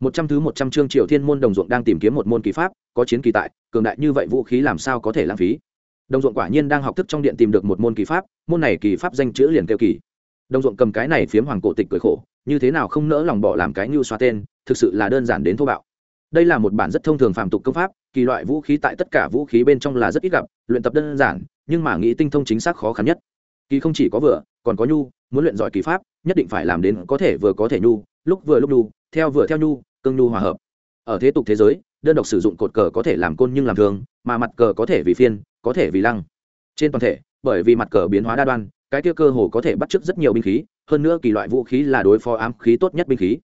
một trăm thứ một trăm chương triệu thiên môn đồng ruộng đang tìm kiếm một môn kỳ pháp, có chiến kỳ tại, cường đại như vậy vũ khí làm sao có thể lãng phí? Đồng ruộng quả nhiên đang học thức trong điện tìm được một môn kỳ pháp, môn này kỳ pháp danh chữ liền kêu kỳ. Đồng ruộng cầm cái này phiếm hoàng cổ tịch cười khổ, như thế nào không nỡ lòng bỏ làm cái như xoa tên, thực sự là đơn giản đến thô bạo. Đây là một bản rất thông thường phạm tục công pháp, kỳ loại vũ khí tại tất cả vũ khí bên trong là rất ít gặp, luyện tập đơn giản, nhưng mà nghĩ tinh thông chính xác khó khăn nhất. Kỳ không chỉ có vừa, còn có nhu, muốn luyện giỏi kỳ pháp, nhất định phải làm đến có thể vừa có thể nhu, lúc vừa lúc nhu, theo vừa theo nhu cương nhu hòa hợp. Ở thế tục thế giới, đơn độc sử dụng cột cờ có thể làm côn nhưng làm thường, mà mặt cờ có thể vì phiên, có thể vì lăng. Trên toàn thể, bởi vì mặt cờ biến hóa đa đoan, cái tiêu cơ hồ có thể bắt chước rất nhiều binh khí, hơn nữa kỳ loại vũ khí là đối phó ám khí tốt nhất binh khí.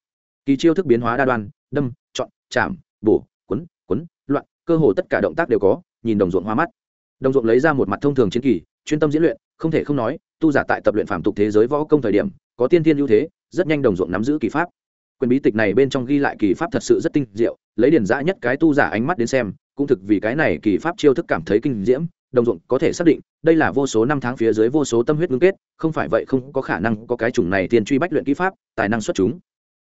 Kỳ chiêu thức biến hóa đa đoan, đâm, chọn, chạm, bổ, quấn quấn, loạn, cơ hồ tất cả động tác đều có, nhìn đồng ruộng hoa mắt. Đồng ruộng lấy ra một mặt thông thường chiến kỳ, chuyên tâm diễn luyện, không thể không nói, tu giả tại tập luyện phạm tục thế giới võ công thời điểm, có tiên thiên ưu thế, rất nhanh đồng ruộng nắm giữ kỳ pháp quyền bí tịch này bên trong ghi lại kỳ pháp thật sự rất tinh diệu, lấy điển dã nhất cái tu giả ánh mắt đến xem, cũng thực vì cái này kỳ pháp chiêu thức cảm thấy kinh diễm, đồng ruộng có thể xác định, đây là vô số năm tháng phía dưới vô số tâm huyết ngưng kết, không phải vậy không có khả năng có cái chủng này tiền truy bách luyện kỹ pháp, tài năng xuất chúng.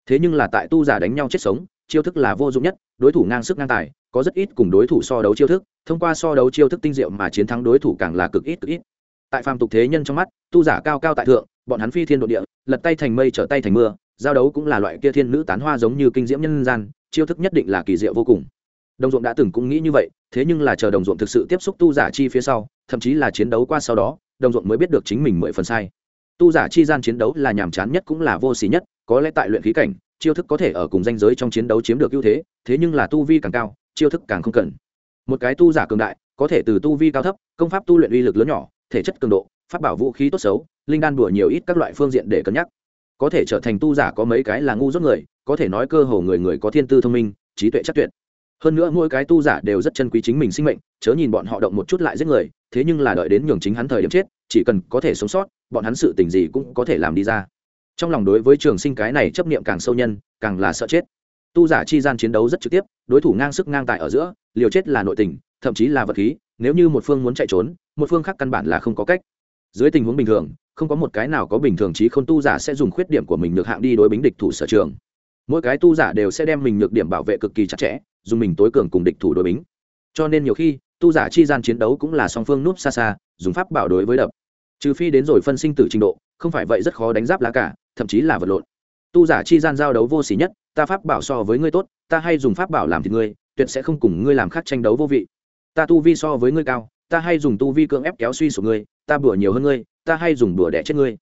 Thế nhưng là tại tu giả đánh nhau chết sống, chiêu thức là vô dụng nhất, đối thủ ngang sức ngang tài, có rất ít cùng đối thủ so đấu chiêu thức, thông qua so đấu chiêu thức tinh diệu mà chiến thắng đối thủ càng là cực ít cực ít. Tại phàm tục thế nhân trong mắt, tu giả cao cao tại thượng bọn hắn phi thiên độ địa, lật tay thành mây trở tay thành mưa, giao đấu cũng là loại kia thiên nữ tán hoa giống như kinh diễm nhân gian, chiêu thức nhất định là kỳ diệu vô cùng. Đồng ruộng đã từng cũng nghĩ như vậy, thế nhưng là chờ đồng ruộng thực sự tiếp xúc tu giả chi phía sau, thậm chí là chiến đấu qua sau đó, đồng ruộng mới biết được chính mình mười phần sai. Tu giả chi gian chiến đấu là nhàm chán nhất cũng là vô xỉ nhất, có lẽ tại luyện khí cảnh, chiêu thức có thể ở cùng danh giới trong chiến đấu chiếm được ưu thế thế nhưng là tu vi càng cao, chiêu thức càng không cần. Một cái tu giả cường đại, có thể từ tu vi cao thấp, công pháp tu luyện uy lực lớn nhỏ thể chất cường độ phát bảo vũ khí tốt xấu, linh đan đùa nhiều ít các loại phương diện để cân nhắc. Có thể trở thành tu giả có mấy cái là ngu dốt người, có thể nói cơ hồ người người có thiên tư thông minh, trí tuệ chắc tuyệt. Hơn nữa mỗi cái tu giả đều rất chân quý chính mình sinh mệnh, chớ nhìn bọn họ động một chút lại giết người, thế nhưng là đợi đến nhường chính hắn thời điểm chết, chỉ cần có thể sống sót, bọn hắn sự tình gì cũng có thể làm đi ra. Trong lòng đối với trường sinh cái này chấp niệm càng sâu nhân, càng là sợ chết. Tu giả chi gian chiến đấu rất trực tiếp, đối thủ ngang sức ngang tài ở giữa, liều chết là nội tình, thậm chí là vật khí, nếu như một phương muốn chạy trốn một phương khác căn bản là không có cách. Dưới tình huống bình thường, không có một cái nào có bình thường trí Khôn tu giả sẽ dùng khuyết điểm của mình nhược hạng đi đối bính địch thủ sở trường. Mỗi cái tu giả đều sẽ đem mình nhược điểm bảo vệ cực kỳ chặt chẽ, dùng mình tối cường cùng địch thủ đối bính. Cho nên nhiều khi, tu giả chi gian chiến đấu cũng là song phương núp xa xa, dùng pháp bảo đối với đập. Trừ phi đến rồi phân sinh tử trình độ, không phải vậy rất khó đánh giáp lá cả, thậm chí là vật lộn. Tu giả chi gian giao đấu vô xỉ nhất, ta pháp bảo so với ngươi tốt, ta hay dùng pháp bảo làm thì ngươi, tuyệt sẽ không cùng ngươi làm khác tranh đấu vô vị. Ta tu vi so với ngươi cao ta hay dùng tu vi cưỡng ép kéo suy sụp ngươi, ta bừa nhiều hơn ngươi, ta hay dùng bừa đẻ chết ngươi.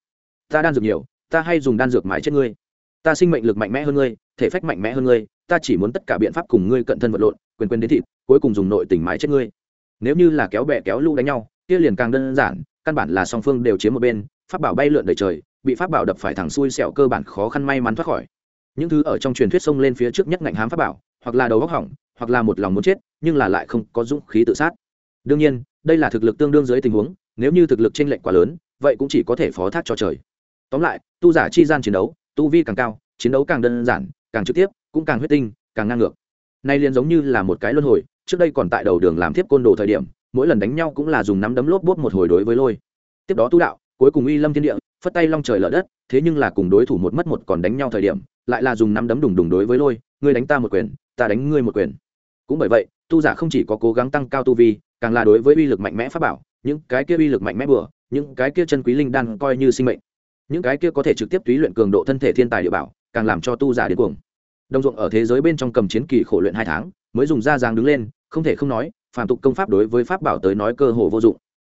Ta đan dược nhiều, ta hay dùng đan dược mãi chết ngươi. Ta sinh mệnh lực mạnh mẽ hơn ngươi, thể phách mạnh mẽ hơn ngươi, ta chỉ muốn tất cả biện pháp cùng ngươi cận thân vật lộn, quyền quyền đến thịt, cuối cùng dùng nội tình mãi chết ngươi. Nếu như là kéo bè kéo lũ đánh nhau, kia liền càng đơn giản, căn bản là song phương đều chiếm một bên, pháp bảo bay lượn đầy trời, bị pháp bảo đập phải thẳng xuôi sẹo cơ bản khó khăn may mắn thoát khỏi. Những thứ ở trong truyền thuyết xông lên phía trước nhất ngạnh hám pháp bảo, hoặc là đầu góc hỏng, hoặc là một lòng muốn chết, nhưng là lại không có dũng khí tự sát. Đương nhiên đây là thực lực tương đương dưới tình huống, nếu như thực lực chênh lệch quá lớn, vậy cũng chỉ có thể phó thác cho trời. Tóm lại, tu giả chi gian chiến đấu, tu vi càng cao, chiến đấu càng đơn giản, càng trực tiếp, cũng càng huyết tinh, càng ngang ngược. Nay liền giống như là một cái luân hồi, trước đây còn tại đầu đường làm tiếp côn đồ thời điểm, mỗi lần đánh nhau cũng là dùng nắm đấm lốp bốt một hồi đối với lôi. Tiếp đó tu đạo, cuối cùng uy lâm thiên địa, phất tay long trời lở đất, thế nhưng là cùng đối thủ một mất một còn đánh nhau thời điểm, lại là dùng nắm đấm đùng đùng đối với lôi, ngươi đánh ta một quyền, ta đánh ngươi một quyền. Cũng bởi vậy, tu giả không chỉ có cố gắng tăng cao tu vi càng là đối với uy lực mạnh mẽ pháp bảo, những cái kia uy lực mạnh mẽ bừa, những cái kia chân quý linh đan coi như sinh mệnh. Những cái kia có thể trực tiếp túy luyện cường độ thân thể thiên tài địa bảo, càng làm cho tu giả điên cuồng. Đồng ruộng ở thế giới bên trong cầm chiến kỳ khổ luyện hai tháng, mới dùng ra dáng đứng lên, không thể không nói phản tục công pháp đối với pháp bảo tới nói cơ hồ vô dụng.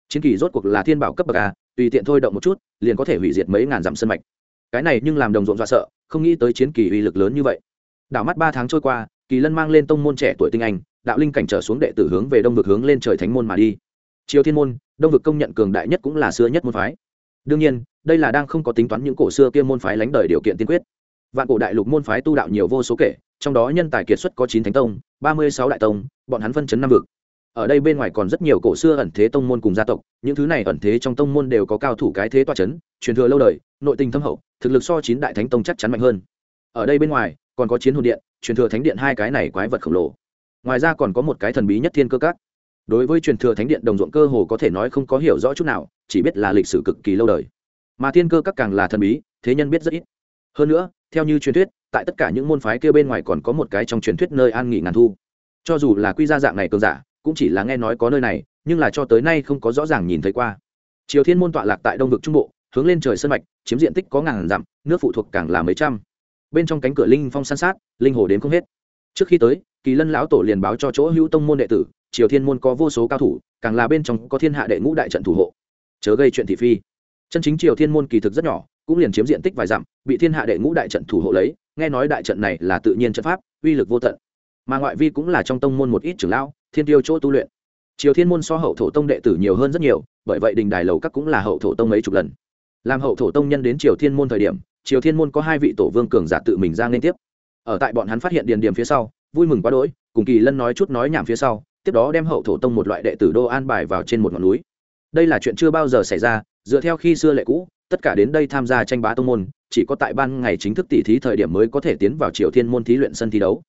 Chiến kỳ rốt cuộc là thiên bảo cấp bậc a tùy tiện thôi động một chút, liền có thể hủy diệt mấy ngàn dặm sân mạch. Cái này nhưng làm đồng ruộng dọa sợ, không nghĩ tới chiến kỳ uy lực lớn như vậy. Đảo mắt ba tháng trôi qua, kỳ lân mang lên tông môn trẻ tuổi tinh anh đạo linh cảnh trở xuống đệ tử hướng về đông vực hướng lên trời thánh môn mà đi. Triều thiên môn, đông vực công nhận cường đại nhất cũng là xưa nhất môn phái. Đương nhiên, đây là đang không có tính toán những cổ xưa kia môn phái lánh đời điều kiện tiên quyết. Vạn cổ đại lục môn phái tu đạo nhiều vô số kể, trong đó nhân tài kiệt xuất có chín thánh tông, ba mươi sáu đại tông, bọn hắn phân chấn năm vực. Ở đây bên ngoài còn rất nhiều cổ xưa ẩn thế tông môn cùng gia tộc, những thứ này ẩn thế trong tông môn đều có cao thủ cái thế toa c h ấ n truyền thừa lâu đời, nội tình thâm hậu, thực lực so chín đại thánh tông chắc chắn mạnh hơn. Ở đây bên ngoài, còn có chiến hồn điện, truyền thừa thánh điện hai cái này quái vật khổng lồ ngoài ra còn có một cái thần bí nhất thiên cơ các. Đối với truyền thừa thánh điện đồng ruộng cơ hồ có thể nói không có hiểu rõ chút nào, chỉ biết là lịch sử cực kỳ lâu đời. Mà thiên cơ các càng là thần bí, thế nhân biết rất ít. Hơn nữa, theo như truyền thuyết, tại tất cả những môn phái kia bên ngoài còn có một cái trong truyền thuyết nơi an nghỉ ngàn thu. Cho dù là quy ra dạng này cường giả, cũng chỉ là nghe nói có nơi này, nhưng là cho tới nay không có rõ ràng nhìn thấy qua. Triều thiên môn tọa lạc tại đông vực trung bộ, hướng lên trời sơn mạch, chiếm diện tích có ngàn dặm, nước phụ thuộc càng là mấy trăm. Bên trong cánh cửa linh phong san sát, linh hồ đến không hết trước khi tới, kỳ lân lão tổ liền báo cho chỗ hữu tông môn đệ tử, triều thiên môn có vô số cao thủ, càng là bên trong có thiên hạ đệ ngũ đại trận thủ hộ. Chớ gây chuyện thị phi. Chân chính triều thiên môn kỳ thực rất nhỏ, cũng liền chiếm diện tích vài dặm, bị thiên hạ đệ ngũ đại trận thủ hộ lấy, nghe nói đại trận này là tự nhiên trận pháp, uy lực vô tận. Mà ngoại vi cũng là trong tông môn một ít trưởng lão, thiên tiêu chỗ tu luyện. Triều thiên môn so hậu thổ tông đệ tử nhiều hơn rất nhiều, bởi vậy đình đài lầu các cũng là hậu thổ tông mấy chục lần. Làm hậu thổ tông nhân đến triều thiên môn thời điểm, triều thiên môn có hai vị tổ vương cường giả tự mình ra liên tiếp ở tại bọn hắn phát hiện điền điểm phía sau, vui mừng quá đỗi, cùng kỳ lân nói chút nói nhảm phía sau, tiếp đó đem hậu thổ tông một loại đệ tử đô an bài vào trên một ngọn núi. Đây là chuyện chưa bao giờ xảy ra, dựa theo khi xưa lệ cũ, tất cả đến đây tham gia tranh bá tông môn, chỉ có tại ban ngày chính thức tỷ thí thời điểm mới có thể tiến vào triều thiên môn thí luyện sân thi đấu.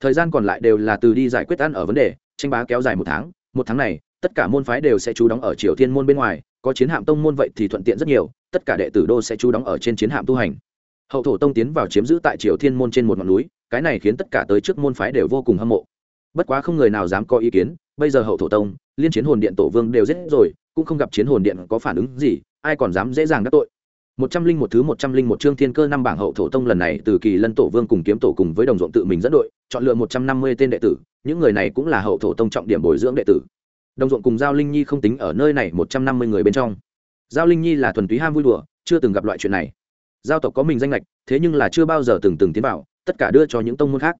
Thời gian còn lại đều là từ đi giải quyết ăn ở vấn đề, tranh bá kéo dài một tháng một tháng này, tất cả môn phái đều sẽ trú đóng ở triều thiên môn bên ngoài, có chiến hạm tông môn vậy thì thuận tiện rất nhiều, tất cả đệ tử đô sẽ trú đóng ở trên chiến hạm tu hành hậu thổ tông tiến vào chiếm giữ tại triều thiên môn trên một ngọn núi, cái này khiến tất cả tới trước môn phái đều vô cùng hâm mộ. Bất quá không người nào dám có ý kiến, bây giờ hậu thổ tông, liên chiến hồn điện tổ vương đều giết rồi, cũng không gặp chiến hồn điện có phản ứng gì, ai còn dám dễ dàng đắc tội. Một trăm linh một thứ một trăm linh một chương thiên cơ năm bảng hậu thổ tông lần này từ kỳ lân tổ vương cùng kiếm tổ cùng với đồng ruộng tự mình dẫn đội, chọn lựa một trăm năm mươi tên đệ tử, những người này cũng là hậu thổ tông trọng điểm bồi dưỡng đệ tử. Đồng ruộng cùng giao linh nhi không tính ở nơi này một trăm năm mươi người bên trong. Giao linh nhi là thuần túy ham vui đùa, chưa từng gặp loại chuyện này giao tộc có mình danh lệch thế nhưng là chưa bao giờ từng từng tiến vào, tất cả đưa cho những tông môn khác.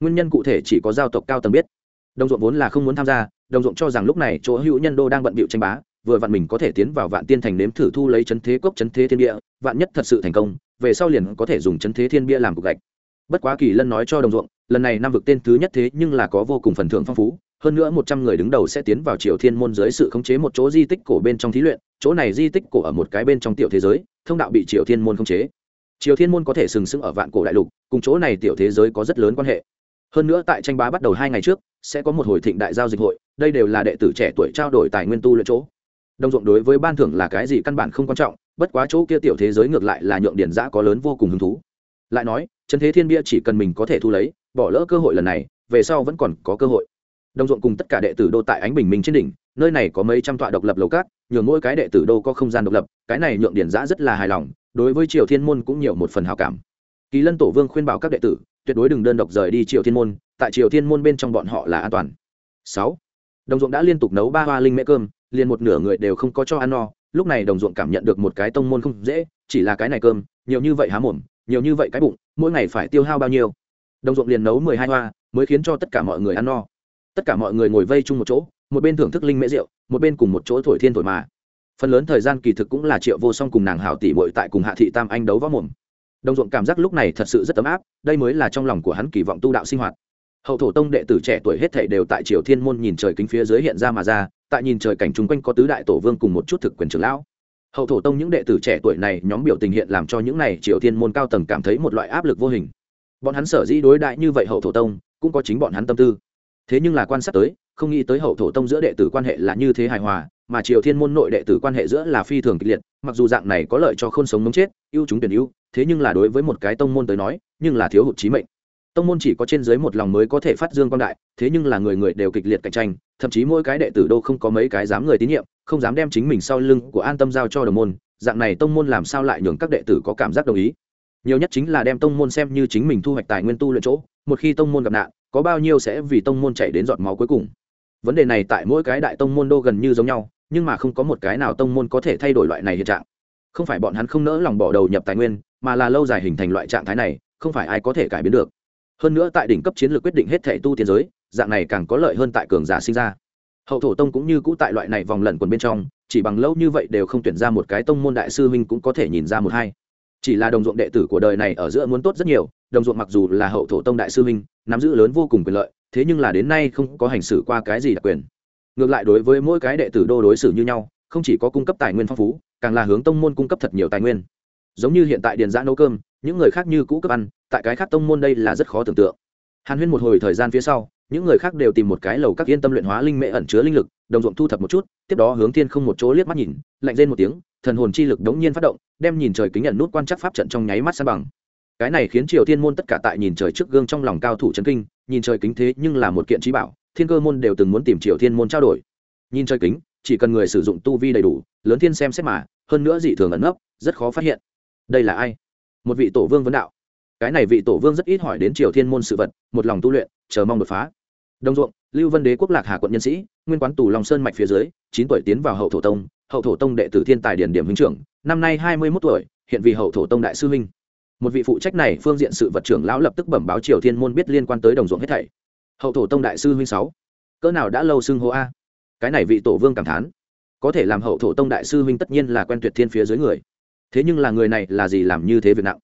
Nguyên nhân cụ thể chỉ có giao tộc cao tầng biết. Đồng ruộng vốn là không muốn tham gia, đồng ruộng cho rằng lúc này chỗ hữu nhân đô đang bận bịu tranh bá, vừa vặn mình có thể tiến vào vạn tiên thành nếm thử thu lấy chấn thế cốc, chấn thế thiên địa, vạn nhất thật sự thành công, về sau liền có thể dùng chấn thế thiên bia làm cục gạch. Bất quá kỳ lân nói cho đồng ruộng, lần này năm vực tên thứ nhất thế nhưng là có vô cùng phần thưởng phong phú hơn nữa một trăm người đứng đầu sẽ tiến vào triều thiên môn dưới sự khống chế một chỗ di tích cổ bên trong thí luyện, chỗ này di tích cổ ở một cái bên trong tiểu thế giới, thông đạo bị triều thiên môn khống chế. Triều thiên môn có thể sừng sững ở vạn cổ đại lục, cùng chỗ này tiểu thế giới có rất lớn quan hệ. Hơn nữa tại tranh bá bắt đầu hai ngày trước, sẽ có một hồi thịnh đại giao dịch hội, đây đều là đệ tử trẻ tuổi trao đổi tài nguyên tu luyện chỗ. Đồng ruộng đối với ban thưởng là cái gì căn bản không quan trọng, bất quá chỗ kia tiểu thế giới ngược lại là nhượng điển giã có lớn vô cùng hứng thú. Lại nói, trần thế thiên bia chỉ cần mình có thể thu lấy, bỏ lỡ cơ hội lần này, về sau vẫn còn có cơ hội đồng ruộng cùng tất cả đệ tử đô tại ánh bình minh trên đỉnh, nơi này có mấy trăm tọa độc lập lầu cát, nhường mỗi cái đệ tử đô có không gian độc lập, cái này nhượng điển giã rất là hài lòng, đối với triều thiên môn cũng nhiều một phần hào cảm. Kỳ lân tổ vương khuyên bảo các đệ tử, tuyệt đối đừng đơn độc rời đi triều thiên môn, tại triều thiên môn bên trong bọn họ là an toàn. Sáu, đồng ruộng đã liên tục nấu ba hoa linh mễ cơm, liền một nửa người đều không có cho ăn no, lúc này đồng ruộng cảm nhận được một cái tông môn không dễ, chỉ là cái này cơm, nhiều như vậy há mồm, nhiều như vậy cái bụng, mỗi ngày phải tiêu hao bao nhiêu? Đồng ruộng liền nấu mười hai hoa, mới khiến cho tất cả mọi người ăn no tất cả mọi người ngồi vây chung một chỗ, một bên thưởng thức linh mễ rượu, một bên cùng một chỗ thổi thiên thổi mà. Phần lớn thời gian kỳ thực cũng là triệu vô song cùng nàng hảo tỷ bội tại cùng hạ thị tam anh đấu võ mồm. Đồng ruộng cảm giác lúc này thật sự rất ấm áp, đây mới là trong lòng của hắn kỳ vọng tu đạo sinh hoạt. Hậu thổ tông đệ tử trẻ tuổi hết thể đều tại triều thiên môn nhìn trời kính phía dưới hiện ra mà ra, tại nhìn trời cảnh chung quanh có tứ đại tổ vương cùng một chút thực quyền trưởng lão. Hậu thổ tông những đệ tử trẻ tuổi này nhóm biểu tình hiện làm cho những này triều thiên môn cao tầng cảm thấy một loại áp lực vô hình. Bọn hắn sở dĩ đối đại như vậy hậu thổ tông, cũng có chính bọn hắn tâm tư thế nhưng là quan sát tới, không nghĩ tới hậu thổ tông giữa đệ tử quan hệ là như thế hài hòa, mà triều thiên môn nội đệ tử quan hệ giữa là phi thường kịch liệt, mặc dù dạng này có lợi cho khôn sống mống chết, ưu chúng tuyển ưu, thế nhưng là đối với một cái tông môn tới nói, nhưng là thiếu hụt trí mệnh. Tông môn chỉ có trên dưới một lòng mới có thể phát dương quan đại, thế nhưng là người người đều kịch liệt cạnh tranh, thậm chí mỗi cái đệ tử đô không có mấy cái dám người tín nhiệm, không dám đem chính mình sau lưng của an tâm giao cho đồng môn, dạng này tông môn làm sao lại nhường các đệ tử có cảm giác đồng ý? Nhiều nhất chính là đem tông môn xem như chính mình thu hoạch tài nguyên tu luyện chỗ một khi tông môn gặp nạn, có bao nhiêu sẽ vì tông môn chạy đến giọt máu cuối cùng. Vấn đề này tại mỗi cái đại tông môn đô gần như giống nhau, nhưng mà không có một cái nào tông môn có thể thay đổi loại này hiện trạng. Không phải bọn hắn không nỡ lòng bỏ đầu nhập tài nguyên, mà là lâu dài hình thành loại trạng thái này, không phải ai có thể cải biến được. Hơn nữa tại đỉnh cấp chiến lược quyết định hết thể tu tiên giới, dạng này càng có lợi hơn tại cường giả sinh ra. Hậu thổ tông cũng như cũ tại loại này vòng lẩn quần bên trong, chỉ bằng lâu như vậy đều không tuyển ra một cái tông môn đại sư huynh cũng có thể nhìn ra một hai. Chỉ là đồng ruộng đệ tử của đời này ở giữa muốn tốt rất nhiều đồng ruộng mặc dù là hậu thổ tông đại sư minh, nắm giữ lớn vô cùng quyền lợi thế nhưng là đến nay không có hành xử qua cái gì đặc quyền. Ngược lại đối với mỗi cái đệ tử đô đối xử như nhau không chỉ có cung cấp tài nguyên phong phú càng là hướng tông môn cung cấp thật nhiều tài nguyên. Giống như hiện tại điền giã nấu cơm những người khác như cũ cấp ăn tại cái khác tông môn đây là rất khó tưởng tượng. Hàn huyên một hồi thời gian phía sau những người khác đều tìm một cái lầu các yên tâm luyện hóa linh mệ ẩn chứa linh lực đồng ruộng thu thập một chút tiếp đó hướng thiên không một chỗ liếc mắt nhìn lạnh lên một tiếng thần hồn chi lực đống nhiên phát động đem nhìn trời kính nhận nút quan chắc pháp trận trong nháy mắt sa bằng cái này khiến triều thiên môn tất cả tại nhìn trời trước gương trong lòng cao thủ trấn kinh, nhìn trời kính thế nhưng là một kiện trí bảo, thiên cơ môn đều từng muốn tìm triều thiên môn trao đổi. Nhìn trời kính, chỉ cần người sử dụng tu vi đầy đủ, lớn thiên xem xét mà, hơn nữa dị thường ẩn nấp, rất khó phát hiện. Đây là ai? Một vị tổ vương vấn đạo. Cái này vị tổ vương rất ít hỏi đến triều thiên môn sự vật, một lòng tu luyện, chờ mong đột phá. Đồng ruộng, lưu vân đế quốc lạc hà quận nhân sĩ, nguyên quán tù long sơn mạch phía dưới, chín tuổi tiến vào hậu thổ tông, hậu thổ tông đệ tử thiên tài điển điểm huynh trưởng, năm nay hai mươi mốt tuổi, hiện vì hậu thổ tông đại sư huynh một vị phụ trách này phương diện sự vật trưởng lão lập tức bẩm báo triều thiên môn biết liên quan tới đồng ruộng hết thảy. Hậu thổ tông đại sư huynh sáu, cỡ nào đã lâu xưng hô a? Cái này vị tổ vương cảm thán, có thể làm hậu thổ tông đại sư huynh tất nhiên là quen tuyệt thiên phía dưới người. Thế nhưng là người này là gì làm như thế việc nặng?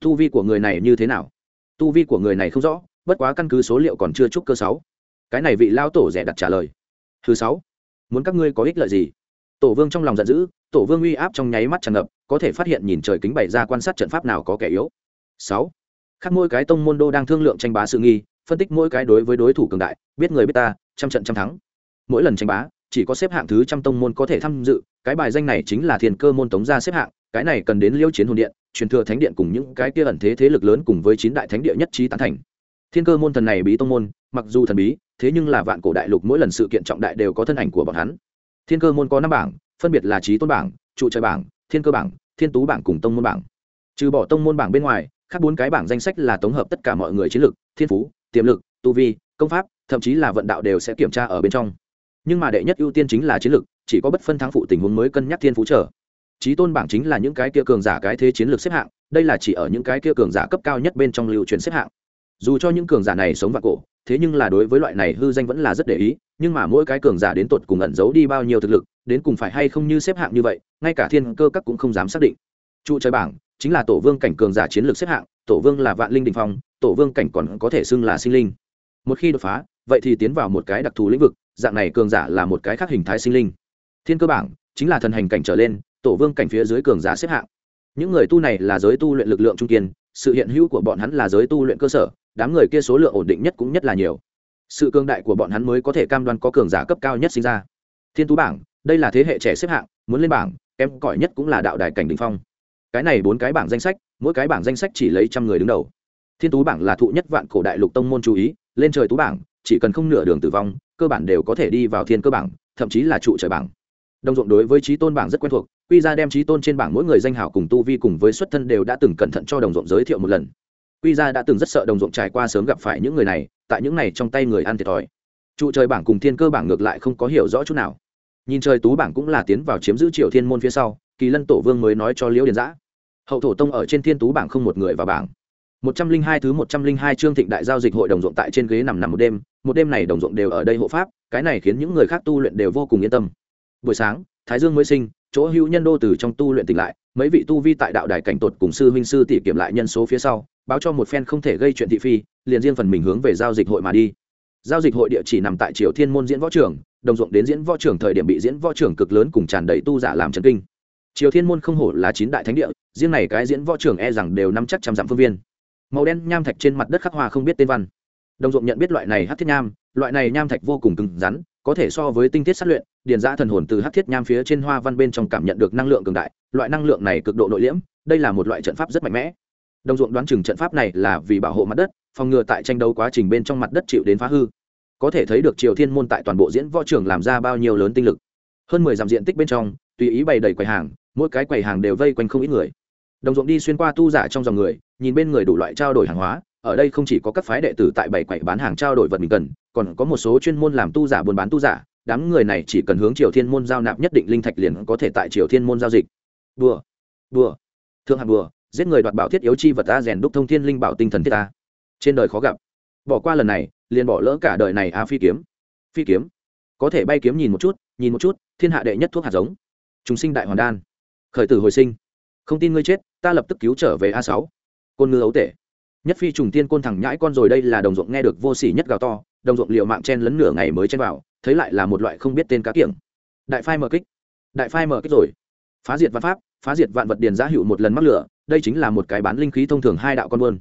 Tu vi của người này như thế nào? Tu vi của người này không rõ, bất quá căn cứ số liệu còn chưa chúc cơ sáu. Cái này vị lao tổ rẻ đặt trả lời. Thứ sáu, muốn các ngươi có ích lợi gì? Tổ vương trong lòng giận dữ, tổ vương uy áp trong nháy mắt tràn ngập, có thể phát hiện nhìn trời kính bày ra quan sát trận pháp nào có kẻ yếu. Sáu. Khác mỗi cái tông môn đô đang thương lượng tranh bá sự nghi, phân tích mỗi cái đối với đối thủ cường đại, biết người biết ta, trăm trận trăm thắng. Mỗi lần tranh bá, chỉ có xếp hạng thứ trăm tông môn có thể tham dự, cái bài danh này chính là thiên cơ môn tống gia xếp hạng, cái này cần đến liêu chiến hồn điện, truyền thừa thánh điện cùng những cái kia ẩn thế thế lực lớn cùng với chín đại thánh địa nhất trí tán thành. Thiên cơ môn thần này bí tông môn, mặc dù thần bí, thế nhưng là vạn cổ đại lục mỗi lần sự kiện trọng đại đều có thân ảnh của bọn hắn thiên cơ môn có năm bảng, phân biệt là trí tôn bảng, trụ trời bảng, thiên cơ bảng, thiên tú bảng cùng tông môn bảng. Trừ bỏ tông môn bảng bên ngoài, khác bốn cái bảng danh sách là tổng hợp tất cả mọi người chiến lược thiên phú, tiềm lực, tu vi, công pháp, thậm chí là vận đạo đều sẽ kiểm tra ở bên trong. Nhưng mà đệ nhất ưu tiên chính là chiến lược chỉ có bất phân thắng phụ tình huống mới cân nhắc thiên phú trở trí tôn bảng chính là những cái kia cường giả cái thế chiến lược xếp hạng, đây là chỉ ở những cái kia cường giả cấp cao nhất bên trong lưu truyền xếp hạng. Dù cho những cường giả này sống vạn cổ thế nhưng là đối với loại này hư danh vẫn là rất để ý, nhưng mà mỗi cái cường giả đến tột cùng ẩn giấu đi bao nhiêu thực lực, đến cùng phải hay không như xếp hạng như vậy, ngay cả thiên cơ các cũng không dám xác định. Trụ trời bảng, chính là tổ vương cảnh cường giả chiến lược xếp hạng, tổ vương là vạn linh đình phong, tổ vương cảnh còn có thể xưng là sinh linh. Một khi đột phá, vậy thì tiến vào một cái đặc thù lĩnh vực, dạng này cường giả là một cái khác hình thái sinh linh. Thiên cơ bảng, chính là thần hành cảnh trở lên, tổ vương cảnh phía dưới cường giả xếp hạng. Những người tu này là giới tu luyện lực lượng trung kiên, sự hiện hữu của bọn hắn là giới tu luyện cơ sở đám người kia số lượng ổn định nhất cũng nhất là nhiều. Sự cường đại của bọn hắn mới có thể cam đoan có cường giả cấp cao nhất sinh ra. Thiên tú bảng, đây là thế hệ trẻ xếp hạng, muốn lên bảng, kém cỏi nhất cũng là đạo đài cảnh đình phong. Cái này bốn cái bảng danh sách, mỗi cái bảng danh sách chỉ lấy trăm người đứng đầu. Thiên tú bảng là thụ nhất vạn cổ đại lục tông môn chú ý, lên trời tú bảng, chỉ cần không nửa đường tử vong, cơ bản đều có thể đi vào thiên cơ bảng, thậm chí là trụ trời bảng. Đồng ruộng đối với trí tôn bảng rất quen thuộc, quy ra đem trí tôn trên bảng mỗi người danh hảo cùng tu vi cùng với xuất thân đều đã từng cẩn thận cho đồng ruộng giới thiệu một lần quy ra đã từng rất sợ đồng ruộng trải qua sớm gặp phải những người này, tại những này trong tay người ăn thiệt thòi. Trụ trời bảng cùng thiên cơ bảng ngược lại không có hiểu rõ chút nào. Nhìn trời tú bảng cũng là tiến vào chiếm giữ triệu thiên môn phía sau, kỳ lân tổ vương mới nói cho liễu điền giã. Hậu thổ tông ở trên thiên tú bảng không một người vào bảng. Một trăm linh hai thứ một trăm linh hai trương thịnh đại giao dịch hội đồng ruộng tại trên ghế nằm nằm một đêm một đêm này đồng ruộng đều ở đây hộ pháp, cái này khiến những người khác tu luyện đều vô cùng yên tâm. Buổi sáng, thái dương mới sinh chỗ hữu nhân đô từ trong tu luyện tỉnh lại, mấy vị tu vi tại đạo đài cảnh tột cùng sư huynh sư tỷ kiểm lại nhân số phía sau, báo cho một phen không thể gây chuyện thị phi, liền riêng phần mình hướng về giao dịch hội mà đi. Giao dịch hội địa chỉ nằm tại triều thiên môn diễn võ trường, đồng ruộng đến diễn võ trường thời điểm bị diễn võ trường cực lớn cùng tràn đầy tu giả làm trần kinh. Triều thiên môn không hổ là chín đại thánh địa, riêng này cái diễn võ trường e rằng đều năm chắc trăm dặm phương viên. Màu đen nham thạch trên mặt đất khắc hoa không biết tên văn. Đồng ruộng nhận biết loại này hát thiết nham, loại này nham thạch vô cùng cứng rắn có thể so với tinh tiết sát luyện, điền giã thần hồn từ hát thiết nham phía trên hoa văn bên trong cảm nhận được năng lượng cường đại, loại năng lượng này cực độ nội liễm, đây là một loại trận pháp rất mạnh mẽ. Đồng ruộng đoán chừng trận pháp này là vì bảo hộ mặt đất, phòng ngừa tại tranh đấu quá trình bên trong mặt đất chịu đến phá hư. Có thể thấy được triều thiên môn tại toàn bộ diễn võ trường làm ra bao nhiêu lớn tinh lực. Hơn mười dặm diện tích bên trong, tùy ý bày đầy quầy hàng, mỗi cái quầy hàng đều vây quanh không ít người. Đồng ruộng đi xuyên qua tu giả trong dòng người, nhìn bên người đủ loại trao đổi hàng hóa ở đây không chỉ có các phái đệ tử tại bảy quầy bán hàng trao đổi vật mình cần còn có một số chuyên môn làm tu giả buôn bán tu giả đám người này chỉ cần hướng triều thiên môn giao nạp nhất định linh thạch liền có thể tại triều thiên môn giao dịch. Bùa, bùa, thượng hạng bùa, giết người đoạt bảo thiết yếu chi vật ta rèn đúc thông thiên linh bảo tinh thần thiết ta trên đời khó gặp. Bỏ qua lần này liền bỏ lỡ cả đời này a phi kiếm. Phi kiếm. Có thể bay kiếm nhìn một chút nhìn một chút thiên hạ đệ nhất thuốc hạt giống. Chúng sinh đại hoàn đan. Khởi tử hồi sinh. Không tin ngươi chết ta lập tức cứu trở về a sáu. Côn ngư ấu tể nhất phi trùng tiên côn thẳng nhãi con rồi đây là đồng ruộng nghe được vô sỉ nhất gào to, đồng ruộng liệu mạng chen lấn nửa ngày mới chen vào, thấy lại là một loại không biết tên cá kiểng. Đại phai mở kích. Đại phai mở kích rồi. Phá diệt văn pháp, phá diệt vạn vật điền giá hữu một lần mắc lửa, đây chính là một cái bán linh khí thông thường hai đạo con buôn.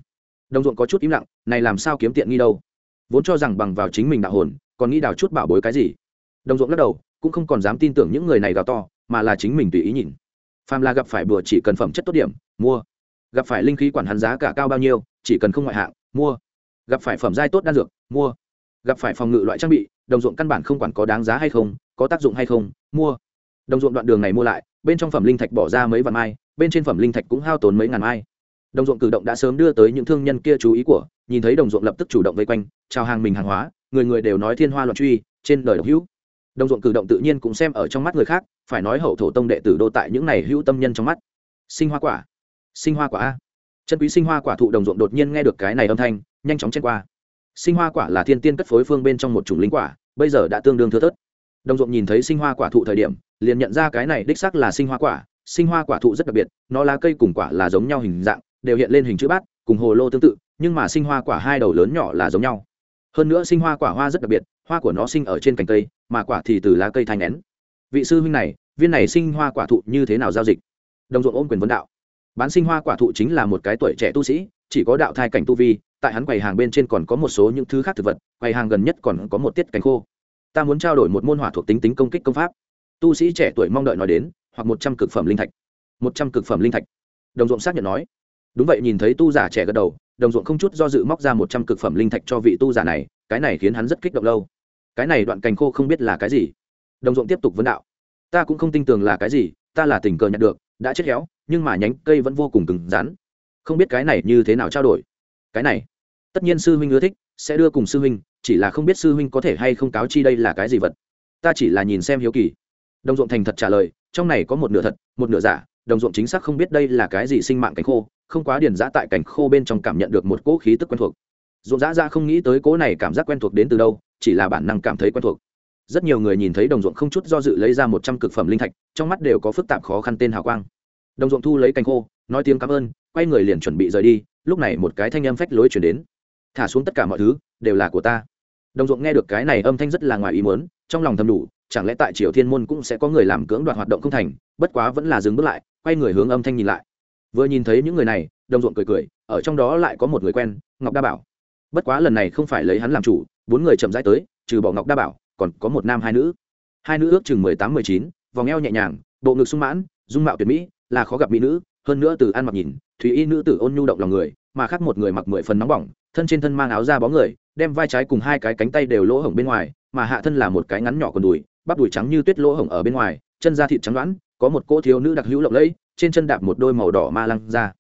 Đồng ruộng có chút im lặng, này làm sao kiếm tiện nghi đâu? Vốn cho rằng bằng vào chính mình đạo hồn, còn nghĩ đào chút bảo bối cái gì? Đồng ruộng lắc đầu, cũng không còn dám tin tưởng những người này gào to, mà là chính mình tùy ý nhìn. Phàm là gặp phải bừa chỉ cần phẩm chất tốt điểm, mua gặp phải linh khí quản hắn giá cả cao bao nhiêu, chỉ cần không ngoại hạng, mua. Gặp phải phẩm giai tốt đan dược, mua. Gặp phải phòng ngự loại trang bị, đồng ruộng căn bản không quản có đáng giá hay không, có tác dụng hay không, mua. Đồng ruộng đoạn đường này mua lại, bên trong phẩm linh thạch bỏ ra mấy vạn mai, bên trên phẩm linh thạch cũng hao tốn mấy ngàn mai. Đồng ruộng cử động đã sớm đưa tới những thương nhân kia chú ý của, nhìn thấy đồng ruộng lập tức chủ động vây quanh, chào hàng mình hàng hóa, người người đều nói thiên hoa loạn truy, trên đời độc hữu. Đồng ruộng cử động tự nhiên cũng xem ở trong mắt người khác, phải nói hậu thổ tông đệ tử đô tại những này hữu tâm nhân trong mắt. Sinh hoa quả sinh hoa quả a. Chân quý sinh hoa quả thụ đồng ruộng đột nhiên nghe được cái này âm thanh, nhanh chóng chen qua. Sinh hoa quả là thiên tiên cất phối phương bên trong một chủng linh quả, bây giờ đã tương đương thưa thớt. Đồng ruộng nhìn thấy sinh hoa quả thụ thời điểm, liền nhận ra cái này đích xác là sinh hoa quả. Sinh hoa quả thụ rất đặc biệt, nó lá cây cùng quả là giống nhau hình dạng, đều hiện lên hình chữ bát, cùng hồ lô tương tự, nhưng mà sinh hoa quả hai đầu lớn nhỏ là giống nhau. Hơn nữa sinh hoa quả hoa rất đặc biệt, hoa của nó sinh ở trên cành cây, mà quả thì từ lá cây thành nén. Vị sư huynh này, viên này sinh hoa quả thụ như thế nào giao dịch? Đồng ruộng ôm quyền vấn đạo bán sinh hoa quả thụ chính là một cái tuổi trẻ tu sĩ, chỉ có đạo thai cảnh tu vi, tại hắn quầy hàng bên trên còn có một số những thứ khác thực vật, quầy hàng gần nhất còn có một tiết cánh khô. Ta muốn trao đổi một môn hỏa thuộc tính tính công kích công pháp. Tu sĩ trẻ tuổi mong đợi nói đến, hoặc một trăm cực phẩm linh thạch. Một trăm cực phẩm linh thạch. Đồng ruộng xác nhận nói. Đúng vậy, nhìn thấy tu giả trẻ gật đầu, đồng ruộng không chút do dự móc ra một trăm cực phẩm linh thạch cho vị tu giả này, cái này khiến hắn rất kích động lâu. Cái này đoạn cành khô không biết là cái gì. Đồng ruộng tiếp tục vấn đạo. Ta cũng không tin tưởng là cái gì, ta là tình cờ nhận được đã chết héo, nhưng mà nhánh cây vẫn vô cùng cứng rắn. Không biết cái này như thế nào trao đổi. Cái này, tất nhiên sư huynh ưa thích, sẽ đưa cùng sư huynh, chỉ là không biết sư huynh có thể hay không cáo chi đây là cái gì vật. Ta chỉ là nhìn xem hiếu kỳ. Đồng ruộng thành thật trả lời, trong này có một nửa thật, một nửa giả, đồng ruộng chính xác không biết đây là cái gì sinh mạng cánh khô, không quá điền giã tại cảnh khô bên trong cảm nhận được một cỗ khí tức quen thuộc. Ruộng giã ra không nghĩ tới cỗ này cảm giác quen thuộc đến từ đâu, chỉ là bản năng cảm thấy quen thuộc rất nhiều người nhìn thấy đồng ruộng không chút do dự lấy ra một trăm cực phẩm linh thạch, trong mắt đều có phức tạp khó khăn tên hào quang. Đồng ruộng thu lấy cành khô, nói tiếng cảm ơn, quay người liền chuẩn bị rời đi, lúc này một cái thanh âm phách lối chuyển đến. Thả xuống tất cả mọi thứ, đều là của ta. Đồng ruộng nghe được cái này âm thanh rất là ngoài ý muốn, trong lòng thầm đủ, chẳng lẽ tại triều thiên môn cũng sẽ có người làm cưỡng đoạt hoạt động không thành, bất quá vẫn là dừng bước lại, quay người hướng âm thanh nhìn lại. Vừa nhìn thấy những người này, đồng ruộng cười cười, ở trong đó lại có một người quen, ngọc đa bảo. Bất quá lần này không phải lấy hắn làm chủ, bốn người chậm rãi tới, trừ bỏ ngọc đa bảo còn có một nam hai nữ. Hai nữ ước chừng mười tám, mười chín, vòng eo nhẹ nhàng, bộ ngực sung mãn, dung mạo tuyệt mỹ, là khó gặp mỹ nữ, hơn nữa từ ăn mặc nhìn, thùy y nữ tử ôn nhu động lòng người, mà khác một người mặc mười phần nóng bỏng, thân trên thân mang áo da bó người, đem vai trái cùng hai cái cánh tay đều lỗ hổng bên ngoài, mà hạ thân là một cái ngắn nhỏ còn đùi, bắp đùi trắng như tuyết lỗ hổng ở bên ngoài, chân da thịt trắng đoán, có một cô thiếu nữ đặc hữu lộng lẫy, trên chân đạp một đôi màu đỏ ma lăng ra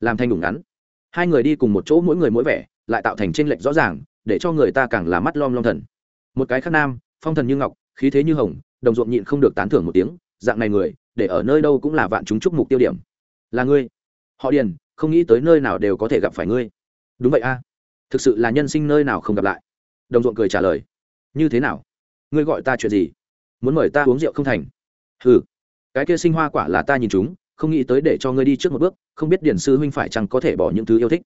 làm thanh đủ ngắn. Hai người đi cùng một chỗ mỗi người mỗi vẻ, lại tạo thành t r ê n lệch rõ ràng, để cho người ta càng là mắt lom lom thần một cái khác nam, phong thần như ngọc, khí thế như hồng, đồng ruộng nhịn không được tán thưởng một tiếng, dạng này người, để ở nơi đâu cũng là vạn chúng chúc mục tiêu điểm. Là ngươi. Họ điền, không nghĩ tới nơi nào đều có thể gặp phải ngươi. Đúng vậy a. Thực sự là nhân sinh nơi nào không gặp lại. Đồng ruộng cười trả lời. Như thế nào? Ngươi gọi ta chuyện gì? Muốn mời ta uống rượu không thành? Ừ cái kia sinh hoa quả là ta nhìn chúng, không nghĩ tới để cho ngươi đi trước một bước, không biết điển sư huynh phải chăng có thể bỏ những thứ yêu thích.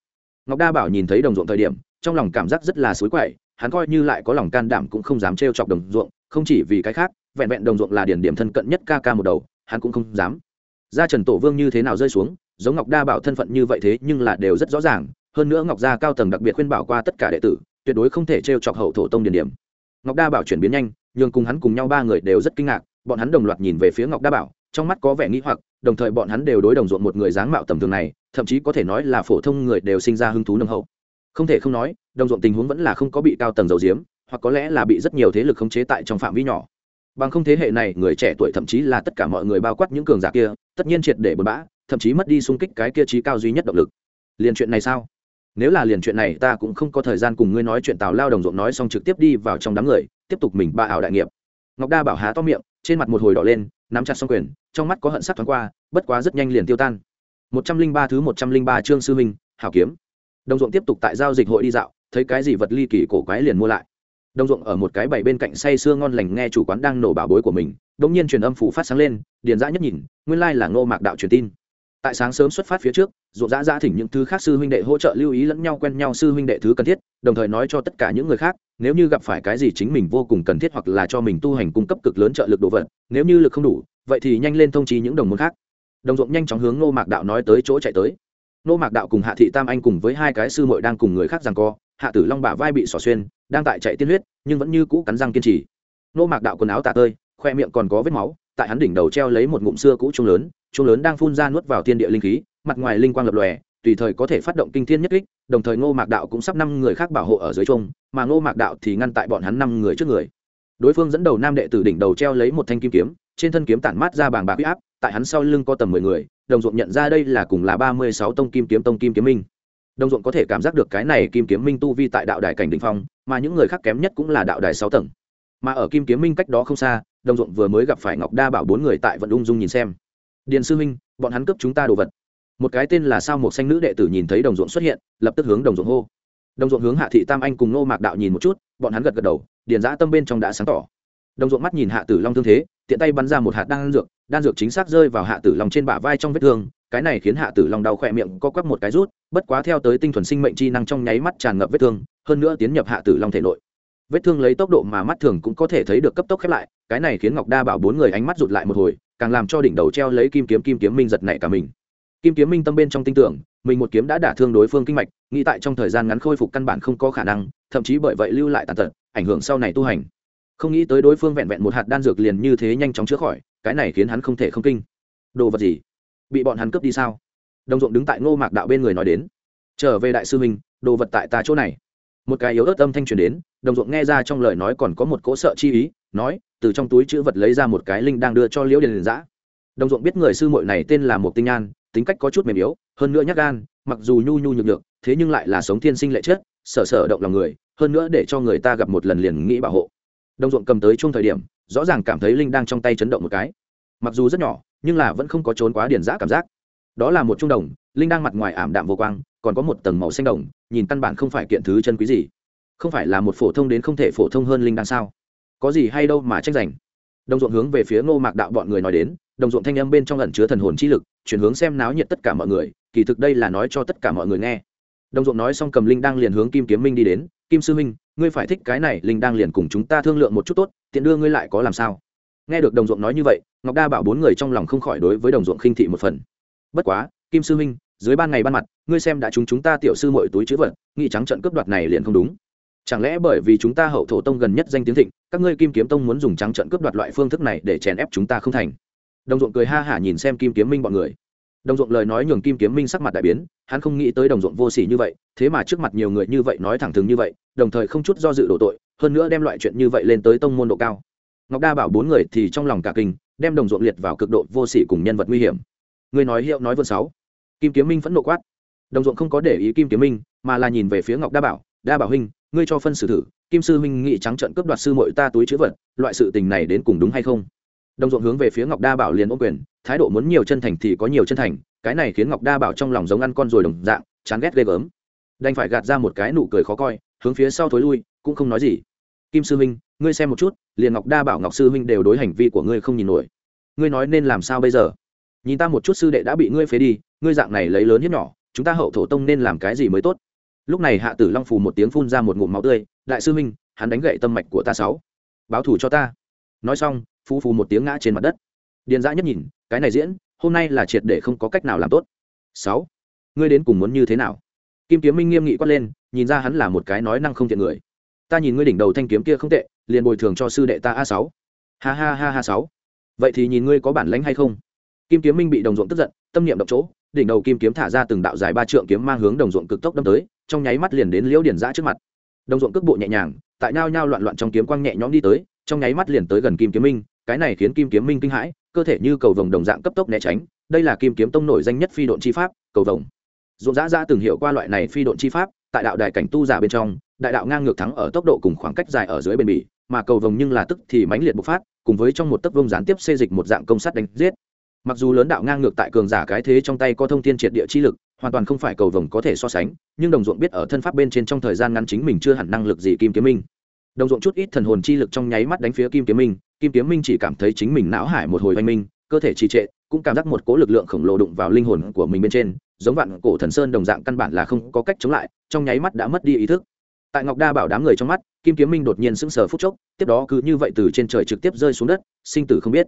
Ngọc đa bảo nhìn thấy đồng ruộng thời điểm, trong lòng cảm giác rất là xối quậy hắn coi như lại có lòng can đảm cũng không dám trêu chọc đồng ruộng, không chỉ vì cái khác, vẹn vẹn đồng ruộng là điển điểm thân cận nhất ca ca một đầu, hắn cũng không dám. Gia trần tổ vương như thế nào rơi xuống, giống ngọc đa bảo thân phận như vậy thế nhưng là đều rất rõ ràng, hơn nữa ngọc gia cao tầng đặc biệt khuyên bảo qua tất cả đệ tử, tuyệt đối không thể trêu chọc hậu thổ tông điển điểm. Ngọc đa bảo chuyển biến nhanh nhưng cùng hắn cùng nhau ba người đều rất kinh ngạc, bọn hắn đồng loạt nhìn về phía ngọc đa bảo, trong mắt có vẻ nghĩ hoặc, đồng thời bọn hắn đều đối đồng ruộng một người dáng mạo tầm thường này, thậm chí có thể nói là phổ thông người đều sinh ra hứng thú nâng hậu không thể không nói, đồng ruộng tình huống vẫn là không có bị cao tầng dầu diếm hoặc có lẽ là bị rất nhiều thế lực khống chế tại trong phạm vi nhỏ. Bằng không thế hệ này, người trẻ tuổi thậm chí là tất cả mọi người bao quát những cường giả kia, tất nhiên triệt để bật bã, thậm chí mất đi sung kích cái kia trí cao duy nhất động lực. Liền chuyện này sao? Nếu là liền chuyện này, ta cũng không có thời gian cùng ngươi nói chuyện tào lao đồng ruộng nói xong trực tiếp đi vào trong đám người, tiếp tục mình ba ảo đại nghiệp. Ngọc đa bảo há to miệng, trên mặt một hồi đỏ lên, nắm chặt xong quyền, trong mắt có hận sắc thoáng qua, bất quá rất nhanh liền tiêu tan. Một trăm linh ba thứ một trăm linh ba trương sư minh hảo kiếm đồng ruộng tiếp tục tại giao dịch hội đi dạo, thấy cái gì vật ly kỳ cổ quái liền mua lại. Đồng ruộng ở một cái bày bên cạnh say sưa ngon lành nghe chủ quán đang nổ bảo bối của mình đ ỗ n g nhiên truyền âm phủ phát sáng lên, điền dã nhất nhìn, nguyên lai là ngô mạc đạo truyền tin. Tại sáng sớm xuất phát phía trước, ruộng dã dã thỉnh những thứ khác sư huynh đệ hỗ trợ lưu ý lẫn nhau quen nhau sư huynh đệ thứ cần thiết, đồng thời nói cho tất cả những người khác, nếu như gặp phải cái gì chính mình vô cùng cần thiết hoặc là cho mình tu hành cung cấp cực lớn trợ lực đồ vật, nếu như lực không đủ, vậy thì nhanh lên thông trí những đồng môn khác. Đồng ruộng nhanh chóng hướng Ngô mạc đạo nói tới chỗ chạy tới nô mạc đạo cùng hạ thị tam anh cùng với hai cái sư muội đang cùng người khác rằng co, hạ tử long bả vai bị xỏ xuyên, đang tại chạy tiên huyết, nhưng vẫn như cũ cắn răng kiên trì. Nô mạc đạo quần áo tạ tơi, khoe miệng còn có vết máu, tại hắn đỉnh đầu treo lấy một ngụm xưa cũ trung lớn trung lớn đang phun ra nuốt vào thiên địa linh khí, mặt ngoài linh quang lập lòe, tùy thời có thể phát động kinh thiên nhất kích, đồng thời ngô mạc đạo cũng sắp năm người khác bảo hộ ở dưới trung mà ngô mạc đạo thì ngăn tại bọn hắn năm người trước người. Đối phương dẫn đầu nam đệ tử đỉnh đầu treo lấy một thanh kim kiếm, trên thân kiếm tản mát ra bàng bạc huy áp, tại hắn sau lưng có tầm mười người đồng ruộng nhận ra đây là cùng là ba mươi sáu tông kim kiếm tông kim kiếm minh. Đồng ruộng có thể cảm giác được cái này kim kiếm minh tu vi tại đạo đài cảnh đ ỉ n h phong, mà những người khác kém nhất cũng là đạo đài sáu tầng. Mà ở kim kiếm minh cách đó không xa, đồng ruộng vừa mới gặp phải ngọc đa bảo bốn người tại vận ung dung nhìn xem. Điền sư minh bọn hắn cướp chúng ta đồ vật. Một cái tên là sao một xanh nữ đệ tử nhìn thấy đồng ruộng xuất hiện, lập tức hướng đồng ruộng hô. Đồng ruộng hướng hạ thị tam anh cùng nô mạc đạo nhìn một chút, bọn hắn gật gật đầu, điền giã tâm bên trong đã sáng tỏ. Đồng ruộng mắt nhìn hạ tử long thương thế tiện tay bắn ra một hạt đan dược đan dược chính xác rơi vào hạ tử long trên bả vai trong vết thương, cái này khiến hạ tử long đau khỏe miệng co quắp một cái rút, bất quá theo tới tinh thuần sinh mệnh chi năng trong nháy mắt tràn ngập vết thương, hơn nữa tiến nhập hạ tử long thể nội. Vết thương lấy tốc độ mà mắt thường cũng có thể thấy được cấp tốc khép lại, cái này khiến ngọc đa bảo bốn người ánh mắt rụt lại một hồi, càng làm cho đỉnh đầu treo lấy kim kiếm kim kiếm minh giật nảy cả mình. Kim kiếm minh tâm bên trong tin tưởng, mình một kiếm đã đả thương đối phương kinh mạch, nghĩ tại trong thời gian ngắn khôi phục căn bản không có khả năng, thậm chí bởi vậy lưu lại tàn tật, ảnh hưởng sau này tu hành không nghĩ tới đối phương vẹn vẹn một hạt đan dược liền như thế nhanh chóng chữa khỏi cái này khiến hắn không thể không kinh. Đồ vật gì? Bị bọn hắn cướp đi sao? Đồng ruộng đứng tại ngô mạc đạo bên người nói đến. Trở về đại sư minh đồ vật tại ta chỗ này. Một cái yếu ớt âm thanh truyền đến đồng ruộng nghe ra trong lời nói còn có một cỗ sợ chi ý nói từ trong túi chữ vật lấy ra một cái linh đang đưa cho liễu điền giã đồng ruộng biết người sư muội này tên là một tinh An, tính cách có chút mềm yếu hơn nữa nhắc gan mặc dù nhu nhu nhược nhược thế nhưng lại là sống thiên sinh lệ chết sở sở động lòng người hơn nữa để cho người ta gặp một lần liền nghĩ bảo hộ đồng ruộng cầm tới chung thời điểm, rõ ràng cảm thấy linh đang trong tay chấn động một cái. Mặc dù rất nhỏ, nhưng là vẫn không có trốn quá điển giã cảm giác. Đó là một trung đồng, linh đang mặt ngoài ảm đạm vô quang, còn có một tầng màu xanh đồng, nhìn căn bản không phải kiện thứ chân quý gì. Không phải là một phổ thông đến không thể phổ thông hơn linh đang sao? Có gì hay đâu mà tranh giành. Đồng ruộng hướng về phía ngô mạc đạo bọn người nói đến đồng ruộng thanh âm bên trong ẩn chứa thần hồn chi lực, chuyển hướng xem náo nhiệt tất cả mọi người, kỳ thực đây là nói cho tất cả mọi người nghe. Đồng ruộng nói xong cầm linh đang liền hướng kim kiếm minh đi đến, kim sư minh ngươi phải thích cái này, linh đang liền cùng chúng ta thương lượng một chút tốt, tiện đưa ngươi lại có làm sao? Nghe được đồng ruộng nói như vậy, ngọc đa bảo bốn người trong lòng không khỏi đối với đồng ruộng khinh thị một phần. Bất quá, kim sư minh dưới ban ngày ban mặt, ngươi xem đã chúng chúng ta tiểu sư mọi túi chữ vật nghị trắng trận cướp đoạt này liền không đúng. Chẳng lẽ bởi vì chúng ta hậu thổ tông gần nhất danh tiếng thịnh, các ngươi kim kiếm tông muốn dùng trắng trận cướp đoạt loại phương thức này để chèn ép chúng ta không thành? Đồng ruộng cười ha hả nhìn xem kim kiếm minh bọn người đồng ruộng lời nói nhường kim kiếm minh sắc mặt đại biến, hắn không nghĩ tới đồng ruộng vô s ỉ như vậy, thế mà trước mặt nhiều người như vậy nói thẳng thừng như vậy, đồng thời không chút do dự đổ tội, hơn nữa đem loại chuyện như vậy lên tới tông môn độ cao. Ngọc đa bảo bốn người thì trong lòng cả kinh, đem đồng ruộng liệt vào cực độ vô s ỉ cùng nhân vật nguy hiểm. Người nói hiệu nói vượt sáu. Kim kiếm minh phẫn nộ quát. Đồng ruộng không có để ý kim kiếm minh, mà là nhìn về phía ngọc đa bảo đa bảo huynh, ngươi cho phân xử thử, kim sư huynh nghị trắng trận cướp đoạt sư mội ta túi chữ vật, loại sự tình này đến cùng đúng hay không? Đồng ruộng hướng về phía ngọc đa bảo liền ô quyền thái độ muốn nhiều chân thành thì có nhiều chân thành, cái này khiến ngọc đa bảo trong lòng giống ăn con rồi đồng dạng, chán ghét ghê gớm. Đành phải gạt ra một cái nụ cười khó coi, hướng phía sau thối lui, cũng không nói gì. Kim sư huynh, ngươi xem một chút, liền ngọc đa bảo ngọc sư huynh đều đối hành vi của ngươi không nhìn nổi. Ngươi nói nên làm sao bây giờ? Nhìn ta một chút sư đệ đã bị ngươi phế đi, ngươi dạng này lấy lớn nhất nhỏ, chúng ta hậu thổ tông nên làm cái gì mới tốt? Lúc này hạ tử long phù một tiếng phun ra một ngụm máu tươi, đại sư huynh, hắn đánh gậy tâm mạch của ta sáu. Báo thủ cho ta. Nói xong, phù phù một tiếng ngã trên mặt đất. Điền dã nhất nhìn cái này diễn, hôm nay là triệt để không có cách nào làm tốt. Sáu, ngươi đến cùng muốn như thế nào? Kim kiếm minh nghiêm nghị quát lên, nhìn ra hắn là một cái nói năng không thiện người. Ta nhìn ngươi đỉnh đầu thanh kiếm kia không tệ, liền bồi thường cho sư đệ ta a sáu. Ha ha ha ha sáu. Vậy thì nhìn ngươi có bản lãnh hay không? Kim kiếm minh bị đồng ruộng tức giận, tâm niệm động chỗ, đỉnh đầu kim kiếm thả ra từng đạo dài ba trượng kiếm mang hướng đồng ruộng cực tốc đâm tới, trong nháy mắt liền đến liễu điển giã trước mặt. Đồng ruộng cước bộ nhẹ nhàng, tại nhao nhao loạn loạn trong kiếm quang nhẹ nhõm đi tới, trong nháy mắt liền tới gần kim kiếm minh cái này khiến kim kiếm minh kinh hãi, cơ thể như cầu vồng đồng dạng cấp tốc né tránh, đây là kim kiếm tông nổi danh nhất phi độn chi pháp, cầu vồng. Ruộng giã ra từng hiểu qua loại này phi độn chi pháp, tại đạo đại cảnh tu giả bên trong, đại đạo ngang ngược thắng ở tốc độ cùng khoảng cách dài ở dưới bền bỉ, mà cầu vồng nhưng là tức thì mãnh liệt bộc phát, cùng với trong một tấc vông gián tiếp xê dịch một dạng công sát đánh giết. Mặc dù lớn đạo ngang ngược tại cường giả cái thế trong tay có thông tin triệt địa chi lực, hoàn toàn không phải cầu vồng có thể so sánh, nhưng đồng ruộng biết ở thân pháp bên trên trong thời gian ngắn chính mình chưa hẳn năng lực gì kim kiếm minh. Đồng ruộng chút ít thần hồn chi lực trong nháy mắt đánh phía kim kiếm minh kim kiếm minh chỉ cảm thấy chính mình não hải một hồi oanh minh, cơ thể trì trệ, cũng cảm giác một cố lực lượng khổng lồ đụng vào linh hồn của mình bên trên, giống vạn cổ thần sơn đồng dạng căn bản là không có cách chống lại, trong nháy mắt đã mất đi ý thức. Tại ngọc đa bảo đám người trong mắt, kim kiếm minh đột nhiên sững sờ phút chốc, tiếp đó cứ như vậy từ trên trời trực tiếp rơi xuống đất, sinh tử không biết.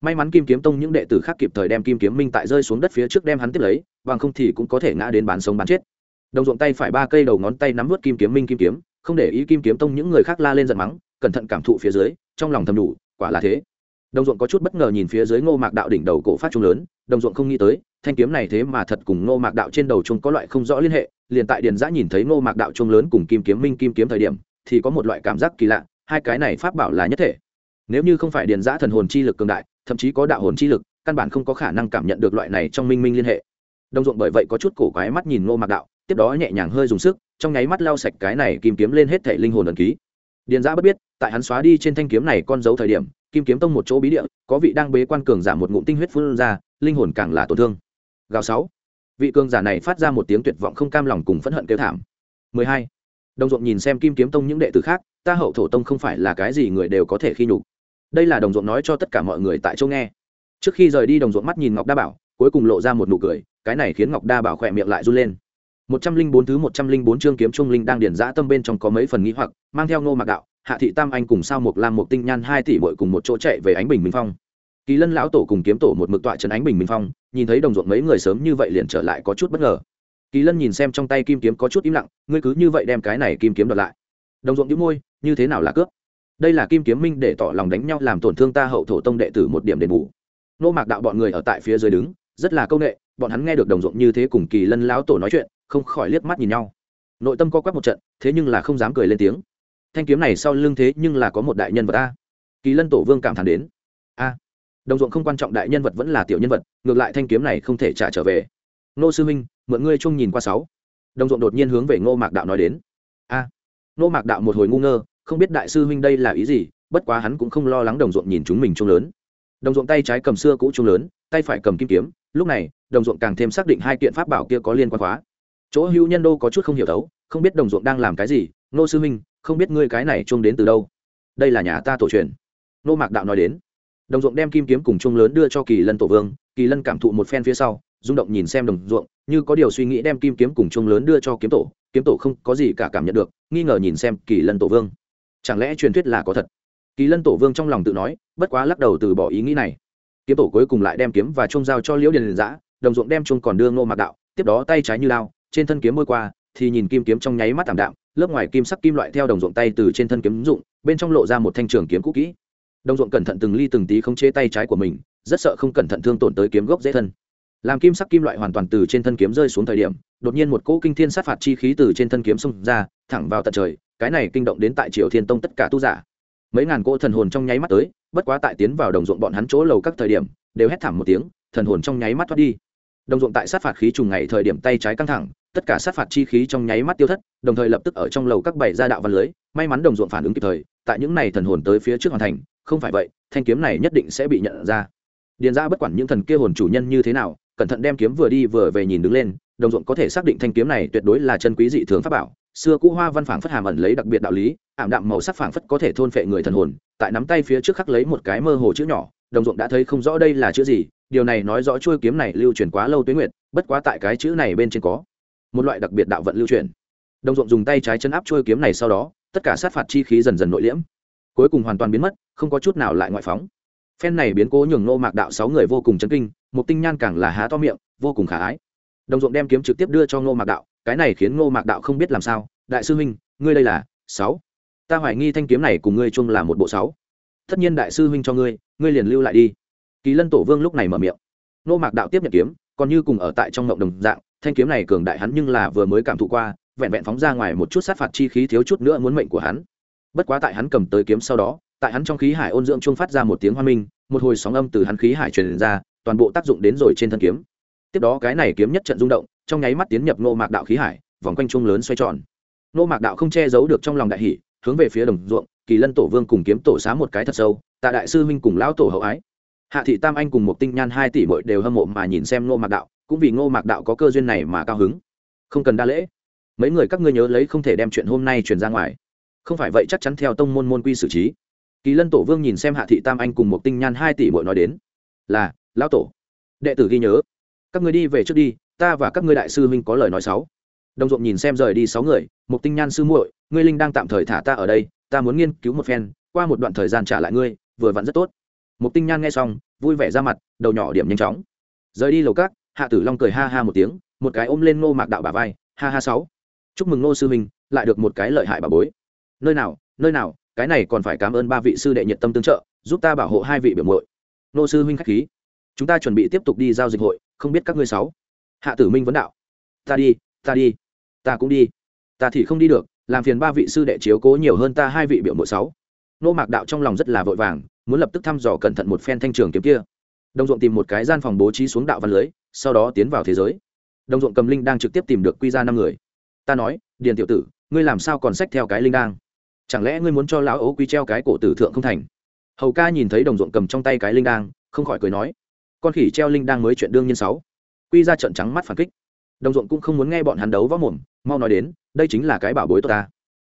May mắn kim kiếm tông những đệ tử khác kịp thời đem kim kiếm minh tại rơi xuống đất phía trước đem hắn tiếp lấy, bằng không thì cũng có thể ngã đến bán sống bán chết. Đồng ruộng tay phải ba cây đầu ngón tay nắm vớt kim kiếm minh kim kiếm, không để ý kim kiếm tông những người khác la lên giận mắng, cẩn thận cảm thụ phía dưới, trong lòng thầm đủ quả là thế. Đồng ruộng có chút bất ngờ nhìn phía dưới ngô mạc đạo đỉnh đầu cổ phát trung lớn, đồng ruộng không nghĩ tới, thanh kiếm này thế mà thật cùng ngô mạc đạo trên đầu chung có loại không rõ liên hệ, liền tại điền giã nhìn thấy ngô mạc đạo chung lớn cùng kim kiếm minh kim kiếm thời điểm, thì có một loại cảm giác kỳ lạ, hai cái này pháp bảo là nhất thể. Nếu như không phải điền giã thần hồn chi lực cường đại, thậm chí có đạo hồn chi lực, căn bản không có khả năng cảm nhận được loại này trong minh minh liên hệ. Đồng ruộng bởi vậy có chút cổ quái mắt nhìn ngô mạc đạo, tiếp đó nhẹ nhàng hơi dùng sức, trong nháy mắt lau sạch cái này kim kiếm lên hết thể linh hồn ẩn ký điền giã bất biết, tại hắn xóa đi trên thanh kiếm này con dấu thời điểm, kim kiếm tông một chỗ bí địa, có vị đang bế quan cường giả một ngụm tinh huyết phun ra, linh hồn càng là tổn thương. Gào sáu. Vị cường giả này phát ra một tiếng tuyệt vọng không cam lòng cùng phẫn hận kêu thảm. 12. đồng ruộng nhìn xem kim kiếm tông những đệ tử khác, ta hậu thổ tông không phải là cái gì người đều có thể khi nhục. Đây là đồng ruộng nói cho tất cả mọi người tại chỗ nghe. Trước khi rời đi đồng ruộng mắt nhìn ngọc đa bảo, cuối cùng lộ ra một nụ cười, cái này khiến ngọc đa bảo khỏe miệng lại run lên một trăm linh bốn thứ một trăm linh bốn chương kiếm trung linh đang điển dã tâm bên trong có mấy phần nghĩ hoặc, mang theo ngô mạc đạo, hạ thị tam anh cùng sao mộc lam mộc tinh nhan hai tỷ muội cùng một chỗ chạy về ánh bình minh phong. Kỳ lân lão tổ cùng kiếm tổ một mực tọa trấn ánh bình minh phong, nhìn thấy đồng ruộng mấy người sớm như vậy liền trở lại có chút bất ngờ. Kỳ lân nhìn xem trong tay kim kiếm có chút im lặng, ngươi cứ như vậy đem cái này kim kiếm đoạt lại. Đồng ruộng nhíu môi, như thế nào là cướp? Đây là kim kiếm minh để tỏ lòng đánh nhau làm tổn thương ta hậu thổ tông đệ tử một điểm đền bù. Nô mạc đạo bọn người ở tại phía dưới đứng, rất là công nghệ, bọn hắn nghe được đồng ruộng như thế cùng kỳ lân lão tổ nói chuyện không khỏi liếc mắt nhìn nhau. Nội tâm co quắp một trận thế nhưng là không dám cười lên tiếng. Thanh kiếm này sau lưng thế nhưng là có một đại nhân vật a. Kỳ lân tổ vương cảm thán đến. A. Đồng ruộng không quan trọng đại nhân vật vẫn là tiểu nhân vật ngược lại thanh kiếm này không thể trả trở về. Nô sư minh mượn ngươi chung nhìn qua sáu. Đồng ruộng đột nhiên hướng về ngô mạc đạo nói đến. A. À, ngô mạc đạo một hồi ngu ngơ không biết đại sư huynh đây là ý gì bất quá hắn cũng không lo lắng đồng ruộng nhìn chúng mình chung lớn. Đồng ruộng tay trái cầm xưa cũ chung lớn tay phải cầm kim kiếm lúc này đồng ruộng càng thêm xác định hai kiện pháp bảo kia có liên quan khóa chỗ hữu nhân đô có chút không hiểu thấu không biết đồng ruộng đang làm cái gì nô sư minh, không biết ngươi cái này chung đến từ đâu? Đây là nhà ta tổ truyền. Nô mạc đạo nói đến. Đồng ruộng đem kim kiếm cùng chung lớn đưa cho kỳ lân tổ vương kỳ lân cảm thụ một phen phía sau rung động nhìn xem đồng ruộng như có điều suy nghĩ đem kim kiếm cùng chung lớn đưa cho kiếm tổ kiếm tổ không có gì cả cảm nhận được nghi ngờ nhìn xem kỳ lân tổ vương. Chẳng lẽ truyền thuyết là có thật? Kỳ lân tổ vương trong lòng tự nói bất quá lắc đầu từ bỏ ý nghĩ này. Kiếm tổ cuối cùng lại đem kiếm và chung giao cho liễu điền giã đồng ruộng đem chung còn đưa ngô mạc đạo tiếp đó tay trái như lao trên thân kiếm môi qua, thì nhìn kim kiếm trong nháy mắt tạm đạm, lớp ngoài kim sắc kim loại theo đồng ruộng tay từ trên thân kiếm dụng, bên trong lộ ra một thanh trường kiếm cũ kỹ. Đồng ruộng cẩn thận từng ly từng tí không chế tay trái của mình, rất sợ không cẩn thận thương tổn tới kiếm gốc dễ thân. Làm kim sắc kim loại hoàn toàn từ trên thân kiếm rơi xuống thời điểm, đột nhiên một cỗ kinh thiên sát phạt chi khí từ trên thân kiếm xông ra, thẳng vào tận trời, cái này kinh động đến tại triều thiên tông tất cả tu giả. Mấy ngàn cỗ thần hồn trong nháy mắt tới, bất quá tại tiến vào đồng ruộng bọn hắn chỗ lầu các thời điểm, đều hét thảm một tiếng, thần hồn trong nháy mắt thoát đi. Đồng ruộng tại sát phạt khí trùng ngày thời điểm tay trái căng thẳng tất cả sát phạt chi khí trong nháy mắt tiêu thất, đồng thời lập tức ở trong lầu các bảy gia đạo văn lưới, may mắn đồng ruộng phản ứng kịp thời, tại những này thần hồn tới phía trước hoàn thành, không phải vậy, thanh kiếm này nhất định sẽ bị nhận ra. Điền ra bất quản những thần kia hồn chủ nhân như thế nào, cẩn thận đem kiếm vừa đi vừa về nhìn đứng lên, đồng ruộng có thể xác định thanh kiếm này tuyệt đối là chân quý dị thường pháp bảo. Xưa cũ hoa văn phảng phất hàm ẩn lấy đặc biệt đạo lý, ảm đạm màu sắc phảng phất có thể thôn phệ người thần hồn, tại nắm tay phía trước khắc lấy một cái mơ hồ chữ nhỏ, đồng ruộng đã thấy không rõ đây là chữ gì, điều này nói rõ chuôi kiếm này lưu truyền quá lâu tuyến nguyệt, bất quá tại cái chữ này bên trên có một loại đặc biệt đạo vận lưu truyền. Đồng ruộng dùng tay trái chân áp chuôi kiếm này sau đó, tất cả sát phạt chi khí dần dần nội liễm. Cuối cùng hoàn toàn biến mất, không có chút nào lại ngoại phóng. Phen này biến cố nhường nô mạc đạo sáu người vô cùng chấn kinh một tinh nhan càng là há to miệng, vô cùng khả ái. Đồng ruộng đem kiếm trực tiếp đưa cho ngô mạc đạo, cái này khiến ngô mạc đạo không biết làm sao. Đại sư huynh, ngươi đây là sáu. Ta hoài nghi thanh kiếm này cùng ngươi chung là một bộ sáu. Tất nhiên đại sư huynh cho ngươi ngươi liền lưu lại đi. Kỳ lân tổ vương lúc này mở miệng. Ngô mạc đạo tiếp nhận kiếm, còn như cùng ở tại trong ngộng đồng dạng thanh kiếm này cường đại hắn nhưng là vừa mới cảm thụ qua, vẹn vẹn phóng ra ngoài một chút sát phạt chi khí thiếu chút nữa muốn mệnh của hắn. Bất quá tại hắn cầm tới kiếm sau đó, tại hắn trong khí hải ôn dưỡng trung phát ra một tiếng hoa minh, một hồi sóng âm từ hắn khí hải truyền ra, toàn bộ tác dụng đến rồi trên thân kiếm. Tiếp đó cái này kiếm nhất trận rung động, trong nháy mắt tiến nhập nô mạc đạo khí hải, vòng quanh trung lớn xoay tròn. Nô mạc đạo không che giấu được trong lòng đại hỷ hướng về phía đồng ruộng, kỳ lân tổ vương cùng kiếm tổ xá một cái thật sâu, tạ đại sư huynh cùng lão tổ hậu ái. Hạ thị tam anh cùng một tinh nhan hai tỷ bội đều hâm mộ mà nhìn xem nô mạc đạo cũng vì ngô mạc đạo có cơ duyên này mà cao hứng. Không cần đa lễ. Mấy người các ngươi nhớ lấy không thể đem chuyện hôm nay truyền ra ngoài. Không phải vậy chắc chắn theo tông môn môn quy xử trí. Kỳ lân tổ vương nhìn xem hạ thị tam anh cùng một tinh nhan hai tỷ bội nói đến. Là, lão tổ. Đệ tử ghi nhớ. Các người đi về trước đi, ta và các ngươi đại sư huynh có lời nói sáu. Đồng ruộng nhìn xem rời đi sáu người một tinh nhan sư muội, ngươi linh đang tạm thời thả ta ở đây, ta muốn nghiên cứu một phen, qua một đoạn thời gian trả lại ngươi, vừa vặn rất tốt. Một tinh nhan nghe xong, vui vẻ ra mặt, đầu nhỏ điểm nhanh chóng. Rời đi lầu cát hạ tử long cười ha ha một tiếng, một cái ôm lên ngô mạc đạo bà vai, ha ha sáu. Chúc mừng ngô sư minh, lại được một cái lợi hại bà bối. Nơi nào nơi nào, cái này còn phải cảm ơn ba vị sư đệ nhiệt tâm tương trợ, giúp ta bảo hộ hai vị biểu muội. Ngô sư huynh khách khí. Chúng ta chuẩn bị tiếp tục đi giao dịch hội, không biết các ngươi sáu. Hạ tử minh vấn đạo. Ta đi ta đi. Ta cũng đi. Ta thì không đi được, làm phiền ba vị sư đệ chiếu cố nhiều hơn ta hai vị biểu muội sáu. Nô mạc đạo trong lòng rất là vội vàng, muốn lập tức thăm dò cẩn thận một phen thanh trường kiếm kia đồng ruộng tìm một cái gian phòng bố trí xuống đạo văn lưới, sau đó tiến vào thế giới. Đồng ruộng cầm linh đang trực tiếp tìm được quy ra năm người. Ta nói, điền tiểu tử, ngươi làm sao còn sách theo cái linh đang? Chẳng lẽ ngươi muốn cho lão ấu quy treo cái cổ tử thượng không thành? Hầu ca nhìn thấy đồng ruộng cầm trong tay cái linh đang, không khỏi cười nói, con khỉ treo linh đang mới chuyện đương nhiên sáu. Quy ra trận trắng mắt phản kích. Đồng ruộng cũng không muốn nghe bọn hắn đấu võ mồm, mau nói đến, đây chính là cái bảo bối tốt ta.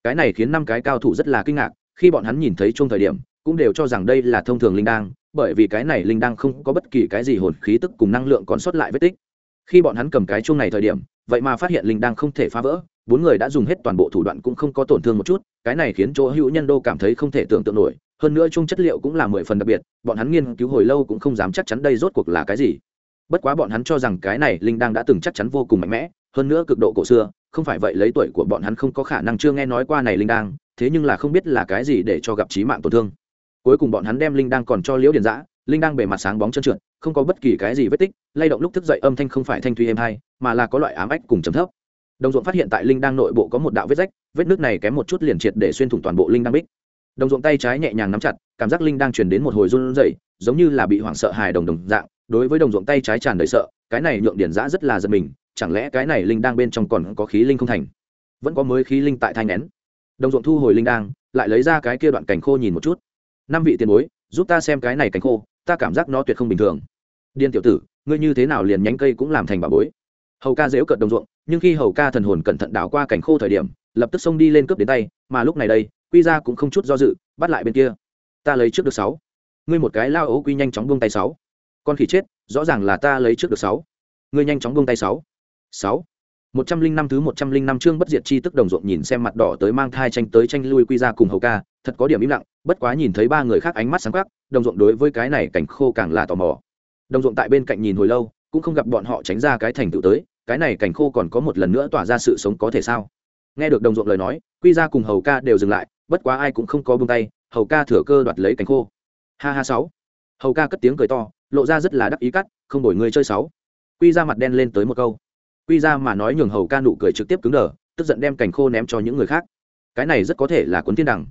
Cái này khiến năm cái cao thủ rất là kinh ngạc, khi bọn hắn nhìn thấy chung thời điểm, cũng đều cho rằng đây là thông thường linh đang bởi vì cái này linh đang không có bất kỳ cái gì hồn khí tức cùng năng lượng còn sót lại vết tích. Khi bọn hắn cầm cái chung này thời điểm, vậy mà phát hiện linh đang không thể phá vỡ, bốn người đã dùng hết toàn bộ thủ đoạn cũng không có tổn thương một chút, cái này khiến chỗ hữu nhân đô cảm thấy không thể tưởng tượng nổi, hơn nữa chung chất liệu cũng là mười phần đặc biệt, bọn hắn nghiên cứu hồi lâu cũng không dám chắc chắn đây rốt cuộc là cái gì. Bất quá bọn hắn cho rằng cái này linh đang đã từng chắc chắn vô cùng mạnh mẽ, hơn nữa cực độ cổ xưa, không phải vậy lấy tuổi của bọn hắn không có khả năng chưa nghe nói qua này linh đang, thế nhưng là không biết là cái gì để cho gặp trí mạng tổn thương cuối cùng bọn hắn đem linh đang còn cho liễu điền giã linh đang bề mặt sáng bóng trơn trượt, không có bất kỳ cái gì vết tích, lay động lúc thức dậy âm thanh không phải thanh thuy êm hay, mà là có loại ám ách cùng chấm thấp. Đồng ruộng phát hiện tại linh đang nội bộ có một đạo vết rách, vết nước này kém một chút liền triệt để xuyên thủng toàn bộ linh đang bích. Đồng ruộng tay trái nhẹ nhàng nắm chặt, cảm giác linh đang truyền đến một hồi run rẩy, giống như là bị hoảng sợ hài đồng đồng dạng, đối với đồng ruộng tay trái tràn đầy sợ, cái này nhượng điển giã rất là giật mình, chẳng lẽ cái này linh đang bên trong còn có khí linh không thành? Vẫn có mới khí linh tại thai nén. Đồng ruộng thu hồi linh đang, lại lấy ra cái kia đoạn cảnh khô nhìn một chút năm vị tiền bối, giúp ta xem cái này cảnh khô, ta cảm giác nó tuyệt không bình thường. Điên tiểu tử, ngươi như thế nào liền nhánh cây cũng làm thành bà bối? Hầu ca dễu cận đồng ruộng, nhưng khi hầu ca thần hồn cẩn thận đảo qua cảnh khô thời điểm, lập tức xông đi lên cướp đến tay, mà lúc này đây, quy ra cũng không chút do dự, bắt lại bên kia. Ta lấy trước được sáu. Ngươi một cái lao ấu quy nhanh chóng buông tay sáu. Con khỉ chết, rõ ràng là ta lấy trước được sáu. Ngươi nhanh chóng buông tay sáu. Sáu một trăm linh năm thứ một trăm linh năm chương bất diệt chi tức đồng ruộng nhìn xem mặt đỏ tới mang thai tranh tới tranh lui quy ra cùng hầu ca, thật có điểm im lặng, bất quá nhìn thấy ba người khác ánh mắt sáng quắc, đồng ruộng đối với cái này cảnh khô càng là tò mò. Đồng ruộng tại bên cạnh nhìn hồi lâu, cũng không gặp bọn họ tránh ra cái thành tựu tới, cái này cảnh khô còn có một lần nữa tỏa ra sự sống có thể sao? Nghe được đồng ruộng lời nói, quy ra cùng hầu ca đều dừng lại, bất quá ai cũng không có buông tay, hầu ca thừa cơ đoạt lấy cảnh khô. Ha ha sáu. Hầu ca cất tiếng cười to, lộ ra rất là đắc ý cắt, không đổi người chơi sáu. Quy ra mặt đen lên tới một câu quy ra mà nói nhường hầu ca nụ cười trực tiếp cứng đờ, tức giận đem cảnh khô ném cho những người khác. Cái này rất có thể là cuốn thiên đằng.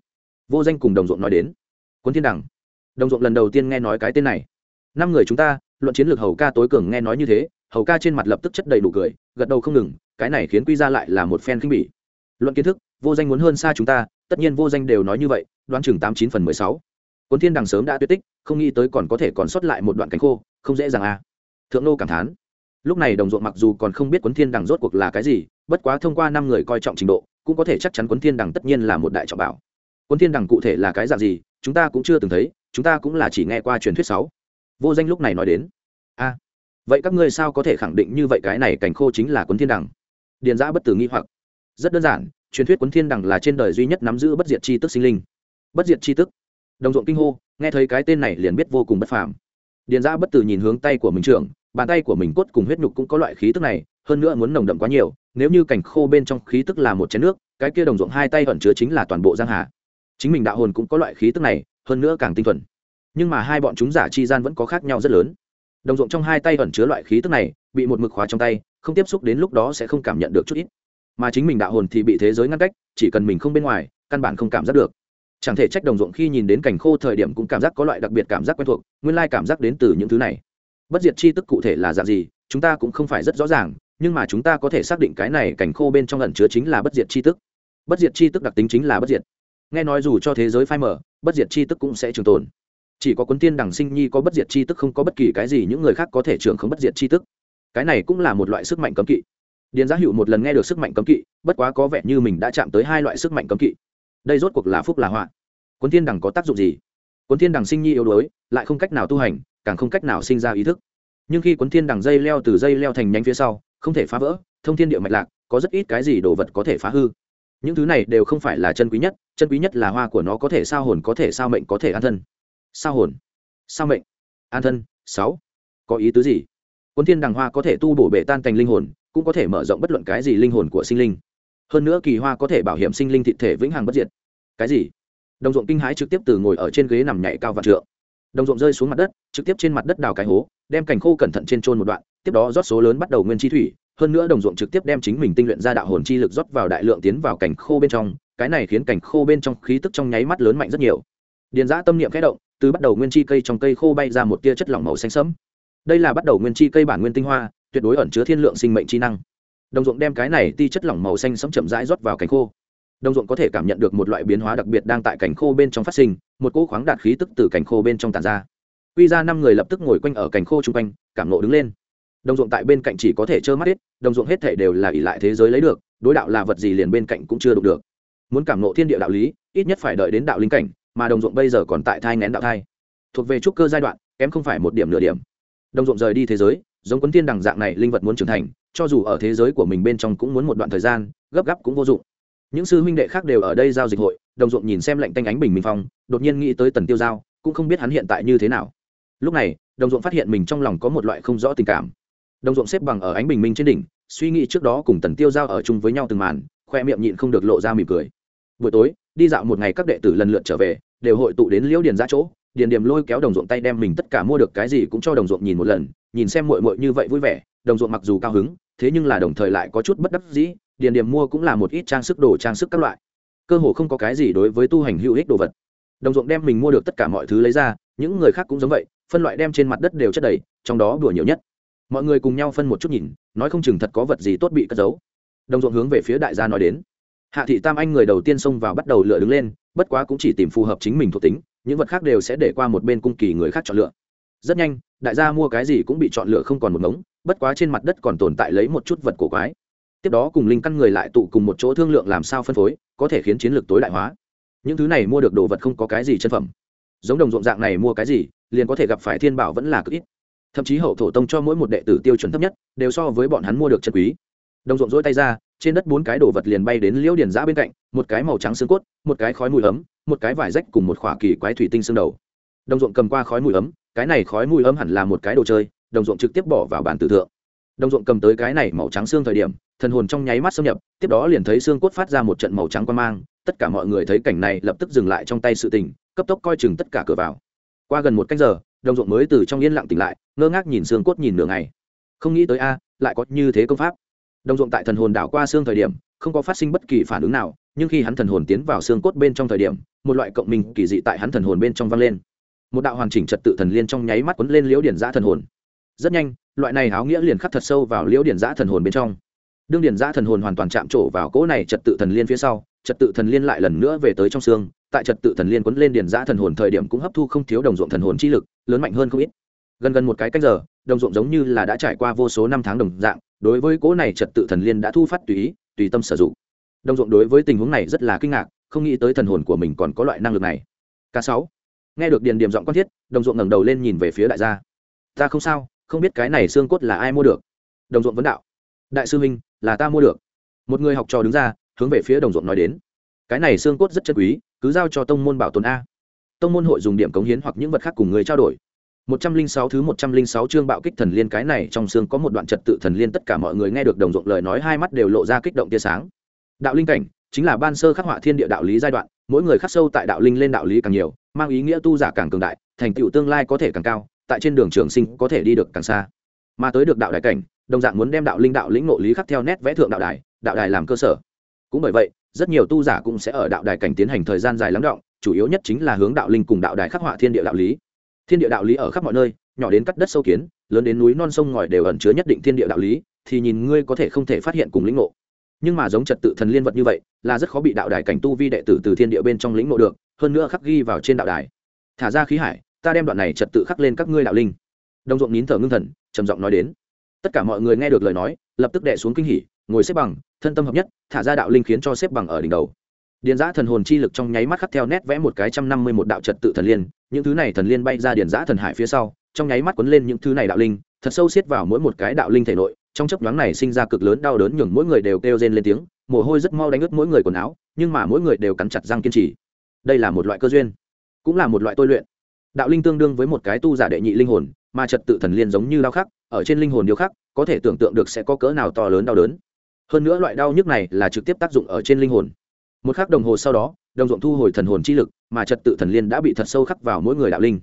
Vô danh cùng đồng ruộng nói đến. Cuốn thiên đằng. Đồng ruộng lần đầu tiên nghe nói cái tên này. Năm người chúng ta, luận chiến lược hầu ca tối cường nghe nói như thế, hầu ca trên mặt lập tức chất đầy đủ cười, gật đầu không ngừng, cái này khiến quy ra lại là một phen khinh bỉ. Luận kiến thức, vô danh muốn hơn xa chúng ta, tất nhiên vô danh đều nói như vậy, đoán chừng tám chín phần mười sáu. Cuốn thiên đằng sớm đã tuyệt tích, không nghĩ tới còn có thể còn sót lại một đoạn cánh khô, không dễ dàng à. Thượng nô cảm thán lúc này đồng ruộng mặc dù còn không biết cuốn thiên đằng rốt cuộc là cái gì, bất quá thông qua năm người coi trọng trình độ, cũng có thể chắc chắn cuốn thiên đằng tất nhiên là một đại trọng bảo. Cuốn thiên đằng cụ thể là cái dạng gì, chúng ta cũng chưa từng thấy, chúng ta cũng là chỉ nghe qua truyền thuyết sáu. Vô danh lúc này nói đến. A, vậy các ngươi sao có thể khẳng định như vậy cái này cảnh khô chính là cuốn thiên đằng? Điền giã bất tử nghi hoặc. Rất đơn giản, truyền thuyết cuốn thiên đằng là trên đời duy nhất nắm giữ bất diệt chi tức sinh linh. Bất diệt chi tức. Đồng ruộng kinh hô, nghe thấy cái tên này liền biết vô cùng bất phàm. Điền giã bất tử nhìn hướng tay của mình trưởng bàn tay của mình cốt cùng huyết nhục cũng có loại khí tức này, hơn nữa muốn nồng đậm quá nhiều, nếu như cảnh khô bên trong khí tức là một chén nước, cái kia đồng ruộng hai tay ẩn chứa chính là toàn bộ giang hà. Chính mình đạo hồn cũng có loại khí tức này, hơn nữa càng tinh thuần. Nhưng mà hai bọn chúng giả chi gian vẫn có khác nhau rất lớn. Đồng ruộng trong hai tay ẩn chứa loại khí tức này, bị một mực khóa trong tay, không tiếp xúc đến lúc đó sẽ không cảm nhận được chút ít. Mà chính mình đạo hồn thì bị thế giới ngăn cách, chỉ cần mình không bên ngoài, căn bản không cảm giác được. Chẳng thể trách đồng ruộng khi nhìn đến cảnh khô thời điểm cũng cảm giác có loại đặc biệt cảm giác quen thuộc, nguyên lai cảm giác đến từ những thứ này bất diệt chi tức cụ thể là dạng gì, chúng ta cũng không phải rất rõ ràng, nhưng mà chúng ta có thể xác định cái này cảnh khô bên trong ẩn chứa chính là bất diệt chi tức. Bất diệt chi tức đặc tính chính là bất diệt. Nghe nói dù cho thế giới phai mở bất diệt chi tức cũng sẽ trường tồn. Chỉ có cuốn tiên đằng sinh nhi có bất diệt chi tức không có bất kỳ cái gì những người khác có thể trường không bất diệt chi tức. Cái này cũng là một loại sức mạnh cấm kỵ. Điền giá hữu một lần nghe được sức mạnh cấm kỵ, bất quá có vẻ như mình đã chạm tới hai loại sức mạnh cấm kỵ. Đây rốt cuộc là phúc là họa. Cuốn tiên đằng có tác dụng gì? Cuốn tiên đằng sinh nhi yếu đuối, lại không cách nào tu hành, càng không cách nào sinh ra ý thức nhưng khi cuốn thiên đằng dây leo từ dây leo thành nhánh phía sau, không thể phá vỡ, thông thiên địa mạch lạc, có rất ít cái gì đồ vật có thể phá hư. Những thứ này đều không phải là chân quý nhất, chân quý nhất là hoa của nó có thể sao hồn, có thể sao mệnh, có thể an thân. Sao hồn? Sao mệnh? An thân, sáu. Có ý tứ gì? Cuốn thiên đằng hoa có thể tu bổ bể tan thành linh hồn, cũng có thể mở rộng bất luận cái gì linh hồn của sinh linh. Hơn nữa kỳ hoa có thể bảo hiểm sinh linh thị thể vĩnh hằng bất diệt. Cái gì? Đồng ruộng kinh hãi trực tiếp từ ngồi ở trên ghế nằm nhảy cao vạn trượng đồng ruộng rơi xuống mặt đất, trực tiếp trên mặt đất đào cái hố, đem cành khô cẩn thận trên trôn một đoạn, tiếp đó rót số lớn bắt đầu nguyên chi thủy, hơn nữa đồng ruộng trực tiếp đem chính mình tinh luyện ra đạo hồn chi lực rót vào đại lượng tiến vào cảnh khô bên trong, cái này khiến cảnh khô bên trong khí tức trong nháy mắt lớn mạnh rất nhiều. Điền giã tâm niệm khẽ động, từ bắt đầu nguyên chi cây trong cây khô bay ra một tia chất lỏng màu xanh sẫm. Đây là bắt đầu nguyên chi cây bản nguyên tinh hoa, tuyệt đối ẩn chứa thiên lượng sinh mệnh chi năng. Đồng ruộng đem cái này ti chất lỏng màu xanh sẫm chậm rãi rót vào cảnh khô đồng ruộng có thể cảm nhận được một loại biến hóa đặc biệt đang tại cảnh khô bên trong phát sinh, một cỗ khoáng đạt khí tức từ cảnh khô bên trong tàn ra. Quy ra năm người lập tức ngồi quanh ở cảnh khô chung quanh, cảm nộ đứng lên. Đồng ruộng tại bên cạnh chỉ có thể trơ mắt hết, đồng ruộng hết thể đều là ỷ lại thế giới lấy được, đối đạo là vật gì liền bên cạnh cũng chưa đụng được. Muốn cảm nộ thiên địa đạo lý, ít nhất phải đợi đến đạo linh cảnh, mà đồng ruộng bây giờ còn tại thai ngén đạo thai. Thuộc về trúc cơ giai đoạn, kém không phải một điểm nửa điểm. Đồng ruộng rời đi thế giới, giống quấn tiên đằng dạng này linh vật muốn trưởng thành, cho dù ở thế giới của mình bên trong cũng muốn một đoạn thời gian, gấp gáp cũng vô dụng những sư huynh đệ khác đều ở đây giao dịch hội, đồng ruộng nhìn xem lệnh tanh ánh bình minh phong, đột nhiên nghĩ tới tần tiêu giao, cũng không biết hắn hiện tại như thế nào. Lúc này, đồng ruộng phát hiện mình trong lòng có một loại không rõ tình cảm. Đồng ruộng xếp bằng ở ánh bình minh trên đỉnh, suy nghĩ trước đó cùng tần tiêu giao ở chung với nhau từng màn, khoe miệng nhịn không được lộ ra mỉm cười. Buổi tối, đi dạo một ngày các đệ tử lần lượt trở về, đều hội tụ đến liễu điền ra chỗ, điền điềm lôi kéo đồng ruộng tay đem mình tất cả mua được cái gì cũng cho đồng ruộng nhìn một lần, nhìn xem mội mội như vậy vui vẻ, đồng ruộng mặc dù cao hứng, thế nhưng là đồng thời lại có chút bất đắc dĩ điền điểm mua cũng là một ít trang sức đồ trang sức các loại. Cơ hồ không có cái gì đối với tu hành hữu ích đồ vật. Đồng ruộng đem mình mua được tất cả mọi thứ lấy ra, những người khác cũng giống vậy, phân loại đem trên mặt đất đều chất đầy, trong đó đùa nhiều nhất. Mọi người cùng nhau phân một chút nhìn, nói không chừng thật có vật gì tốt bị cất giấu. Đồng ruộng hướng về phía đại gia nói đến. Hạ thị tam anh người đầu tiên xông vào bắt đầu lựa đứng lên, bất quá cũng chỉ tìm phù hợp chính mình thuộc tính, những vật khác đều sẽ để qua một bên cung kỳ người khác chọn lựa. Rất nhanh, đại gia mua cái gì cũng bị chọn lựa không còn một ngống, bất quá trên mặt đất còn tồn tại lấy một chút vật cổ quái tiếp đó cùng linh căn người lại tụ cùng một chỗ thương lượng làm sao phân phối, có thể khiến chiến lược tối đại hóa. Những thứ này mua được đồ vật không có cái gì chân phẩm. Giống đồng ruộng dạng này mua cái gì, liền có thể gặp phải thiên bảo vẫn là cực ít. Thậm chí hậu thổ tông cho mỗi một đệ tử tiêu chuẩn thấp nhất, đều so với bọn hắn mua được chân quý. Đồng ruộng dỗi tay ra, trên đất bốn cái đồ vật liền bay đến liễu điền giã bên cạnh, một cái màu trắng xương cốt, một cái khói mùi ấm, một cái vải rách cùng một khỏa kỳ quái thủy tinh xương đầu. Đồng ruộng cầm qua khói mùi ấm, cái này khói mùi ấm hẳn là một cái đồ chơi, đồng ruộng trực tiếp bỏ vào bàn tử thượng đồng ruộng cầm tới cái này màu trắng xương thời điểm, thần hồn trong nháy mắt xâm nhập, tiếp đó liền thấy xương cốt phát ra một trận màu trắng quan mang, tất cả mọi người thấy cảnh này lập tức dừng lại trong tay sự tình, cấp tốc coi chừng tất cả cửa vào. Qua gần một canh giờ, đồng ruộng mới từ trong yên lặng tỉnh lại, ngơ ngác nhìn xương cốt nhìn nửa ngày. Không nghĩ tới a, lại có như thế công pháp. Đồng ruộng tại thần hồn đảo qua xương thời điểm, không có phát sinh bất kỳ phản ứng nào, nhưng khi hắn thần hồn tiến vào xương cốt bên trong thời điểm, một loại cộng minh kỳ dị tại hắn thần hồn bên trong vang lên. Một đạo hoàn chỉnh trật tự thần liên trong nháy mắt quấn lên liễu điển giã thần hồn rất nhanh, loại này áo nghĩa liền khắc thật sâu vào liễu điển giã thần hồn bên trong. Đương điển giã thần hồn hoàn toàn chạm trổ vào cỗ này trật tự thần liên phía sau, trật tự thần liên lại lần nữa về tới trong xương. Tại trật tự thần liên quấn lên điển giã thần hồn thời điểm cũng hấp thu không thiếu đồng ruộng thần hồn chi lực, lớn mạnh hơn không ít. Gần gần một cái cách giờ, đồng ruộng giống như là đã trải qua vô số năm tháng đồng dạng, đối với cỗ này trật tự thần liên đã thu phát tùy ý, tùy tâm sử dụng. Đồng ruộng đối với tình huống này rất là kinh ngạc, không nghĩ tới thần hồn của mình còn có loại năng lực này. K sáu. Nghe được điền điểm giọng quan thiết, đồng ruộng ngẩng đầu lên nhìn về phía đại gia. Ta không sao không biết cái này xương cốt là ai mua được. Đồng ruộng vấn đạo. Đại sư huynh, là ta mua được. Một người học trò đứng ra, hướng về phía đồng ruộng nói đến. Cái này xương cốt rất chân quý, cứ giao cho tông môn bảo tồn a. Tông môn hội dùng điểm cống hiến hoặc những vật khác cùng người trao đổi. Một trăm linh sáu thứ một trăm linh sáu chương bạo kích thần liên cái này trong xương có một đoạn trật tự thần liên tất cả mọi người nghe được đồng ruộng lời nói, hai mắt đều lộ ra kích động tia sáng. Đạo linh cảnh, chính là ban sơ khắc họa thiên địa đạo lý giai đoạn, mỗi người khắc sâu tại đạo linh lên đạo lý càng nhiều, mang ý nghĩa tu giả càng cường đại, thành tựu tương lai có thể càng cao tại trên đường trường sinh có thể đi được càng xa. Mà tới được đạo đại cảnh, đồng dạng muốn đem đạo linh đạo lĩnh ngộ lý khắc theo nét vẽ thượng đạo đài đạo đài làm cơ sở. Cũng bởi vậy, rất nhiều tu giả cũng sẽ ở đạo đài cảnh tiến hành thời gian dài lắng động, chủ yếu nhất chính là hướng đạo linh cùng đạo đài khắc họa thiên địa đạo lý. Thiên địa đạo lý ở khắp mọi nơi, nhỏ đến cắt đất sâu kiến, lớn đến núi non sông ngòi đều ẩn chứa nhất định thiên địa đạo lý, thì nhìn ngươi có thể không thể phát hiện cùng lĩnh ngộ. Nhưng mà giống trật tự thần liên vật như vậy, là rất khó bị đạo đài cảnh tu vi đệ tử từ thiên địa bên trong lĩnh ngộ được, hơn nữa khắc ghi vào trên đạo đài. Thả ra khí hải ta đem đoạn này trật tự khắc lên các ngươi đạo linh. Đồng ruộng nín thở ngưng thần, trầm giọng nói đến. Tất cả mọi người nghe được lời nói, lập tức đệ xuống kinh hỉ, ngồi xếp bằng, thân tâm hợp nhất, thả ra đạo linh khiến cho xếp bằng ở đỉnh đầu. Điền giã thần hồn chi lực trong nháy mắt khắc theo nét vẽ một cái trăm năm mươi một đạo trật tự thần liên, những thứ này thần liên bay ra điền giã thần hải phía sau, trong nháy mắt quấn lên những thứ này đạo linh, thật sâu xiết vào mỗi một cái đạo linh thể nội, trong chấp nhoáng này sinh ra cực lớn đau đớn nhường mỗi người đều kêu rên lên tiếng, mồ hôi rất mau đánh ướt mỗi người quần áo, nhưng mà mỗi người đều cắn chặt răng kiên trì. Đây là một loại cơ duyên, cũng là một loại tôi luyện đạo linh tương đương với một cái tu giả đệ nhị linh hồn, mà trật tự thần liên giống như đau khắc, ở trên linh hồn điêu khắc, có thể tưởng tượng được sẽ có cỡ nào to lớn đau đớn. Hơn nữa loại đau nhức này là trực tiếp tác dụng ở trên linh hồn. Một khắc đồng hồ sau đó, đồng ruộng thu hồi thần hồn chi lực, mà trật tự thần liên đã bị thật sâu khắc vào mỗi người đạo linh.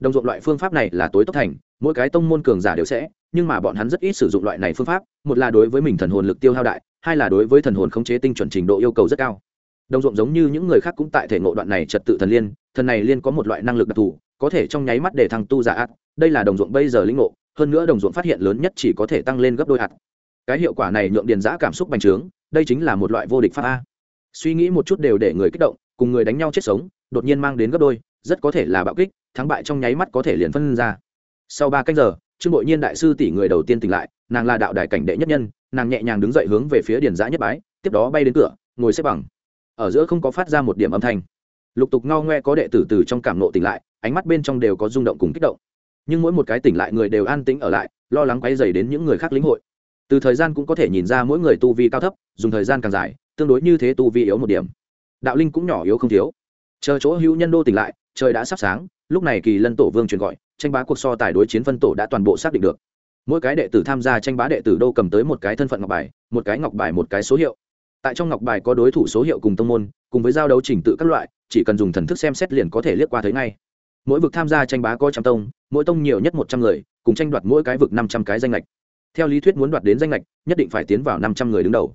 Đồng ruộng loại phương pháp này là tối tốc thành, mỗi cái tông môn cường giả đều sẽ, nhưng mà bọn hắn rất ít sử dụng loại này phương pháp, một là đối với mình thần hồn lực tiêu hao đại, hai là đối với thần hồn khống chế tinh chuẩn trình độ yêu cầu rất cao. Đồng ruộng giống như những người khác cũng tại thể ngộ đoạn này trật tự thần liên, thần này liên có một loại năng lực đặc thù có thể trong nháy mắt để thằng tu giả ạt đây là đồng ruộng bây giờ lĩnh ngộ, hơn nữa đồng ruộng phát hiện lớn nhất chỉ có thể tăng lên gấp đôi hạt cái hiệu quả này nhượng điền giã cảm xúc bành trướng, đây chính là một loại vô địch pháp a. Suy nghĩ một chút đều để người kích động, cùng người đánh nhau chết sống, đột nhiên mang đến gấp đôi, rất có thể là bạo kích, thắng bại trong nháy mắt có thể liền phân ra. Sau ba canh giờ, trương bội nhiên đại sư tỷ người đầu tiên tỉnh lại, nàng là đạo đài cảnh đệ nhất nhân, nàng nhẹ nhàng đứng dậy hướng về phía điền giã nhất bái, tiếp đó bay đến cửa, ngồi xếp bằng. Ở giữa không có phát ra một điểm âm thanh. Lục tục ngao ngoe có đệ tử từ trong cảm nộ tỉnh lại ánh mắt bên trong đều có rung động cùng kích động. Nhưng mỗi một cái tỉnh lại người đều an tĩnh ở lại, lo lắng quay dày đến những người khác lĩnh hội. Từ thời gian cũng có thể nhìn ra mỗi người tu vi cao thấp, dùng thời gian càng dài, tương đối như thế tu vi yếu một điểm. Đạo linh cũng nhỏ yếu không thiếu. Chờ chỗ hữu nhân đô tỉnh lại, trời đã sắp sáng, lúc này kỳ lân tổ vương truyền gọi, tranh bá cuộc so tài đối chiến phân tổ đã toàn bộ xác định được. Mỗi cái đệ tử tham gia tranh bá đệ tử đô cầm tới một cái thân phận ngọc bài, một cái ngọc bài một cái số hiệu. Tại trong ngọc bài có đối thủ số hiệu cùng tông môn, cùng với giao đấu trình tự các loại, chỉ cần dùng thần thức xem xét liền có thể liếc qua thấy ngay mỗi vực tham gia tranh bá có trăm tông, mỗi tông nhiều nhất một trăm người, cùng tranh đoạt mỗi cái vực năm trăm cái danh lệch theo lý thuyết muốn đoạt đến danh lệch nhất định phải tiến vào năm trăm người đứng đầu.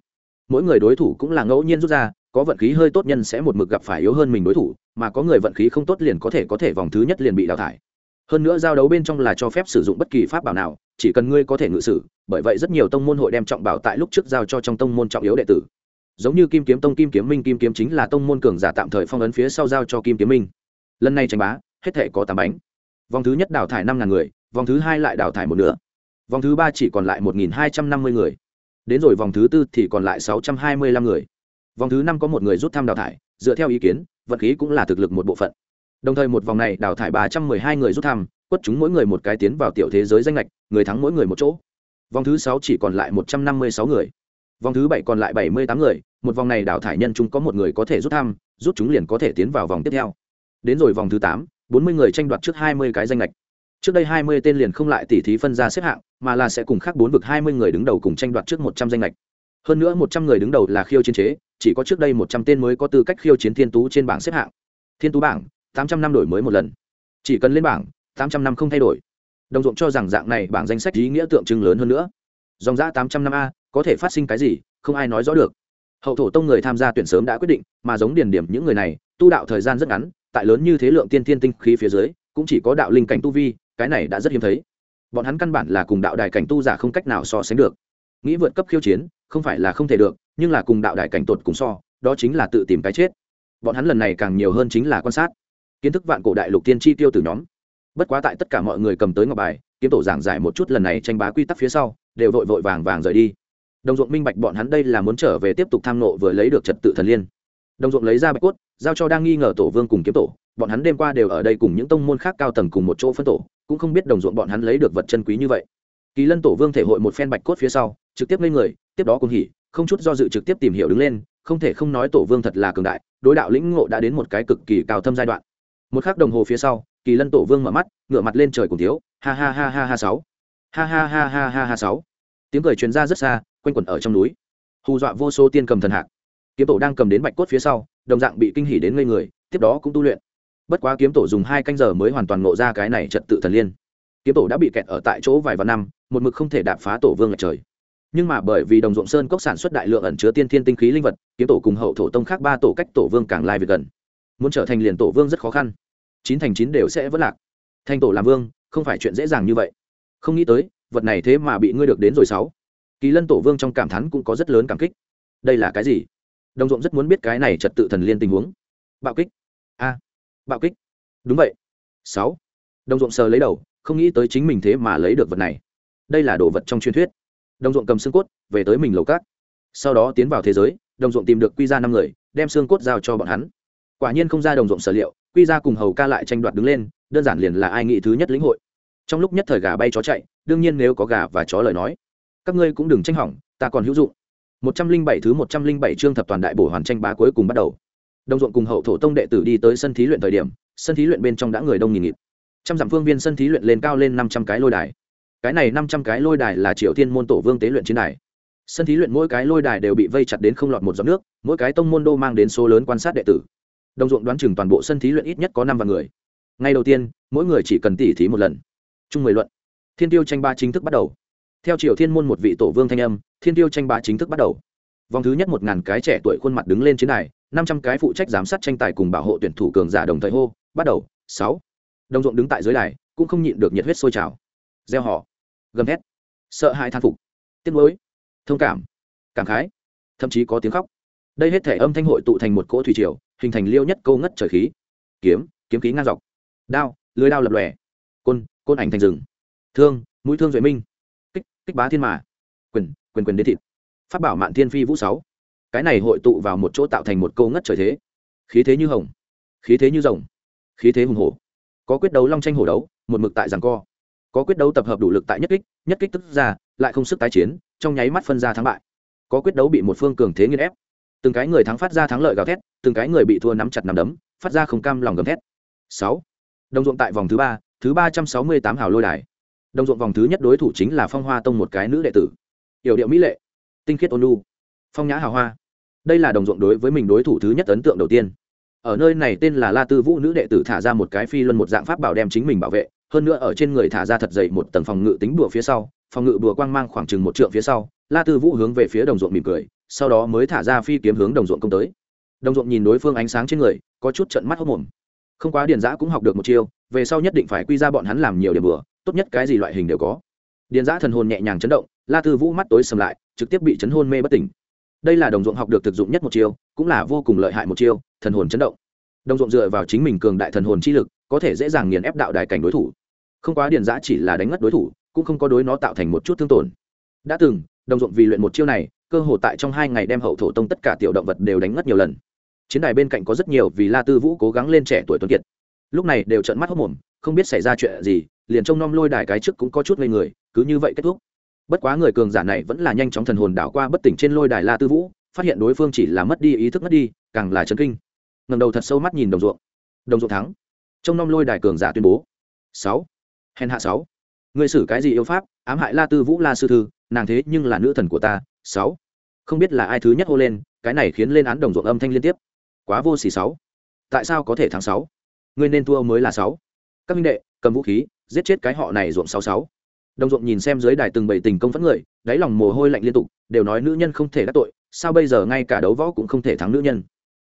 Mỗi người đối thủ cũng là ngẫu nhiên rút ra, có vận khí hơi tốt nhân sẽ một mực gặp phải yếu hơn mình đối thủ, mà có người vận khí không tốt liền có thể có thể vòng thứ nhất liền bị đào thải. Hơn nữa giao đấu bên trong là cho phép sử dụng bất kỳ pháp bảo nào, chỉ cần ngươi có thể ngự sử, bởi vậy rất nhiều tông môn hội đem trọng bảo tại lúc trước giao cho trong tông môn trọng yếu đệ tử. Giống như kim kiếm tông, kim kiếm minh, kim kiếm chính là tông môn cường giả tạm thời phong ấn phía sau giao cho kim kiếm minh. Lần này tranh bá hết thể có tám bánh. Vòng thứ nhất đào thải năm ngàn người, vòng thứ hai lại đào thải một nửa. Vòng thứ ba chỉ còn lại một nghìn hai trăm năm mươi người. Đến rồi vòng thứ tư thì còn lại sáu trăm hai mươi lăm người. Vòng thứ năm có một người rút thăm đào thải, dựa theo ý kiến, vật khí cũng là thực lực một bộ phận. Đồng thời một vòng này đào thải ba trăm mười hai người rút thăm, quất chúng mỗi người một cái tiến vào tiểu thế giới danh lệch người thắng mỗi người một chỗ. Vòng thứ sáu chỉ còn lại một trăm năm mươi sáu người. Vòng thứ bảy còn lại bảy mươi tám người, một vòng này đào thải nhân chúng có một người có thể rút thăm, rút chúng liền có thể tiến vào vòng tiếp theo. Đến rồi vòng thứ tám bốn mươi người tranh đoạt trước hai mươi cái danh lệch trước đây hai mươi tên liền không lại tỉ thí phân ra xếp hạng, mà là sẽ cùng khác bốn vực hai mươi người đứng đầu cùng tranh đoạt trước một trăm danh lệch hơn nữa một trăm người đứng đầu là khiêu chiến chế, chỉ có trước đây một trăm tên mới có tư cách khiêu chiến thiên tú trên bảng xếp hạng. Thiên tú bảng, tám trăm năm đổi mới một lần. Chỉ cần lên bảng, tám trăm năm không thay đổi. Đồng ruộng cho rằng dạng này bảng danh sách ý nghĩa tượng trưng lớn hơn nữa. Dòng giã tám trăm năm a, có thể phát sinh cái gì, không ai nói rõ được. Hậu thổ tông người tham gia tuyển sớm đã quyết định, mà giống điển điểm những người này, tu đạo thời gian rất ngắn tại lớn như thế lượng tiên tiên tinh khí phía dưới, cũng chỉ có đạo linh cảnh tu vi, cái này đã rất hiếm thấy. Bọn hắn căn bản là cùng đạo đài cảnh tu giả không cách nào so sánh được. Nghĩ vượt cấp khiêu chiến, không phải là không thể được, nhưng là cùng đạo đài cảnh tột cùng so, đó chính là tự tìm cái chết. Bọn hắn lần này càng nhiều hơn chính là quan sát. Kiến thức vạn cổ đại lục tiên chi tiêu từ nhóm. Bất quá tại tất cả mọi người cầm tới ngọc bài, kiếm tổ giảng giải một chút lần này tranh bá quy tắc phía sau, đều vội vội vàng vàng rời đi. Đồng ruộng minh bạch bọn hắn đây là muốn trở về tiếp tục tham nộ vừa lấy được trật tự thần liên đồng ruộng lấy ra bạch cốt, giao cho đang nghi ngờ tổ vương cùng kiếm tổ. Bọn hắn đêm qua đều ở đây cùng những tông môn khác cao tầng cùng một chỗ phân tổ, cũng không biết đồng ruộng bọn hắn lấy được vật chân quý như vậy. Kỳ lân tổ vương thể hội một phen bạch cốt phía sau, trực tiếp lên người, tiếp đó cùng hỉ, không chút do dự trực tiếp tìm hiểu đứng lên, không thể không nói tổ vương thật là cường đại, đối đạo lĩnh ngộ đã đến một cái cực kỳ cao thâm giai đoạn. Một khắc đồng hồ phía sau, kỳ lân tổ vương mở mắt, ngửa mặt lên trời cùng thiếu, ha ha ha ha ha sáu. Ha ha ha ha ha ha sáu. Tiếng cười truyền ra rất xa, quanh quẩn ở trong núi. Hù dọa vô số tiên cầm thần hạc kiếm tổ đang cầm đến bạch cốt phía sau, đồng dạng bị kinh hỉ đến ngây người, tiếp đó cũng tu luyện. Bất quá kiếm tổ dùng hai canh giờ mới hoàn toàn ngộ ra cái này trật tự thần liên. Kiếm tổ đã bị kẹt ở tại chỗ vài vạn năm, một mực không thể đạp phá tổ vương ở trời. Nhưng mà bởi vì đồng ruộng sơn cốc sản xuất đại lượng ẩn chứa tiên thiên tinh khí linh vật, kiếm tổ cùng hậu thổ tông khác ba tổ cách tổ vương càng lai việc gần. Muốn trở thành liền tổ vương rất khó khăn. Chín thành chín đều sẽ vất lạc. Thành tổ làm vương, không phải chuyện dễ dàng như vậy. Không nghĩ tới, vật này thế mà bị ngươi được đến rồi sáu. Kỳ lân tổ vương trong cảm thán cũng có rất lớn cảm kích. Đây là cái gì? Đồng ruộng rất muốn biết cái này trật tự thần liên tình huống. Bạo kích. A. Bạo kích. Đúng vậy. Sáu. Đồng ruộng sờ lấy đầu, không nghĩ tới chính mình thế mà lấy được vật này. Đây là đồ vật trong truyền thuyết. Đồng ruộng cầm xương cốt, về tới mình lầu cát. Sau đó tiến vào thế giới, đồng ruộng tìm được quy ra năm người, đem xương cốt giao cho bọn hắn. Quả nhiên không ra đồng ruộng sở liệu, quy ra cùng hầu ca lại tranh đoạt đứng lên, đơn giản liền là ai nghĩ thứ nhất lĩnh hội. Trong lúc nhất thời gà bay chó chạy, đương nhiên nếu có gà và chó lời nói, các ngươi cũng đừng tranh hỏng, ta còn hữu dụng một trăm linh bảy thứ một trăm linh bảy chương thập toàn đại bổ hoàn tranh bá cuối cùng bắt đầu. Đông ruộng cùng hậu thổ tông đệ tử đi tới sân thí luyện thời điểm, sân thí luyện bên trong đã người đông nghìn nghịt. Trăm dặm phương viên sân thí luyện lên cao lên năm trăm cái lôi đài. Cái này năm trăm cái lôi đài là triệu thiên môn tổ vương tế luyện chiến đài. Sân thí luyện mỗi cái lôi đài đều bị vây chặt đến không lọt một giọt nước, mỗi cái tông môn đô mang đến số lớn quan sát đệ tử. Đông ruộng đoán chừng toàn bộ sân thí luyện ít nhất có năm vạn người. Ngay đầu tiên, mỗi người chỉ cần tỉ thí một lần. Chung mười luận. Thiên tiêu tranh ba chính thức bắt đầu theo triều thiên môn một vị tổ vương thanh âm thiên tiêu tranh bá chính thức bắt đầu. Vòng thứ nhất một ngàn cái trẻ tuổi khuôn mặt đứng lên chiến đài năm trăm cái phụ trách giám sát tranh tài cùng bảo hộ tuyển thủ cường giả đồng thời hô bắt đầu sáu. Đồng ruộng đứng tại dưới đài cũng không nhịn được nhiệt huyết sôi trào. Gieo họ. Gầm hét, sợ hãi than phục. Tiếc nuối. Thông cảm. Cảm khái. Thậm chí có tiếng khóc. Đây hết thể âm thanh hội tụ thành một cỗ thủy triều hình thành liêu nhất câu ngất trời khí. Kiếm kiếm khí ngang dọc. Đao lưới đao lập lòe. Côn côn ảnh thành rừng. Thương mũi thương duệ minh kích bá thiên mà. Quyền quyền quyền đến thịt. Phát bảo mạn thiên phi vũ sáu. Cái này hội tụ vào một chỗ tạo thành một câu ngất trời thế. Khí thế như hồng, khí thế như rồng, khí thế hùng hổ. Có quyết đấu long tranh hổ đấu, một mực tại giằng co. Có quyết đấu tập hợp đủ lực tại nhất kích nhất kích tức ra, lại không sức tái chiến, trong nháy mắt phân ra thắng bại. Có quyết đấu bị một phương cường thế nghiên ép. Từng cái người thắng phát ra thắng lợi gào thét, từng cái người bị thua nắm chặt nắm đấm, phát ra không cam lòng gầm thét. Sáu. Đồng ruộng tại vòng thứ ba thứ ba trăm sáu mươi tám hào lôi đài đồng ruộng vòng thứ nhất đối thủ chính là phong hoa tông một cái nữ đệ tử yểu điệu mỹ lệ, tinh khiết ôn lu phong nhã hào hoa. Đây là đồng ruộng đối với mình đối thủ thứ nhất ấn tượng đầu tiên. Ở nơi này tên là la tư vũ nữ đệ tử thả ra một cái phi luân một dạng pháp bảo đem chính mình bảo vệ, hơn nữa ở trên người thả ra thật dậy một tầng phòng ngự tính bùa phía sau, phòng ngự bùa quang mang khoảng chừng một trượng phía sau, la tư vũ hướng về phía đồng ruộng mỉm cười, sau đó mới thả ra phi kiếm hướng đồng ruộng công tới. Đồng ruộng nhìn đối phương ánh sáng trên người, có chút trận mắt hốc mồm không quá điền giã cũng học được một chiêu, về sau nhất định phải quy ra bọn hắn làm nhiều điểm bừa tốt nhất cái gì loại hình đều có. Điền giã thần hồn nhẹ nhàng chấn động, la tư vũ mắt tối sầm lại, trực tiếp bị chấn hôn mê bất tỉnh. Đây là đồng ruộng học được thực dụng nhất một chiêu, cũng là vô cùng lợi hại một chiêu, thần hồn chấn động. Đồng ruộng dựa vào chính mình cường đại thần hồn chi lực, có thể dễ dàng nghiền ép đạo đại cảnh đối thủ. Không quá điền giã chỉ là đánh ngất đối thủ, cũng không có đối nó tạo thành một chút thương tổn. Đã từng, đồng ruộng vì luyện một chiêu này, cơ hồ tại trong hai ngày đem hậu thổ tông tất cả tiểu động vật đều đánh ngất nhiều lần. Chiến đài bên cạnh có rất nhiều vì la tư vũ cố gắng lên trẻ tuổi tuấn kiệt lúc này đều trợn mắt hốc mồm, không biết xảy ra chuyện gì, liền trông nom lôi đài cái trước cũng có chút ngây người, cứ như vậy kết thúc. Bất quá người cường giả này vẫn là nhanh chóng thần hồn đảo qua bất tỉnh trên lôi đài la tư vũ, phát hiện đối phương chỉ là mất đi ý thức mất đi, càng là chấn kinh. Ngầm đầu thật sâu mắt nhìn đồng ruộng. Đồng ruộng thắng. Trông nom lôi đài cường giả tuyên bố. Sáu. Hèn hạ sáu. Người xử cái gì yêu pháp, ám hại la tư vũ la sư thư, nàng thế nhưng là nữ thần của ta. Sáu. Không biết là ai thứ nhất hô lên, cái này khiến lên án đồng ruộng âm thanh liên tiếp. Quá vô xỉ sáu. Tại sao có thể thắng sáu? Ngươi nên thua mới là sáu. Các minh đệ, cầm vũ khí, giết chết cái họ này ruộng sáu sáu. Đồng ruộng nhìn xem dưới đài từng bảy tình công phẫn người, đáy lòng mồ hôi lạnh liên tục, đều nói nữ nhân không thể đắc tội, sao bây giờ ngay cả đấu võ cũng không thể thắng nữ nhân.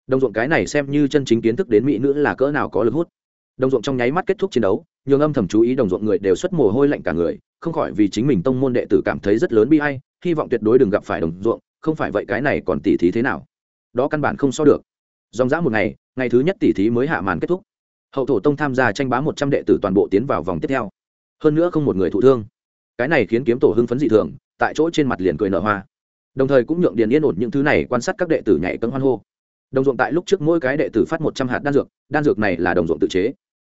Đồng ruộng cái này xem như chân chính kiến thức đến mỹ nữ là cỡ nào có lực hút. Đồng ruộng trong nháy mắt kết thúc chiến đấu, nhường âm thầm chú ý đồng ruộng người đều xuất mồ hôi lạnh cả người, không khỏi vì chính mình tông môn đệ tử cảm thấy rất lớn bi hay hy vọng tuyệt đối đừng gặp phải đồng ruộng, không phải vậy cái này còn tỉ thí thế nào? Đó căn bản không so được. Dòng dã một ngày ngày thứ nhất tỉ thí mới hạ màn kết thúc hậu thổ tông tham gia tranh bá một trăm đệ tử toàn bộ tiến vào vòng tiếp theo. Hơn nữa không một người thụ thương. Cái này khiến kiếm tổ hưng phấn dị thường, tại chỗ trên mặt liền cười nở hoa. Đồng thời cũng nhượng điền yên ổn những thứ này quan sát các đệ tử nhảy cấm hoan hô. Đồng ruộng tại lúc trước mỗi cái đệ tử phát một trăm hạt đan dược đan dược này là đồng ruộng tự chế.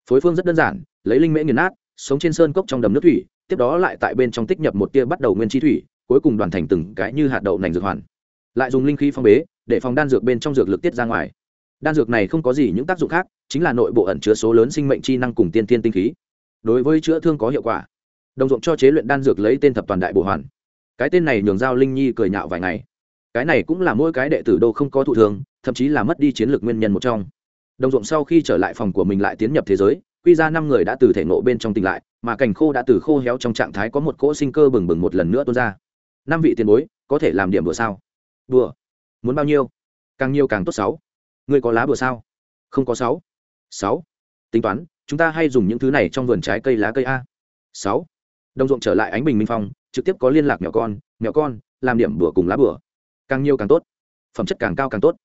Phối phương rất đơn giản, lấy linh mễ nghiền nát, sống trên sơn cốc trong đầm nước thủy, tiếp đó lại tại bên trong tích nhập một tia bắt đầu nguyên chi thủy, cuối cùng đoàn thành từng cái như hạt đậu nành dược hoàn. Lại dùng linh khí phong bế, để phòng đan dược bên trong dược lực tiết ra ngoài đan dược này không có gì những tác dụng khác, chính là nội bộ ẩn chứa số lớn sinh mệnh chi năng cùng tiên tiên tinh khí. Đối với chữa thương có hiệu quả. Đồng ruộng cho chế luyện đan dược lấy tên thập toàn đại bổ hoàn. Cái tên này nhường giao linh nhi cười nhạo vài ngày. Cái này cũng là mỗi cái đệ tử đô không có thụ thường thậm chí là mất đi chiến lược nguyên nhân một trong. Đồng ruộng sau khi trở lại phòng của mình lại tiến nhập thế giới, quy ra năm người đã từ thể nộ bên trong tỉnh lại, mà cành khô đã từ khô héo trong trạng thái có một cỗ sinh cơ bừng bừng một lần nữa tuôn ra. Năm vị tiền bối, có thể làm điểm đùa sao? Đùa. Muốn bao nhiêu? Càng nhiều càng tốt sáu ngươi có lá bùa sao? Không có sáu. Sáu. Tính toán chúng ta hay dùng những thứ này trong vườn trái cây lá cây a. Sáu. Đồng ruộng trở lại ánh bình minh phong trực tiếp có liên lạc mèo con mèo con làm điểm bữa cùng lá bừa, càng nhiều càng tốt. Phẩm chất càng cao càng tốt.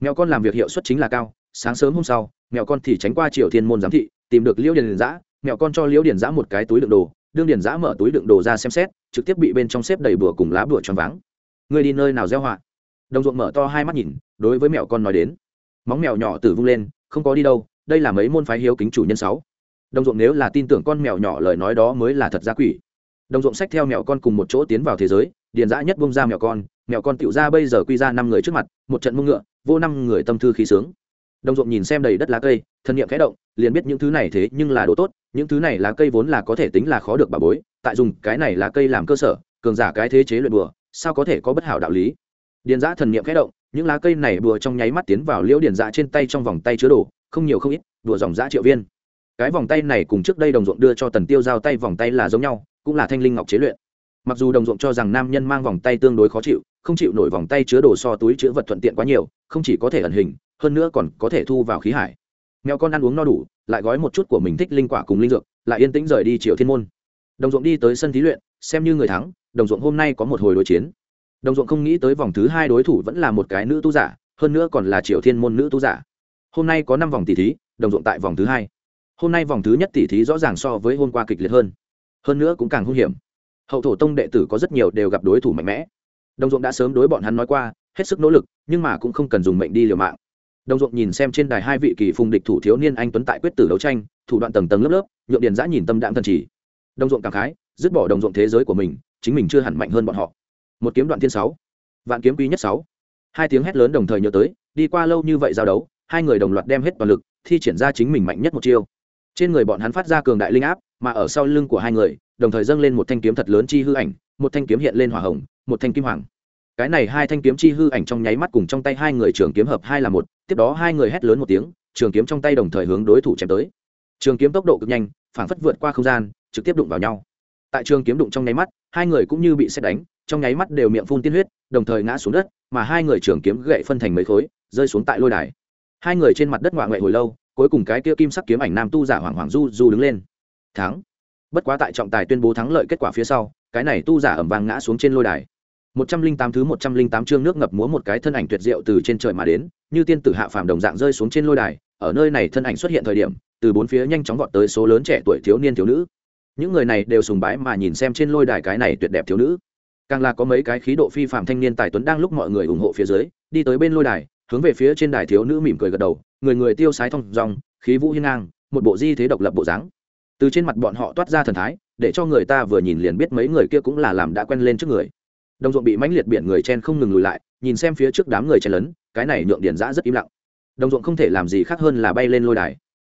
Mèo con làm việc hiệu suất chính là cao sáng sớm hôm sau mèo con thì tránh qua triều thiên môn giám thị tìm được liễu điền giã mèo con cho liễu điền giã một cái túi đựng đồ đương điền giã mở túi đựng đồ ra xem xét trực tiếp bị bên trong xếp đầy bừa cùng lá bừa tròn váng. Người đi nơi nào gieo họa? Đồng ruộng mở to hai mắt nhìn đối với mèo con nói đến móng mèo nhỏ tử vung lên, không có đi đâu, đây là mấy môn phái hiếu kính chủ nhân sáu. Đồng ruộng nếu là tin tưởng con mèo nhỏ lời nói đó mới là thật ra quỷ. Đồng ruộng sách theo mèo con cùng một chỗ tiến vào thế giới, điền dã nhất bông ra mèo con mèo con tựu ra bây giờ quy ra năm người trước mặt, một trận mông ngựa, vô năm người tâm thư khí sướng. Đồng ruộng nhìn xem đầy đất lá cây thân nhiệm khẽ động, liền biết những thứ này thế nhưng là đồ tốt, những thứ này lá cây vốn là có thể tính là khó được bà bối, tại dùng cái này lá cây làm cơ sở, cường giả cái thế chế luyện bừa sao có thể có bất hảo đạo lý? Điền giã thần niệm khẽ động những lá cây này bùa trong nháy mắt tiến vào liễu điền dạ trên tay trong vòng tay chứa đồ, không nhiều không ít đùa dòng dã triệu viên. Cái vòng tay này cùng trước đây đồng ruộng đưa cho tần tiêu giao tay vòng tay là giống nhau, cũng là thanh linh ngọc chế luyện. Mặc dù đồng ruộng cho rằng nam nhân mang vòng tay tương đối khó chịu, không chịu nổi vòng tay chứa đồ so túi chứa vật thuận tiện quá nhiều, không chỉ có thể ẩn hình, hơn nữa còn có thể thu vào khí hải. Mèo con ăn uống no đủ, lại gói một chút của mình thích linh quả cùng linh dược, lại yên tĩnh rời đi triều thiên môn. Đồng ruộng đi tới sân thí luyện, xem như người thắng, đồng ruộng hôm nay có một hồi đối chiến đồng ruộng không nghĩ tới vòng thứ hai đối thủ vẫn là một cái nữ tu giả, hơn nữa còn là triều thiên môn nữ tu giả. Hôm nay có năm vòng tỷ thí, đồng ruộng tại vòng thứ hai. Hôm nay vòng thứ nhất tỷ thí rõ ràng so với hôm qua kịch liệt hơn. Hơn nữa cũng càng hung hiểm. Hậu thổ tông đệ tử có rất nhiều đều gặp đối thủ mạnh mẽ. Đồng ruộng đã sớm đối bọn hắn nói qua, hết sức nỗ lực, nhưng mà cũng không cần dùng mệnh đi liều mạng. Đồng ruộng nhìn xem trên đài hai vị kỳ phùng địch thủ thiếu niên anh tuấn tại quyết tử đấu tranh, thủ đoạn tầng tầng lớp lớp, nhượng điền giã nhìn tâm đạm thần chỉ. Đồng ruộng cảm khái, dứt bỏ đồng ruộng thế giới của mình, chính mình chưa hẳn mạnh hơn bọn họ một kiếm đoạn thiên sáu, vạn kiếm quý nhất sáu. Hai tiếng hét lớn đồng thời nhớ tới, đi qua lâu như vậy giao đấu, hai người đồng loạt đem hết toàn lực, thi triển ra chính mình mạnh nhất một chiêu. Trên người bọn hắn phát ra cường đại linh áp, mà ở sau lưng của hai người, đồng thời dâng lên một thanh kiếm thật lớn chi hư ảnh, một thanh kiếm hiện lên hỏa hồng, một thanh kim hoàng. Cái này hai thanh kiếm chi hư ảnh trong nháy mắt cùng trong tay hai người trường kiếm hợp hai là một, tiếp đó hai người hét lớn một tiếng, trường kiếm trong tay đồng thời hướng đối thủ chém tới. Trường kiếm tốc độ cực nhanh, phảng phất vượt qua không gian, trực tiếp đụng vào nhau tại trường kiếm đụng trong nháy mắt, hai người cũng như bị xét đánh, trong nháy mắt đều miệng phun tiên huyết, đồng thời ngã xuống đất, mà hai người trường kiếm gậy phân thành mấy khối, rơi xuống tại lôi đài. Hai người trên mặt đất ngoạ ngoại hồi lâu, cuối cùng cái kia kim sắc kiếm ảnh nam tu giả hoàng hoàng du du đứng lên. Thắng. Bất quá tại trọng tài tuyên bố thắng lợi kết quả phía sau, cái này tu giả ẩm vàng ngã xuống trên lôi đài. Một trăm linh tám thứ một trăm linh tám chương nước ngập múa một cái thân ảnh tuyệt diệu từ trên trời mà đến, như tiên tử hạ phàm đồng dạng rơi xuống trên lôi đài, ở nơi này thân ảnh xuất hiện thời điểm, từ bốn phía nhanh chóng vọt tới số lớn trẻ tuổi thiếu niên thiếu nữ những người này đều sùng bái mà nhìn xem trên lôi đài cái này tuyệt đẹp thiếu nữ. Càng là có mấy cái khí độ phi phạm thanh niên tài tuấn đang lúc mọi người ủng hộ phía dưới, đi tới bên lôi đài, hướng về phía trên đài thiếu nữ mỉm cười gật đầu, người người tiêu sái thong dong, khí vũ hiên ngang, một bộ di thế độc lập bộ dáng. Từ trên mặt bọn họ toát ra thần thái, để cho người ta vừa nhìn liền biết mấy người kia cũng là làm đã quen lên trước người. Đồng ruộng bị mãnh liệt biển người chen không ngừng lùi lại, nhìn xem phía trước đám người chen lấn, cái này nhượng điền giã rất im lặng. Đồng ruộng không thể làm gì khác hơn là bay lên lôi đài.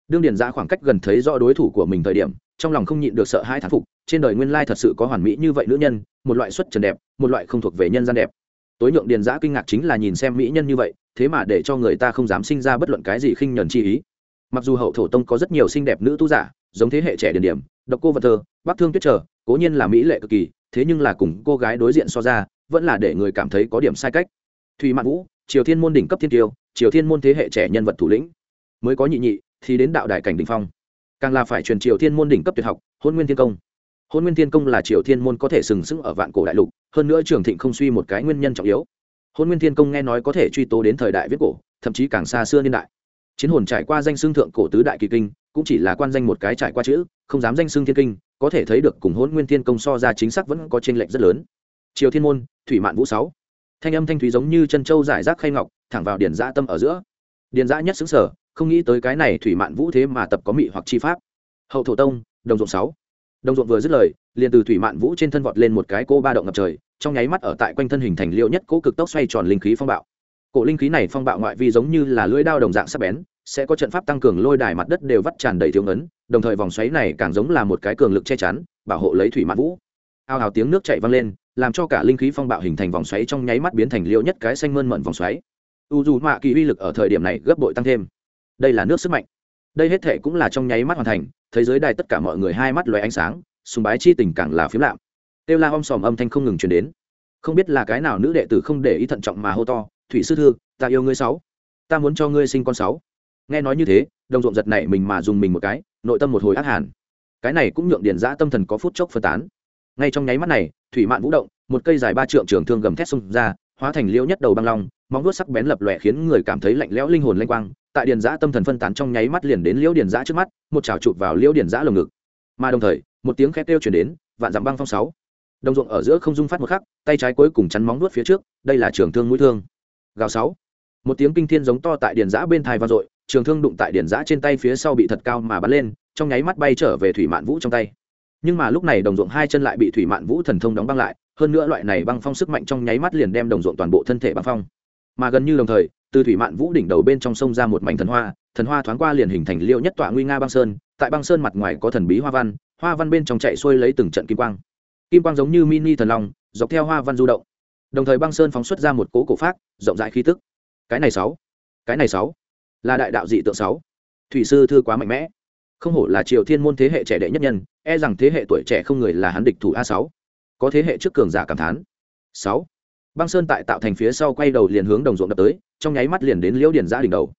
Đương điền giã khoảng cách gần thấy rõ đối thủ của mình thời điểm trong lòng không nhịn được sợ hai thán phục, trên đời nguyên lai thật sự có hoàn mỹ như vậy nữ nhân, một loại xuất trần đẹp, một loại không thuộc về nhân gian đẹp. Tối nhượng điền giã kinh ngạc chính là nhìn xem mỹ nhân như vậy, thế mà để cho người ta không dám sinh ra bất luận cái gì khinh nhuần chi ý. Mặc dù hậu thổ tông có rất nhiều xinh đẹp nữ tu giả, giống thế hệ trẻ điển điểm, độc cô vật thơ, bác thương tuyết trở, cố nhiên là mỹ lệ cực kỳ, thế nhưng là cùng cô gái đối diện so ra, vẫn là để người cảm thấy có điểm sai cách. Thùy mạn vũ, triều thiên môn đỉnh cấp thiên tiêu, triều thiên môn thế hệ trẻ nhân vật thủ lĩnh. Mới có nhị nhị, thì đến đạo đại cảnh đỉnh phong càng là phải truyền triều thiên môn đỉnh cấp tuyệt học, hôn nguyên thiên công. Hôn nguyên thiên công là triều thiên môn có thể sừng sững ở vạn cổ đại lục, hơn nữa trường thịnh không suy một cái nguyên nhân trọng yếu. Hôn nguyên thiên công nghe nói có thể truy tố đến thời đại viết cổ, thậm chí càng xa xưa niên đại. Chiến hồn trải qua danh xương thượng cổ tứ đại kỳ kinh, cũng chỉ là quan danh một cái trải qua chữ, không dám danh xương thiên kinh, có thể thấy được cùng hôn nguyên thiên công so ra chính xác vẫn có t r ê n lệch rất lớn. Triều thiên môn, thủy mạn vũ sáu. Thanh âm thanh thúy giống như chân châu giải rác khay ngọc, thẳng vào điền giã tâm ở giữa. Điền giã nhất xứng sở không nghĩ tới cái này thủy mạn vũ thế mà tập có mị hoặc chi pháp. Hậu thổ tông, đồng ruộng sáu. Đồng ruộng vừa dứt lời, liền từ thủy mạn vũ trên thân vọt lên một cái cô ba động ngập trời, trong nháy mắt ở tại quanh thân hình thành liệu nhất cố cực tốc xoay tròn linh khí phong bạo. Cổ linh khí này phong bạo ngoại vi giống như là lưỡi đao đồng dạng sắc bén, sẽ có trận pháp tăng cường lôi đài mặt đất đều vắt tràn đầy thiếu ngấn, đồng thời vòng xoáy này càng giống là một cái cường lực che chắn, bảo hộ lấy thủy mạn vũ. Ao hào tiếng nước chạy văng lên, làm cho cả linh khí phong bạo hình thành vòng xoáy trong nháy mắt biến thành liêu nhất cái xanh mơn mận vòng xoáy. U dù mạ kỳ uy lực ở thời điểm này gấp bội tăng thêm đây là nước sức mạnh. Đây hết thệ cũng là trong nháy mắt hoàn thành, thế giới đài tất cả mọi người hai mắt loé ánh sáng, sùng bái chi tình càng là phiếm lạm kêu la om sòm âm thanh không ngừng truyền đến. Không biết là cái nào nữ đệ tử không để ý thận trọng mà hô to, thủy sư thư, ta yêu ngươi sáu. Ta muốn cho ngươi sinh con sáu. Nghe nói như thế, đồng ruộng giật này mình mà dùng mình một cái, nội tâm một hồi ác hàn. Cái này cũng nhượng điền giã tâm thần có phút chốc phân tán. Ngay trong nháy mắt này, thủy mạn vũ động, một cây dài ba trượng trường thương gầm thét xông ra, hóa thành liễu nhất đầu băng long, móng vuốt sắc bén lập lòe khiến người cảm thấy lạnh lẽo linh hồn lanh quang tại điền giã tâm thần phân tán trong nháy mắt liền đến liễu điền giã trước mắt, một chảo chụp vào liễu điền giã lồng ngực. Mà đồng thời, một tiếng khét kêu chuyển đến, vạn dặm băng phong sáu. Đồng ruộng ở giữa không dung phát một khắc, tay trái cuối cùng chắn móng nuốt phía trước, đây là trường thương mũi thương. Gào sáu. Một tiếng kinh thiên giống to tại điền giã bên thai vang dội, trường thương đụng tại điền giã trên tay phía sau bị thật cao mà bắn lên, trong nháy mắt bay trở về thủy mạn vũ trong tay. Nhưng mà lúc này đồng ruộng hai chân lại bị thủy mạn vũ thần thông đóng băng lại, hơn nữa loại này băng phong sức mạnh trong nháy mắt liền đem đồng ruộng toàn bộ thân thể băng phong. Mà gần như đồng thời từ thủy mạn vũ đỉnh đầu bên trong sông ra một mảnh thần hoa thần hoa thoáng qua liền hình thành liệu nhất tọa nguy nga băng sơn, tại băng sơn mặt ngoài có thần bí hoa văn hoa văn bên trong chạy xuôi lấy từng trận kim quang. Kim quang giống như mini thần long, dọc theo hoa văn du động. Đồng thời băng sơn phóng xuất ra một cố cổ phát rộng rãi khí tức. Cái này sáu, cái này sáu, là đại đạo dị tượng sáu. Thủy sư thư quá mạnh mẽ. Không hổ là triều thiên môn thế hệ trẻ đệ nhất nhân e rằng thế hệ tuổi trẻ không người là hắn địch thủ a sáu. Có thế hệ trước cường giả cảm thán. Sáu, băng sơn tại tạo thành phía sau quay đầu liền hướng đồng ruộng đập tới trong nháy mắt liền đến liễu điển giã đỉnh đầu.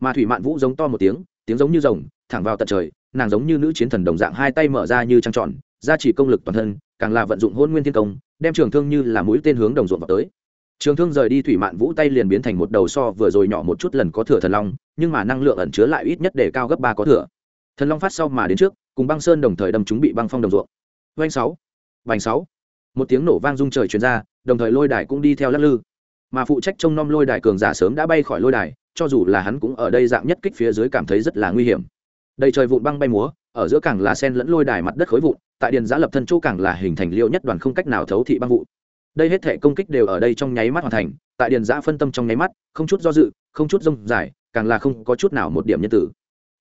Mà thủy mạn vũ giống to một tiếng tiếng giống như rồng, thẳng vào tận trời, nàng giống như nữ chiến thần đồng dạng hai tay mở ra như trăng tròn ra chỉ công lực toàn thân, càng là vận dụng hôn nguyên thiên công, đem trường thương như là mũi tên hướng đồng ruộng vào tới. Trường thương rời đi, thủy mạn vũ tay liền biến thành một đầu so vừa rồi nhỏ một chút lần có thừa thần long, nhưng mà năng lượng ẩn chứa lại ít nhất để cao gấp ba có thừa. Thần long phát sau mà đến trước, cùng băng sơn đồng thời đâm chúng bị băng phong đồng ruộng. Vanh sáu vành sáu. Một tiếng nổ vang rung trời truyền ra, đồng thời lôi đài cũng đi theo lắc lư mà phụ trách trông nom lôi đài cường giả sớm đã bay khỏi lôi đài, cho dù là hắn cũng ở đây dạng nhất kích phía dưới cảm thấy rất là nguy hiểm. Đầy trời vụn băng bay múa, ở giữa càng là sen lẫn lôi đài mặt đất khối vụn, tại điền giã lập thân chỗ càng là hình thành liệu nhất đoàn không cách nào thấu thị băng vụ đây hết thể công kích đều ở đây trong nháy mắt hoàn thành, tại điền giã phân tâm trong nháy mắt, không chút do dự, không chút rông dài, càng là không có chút nào một điểm nhân tử.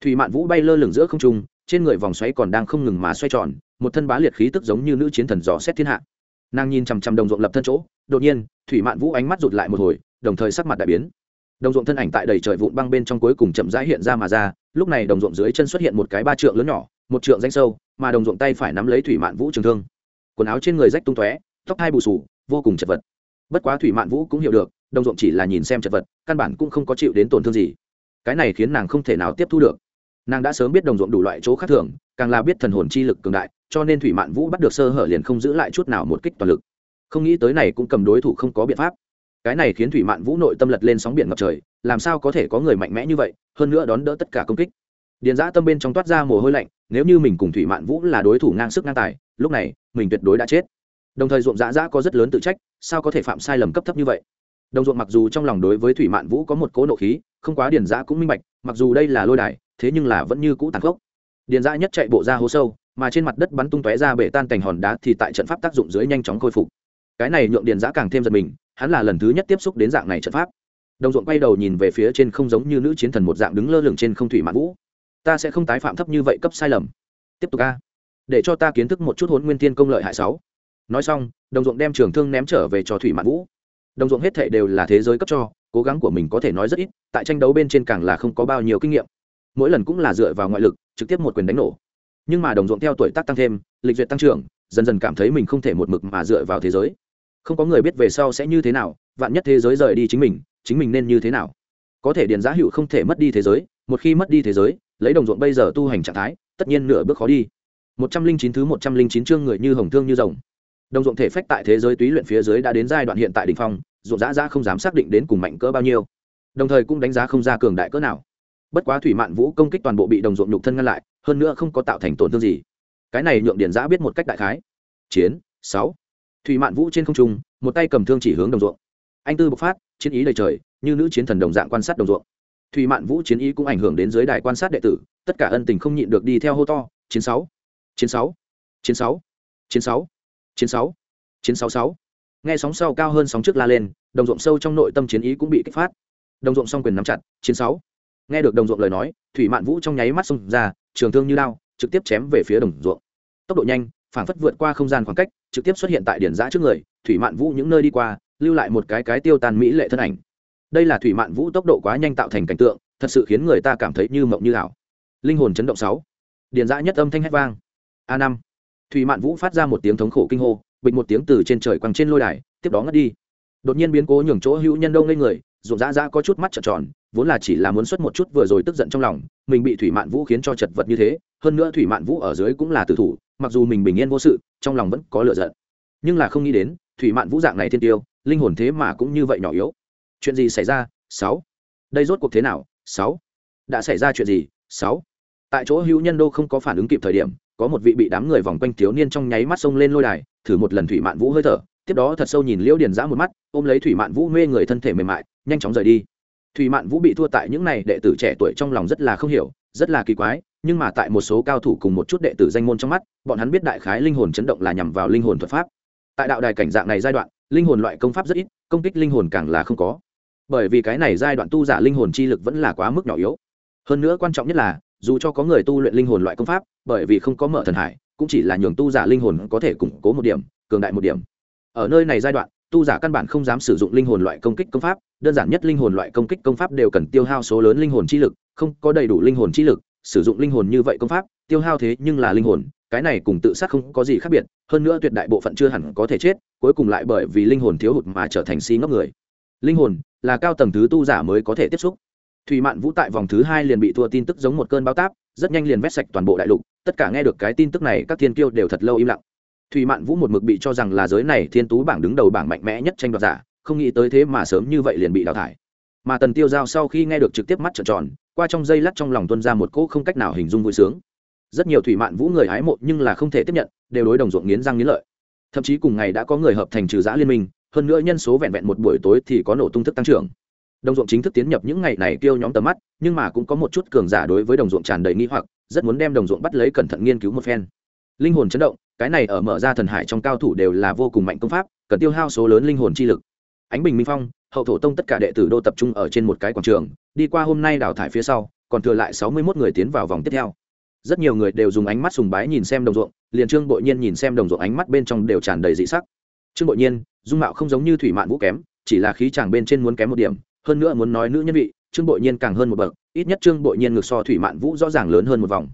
Thủy mạn vũ bay lơ lửng giữa không trung, trên người vòng xoáy còn đang không ngừng mà xoay tròn, một thân bá liệt khí tức giống như nữ chiến thần gió xét thiên hạ. Nàng nhìn chằm chằm đồng ruộng lập thân chỗ đột nhiên, thủy mạn vũ ánh mắt rụt lại một hồi, đồng thời sắc mặt đại biến. Đồng ruộng thân ảnh tại đầy trời vụn băng bên trong cuối cùng chậm rãi hiện ra mà ra, lúc này đồng ruộng dưới chân xuất hiện một cái ba trượng lớn nhỏ, một trượng danh sâu, mà đồng ruộng tay phải nắm lấy thủy mạn vũ trường thương. Quần áo trên người rách tung tóe, tóc hai bù sù vô cùng chật vật. Bất quá thủy mạn vũ cũng hiểu được, đồng ruộng chỉ là nhìn xem chật vật, căn bản cũng không có chịu đến tổn thương gì. Cái này khiến nàng không thể nào tiếp thu được. Nàng đã sớm biết đồng ruộng đủ loại chỗ khác thường, càng là biết thần hồn chi lực cường đại, cho nên thủy mạn vũ bắt được sơ hở liền không giữ lại chút nào một kích toàn lực không nghĩ tới này cũng cầm đối thủ không có biện pháp. Cái này khiến thủy mạn vũ nội tâm lật lên sóng biển ngập trời, làm sao có thể có người mạnh mẽ như vậy, hơn nữa đón đỡ tất cả công kích. Điền giã tâm bên trong toát ra mồ hôi lạnh, nếu như mình cùng thủy mạn vũ là đối thủ ngang sức ngang tài, lúc này, mình tuyệt đối đã chết. Đồng thời ruộng dã dã có rất lớn tự trách, sao có thể phạm sai lầm cấp thấp như vậy? Đồng ruộng mặc dù trong lòng đối với thủy mạn vũ có một cố nộ khí, không quá điền giã cũng minh bạch, mặc dù đây là lôi đài, thế nhưng là vẫn như cũ tàn khốc. Điền giã nhất chạy bộ ra hố sâu, mà trên mặt đất bắn tung tóe ra bể tan cành hòn đá thì tại trận pháp tác dụng dưới nhanh chóng khôi phục cái này nhượng điền giã càng thêm giật mình, hắn là lần thứ nhất tiếp xúc đến dạng này trận pháp. Đồng ruộng quay đầu nhìn về phía trên không giống như nữ chiến thần một dạng đứng lơ lửng trên không thủy mạn vũ. Ta sẽ không tái phạm thấp như vậy cấp sai lầm. Tiếp tục a. Để cho ta kiến thức một chút hôn nguyên thiên công lợi hại sáu. Nói xong, đồng ruộng đem trường thương ném trở về cho thủy mạn vũ. Đồng ruộng hết thệ đều là thế giới cấp cho, cố gắng của mình có thể nói rất ít, tại tranh đấu bên trên càng là không có bao nhiêu kinh nghiệm. Mỗi lần cũng là dựa vào ngoại lực, trực tiếp một quyền đánh nổ. Nhưng mà đồng ruộng theo tuổi tác tăng thêm, lịch duyệt tăng trưởng, dần dần cảm thấy mình không thể một mực mà dựa vào thế giới không có người biết về sau sẽ như thế nào, vạn nhất thế giới rời đi chính mình chính mình nên như thế nào? Có thể điền giá hữu không thể mất đi thế giới, một khi mất đi thế giới, lấy đồng ruộng bây giờ tu hành trạng thái, tất nhiên nửa bước khó đi. Một trăm linh chín thứ một trăm linh chín chương người như hồng thương như rồng. Đồng ruộng thể phách tại thế giới túy luyện phía dưới đã đến giai đoạn hiện tại đ ỉ n h phong, ruộng giã ra không dám xác định đến cùng mạnh cỡ bao nhiêu. Đồng thời cũng đánh giá không ra cường đại cỡ nào. Bất quá thủy mạn vũ công kích toàn bộ bị đồng ruộng nhục thân ngăn lại, hơn nữa không có tạo thành tổn thương gì. Cái này nhượng điền giã biết một cách đại khái. Chiến, sáu thủy mạn vũ trên không trung, một tay cầm thương chỉ hướng đồng ruộng. Anh tư bộc phát, chiến ý đầy trời, như nữ chiến thần đồng dạng quan sát đồng ruộng. Thủy mạn vũ chiến ý cũng ảnh hưởng đến giới đài quan sát đệ tử, tất cả ân tình không nhịn được đi theo hô to, chiến sáu chiến sáu chiến sáu chiến sáu chiến sáu chiến sáu sáu. Nghe sóng sau cao hơn sóng trước la lên, đồng ruộng sâu trong nội tâm chiến ý cũng bị kích phát. Đồng ruộng song quyền nắm chặt, chiến sáu. Nghe được đồng ruộng lời nói, thủy mạn vũ trong nháy mắt xông ra, trường thương như lao, trực tiếp chém về phía đồng ruộng. Tốc độ nhanh phảng phất vượt qua không gian khoảng cách, trực tiếp xuất hiện tại điển giã trước người, thủy mạn vũ những nơi đi qua, lưu lại một cái cái tiêu tan mỹ lệ thân ảnh. Đây là thủy mạn vũ tốc độ quá nhanh tạo thành cảnh tượng, thật sự khiến người ta cảm thấy như mộng như ảo. Linh hồn chấn động sáu. Điền dã nhất âm thanh hét vang. A năm. Thủy mạn vũ phát ra một tiếng thống khổ kinh hô, bịch một tiếng từ trên trời quăng trên lôi đài, tiếp đó ngất đi. Đột nhiên biến cố nhường chỗ hữu nhân đông lên người, ruộng dã dã có chút mắt trợn tròn, vốn là chỉ là muốn xuất một chút vừa rồi tức giận trong lòng, mình bị thủy mạn vũ khiến cho chật vật như thế, hơn nữa thủy mạn vũ ở dưới cũng là tử thủ mặc dù mình bình yên vô sự, trong lòng vẫn có lựa giận. Nhưng là không nghĩ đến, thủy mạn vũ dạng này thiên tiêu, linh hồn thế mà cũng như vậy nhỏ yếu. Chuyện gì xảy ra? Sáu. Đây rốt cuộc thế nào? Sáu. Đã xảy ra chuyện gì? Sáu. Tại chỗ hữu nhân đô không có phản ứng kịp thời điểm, có một vị bị đám người vòng quanh thiếu niên trong nháy mắt xông lên lôi đài, thử một lần thủy mạn vũ hơi thở, tiếp đó thật sâu nhìn liễu điền giã một mắt, ôm lấy thủy mạn vũ mê người thân thể mềm mại, nhanh chóng rời đi. Thủy mạn vũ bị thua tại những này đệ tử trẻ tuổi trong lòng rất là không hiểu rất là kỳ quái, nhưng mà tại một số cao thủ cùng một chút đệ tử danh môn trong mắt, bọn hắn biết đại khái linh hồn chấn động là nhằm vào linh hồn thuật pháp. Tại đạo đài cảnh dạng này giai đoạn, linh hồn loại công pháp rất ít, công kích linh hồn càng là không có. Bởi vì cái này giai đoạn tu giả linh hồn chi lực vẫn là quá mức nhỏ yếu. Hơn nữa quan trọng nhất là, dù cho có người tu luyện linh hồn loại công pháp, bởi vì không có mở thần hải, cũng chỉ là nhường tu giả linh hồn có thể củng cố một điểm, cường đại một điểm. Ở nơi này giai đoạn tu giả căn bản không dám sử dụng linh hồn loại công kích công pháp, đơn giản nhất linh hồn loại công kích công pháp đều cần tiêu hao số lớn linh hồn chi lực, không có đầy đủ linh hồn chi lực, sử dụng linh hồn như vậy công pháp, tiêu hao thế nhưng là linh hồn, cái này cùng tự sát không có gì khác biệt, hơn nữa tuyệt đại bộ phận chưa hẳn có thể chết, cuối cùng lại bởi vì linh hồn thiếu hụt mà trở thành si ngốc người. Linh hồn là cao tầng thứ tu giả mới có thể tiếp xúc. Thủy mạn vũ tại vòng thứ hai liền bị thua tin tức giống một cơn bao táp, rất nhanh liền vét sạch toàn bộ đại lục, tất cả nghe được cái tin tức này, các thiên kiêu đều thật lâu im lặng thủy mạn vũ một mực bị cho rằng là giới này thiên tú bảng đứng đầu bảng mạnh mẽ nhất tranh đoạt giả, không nghĩ tới thế mà sớm như vậy liền bị đào thải. Mà tần tiêu giao sau khi nghe được trực tiếp mắt trợn tròn, qua trong dây lát trong lòng tuân ra một cỗ không cách nào hình dung vui sướng. Rất nhiều thủy mạn vũ người hái mộ nhưng là không thể tiếp nhận, đều đối đồng ruộng nghiến răng nghiến lợi. Thậm chí cùng ngày đã có người hợp thành trừ giã liên minh, hơn nữa nhân số vẹn vẹn một buổi tối thì có nổ tung thức tăng trưởng. Đồng ruộng chính thức tiến nhập những ngày này kêu nhóm tầm mắt, nhưng mà cũng có một chút cường giả đối với đồng ruộng tràn đầy nghi hoặc, rất muốn đem đồng ruộng bắt lấy cẩn thận nghiên cứu một phen. Linh hồn chấn động cái này ở mở ra thần hải trong cao thủ đều là vô cùng mạnh công pháp, cần tiêu hao số lớn linh hồn chi lực. Ánh bình minh phong, hậu thổ tông tất cả đệ tử đô tập trung ở trên một cái quảng trường, đi qua hôm nay đào thải phía sau, còn thừa lại sáu mươi mốt người tiến vào vòng tiếp theo. Rất nhiều người đều dùng ánh mắt sùng bái nhìn xem đồng ruộng, liền trương bội nhiên nhìn xem đồng ruộng ánh mắt bên trong đều tràn đầy dị sắc. Trương bội nhiên, dung mạo không giống như thủy mạn vũ kém, chỉ là khí chàng bên trên muốn kém một điểm, hơn nữa muốn nói nữ nhân vị, trương bội nhiên càng hơn một bậc, ít nhất trương bội nhiên ngược so thủy mạn vũ rõ ràng lớn hơn một vòng.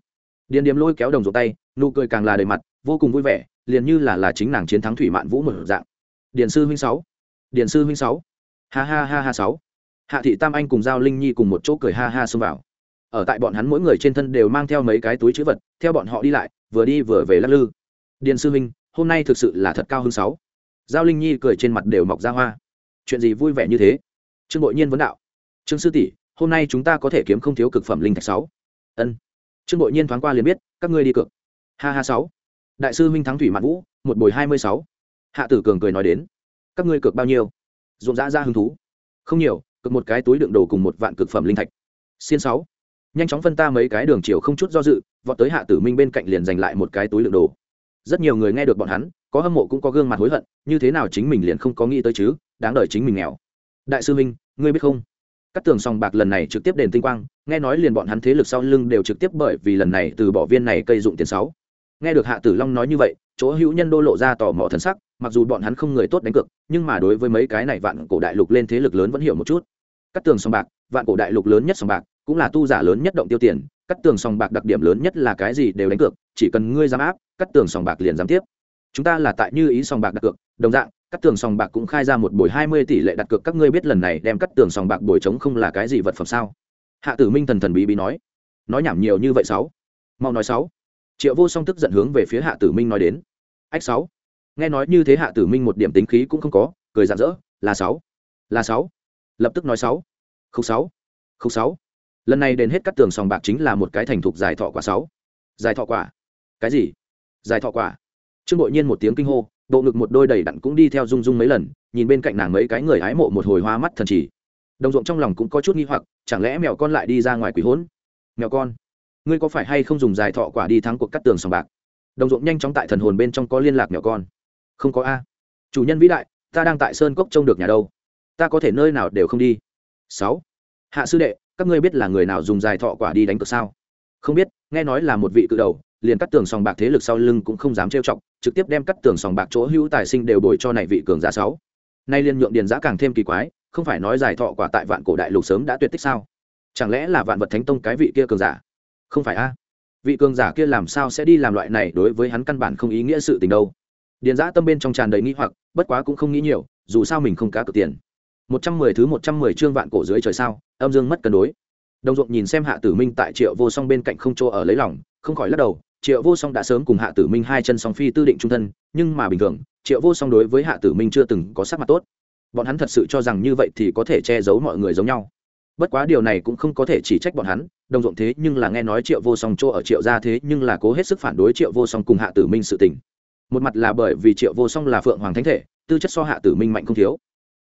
Điền điềm lôi kéo đồng ruộng tay, nụ cười càng là đầy mặt vô cùng vui vẻ, liền như là là chính nàng chiến thắng thủy mạn vũ một dạng. Điền sư huynh sáu. Điền sư huynh sáu. Ha ha ha ha sáu. Hạ thị tam anh cùng giao linh nhi cùng một chỗ cười ha ha xông vào. Ở tại bọn hắn mỗi người trên thân đều mang theo mấy cái túi chữ vật, theo bọn họ đi lại, vừa đi vừa về lắc lư. Điền sư huynh, hôm nay thực sự là thật cao hơn sáu. Giao linh nhi cười trên mặt đều mọc ra hoa. Chuyện gì vui vẻ như thế? Trương bội nhiên vấn đạo. Trương sư tỷ, hôm nay chúng ta có thể kiếm không thiếu cực phẩm linh thạch sáu. Ân. Trương bội nhiên thoáng qua liền biết, các ngươi đi cược. Ha ha sáu đại sư Minh thắng thủy mạn vũ, một buổi hai mươi sáu. Hạ tử cường cười nói đến, các ngươi cược bao nhiêu? Ruộng dã ra hứng thú. Không nhiều cực một cái túi đựng đồ cùng một vạn cực phẩm linh thạch. Xiên sáu. Nhanh chóng phân ta mấy cái đường chiều không chút do dự, vọt tới hạ tử minh bên cạnh liền giành lại một cái túi đựng đồ. Rất nhiều người nghe được bọn hắn, có hâm mộ cũng có gương mặt hối hận, như thế nào chính mình liền không có nghĩ tới chứ, đáng đời chính mình nghèo. Đại sư minh ngươi biết không? Các tường sòng bạc lần này trực tiếp đền tinh quang, nghe nói liền bọn hắn thế lực sau lưng đều trực tiếp bởi vì lần này từ bỏ viên này cây dụng tiền sáu nghe được hạ tử long nói như vậy, chỗ hữu nhân đô lộ ra tò mò thần sắc, mặc dù bọn hắn không người tốt đánh cược, nhưng mà đối với mấy cái này vạn cổ đại lục lên thế lực lớn vẫn hiểu một chút. Cắt tường sòng bạc, vạn cổ đại lục lớn nhất sòng bạc, cũng là tu giả lớn nhất động tiêu tiền, cắt tường sòng bạc đặc điểm lớn nhất là cái gì đều đánh cược, chỉ cần ngươi dám áp, cắt tường sòng bạc liền dám tiếp. Chúng ta là tại như ý sòng bạc đặt cược, đồng dạng, cắt tường sòng bạc cũng khai ra một buổi hai mươi tỷ lệ đặt cược, các ngươi biết lần này đem cắt tường sòng bạc buổi trống không là cái gì vật phẩm sao? Hạ tử minh thần thần bí bí nói. Nói nhảm nhiều như vậy sáu. Mau nói sáu triệu vô song tức giận hướng về phía hạ tử minh nói đến. Ách sáu. Nghe nói như thế hạ tử minh một điểm tính khí cũng không có, cười rạng rỡ, là sáu. Là sáu. Lập tức nói sáu. Không sáu. Không sáu. Lần này đến hết các tường sòng bạc chính là một cái thành thục dài thọ quả sáu. Dài thọ quả. Cái gì? Dài thọ quả. Trương bội nhiên một tiếng kinh hô, bộ ngực một đôi đầy đặn cũng đi theo rung rung mấy lần, nhìn bên cạnh nàng mấy cái người hái mộ một hồi hoa mắt thần chỉ. Đồng ruộng trong lòng cũng có chút nghi hoặc, chẳng lẽ mèo con lại đi ra ngoài quỷ hỗn mèo con ngươi có phải hay không dùng dài thọ quả đi thắng cuộc cắt tường sòng bạc? Đồng ruộng nhanh chóng tại thần hồn bên trong có liên lạc nhỏ con. Không có a. Chủ nhân vĩ đại, ta đang tại sơn cốc trông được nhà đâu. Ta có thể nơi nào đều không đi. Sáu. Hạ sư đệ, các ngươi biết là người nào dùng dài thọ quả đi đánh cược sao? Không biết, nghe nói là một vị cự đầu, liền cắt tường sòng bạc thế lực sau lưng cũng không dám trêu chọc, trực tiếp đem cắt tường sòng bạc chỗ hữu tài sinh đều đổi cho này vị cường giả sáu. Nay liên nhượng điền giá càng thêm kỳ quái, không phải nói dài thọ quả tại vạn cổ đại lục sớm đã tuyệt tích sao? Chẳng lẽ là vạn vật thánh tông cái vị kia cường giả? Không phải a? Vị cường giả kia làm sao sẽ đi làm loại này đối với hắn căn bản không ý nghĩa sự tình đâu? Điền giã tâm bên trong tràn đầy nghĩ hoặc, bất quá cũng không nghĩ nhiều, dù sao mình không cá cược tiền. Một trăm mười thứ một trăm mười chương vạn cổ dưới trời sao, âm dương mất cân đối. Đồng ruộng nhìn xem hạ tử minh tại triệu vô song bên cạnh không chỗ ở lấy lòng, không khỏi lắc đầu, triệu vô song đã sớm cùng hạ tử minh hai chân song phi tư định trung thân, nhưng mà bình thường, triệu vô song đối với hạ tử minh chưa từng có sắc mặt tốt. Bọn hắn thật sự cho rằng như vậy thì có thể che giấu mọi người giống nhau bất quá điều này cũng không có thể chỉ trách bọn hắn, đồng ruộng thế nhưng là nghe nói triệu vô song chỗ ở triệu gia thế nhưng là cố hết sức phản đối triệu vô song cùng hạ tử minh sự tình. Một mặt là bởi vì triệu vô song là phượng hoàng thánh thể, tư chất so hạ tử minh mạnh không thiếu.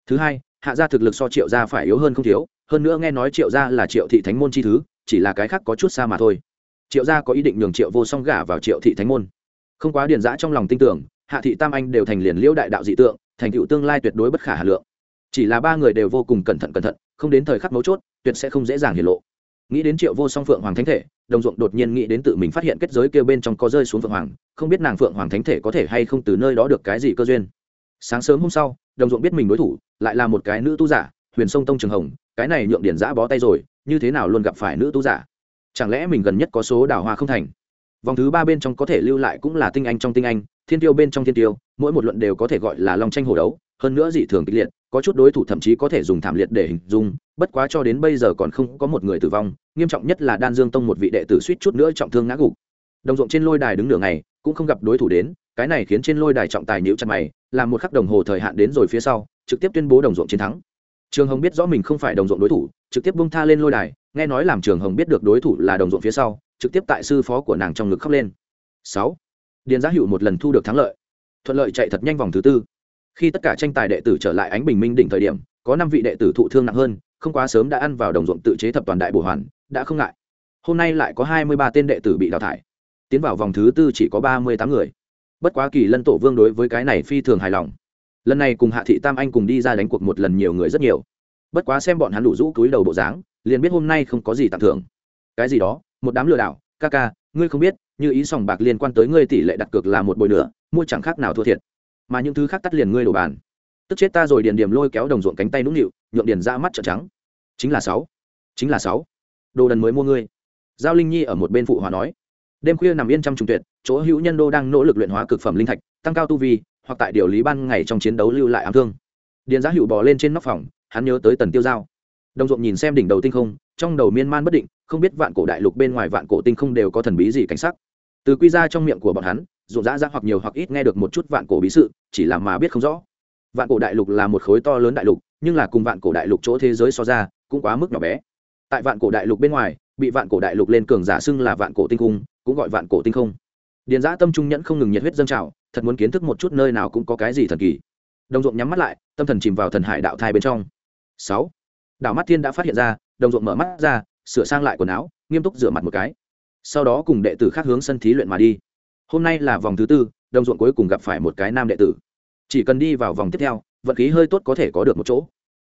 Thứ hai, hạ gia thực lực so triệu gia phải yếu hơn không thiếu, hơn nữa nghe nói triệu gia là triệu thị thánh môn chi thứ, chỉ là cái khác có chút xa mà thôi. Triệu gia có ý định nhường triệu vô song gả vào triệu thị thánh môn. Không quá điền giã trong lòng tin tưởng, hạ thị tam anh đều thành liền liễu đại đạo dị tượng, thành tựu tương lai tuyệt đối bất khả hà lượng. Chỉ là ba người đều vô cùng cẩn thận cẩn thận không đến thời khắc mấu chốt, tuyệt sẽ không dễ dàng hiển lộ. Nghĩ đến triệu vô song phượng hoàng thánh thể, đồng ruộng đột nhiên nghĩ đến tự mình phát hiện kết giới kêu bên trong có rơi xuống phượng hoàng, không biết nàng phượng hoàng thánh thể có thể hay không từ nơi đó được cái gì cơ duyên. Sáng sớm hôm sau, đồng ruộng biết mình đối thủ, lại là một cái nữ tu giả, huyền sông tông trường hồng, cái này nhượng điển giã bó tay rồi, như thế nào luôn gặp phải nữ tu giả? Chẳng lẽ mình gần nhất có số đào hoa không thành? Vòng thứ ba bên trong có thể lưu lại cũng là tinh anh trong tinh anh, thiên tiêu bên trong thiên tiêu, mỗi một luận đều có thể gọi là long tranh hổ đấu hơn nữa dị thường kịch liệt, có chút đối thủ thậm chí có thể dùng thảm liệt để hình dung, bất quá cho đến bây giờ còn không có một người tử vong, nghiêm trọng nhất là đan dương tông một vị đệ tử suýt chút nữa trọng thương ngã gục. Đồng ruộng trên lôi đài đứng nửa ngày, cũng không gặp đối thủ đến, cái này khiến trên lôi đài trọng tài nhíu chặt mày, làm một khắc đồng hồ thời hạn đến rồi phía sau, trực tiếp tuyên bố đồng ruộng chiến thắng. Trường hồng biết rõ mình không phải đồng ruộng đối thủ, trực tiếp bung tha lên lôi đài, nghe nói làm trường hồng biết được đối thủ là đồng ruộng phía sau, trực tiếp tại sư phó của nàng trong ngực khóc lên. Sáu, điền giá hữu một lần thu được thắng lợi. Thuận lợi chạy thật nhanh vòng thứ tư khi tất cả tranh tài đệ tử trở lại ánh bình minh đỉnh thời điểm có năm vị đệ tử thụ thương nặng hơn không quá sớm đã ăn vào đồng ruộng tự chế thập toàn đại bổ hoàn đã không ngại. Hôm nay lại có hai mươi ba tên đệ tử bị đào thải. Tiến vào vòng thứ tư chỉ có ba mươi tám người. Bất quá kỳ lân tổ vương đối với cái này phi thường hài lòng. Lần này cùng hạ thị tam anh cùng đi ra đánh cuộc một lần nhiều người rất nhiều. Bất quá xem bọn hắn đủ rũ túi đầu bộ dáng liền biết hôm nay không có gì tặng thưởng. Cái gì đó một đám lừa đảo ca ca ngươi không biết như ý sòng bạc liên quan tới ngươi tỷ lệ đặt cược là một bồi nửa, mua chẳng khác nào thua thiệt mà những thứ khác tắt liền ngươi đổ bàn. Tức chết ta rồi điền điểm lôi kéo đồng ruộng cánh tay nũng nịu, nhượng điền ra mắt trợn trắng. Chính là sáu. Chính là sáu. Đồ đần mới mua ngươi. Giao linh nhi ở một bên phụ hòa nói. Đêm khuya nằm yên trong trùng tuyệt, chỗ hữu nhân đô đang nỗ lực luyện hóa cực phẩm linh thạch, tăng cao tu vi, hoặc tại điều lý ban ngày trong chiến đấu lưu lại ám thương. Điền giá hữu bò lên trên nóc phòng, hắn nhớ tới tần tiêu giao. Đồng ruộng nhìn xem đỉnh đầu tinh không, trong đầu miên man bất định, không biết vạn cổ đại lục bên ngoài vạn cổ tinh không đều có thần bí gì cảnh sắc. Từ quy ra trong miệng của bọn hắn ruộng dã ra hoặc nhiều hoặc ít nghe được một chút vạn cổ bí sự, chỉ là mà biết không rõ. Vạn cổ đại lục là một khối to lớn đại lục, nhưng là cùng vạn cổ đại lục chỗ thế giới so ra, cũng quá mức nhỏ bé. Tại vạn cổ đại lục bên ngoài, bị vạn cổ đại lục lên cường giả xưng là vạn cổ tinh cung, cũng gọi vạn cổ tinh không. Điền giã tâm trung nhẫn không ngừng nhiệt huyết dâng trào, thật muốn kiến thức một chút nơi nào cũng có cái gì thần kỳ. Đồng ruộng nhắm mắt lại, tâm thần chìm vào thần hải đạo thai bên trong. Sáu. Đảo mắt thiên đã phát hiện ra, đồng ruộng mở mắt ra, sửa sang lại quần áo, nghiêm túc rửa mặt một cái. Sau đó cùng đệ tử khác hướng sân thí luyện mà đi hôm nay là vòng thứ tư, đồng ruộng cuối cùng gặp phải một cái nam đệ tử. Chỉ cần đi vào vòng tiếp theo, vận khí hơi tốt có thể có được một chỗ.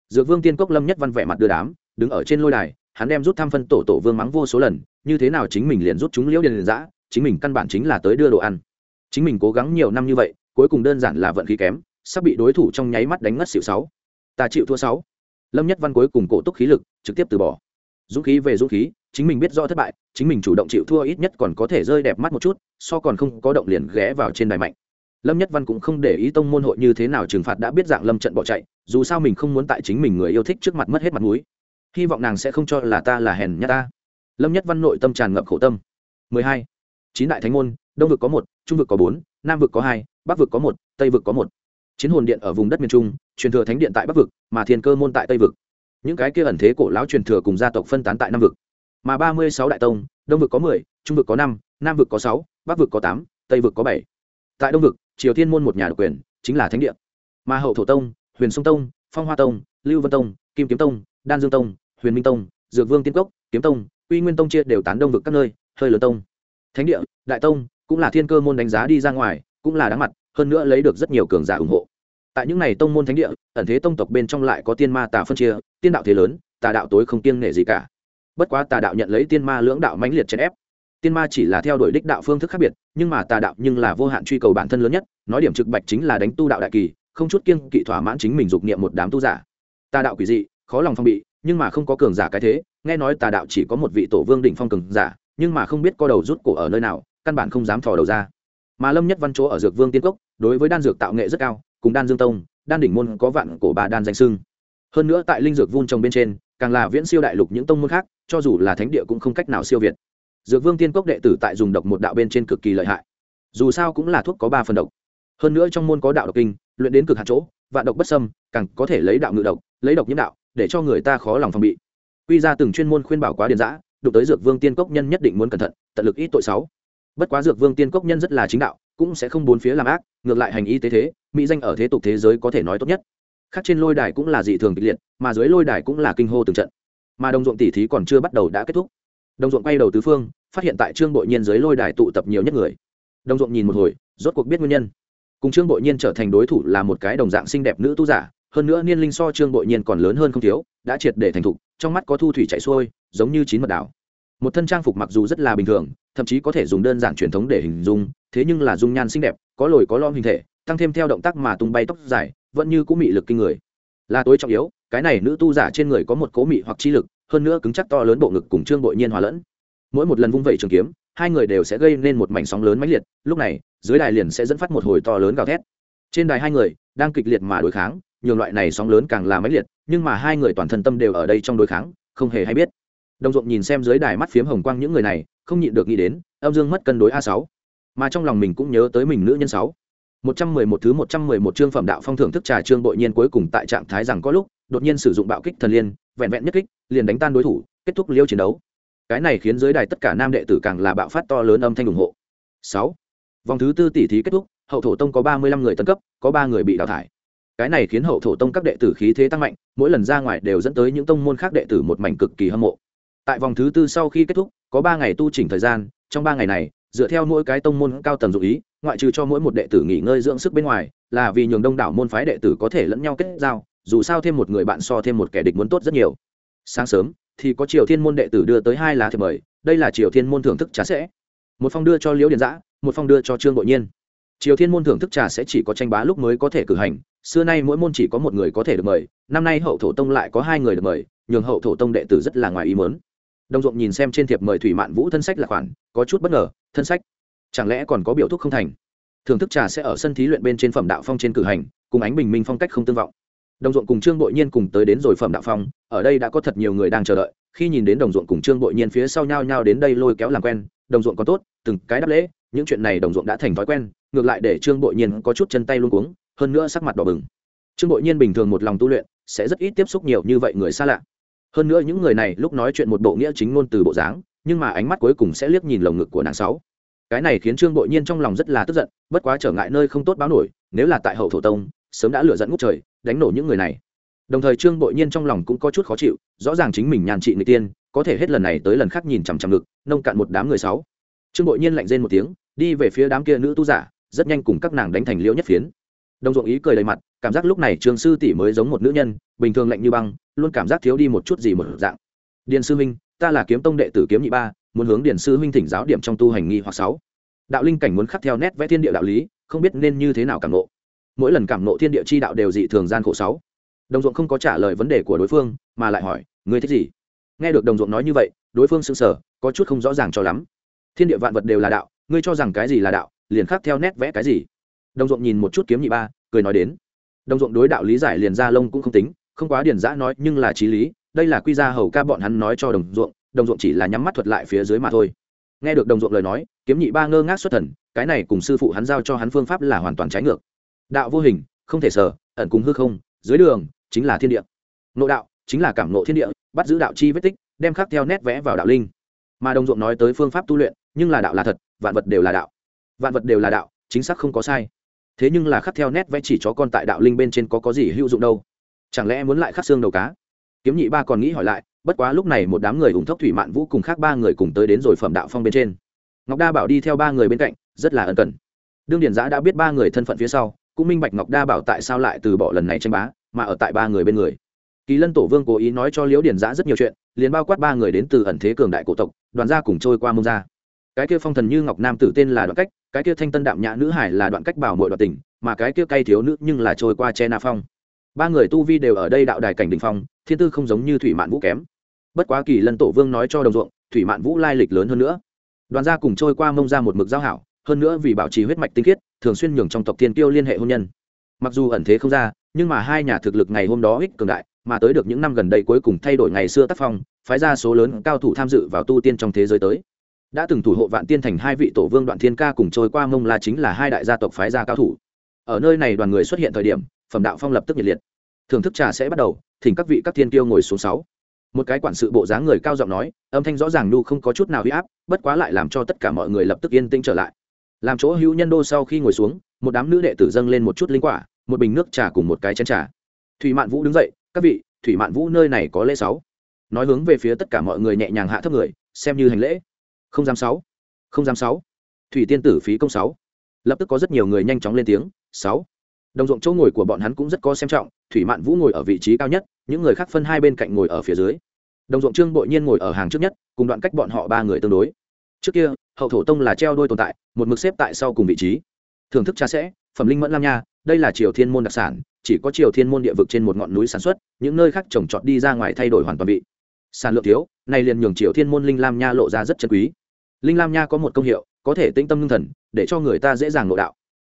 Dược vương tiên cốc lâm nhất văn vẻ mặt đưa đám, đứng ở trên lôi đài, hắn đem rút thăm phân tổ tổ vương mắng vô số lần, như thế nào chính mình liền rút chúng liễu điền liền giã chính mình căn bản chính là tới đưa đồ ăn. Chính mình cố gắng nhiều năm như vậy, cuối cùng đơn giản là vận khí kém, sắp bị đối thủ trong nháy mắt đánh ngất xịu sáu. Ta chịu thua sáu. Lâm nhất văn cuối cùng cổ túc khí lực, trực tiếp từ bỏ. Dũng khí về dũng khí chính mình biết rõ thất bại, chính mình chủ động chịu thua ít nhất còn có thể rơi đẹp mắt một chút, so còn không có động liền ghé vào trên đài mạnh. Lâm nhất văn cũng không để ý tông môn hội như thế nào trừng phạt đã biết dạng lâm trận bỏ chạy, dù sao mình không muốn tại chính mình người yêu thích trước mặt mất hết mặt mũi. Hy vọng nàng sẽ không cho là ta là hèn nhát ta. Lâm nhất văn nội tâm tràn ngập khổ tâm. 12. chín đại thánh môn, đông vực có một, trung vực có bốn, nam vực có hai, bắc vực có một, tây vực có một. Chiến hồn điện ở vùng đất miền trung, truyền thừa thánh điện tại bắc vực, mà thiên cơ môn tại tây vực. Những cái kia ẩn thế cổ lão truyền thừa cùng gia tộc phân tán tại nam vực mà ba mươi sáu đại tông, đông vực có mười, trung vực có năm, nam vực có sáu, bắc vực có tám, tây vực có bảy. Tại đông vực, triều thiên môn một nhà độc quyền, chính là thánh địa. Mà hậu thổ tông, huyền sông tông, phong hoa tông, lưu vân tông, kim kiếm tông, đan dương tông, huyền minh tông, dược vương tiên cốc, kiếm tông uy nguyên tông chia đều tán đông vực các nơi, hơi lớn tông. Thánh địa, đại tông cũng là thiên cơ môn đánh giá đi ra ngoài, cũng là đáng mặt, hơn nữa lấy được rất nhiều cường giả ủng hộ. Tại những n à y tông môn thánh địa, ẩn thế tông tộc bên trong lại có tiên ma tà phân chia, tiên đạo thế lớn, tà đạo tối không tiên nể gì cả bất quá tà đạo nhận lấy tiên ma lưỡng đạo mãnh liệt chèn ép. Tiên ma chỉ là theo đuổi đích đạo phương thức khác biệt, nhưng mà tà đạo nhưng là vô hạn truy cầu bản thân lớn nhất, nói điểm trực bạch chính là đánh tu đạo đại kỳ, không chút kiêng kỵ thỏa mãn chính mình dục niệm một đám tu giả. Tà đạo quỷ dị, khó lòng phong bị, nhưng mà không có cường giả cái thế, nghe nói tà đạo chỉ có một vị tổ vương đỉnh phong cường giả, nhưng mà không biết có đầu rút cổ ở nơi nào, căn bản không dám thò đầu ra. Mà lâm nhất văn chỗ ở dược vương tiên cốc, đối với đan dược tạo nghệ rất cao, cùng đan dương tông, đan đỉnh môn có vạn cổ bà đan danh sưng hơn nữa tại linh dược vun trồng bên trên càng là viễn siêu đại lục những tông môn khác, cho dù là thánh địa cũng không cách nào siêu việt. Dược vương tiên cốc đệ tử tại dùng độc một đạo bên trên cực kỳ lợi hại. Dù sao cũng là thuốc có ba phần độc. Hơn nữa trong môn có đạo độc kinh, luyện đến cực hạt chỗ, vạn độc bất sâm càng có thể lấy đạo ngự độc, lấy độc nhiễm đạo, để cho người ta khó lòng phòng bị. Quy ra từng chuyên môn khuyên bảo quá điền giã đụng tới dược vương tiên cốc nhân nhất định muốn cẩn thận, tận lực ít tội sáu bất quá dược vương tiên cốc nhân rất là chính đạo, cũng sẽ không bốn phía làm ác, ngược lại hành y tế thế, mỹ danh ở thế tục thế giới có thể nói tốt nhất khác trên lôi đài cũng là dị thường kịch liệt, mà dưới lôi đài cũng là kinh hô từng trận. Mà đồng ruộng tỷ thí còn chưa bắt đầu đã kết thúc. Đồng ruộng quay đầu tứ phương, phát hiện tại trương bội nhiên dưới lôi đài tụ tập nhiều nhất người. Đồng ruộng nhìn một hồi, rốt cuộc biết nguyên nhân. Cùng trương bội nhiên trở thành đối thủ là một cái đồng dạng xinh đẹp nữ tu giả, hơn nữa niên linh so trương bội nhiên còn lớn hơn không thiếu, đã triệt để thành thục, trong mắt có thu thủy chạy xuôi, giống như chín mật đảo. Một thân trang phục mặc dù rất là bình thường, thậm chí có thể dùng đơn giản truyền thống để hình dung, thế nhưng là dung nhan xinh đẹp, có lồi có lom hình thể, tăng thêm theo động tác mà tung bay tóc dài vẫn như cũng mị lực kinh người. Là tối trọng yếu, cái này nữ tu giả trên người có một cố mị hoặc chi lực, hơn nữa cứng chắc to lớn bộ ngực cùng trương bội nhiên hòa lẫn. Mỗi một lần vung vẩy trường kiếm, hai người đều sẽ gây nên một mảnh sóng lớn mãnh liệt, lúc này, dưới đài liền sẽ dẫn phát một hồi to lớn gào thét. Trên đài hai người đang kịch liệt mà đối kháng, nhường loại này sóng lớn càng là mãnh liệt, nhưng mà hai người toàn thân tâm đều ở đây trong đối kháng, không hề hay biết. Đồng ruộng nhìn xem dưới đài mắt phiếm hồng quang những người này, không nhịn được nghĩ đến, âm dương mất cân đối a sáu. Mà trong lòng mình cũng nhớ tới mình nữ nhân sáu một trăm mười một thứ một trăm mười một chương phẩm đạo phong thưởng thức trà trương bội nhiên cuối cùng tại trạng thái rằng có lúc, đột nhiên sử dụng bạo kích thần liên, vẹn vẹn nhất kích, liền đánh tan đối thủ, kết thúc liêu chiến đấu. Cái này khiến dưới đài tất cả nam đệ tử càng là bạo phát to lớn âm thanh ủng hộ. Sáu. Vòng thứ tư tỷ thí kết thúc, hậu thổ tông có ba mươi lăm người tấn cấp, có ba người bị đào thải. Cái này khiến hậu thổ tông các đệ tử khí thế tăng mạnh, mỗi lần ra ngoài đều dẫn tới những tông môn khác đệ tử một mảnh cực kỳ hâm mộ. Tại vòng thứ tư sau khi kết thúc, có ba ngày tu chỉnh thời gian, trong ba ngày này, dựa theo mỗi cái tông môn cao tầng dụng ý ngoại trừ cho mỗi một đệ tử nghỉ ngơi dưỡng sức bên ngoài, là vì nhường đông đảo môn phái đệ tử có thể lẫn nhau kết giao, dù sao thêm một người bạn so thêm một kẻ địch muốn tốt rất nhiều. Sáng sớm, thì có triều thiên môn đệ tử đưa tới hai lá thiệp mời, đây là triều thiên môn thưởng thức trà sẽ. Một phong đưa cho liễu điền giã một phong đưa cho trương bội nhiên. Triều thiên môn thưởng thức trà sẽ chỉ có tranh bá lúc mới có thể cử hành, xưa nay mỗi môn chỉ có một người có thể được mời, năm nay hậu thổ tông lại có hai người được mời, nhường hậu thổ tông đệ tử rất là ngoài ý mớn đồng ruộng nhìn xem trên thiệp mời thủy mạn vũ thân sách là khoản, có chút bất ngờ, thân sách chẳng lẽ còn có biểu thuốc không thành? Thưởng thức trà sẽ ở sân thí luyện bên trên phẩm đạo phong trên cử hành, cùng ánh bình minh phong cách không tương vọng. Đồng ruộng cùng trương bội nhiên cùng tới đến rồi phẩm đạo phong, ở đây đã có thật nhiều người đang chờ đợi, khi nhìn đến đồng ruộng cùng trương bội nhiên phía sau nhau nhau đến đây lôi kéo làm quen, đồng ruộng còn tốt, từng cái đáp lễ, những chuyện này đồng ruộng đã thành thói quen, ngược lại để trương bội nhiên có chút chân tay luôn cuống, hơn nữa sắc mặt đỏ bừng. Trương bội nhiên bình thường một lòng tu luyện, sẽ rất ít tiếp xúc nhiều như vậy người xa lạ. Hơn nữa những người này lúc nói chuyện một bộ nghĩa chính ngôn từ bộ dáng, nhưng mà ánh mắt cuối cùng sẽ liếc nhìn lồng ngực của nàng sáu cái này khiến trương bội nhiên trong lòng rất là tức giận bất quá trở ngại nơi không tốt báo nổi nếu là tại hậu thổ tông sớm đã lựa dẫn ngút trời đánh nổ những người này. Đồng thời trương bội nhiên trong lòng cũng có chút khó chịu rõ ràng chính mình nhàn trị người tiên có thể hết lần này tới lần khác nhìn chằm chằm ngực nông cạn một đám người sáu. Trương bội nhiên lạnh rên một tiếng đi về phía đám kia nữ tu giả rất nhanh cùng các nàng đánh thành liễu nhất phiến. Đồng ruộng ý cười đầy mặt cảm giác lúc này trương sư tỷ mới giống một nữ nhân bình thường lạnh như băng luôn cảm giác thiếu đi một chút gì một dạng. Điền sư minh, ta là kiếm tông đệ tử kiếm nhị ba muốn hướng điển sư huynh thỉnh giáo điểm trong tu hành nghi hoặc sáu. Đạo linh cảnh muốn khắc theo nét vẽ thiên địa đạo lý, không biết nên như thế nào cảm nộ. Mỗi lần cảm nộ thiên địa chi đạo đều dị thường gian khổ sáu. Đồng ruộng không có trả lời vấn đề của đối phương, mà lại hỏi, ngươi thích gì? Nghe được đồng ruộng nói như vậy, đối phương sững sờ, có chút không rõ ràng cho lắm. Thiên địa vạn vật đều là đạo, ngươi cho rằng cái gì là đạo, liền khắc theo nét vẽ cái gì? Đồng ruộng nhìn một chút kiếm nhị ba, cười nói đến. Đồng ruộng đối đạo lý giải liền ra lông cũng không tính, không quá điển giã nói, nhưng là trí lý, đây là quy ra hầu ca bọn hắn nói cho đồng ruộng đồng ruộng chỉ là nhắm mắt thuật lại phía dưới mà thôi. Nghe được đồng ruộng lời nói, kiếm nhị ba ngơ ngác xuất thần, cái này cùng sư phụ hắn giao cho hắn phương pháp là hoàn toàn trái ngược. Đạo vô hình, không thể sở, ẩn cùng hư không, dưới đường, chính là thiên địa. Nội đạo, chính là cảm nộ thiên địa, bắt giữ đạo chi vết tích, đem khắc theo nét vẽ vào đạo linh. Mà đồng ruộng nói tới phương pháp tu luyện, nhưng là đạo là thật, vạn vật đều là đạo. Vạn vật đều là đạo, chính xác không có sai. Thế nhưng là khắc theo nét vẽ chỉ chó con tại đạo linh bên trên có có gì hữu dụng đâu? Chẳng lẽ muốn lại khắc xương đầu cá? Kiếm nhị ba còn nghĩ hỏi lại, bất quá lúc này một đám người ủng thốc thủy mạn vũ cùng khác ba người cùng tới đến rồi phẩm đạo phong bên trên. Ngọc đa bảo đi theo ba người bên cạnh, rất là ân cần. Đương điển giã đã biết ba người thân phận phía sau, cũng minh bạch ngọc đa bảo tại sao lại từ bỏ lần này tranh bá, mà ở tại ba người bên người. Kỳ lân tổ vương cố ý nói cho liễu điển giã rất nhiều chuyện, liền bao quát ba người đến từ ẩn thế cường đại cổ tộc, đoàn gia cùng trôi qua mông gia. cái kia phong thần như ngọc nam tử tên là đoạn cách, cái kia thanh tân đạm nhã nữ hải là đoạn cách bảo mội đoạn tình, mà cái kia cay thiếu nữ nhưng là trôi qua che na phong ba người tu vi đều ở đây đạo đài cảnh đình phong, thiên tư không giống như thủy mạn vũ kém. Bất quá kỳ lân tổ vương nói cho đồng ruộng, thủy mạn vũ lai lịch lớn hơn nữa. Đoàn gia cùng trôi qua mông ra một mực giao hảo, hơn nữa vì bảo trì huyết mạch tinh khiết, thường xuyên nhường trong tộc thiên tiêu liên hệ hôn nhân. Mặc dù ẩn thế không ra, nhưng mà hai nhà thực lực ngày hôm đó ích cường đại, mà tới được những năm gần đây cuối cùng thay đổi ngày xưa tác phong, phái ra số lớn cao thủ tham dự vào tu tiên trong thế giới tới. Đã từng thủ hộ vạn tiên thành hai vị tổ vương đoạn thiên ca cùng trôi qua mông la chính là hai đại gia tộc phái gia cao thủ. Ở nơi này đoàn người xuất hiện thời điểm phẩm đạo phong lập tức nhiệt liệt. Thưởng thức trà sẽ bắt đầu, thỉnh các vị các thiên tiêu ngồi xuống sáu. Một cái quản sự bộ dáng người cao giọng nói, âm thanh rõ ràng nu không có chút nào huy áp, bất quá lại làm cho tất cả mọi người lập tức yên tĩnh trở lại. Làm chỗ hữu nhân đô sau khi ngồi xuống, một đám nữ đệ tử dâng lên một chút linh quả, một bình nước trà cùng một cái chén trà. Thủy mạn vũ đứng dậy, các vị, thủy mạn vũ nơi này có lễ sáu. Nói hướng về phía tất cả mọi người nhẹ nhàng hạ thấp người, xem như hành lễ. Không dám sáu, không dám sáu. Thủy tiên tử phí công sáu. Lập tức có rất nhiều người nhanh chóng lên tiếng, sáu đồng ruộng chỗ ngồi của bọn hắn cũng rất có xem trọng, thủy mạn vũ ngồi ở vị trí cao nhất, những người khác phân hai bên cạnh ngồi ở phía dưới. Đồng ruộng trương bội nhiên ngồi ở hàng trước nhất, cùng đoạn cách bọn họ ba người tương đối. Trước kia, hậu thổ tông là treo đôi tồn tại, một mực xếp tại sau cùng vị trí. Thưởng thức trà sẽ, phẩm linh mẫn lam nha, đây là triều thiên môn đặc sản, chỉ có triều thiên môn địa vực trên một ngọn núi sản xuất, những nơi khác trồng trọt đi ra ngoài thay đổi hoàn toàn vị. Sản lượng thiếu này liền nhường triều thiên môn linh lam nha lộ ra rất chân quý. Linh lam nha có một công hiệu, có thể tĩnh tâm ngưng thần, để cho người ta dễ dàng nội đạo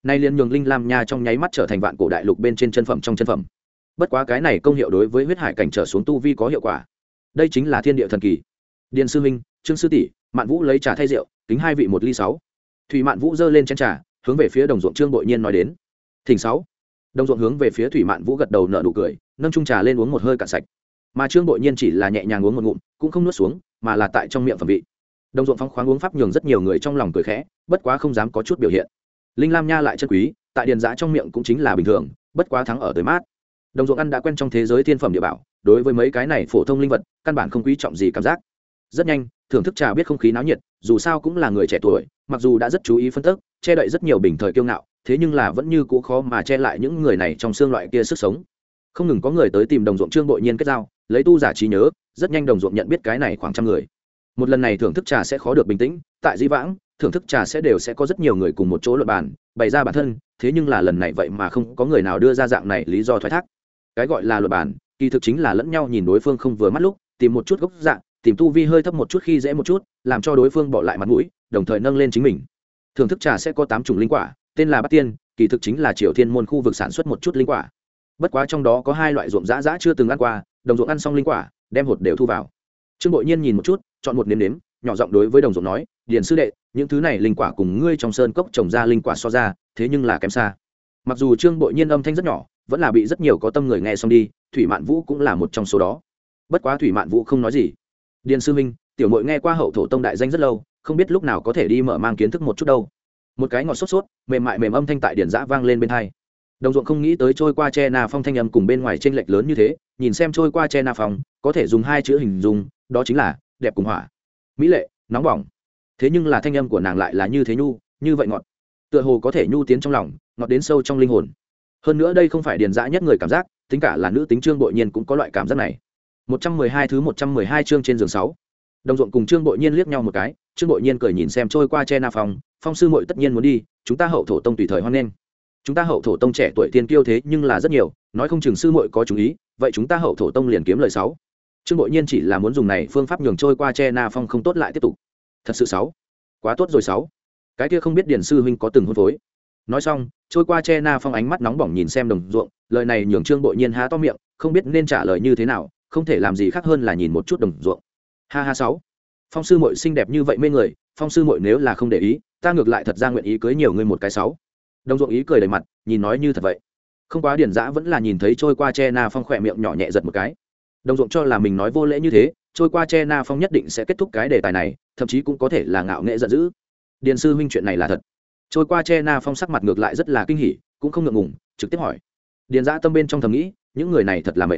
nay liền nhường linh lam nha trong nháy mắt trở thành vạn cổ đại lục bên trên chân phẩm trong chân phẩm. Bất quá cái này công hiệu đối với huyết hải cảnh trở xuống tu vi có hiệu quả. Đây chính là thiên địa thần kỳ. Điền sư minh, trương sư tỷ, mạn vũ lấy trà thay rượu tính hai vị một ly sáu. Thủy mạn vũ giơ lên chén trà, hướng về phía đồng ruộng trương bội nhiên nói đến. Thỉnh sáu. Đồng ruộng hướng về phía thủy mạn vũ gật đầu nở nụ cười, nâng trung trà lên uống một hơi cạn sạch. Mà trương bội nhiên chỉ là nhẹ nhàng uống một ngụm, cũng không nuốt xuống, mà là tại trong miệng phẩm vị. Đồng ruộng phong khoáng uống pháp nhường rất nhiều người trong lòng cười khẽ, bất quá không dám có chút biểu hiện linh lam nha lại chân quý, tại điền giã trong miệng cũng chính là bình thường, bất quá thắng ở tới mát. Đồng ruộng ăn đã quen trong thế giới thiên phẩm địa bảo, đối với mấy cái này phổ thông linh vật, căn bản không quý trọng gì cảm giác. Rất nhanh, thưởng thức trà biết không khí náo nhiệt, dù sao cũng là người trẻ tuổi, mặc dù đã rất chú ý phân tích che đậy rất nhiều bình thời kiêu ngạo, thế nhưng là vẫn như cũ khó mà che lại những người này trong xương loại kia sức sống. Không ngừng có người tới tìm đồng ruộng trương bội nhiên kết giao, lấy tu giả trí nhớ, rất nhanh đồng ruộng nhận biết cái này khoảng trăm người. Một lần này thưởng thức trà sẽ khó được bình tĩnh, tại di vãng thưởng thức trà sẽ đều sẽ có rất nhiều người cùng một chỗ luận bàn, bày ra bản thân, thế nhưng là lần này vậy mà không có người nào đưa ra dạng này lý do thoái thác. Cái gọi là luật bản kỳ thực chính là lẫn nhau nhìn đối phương không vừa mắt lúc, tìm một chút gốc dạng, tìm tu vi hơi thấp một chút khi dễ một chút, làm cho đối phương bỏ lại mặt mũi, đồng thời nâng lên chính mình. Thưởng thức trà sẽ có tám chủng linh quả, tên là bát tiên, kỳ thực chính là triều thiên môn khu vực sản xuất một chút linh quả. Bất quá trong đó có hai loại ruộng dã dã chưa từng ăn qua, đồng ruộng ăn xong linh quả, đem hột đều thu vào. Trương bội nhiên nhìn một chút, chọn một nếm nếm, nhỏ giọng đối với đồng ruộng nói điền sư đệ, những thứ này linh quả cùng ngươi trong sơn cốc trồng ra linh quả so ra, thế nhưng là kém xa. Mặc dù trương bội nhiên âm thanh rất nhỏ, vẫn là bị rất nhiều có tâm người nghe xong đi, thủy mạn vũ cũng là một trong số đó. Bất quá thủy mạn vũ không nói gì. Điền sư minh, tiểu mội nghe qua hậu thổ tông đại danh rất lâu, không biết lúc nào có thể đi mở mang kiến thức một chút đâu. Một cái ngọt sốt sốt, mềm mại mềm âm thanh tại điển giã vang lên bên thai đồng ruộng không nghĩ tới trôi qua che na phong thanh âm cùng bên ngoài t r ê n lệch lớn như thế, nhìn xem trôi qua che na phong, có thể dùng hai chữ hình dung, đó chính là đẹp cùng hỏa. Mỹ lệ, nóng bỏng thế nhưng là thanh âm của nàng lại là như thế nhu, như vậy ngọt. Tựa hồ có thể nhu tiến trong lòng, ngọt đến sâu trong linh hồn. Hơn nữa đây không phải điền dã nhất người cảm giác, tính cả là nữ tính trương bội nhiên cũng có loại cảm giác này. Một trăm mười hai thứ một trăm mười hai chương trên giường sáu. Đồng ruộng cùng trương bội nhiên liếc nhau một cái, trương bội nhiên cười nhìn xem trôi qua che na phong phong sư mội tất nhiên muốn đi, chúng ta hậu thổ tông tùy thời hoan nghênh. Chúng ta hậu thổ tông trẻ tuổi tiên kiêu thế nhưng là rất nhiều, nói không chừng sư mội có chú ý, vậy chúng ta hậu thổ tông liền kiếm lời sáu. Trương bội nhiên chỉ là muốn dùng này phương pháp nhường trôi qua che na phong không tốt lại tiếp tục thật sự sáu. Quá tốt rồi sáu. Cái kia không biết điển sư huynh có từng hôn phối. Nói xong, trôi qua che na phong ánh mắt nóng bỏng nhìn xem đồng ruộng, lời này nhường trương bội nhiên há to miệng, không biết nên trả lời như thế nào, không thể làm gì khác hơn là nhìn một chút đồng ruộng. Ha ha sáu. Phong sư mội xinh đẹp như vậy mê người, phong sư mội nếu là không để ý, ta ngược lại thật ra nguyện ý cưới nhiều người một cái sáu. Đồng ruộng ý cười đầy mặt, nhìn nói như thật vậy. Không quá điển dã vẫn là nhìn thấy trôi qua che na phong khỏe miệng nhỏ nhẹ giật một cái đồng ruộng cho là mình nói vô lễ như thế, trôi qua che na phong nhất định sẽ kết thúc cái đề tài này, thậm chí cũng có thể là ngạo nghệ giận dữ. Điền sư huynh chuyện này là thật. Trôi qua che na phong sắc mặt ngược lại rất là kinh hỉ, cũng không ngượng ngùng, trực tiếp hỏi. Điền giã tâm bên trong thầm nghĩ, những người này thật là mệt.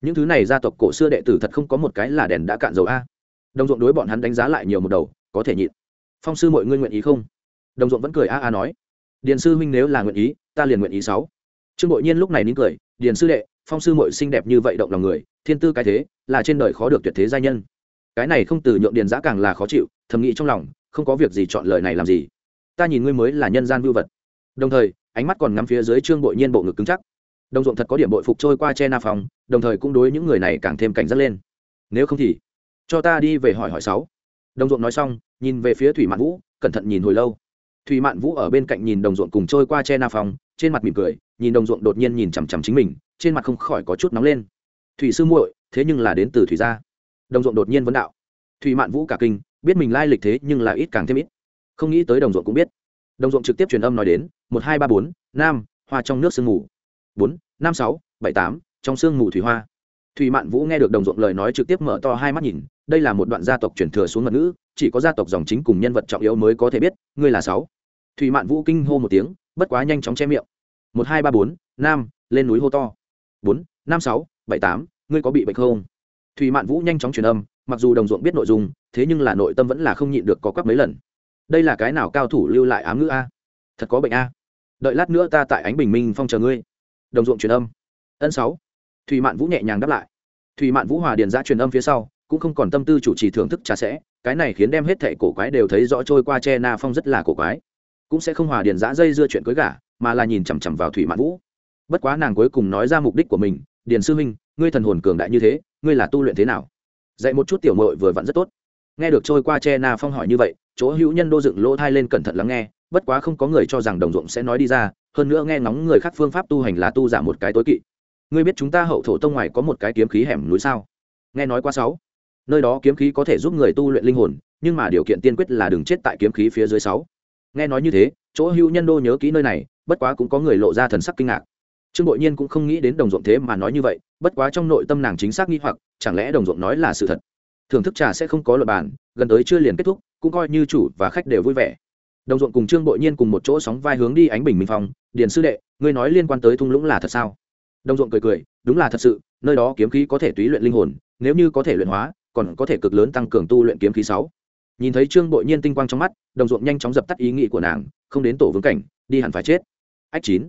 Những thứ này gia tộc cổ xưa đệ tử thật không có một cái là đèn đã cạn dầu a. Đồng ruộng đối bọn hắn đánh giá lại nhiều một đầu, có thể nhịn. Phong sư mọi ngươi nguyện ý không? Đồng ruộng vẫn cười a a nói. Điền sư huynh nếu là nguyện ý, ta liền nguyện ý sáu. Trương bội nhiên lúc này nín cười, điền sư đệ phong sư mội xinh đẹp như vậy động lòng người, thiên tư cái thế, là trên đời khó được tuyệt thế gia nhân. Cái này không từ nhượng điền giã càng là khó chịu, thầm nghĩ trong lòng, không có việc gì chọn lời này làm gì. Ta nhìn ngươi mới là nhân gian vưu vật. Đồng thời, ánh mắt còn ngắm phía dưới trương bội nhiên bộ ngực cứng chắc. Đồng ruộng thật có điểm bội phục trôi qua che na phòng, đồng thời cũng đối những người này càng thêm cảnh giác lên. Nếu không thì, cho ta đi về hỏi hỏi sáu. Đồng ruộng nói xong, nhìn về phía thủy mạn vũ, cẩn thận nhìn hồi lâu. Thủy mạn vũ ở bên cạnh nhìn đồng ruộng cùng trôi qua che na phòng, trên mặt mỉm cười, nhìn đồng ruộng đột nhiên nhìn chằm chằm chính mình trên mặt không khỏi có chút nóng lên. Thủy sư muội, thế nhưng là đến từ thủy gia. Đồng ruộng đột nhiên vấn đạo. Thủy mạn vũ cả kinh, biết mình lai lịch thế nhưng là ít càng thêm ít. Không nghĩ tới đồng ruộng cũng biết. Đồng ruộng trực tiếp truyền âm nói đến, một hai ba bốn nam hoa trong nước sương mù. Bốn, năm sáu, bảy tám, trong sương mù thủy hoa. Thủy mạn vũ nghe được đồng ruộng lời nói trực tiếp mở to hai mắt nhìn, đây là một đoạn gia tộc truyền thừa xuống mật ngữ, chỉ có gia tộc dòng chính cùng nhân vật trọng yếu mới có thể biết, ngươi là sáu. Thủy mạn vũ kinh hô một tiếng, bất quá nhanh chóng che miệng. Một hai ba bốn nam lên núi hô to bốn, năm sáu, bảy tám, ngươi có bị bệnh không? Thủy mạn vũ nhanh chóng truyền âm, mặc dù đồng ruộng biết nội dung, thế nhưng là nội tâm vẫn là không nhịn được có quắc mấy lần. Đây là cái nào cao thủ lưu lại ám ngữ a? Thật có bệnh a. Đợi lát nữa ta tại ánh bình minh phong chờ ngươi. Đồng ruộng truyền âm. Ân sáu. Thùy mạn vũ nhẹ nhàng đáp lại. Thùy mạn vũ hòa điền ra truyền âm phía sau, cũng không còn tâm tư chủ trì thưởng thức trà sẽ cái này khiến đem hết thệ cổ quái đều thấy rõ trôi qua che na phong rất là cổ quái. Cũng sẽ không hòa điền giã dây dưa chuyện cưới gả, mà là nhìn chằm chằm vào thủy mạn vũ bất quá nàng cuối cùng nói ra mục đích của mình, điền sư huynh, ngươi thần hồn cường đại như thế, ngươi là tu luyện thế nào? Dạy một chút tiểu mội vừa vặn rất tốt. Nghe được trôi qua che na phong hỏi như vậy, chỗ hữu nhân đô dựng lỗ thai lên cẩn thận lắng nghe, bất quá không có người cho rằng đồng ruộng sẽ nói đi ra, hơn nữa nghe ngóng người khác phương pháp tu hành là tu giả một cái tối kỵ. Ngươi biết chúng ta hậu thổ tông ngoài có một cái kiếm khí hẻm núi sao? Nghe nói qua sáu. Nơi đó kiếm khí có thể giúp người tu luyện linh hồn, nhưng mà điều kiện tiên quyết là đừng chết tại kiếm khí phía dưới sáu. Nghe nói như thế, chỗ hữu nhân đô nhớ kỹ nơi này, bất quá cũng có người lộ ra thần sắc kinh ngạc trương bội nhiên cũng không nghĩ đến đồng ruộng thế mà nói như vậy, bất quá trong nội tâm nàng chính xác nghi hoặc, chẳng lẽ đồng ruộng nói là sự thật? Thưởng thức trà sẽ không có luật bàn, gần tới chưa liền kết thúc, cũng coi như chủ và khách đều vui vẻ. Đồng ruộng cùng trương bội nhiên cùng một chỗ sóng vai hướng đi ánh bình minh phong, điền sư đệ, ngươi nói liên quan tới thung lũng là thật sao? Đồng ruộng cười cười, đúng là thật sự, nơi đó kiếm khí có thể túy luyện linh hồn, nếu như có thể luyện hóa, còn có thể cực lớn tăng cường tu luyện kiếm khí sáu. Nhìn thấy trương bội nhiên tinh quang trong mắt, đồng ruộng nhanh chóng dập tắt ý nghĩ của nàng, không đến tổ vương cảnh, đi hẳn phải chết. Ách chín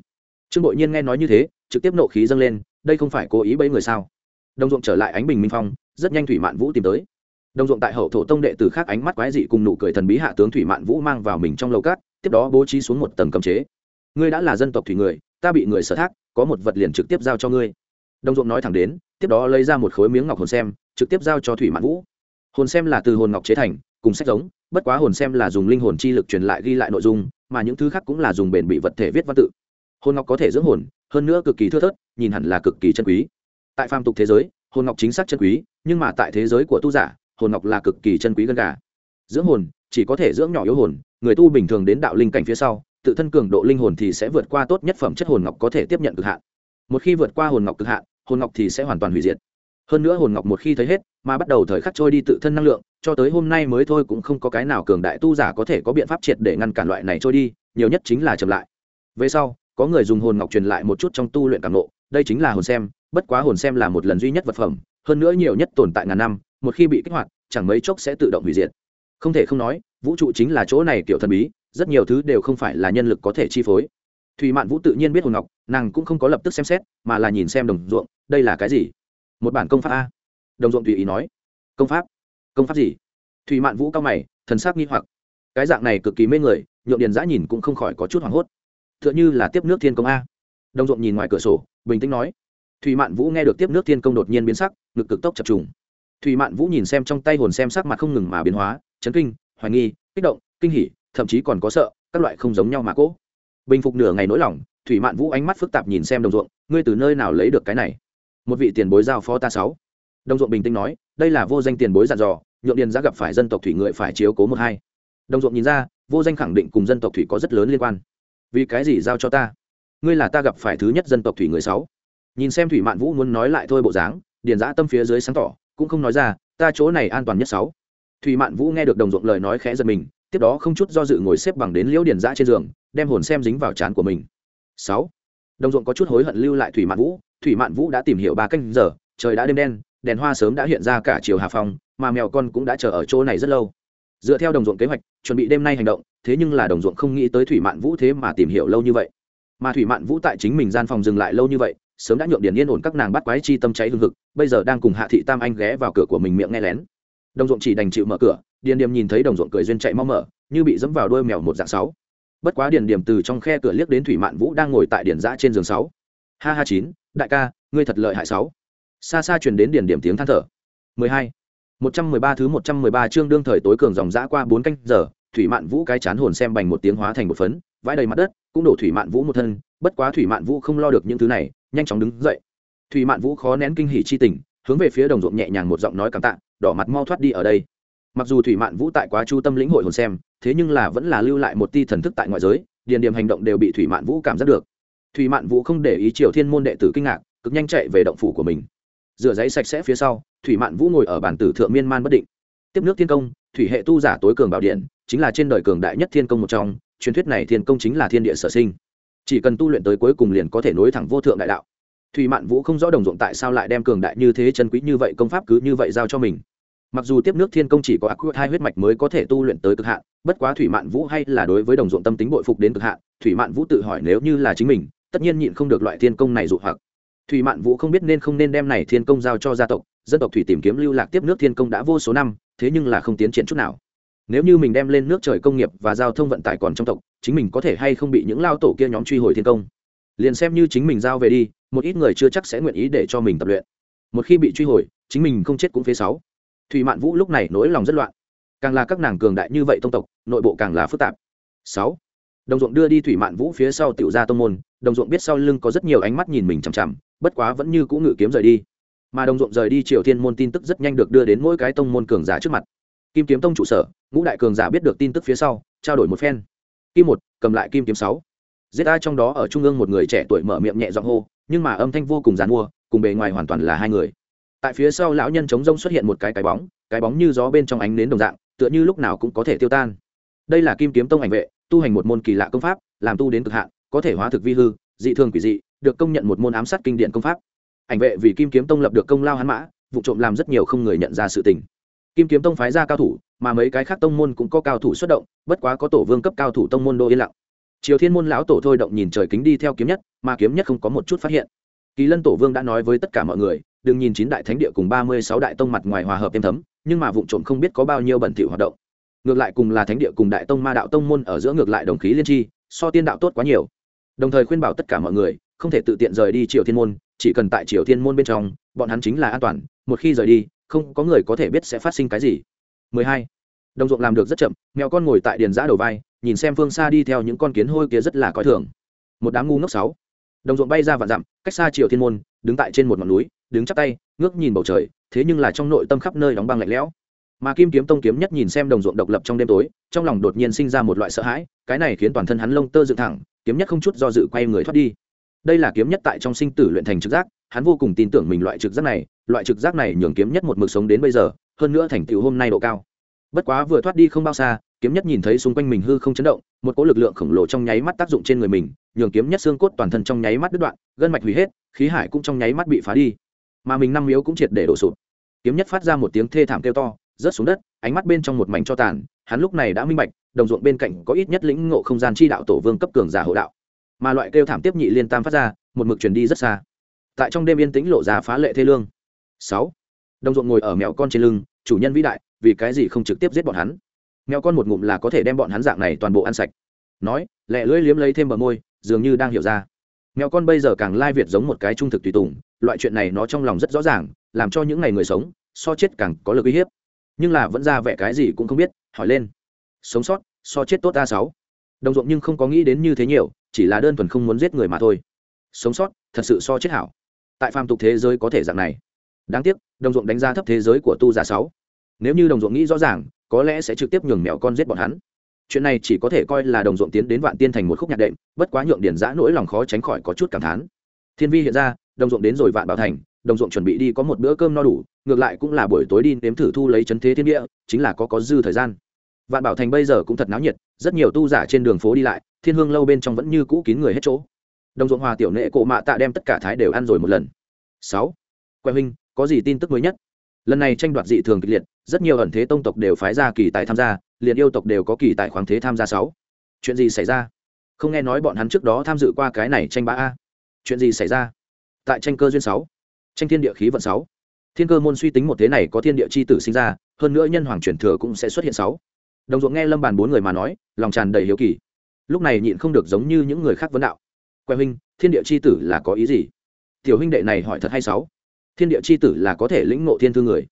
trương bội nhiên nghe nói như thế, trực tiếp nộ khí dâng lên, đây không phải cố ý bẫy người sao? Đồng ruộng trở lại ánh bình minh phong, rất nhanh thủy mạn vũ tìm tới. Đồng ruộng tại hậu thổ tông đệ tử khác ánh mắt quái dị cùng nụ cười thần bí hạ tướng thủy mạn vũ mang vào mình trong lầu cát, tiếp đó bố trí xuống một tầng cấm chế. Ngươi đã là dân tộc thủy người, ta bị người sở thác, có một vật liền trực tiếp giao cho ngươi. Đồng ruộng nói thẳng đến, tiếp đó lấy ra một khối miếng ngọc hồn xem, trực tiếp giao cho thủy mạn vũ. Hồn xem là từ hồn ngọc chế thành, cùng sách giống, bất quá hồn xem là dùng linh hồn chi lực truyền lại ghi lại nội dung, mà những thứ khác cũng là dùng bền bị vật thể viết văn tự hồn ngọc có thể dưỡng hồn, hơn nữa cực kỳ thưa thớt, nhìn hẳn là cực kỳ chân quý. Tại phàm tục thế giới, hồn ngọc chính xác chân quý, nhưng mà tại thế giới của tu giả, hồn ngọc là cực kỳ chân quý gần gà. Dưỡng hồn, chỉ có thể dưỡng nhỏ yếu hồn, người tu bình thường đến đạo linh cảnh phía sau, tự thân cường độ linh hồn thì sẽ vượt qua tốt nhất phẩm chất hồn ngọc có thể tiếp nhận cực hạn. Một khi vượt qua hồn ngọc cực hạn, hồn ngọc thì sẽ hoàn toàn hủy diệt. Hơn nữa hồn ngọc một khi thấy hết, mà bắt đầu thời khắc trôi đi tự thân năng lượng, cho tới hôm nay mới thôi cũng không có cái nào cường đại tu giả có thể có biện pháp triệt để ngăn cản loại này trôi đi, nhiều nhất chính là chậm lại. Về sau có người dùng hồn ngọc truyền lại một chút trong tu luyện cảm nộ, đây chính là hồn xem, bất quá hồn xem là một lần duy nhất vật phẩm, hơn nữa nhiều nhất tồn tại ngàn năm, một khi bị kích hoạt, chẳng mấy chốc sẽ tự động hủy diệt. Không thể không nói, vũ trụ chính là chỗ này kiểu thần bí, rất nhiều thứ đều không phải là nhân lực có thể chi phối. Thùy mạn vũ tự nhiên biết hồn ngọc, nàng cũng không có lập tức xem xét, mà là nhìn xem đồng ruộng, đây là cái gì? Một bản công pháp a. Đồng ruộng tùy ý nói. Công pháp? Công pháp gì? Thùy mạn vũ cao mày, thần sắc nghi hoặc. Cái dạng này cực kỳ mê người, nhượng điền giã nhìn cũng không khỏi có chút hoảng hốt t h ư ợ n h ư là tiếp nước thiên công a. Đồng ruộng nhìn ngoài cửa sổ, bình tĩnh nói. Thủy mạn vũ nghe được tiếp nước thiên công đột nhiên biến sắc, ngực cực tốc chập trùng. Thủy mạn vũ nhìn xem trong tay hồn xem sắc mặt không ngừng mà biến hóa, chấn kinh, hoài nghi, kích động, kinh hỉ, thậm chí còn có sợ, các loại không giống nhau mà cỗ bình phục nửa ngày nỗi lòng, thủy mạn vũ ánh mắt phức tạp nhìn xem đồng ruộng, ngươi từ nơi nào lấy được cái này? Một vị tiền bối giao phó ta sáu. Đồng ruộng bình tĩnh nói, đây là vô danh tiền bối dặn dò, nhượng điền giá gặp phải dân tộc thủy người phải chiếu cố một hai. Đồng ruộng nhìn ra, vô danh khẳng định cùng dân tộc thủy có rất lớn liên quan vì cái gì giao cho ta? Ngươi là ta gặp phải thứ nhất dân tộc thủy người sáu. Nhìn xem thủy mạn vũ muốn nói lại thôi bộ dáng, điền giã tâm phía dưới sáng tỏ, cũng không nói ra, ta chỗ này an toàn nhất sáu. Thủy mạn vũ nghe được đồng ruộng lời nói khẽ giật mình, tiếp đó không chút do dự ngồi xếp bằng đến liễu điền giã trên giường, đem hồn xem dính vào trán của mình. Sáu. Đồng ruộng có chút hối hận lưu lại thủy mạn vũ, thủy mạn vũ đã tìm hiểu ba canh giờ, trời đã đêm đen, đèn hoa sớm đã hiện ra cả chiều hà phòng mà mèo con cũng đã chờ ở chỗ này rất lâu. Dựa theo đồng ruộng kế hoạch, chuẩn bị đêm nay hành động thế nhưng là đồng ruộng không nghĩ tới thủy mạn vũ thế mà tìm hiểu lâu như vậy. Mà thủy mạn vũ tại chính mình gian phòng dừng lại lâu như vậy, sớm đã nhượng điển yên ổn các nàng bắt quái chi tâm cháy hương thực bây giờ đang cùng hạ thị tam anh ghé vào cửa của mình miệng nghe lén. Đồng ruộng chỉ đành chịu mở cửa, điền điềm nhìn thấy đồng ruộng cười duyên chạy mau mở, như bị dẫm vào đôi mèo một dạng sáu. Bất quá điền điểm từ trong khe cửa liếc đến thủy mạn vũ đang ngồi tại điền giã trên giường sáu. Ha ha chín, đại ca, ngươi thật lợi hại sáu. Xa xa truyền đến điền điểm tiếng than thở. Mười hai. Một trăm mười ba thứ một trăm mười ba chương đương thời tối cường dòng dã qua bốn canh giờ thủy mạn vũ cái chán hồn xem bành một tiếng hóa thành một phấn, vãi đầy mặt đất, cũng đổ thủy mạn vũ một thân, bất quá thủy mạn vũ không lo được những thứ này, nhanh chóng đứng dậy. Thủy mạn vũ khó nén kinh hỉ chi tình, hướng về phía đồng ruộng nhẹ nhàng một giọng nói cảm tạ, đỏ mặt mau thoát đi ở đây. Mặc dù thủy mạn vũ tại quá chu tâm lĩnh hội hồn xem, thế nhưng là vẫn là lưu lại một ti thần thức tại ngoại giới, điền điểm hành động đều bị thủy mạn vũ cảm giác được. Thủy mạn vũ không để ý triều thiên môn đệ tử kinh ngạc, cực nhanh chạy về động phủ của mình. Rửa giấy sạch sẽ phía sau, thủy mạn vũ ngồi ở bàn tử thượng miên man bất định. Tiếp nước thiên công, thủy hệ tu giả tối cường bảo điện chính là trên đời cường đại nhất thiên công một trong, truyền thuyết này thiên công chính là thiên địa sở sinh. Chỉ cần tu luyện tới cuối cùng liền có thể nối thẳng vô thượng đại đạo. Thủy mạn vũ không rõ đồng ruộng tại sao lại đem cường đại như thế chân quý như vậy công pháp cứ như vậy giao cho mình. Mặc dù tiếp nước thiên công chỉ có ác quyết hai huyết mạch mới có thể tu luyện tới cực hạn, bất quá thủy mạn vũ hay là đối với đồng ruộng tâm tính bội phục đến cực hạn, thủy mạn vũ tự hỏi nếu như là chính mình, tất nhiên nhịn không được loại thiên công này dụ hoặc. Thủy mạn vũ không biết nên không nên đem này thiên công giao cho gia tộc, dân tộc thủy tìm kiếm lưu lạc tiếp nước thiên công đã vô số năm, thế nhưng là không tiến triển chút nào nếu như mình đem lên nước trời công nghiệp và giao thông vận tải còn trong tộc, chính mình có thể hay không bị những lao tổ kia nhóm truy hồi thiên công? Liền xem như chính mình giao về đi, một ít người chưa chắc sẽ nguyện ý để cho mình tập luyện. Một khi bị truy hồi, chính mình không chết cũng phế sáu. Thủy mạn vũ lúc này nỗi lòng rất loạn. Càng là các nàng cường đại như vậy tông tộc, nội bộ càng là phức tạp. Sáu. Đồng ruộng đưa đi thủy mạn vũ phía sau tiểu gia tông môn, đồng ruộng biết sau lưng có rất nhiều ánh mắt nhìn mình chằm chằm, bất quá vẫn như cũ ngự kiếm rời đi. Mà đồng ruộng rời đi triều thiên môn tin tức rất nhanh được đưa đến mỗi cái tông môn cường giả trước mặt kim kiếm tông trụ sở, ngũ đại cường giả biết được tin tức phía sau, trao đổi một phen. Kim một, cầm lại kim kiếm sáu. Giết ai trong đó ở trung ương một người trẻ tuổi mở miệng nhẹ giọng hô, nhưng mà âm thanh vô cùng dàn mua, cùng bề ngoài hoàn toàn là hai người. Tại phía sau lão nhân chống rông xuất hiện một cái cái bóng cái bóng như gió bên trong ánh nến đồng dạng, tựa như lúc nào cũng có thể tiêu tan. Đây là kim kiếm tông ảnh vệ, tu hành một môn kỳ lạ công pháp, làm tu đến cực hạn, có thể hóa thực vi hư, dị thường quỷ dị, được công nhận một môn ám sát kinh điển công pháp. Ảnh vệ vì kim kiếm tông lập được công lao hắn mã, vụ trộm làm rất nhiều không người nhận ra sự tình kim kiếm tông phái ra cao thủ, mà mấy cái khác tông môn cũng có cao thủ xuất động, bất quá có tổ vương cấp cao thủ tông môn đô yên lặng. Triều thiên môn lão tổ thôi động nhìn trời kính đi theo kiếm nhất, mà kiếm nhất không có một chút phát hiện. Kỳ lân tổ vương đã nói với tất cả mọi người, đừng nhìn chín đại thánh địa cùng ba mươi sáu đại tông mặt ngoài hòa hợp êm thấm, nhưng mà vụ trộm không biết có bao nhiêu bẩn thỉu hoạt động. Ngược lại cùng là thánh địa cùng đại tông ma đạo tông môn ở giữa ngược lại đồng khí liên tri, so tiên đạo tốt quá nhiều. Đồng thời khuyên bảo tất cả mọi người, không thể tự tiện rời đi triều thiên môn, chỉ cần tại triều thiên môn bên trong, bọn hắn chính là an toàn, một khi rời đi không có người có thể biết sẽ phát sinh cái gì. 12. đồng ruộng làm được rất chậm, mèo con ngồi tại điền giã đầu vai, nhìn xem phương xa đi theo những con kiến hôi kia rất là coi thường. Một đám ngu ngốc sáu. Đồng ruộng bay ra vạn dặm, cách xa triều thiên môn, đứng tại trên một ngọn núi, đứng chắp tay, ngước nhìn bầu trời, thế nhưng là trong nội tâm khắp nơi đóng băng lạnh lẽo. Mà kim kiếm tông kiếm nhất nhìn xem đồng ruộng độc lập trong đêm tối, trong lòng đột nhiên sinh ra một loại sợ hãi, cái này khiến toàn thân hắn lông tơ dựng thẳng, kiếm nhất không chút do dự quay người thoát đi. Đây là kiếm nhất tại trong sinh tử luyện thành trực giác, hắn vô cùng tin tưởng mình loại trực giác này loại trực giác này nhường kiếm nhất một mực sống đến bây giờ, hơn nữa thành tựu hôm nay độ cao. Bất quá vừa thoát đi không bao xa, kiếm nhất nhìn thấy xung quanh mình hư không chấn động, một cỗ lực lượng khổng lồ trong nháy mắt tác dụng trên người mình, nhường kiếm nhất xương cốt toàn thân trong nháy mắt đứt đoạn, gân mạch hủy hết, khí hải cũng trong nháy mắt bị phá đi. Mà mình năm miếu cũng triệt để đổ sụp. Kiếm nhất phát ra một tiếng thê thảm kêu to, rớt xuống đất, ánh mắt bên trong một mảnh cho tàn, hắn lúc này đã minh bạch, đồng ruộng bên cạnh có ít nhất lĩnh ngộ không gian chi đạo tổ vương cấp cường giả hộ đạo. Mà loại kêu thảm tiếp nhị liên tam phát ra, một mực truyền đi rất xa. Tại trong đêm yên tĩnh lộ ra phá lệ thê lương sáu. Đồng ruộng ngồi ở mèo con trên lưng, chủ nhân vĩ đại, vì cái gì không trực tiếp giết bọn hắn? Mèo con một ngụm là có thể đem bọn hắn dạng này toàn bộ ăn sạch. Nói, lẹ lưỡi liếm lấy thêm bờ môi, dường như đang hiểu ra. Mèo con bây giờ càng lai việt giống một cái trung thực tùy tùng, loại chuyện này nó trong lòng rất rõ ràng, làm cho những ngày người sống, so chết càng có lực uy hiếp. Nhưng là vẫn ra vẻ cái gì cũng không biết, hỏi lên. Sống sót, so chết tốt a sáu. Đồng ruộng nhưng không có nghĩ đến như thế nhiều, chỉ là đơn thuần không muốn giết người mà thôi. Sống sót, thật sự so chết hảo. Tại phàm tục thế giới có thể dạng này đáng tiếc, đồng ruộng đánh giá thấp thế giới của tu giả sáu. Nếu như đồng ruộng nghĩ rõ ràng, có lẽ sẽ trực tiếp nhường mèo con giết bọn hắn. Chuyện này chỉ có thể coi là đồng ruộng tiến đến vạn tiên thành một khúc nhạc đệm, bất quá nhượng điển giã nỗi lòng khó tránh khỏi có chút cảm thán. Thiên vi hiện ra, đồng ruộng đến rồi vạn bảo thành, đồng ruộng chuẩn bị đi có một bữa cơm no đủ, ngược lại cũng là buổi tối đi nếm thử thu lấy chấn thế thiên địa, chính là có có dư thời gian. Vạn bảo thành bây giờ cũng thật náo nhiệt, rất nhiều tu giả trên đường phố đi lại, thiên hương lâu bên trong vẫn như cũ kín người hết chỗ. Đồng ruộng hòa tiểu nệ cộ mạ tạ đem tất cả thái đều ăn rồi một lần. Sáu. Quay huynh có gì tin tức mới nhất? Lần này tranh đoạt dị thường kịch liệt, rất nhiều ẩn thế tông tộc đều phái ra kỳ tài tham gia, liền yêu tộc đều có kỳ tài khoáng thế tham gia sáu. Chuyện gì xảy ra? Không nghe nói bọn hắn trước đó tham dự qua cái này tranh bá a. Chuyện gì xảy ra? Tại tranh cơ duyên sáu, tranh thiên địa khí vận sáu. Thiên cơ môn suy tính một thế này có thiên địa c h i tử sinh ra, hơn nữa nhân hoàng truyền thừa cũng sẽ xuất hiện sáu. Đồng ruộng nghe lâm bàn bốn người mà nói, lòng tràn đầy hiếu kỳ. Lúc này nhịn không được giống như những người khác vấn đạo. Que huynh, thiên địa c h i tử là có ý gì? Tiểu huynh đệ này hỏi thật hay sáu thiên địa c h i tử là có thể lĩnh ngộ thiên thư người.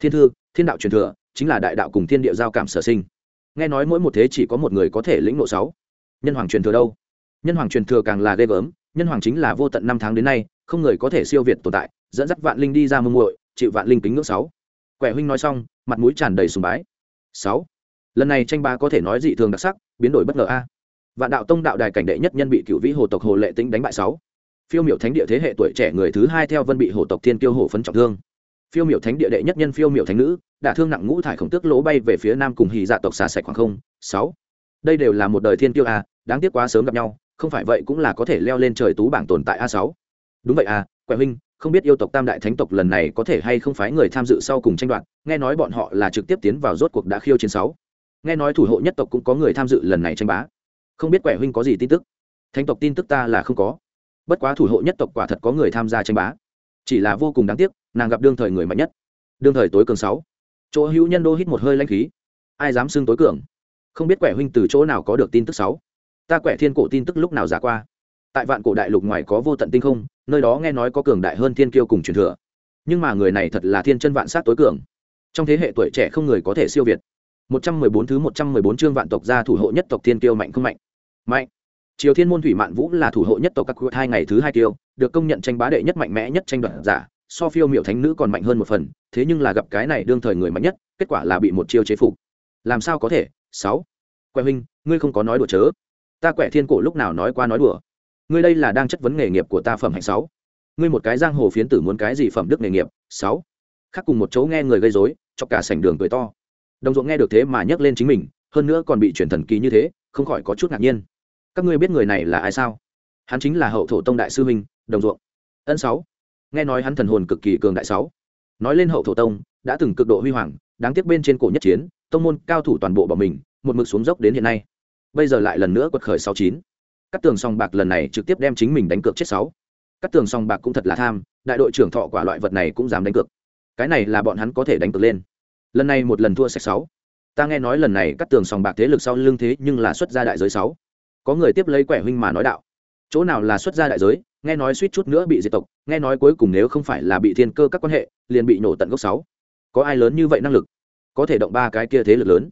Thiên thư, thiên đạo truyền thừa, chính là đại đạo cùng thiên địa giao cảm sở sinh. Nghe nói mỗi một thế chỉ có một người có thể lĩnh ngộ sáu. Nhân hoàng truyền thừa đâu? Nhân hoàng truyền thừa càng là ghê gớm, nhân hoàng chính là vô tận năm tháng đến nay, không người có thể siêu việt tồn tại, dẫn dắt vạn linh đi ra mông muội, chịu vạn linh kính ngưỡng sáu. Quẻ huynh nói xong, mặt mũi tràn đầy sùng bái. Sáu. Lần này tranh ba có thể nói dị thường đặc sắc, biến đổi bất ngờ a. Vạn đạo tông đạo đài cảnh đệ nhất nhân bị cựu vĩ hồ tộc hồ lệ tĩnh đánh bại sáu phiêu miểu thánh địa thế hệ tuổi trẻ người thứ hai theo vân bị Hổ tộc thiên kiêu hổ phấn trọng thương. Phiêu miểu thánh địa đệ nhất nhân phiêu miểu thánh nữ đã thương nặng ngũ thải khổng tước lỗ bay về phía nam cùng hì dạ tộc xà sạch khoảng không. Sáu. Đây đều là một đời thiên kiêu a đáng tiếc quá sớm gặp nhau, không phải vậy cũng là có thể leo lên trời tú bảng tồn tại a sáu. Đúng vậy a quẻ huynh, không biết yêu tộc tam đại thánh tộc lần này có thể hay không phái người tham dự sau cùng tranh đoạt, nghe nói bọn họ là trực tiếp tiến vào rốt cuộc đã khiêu chiến sáu. Nghe nói thủ hộ nhất tộc cũng có người tham dự lần này tranh bá. Không biết quẻ huynh có gì tin tức? Thánh tộc tin tức ta là không có bất quá thủ hộ nhất tộc quả thật có người tham gia tranh bá. Chỉ là vô cùng đáng tiếc, nàng gặp đương thời người mạnh nhất. Đương thời tối cường sáu. Chỗ hữu nhân đô hít một hơi lanh khí. Ai dám xưng tối cường? Không biết quẻ huynh từ chỗ nào có được tin tức sáu. Ta quẻ thiên cổ tin tức lúc nào giả qua? Tại vạn cổ đại lục ngoài có vô tận tinh không, nơi đó nghe nói có cường đại hơn thiên kiêu cùng truyền thừa. Nhưng mà người này thật là thiên chân vạn sát tối cường. Trong thế hệ tuổi trẻ không người có thể siêu việt. 114 thứ 114 chương vạn tộc gia thủ hộ nhất tộc thiên kiêu mạnh không mạnh? Mạnh triều thiên môn thủy mạn vũ là thủ hộ nhất tộc các quốc hai ngày thứ hai tiêu, được công nhận tranh bá đệ nhất mạnh mẽ nhất tranh đoạt giả so phiêu miệu thánh nữ còn mạnh hơn một phần thế nhưng là gặp cái này đương thời người mạnh nhất kết quả là bị một chiêu chế phục. Làm sao có thể? Sáu. Quẹ huynh ngươi không có nói đùa chớ. Ta quẹ thiên cổ lúc nào nói qua nói đùa? Ngươi đây là đang chất vấn nghề nghiệp của ta phẩm hạnh sáu. Ngươi một cái giang hồ phiến tử muốn cái gì phẩm đức nghề nghiệp? Sáu. Khác cùng một chỗ nghe người gây rối cho cả sảnh đường cười to. Đồng ruộng nghe được thế mà nhấc lên chính mình hơn nữa còn bị chuyển thần kỳ như thế không khỏi có chút ngạc nhiên các ngươi biết người này là ai sao? Hắn chính là hậu thổ tông đại sư minh đồng ruộng. Ân sáu. Nghe nói hắn thần hồn cực kỳ cường đại sáu. Nói lên hậu thổ tông, đã từng cực độ huy hoàng, đáng tiếc bên trên cổ nhất chiến, tông môn cao thủ toàn bộ bỏ mình, một mực xuống dốc đến hiện nay. Bây giờ lại lần nữa quật khởi sáu chín. Các tường song bạc lần này trực tiếp đem chính mình đánh cược chết sáu. Các tường song bạc cũng thật là tham, đại đội trưởng thọ quả loại vật này cũng dám đánh cược. Cái này là bọn hắn có thể đánh cược lên. Lần này một lần thua sạch sáu. Ta nghe nói lần này các tường song bạc thế lực sau lưng thế nhưng là xuất ra đại giới sáu có người tiếp lấy quẻ huynh mà nói đạo, chỗ nào là xuất gia đại giới, nghe nói suýt chút nữa bị diệt tộc, nghe nói cuối cùng nếu không phải là bị thiên cơ các quan hệ, liền bị nổ tận gốc sáu. Có ai lớn như vậy năng lực? Có thể động ba cái kia thế lực lớn.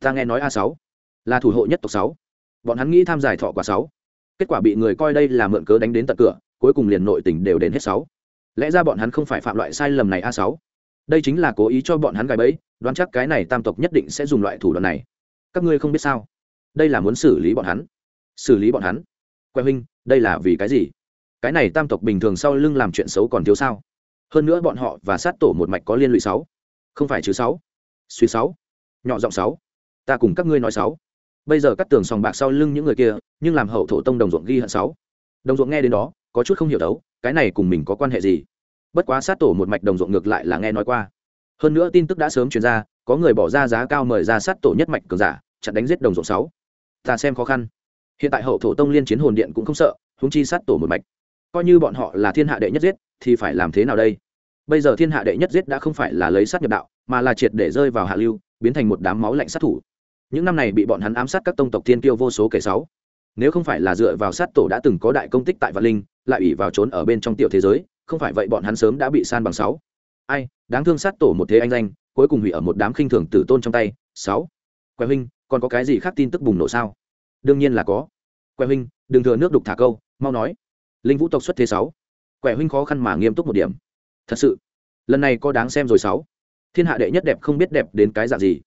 Ta nghe nói a sáu là thủ hộ nhất tộc sáu. Bọn hắn nghĩ tham giải thọ quả sáu. Kết quả bị người coi đây là mượn cớ đánh đến tận cửa, cuối cùng liền nội tình đều đến hết sáu. Lẽ ra bọn hắn không phải phạm loại sai lầm này a sáu. Đây chính là cố ý cho bọn hắn gài bẫy, đoán chắc cái này tam tộc nhất định sẽ dùng loại thủ đoạn này. Các ngươi không biết sao? Đây là muốn xử lý bọn hắn xử lý bọn hắn. Quay huynh, đây là vì cái gì? Cái này tam tộc bình thường sau lưng làm chuyện xấu còn thiếu sao? Hơn nữa bọn họ và sát tổ một mạch có liên lụy sáu. Không phải chứ sáu. Suy sáu. Nhỏ giọng sáu. Ta cùng các ngươi nói sáu. Bây giờ cắt tường sòng bạc sau lưng những người kia, nhưng làm hậu thổ tông đồng ruộng ghi hận sáu. Đồng ruộng nghe đến đó, có chút không hiểu đấu, cái này cùng mình có quan hệ gì? Bất quá sát tổ một mạch đồng ruộng ngược lại là nghe nói qua. Hơn nữa tin tức đã sớm truyền ra, có người bỏ ra giá cao mời ra sát tổ nhất mạch cường giả, chặn đánh giết đồng ruộng sáu. Ta xem khó khăn hiện tại hậu thổ tông liên chiến hồn điện cũng không sợ húng chi sát tổ một mạch. Coi như bọn họ là thiên hạ đệ nhất giết, thì phải làm thế nào đây? Bây giờ thiên hạ đệ nhất giết đã không phải là lấy sát nhập đạo, mà là triệt để rơi vào hạ lưu, biến thành một đám máu lạnh sát thủ. Những năm này bị bọn hắn ám sát các tông tộc thiên kiêu vô số kể sáu. Nếu không phải là dựa vào sát tổ đã từng có đại công tích tại vạn linh, lại ủy vào trốn ở bên trong tiểu thế giới, không phải vậy bọn hắn sớm đã bị san bằng sáu. Ai, đáng thương sát tổ một thế anh danh, cuối cùng hủy ở một đám khinh thường tử tôn trong tay, sáu. Quẻ huynh, còn có cái gì khác tin tức bùng nổ sao? Đương nhiên là có. Quẻ huynh, đừng thừa nước đục thả câu, mau nói. Linh vũ tộc xuất thế sáu. Quẻ huynh khó khăn mà nghiêm túc một điểm. Thật sự, lần này có đáng xem rồi sáu. Thiên hạ đệ nhất đẹp không biết đẹp đến cái dạng gì.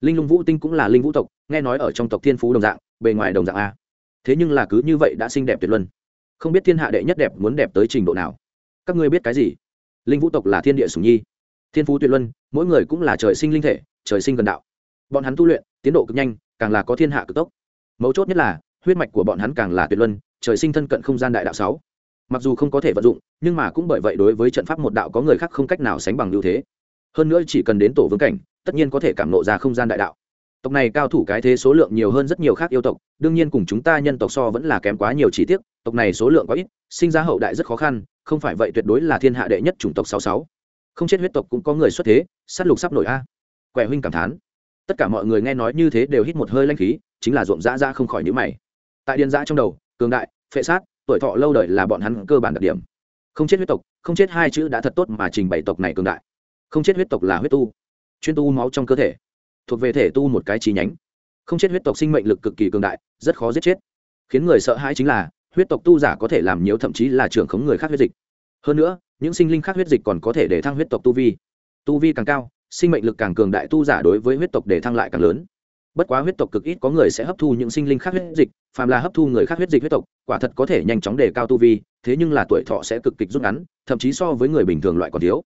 Linh lung vũ tinh cũng là linh vũ tộc, nghe nói ở trong tộc thiên phú đồng dạng, bề ngoài đồng dạng a. Thế nhưng là cứ như vậy đã xinh đẹp tuyệt luân. Không biết thiên hạ đệ nhất đẹp muốn đẹp tới trình độ nào. Các ngươi biết cái gì? Linh vũ tộc là thiên địa sủng nhi. Thiên phú tuyệt luân, mỗi người cũng là trời sinh linh thể, trời sinh gần đạo. Bọn hắn tu luyện, tiến độ cực nhanh, càng là có thiên hạ cực tốc mấu chốt nhất là, huyết mạch của bọn hắn càng là tuyệt luân, trời sinh thân cận không gian đại đạo sáu. Mặc dù không có thể vận dụng, nhưng mà cũng bởi vậy đối với trận pháp một đạo có người khác không cách nào sánh bằng ưu thế. Hơn nữa chỉ cần đến tổ vương cảnh, tất nhiên có thể cảm nộ ra không gian đại đạo. Tộc này cao thủ cái thế số lượng nhiều hơn rất nhiều khác yêu tộc, đương nhiên cùng chúng ta nhân tộc so vẫn là kém quá nhiều chi tiết, tộc này số lượng quá ít, sinh ra hậu đại rất khó khăn, không phải vậy tuyệt đối là thiên hạ đệ nhất chủng tộc sáu sáu. Không chết huyết tộc cũng có người xuất thế, sát lục sắp nổi a. Quẻ huynh cảm thán tất cả mọi người nghe nói như thế đều hít một hơi lanh khí, chính là ruộng dã ra không khỏi nhíu mày. Tại điền dã trong đầu, cường đại, phệ sát, tuổi thọ lâu đời là bọn hắn cơ bản đặc điểm. Không chết huyết tộc, không chết hai chữ đã thật tốt mà trình bày tộc này cường đại. Không chết huyết tộc là huyết tu, chuyên tu máu trong cơ thể, thuộc về thể tu một cái chi nhánh. Không chết huyết tộc sinh mệnh lực cực kỳ cường đại, rất khó giết chết. Khiến người sợ hãi chính là, huyết tộc tu giả có thể làm nhiều thậm chí là trưởng khống người khác huyết dịch. Hơn nữa, những sinh linh khác huyết dịch còn có thể để thăng huyết tộc tu vi. Tu vi càng cao sinh mệnh lực càng cường đại tu giả đối với huyết tộc để thăng lại càng lớn. Bất quá huyết tộc cực ít có người sẽ hấp thu những sinh linh khác huyết dịch, phàm là hấp thu người khác huyết dịch huyết tộc, quả thật có thể nhanh chóng đề cao tu vi, thế nhưng là tuổi thọ sẽ cực kịch rút ngắn, thậm chí so với người bình thường loại còn thiếu.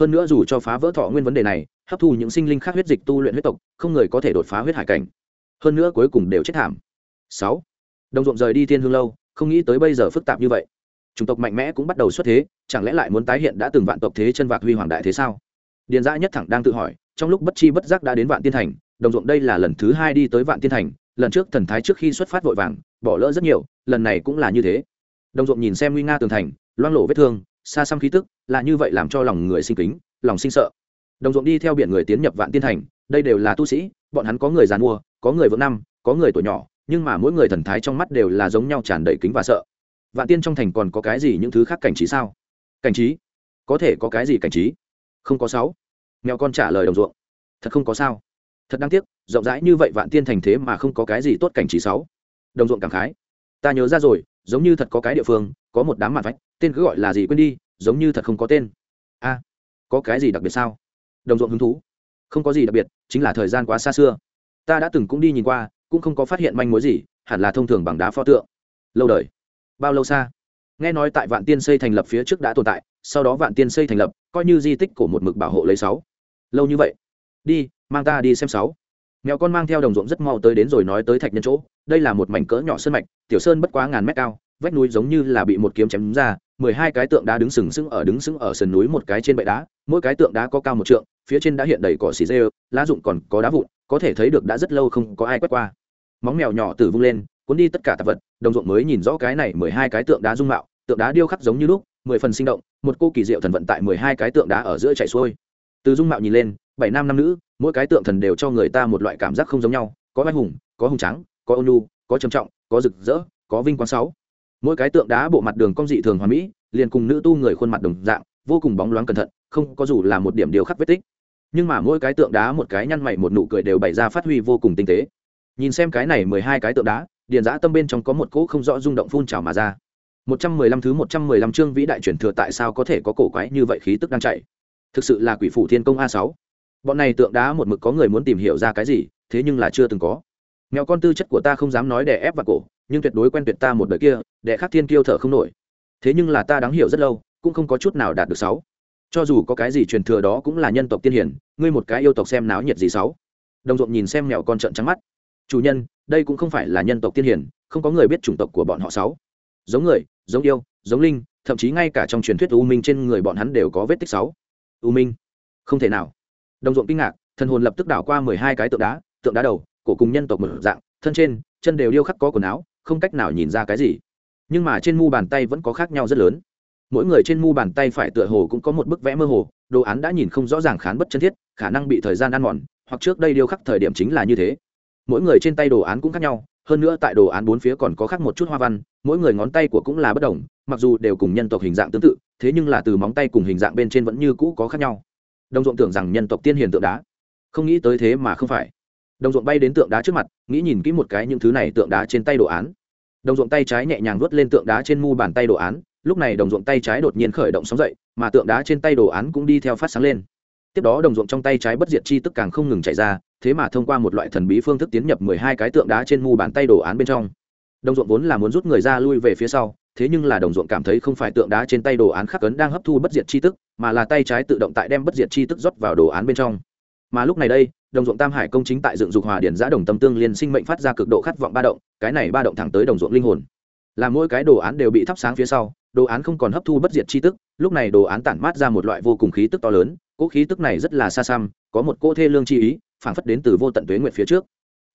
Hơn nữa dù cho phá vỡ thọ nguyên vấn đề này, hấp thu những sinh linh khác huyết dịch tu luyện huyết tộc, không người có thể đột phá huyết hải cảnh. Hơn nữa cuối cùng đều chết thảm. Sáu. Đồng ruộng rời đi thiên hương lâu, không nghĩ tới bây giờ phức tạp như vậy. Chủng tộc mạnh mẽ cũng bắt đầu xuất thế, chẳng lẽ lại muốn tái hiện đã từng vạn tộc thế chân vạc huy hoàng đại thế sao? Điền dã nhất thẳng đang tự hỏi, trong lúc bất chi bất giác đã đến vạn tiên thành, đồng ruộng đây là lần thứ hai đi tới vạn tiên thành, lần trước thần thái trước khi xuất phát vội vàng, bỏ lỡ rất nhiều, lần này cũng là như thế. Đồng ruộng nhìn xem nguy nga tường thành, loang lộ vết thương, xa xăm khí tức, là như vậy làm cho lòng người sinh kính, lòng sinh sợ. Đồng ruộng đi theo biển người tiến nhập vạn tiên thành, đây đều là tu sĩ, bọn hắn có người giàn mua có người vượng năm, có người tuổi nhỏ, nhưng mà mỗi người thần thái trong mắt đều là giống nhau tràn đầy kính và sợ. Vạn tiên trong thành còn có cái gì những thứ khác cảnh trí sao? Cảnh trí? Có thể có cái gì cảnh trí? Không có sáu mèo con trả lời đồng ruộng. Thật không có sao. Thật đáng tiếc, rộng rãi như vậy vạn tiên thành thế mà không có cái gì tốt cảnh trí sáu. Đồng ruộng cảm khái. Ta nhớ ra rồi, giống như thật có cái địa phương, có một đám mặt vách, tên cứ gọi là gì quên đi, giống như thật không có tên. A, có cái gì đặc biệt sao? Đồng ruộng hứng thú. Không có gì đặc biệt, chính là thời gian quá xa xưa. Ta đã từng cũng đi nhìn qua, cũng không có phát hiện manh mối gì, hẳn là thông thường bằng đá pho tượng. Lâu đời. Bao lâu xa? Nghe nói tại vạn tiên xây thành lập phía trước đã tồn tại, sau đó vạn tiên xây thành lập, coi như di tích của một mực bảo hộ lấy sáu lâu như vậy. Đi, mang ta đi xem sáu. Mèo con mang theo đồng ruộng rất mau tới đến rồi nói tới thạch nhân chỗ. Đây là một mảnh cỡ nhỏ sơn mạch, tiểu sơn bất quá ngàn mét cao, vách núi giống như là bị một kiếm chém ra, mười hai cái tượng đá đứng sừng sững ở đứng sững ở sườn núi một cái trên bệ đá, mỗi cái tượng đá có cao một trượng, phía trên đã hiện đầy cỏ xì dê, lá rụng còn có đá vụn, có thể thấy được đã rất lâu không có ai quét qua. Móng mèo nhỏ tử vung lên, cuốn đi tất cả tạp vật, đồng ruộng mới nhìn rõ cái này mười hai cái tượng đá dung mạo, tượng đá điêu khắc giống như lúc, mười phần sinh động, một cô kỳ diệu thần vận tại mười hai cái tượng đá ở giữa chạy xuôi từ dung mạo nhìn lên, bảy nam năm nữ, mỗi cái tượng thần đều cho người ta một loại cảm giác không giống nhau, có anh hùng, có hùng trắng, có ôn nhu, có trầm trọng, có rực rỡ, có vinh quang sáu. Mỗi cái tượng đá bộ mặt đường cong dị thường hoàn mỹ, liền cùng nữ tu người khuôn mặt đồng dạng, vô cùng bóng loáng cẩn thận, không có dù là một điểm điều khắc vết tích. Nhưng mà mỗi cái tượng đá một cái nhăn mày một nụ cười đều bày ra phát huy vô cùng tinh tế. Nhìn xem cái này mười hai cái tượng đá, điền giã tâm bên trong có một cỗ không rõ rung động phun trào mà ra. Một trăm mười lăm thứ một trăm mười lăm chương vĩ đại truyền thừa tại sao có thể có cổ quái như vậy khí tức đang chạy? Thực sự là quỷ phủ thiên công a sáu. Bọn này tượng đá một mực có người muốn tìm hiểu ra cái gì, thế nhưng là chưa từng có. Mèo con tư chất của ta không dám nói đè ép vào cổ, nhưng tuyệt đối quen tuyệt ta một đời kia, đè khắc thiên kiêu thở không nổi. Thế nhưng là ta đáng hiểu rất lâu, cũng không có chút nào đạt được sáu. Cho dù có cái gì truyền thừa đó cũng là nhân tộc tiên hiển ngươi một cái yêu tộc xem náo nhiệt gì sáu? Đồng ruộng nhìn xem mèo con trợn trắng mắt. Chủ nhân, đây cũng không phải là nhân tộc tiên hiển không có người biết chủng tộc của bọn họ sáu. Giống người, giống yêu, giống linh, thậm chí ngay cả trong truyền thuyết u minh trên người bọn hắn đều có vết tích sáu u minh. Không thể nào. Đồng ruộng kinh ngạc, thần hồn lập tức đảo qua mười hai cái tượng đá tượng đá đầu, cổ cùng nhân tộc một dạng, thân trên, chân đều điêu khắc có quần áo, không cách nào nhìn ra cái gì. Nhưng mà trên mu bàn tay vẫn có khác nhau rất lớn. Mỗi người trên mu bàn tay phải tựa hồ cũng có một bức vẽ mơ hồ, đồ án đã nhìn không rõ ràng khán bất chân thiết, khả năng bị thời gian ăn mòn, hoặc trước đây điêu khắc thời điểm chính là như thế. Mỗi người trên tay đồ án cũng khác nhau hơn nữa tại đồ án bốn phía còn có khác một chút hoa văn, mỗi người ngón tay của cũng là bất đồng, mặc dù đều cùng nhân tộc hình dạng tương tự, thế nhưng là từ móng tay cùng hình dạng bên trên vẫn như cũ có khác nhau. Đồng ruộng tưởng rằng nhân tộc tiên hiền tượng đá. Không nghĩ tới thế mà không phải. Đồng ruộng bay đến tượng đá trước mặt, nghĩ nhìn kỹ một cái những thứ này tượng đá trên tay đồ án. Đồng ruộng tay trái nhẹ nhàng vớt lên tượng đá trên mu bàn tay đồ án, lúc này đồng ruộng tay trái đột nhiên khởi động sóng dậy, mà tượng đá trên tay đồ án cũng đi theo phát sáng lên tiếp đó đồng ruộng trong tay trái bất diệt chi tức càng không ngừng chạy ra, thế mà thông qua một loại thần bí phương thức tiến nhập mười hai cái tượng đá trên mu bàn tay đồ án bên trong. Đồng ruộng vốn là muốn rút người ra lui về phía sau, thế nhưng là đồng ruộng cảm thấy không phải tượng đá trên tay đồ án khắc cấn đang hấp thu bất diệt chi tức, mà là tay trái tự động tại đem bất diệt chi tức rót vào đồ án bên trong. Mà lúc này đây, đồng ruộng tam hải công chính tại dựng dục hòa điển giã đồng tâm tương liên sinh mệnh phát ra cực độ khát vọng ba động, cái này ba động thẳng tới đồng ruộng linh hồn. Là mỗi cái đồ án đều bị thắp sáng phía sau, đồ án không còn hấp thu bất diệt chi tức, lúc này đồ án tản mát ra một loại vô cùng khí tức to lớn cỗ khí tức này rất là xa xăm, có một cỗ thê lương chi ý, phảng phất đến từ vô tận tuế nguyệt phía trước.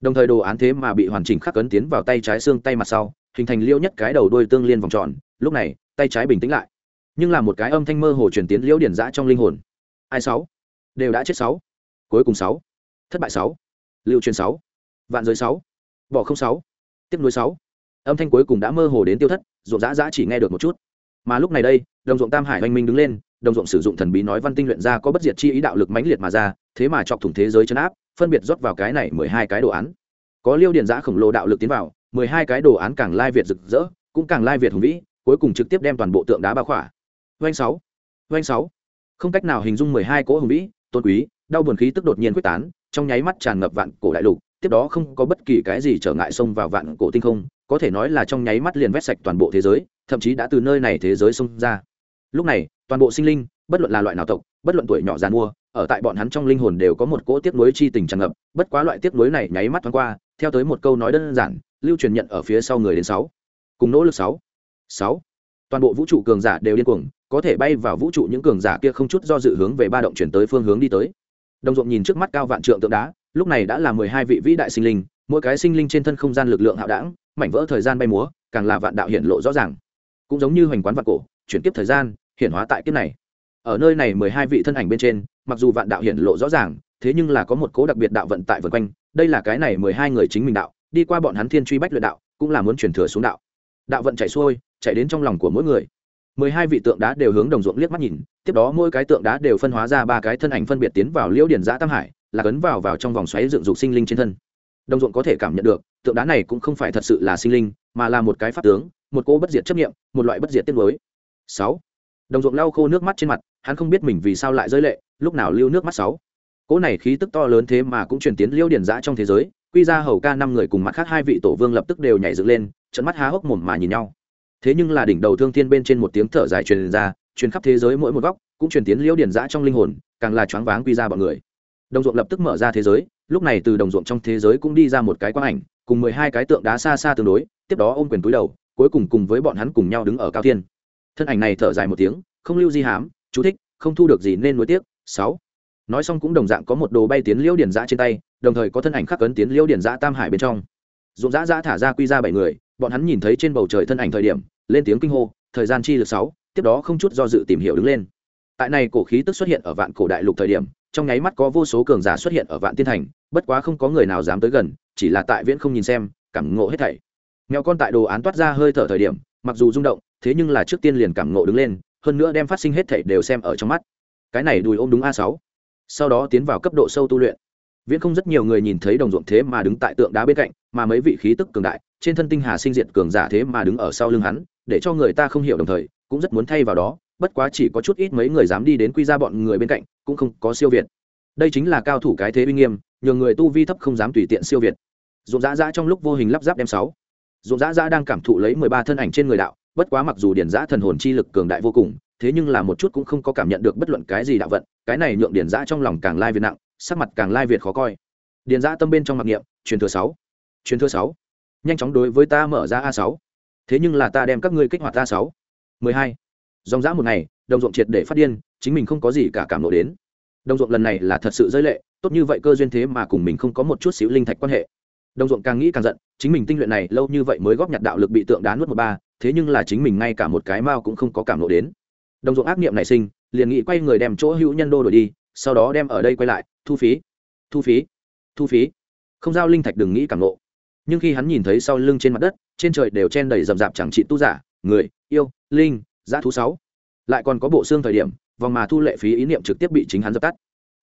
Đồng thời đồ án thế mà bị hoàn chỉnh khắc cấn tiến vào tay trái xương tay mặt sau, hình thành liêu nhất cái đầu đôi tương liên vòng tròn, lúc này, tay trái bình tĩnh lại. Nhưng là một cái âm thanh mơ hồ truyền tiến liễu điển giã trong linh hồn. Ai sáu? Đều đã chết sáu. Cuối cùng sáu. Thất bại sáu. Lưu truyền sáu. Vạn giới sáu. Bỏ không sáu. Tiếp nối sáu. Âm thanh cuối cùng đã mơ hồ đến tiêu thất, ruộng giã giã chỉ nghe được một chút. Mà lúc này đây, đồng ruộng tam hải oanh minh đứng lên đồng ruộng sử dụng thần bí nói văn tinh luyện ra có bất diệt chi ý đạo lực mãnh liệt mà ra, thế mà chọc thủng thế giới chấn áp, phân biệt rót vào cái này mười hai cái đồ án. Có liêu điện giã khổng lồ đạo lực tiến vào, mười hai cái đồ án càng lai việt rực rỡ, cũng càng lai việt hùng vĩ, cuối cùng trực tiếp đem toàn bộ tượng đá bao khỏa. Doanh sáu doanh sáu. Không cách nào hình dung mười hai cỗ hùng vĩ, tôn quý, đau buồn khí tức đột nhiên quyết tán, trong nháy mắt tràn ngập vạn cổ đại lục, tiếp đó không có bất kỳ cái gì trở ngại xông vào vạn cổ tinh không, có thể nói là trong nháy mắt liền vét sạch toàn bộ thế giới, thậm chí đã từ nơi này thế giới xông ra lúc này, toàn bộ sinh linh, bất luận là loại nào tộc, bất luận tuổi nhỏ giàn mua, ở tại bọn hắn trong linh hồn đều có một cỗ tiếc nuối chi tình tràn ngập. Bất quá loại tiếc nuối này nháy mắt thoáng qua, theo tới một câu nói đơn giản, lưu truyền nhận ở phía sau người đến sáu. Cùng nỗ lực sáu. Sáu. Toàn bộ vũ trụ cường giả đều điên cuồng, có thể bay vào vũ trụ những cường giả kia không chút do dự hướng về ba động chuyển tới phương hướng đi tới. Đồng ruộng nhìn trước mắt cao vạn trượng tượng đá, lúc này đã là mười hai vị vĩ đại sinh linh, mỗi cái sinh linh trên thân không gian lực lượng hạo đảng, mảnh vỡ thời gian bay múa, càng là vạn đạo hiện lộ rõ ràng. Cũng giống như hoành quán vạn cổ, chuyển tiếp thời gian hiển hóa tại kiếp này. Ở nơi này mười hai vị thân ảnh bên trên, mặc dù vạn đạo hiển lộ rõ ràng, thế nhưng là có một cố đặc biệt đạo vận tại vần quanh, đây là cái này mười hai người chính mình đạo, đi qua bọn hắn thiên truy bách luyện đạo, cũng là muốn truyền thừa xuống đạo. Đạo vận chảy xuôi, chạy đến trong lòng của mỗi người. Mười hai vị tượng đá đều hướng đồng ruộng liếc mắt nhìn, tiếp đó mỗi cái tượng đá đều phân hóa ra ba cái thân ảnh phân biệt tiến vào liễu điển giã tam hải, là cấn vào vào trong vòng xoáy dựng dục sinh linh trên thân. Đồng ruộng có thể cảm nhận được, tượng đá này cũng không phải thật sự là sinh linh, mà là một cái pháp tướng, một cô bất diệt chấp nghiệm một loại bất diệt tiết mới. Sáu đồng ruộng lau khô nước mắt trên mặt, hắn không biết mình vì sao lại rơi lệ, lúc nào lưu nước mắt sáu. Cỗ này khí tức to lớn thế mà cũng truyền tiến liêu điển giã trong thế giới, quy ra hầu ca năm người cùng mặt khác hai vị tổ vương lập tức đều nhảy dựng lên trận mắt há hốc mồm mà nhìn nhau. Thế nhưng là đỉnh đầu thương thiên bên trên một tiếng thở dài truyền ra, truyền khắp thế giới mỗi một góc, cũng truyền tiến liêu điển giã trong linh hồn, càng là choáng váng quy ra bọn người. Đồng ruộng lập tức mở ra thế giới, lúc này từ đồng ruộng trong thế giới cũng đi ra một cái quang ảnh, cùng mười hai cái tượng đá xa xa tương đối, tiếp đó ôm quyền túi đầu, cuối cùng cùng với bọn hắn cùng nhau đứng ở cao thiên thân ảnh này thở dài một tiếng, không lưu di hám, chú thích, không thu được gì nên nuối tiếc. Sáu. Nói xong cũng đồng dạng có một đồ bay tiến liễu điển giã trên tay, đồng thời có thân ảnh khắc cấn tiến liễu điển giã tam hải bên trong. Dụng giã giã thả ra quy ra bảy người, bọn hắn nhìn thấy trên bầu trời thân ảnh thời điểm, lên tiếng kinh hô, thời gian chi lực sáu, tiếp đó không chút do dự tìm hiểu đứng lên. Tại này cổ khí tức xuất hiện ở vạn cổ đại lục thời điểm, trong nháy mắt có vô số cường giả xuất hiện ở vạn tiên thành, bất quá không có người nào dám tới gần, chỉ là tại viễn không nhìn xem, cảm ngộ hết thảy. Mèo con tại đồ án toát ra hơi thở thời điểm, mặc dù rung động thế nhưng là trước tiên liền cảm ngộ đứng lên, hơn nữa đem phát sinh hết thảy đều xem ở trong mắt. Cái này đùi ôm đúng a sáu. Sau đó tiến vào cấp độ sâu tu luyện. Viễn không rất nhiều người nhìn thấy đồng ruộng thế mà đứng tại tượng đá bên cạnh, mà mấy vị khí tức cường đại, trên thân tinh hà sinh diệt cường giả thế mà đứng ở sau lưng hắn, để cho người ta không hiểu đồng thời, cũng rất muốn thay vào đó, bất quá chỉ có chút ít mấy người dám đi đến quy ra bọn người bên cạnh, cũng không có siêu việt. Đây chính là cao thủ cái thế uy nghiêm nhờ người tu vi thấp không dám tùy tiện siêu việt. Dụng dã dã trong lúc vô hình lắp ráp đem sáu. Dụng dã dã đang cảm thụ lấy mười ba thân ảnh trên người đạo bất quá mặc dù điển giã thần hồn chi lực cường đại vô cùng, thế nhưng là một chút cũng không có cảm nhận được bất luận cái gì đạo vận, cái này nhượng điển giã trong lòng càng lai việt nặng, sắc mặt càng lai việt khó coi. Điển giã tâm bên trong mặc niệm, truyền thừa sáu, truyền thừa sáu, nhanh chóng đối với ta mở ra a sáu. Thế nhưng là ta đem các ngươi kích hoạt a sáu. Mười hai. Dòng giã một ngày, đồng ruộng triệt để phát điên, chính mình không có gì cả cảm nộ đến. Đồng ruộng lần này là thật sự giới lệ, tốt như vậy cơ duyên thế mà cùng mình không có một chút xíu linh thạch quan hệ. Đồng ruộng càng nghĩ càng giận, chính mình tinh luyện này lâu như vậy mới góp nhặt đạo lực bị tượng đá nuốt một ba thế nhưng là chính mình ngay cả một cái mao cũng không có cảm lộ đến. Đồng ruộng ác niệm nảy sinh, liền nghĩ quay người đem chỗ hữu nhân đô đổi đi, sau đó đem ở đây quay lại, thu phí. Thu phí. Thu phí. Không giao linh thạch đừng nghĩ cảm lộ nhưng khi hắn nhìn thấy sau lưng trên mặt đất, trên trời đều chen đầy rậm rạp chẳng trị tu giả, người, yêu, linh giá thú sáu. Lại còn có bộ xương thời điểm, vòng mà thu lệ phí ý niệm trực tiếp bị chính hắn dập tắt.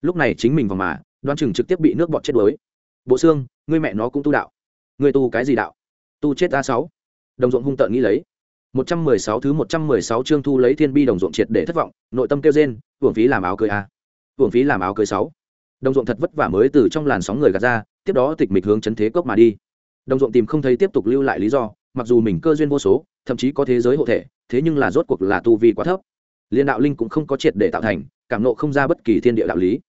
Lúc này chính mình vòng mà, đoan chừng trực tiếp bị nước bọt chết đuối. Bộ xương ngươi mẹ nó cũng tu đạo. Ngươi tu cái gì đạo? Tu chết a sáu đồng ruộng hung tợn nghĩ lấy. Một trăm mười sáu thứ một trăm mười sáu chương thu lấy thiên bi đồng ruộng triệt để thất vọng, nội tâm kêu rên hưởng phí làm áo cưới a. Hưởng phí làm áo cưới sáu. Đồng ruộng thật vất vả mới từ trong làn sóng người gạt ra, tiếp đó tịch mịch hướng chấn thế cốc mà đi. Đồng ruộng tìm không thấy tiếp tục lưu lại lý do, mặc dù mình cơ duyên vô số, thậm chí có thế giới hộ thể, thế nhưng là rốt cuộc là tu vi quá thấp. Liên đạo linh cũng không có triệt để tạo thành, cảm nộ không ra bất kỳ thiên địa đạo lý.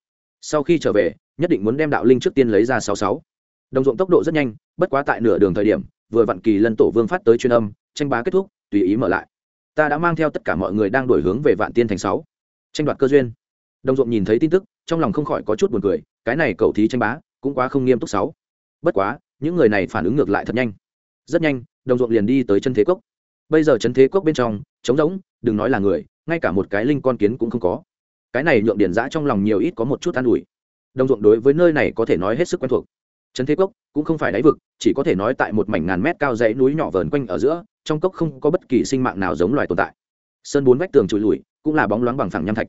Sau khi trở về, nhất định muốn đem đạo linh trước tiên lấy ra sáu sáu. Đồng ruộng tốc độ rất nhanh, bất quá tại nửa đường thời điểm vừa vặn kỳ lân tổ vương phát tới chuyên âm, tranh bá kết thúc, tùy ý mở lại. Ta đã mang theo tất cả mọi người đang đổi hướng về vạn tiên thành sáu. Tranh đoạt cơ duyên. Đồng ruộng nhìn thấy tin tức, trong lòng không khỏi có chút buồn cười, cái này cậu thí tranh bá, cũng quá không nghiêm túc sáu. Bất quá, những người này phản ứng ngược lại thật nhanh. Rất nhanh, đồng ruộng liền đi tới chân thế cốc. Bây giờ chân thế cốc bên trong, trống rỗng, đừng nói là người, ngay cả một cái linh con kiến cũng không có. Cái này nhượng điển giã trong lòng nhiều ít có một chút an ủi. Đồng ruộng đối với nơi này có thể nói hết sức quen thuộc. Trấn thế cốc cũng không phải đáy vực, chỉ có thể nói tại một mảnh ngàn mét cao dãy núi nhỏ vờn quanh ở giữa, trong cốc không có bất kỳ sinh mạng nào giống loài tồn tại. Sơn bốn vách tường trụi lùi, cũng là bóng loáng bằng phẳng nham thạch.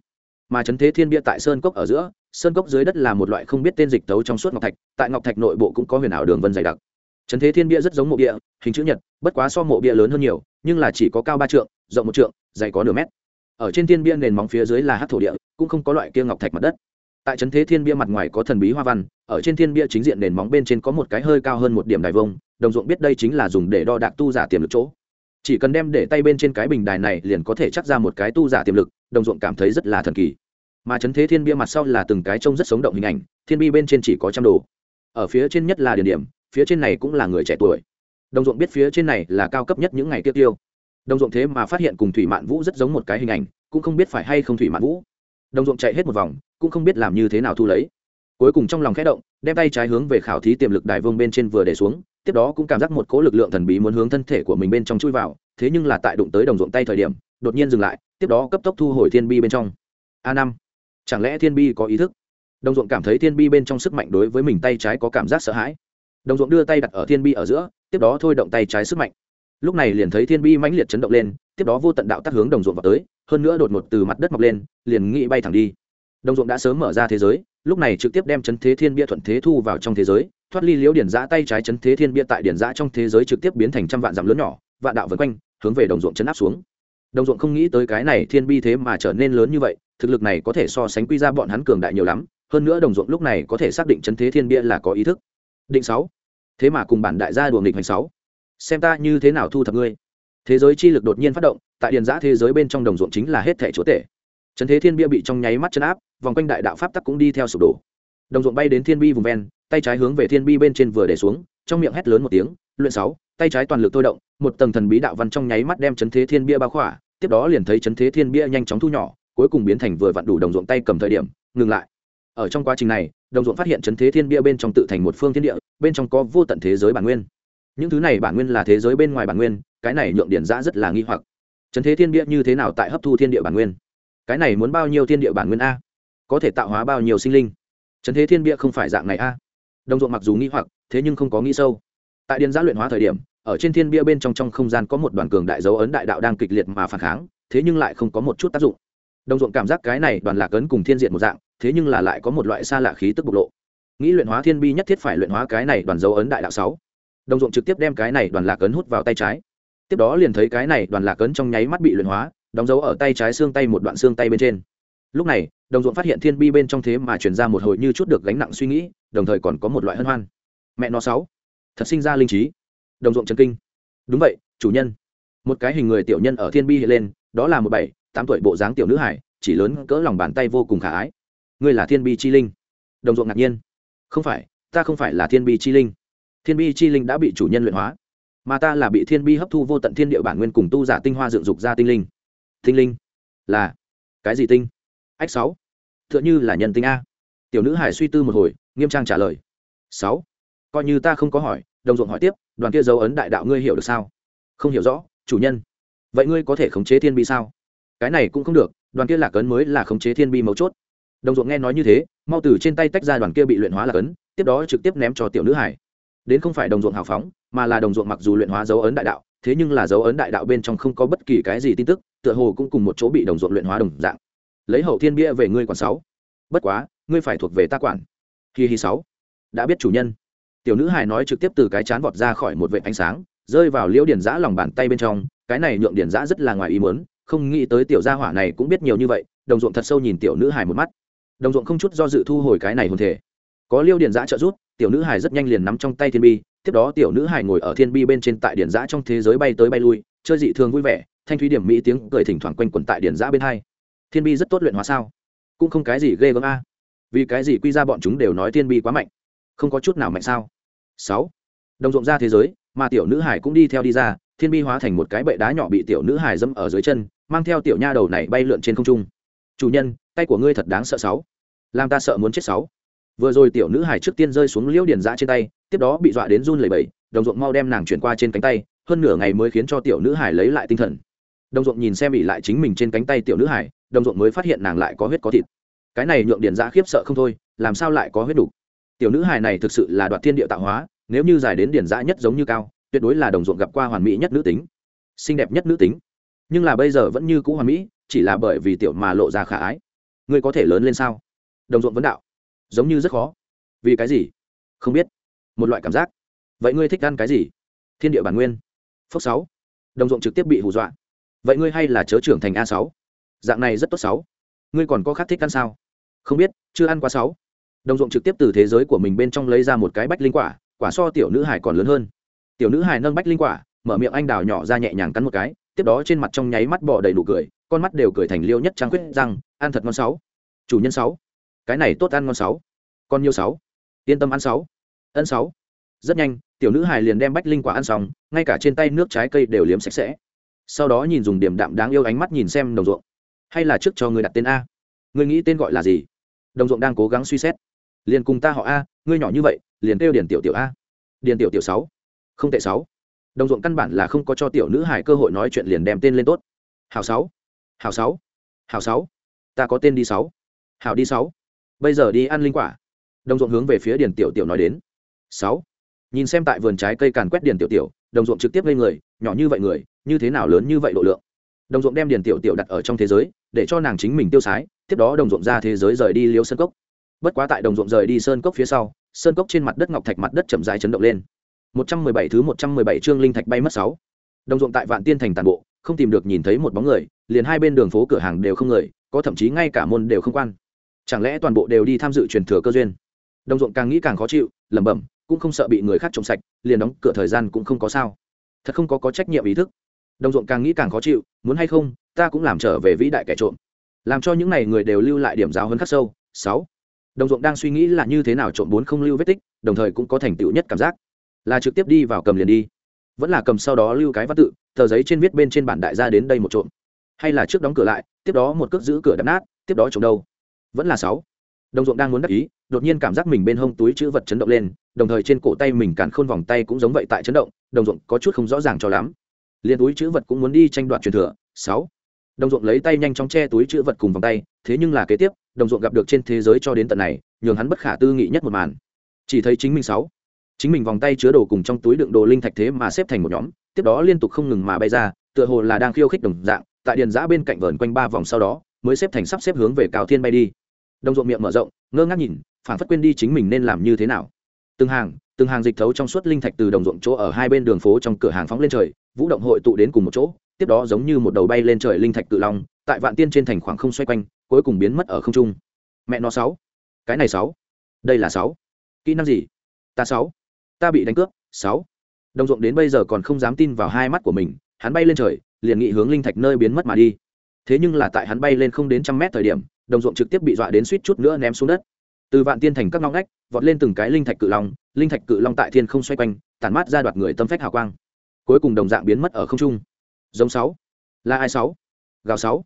Mà trấn thế thiên bia tại sơn cốc ở giữa, sơn cốc dưới đất là một loại không biết tên dịch tấu trong suốt ngọc thạch, tại ngọc thạch nội bộ cũng có huyền ảo đường vân dày đặc. Trấn thế thiên bia rất giống mộ bia, hình chữ nhật, bất quá so mộ bia lớn hơn nhiều, nhưng là chỉ có cao ba trượng, rộng một trượng, dày có nửa mét. Ở trên thiên bia nền móng phía dưới là hát thổ địa, cũng không có loại kia ngọc thạch mặt đất tại trấn thế thiên bia mặt ngoài có thần bí hoa văn, ở trên thiên bia chính diện nền móng bên trên có một cái hơi cao hơn một điểm đài vông, đồng ruộng biết đây chính là dùng để đo đạc tu giả tiềm lực chỗ. Chỉ cần đem để tay bên trên cái bình đài này liền có thể chắc ra một cái tu giả tiềm lực, đồng ruộng cảm thấy rất là thần kỳ. Mà trấn thế thiên bia mặt sau là từng cái trông rất sống động hình ảnh, thiên bi bên trên chỉ có trăm đồ. Ở phía trên nhất là địa điểm, phía trên này cũng là người trẻ tuổi. Đồng ruộng biết phía trên này là cao cấp nhất những ngày tiêu tiêu đồng ruộng thế mà phát hiện cùng thủy mạn vũ rất giống một cái hình ảnh, cũng không biết phải hay không thủy mạn vũ đồng ruộng chạy hết một vòng, cũng không biết làm như thế nào thu lấy. Cuối cùng trong lòng khẽ động, đem tay trái hướng về khảo thí tiềm lực đài vương bên trên vừa để xuống, tiếp đó cũng cảm giác một cỗ lực lượng thần bí muốn hướng thân thể của mình bên trong chui vào, thế nhưng là tại đụng tới đồng ruộng tay thời điểm, đột nhiên dừng lại, tiếp đó cấp tốc thu hồi thiên bi bên trong. A năm. Chẳng lẽ thiên bi có ý thức? Đồng ruộng cảm thấy thiên bi bên trong sức mạnh đối với mình tay trái có cảm giác sợ hãi. Đồng ruộng đưa tay đặt ở thiên bi ở giữa, tiếp đó thôi động tay trái sức mạnh lúc này liền thấy thiên bi mãnh liệt chấn động lên, tiếp đó vô tận đạo tắt hướng đồng ruộng vào tới, hơn nữa đột ngột từ mặt đất mọc lên, liền nghĩ bay thẳng đi. Đồng ruộng đã sớm mở ra thế giới, lúc này trực tiếp đem chấn thế thiên bia thuận thế thu vào trong thế giới, thoát ly liễu điển giã tay trái chấn thế thiên bia tại điển giã trong thế giới trực tiếp biến thành trăm vạn dặm lớn nhỏ, vạn đạo vân quanh, hướng về đồng ruộng chấn áp xuống. Đồng ruộng không nghĩ tới cái này thiên bi thế mà trở nên lớn như vậy, thực lực này có thể so sánh quy ra bọn hắn cường đại nhiều lắm, hơn nữa đồng ruộng lúc này có thể xác định chấn thế thiên bia là có ý thức. Định sáu. Thế mà cùng bản đại gia đùa nghịch hành sáu xem ta như thế nào thu thập ngươi. Thế giới chi lực đột nhiên phát động, tại điền giã thế giới bên trong đồng ruộng chính là hết thẻ chúa tể. Trần thế thiên bia bị trong nháy mắt chân áp, vòng quanh đại đạo pháp tắc cũng đi theo sụp đổ. Đồng ruộng bay đến thiên bi vùng ven, tay trái hướng về thiên bi bên trên vừa để xuống, trong miệng hét lớn một tiếng, luyện sáu, tay trái toàn lực thôi động, một tầng thần bí đạo văn trong nháy mắt đem trấn thế thiên bia bao khỏa, tiếp đó liền thấy trấn thế thiên bia nhanh chóng thu nhỏ, cuối cùng biến thành vừa vặn đủ đồng ruộng tay cầm thời điểm, ngừng lại. Ở trong quá trình này, đồng ruộng phát hiện trấn thế thiên bia bên trong tự thành một phương thiên địa, bên trong có vô tận thế giới bản nguyên những thứ này bản nguyên là thế giới bên ngoài bản nguyên, cái này nhượng điển giã rất là nghi hoặc. Trần thế thiên bia như thế nào tại hấp thu thiên địa bản nguyên? Cái này muốn bao nhiêu thiên địa bản nguyên a? Có thể tạo hóa bao nhiêu sinh linh? Trần thế thiên bia không phải dạng này a. Đồng ruộng mặc dù nghi hoặc, thế nhưng không có nghĩ sâu. Tại điền giã luyện hóa thời điểm, ở trên thiên bia bên trong trong không gian có một đoàn cường đại dấu ấn đại đạo đang kịch liệt mà phản kháng, thế nhưng lại không có một chút tác dụng. Đồng ruộng cảm giác cái này đoàn lạc ấn cùng thiên diện một dạng, thế nhưng là lại có một loại xa lạ khí tức bộc lộ. Nghĩ luyện hóa thiên bi nhất thiết phải luyện hóa cái này đoàn dấu ấn đại đạo sáu đồng ruộng trực tiếp đem cái này đoàn lạc ấn hút vào tay trái. Tiếp đó liền thấy cái này đoàn lạc ấn trong nháy mắt bị luyện hóa, đóng dấu ở tay trái xương tay một đoạn xương tay bên trên. Lúc này, đồng ruộng phát hiện thiên bi bên trong thế mà chuyển ra một hồi như chút được gánh nặng suy nghĩ, đồng thời còn có một loại hân hoan. Mẹ nó sáu, thật sinh ra linh trí. Đồng ruộng trần kinh. Đúng vậy, chủ nhân. Một cái hình người tiểu nhân ở thiên bi hiện lên, đó là một bảy, tám tuổi bộ dáng tiểu nữ hải, chỉ lớn cỡ lòng bàn tay vô cùng khả ái. Ngươi là thiên bi chi linh. Đồng ruộng ngạc nhiên. Không phải, ta không phải là thiên bi chi linh thiên bi chi linh đã bị chủ nhân luyện hóa, mà ta là bị thiên bi hấp thu vô tận thiên địa bản nguyên cùng tu giả tinh hoa dựng dục ra tinh linh. Tinh linh? Là. Cái gì tinh? Ách sáu. T h ư ợ n h ư là nhân tinh a. Tiểu nữ hải suy tư một hồi, nghiêm trang trả lời. Sáu. Coi như ta không có hỏi, đồng ruộng hỏi tiếp, đoàn kia dấu ấn đại đạo ngươi hiểu được sao? Không hiểu rõ, chủ nhân. Vậy ngươi có thể khống chế thiên bi sao? Cái này cũng không được, đoàn kia lạc ấn mới là khống chế thiên bi mấu chốt. Đồng ruộng nghe nói như thế, mau từ trên tay tách ra đoàn kia bị luyện hóa lạc ấn, tiếp đó trực tiếp ném cho tiểu nữ hải đến không phải đồng ruộng hào phóng, mà là đồng ruộng mặc dù luyện hóa dấu ấn đại đạo, thế nhưng là dấu ấn đại đạo bên trong không có bất kỳ cái gì tin tức, tựa hồ cũng cùng một chỗ bị đồng ruộng luyện hóa đồng dạng. Lấy hậu thiên bia về ngươi quản sáu. Bất quá, ngươi phải thuộc về ta quản. Kỳ hi sáu. Đã biết chủ nhân. Tiểu nữ hài nói trực tiếp từ cái chán vọt ra khỏi một vệ ánh sáng, rơi vào liễu điển giã lòng bàn tay bên trong, cái này nhượng điển giã rất là ngoài ý muốn, không nghĩ tới tiểu gia hỏa này cũng biết nhiều như vậy, đồng ruộng thật sâu nhìn tiểu nữ hài một mắt. Đồng ruộng không chút do dự thu hồi cái này hồn thể. Có liêu điển giã trợ giúp tiểu nữ hài rất nhanh liền nắm trong tay thiên bi, tiếp đó tiểu nữ hài ngồi ở thiên bi bên trên tại điển giã trong thế giới bay tới bay lui, chơi dị thường vui vẻ, thanh thúy điểm mỹ tiếng cười thỉnh thoảng quanh quẩn tại điển giã bên hai. Thiên bi rất tốt luyện hóa sao? Cũng không cái gì ghê gớm a. Vì cái gì quy ra bọn chúng đều nói thiên bi quá mạnh? Không có chút nào mạnh sao? Sáu. Đồng rộng ra thế giới, mà tiểu nữ hải cũng đi theo đi ra, thiên bi hóa thành một cái bệ đá nhỏ bị tiểu nữ hải dẫm ở dưới chân, mang theo tiểu nha đầu này bay lượn trên không trung. Chủ nhân, tay của ngươi thật đáng sợ sáu. Làm ta sợ muốn chết sáu vừa rồi tiểu nữ hải trước tiên rơi xuống liễu điển giã trên tay, tiếp đó bị dọa đến run lẩy bẩy, đồng ruộng mau đem nàng chuyển qua trên cánh tay, hơn nửa ngày mới khiến cho tiểu nữ hải lấy lại tinh thần. Đồng ruộng nhìn xem bị lại chính mình trên cánh tay tiểu nữ hải đồng ruộng mới phát hiện nàng lại có huyết có thịt. Cái này nhượng điển giã khiếp sợ không thôi, làm sao lại có huyết đủ? Tiểu nữ hải này thực sự là đoạt thiên địa tạo hóa, nếu như dài đến điển giã nhất giống như cao, tuyệt đối là đồng ruộng gặp qua hoàn mỹ nhất nữ tính. Xinh đẹp nhất nữ tính. Nhưng là bây giờ vẫn như cũ hoàn mỹ, chỉ là bởi vì tiểu mà lộ ra khả ái. Ngươi có thể lớn lên sao? Đồng ruộng vấn đạo giống như rất khó. Vì cái gì? Không biết. Một loại cảm giác. Vậy ngươi thích ăn cái gì? Thiên địa bản nguyên. Phước sáu. Đồng ruộng trực tiếp bị hù dọa. Vậy ngươi hay là chớ trưởng thành a sáu? Dạng này rất tốt sáu. Ngươi còn có khác thích ăn sao? Không biết, chưa ăn qua sáu. Đồng ruộng trực tiếp từ thế giới của mình bên trong lấy ra một cái bách linh quả quả so tiểu nữ hải còn lớn hơn. Tiểu nữ hải nâng bách linh quả, mở miệng anh đào nhỏ ra nhẹ nhàng cắn một cái, tiếp đó trên mặt trong nháy mắt bỏ đầy đủ cười, con mắt đều cười thành liêu nhất trang quyết rằng, ăn thật ngon sáu. Chủ nhân sáu cái này tốt ăn ngon sáu. Con nhiêu sáu. Yên tâm ăn sáu. Ân sáu. Rất nhanh, tiểu nữ hài liền đem bách linh quả ăn xong, ngay cả trên tay nước trái cây đều liếm sạch sẽ. Sau đó nhìn dùng điểm đạm đáng yêu ánh mắt nhìn xem đồng ruộng. Hay là trước cho người đặt tên a. Người nghĩ tên gọi là gì? Đồng ruộng đang cố gắng suy xét. Liền cùng ta họ a, ngươi nhỏ như vậy, liền kêu điền tiểu tiểu a. Điền tiểu tiểu sáu. Không tệ sáu. Đồng ruộng căn bản là không có cho tiểu nữ hải cơ hội nói chuyện liền đem tên lên tốt. Hào sáu. Hào sáu. Hào sáu. Ta có tên đi sáu. Hào đi sáu bây giờ đi ăn linh quả. Đồng ruộng hướng về phía điền tiểu tiểu nói đến. Sáu. Nhìn xem tại vườn trái cây càn quét điền tiểu tiểu, đồng ruộng trực tiếp lên người, nhỏ như vậy người, như thế nào lớn như vậy độ lượng? Đồng ruộng đem điền tiểu tiểu đặt ở trong thế giới, để cho nàng chính mình tiêu sái, tiếp đó đồng ruộng ra thế giới rời đi liêu sơn cốc. Bất quá tại đồng ruộng rời đi sơn cốc phía sau, sơn cốc trên mặt đất ngọc thạch mặt đất chậm dài chấn động lên. Một trăm mười bảy thứ một trăm mười bảy chương linh thạch bay mất sáu. Đồng ruộng tại vạn tiên thành tàn bộ, không tìm được nhìn thấy một bóng người, liền hai bên đường phố cửa hàng đều không người, có thậm chí ngay cả môn đều không quan chẳng lẽ toàn bộ đều đi tham dự truyền thừa cơ duyên? Đồng ruộng càng nghĩ càng khó chịu, lẩm bẩm, cũng không sợ bị người khác trộm sạch, liền đóng cửa thời gian cũng không có sao. Thật không có có trách nhiệm ý thức. Đồng ruộng càng nghĩ càng khó chịu, muốn hay không, ta cũng làm trở về vĩ đại kẻ trộm. Làm cho những n à y người đều lưu lại điểm giáo hơn khắc sâu. Sáu. Đồng ruộng đang suy nghĩ là như thế nào trộm bốn không lưu vết tích, đồng thời cũng có thành tựu nhất cảm giác. Là trực tiếp đi vào cầm liền đi. Vẫn là cầm sau đó lưu cái văn tự, tờ giấy trên viết bên trên bản đại gia đến đây một trộm. Hay là trước đóng cửa lại, tiếp đó một cước giữ cửa đập nát, tiếp đó trộm đâu? Vẫn là sáu. Đồng ruộng đang muốn đắc ý, đột nhiên cảm giác mình bên hông túi chữ vật chấn động lên, đồng thời trên cổ tay mình càn khôn vòng tay cũng giống vậy tại chấn động, đồng ruộng có chút không rõ ràng cho lắm. Liền túi chữ vật cũng muốn đi tranh đoạt truyền thừa, sáu. Đồng ruộng lấy tay nhanh chóng che túi chữ vật cùng vòng tay, thế nhưng là kế tiếp, đồng ruộng gặp được trên thế giới cho đến tận này, nhường hắn bất khả tư nghị nhất một màn. Chỉ thấy chính mình sáu. Chính mình vòng tay chứa đồ cùng trong túi đựng đồ linh thạch thế mà xếp thành một nhóm, tiếp đó liên tục không ngừng mà bay ra, tựa hồ là đang khiêu khích đồng dạng, tại điền giã bên cạnh vờn quanh ba vòng sau đó, mới xếp thành sắp xếp hướng về cao thiên bay đi đồng ruộng miệng mở rộng, ngơ ngác nhìn phản phất quên đi chính mình nên làm như thế nào. Từng hàng từng hàng dịch thấu trong suốt linh thạch từ đồng ruộng chỗ ở hai bên đường phố trong cửa hàng phóng lên trời, vũ động hội tụ đến cùng một chỗ, tiếp đó giống như một đầu bay lên trời linh thạch tự long, tại vạn tiên trên thành khoảng không xoay quanh, cuối cùng biến mất ở không trung. Mẹ nó sáu. Cái này sáu. Đây là sáu. Kỹ năng gì? Ta sáu. Ta bị đánh cướp, sáu. Đồng ruộng đến bây giờ còn không dám tin vào hai mắt của mình, hắn bay lên trời, liền nghị hướng linh thạch nơi biến mất mà đi. Thế nhưng là tại hắn bay lên không đến trăm mét thời điểm đồng ruộng trực tiếp bị dọa đến suýt chút nữa ném xuống đất. Từ vạn tiên thành các ngõ ngách, vọt lên từng cái linh thạch cự long, linh thạch cự long tại thiên không xoay quanh, tản mát ra đoạt người tâm phách hào quang. Cuối cùng đồng dạng biến mất ở không trung. Giống sáu. Là ai sáu? Gào sáu.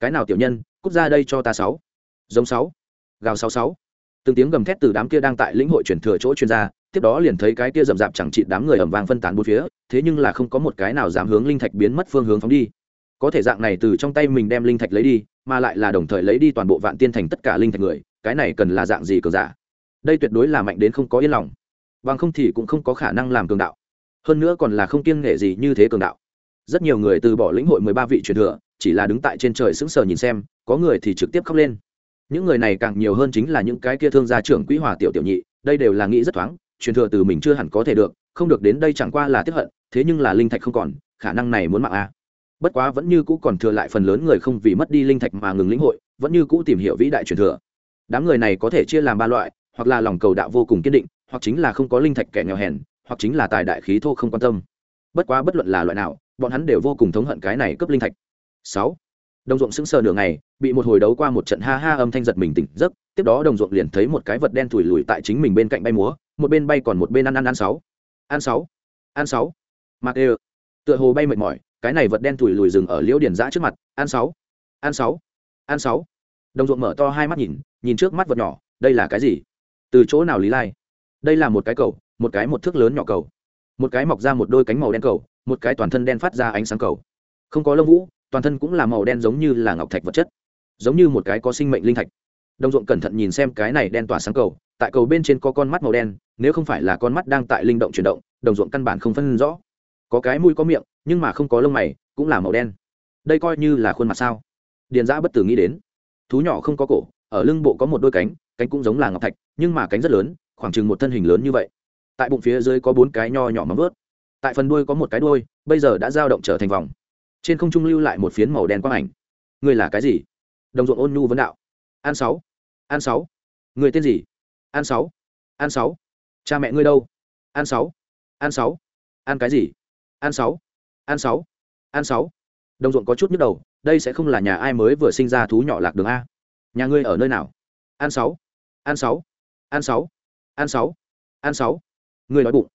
Cái nào tiểu nhân, cút ra đây cho ta sáu. Giống sáu. Gào sáu sáu. Từng tiếng gầm thét từ đám kia đang tại lĩnh hội chuyển thừa chỗ chuyên gia tiếp đó liền thấy cái kia rậm rạp chẳng trị đám người ẩm vàng phân tán bốn phía, thế nhưng là không có một cái nào dám hướng linh thạch biến mất phương hướng phóng đi có thể dạng này từ trong tay mình đem linh thạch lấy đi, mà lại là đồng thời lấy đi toàn bộ vạn tiên thành tất cả linh thạch người, cái này cần là dạng gì cường giả? Đây tuyệt đối là mạnh đến không có yên lòng. Bằng không thì cũng không có khả năng làm cường đạo. Hơn nữa còn là không kiêng nghệ gì như thế cường đạo. Rất nhiều người từ bỏ lĩnh hội mười ba vị truyền thừa, chỉ là đứng tại trên trời sững sờ nhìn xem, có người thì trực tiếp khóc lên. Những người này càng nhiều hơn chính là những cái kia thương gia trưởng quỹ hòa tiểu tiểu nhị, đây đều là nghĩ rất thoáng, truyền thừa từ mình chưa hẳn có thể được, không được đến đây chẳng qua là tiếp hận, thế nhưng là linh thạch không còn, khả năng này muốn mạng a à bất quá vẫn như cũ còn thừa lại phần lớn người không vì mất đi linh thạch mà ngừng lĩnh hội, vẫn như cũ tìm hiểu vĩ đại truyền thừa. Đám người này có thể chia làm ba loại, hoặc là lòng cầu đạo vô cùng kiên định, hoặc chính là không có linh thạch kẻ nghèo hèn, hoặc chính là tài đại khí thô không quan tâm. Bất quá bất luận là loại nào, bọn hắn đều vô cùng thống hận cái này cấp linh thạch. Sáu. Đồng ruộng sững sờ nửa ngày, bị một hồi đấu qua một trận ha ha âm thanh giật mình tỉnh giấc, tiếp đó đồng ruộng liền thấy một cái vật đen thủi lùi tại chính mình bên cạnh bay múa, một bên bay còn một bên ăn ăn ăn sáu. Ăn sáu. Ăn sáu. Mặc ê tựa hồ bay mệt mỏi cái này vật đen thùi lùi dừng ở liễu điển giã trước mặt, ăn sáu ăn sáu ăn sáu. Đồng ruộng mở to hai mắt nhìn nhìn trước mắt vật nhỏ, đây là cái gì? Từ chỗ nào lý lai? Đây là một cái cầu, một cái một thước lớn nhỏ cầu. Một cái mọc ra một đôi cánh màu đen cầu, một cái toàn thân đen phát ra ánh sáng cầu. Không có lông vũ, toàn thân cũng là màu đen giống như là ngọc thạch vật chất. Giống như một cái có sinh mệnh linh thạch. Đồng ruộng cẩn thận nhìn xem cái này đen tỏa sáng cầu, tại cầu bên trên có con mắt màu đen, nếu không phải là con mắt đang tại linh động chuyển động, đồng ruộng căn bản không phân rõ có cái mũi có miệng, nhưng mà không có lông mày, cũng là màu đen. Đây coi như là khuôn mặt sao? Điền giã bất tử nghĩ đến. Thú nhỏ không có cổ, ở lưng bộ có một đôi cánh cánh cũng giống là ngọc thạch, nhưng mà cánh rất lớn, khoảng chừng một thân hình lớn như vậy. Tại bụng phía dưới có bốn cái nho nhỏ móng vớt. Tại phần đuôi có một cái đuôi, bây giờ đã dao động trở thành vòng. Trên không trung lưu lại một phiến màu đen quang ảnh. Người là cái gì? Đồng ruộng ôn nhu vấn đạo. An sáu. An sáu. Người tên gì? An sáu. An sáu. Cha mẹ ngươi đâu? An sáu. An sáu. An cái gì? An sáu an sáu an sáu đồng ruộng có chút nhức đầu đây sẽ không là nhà ai mới vừa sinh ra thú nhỏ lạc đường a nhà ngươi ở nơi nào an sáu an sáu an sáu an sáu an sáu ngươi nói bụng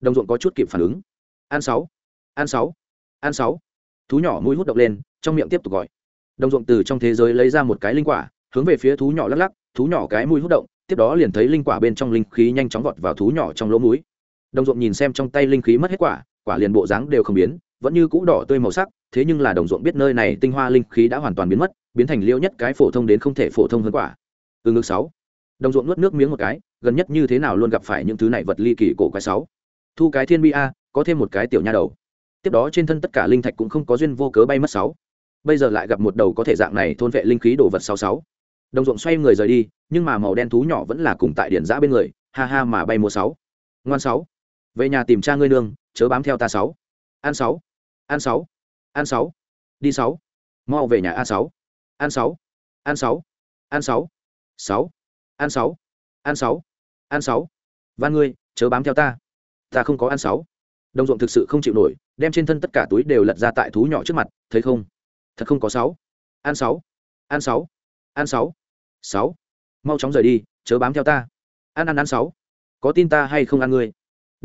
đồng ruộng có chút kịp phản ứng an sáu an sáu an sáu thú nhỏ mũi hút độc lên trong miệng tiếp tục gọi đồng ruộng từ trong thế giới lấy ra một cái linh quả hướng về phía thú nhỏ lắc lắc thú nhỏ cái mũi hút động tiếp đó liền thấy linh quả bên trong linh khí nhanh chóng vọt vào thú nhỏ trong lỗ mũi đồng ruộng nhìn xem trong tay linh khí mất hết quả quả liền bộ dáng đều không biến, vẫn như cũ đỏ tươi màu sắc, thế nhưng là đồng ruộng biết nơi này tinh hoa linh khí đã hoàn toàn biến mất, biến thành liêu nhất cái phổ thông đến không thể phổ thông hơn quả. Từ ngực sáu, đồng ruộng nuốt nước miếng một cái, gần nhất như thế nào luôn gặp phải những thứ này vật ly kỳ cổ quái sáu. Thu cái thiên bi a, có thêm một cái tiểu nha đầu. Tiếp đó trên thân tất cả linh thạch cũng không có duyên vô cớ bay mất sáu. Bây giờ lại gặp một đầu có thể dạng này thôn vệ linh khí đồ vật sáu sáu. Đồng ruộng xoay người rời đi, nhưng mà màu đen thú nhỏ vẫn là cùng tại điển giã bên người, ha ha mà bay mua sáu. Ngoan sáu. Về nhà tìm cha ngươi nương chớ bám theo ta sáu an sáu an sáu an sáu đi sáu mau về nhà a sáu an sáu an sáu an sáu sáu an sáu an sáu an sáu van ngươi chớ bám theo ta ta không có an sáu đồng ruộng thực sự không chịu nổi đem trên thân tất cả túi đều lật ra tại thú nhỏ trước mặt thấy không thật không có sáu an sáu an sáu an sáu sáu mau chóng rời đi chớ bám theo ta ăn ăn ăn sáu có tin ta hay không ăn ngươi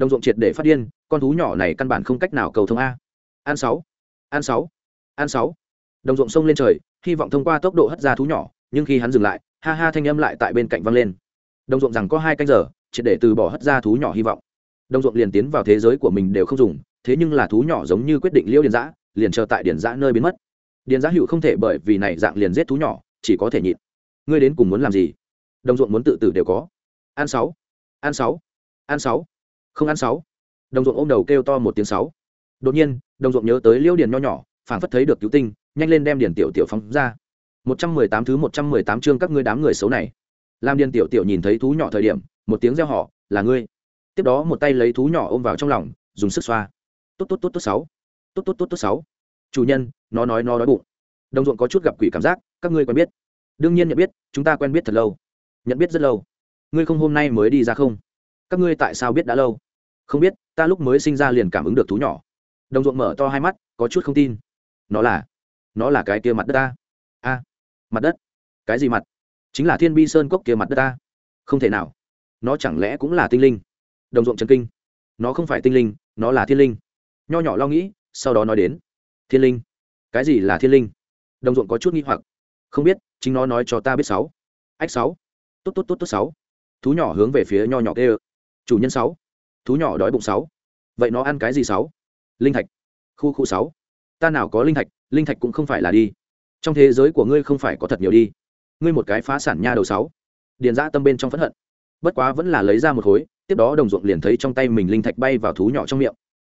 đồng ruộng triệt để phát điên, con thú nhỏ này căn bản không cách nào cầu thông a. An sáu an sáu an sáu. Đồng ruộng sông lên trời, hy vọng thông qua tốc độ hất ra thú nhỏ, nhưng khi hắn dừng lại, ha ha thanh âm lại tại bên cạnh văng lên. Đồng ruộng rằng có hai canh giờ, triệt để từ bỏ hất ra thú nhỏ hy vọng. Đồng ruộng liền tiến vào thế giới của mình đều không dùng, thế nhưng là thú nhỏ giống như quyết định liêu điền giã liền chờ tại điền giã nơi biến mất. Điền giã hữu không thể bởi vì này dạng liền giết thú nhỏ, chỉ có thể nhịn. Ngươi đến cùng muốn làm gì? Đồng ruộng muốn tự tử đều có. An sáu an sáu an sáu không ăn sáu. Đồng ruộng ôm đầu kêu to một tiếng sáu. Đột nhiên, đồng ruộng nhớ tới liêu điền nho nhỏ, phảng phất thấy được cứu tinh, nhanh lên đem điền tiểu tiểu phóng ra. Một trăm mười tám thứ một trăm mười tám chương các ngươi đám người xấu này. Làm điền tiểu tiểu nhìn thấy thú nhỏ thời điểm, một tiếng reo họ là ngươi. Tiếp đó một tay lấy thú nhỏ ôm vào trong lòng, dùng sức xoa. Tốt tốt tốt tốt sáu. Tốt tốt tốt tốt sáu. Chủ nhân, nó nói nó đói bụng. Đồng ruộng có chút gặp quỷ cảm giác, các ngươi quen biết. Đương nhiên nhận biết, chúng ta quen biết thật lâu. Nhận biết rất lâu. Ngươi không hôm nay mới đi ra không? Các ngươi tại sao biết đã lâu? Không biết, ta lúc mới sinh ra liền cảm ứng được thú nhỏ. Đồng ruộng mở to hai mắt, có chút không tin. Nó là nó là cái kia mặt đất ta. A, mặt đất? Cái gì mặt? Chính là thiên bi sơn cốc kia mặt đất ta. Không thể nào. Nó chẳng lẽ cũng là tinh linh? Đồng ruộng trần kinh. Nó không phải tinh linh, nó là thiên linh. Nho nhỏ lo nghĩ, sau đó nói đến. Thiên linh. Cái gì là thiên linh? Đồng ruộng có chút nghi hoặc. Không biết, chính nó nói cho ta biết sáu. Ách sáu. Tốt tốt tốt tốt sáu. Thú nhỏ hướng về phía nho nhỏ kê chủ nhân sáu. Thú nhỏ đói bụng sáu. Vậy nó ăn cái gì sáu? Linh thạch. Khu khu sáu. Ta nào có linh thạch linh thạch cũng không phải là đi. Trong thế giới của ngươi không phải có thật nhiều đi. Ngươi một cái phá sản nha đầu sáu. Điền ra tâm bên trong phẫn hận. Bất quá vẫn là lấy ra một khối, tiếp đó đồng ruộng liền thấy trong tay mình linh thạch bay vào thú nhỏ trong miệng.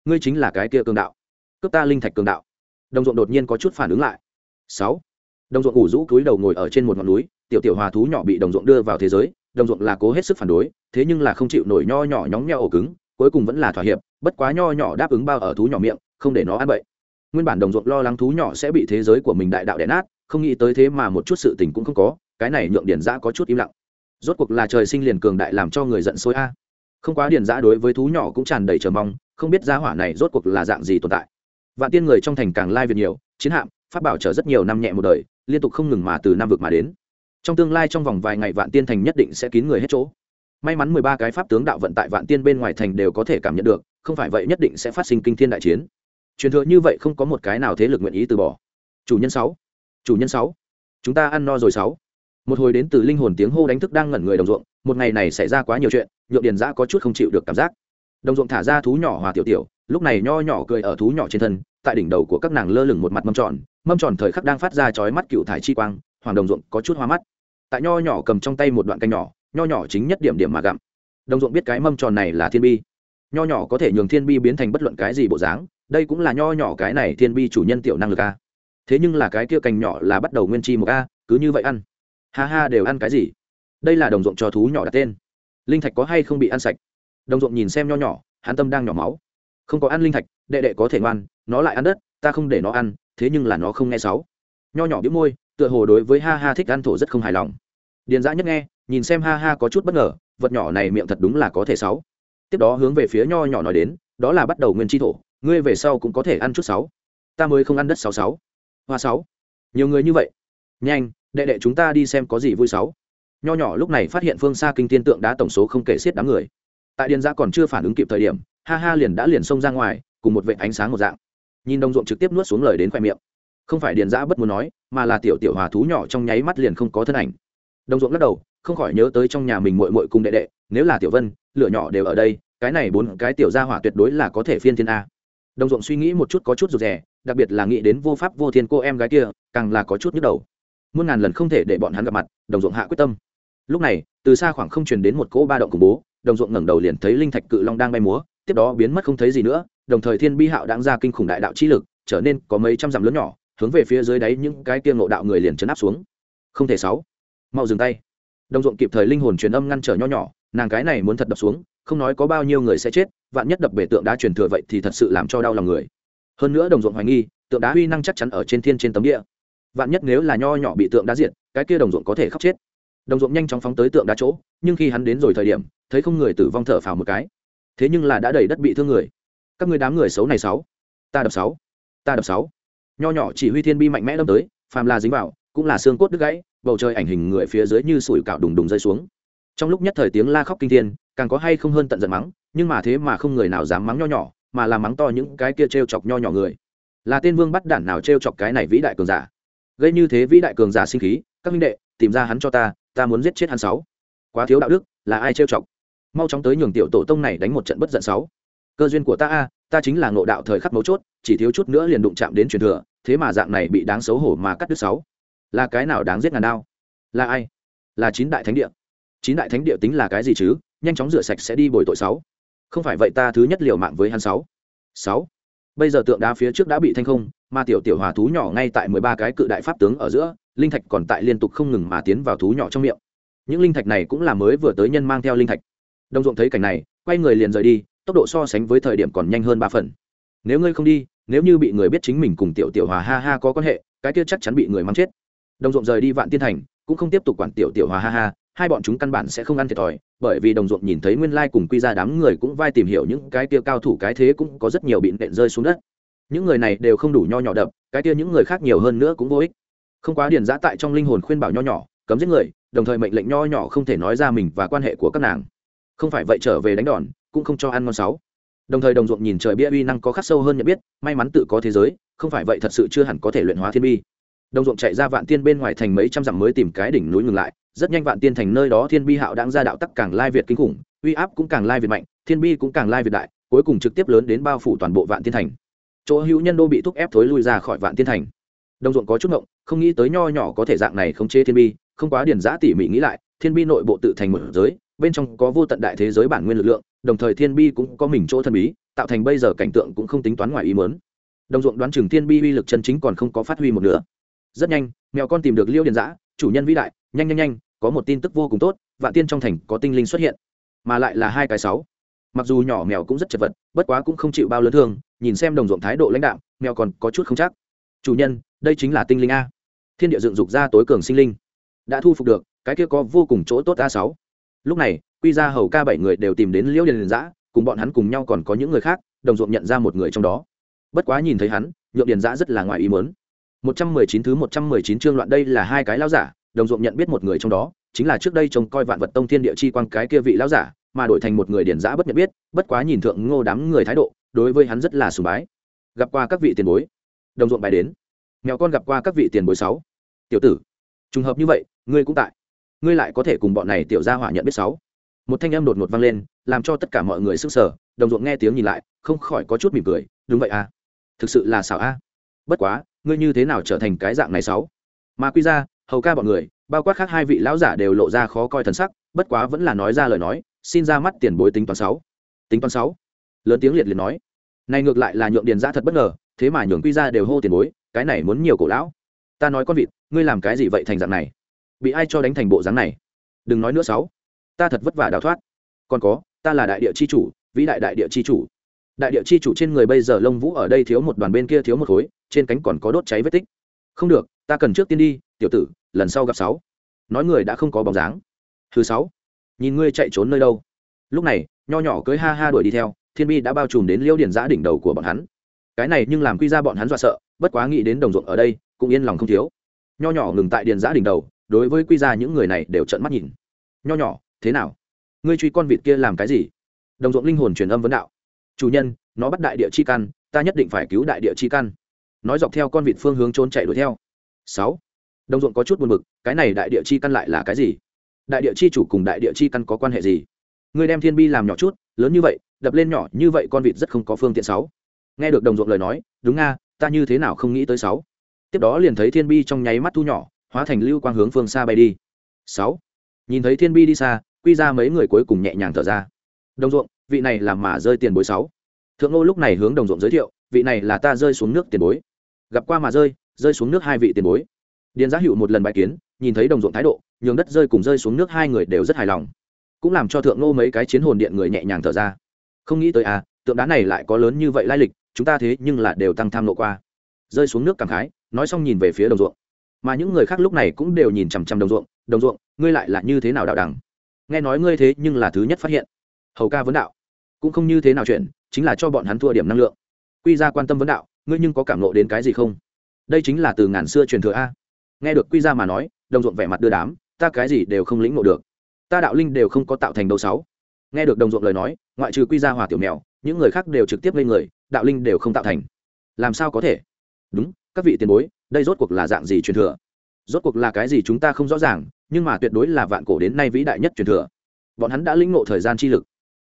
Ngươi chính là cái kia cường đạo. Cướp ta linh thạch cường đạo. Đồng ruộng đột nhiên có chút phản ứng lại. Sáu. Đồng ruộng ủ rũ cúi đầu ngồi ở trên một ngọn núi, tiểu tiểu hòa thú nhỏ bị đồng ruộng đưa vào thế giới đồng ruộng là cố hết sức phản đối, thế nhưng là không chịu nổi nho nhỏ nhóng nheo ổ cứng, cuối cùng vẫn là thỏa hiệp, bất quá nho nhỏ đáp ứng bao ở thú nhỏ miệng, không để nó ăn bậy. Nguyên bản đồng ruộng lo lắng thú nhỏ sẽ bị thế giới của mình đại đạo đẻ nát, không nghĩ tới thế mà một chút sự tình cũng không có, cái này nhượng điển giã có chút im lặng. Rốt cuộc là trời sinh liền cường đại làm cho người giận xối a. Không quá điển giã đối với thú nhỏ cũng tràn đầy chờ mong, không biết giá hỏa này rốt cuộc là dạng gì tồn tại. Vạn tiên người trong thành càng lai việt nhiều, chiến hạm phát bảo chờ rất nhiều năm nhẹ một đời, liên tục không ngừng mà từ năm vực mà đến trong tương lai trong vòng vài ngày vạn tiên thành nhất định sẽ kín người hết chỗ. May mắn mười ba cái pháp tướng đạo vận tại vạn tiên bên ngoài thành đều có thể cảm nhận được, không phải vậy nhất định sẽ phát sinh kinh thiên đại chiến. Truyền thừa như vậy không có một cái nào thế lực nguyện ý từ bỏ. Chủ nhân sáu. Chủ nhân sáu. Chúng ta ăn no rồi sáu. Một hồi đến từ linh hồn tiếng hô đánh thức đang ngẩn người đồng ruộng, một ngày này xảy ra quá nhiều chuyện, nhượng điền giã có chút không chịu được cảm giác. Đồng ruộng thả ra thú nhỏ hòa tiểu tiểu, lúc này nho nhỏ cười ở thú nhỏ trên thân, tại đỉnh đầu của các nàng lơ lửng một mặt mâm tròn mâm tròn thời khắc đang phát ra chói mắt cựu thải chi quang, hoàng đồng ruộng có chút hoa mắt tại nho nhỏ cầm trong tay một đoạn canh nhỏ, nho nhỏ chính nhất điểm điểm mà gặm. Đồng ruộng biết cái mâm tròn này là thiên bi. Nho nhỏ có thể nhường thiên bi biến thành bất luận cái gì bộ dáng, đây cũng là nho nhỏ cái này thiên bi chủ nhân tiểu năng lực a. Thế nhưng là cái kia cành nhỏ là bắt đầu nguyên chi một a, cứ như vậy ăn. Ha ha, đều ăn cái gì? Đây là đồng ruộng cho thú nhỏ đặt tên. Linh thạch có hay không bị ăn sạch? Đồng ruộng nhìn xem nho nhỏ, hắn tâm đang nhỏ máu. Không có ăn linh thạch, đệ đệ có thể ngoan, nó lại ăn đất, ta không để nó ăn, thế nhưng là nó không nghe sáu. Nho nhỏ biếu môi, tựa hồ đối với ha ha thích ăn thổ rất không hài lòng điền dã nhất nghe, nhìn xem ha ha có chút bất ngờ, vật nhỏ này miệng thật đúng là có thể sáu. Tiếp đó hướng về phía nho nhỏ nói đến, đó là bắt đầu nguyên chi thổ, ngươi về sau cũng có thể ăn chút sáu. Ta mới không ăn đất sáu sáu. Hoa sáu. Nhiều người như vậy. Nhanh, đệ đệ chúng ta đi xem có gì vui sáu. Nho nhỏ lúc này phát hiện phương xa kinh tiên tượng đá tổng số không kể xiết đám người. Tại điền giã còn chưa phản ứng kịp thời điểm, ha ha liền đã liền xông ra ngoài, cùng một vệ ánh sáng một dạng. Nhìn đồng ruộng trực tiếp nuốt xuống lời đến khoe miệng. Không phải điền giã bất muốn nói, mà là tiểu tiểu hòa thú nhỏ trong nháy mắt liền không có thân ảnh đồng ruộng lắc đầu, không khỏi nhớ tới trong nhà mình mội mội cùng đệ đệ, nếu là tiểu vân, lửa nhỏ đều ở đây, cái này bốn cái tiểu gia hỏa tuyệt đối là có thể phiên thiên a. Đồng ruộng suy nghĩ một chút có chút rụt rè, đặc biệt là nghĩ đến vô pháp vô thiên cô em gái kia, càng là có chút nhức đầu. Muôn ngàn lần không thể để bọn hắn gặp mặt đồng ruộng hạ quyết tâm. Lúc này, từ xa khoảng không truyền đến một cỗ ba động khủng bố đồng ruộng ngẩng đầu liền thấy linh thạch cự long đang bay múa, tiếp đó biến mất không thấy gì nữa, đồng thời thiên bi hạo đang ra kinh khủng đại đạo chi lực, trở nên có mấy trăm dặm lớn nhỏ, hướng về phía dưới đáy những cái kia ngộ đạo người liền chấn áp xuống. Không thể sáu mau dừng tay. Đồng ruộng kịp thời linh hồn truyền âm ngăn trở nho nhỏ, nàng cái này muốn thật đập xuống, không nói có bao nhiêu người sẽ chết, vạn nhất đập bể tượng đá truyền thừa vậy thì thật sự làm cho đau lòng người. Hơn nữa đồng ruộng hoài nghi, tượng đá uy năng chắc chắn ở trên thiên trên tấm địa. Vạn nhất nếu là nho nhỏ bị tượng đá diệt, cái kia đồng ruộng có thể khóc chết. Đồng ruộng nhanh chóng phóng tới tượng đá chỗ, nhưng khi hắn đến rồi thời điểm, thấy không người tử vong thở phào một cái. Thế nhưng là đã đầy đất bị thương người. Các người đám người xấu này sáu. Ta đập sáu. Ta đập sáu. Nho nhỏ chỉ huy thiên bi mạnh mẽ đâm tới, phàm là dính vào cũng là xương cốt đứt gãy, bầu trời ảnh hình người phía dưới như sủi cạo đùng đùng rơi xuống. Trong lúc nhất thời tiếng la khóc kinh thiên, càng có hay không hơn tận giận mắng, nhưng mà thế mà không người nào dám mắng nho nhỏ, mà là mắng to những cái kia t r e o chọc nho nhỏ người. Là tên vương bắt đản nào t r e o chọc cái này vĩ đại cường giả? Gây như thế vĩ đại cường giả sinh khí, các minh đệ, tìm ra hắn cho ta ta muốn giết chết hắn sáu. Quá thiếu đạo đức, là ai t r e o chọc? Mau chóng tới nhường tiểu tổ tông này đánh một trận bất giận sáu. Cơ duyên của ta a, ta chính là ngộ đạo thời khắc mấu chốt, chỉ thiếu chút nữa liền đụng chạm đến truyền thừa, thế mà dạng này bị đáng xấu hổ mà cắt đứt sáu là cái nào đáng giết ngàn đao? Là ai? Là chín đại thánh địa. Chín đại thánh địa tính là cái gì chứ? Nhanh chóng rửa sạch sẽ đi bồi tội sáu. Không phải vậy ta thứ nhất liều mạng với hắn sáu. Sáu. Bây giờ tượng đá phía trước đã bị thanh không, mà tiểu tiểu hòa thú nhỏ ngay tại mười ba cái cự đại pháp tướng ở giữa, linh thạch còn tại liên tục không ngừng mà tiến vào thú nhỏ trong miệng. Những linh thạch này cũng là mới vừa tới nhân mang theo linh thạch. Đồng ruộng thấy cảnh này, quay người liền rời đi, tốc độ so sánh với thời điểm còn nhanh hơn ba phần. Nếu ngươi không đi, nếu như bị người biết chính mình cùng tiểu tiểu hòa ha ha có quan hệ, cái kia chắc chắn bị người mắng chết đồng ruộng rời đi vạn tiên thành, cũng không tiếp tục quản tiểu tiểu hòa ha ha, hai bọn chúng căn bản sẽ không ăn thiệt thòi, bởi vì đồng ruộng nhìn thấy nguyên lai cùng quy ra đám người cũng vai tìm hiểu những cái tia cao thủ cái thế cũng có rất nhiều bị nện rơi xuống đất. Những người này đều không đủ nho nhỏ đập, cái tia những người khác nhiều hơn nữa cũng vô ích. Không quá điền giã tại trong linh hồn khuyên bảo nho nhỏ, cấm giết người, đồng thời mệnh lệnh nho nhỏ không thể nói ra mình và quan hệ của các nàng. Không phải vậy trở về đánh đòn, cũng không cho ăn ngon sáu. Đồng thời đồng ruộng nhìn trời bia uy năng có khắc sâu hơn nhận biết, may mắn tự có thế giới, không phải vậy thật sự chưa hẳn có thể luyện hóa thiên bi đồng ruộng chạy ra vạn tiên bên ngoài thành mấy trăm dặm mới tìm cái đỉnh núi ngừng lại, rất nhanh vạn tiên thành nơi đó thiên bi hạo đang ra đạo tắc càng lai việt kinh khủng, uy áp cũng càng lai việt mạnh, thiên bi cũng càng lai việt đại, cuối cùng trực tiếp lớn đến bao phủ toàn bộ vạn tiên thành. Chỗ hữu nhân đô bị thúc ép thối lui ra khỏi vạn tiên thành. Đồng ruộng có chút ngộng, không nghĩ tới nho nhỏ có thể dạng này không chế thiên bi, không quá điển giã tỉ mỉ nghĩ lại, thiên bi nội bộ tự thành một giới, bên trong có vô tận đại thế giới bản nguyên lực lượng, đồng thời thiên bi cũng có mình chỗ thần bí, tạo thành bây giờ cảnh tượng cũng không tính toán ngoài ý mớn đồng ruộng đoán chừng thiên bi uy lực chân chính còn không có phát huy một nữa rất nhanh, mèo con tìm được liêu điền giã, chủ nhân vĩ đại, nhanh nhanh nhanh, có một tin tức vô cùng tốt, vạn tiên trong thành có tinh linh xuất hiện, mà lại là hai cái sáu. Mặc dù nhỏ mèo cũng rất chật vật, bất quá cũng không chịu bao lớn thương, nhìn xem đồng ruộng thái độ lãnh đạo mèo còn có chút không chắc. Chủ nhân, đây chính là tinh linh a. Thiên địa dựng dục ra tối cường sinh linh. Đã thu phục được, cái kia có vô cùng chỗ tốt a sáu. Lúc này, quy ra hầu ca bảy người đều tìm đến liễu điền giã, cùng bọn hắn cùng nhau còn có những người khác, đồng ruộng nhận ra một người trong đó. Bất quá nhìn thấy hắn, nhượng điền giã rất là ngoài ý mớn 119 thứ 119 chương loạn đây là hai cái lão giả, đồng ruộng nhận biết một người trong đó, chính là trước đây trông coi vạn vật tông thiên địa chi quang cái kia vị lão giả, mà đổi thành một người điển giả bất nhận biết, bất quá nhìn thượng Ngô đám người thái độ, đối với hắn rất là sùng bái. Gặp qua các vị tiền bối. Đồng ruộng bài đến. Mèo con gặp qua các vị tiền bối sáu. Tiểu tử, trùng hợp như vậy, ngươi cũng tại. Ngươi lại có thể cùng bọn này tiểu gia hỏa nhận biết sáu. Một thanh âm đột ngột vang lên, làm cho tất cả mọi người sửng sở, đồng ruộng nghe tiếng nhìn lại, không khỏi có chút mỉm cười, đúng vậy à? Thực sự là xảo a. Bất quá, ngươi như thế nào trở thành cái dạng này sáu? Mà quy ra hầu ca bọn người bao quát khác hai vị lão giả đều lộ ra khó coi thần sắc bất quá vẫn là nói ra lời nói xin ra mắt tiền bối tính toán sáu. Tính toán sáu? Lớn tiếng liệt liệt nói. Này ngược lại là nhượng điền giã thật bất ngờ thế mà nhường quy ra đều hô tiền bối cái này muốn nhiều cổ lão. Ta nói con vịt ngươi làm cái gì vậy thành dạng này? Bị ai cho đánh thành bộ dáng này? Đừng nói nữa sáu. Ta thật vất vả đào thoát. Còn có ta là đại địa chi chủ vĩ đại đại địa chi chủ đại địa chi chủ trên người bây giờ lông vũ ở đây thiếu một đoàn bên kia thiếu một khối, trên cánh còn có đốt cháy vết tích. Không được, ta cần trước tiên đi, tiểu tử, lần sau gặp sáu. Nói người đã không có bóng dáng. Thứ sáu. Nhìn ngươi chạy trốn nơi đâu. Lúc này, nho nhỏ cưới ha ha đuổi đi theo, thiên bi đã bao trùm đến liêu điển giã đỉnh đầu của bọn hắn. Cái này nhưng làm quy ra bọn hắn dọa sợ, bất quá nghĩ đến đồng ruộng ở đây, cũng yên lòng không thiếu. Nho nhỏ ngừng tại điền giã đỉnh đầu, đối với quy ra những người này đều trận mắt nhìn. Nho nhỏ, thế nào? Ngươi truy con vịt kia làm cái gì? Đồng ruộng linh hồn truyền âm vấn đạo chủ nhân, nó bắt đại địa chi căn, ta nhất định phải cứu đại địa chi căn. Nói dọc theo con vịt phương hướng trốn chạy đuổi theo. Sáu. Đồng ruộng có chút buồn bực, cái này đại địa chi căn lại là cái gì? Đại địa chi chủ cùng đại địa chi căn có quan hệ gì? Người đem thiên bi làm nhỏ chút, lớn như vậy, đập lên nhỏ như vậy con vịt rất không có phương tiện. Sáu. Nghe được đồng ruộng lời nói, đúng nga, ta như thế nào không nghĩ tới sáu? Tiếp đó liền thấy thiên bi trong nháy mắt thu nhỏ, hóa thành lưu quang hướng phương xa bay đi. Sáu. Nhìn thấy thiên bi đi xa, quy ra mấy người cuối cùng nhẹ nhàng thở ra. Đồng ruộng vị này là mà rơi tiền bối sáu. Thượng ngô lúc này hướng đồng ruộng giới thiệu, vị này là ta rơi xuống nước tiền bối. Gặp qua mà rơi rơi xuống nước hai vị tiền bối. Điền giá hữu một lần bài kiến, nhìn thấy đồng ruộng thái độ, nhường đất rơi cùng rơi xuống nước hai người đều rất hài lòng. Cũng làm cho thượng nô mấy cái chiến hồn điện người nhẹ nhàng thở ra. Không nghĩ tới à tượng đá này lại có lớn như vậy lai lịch, chúng ta thế nhưng là đều tăng tham nộ qua. Rơi xuống nước cảm khái, nói xong nhìn về phía đồng ruộng. Mà những người khác lúc này cũng đều nhìn chằm chằm đồng ruộng đồng ruộng, ngươi lại là như thế nào đạo đẳng? Nghe nói ngươi thế nhưng là thứ nhất phát hiện hầu ca vấn đạo. Cũng không như thế nào chuyện, chính là cho bọn hắn thua điểm năng lượng. Quy ra quan tâm vấn đạo, ngươi nhưng có cảm nộ đến cái gì không? Đây chính là từ ngàn xưa truyền thừa a. Nghe được quy ra mà nói, đồng ruộng vẻ mặt đưa đám, ta cái gì đều không lĩnh ngộ được. Ta đạo linh đều không có tạo thành đầu sáu. Nghe được đồng ruộng lời nói, ngoại trừ quy ra hòa tiểu mèo, những người khác đều trực tiếp lên người, đạo linh đều không tạo thành. Làm sao có thể? Đúng, các vị tiền bối, đây rốt cuộc là dạng gì truyền thừa? Rốt cuộc là cái gì chúng ta không rõ ràng, nhưng mà tuyệt đối là vạn cổ đến nay vĩ đại nhất truyền thừa. Bọn hắn đã lĩnh ngộ thời gian chi lực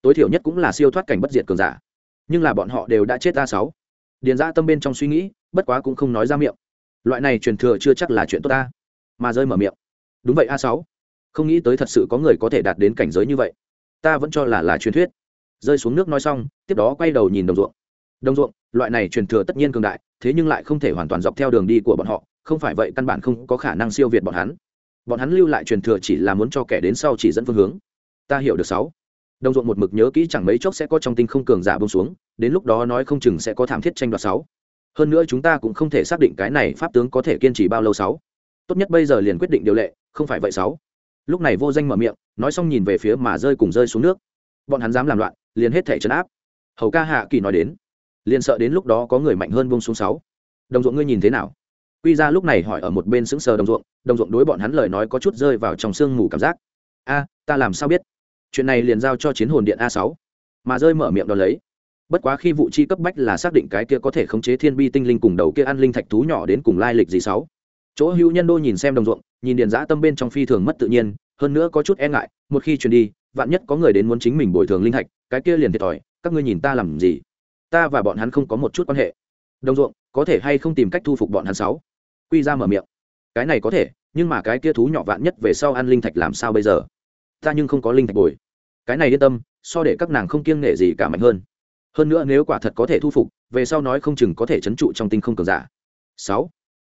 tối thiểu nhất cũng là siêu thoát cảnh bất diệt cường giả. Nhưng là bọn họ đều đã chết ra sáu. Điền ra tâm bên trong suy nghĩ, bất quá cũng không nói ra miệng. Loại này truyền thừa chưa chắc là chuyện tốt ta. Mà rơi mở miệng. Đúng vậy, a sáu. Không nghĩ tới thật sự có người có thể đạt đến cảnh giới như vậy. Ta vẫn cho là là truyền thuyết. Rơi xuống nước nói xong, tiếp đó quay đầu nhìn đồng ruộng. Đồng ruộng, loại này truyền thừa tất nhiên cường đại, thế nhưng lại không thể hoàn toàn dọc theo đường đi của bọn họ, không phải vậy căn bản không có khả năng siêu việt bọn hắn. Bọn hắn lưu lại truyền thừa chỉ là muốn cho kẻ đến sau chỉ dẫn phương hướng. Ta hiểu được sáu đồng ruộng một mực nhớ kỹ chẳng mấy chốc sẽ có trong tinh không cường giả bông xuống, đến lúc đó nói không chừng sẽ có thảm thiết tranh đoạt sáu. Hơn nữa chúng ta cũng không thể xác định cái này pháp tướng có thể kiên trì bao lâu sáu. Tốt nhất bây giờ liền quyết định điều lệ, không phải vậy sáu. Lúc này vô danh mở miệng, nói xong nhìn về phía mà rơi cùng rơi xuống nước. Bọn hắn dám làm loạn, liền hết thể chấn áp. Hầu ca hạ kỳ nói đến, liền sợ đến lúc đó có người mạnh hơn bông xuống sáu. Đồng ruộng ngươi nhìn thế nào? Quy ra lúc này hỏi ở một bên sững sờ đồng ruộng đồng ruộng đối bọn hắn lời nói có chút rơi vào trong sương mù cảm giác. A, ta làm sao biết? Chuyện này liền giao cho chiến hồn điện a sáu. Mà rơi mở miệng đón lấy. Bất quá khi vụ chi cấp bách là xác định cái kia có thể khống chế thiên bi tinh linh cùng đầu kia ăn linh thạch thú nhỏ đến cùng lai lịch gì sáu. Chỗ hữu nhân đô nhìn xem đồng ruộng, nhìn điện giã tâm bên trong phi thường mất tự nhiên, hơn nữa có chút e ngại, một khi truyền đi, vạn nhất có người đến muốn chính mình bồi thường linh thạch, cái kia liền thiệt thòi, các ngươi nhìn ta làm gì? Ta và bọn hắn không có một chút quan hệ. Đồng ruộng, có thể hay không tìm cách thu phục bọn hắn sáu? Quy ra mở miệng. Cái này có thể, nhưng mà cái kia thú nhỏ vạn nhất về sau ăn linh thạch làm sao bây giờ? Ta nhưng không có linh thạch bồi cái này yên tâm, so để các nàng không kiêng nghệ gì cả mạnh hơn. Hơn nữa nếu quả thật có thể thu phục, về sau nói không chừng có thể trấn trụ trong tinh không cường giả. Sáu,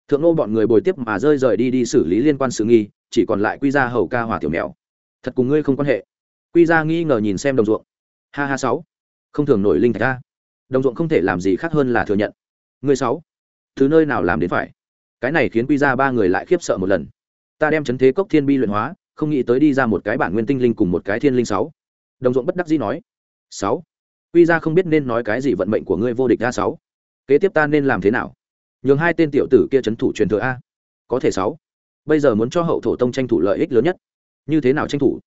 thượng nô bọn người bồi tiếp mà rơi rời đi đi xử lý liên quan sự nghi, chỉ còn lại quy ra hầu ca hỏa tiểu mèo. Thật cùng ngươi không quan hệ. Quy ra nghi ngờ nhìn xem đồng ruộng. Ha ha, sáu. Không thường nổi linh thạch ta. Đồng ruộng không thể làm gì khác hơn là thừa nhận. Ngươi sáu. Thứ nơi nào làm đến phải? Cái này khiến quy ra ba người lại khiếp sợ một lần. Ta đem chấn thế cốc thiên bi luyện hóa, không nghĩ tới đi ra một cái bản nguyên tinh linh cùng một cái thiên linh sáu đồng ruộng bất đắc dĩ nói, sáu, quy ra không biết nên nói cái gì vận mệnh của ngươi vô địch a sáu. Kế tiếp ta nên làm thế nào? Nhường hai tên tiểu tử kia c h ấ n thủ truyền thừa a. Có thể sáu. Bây giờ muốn cho hậu thổ tông tranh thủ lợi ích lớn nhất. Như thế nào tranh thủ?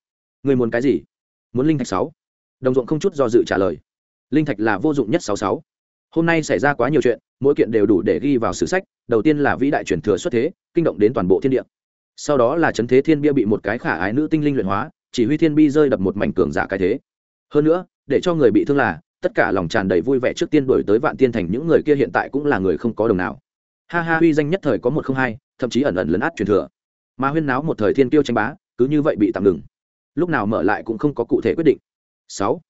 Người muốn cái gì? Muốn linh thạch sáu? Đồng ruộng không chút do dự trả lời, linh thạch là vô dụng nhất sáu sáu. Hôm nay xảy ra quá nhiều chuyện, mỗi kiện đều đủ để ghi vào sử sách. Đầu tiên là vĩ đại truyền thừa xuất thế, kinh động đến toàn bộ thiên địa. Sau đó là chấn thế thiên bia bị một cái khả ái nữ tinh linh luyện hóa chỉ huy thiên bi rơi đập một mảnh cường giả cái thế. Hơn nữa, để cho người bị thương là, tất cả lòng tràn đầy vui vẻ trước tiên đổi tới vạn tiên thành, những người kia hiện tại cũng là người không có đồng nào. Ha ha huy danh nhất thời có một không hai, thậm chí ẩn ẩn lấn át truyền thừa. Mà huyên náo một thời thiên tiêu tranh bá, cứ như vậy bị tạm ngừng. Lúc nào mở lại cũng không có cụ thể quyết định. Sáu.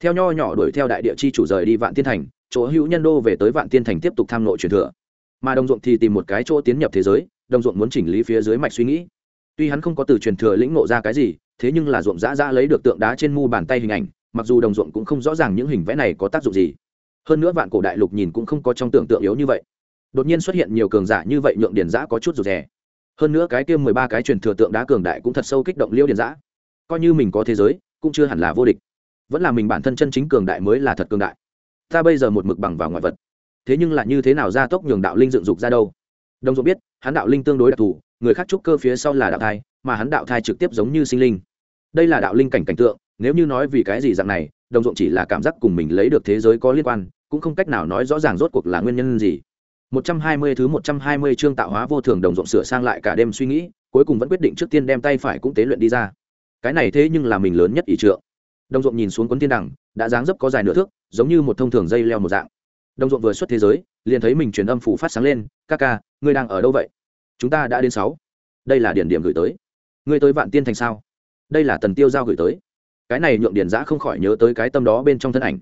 Theo nho nhỏ đuổi theo đại địa chi chủ rời đi vạn tiên thành, chỗ hữu nhân đô về tới vạn tiên thành tiếp tục tham nội truyền thừa. Mà đồng ruộng thì tìm một cái chỗ tiến nhập thế giới, đồng ruộng muốn chỉnh lý phía dưới mạch suy nghĩ. Tuy hắn không có từ truyền thừa lĩnh ngộ ra cái gì thế nhưng là ruộng dã dã lấy được tượng đá trên mu bàn tay hình ảnh, mặc dù đồng ruộng cũng không rõ ràng những hình vẽ này có tác dụng gì. Hơn nữa vạn cổ đại lục nhìn cũng không có trong tưởng tượng yếu như vậy. Đột nhiên xuất hiện nhiều cường giả như vậy nhượng điền giã có chút rụt rè. Hơn nữa cái kia mười ba cái truyền thừa tượng đá cường đại cũng thật sâu kích động liêu điền giã coi như mình có thế giới, cũng chưa hẳn là vô địch. Vẫn là mình bản thân chân chính cường đại mới là thật cường đại. Ta bây giờ một mực bằng vào ngoại vật. Thế nhưng là như thế nào gia tốc nhường đạo linh dựng dục ra đâu? Đồng ruộng biết, hắn đạo linh tương đối đặc thù, người khác trúc cơ phía sau là đạo thai mà hắn đạo thai trực tiếp giống như sinh linh. Đây là đạo linh cảnh cảnh tượng, nếu như nói vì cái gì dạng này, đồng ruộng chỉ là cảm giác cùng mình lấy được thế giới có liên quan, cũng không cách nào nói rõ ràng rốt cuộc là nguyên nhân gì. 120 thứ 120 chương tạo hóa vô thường đồng ruộng sửa sang lại cả đêm suy nghĩ, cuối cùng vẫn quyết định trước tiên đem tay phải cũng tế luyện đi ra. Cái này thế nhưng là mình lớn nhất ý trượng. Đồng ruộng nhìn xuống cuốn tiên đẳng đã dáng dấp có dài nửa thước, giống như một thông thường dây leo một dạng. Đồng ruộng vừa xuất thế giới, liền thấy mình truyền âm phủ phát sáng lên, ca ca, ngươi đang ở đâu vậy? Chúng ta đã đến sáu. Đây là điển điểm gửi tới ngươi tới vạn tiên thành sao? Đây là tần tiêu giao gửi tới. Cái này nhượng Điền giã không khỏi nhớ tới cái tâm đó bên trong thân ảnh.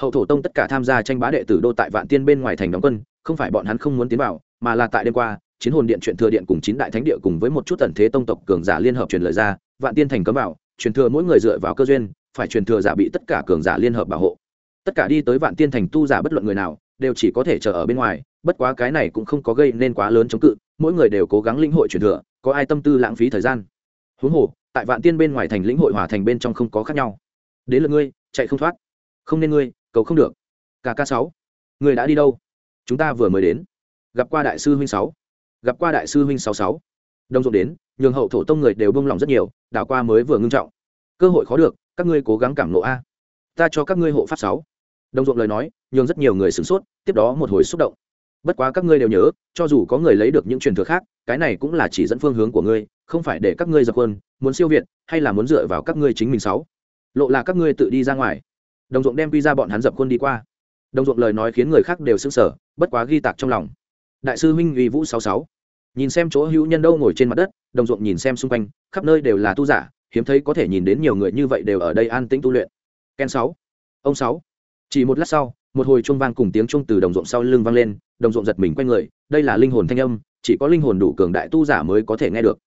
Hậu thổ tông tất cả tham gia tranh bá đệ tử đô tại vạn tiên bên ngoài thành đóng quân, không phải bọn hắn không muốn tiến vào, mà là tại đêm qua, chiến hồn điện truyền thừa điện cùng chín đại thánh địa cùng với một chút tần thế tông tộc cường giả liên hợp truyền lời ra, vạn tiên thành cấm vào, truyền thừa mỗi người dựa vào cơ duyên, phải truyền thừa giả bị tất cả cường giả liên hợp bảo hộ. Tất cả đi tới vạn tiên thành tu giả bất luận người nào, đều chỉ có thể chờ ở bên ngoài, bất quá cái này cũng không có gây nên quá lớn chống cự, mỗi người đều cố gắng linh hội truyền thừa, có ai tâm tư lãng phí thời gian? Huống hồ, tại vạn tiên bên ngoài thành lĩnh hội hòa thành bên trong không có khác nhau. Đến lượt ngươi, chạy không thoát. Không nên ngươi, cầu không được. Kk sáu người đã đi đâu? Chúng ta vừa mới đến. Gặp qua đại sư huynh sáu. Gặp qua đại sư huynh sáu sáu. Đông dụng đến, nhường hậu thổ tông người đều bông lòng rất nhiều, đảo qua mới vừa ngưng trọng. Cơ hội khó được, các ngươi cố gắng cảm nộ a. Ta cho các ngươi hộ pháp sáu. Đông ruộng lời nói, nhường rất nhiều người sửng sốt, tiếp đó một hồi xúc động. Bất quá các ngươi đều nhớ, cho dù có người lấy được những truyền thừa khác, cái này cũng là chỉ dẫn phương hướng của ngươi không phải để các ngươi dập quân muốn siêu việt, hay là muốn dựa vào các ngươi chính mình sáu? Lộ là các ngươi tự đi ra ngoài. Đồng ruộng đem quy ra bọn hắn dập quân đi qua. Đồng ruộng lời nói khiến người khác đều sững sờ, bất quá ghi tạc trong lòng. Đại sư huynh uy vũ sáu sáu. Nhìn xem chỗ hữu nhân đâu ngồi trên mặt đất, đồng ruộng nhìn xem xung quanh, khắp nơi đều là tu giả, hiếm thấy có thể nhìn đến nhiều người như vậy đều ở đây an tĩnh tu luyện. Ken sáu. Ông sáu. Chỉ một lát sau, một hồi chuông vang cùng tiếng chuông từ đồng ruộng sau lưng vang lên, đồng ruộng giật mình quay người, đây là linh hồn thanh âm, chỉ có linh hồn đủ cường đại tu giả mới có thể nghe được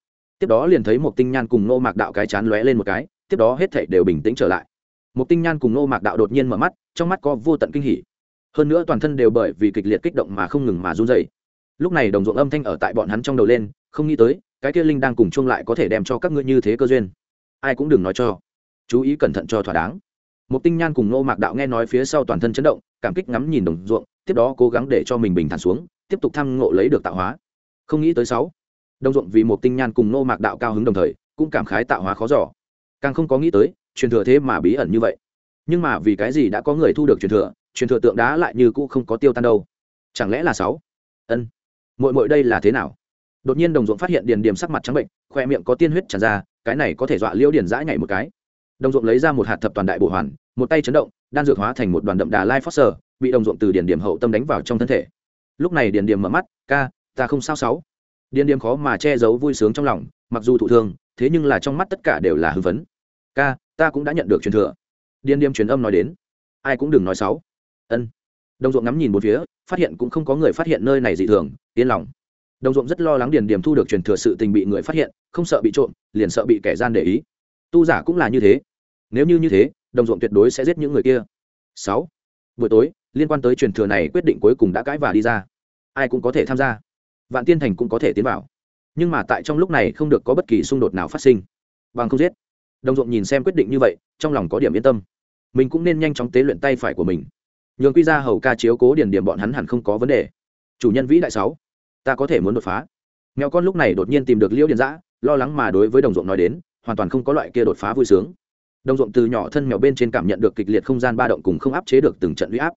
tiếp đó liền thấy một tinh nhan cùng nô mạc đạo cái chán lóe lên một cái, tiếp đó hết thảy đều bình tĩnh trở lại. Một tinh nhan cùng nô mạc đạo đột nhiên mở mắt, trong mắt có vô tận kinh hỉ. Hơn nữa toàn thân đều bởi vì kịch liệt kích động mà không ngừng mà run dày lúc này đồng ruộng âm thanh ở tại bọn hắn trong đầu lên, không nghĩ tới, cái kia linh đang cùng chung lại có thể đem cho các ngươi như thế cơ duyên. Ai cũng đừng nói cho. Chú ý cẩn thận cho thỏa đáng. Một tinh nhan cùng nô mạc đạo nghe nói phía sau toàn thân chấn động, cảm kích ngắm nhìn đồng ruộng, tiếp đó cố gắng để cho mình bình thản xuống, tiếp tục thăm ngộ lấy được tạo hóa. Không nghĩ tới sáu đồng ruộng vì một tinh nhan cùng nô mạc đạo cao hứng đồng thời, cũng cảm khái tạo hóa khó giỏ càng không có nghĩ tới, truyền thừa thế mà bí ẩn như vậy. Nhưng mà vì cái gì đã có người thu được truyền thừa truyền thừa tượng đá lại như cũ không có tiêu tan đâu? Chẳng lẽ là sáu? Ân. Mội mội đây là thế nào? Đột nhiên đồng ruộng phát hiện điền điểm sắc mặt trắng bệnh, khoe miệng có tiên huyết tràn ra, cái này có thể dọa liễu điền dãi nhảy một cái. Đồng ruộng lấy ra một hạt thập toàn đại bổ hoàn, một tay chấn động, đan dược hóa thành một đoàn đậm đà lai phót sờ bị đồng ruộng từ điền điểm hậu tâm đánh vào trong thân thể. Lúc này điền điểm mở mắt, ca, ta không sao sáu điền điểm khó mà che giấu vui sướng trong lòng, mặc dù thụ thương, thế nhưng là trong mắt tất cả đều là hưng phấn. Ca, ta cũng đã nhận được truyền thừa. Điền điểm truyền âm nói đến. Ai cũng đừng nói sáu ân. Đồng ruộng ngắm nhìn một phía, phát hiện cũng không có người phát hiện nơi này dị thường, yên lòng. Đồng ruộng rất lo lắng điền điểm thu được truyền thừa sự tình bị người phát hiện, không sợ bị trộm, liền sợ bị kẻ gian để ý. Tu giả cũng là như thế. Nếu như như thế đồng ruộng tuyệt đối sẽ giết những người kia. Sáu. Buổi tối, liên quan tới truyền thừa này quyết định cuối cùng đã cãi và đi ra. Ai cũng có thể tham gia vạn tiên thành cũng có thể tiến vào. Nhưng mà tại trong lúc này không được có bất kỳ xung đột nào phát sinh. Bằng không giết. Đồng ruộng nhìn xem quyết định như vậy, trong lòng có điểm yên tâm. Mình cũng nên nhanh chóng tế luyện tay phải của mình. Nhường quy ra hầu ca chiếu cố điển điểm bọn hắn hẳn không có vấn đề. Chủ nhân vĩ đại sáu, ta có thể muốn đột phá. Mèo con lúc này đột nhiên tìm được liễu điền giã, lo lắng mà đối với đồng ruộng nói đến, hoàn toàn không có loại kia đột phá vui sướng. Đồng ruộng từ nhỏ thân mèo bên trên cảm nhận được kịch liệt không gian ba động cùng không áp chế được từng trận huy áp.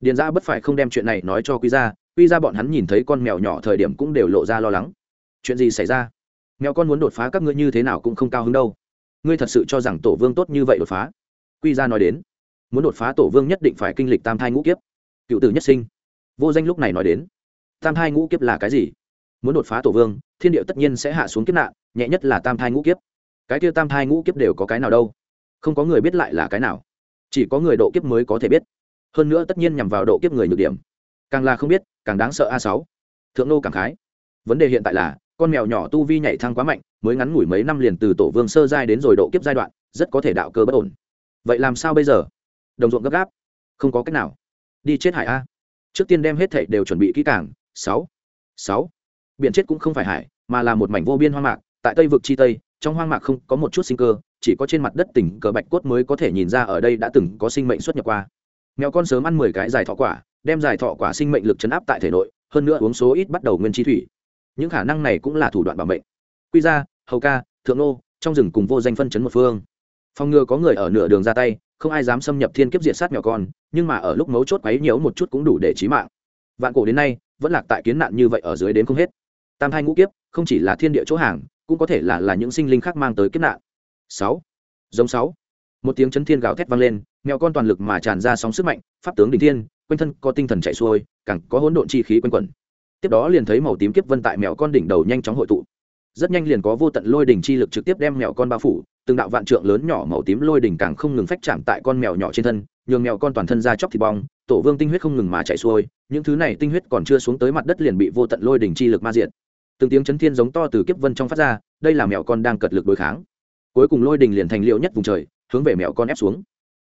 Điền giã bất phải không đem chuyện này nói cho quy ra quy ra bọn hắn nhìn thấy con mèo nhỏ thời điểm cũng đều lộ ra lo lắng. Chuyện gì xảy ra? Mèo con muốn đột phá các ngươi như thế nào cũng không cao hứng đâu. Ngươi thật sự cho rằng tổ vương tốt như vậy đột phá? Quy ra nói đến, muốn đột phá tổ vương nhất định phải kinh lịch tam thai ngũ kiếp. Cựu tử nhất sinh. Vô danh lúc này nói đến, tam thai ngũ kiếp là cái gì? Muốn đột phá tổ vương, thiên điệu tất nhiên sẽ hạ xuống kiếp nạn, nhẹ nhất là tam thai ngũ kiếp. Cái kia tam thai ngũ kiếp đều có cái nào đâu? Không có người biết lại là cái nào. Chỉ có người độ kiếp mới có thể biết. Hơn nữa tất nhiên nhằm vào độ kiếp người nhược điểm càng là không biết, càng đáng sợ a sáu. Thượng nô cảm khái. Vấn đề hiện tại là, con mèo nhỏ tu vi nhảy thăng quá mạnh, mới ngắn ngủi mấy năm liền từ tổ vương sơ giai đến rồi độ kiếp giai đoạn, rất có thể đạo cơ bất ổn. Vậy làm sao bây giờ? Đồng ruộng gấp gáp. Không có cách nào. Đi chết hải a. Trước tiên đem hết thảy đều chuẩn bị kỹ càng. Sáu. Sáu. Biển chết cũng không phải hải, mà là một mảnh vô biên hoang mạc. Tại tây vực chi tây, trong hoang mạc không có một chút sinh cơ, chỉ có trên mặt đất tỉnh cờ bạch cốt mới có thể nhìn ra ở đây đã từng có sinh mệnh xuất nhập qua. Mèo con sớm ăn mười cái dài thọ quả đem giải thọ quả sinh mệnh lực chấn áp tại thể nội, hơn nữa uống số ít bắt đầu nguyên chi thủy. Những khả năng này cũng là thủ đoạn bảo mệnh. Quy ra hầu ca, thượng nô, trong rừng cùng vô danh phân chấn một phương. Phòng ngừa có người ở nửa đường ra tay, không ai dám xâm nhập thiên kiếp diệt sát nhỏ con, nhưng mà ở lúc mấu chốt quấy nhiễu một chút cũng đủ để chí mạng. Vạn cổ đến nay, vẫn lạc tại kiến nạn như vậy ở dưới đến không hết. Tam thai ngũ kiếp, không chỉ là thiên địa chỗ hàng, cũng có thể là là những sinh linh khác mang tới kiếp nạn. Sáu. Giống sáu. Một tiếng chấn thiên gào thét vang lên, mèo con toàn lực mà tràn ra sóng sức mạnh, pháp tướng đình thiên quanh thân có tinh thần chạy xuôi, càng có hỗn độn chi khí quanh quẩn. Tiếp đó liền thấy màu tím kiếp vân tại mèo con đỉnh đầu nhanh chóng hội tụ. Rất nhanh liền có vô tận lôi đỉnh chi lực trực tiếp đem mèo con bao phủ, từng đạo vạn trượng lớn nhỏ màu tím lôi đỉnh càng không ngừng phách chạm tại con mèo nhỏ trên thân, nhường mèo con toàn thân ra chóc thịt bong, tổ vương tinh huyết không ngừng mà chạy xuôi, những thứ này tinh huyết còn chưa xuống tới mặt đất liền bị vô tận lôi đỉnh chi lực ma diện từng tiếng chấn thiên giống to từ kiếp vân trong phát ra, đây là mèo con đang cật lực đối kháng. Cuối cùng lôi đỉnh liền thành liệu nhất vùng trời, hướng về mèo con ép xuống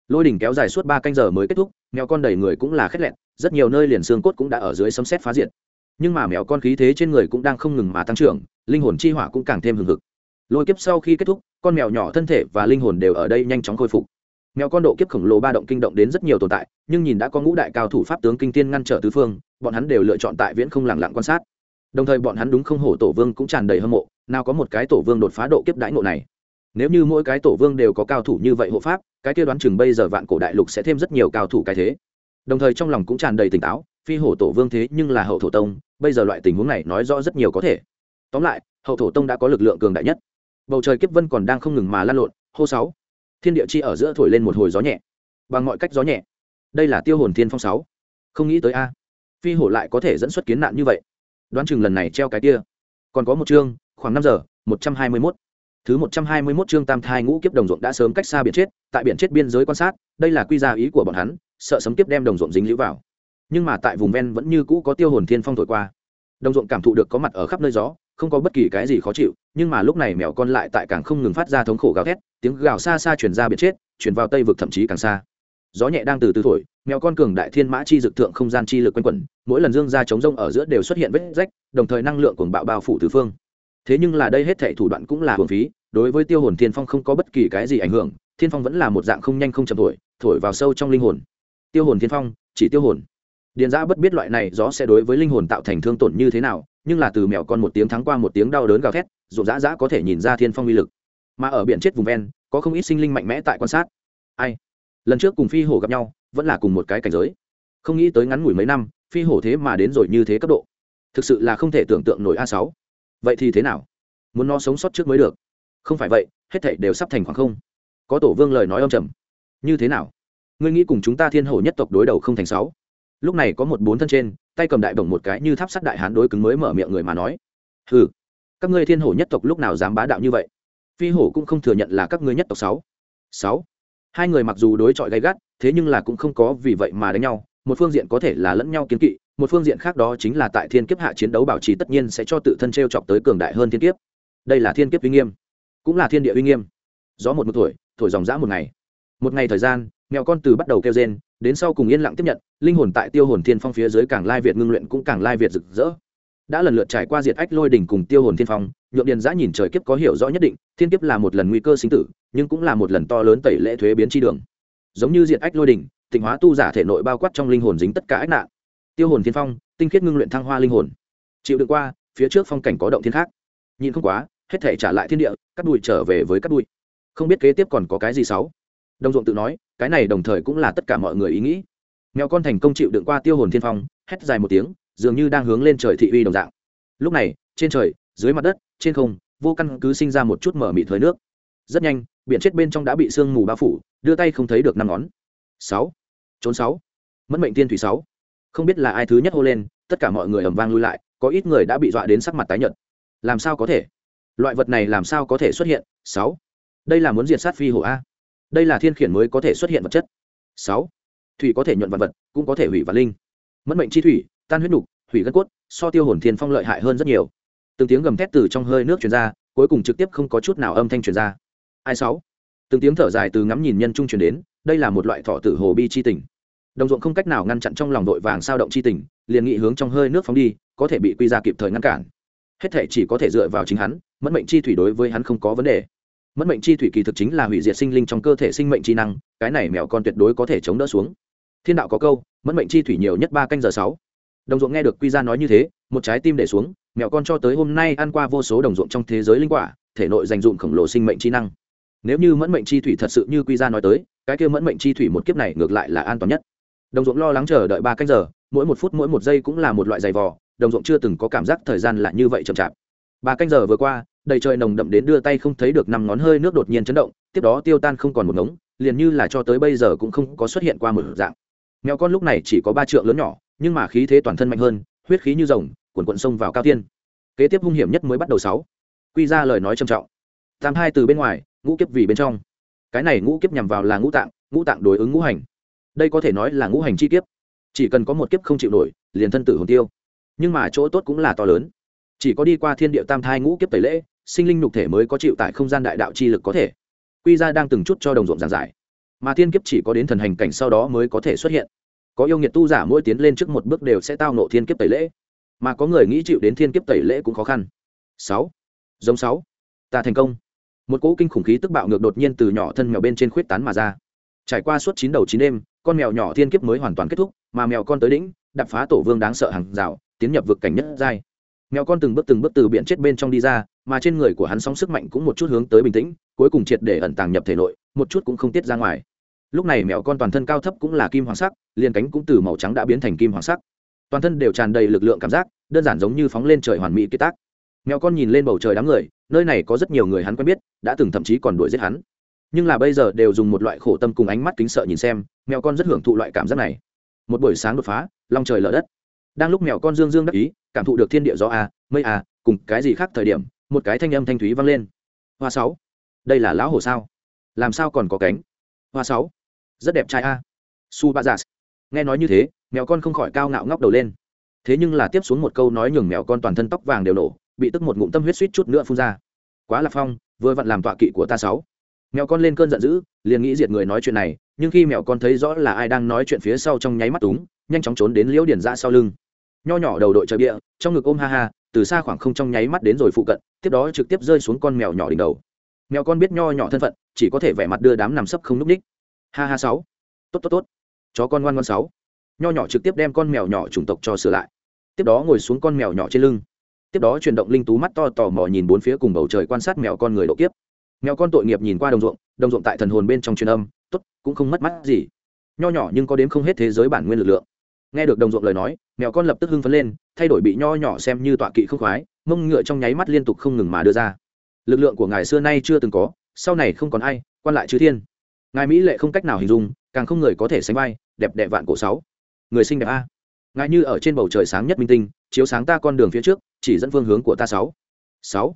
lôi đỉnh kéo dài suốt ba canh giờ mới kết thúc, mèo con đầy người cũng là khét lẹn rất nhiều nơi liền xương cốt cũng đã ở dưới sấm xét phá diệt. Nhưng mà mèo con khí thế trên người cũng đang không ngừng mà tăng trưởng, linh hồn chi hỏa cũng càng thêm hừng hực. Lôi kiếp sau khi kết thúc, con mèo nhỏ thân thể và linh hồn đều ở đây nhanh chóng khôi phục. Mèo con độ kiếp khổng lồ ba động kinh động đến rất nhiều tồn tại, nhưng nhìn đã có ngũ đại cao thủ pháp tướng kinh tiên ngăn trở tứ phương, bọn hắn đều lựa chọn tại viễn không lẳng lặng quan sát. Đồng thời bọn hắn đúng không hổ tổ vương cũng tràn đầy hâm mộ, nào có một cái tổ vương đột phá độ kiếp đãi ngộ này nếu như mỗi cái tổ vương đều có cao thủ như vậy hộ pháp, cái kia đoán chừng bây giờ vạn cổ đại lục sẽ thêm rất nhiều cao thủ cái thế. Đồng thời trong lòng cũng tràn đầy tỉnh táo, phi hổ tổ vương thế nhưng là hậu thổ tông, bây giờ loại tình huống này nói rõ rất nhiều có thể. Tóm lại, hậu thổ tông đã có lực lượng cường đại nhất. Bầu trời kiếp vân còn đang không ngừng mà lan lộn, hô sáu. Thiên địa chi ở giữa thổi lên một hồi gió nhẹ. Bằng mọi cách gió nhẹ. Đây là tiêu hồn thiên phong sáu. Không nghĩ tới a. Phi hổ lại có thể dẫn xuất kiến nạn như vậy. Đoán chừng lần này treo cái kia. Còn có một chương, khoảng năm giờ, một trăm hai mươi mốt thứ một trăm hai mươi 121 chương tam thai ngũ kiếp đồng ruộng đã sớm cách xa biển chết, tại biển chết biên giới quan sát, đây là quy gia ý của bọn hắn, sợ sấm kiếp đem đồng ruộng dính lũ vào. Nhưng mà tại vùng ven vẫn như cũ có tiêu hồn thiên phong thổi qua. Đồng ruộng cảm thụ được có mặt ở khắp nơi gió, không có bất kỳ cái gì khó chịu, nhưng mà lúc này mèo con lại tại càng không ngừng phát ra thống khổ gào thét, tiếng gào xa xa truyền ra biển chết, truyền vào tây vực thậm chí càng xa. Gió nhẹ đang từ từ thổi, mèo con cường đại thiên mã chi dực thượng không gian chi lực quanh quẩn, mỗi lần dương ra chống rông ở giữa đều xuất hiện vết rách, đồng thời năng lượng cuồng bạo bao phủ tứ phương thế nhưng là đây hết thảy thủ đoạn cũng là hưởng phí, đối với tiêu hồn thiên phong không có bất kỳ cái gì ảnh hưởng, thiên phong vẫn là một dạng không nhanh không chậm thổi thổi vào sâu trong linh hồn. Tiêu hồn thiên phong, chỉ tiêu hồn. Điền giã bất biết loại này gió sẽ đối với linh hồn tạo thành thương tổn như thế nào, nhưng là từ mèo con một tiếng thắng qua một tiếng đau đớn gào thét rộn rã rã có thể nhìn ra thiên phong uy lực. Mà ở biển chết vùng ven, có không ít sinh linh mạnh mẽ tại quan sát. Ai? Lần trước cùng phi hổ gặp nhau, vẫn là cùng một cái cảnh giới. Không nghĩ tới ngắn ngủi mấy năm, phi hổ thế mà đến rồi như thế cấp độ. Thực sự là không thể tưởng tượng nổi a sáu vậy thì thế nào? Muốn nó sống sót trước mới được. Không phải vậy, hết thảy đều sắp thành khoảng không. Có tổ vương lời nói âm trầm. Như thế nào? Ngươi nghĩ cùng chúng ta thiên hổ nhất tộc đối đầu không thành sáu? Lúc này có một bốn thân trên, tay cầm đại bổng một cái như tháp sắt đại hán đối cứng mới mở miệng người mà nói. Hừ, các ngươi thiên hổ nhất tộc lúc nào dám bá đạo như vậy? Phi hổ cũng không thừa nhận là các ngươi nhất tộc sáu. Sáu. Hai người mặc dù đối chọi gay gắt, thế nhưng là cũng không có vì vậy mà đánh nhau, một phương diện có thể là lẫn nhau kiến kỵ một phương diện khác đó chính là tại thiên kiếp hạ chiến đấu bảo trì tất nhiên sẽ cho tự thân t r e o chọc tới cường đại hơn thiên kiếp. Đây là thiên kiếp uy nghiêm, cũng là thiên địa uy nghiêm. Gió một một tuổi thổi dòng dã một ngày. Một ngày thời gian, mèo con từ bắt đầu kêu rên, đến sau cùng yên lặng tiếp nhận, linh hồn tại tiêu hồn thiên phong phía dưới càng lai việt ngưng luyện cũng càng lai việt rực rỡ. Đã lần lượt trải qua diệt ách lôi đỉnh cùng tiêu hồn thiên phong nhuộm điền giã nhìn trời kiếp có hiểu rõ nhất định, thiên kiếp là một lần nguy cơ sinh tử, nhưng cũng là một lần to lớn tẩy lễ thuế biến chi đường. Giống như diệt ách lôi đỉnh, tịnh hóa tu giả thể nội bao quát trong linh hồn dính tất cả ách nạn tiêu hồn thiên phong, tinh khiết ngưng luyện thăng hoa linh hồn. Chịu đựng qua, phía trước phong cảnh có động thiên khác. Nhìn không quá, hết thể trả lại thiên địa, cắt đùi trở về với cắt đùi. Không biết kế tiếp còn có cái gì xấu. Đồng ruộng tự nói, cái này đồng thời cũng là tất cả mọi người ý nghĩ. Mèo con thành công chịu đựng qua tiêu hồn thiên phong, hét dài một tiếng, dường như đang hướng lên trời thị uy đồng dạng. Lúc này, trên trời, dưới mặt đất, trên không, vô căn cứ sinh ra một chút mở mịt hơi nước. Rất nhanh, biển chết bên trong đã bị sương mù bao phủ, đưa tay không thấy được năm ngón. Sáu. Trốn sáu. Mất mệnh tiên thủy sáu không biết là ai thứ nhất hô lên, tất cả mọi người ầm vang lui lại, có ít người đã bị dọa đến sắc mặt tái nhợt. Làm sao có thể? Loại vật này làm sao có thể xuất hiện? Sáu. Đây là muốn diệt sát phi hổ a. Đây là thiên khiển mới có thể xuất hiện vật chất. Sáu. Thủy có thể nhuận vật vật, cũng có thể hủy vật linh. Mất mệnh chi thủy, tan huyết nục, hủy gân cốt, so tiêu hồn thiên phong lợi hại hơn rất nhiều. Từng tiếng gầm thét từ trong hơi nước truyền ra, cuối cùng trực tiếp không có chút nào âm thanh truyền ra. Ai sáu? Từng tiếng thở dài từ ngắm nhìn nhân trung truyền đến, đây là một loại thọ tử hồ bi chi tình đồng ruộng không cách nào ngăn chặn trong lòng đội vàng sao động chi tình, liền nghị hướng trong hơi nước phóng đi, có thể bị quy ra kịp thời ngăn cản. Hết thể chỉ có thể dựa vào chính hắn mất mệnh chi thủy đối với hắn không có vấn đề. Mất mệnh chi thủy kỳ thực chính là hủy diệt sinh linh trong cơ thể sinh mệnh chi năng, cái này mèo con tuyệt đối có thể chống đỡ xuống. Thiên đạo có câu mất mệnh chi thủy nhiều nhất ba canh giờ sáu. Đồng ruộng nghe được quy ra nói như thế, một trái tim để xuống, mèo con cho tới hôm nay ăn qua vô số đồng ruộng trong thế giới linh quả, thể nội dành dụm khổng lồ sinh mệnh chi năng. Nếu như mẫn mệnh chi thủy thật sự như quy ra nói tới, cái kia mẫn mệnh chi thủy một kiếp này ngược lại là an toàn nhất đồng ruộng lo lắng chờ đợi ba canh giờ, mỗi một phút mỗi một giây cũng là một loại giày vò, đồng ruộng chưa từng có cảm giác thời gian là như vậy chậm chạp. Ba canh giờ vừa qua, đầy trời nồng đậm đến đưa tay không thấy được năm ngón hơi nước đột nhiên chấn động, tiếp đó tiêu tan không còn một ngống, liền như là cho tới bây giờ cũng không có xuất hiện qua một dạng. Mèo con lúc này chỉ có ba trượng lớn nhỏ, nhưng mà khí thế toàn thân mạnh hơn, huyết khí như rồng cuộn cuộn sông vào cao tiên. Kế tiếp hung hiểm nhất mới bắt đầu sáu. Quy ra lời nói trầm trọng. Tam hai từ bên ngoài, ngũ kiếp vì bên trong. Cái này ngũ kiếp nhằm vào là ngũ tạng ngũ tạng đối ứng ngũ hành đây có thể nói là ngũ hành chi kiếp. Chỉ cần có một kiếp không chịu nổi, liền thân tử hồn tiêu. Nhưng mà chỗ tốt cũng là to lớn. Chỉ có đi qua thiên địa tam thai ngũ kiếp tẩy lễ, sinh linh nhục thể mới có chịu tại không gian đại đạo chi lực có thể. Quy ra đang từng chút cho đồng ruộng giảng giải. Mà thiên kiếp chỉ có đến thần hành cảnh sau đó mới có thể xuất hiện. Có yêu nghiệt tu giả mỗi tiến lên trước một bước đều sẽ tao nộ thiên kiếp tẩy lễ. Mà có người nghĩ chịu đến thiên kiếp tẩy lễ cũng khó khăn. Sáu. Giống sáu. Ta thành công. Một cỗ kinh khủng khí tức bạo ngược đột nhiên từ nhỏ thân mèo bên trên khuyết tán mà ra. Trải qua suốt chín đầu chín đêm con mèo nhỏ thiên kiếp mới hoàn toàn kết thúc, mà mèo con tới đỉnh đập phá tổ vương đáng sợ hàng rào, tiến nhập vực cảnh nhất giai. Mèo con từng bước từng bước từ biển chết bên trong đi ra, mà trên người của hắn sóng sức mạnh cũng một chút hướng tới bình tĩnh, cuối cùng triệt để ẩn tàng nhập thể nội, một chút cũng không tiết ra ngoài. Lúc này mèo con toàn thân cao thấp cũng là kim hoàng sắc, liền cánh cũng từ màu trắng đã biến thành kim hoàng sắc. Toàn thân đều tràn đầy lực lượng cảm giác, đơn giản giống như phóng lên trời hoàn mỹ kết tác. Mèo con nhìn lên bầu trời đám người, nơi này có rất nhiều người hắn quen biết, đã từng thậm chí còn đuổi giết hắn nhưng là bây giờ đều dùng một loại khổ tâm cùng ánh mắt kính sợ nhìn xem, mèo con rất hưởng thụ loại cảm giác này. Một buổi sáng đột phá, long trời lở đất. Đang lúc mèo con dương dương đắc ý, cảm thụ được thiên địa gió a mây a cùng cái gì khác thời điểm, một cái thanh âm thanh thúy vang lên. Hoa sáu, đây là lão hổ sao? Làm sao còn có cánh? Hoa sáu, rất đẹp trai a. Su ba giả nghe nói như thế, mèo con không khỏi cao ngạo ngóc đầu lên. Thế nhưng là tiếp xuống một câu nói nhường mèo con toàn thân tóc vàng đều nổ, bị tức một ngụm tâm huyết suýt chút nữa phun ra. Quá là phong, vừa vặn làm tọa kỵ của ta sáu mèo con lên cơn giận dữ, liền nghĩ diệt người nói chuyện này, nhưng khi mèo con thấy rõ là ai đang nói chuyện phía sau trong nháy mắt túng, nhanh chóng trốn đến liễu điển ra sau lưng. Nho nhỏ đầu đội trời bịa, trong ngực ôm ha ha, từ xa khoảng không trong nháy mắt đến rồi phụ cận, tiếp đó trực tiếp rơi xuống con mèo nhỏ đỉnh đầu. Mèo con biết nho nhỏ thân phận, chỉ có thể vẻ mặt đưa đám nằm sấp không núp ních. Ha ha sáu. Tốt tốt tốt. Chó con ngoan ngoan sáu. Nho nhỏ trực tiếp đem con mèo nhỏ chủng tộc cho sửa lại. Tiếp đó ngồi xuống con mèo nhỏ trên lưng. Tiếp đó chuyển động linh tú mắt to tò mò nhìn bốn phía cùng bầu trời quan sát mèo con người độ kiếp mèo con tội nghiệp nhìn qua đồng ruộng đồng ruộng tại thần hồn bên trong truyền âm, tốt, cũng không mất mắt gì. Nho nhỏ nhưng có đến không hết thế giới bản nguyên lực lượng. Nghe được đồng ruộng lời nói, mèo con lập tức hưng phấn lên, thay đổi bị nho nhỏ xem như tọa kỵ không khoái, mông ngựa trong nháy mắt liên tục không ngừng mà đưa ra. Lực lượng của ngài xưa nay chưa từng có, sau này không còn ai, quan lại chư thiên. Ngài mỹ lệ không cách nào hình dung, càng không người có thể sánh vai, đẹp đẽ vạn cổ sáu. Người sinh đẹp a. Ngài như ở trên bầu trời sáng nhất minh tinh, chiếu sáng ta con đường phía trước, chỉ dẫn phương hướng của ta sáu. Sáu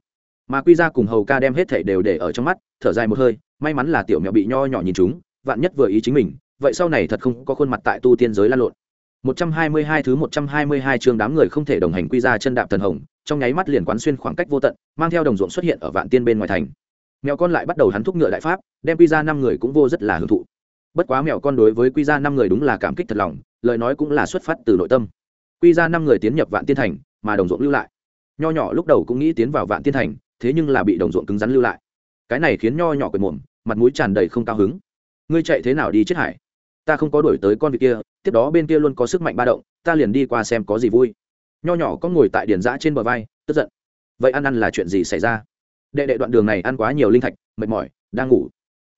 mà quy ra cùng hầu ca đem hết thảy đều để ở trong mắt thở dài một hơi may mắn là tiểu mèo bị nho nhỏ nhìn chúng vạn nhất vừa ý chính mình vậy sau này thật không có khuôn mặt tại tu tiên giới lan lộn 122 thứ 122 chương đám người không thể đồng hành quy ra chân đạp thần hồng, trong nháy mắt liền quán xuyên khoảng cách vô tận, mang theo đồng ruộng xuất hiện ở vạn tiên bên ngoài thành. Mèo con lại bắt đầu hắn thúc ngựa đại pháp, đem quy ra năm người cũng vô rất là hưởng thụ. Bất quá mèo con đối với quy ra năm người đúng là cảm kích thật lòng, lời nói cũng là xuất phát từ nội tâm. Quy ra năm người tiến nhập vạn tiên thành, mà đồng ruộng lưu lại. Nho nhỏ lúc đầu cũng nghĩ tiến vào vạn tiên thành, thế nhưng là bị đồng ruộng cứng rắn lưu lại. Cái này khiến nho nhỏ quệt mồm, mặt mũi tràn đầy không cao hứng. Ngươi chạy thế nào đi chết hải? ta không có đuổi tới con vịt kia tiếp đó bên kia luôn có sức mạnh ba động ta liền đi qua xem có gì vui. Nho nhỏ có ngồi tại điền giã trên bờ vai tức giận. Vậy ăn ăn là chuyện gì xảy ra? Đệ đệ đoạn đường này ăn quá nhiều linh thạch mệt mỏi đang ngủ.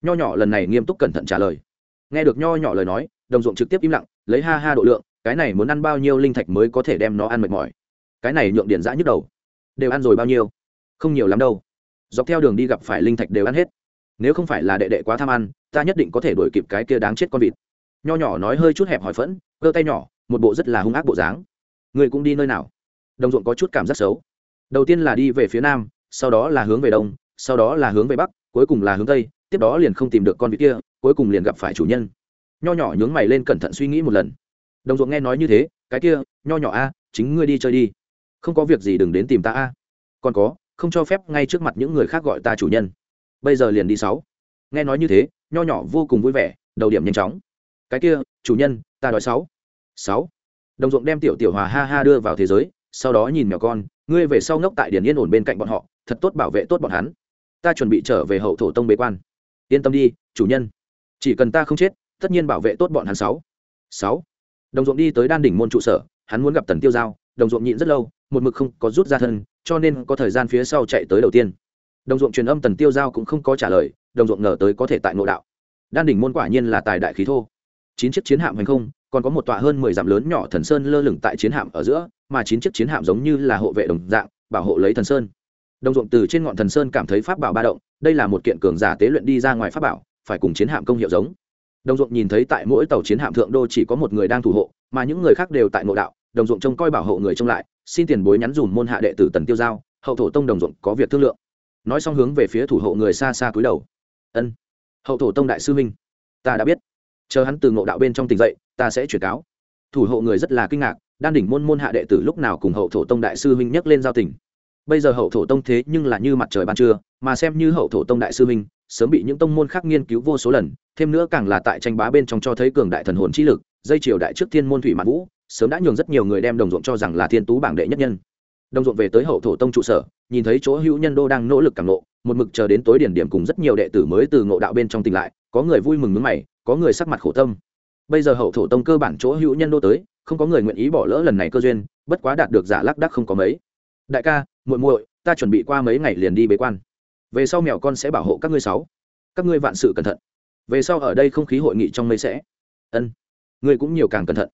Nho nhỏ lần này nghiêm túc cẩn thận trả lời. Nghe được nho nhỏ lời nói đồng ruộng trực tiếp im lặng lấy ha ha độ lượng cái này muốn ăn bao nhiêu linh thạch mới có thể đem nó ăn mệt mỏi? Cái này nhượng điền giã nhức đầu. Đều ăn rồi bao nhiêu? Không nhiều lắm đâu. Dọc theo đường đi gặp phải linh thạch đều ăn hết. Nếu không phải là đệ đệ quá tham ăn, ta nhất định có thể đuổi kịp cái kia đáng chết con vịt. Nho nhỏ nói hơi chút hẹp hỏi phẫn, cơ tay nhỏ, một bộ rất là hung ác bộ dáng. Người cũng đi nơi nào? Đồng ruộng có chút cảm giác xấu. Đầu tiên là đi về phía nam, sau đó là hướng về đông, sau đó là hướng về bắc, cuối cùng là hướng tây, tiếp đó liền không tìm được con vịt kia, cuối cùng liền gặp phải chủ nhân. Nho nhỏ nhướng mày lên cẩn thận suy nghĩ một lần. Đồng ruộng nghe nói như thế, cái kia, nho nhỏ a, chính ngươi đi chơi đi. Không có việc gì đừng đến tìm ta a. Còn có không cho phép ngay trước mặt những người khác gọi ta chủ nhân. Bây giờ liền đi sáu. Nghe nói như thế, nho nhỏ vô cùng vui vẻ, đầu điểm nhanh chóng. Cái kia, chủ nhân, ta đói sáu. Sáu. Đồng ruộng đem tiểu tiểu hòa ha ha đưa vào thế giới, sau đó nhìn mèo con, ngươi về sau ngốc tại điển yên ổn bên cạnh bọn họ, thật tốt bảo vệ tốt bọn hắn. Ta chuẩn bị trở về hậu thổ tông bế quan. Yên tâm đi, chủ nhân. Chỉ cần ta không chết, tất nhiên bảo vệ tốt bọn hắn sáu. Sáu. Đồng ruộng đi tới đan đỉnh môn trụ sở, hắn muốn gặp tần tiêu giao, đồng ruộng nhịn rất lâu, một mực không có rút ra thân cho nên có thời gian phía sau chạy tới đầu tiên. Đồng ruộng truyền âm tần tiêu giao cũng không có trả lời, đồng ruộng ngờ tới có thể tại ngộ đạo. Đan đỉnh môn quả nhiên là tài đại khí thô. Chín chiếc chiến hạm hành không, còn có một tọa hơn mười dặm lớn nhỏ thần sơn lơ lửng tại chiến hạm ở giữa, mà chín chiếc chiến hạm giống như là hộ vệ đồng dạng, bảo hộ lấy thần sơn. Đồng ruộng từ trên ngọn thần sơn cảm thấy pháp bảo ba động, đây là một kiện cường giả tế luyện đi ra ngoài pháp bảo, phải cùng chiến hạm công hiệu giống. Đồng ruộng nhìn thấy tại mỗi tàu chiến hạm thượng đô chỉ có một người đang thủ hộ, mà những người khác đều tại ngộ đạo, đồng ruộng trông coi bảo hộ người trông lại xin tiền bối nhắn dùm môn hạ đệ tử tần tiêu giao, hậu thổ tông đồng ruộng có việc thương lượng. Nói xong hướng về phía thủ hộ người xa xa cúi đầu. Ân, hậu thổ tông đại sư minh ta đã biết. Chờ hắn từ ngộ đạo bên trong tỉnh dậy, ta sẽ chuyển cáo. Thủ hộ người rất là kinh ngạc, đan đỉnh môn môn hạ đệ tử lúc nào cùng hậu thổ tông đại sư minh nhắc lên giao tỉnh bây giờ hậu thổ tông thế nhưng là như mặt trời ban trưa, mà xem như hậu thổ tông đại sư minh sớm bị những tông môn khác nghiên cứu vô số lần, thêm nữa càng là tại tranh bá bên trong cho thấy cường đại thần hồn trí lực, dây triều đại trước thiên môn thủy mạn vũ sớm đã nhường rất nhiều người đem đồng ruộng cho rằng là thiên tú bảng đệ nhất nhân. Đồng ruộng về tới hậu thổ tông trụ sở, nhìn thấy chỗ hữu nhân đô đang nỗ lực cảm nộ một mực chờ đến tối điển điểm cùng rất nhiều đệ tử mới từ ngộ đạo bên trong tỉnh lại, có người vui mừng mướn mày, có người sắc mặt khổ tâm. Bây giờ hậu thổ tông cơ bản chỗ hữu nhân đô tới, không có người nguyện ý bỏ lỡ lần này cơ duyên, bất quá đạt được giả lắc đắc không có mấy. Đại ca, muội muội, ta chuẩn bị qua mấy ngày liền đi bế quan. Về sau mèo con sẽ bảo hộ các ngươi sáu. Các ngươi vạn sự cẩn thận. Về sau ở đây không khí hội nghị trong mây sẽ. Ân. Ngươi cũng nhiều càng cẩn thận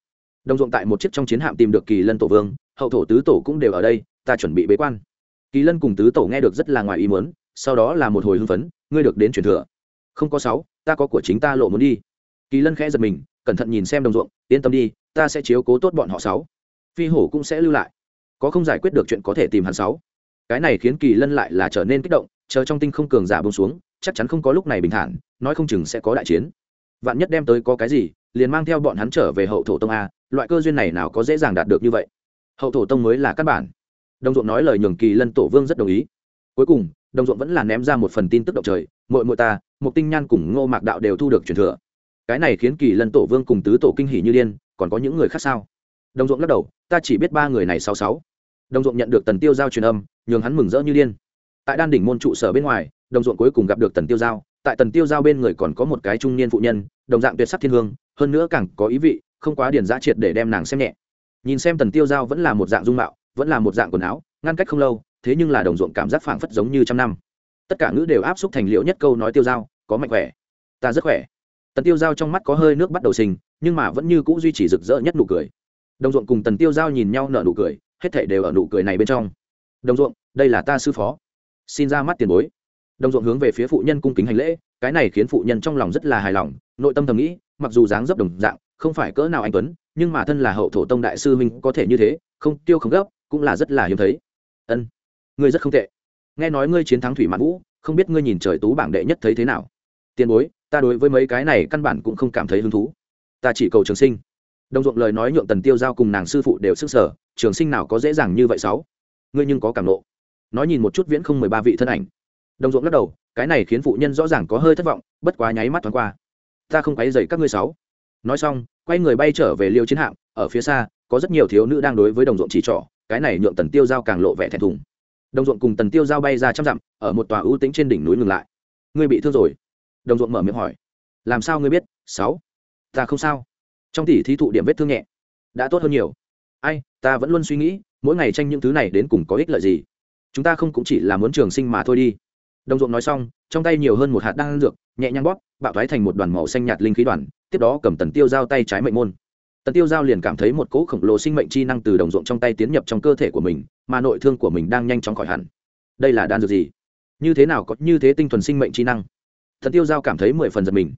đồng ruộng tại một chiếc trong chiến hạm tìm được kỳ lân tổ vương, hậu thổ tứ tổ cũng đều ở đây, ta chuẩn bị bế quan. Kỳ lân cùng tứ tổ nghe được rất là ngoài ý muốn, sau đó là một hồi hưng phấn, ngươi được đến truyền thừa. Không có sáu, ta có của chính ta lộ muốn đi. Kỳ lân khẽ giật mình, cẩn thận nhìn xem đồng ruộng, yên tâm đi, ta sẽ chiếu cố tốt bọn họ sáu. Phi hổ cũng sẽ lưu lại. Có không giải quyết được chuyện có thể tìm hắn sáu. Cái này khiến kỳ lân lại là trở nên kích động, chờ trong tinh không cường giả bông xuống, chắc chắn không có lúc này bình thản, nói không chừng sẽ có đại chiến. Vạn nhất đem tới có cái gì liền mang theo bọn hắn trở về hậu thổ tông a, loại cơ duyên này nào có dễ dàng đạt được như vậy. Hậu thổ tông mới là căn bản. Đồng ruộng nói lời nhường kỳ lân tổ vương rất đồng ý. Cuối cùng, đồng ruộng vẫn là ném ra một phần tin tức động trời mội mội ta một tinh nhan cùng ngô mạc đạo đều thu được truyền thừa. Cái này khiến kỳ lân tổ vương cùng tứ tổ kinh hỉ như điên, còn có những người khác sao? Đồng ruộng lắc đầu, ta chỉ biết ba người này sáu sáu. Đồng ruộng nhận được tần tiêu giao truyền âm, nhường hắn mừng rỡ như điên. Tại đan đỉnh môn trụ sở bên ngoài, đồng ruộng cuối cùng gặp được tần tiêu giao tại tần tiêu giao bên người còn có một cái trung niên phụ nhân, đồng dạng tuyệt sắc thiên hương, hơn nữa càng có ý vị, không quá điển giá triệt để đem nàng xem nhẹ. Nhìn xem tần tiêu giao vẫn là một dạng dung mạo, vẫn là một dạng quần áo, ngăn cách không lâu, thế nhưng là đồng ruộng cảm giác phảng phất giống như trăm năm. Tất cả ngữ đều áp xúc thành liễu nhất câu nói tiêu giao, có mạnh khỏe, ta rất khỏe. Tần tiêu giao trong mắt có hơi nước bắt đầu sinh, nhưng mà vẫn như cũ duy trì rực rỡ nhất nụ cười. Đồng ruộng cùng tần tiêu giao nhìn nhau nở nụ cười, hết thể đều ở nụ cười này bên trong. Đồng ruộng, đây là ta sư phó. Xin ra mắt tiền bối đồng ruộng hướng về phía phụ nhân cung kính hành lễ, cái này khiến phụ nhân trong lòng rất là hài lòng, nội tâm thầm nghĩ, mặc dù dáng dấp đồng dạng, không phải cỡ nào anh tuấn, nhưng mà thân là hậu thổ tông đại sư huynh có thể như thế, không tiêu không gấp, cũng là rất là hiếm thấy. Ân, ngươi rất không tệ. Nghe nói ngươi chiến thắng thủy mãn vũ, không biết ngươi nhìn trời tú bảng đệ nhất thấy thế nào? Tiền bối, ta đối với mấy cái này căn bản cũng không cảm thấy hứng thú. Ta chỉ cầu trường sinh. Đồng ruộng lời nói nhượng tần tiêu giao cùng nàng sư phụ đều sức sở trường sinh nào có dễ dàng như vậy sáu? Ngươi nhưng có cảm nộ. Nói nhìn một chút viễn không mười ba vị thân ảnh đồng ruộng lắc đầu, cái này khiến phụ nhân rõ ràng có hơi thất vọng, bất quá nháy mắt thoáng qua. Ta không quấy dậy các ngươi sáu. Nói xong, quay người bay trở về liêu chiến hạm, ở phía xa, có rất nhiều thiếu nữ đang đối với đồng ruộng chỉ trỏ, cái này nhượng tần tiêu giao càng lộ vẻ thẹn thùng. Đồng ruộng cùng tần tiêu giao bay ra trăm dặm, ở một tòa ưu tính trên đỉnh núi ngừng lại. Ngươi bị thương rồi. Đồng ruộng mở miệng hỏi. Làm sao ngươi biết, sáu? Ta không sao. Trong tỷ thí thụ điểm vết thương nhẹ. Đã tốt hơn nhiều. Ai, ta vẫn luôn suy nghĩ, mỗi ngày tranh những thứ này đến cùng có ích lợi gì? Chúng ta không cũng chỉ là muốn trường sinh mà thôi đi đồng ruộng nói xong, trong tay nhiều hơn một hạt đan dược, nhẹ nhàng bóp, bạo thoái thành một đoàn màu xanh nhạt linh khí đoàn, tiếp đó cầm tần tiêu giao tay trái mệnh môn. Tần tiêu giao liền cảm thấy một cỗ khổng lồ sinh mệnh chi năng từ đồng ruộng trong tay tiến nhập trong cơ thể của mình, mà nội thương của mình đang nhanh chóng khỏi hẳn. Đây là đan dược gì? Như thế nào có như thế tinh thuần sinh mệnh chi năng? Thần tiêu giao cảm thấy mười phần giật mình.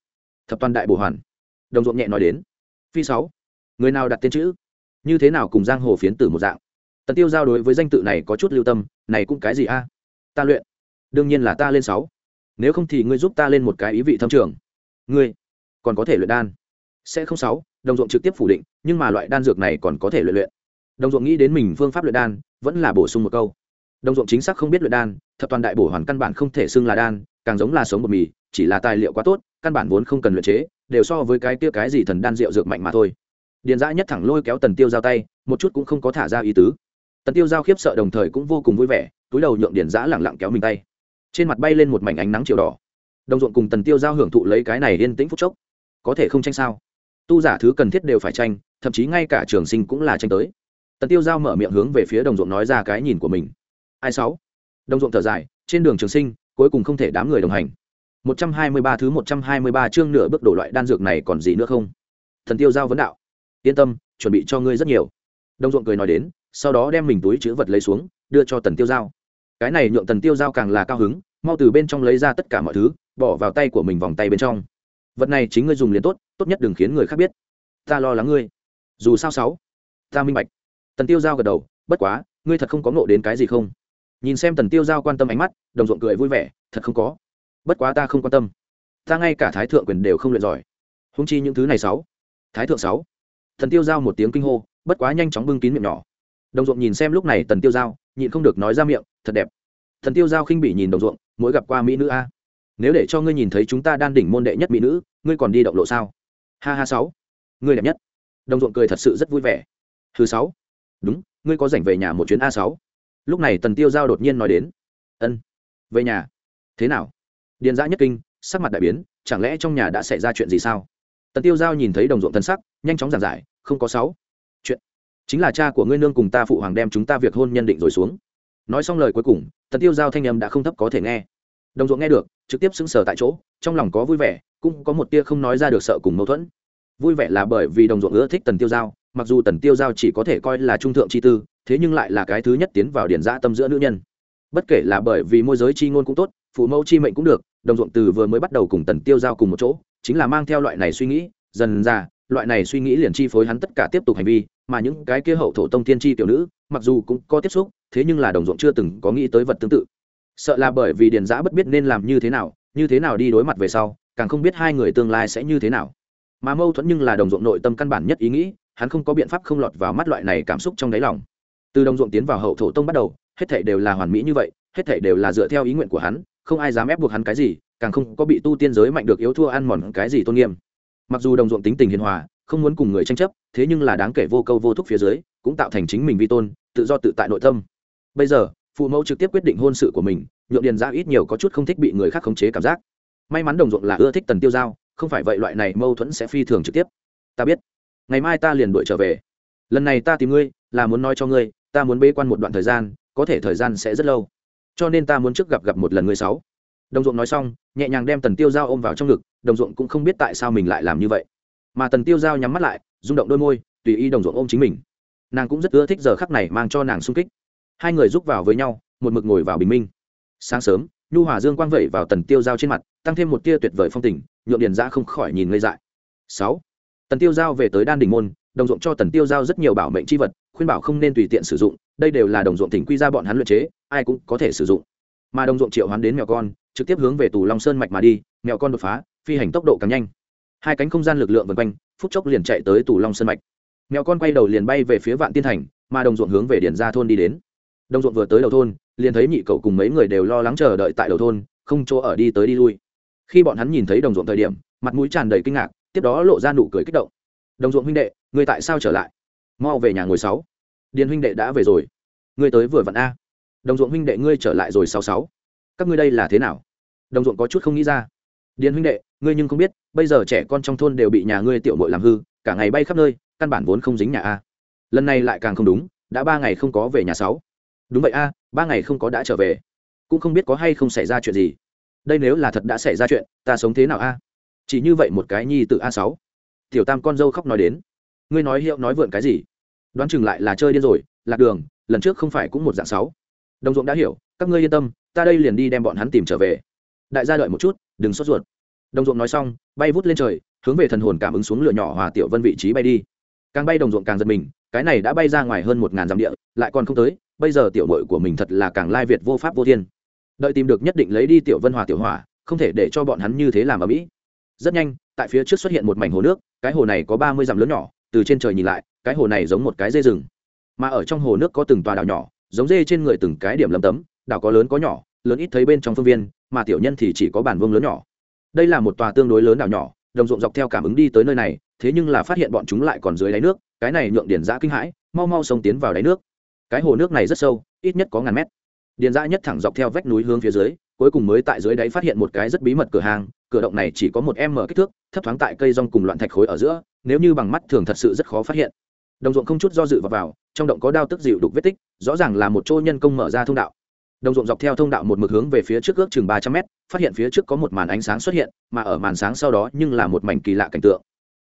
Thập toàn đại bổ hoàn. Đồng ruộng nhẹ nói đến. Phi sáu. Người nào đặt tên chữ? Như thế nào cùng giang hồ phiến tử một dạng? Tần tiêu giao đối với danh tự này có chút lưu tâm, này cũng cái gì a? Ta luyện đương nhiên là ta lên sáu. Nếu không thì ngươi giúp ta lên một cái ý vị thâm trường. Ngươi còn có thể luyện đan. Sẽ không sáu, đồng ruộng trực tiếp phủ định, nhưng mà loại đan dược này còn có thể luyện luyện. Đồng ruộng nghĩ đến mình phương pháp luyện đan, vẫn là bổ sung một câu. Đồng ruộng chính xác không biết luyện đan, thập toàn đại bổ hoàn căn bản không thể xưng là đan, càng giống là sống bột mì, chỉ là tài liệu quá tốt, căn bản vốn không cần luyện chế, đều so với cái kia cái gì thần đan rượu dược mạnh mà thôi. Điền dã nhất thẳng lôi kéo tần tiêu giao tay, một chút cũng không có thả ra ý tứ. Tần tiêu giao khiếp sợ đồng thời cũng vô cùng vui vẻ, túi đầu nhượng điền dã lẳng lặng kéo mình tay trên mặt bay lên một mảnh ánh nắng chiều đỏ. Đồng ruộng cùng tần tiêu giao hưởng thụ lấy cái này yên tĩnh phúc chốc. Có thể không tranh sao? Tu giả thứ cần thiết đều phải tranh, thậm chí ngay cả trường sinh cũng là tranh tới. Tần tiêu giao mở miệng hướng về phía đồng ruộng nói ra cái nhìn của mình. Ai sáu? Đồng ruộng thở dài, trên đường trường sinh, cuối cùng không thể đám người đồng hành. 123 thứ 123 chương nửa bước đổ loại đan dược này còn gì nữa không? Thần tiêu giao vấn đạo. Yên tâm, chuẩn bị cho ngươi rất nhiều. Đồng ruộng cười nói đến, sau đó đem mình túi chữ vật lấy xuống, đưa cho tần tiêu giao cái này nhượng tần tiêu giao càng là cao hứng, mau từ bên trong lấy ra tất cả mọi thứ, bỏ vào tay của mình vòng tay bên trong. Vật này chính ngươi dùng liền tốt tốt nhất đừng khiến người khác biết. Ta lo lắng ngươi. Dù sao sáu, ta minh bạch. Tần tiêu giao gật đầu, bất quá, ngươi thật không có ngộ đến cái gì không? Nhìn xem tần tiêu giao quan tâm ánh mắt, đồng ruộng cười vui vẻ, thật không có. Bất quá ta không quan tâm. Ta ngay cả thái thượng quyền đều không luyện giỏi. Húng chi những thứ này sáu. Thái thượng sáu. Thần tiêu giao một tiếng kinh hô, bất quá nhanh chóng bưng kín miệng nhỏ đồng ruộng nhìn xem lúc này tần tiêu giao, nhịn không được nói ra miệng, thật đẹp. Thần tiêu giao khinh bỉ nhìn đồng ruộng, mỗi gặp qua mỹ nữ a? Nếu để cho ngươi nhìn thấy chúng ta đan đỉnh môn đệ nhất mỹ nữ, ngươi còn đi động lộ sao? Ha ha sáu, ngươi đẹp nhất. Đồng ruộng cười thật sự rất vui vẻ. Thứ sáu. Đúng, ngươi có dành về nhà một chuyến a sáu? Lúc này tần tiêu giao đột nhiên nói đến. Ân, về nhà. Thế nào? Điền giã nhất kinh, sắc mặt đại biến, chẳng lẽ trong nhà đã xảy ra chuyện gì sao? Tần tiêu giao nhìn thấy đồng ruộng tân sắc, nhanh chóng giảng giải, không có sáu chính là cha của ngươi nương cùng ta phụ hoàng đem chúng ta việc hôn nhân định rồi xuống. Nói xong lời cuối cùng, tần tiêu giao thanh âm đã không thấp có thể nghe. Đồng ruộng nghe được, trực tiếp sững sờ tại chỗ, trong lòng có vui vẻ, cũng có một tia không nói ra được sợ cùng mâu thuẫn. Vui vẻ là bởi vì đồng ruộng ưa thích tần tiêu giao, mặc dù tần tiêu giao chỉ có thể coi là trung thượng chi tư, thế nhưng lại là cái thứ nhất tiến vào điển giã tâm giữa nữ nhân. Bất kể là bởi vì môi giới chi ngôn cũng tốt, phụ mẫu chi mệnh cũng được, đồng ruộng từ vừa mới bắt đầu cùng tần tiêu giao cùng một chỗ, chính là mang theo loại này suy nghĩ, dần ra, loại này suy nghĩ liền chi phối hắn tất cả tiếp tục hành vi mà những cái kia hậu thổ tông tiên tri tiểu nữ, mặc dù cũng có tiếp xúc, thế nhưng là đồng ruộng chưa từng có nghĩ tới vật tương tự. Sợ là bởi vì điền giã bất biết nên làm như thế nào, như thế nào đi đối mặt về sau, càng không biết hai người tương lai sẽ như thế nào. Mà mâu thuẫn nhưng là đồng ruộng nội tâm căn bản nhất ý nghĩ, hắn không có biện pháp không lọt vào mắt loại này cảm xúc trong đáy lòng. Từ đồng ruộng tiến vào hậu thổ tông bắt đầu, hết thảy đều là hoàn mỹ như vậy, hết thảy đều là dựa theo ý nguyện của hắn, không ai dám ép buộc hắn cái gì, càng không có bị tu tiên giới mạnh được yếu thua ăn mòn cái gì tôn nghiêm. Mặc dù đồng ruộng tính tình hiền hòa không muốn cùng người tranh chấp, thế nhưng là đáng kể vô câu vô thúc phía dưới, cũng tạo thành chính mình vi tôn, tự do tự tại nội tâm. Bây giờ, phụ mẫu trực tiếp quyết định hôn sự của mình, nhượng điền ra ít nhiều có chút không thích bị người khác khống chế cảm giác. May mắn đồng ruộng là ưa thích tần tiêu giao, không phải vậy loại này mâu thuẫn sẽ phi thường trực tiếp. Ta biết. Ngày mai ta liền đuổi trở về. Lần này ta tìm ngươi, là muốn nói cho ngươi, ta muốn bế quan một đoạn thời gian, có thể thời gian sẽ rất lâu. Cho nên ta muốn trước gặp gặp một lần ngươi sáu. Đồng ruộng nói xong, nhẹ nhàng đem tần tiêu giao ôm vào trong ngực, đồng ruộng cũng không biết tại sao mình lại làm như vậy mà tần tiêu g nhắm mắt lại, rung động đôi môi, tùy ý đồng ruộng ôm chính mình. Nàng cũng rất ưa thích giờ khắc này mang cho nàng sung kích. Hai người rúc vào với nhau, một mực ngồi vào bình minh. Sáng sớm, nhu hòa dương quang vẩy vào tần tiêu giao trên mặt, tăng thêm một tia tuyệt vời phong tình, nhượng điền ra không khỏi nhìn ngây dại. Sáu. Tần tiêu giao về tới đan đình môn, đồng ruộng cho tần tiêu giao rất nhiều bảo mệnh c h i vật, khuyên bảo không nên tùy tiện sử dụng, đây đều là đồng ruộng tỉnh quy ra bọn hắn luyện chế, ai cũng có thể sử dụng. Mà đồng ruộng triệu hoán đến mèo con, trực tiếp hướng về tù long sơn mạch mà đi, mèo con đột phá, phi hành tốc độ càng nhanh hai cánh không gian lực lượng vần quanh, phút chốc liền chạy tới tù long sơn mạch. Mèo con quay đầu liền bay về phía vạn tiên thành, mà đồng ruộng hướng về điền ra thôn đi đến. Đồng ruộng vừa tới đầu thôn, liền thấy nhị cậu cùng mấy người đều lo lắng chờ đợi tại đầu thôn, không chỗ ở đi tới đi lui. Khi bọn hắn nhìn thấy đồng ruộng thời điểm, mặt mũi tràn đầy kinh ngạc, tiếp đó lộ ra nụ cười kích động. Đồng ruộng huynh đệ người tại sao trở lại? Mau về nhà ngồi sáu. Điền huynh đệ đã về rồi. Ngươi tới vừa vặn a. Đồng ruộng huynh đệ ngươi trở lại rồi sáu sáu. Các ngươi đây là thế nào? Đồng ruộng có chút không nghĩ ra. Điền huynh đệ ngươi nhưng không biết, bây giờ trẻ con trong thôn đều bị nhà ngươi tiểu mội làm hư, cả ngày bay khắp nơi, căn bản vốn không dính nhà a. Lần này lại càng không đúng, đã ba ngày không có về nhà sáu. Đúng vậy a, ba ngày không có đã trở về. Cũng không biết có hay không xảy ra chuyện gì. Đây nếu là thật đã xảy ra chuyện, ta sống thế nào a? Chỉ như vậy một cái nhi tự a sáu. Tiểu tam con dâu khóc nói đến. Ngươi nói hiệu nói vượn cái gì? Đoán chừng lại là chơi điên rồi, lạc đường, lần trước không phải cũng một dạng sáu. Đồng ruộng đã hiểu, các ngươi yên tâm, ta đây liền đi đem bọn hắn tìm trở về. Đại gia đợi một chút, đừng sốt ruột đồng ruộng nói xong, bay vút lên trời, hướng về thần hồn cảm ứng xuống lửa nhỏ hòa tiểu vân vị trí bay đi. Càng bay đồng ruộng càng giật mình, cái này đã bay ra ngoài hơn một ngàn dặm địa, lại còn không tới, bây giờ tiểu mội của mình thật là càng lai việt vô pháp vô thiên. Đợi tìm được nhất định lấy đi tiểu vân hòa tiểu hỏa, không thể để cho bọn hắn như thế làm ở mỹ. Rất nhanh, tại phía trước xuất hiện một mảnh hồ nước, cái hồ này có ba mươi dặm lớn nhỏ, từ trên trời nhìn lại, cái hồ này giống một cái dê rừng. Mà ở trong hồ nước có từng tòa đảo nhỏ, giống dê trên người từng cái điểm lấm tấm, đảo có lớn có nhỏ, lớn ít thấy bên trong phương viên, mà tiểu nhân thì chỉ có bản vương lớn nhỏ đây là một tòa tương đối lớn đảo nhỏ đồng ruộng dọc theo cảm ứng đi tới nơi này thế nhưng là phát hiện bọn chúng lại còn dưới đáy nước cái này nhượng điền giã kinh hãi mau mau sông tiến vào đáy nước. Cái hồ nước này rất sâu ít nhất có ngàn mét. Điền giã nhất thẳng dọc theo vách núi hướng phía dưới cuối cùng mới tại dưới đáy phát hiện một cái rất bí mật cửa hàng cửa động này chỉ có một m kích thước thấp thoáng tại cây rong cùng loạn thạch khối ở giữa nếu như bằng mắt thường thật sự rất khó phát hiện. Đồng ruộng không chút do dự vào, vào trong động có đao tức dịu đục vết tích rõ ràng là một chỗ nhân công mở ra thông đạo đồng ruộng dọc theo thông đạo một mực hướng về phía trước ước chừng ba trăm mét, phát hiện phía trước có một màn ánh sáng xuất hiện, mà ở màn sáng sau đó nhưng là một mảnh kỳ lạ cảnh tượng.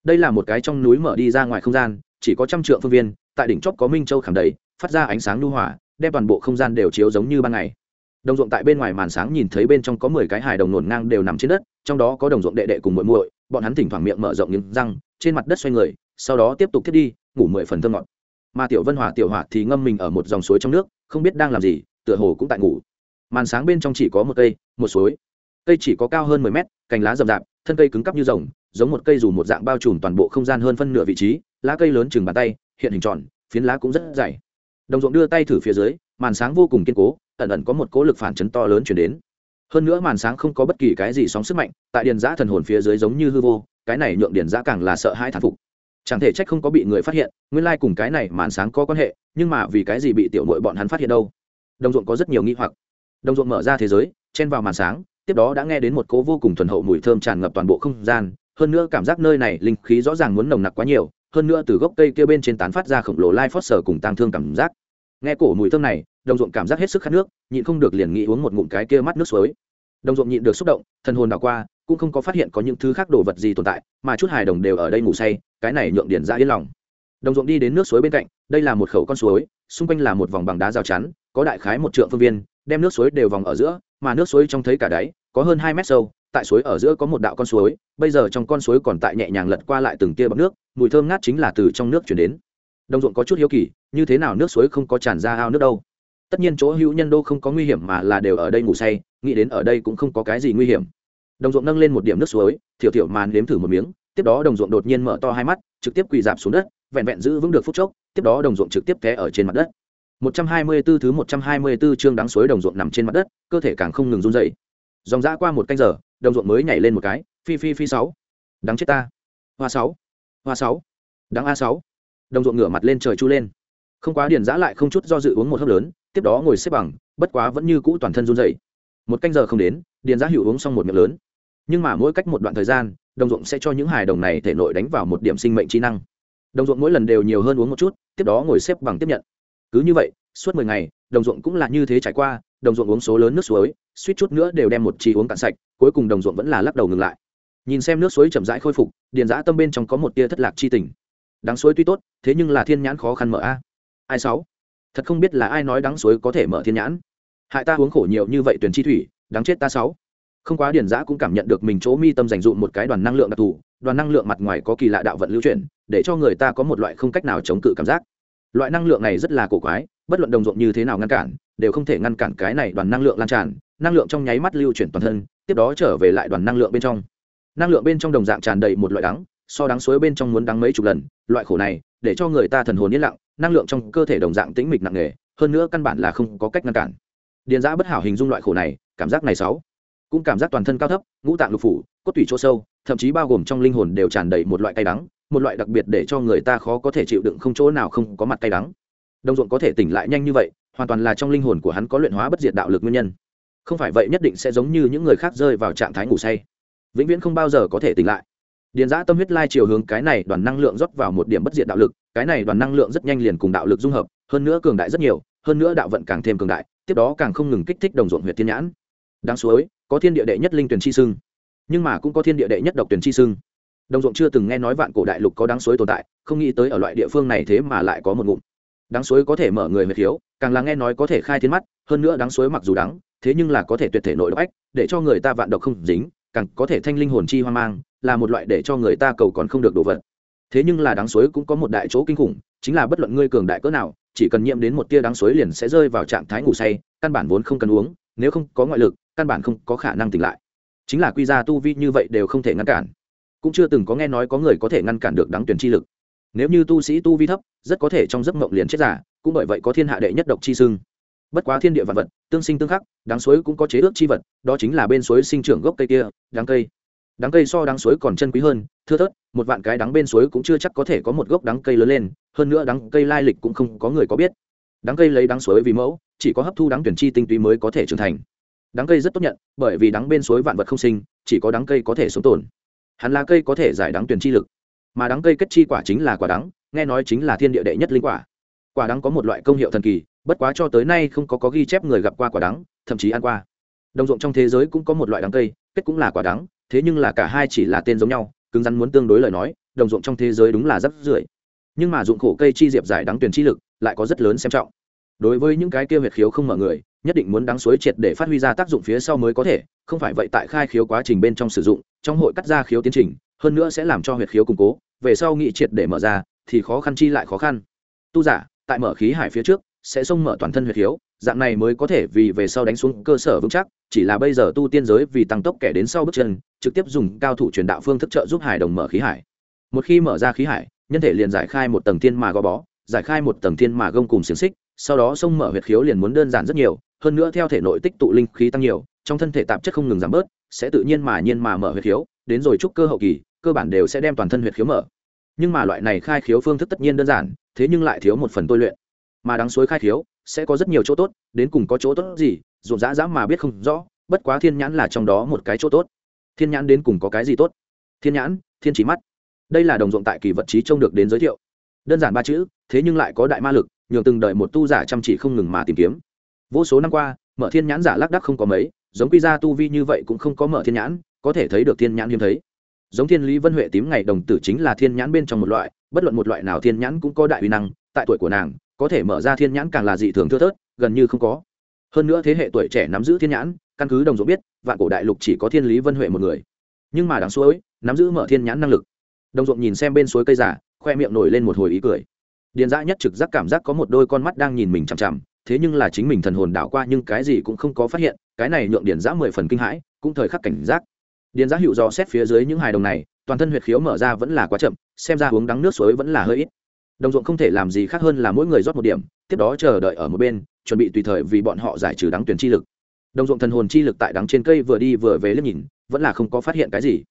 Đây là một cái trong núi mở đi ra ngoài không gian, chỉ có trăm trượng phương viên, tại đỉnh chóp có minh châu khảm đầy, phát ra ánh sáng lưu hỏa đem toàn bộ không gian đều chiếu giống như ban ngày. Đồng ruộng tại bên ngoài màn sáng nhìn thấy bên trong có mười cái hài đồng nổn ngang đều nằm trên đất, trong đó có đồng ruộng đệ đệ cùng muội muội, bọn hắn thỉnh thoảng miệng mở rộng những răng, trên mặt đất xoay người, sau đó tiếp tục thiết đi, ngủ mười phần thơ ngọt. Mà tiểu vân hòa, tiểu hỏa thì ngâm mình ở một dòng suối trong nước, không biết đang làm gì tựa hồ cũng tại ngủ. Màn sáng bên trong chỉ có một cây, một suối. Cây chỉ có cao hơn mười mét, cành lá rậm rạp, thân cây cứng cắp như rồng, giống một cây dù một dạng bao trùm toàn bộ không gian hơn phân nửa vị trí. Lá cây lớn chừng bàn tay, hiện hình tròn, phiến lá cũng rất dày. Đồng ruộng đưa tay thử phía dưới, màn sáng vô cùng kiên cố, ẩn ẩn có một cố lực phản chấn to lớn chuyển đến. Hơn nữa màn sáng không có bất kỳ cái gì sóng sức mạnh, tại điền giã thần hồn phía dưới giống như hư vô, cái này nhượng điền giã càng là sợ hai thán phục. Chẳng thể trách không có bị người phát hiện, nguyên lai cùng cái này màn sáng có quan hệ, nhưng mà vì cái gì bị tiểu nội bọn hắn phát hiện đâu? Đồng ruộng có rất nhiều nghi hoặc. Đồng ruộng mở ra thế giới, chen vào màn sáng, tiếp đó đã nghe đến một cố vô cùng thuần hậu mùi thơm tràn ngập toàn bộ không gian. Hơn nữa cảm giác nơi này linh khí rõ ràng muốn nồng nặc quá nhiều, hơn nữa từ gốc cây kia bên trên tán phát ra khổng lồ lai phót sở cùng tang thương cảm giác. Nghe cổ mùi thơm này, đồng ruộng cảm giác hết sức khát nước, nhịn không được liền nghĩ uống một ngụm cái kia mắt nước suối. Đồng ruộng nhịn được xúc động, thần hồn đảo qua, cũng không có phát hiện có những thứ khác đồ vật gì tồn tại, mà chút hài đồng đều ở đây ngủ say, cái này nhượng điển ra yên lòng. Đồng ruộng đi đến nước suối bên cạnh, đây là một khẩu con suối, xung quanh là một vòng bằng đá rào chắn có đại khái một trượng phương viên, đem nước suối đều vòng ở giữa, mà nước suối trong thấy cả đáy, có hơn hai mét sâu, tại suối ở giữa có một đạo con suối, bây giờ trong con suối còn tại nhẹ nhàng lật qua lại từng tia bọc nước, mùi thơm ngát chính là từ trong nước chuyển đến. Đồng ruộng có chút hiếu kỳ, như thế nào nước suối không có tràn ra ao nước đâu? Tất nhiên chỗ hữu nhân đô không có nguy hiểm mà là đều ở đây ngủ say, nghĩ đến ở đây cũng không có cái gì nguy hiểm. Đồng ruộng nâng lên một điểm nước suối, thiểu thiểu màn nếm thử một miếng, tiếp đó đồng ruộng đột nhiên mở to hai mắt, trực tiếp quỳ dạp xuống đất, vẹn vẹn giữ vững được phút chốc, tiếp đó đồng ruộng trực tiếp té ở trên mặt đất. 124 thứ 124 chương đắng suối đồng ruộng nằm trên mặt đất, cơ thể càng không ngừng run rẩy. dòng dã qua một canh giờ, đồng ruộng mới nhảy lên một cái, phi phi phi sáu. Đắng chết ta. Hoa sáu. Hoa sáu. Đắng a sáu. Đồng ruộng ngửa mặt lên trời chu lên. Không quá điền giã lại không chút do dự uống một hớp lớn, tiếp đó ngồi xếp bằng, bất quá vẫn như cũ toàn thân run rẩy. Một canh giờ không đến, điền giã hữu uống xong một miệng lớn. Nhưng mà mỗi cách một đoạn thời gian, đồng ruộng sẽ cho những hài đồng này thể nội đánh vào một điểm sinh mệnh trí năng. Đồng ruộng mỗi lần đều nhiều hơn uống một chút, tiếp đó ngồi xếp bằng tiếp nhận cứ như vậy, suốt mười ngày, đồng ruộng cũng là như thế trải qua, đồng ruộng uống số lớn nước suối, suýt chút nữa đều đem một chi uống cạn sạch, cuối cùng đồng ruộng vẫn là lắc đầu ngừng lại. Nhìn xem nước suối chậm rãi khôi phục, điền giã tâm bên trong có một tia thất lạc chi tình. Đắng suối tuy tốt, thế nhưng là thiên nhãn khó khăn mở a. Ai sáu? Thật không biết là ai nói đắng suối có thể mở thiên nhãn. Hại ta uống khổ nhiều như vậy tuyển chi thủy đáng chết ta sáu. Không quá điền giã cũng cảm nhận được mình chỗ mi tâm dành dụm một cái đoàn năng lượng đặc thù, đoàn năng lượng mặt ngoài có kỳ lạ đạo vận lưu chuyển, để cho người ta có một loại không cách nào chống cự cảm giác loại năng lượng này rất là cổ quái, bất luận đồng ruộng như thế nào ngăn cản, đều không thể ngăn cản cái này đoàn năng lượng lan tràn, năng lượng trong nháy mắt lưu chuyển toàn thân, tiếp đó trở về lại đoàn năng lượng bên trong. Năng lượng bên trong đồng dạng tràn đầy một loại đắng, so đắng suối bên trong muốn đắng mấy chục lần, loại khổ này, để cho người ta thần hồn yên lặng, năng lượng trong cơ thể đồng dạng tĩnh mịch nặng nề, hơn nữa căn bản là không có cách ngăn cản. Điền giã bất hảo hình dung loại khổ này, cảm giác này sáu. Cũng cảm giác toàn thân cao thấp, ngũ tạng lục phủ, cốt tủy chỗ sâu, thậm chí bao gồm trong linh hồn đều tràn đầy một loại cay đắng một loại đặc biệt để cho người ta khó có thể chịu đựng không chỗ nào không có mặt cay đắng. Đồng ruộng có thể tỉnh lại nhanh như vậy, hoàn toàn là trong linh hồn của hắn có luyện hóa bất diệt đạo lực nguyên nhân. Không phải vậy nhất định sẽ giống như những người khác rơi vào trạng thái ngủ say. Vĩnh viễn không bao giờ có thể tỉnh lại. Điền giã tâm huyết lai chiều hướng cái này đoàn năng lượng rót vào một điểm bất diệt đạo lực, cái này đoàn năng lượng rất nhanh liền cùng đạo lực dung hợp, hơn nữa cường đại rất nhiều, hơn nữa đạo vận càng thêm cường đại, tiếp đó càng không ngừng kích thích đồng ruộng huyện thiên nhãn. Đáng suối, có thiên địa đệ nhất linh tuyển chi sưng nhưng mà cũng có thiên địa đệ nhất độc tuyển chi sưng đồng ruộng chưa từng nghe nói vạn cổ đại lục có đắng suối tồn tại, không nghĩ tới ở loại địa phương này thế mà lại có một ngụm. Đắng suối có thể mở người mệt khiếu, càng là nghe nói có thể khai thiên mắt, hơn nữa đắng suối mặc dù đắng, thế nhưng là có thể tuyệt thể nội độc ách, để cho người ta vạn độc không dính, càng có thể thanh linh hồn chi hoang mang, là một loại để cho người ta cầu còn không được đồ vật. Thế nhưng là đắng suối cũng có một đại chỗ kinh khủng, chính là bất luận ngươi cường đại cỡ nào, chỉ cần nhiễm đến một tia đắng suối liền sẽ rơi vào trạng thái ngủ say, căn bản vốn không cần uống, nếu không có ngoại lực, căn bản không có khả năng tỉnh lại. Chính là quy ra tu vi như vậy đều không thể ngăn cản cũng chưa từng có nghe nói có người có thể ngăn cản được đắng tuyển chi lực. Nếu như tu sĩ tu vi thấp, rất có thể trong giấc mộng liền chết giả, cũng bởi vậy có thiên hạ đệ nhất độc chi sưng bất quá thiên địa vạn vật, tương sinh tương khắc đáng suối cũng có chế ước chi vật, đó chính là bên suối sinh trưởng gốc cây kia đáng cây. Đáng cây so đáng suối còn chân quý hơn, thưa thớt, một vạn cái đắng bên suối cũng chưa chắc có thể có một gốc đắng cây lớn lên, hơn nữa đắng cây lai lịch cũng không có người có biết. Đắng cây lấy đắng suối vì mẫu, chỉ có hấp thu đắng tuyển chi tinh túy mới có thể trưởng thành. Đắng cây rất tốt nhận, bởi vì đắng bên suối vạn vật không sinh, chỉ có đắng cây có thể sống tồn hắn là cây có thể giải đắng tuyển chi lực mà đắng cây kết chi quả chính là quả đắng nghe nói chính là thiên địa đệ nhất linh quả. Quả đắng có một loại công hiệu thần kỳ bất quá cho tới nay không có, có ghi chép người gặp qua quả đắng thậm chí ăn qua. Đồng ruộng trong thế giới cũng có một loại đắng cây kết cũng là quả đắng thế nhưng là cả hai chỉ là tên giống nhau cứng rắn muốn tương đối lời nói đồng ruộng trong thế giới đúng là rất rưỡi. nhưng mà dụng khổ cây chi diệp giải đắng tuyển chi lực lại có rất lớn xem trọng. Đối với những cái kia huyệt khiếu không mở người nhất định muốn đắng suối triệt để phát huy ra tác dụng phía sau mới có thể, không phải vậy tại khai khiếu quá trình bên trong sử dụng, trong hội cắt ra khiếu tiến trình, hơn nữa sẽ làm cho huyệt khiếu củng cố, về sau nghị triệt để mở ra, thì khó khăn chi lại khó khăn. Tu giả, tại mở khí hải phía trước, sẽ xông mở toàn thân huyệt khiếu, dạng này mới có thể vì về sau đánh xuống cơ sở vững chắc, chỉ là bây giờ tu tiên giới vì tăng tốc kẻ đến sau bước chân, trực tiếp dùng cao thủ truyền đạo phương thức trợ giúp hải đồng mở khí hải. Một khi mở ra khí hải, nhân thể liền giải khai một tầng thiên mà gò bó, giải khai một tầng thiên mà gông cùng xiềng xích, sau đó sông mở huyệt khiếu liền muốn đơn giản rất nhiều hơn nữa theo thể nội tích tụ linh khí tăng nhiều, trong thân thể tạp chất không ngừng giảm bớt, sẽ tự nhiên mà nhiên mà mở huyệt khiếu, đến rồi trúc cơ hậu kỳ, cơ bản đều sẽ đem toàn thân huyệt khiếu mở. Nhưng mà loại này khai khiếu phương thức tất nhiên đơn giản, thế nhưng lại thiếu một phần tôi luyện. Mà đáng suối khai khiếu, sẽ có rất nhiều chỗ tốt, đến cùng có chỗ tốt gì rộn rã rã mà biết không rõ, bất quá thiên nhãn là trong đó một cái chỗ tốt. Thiên nhãn đến cùng có cái gì tốt? Thiên nhãn, thiên trí mắt. Đây là đồng ruộng tại kỳ vật trí trông được đến giới thiệu. Đơn giản ba chữ, thế nhưng lại có đại ma lực, nhường từng đợi một tu giả chăm chỉ không ngừng mà tìm kiếm vô số năm qua, mở thiên nhãn giả lác đắc không có mấy, giống quy ra tu vi như vậy cũng không có mở thiên nhãn, có thể thấy được thiên nhãn hiếm thấy. Giống thiên lý vân huệ tím ngày đồng tử chính là thiên nhãn bên trong một loại, bất luận một loại nào thiên nhãn cũng có đại uy năng, tại tuổi của nàng, có thể mở ra thiên nhãn càng là dị thường thưa thớt, gần như không có. Hơn nữa thế hệ tuổi trẻ nắm giữ thiên nhãn, căn cứ đồng ruộng biết, vạn cổ đại lục chỉ có thiên lý vân huệ một người. Nhưng mà đáng suối, nắm giữ mở thiên nhãn năng lực. Đồng ruộng nhìn xem bên suối cây giả, khoe miệng nổi lên một hồi ý cười. Điền dã nhất trực giác cảm giác có một đôi con mắt đang nhìn mình chằm chằm thế nhưng là chính mình thần hồn đảo qua nhưng cái gì cũng không có phát hiện, cái này nhượng điền giã mười phần kinh hãi, cũng thời khắc cảnh giác. Điền giã hiệu do xét phía dưới những hài đồng này, toàn thân huyệt khiếu mở ra vẫn là quá chậm, xem ra uống đắng nước suối vẫn là hơi ít. Đồng ruộng không thể làm gì khác hơn là mỗi người rót một điểm, tiếp đó chờ đợi ở một bên, chuẩn bị tùy thời vì bọn họ giải trừ đắng tuyển chi lực. Đồng ruộng thần hồn chi lực tại đắng trên cây vừa đi vừa về liếc nhìn, vẫn là không có phát hiện cái gì.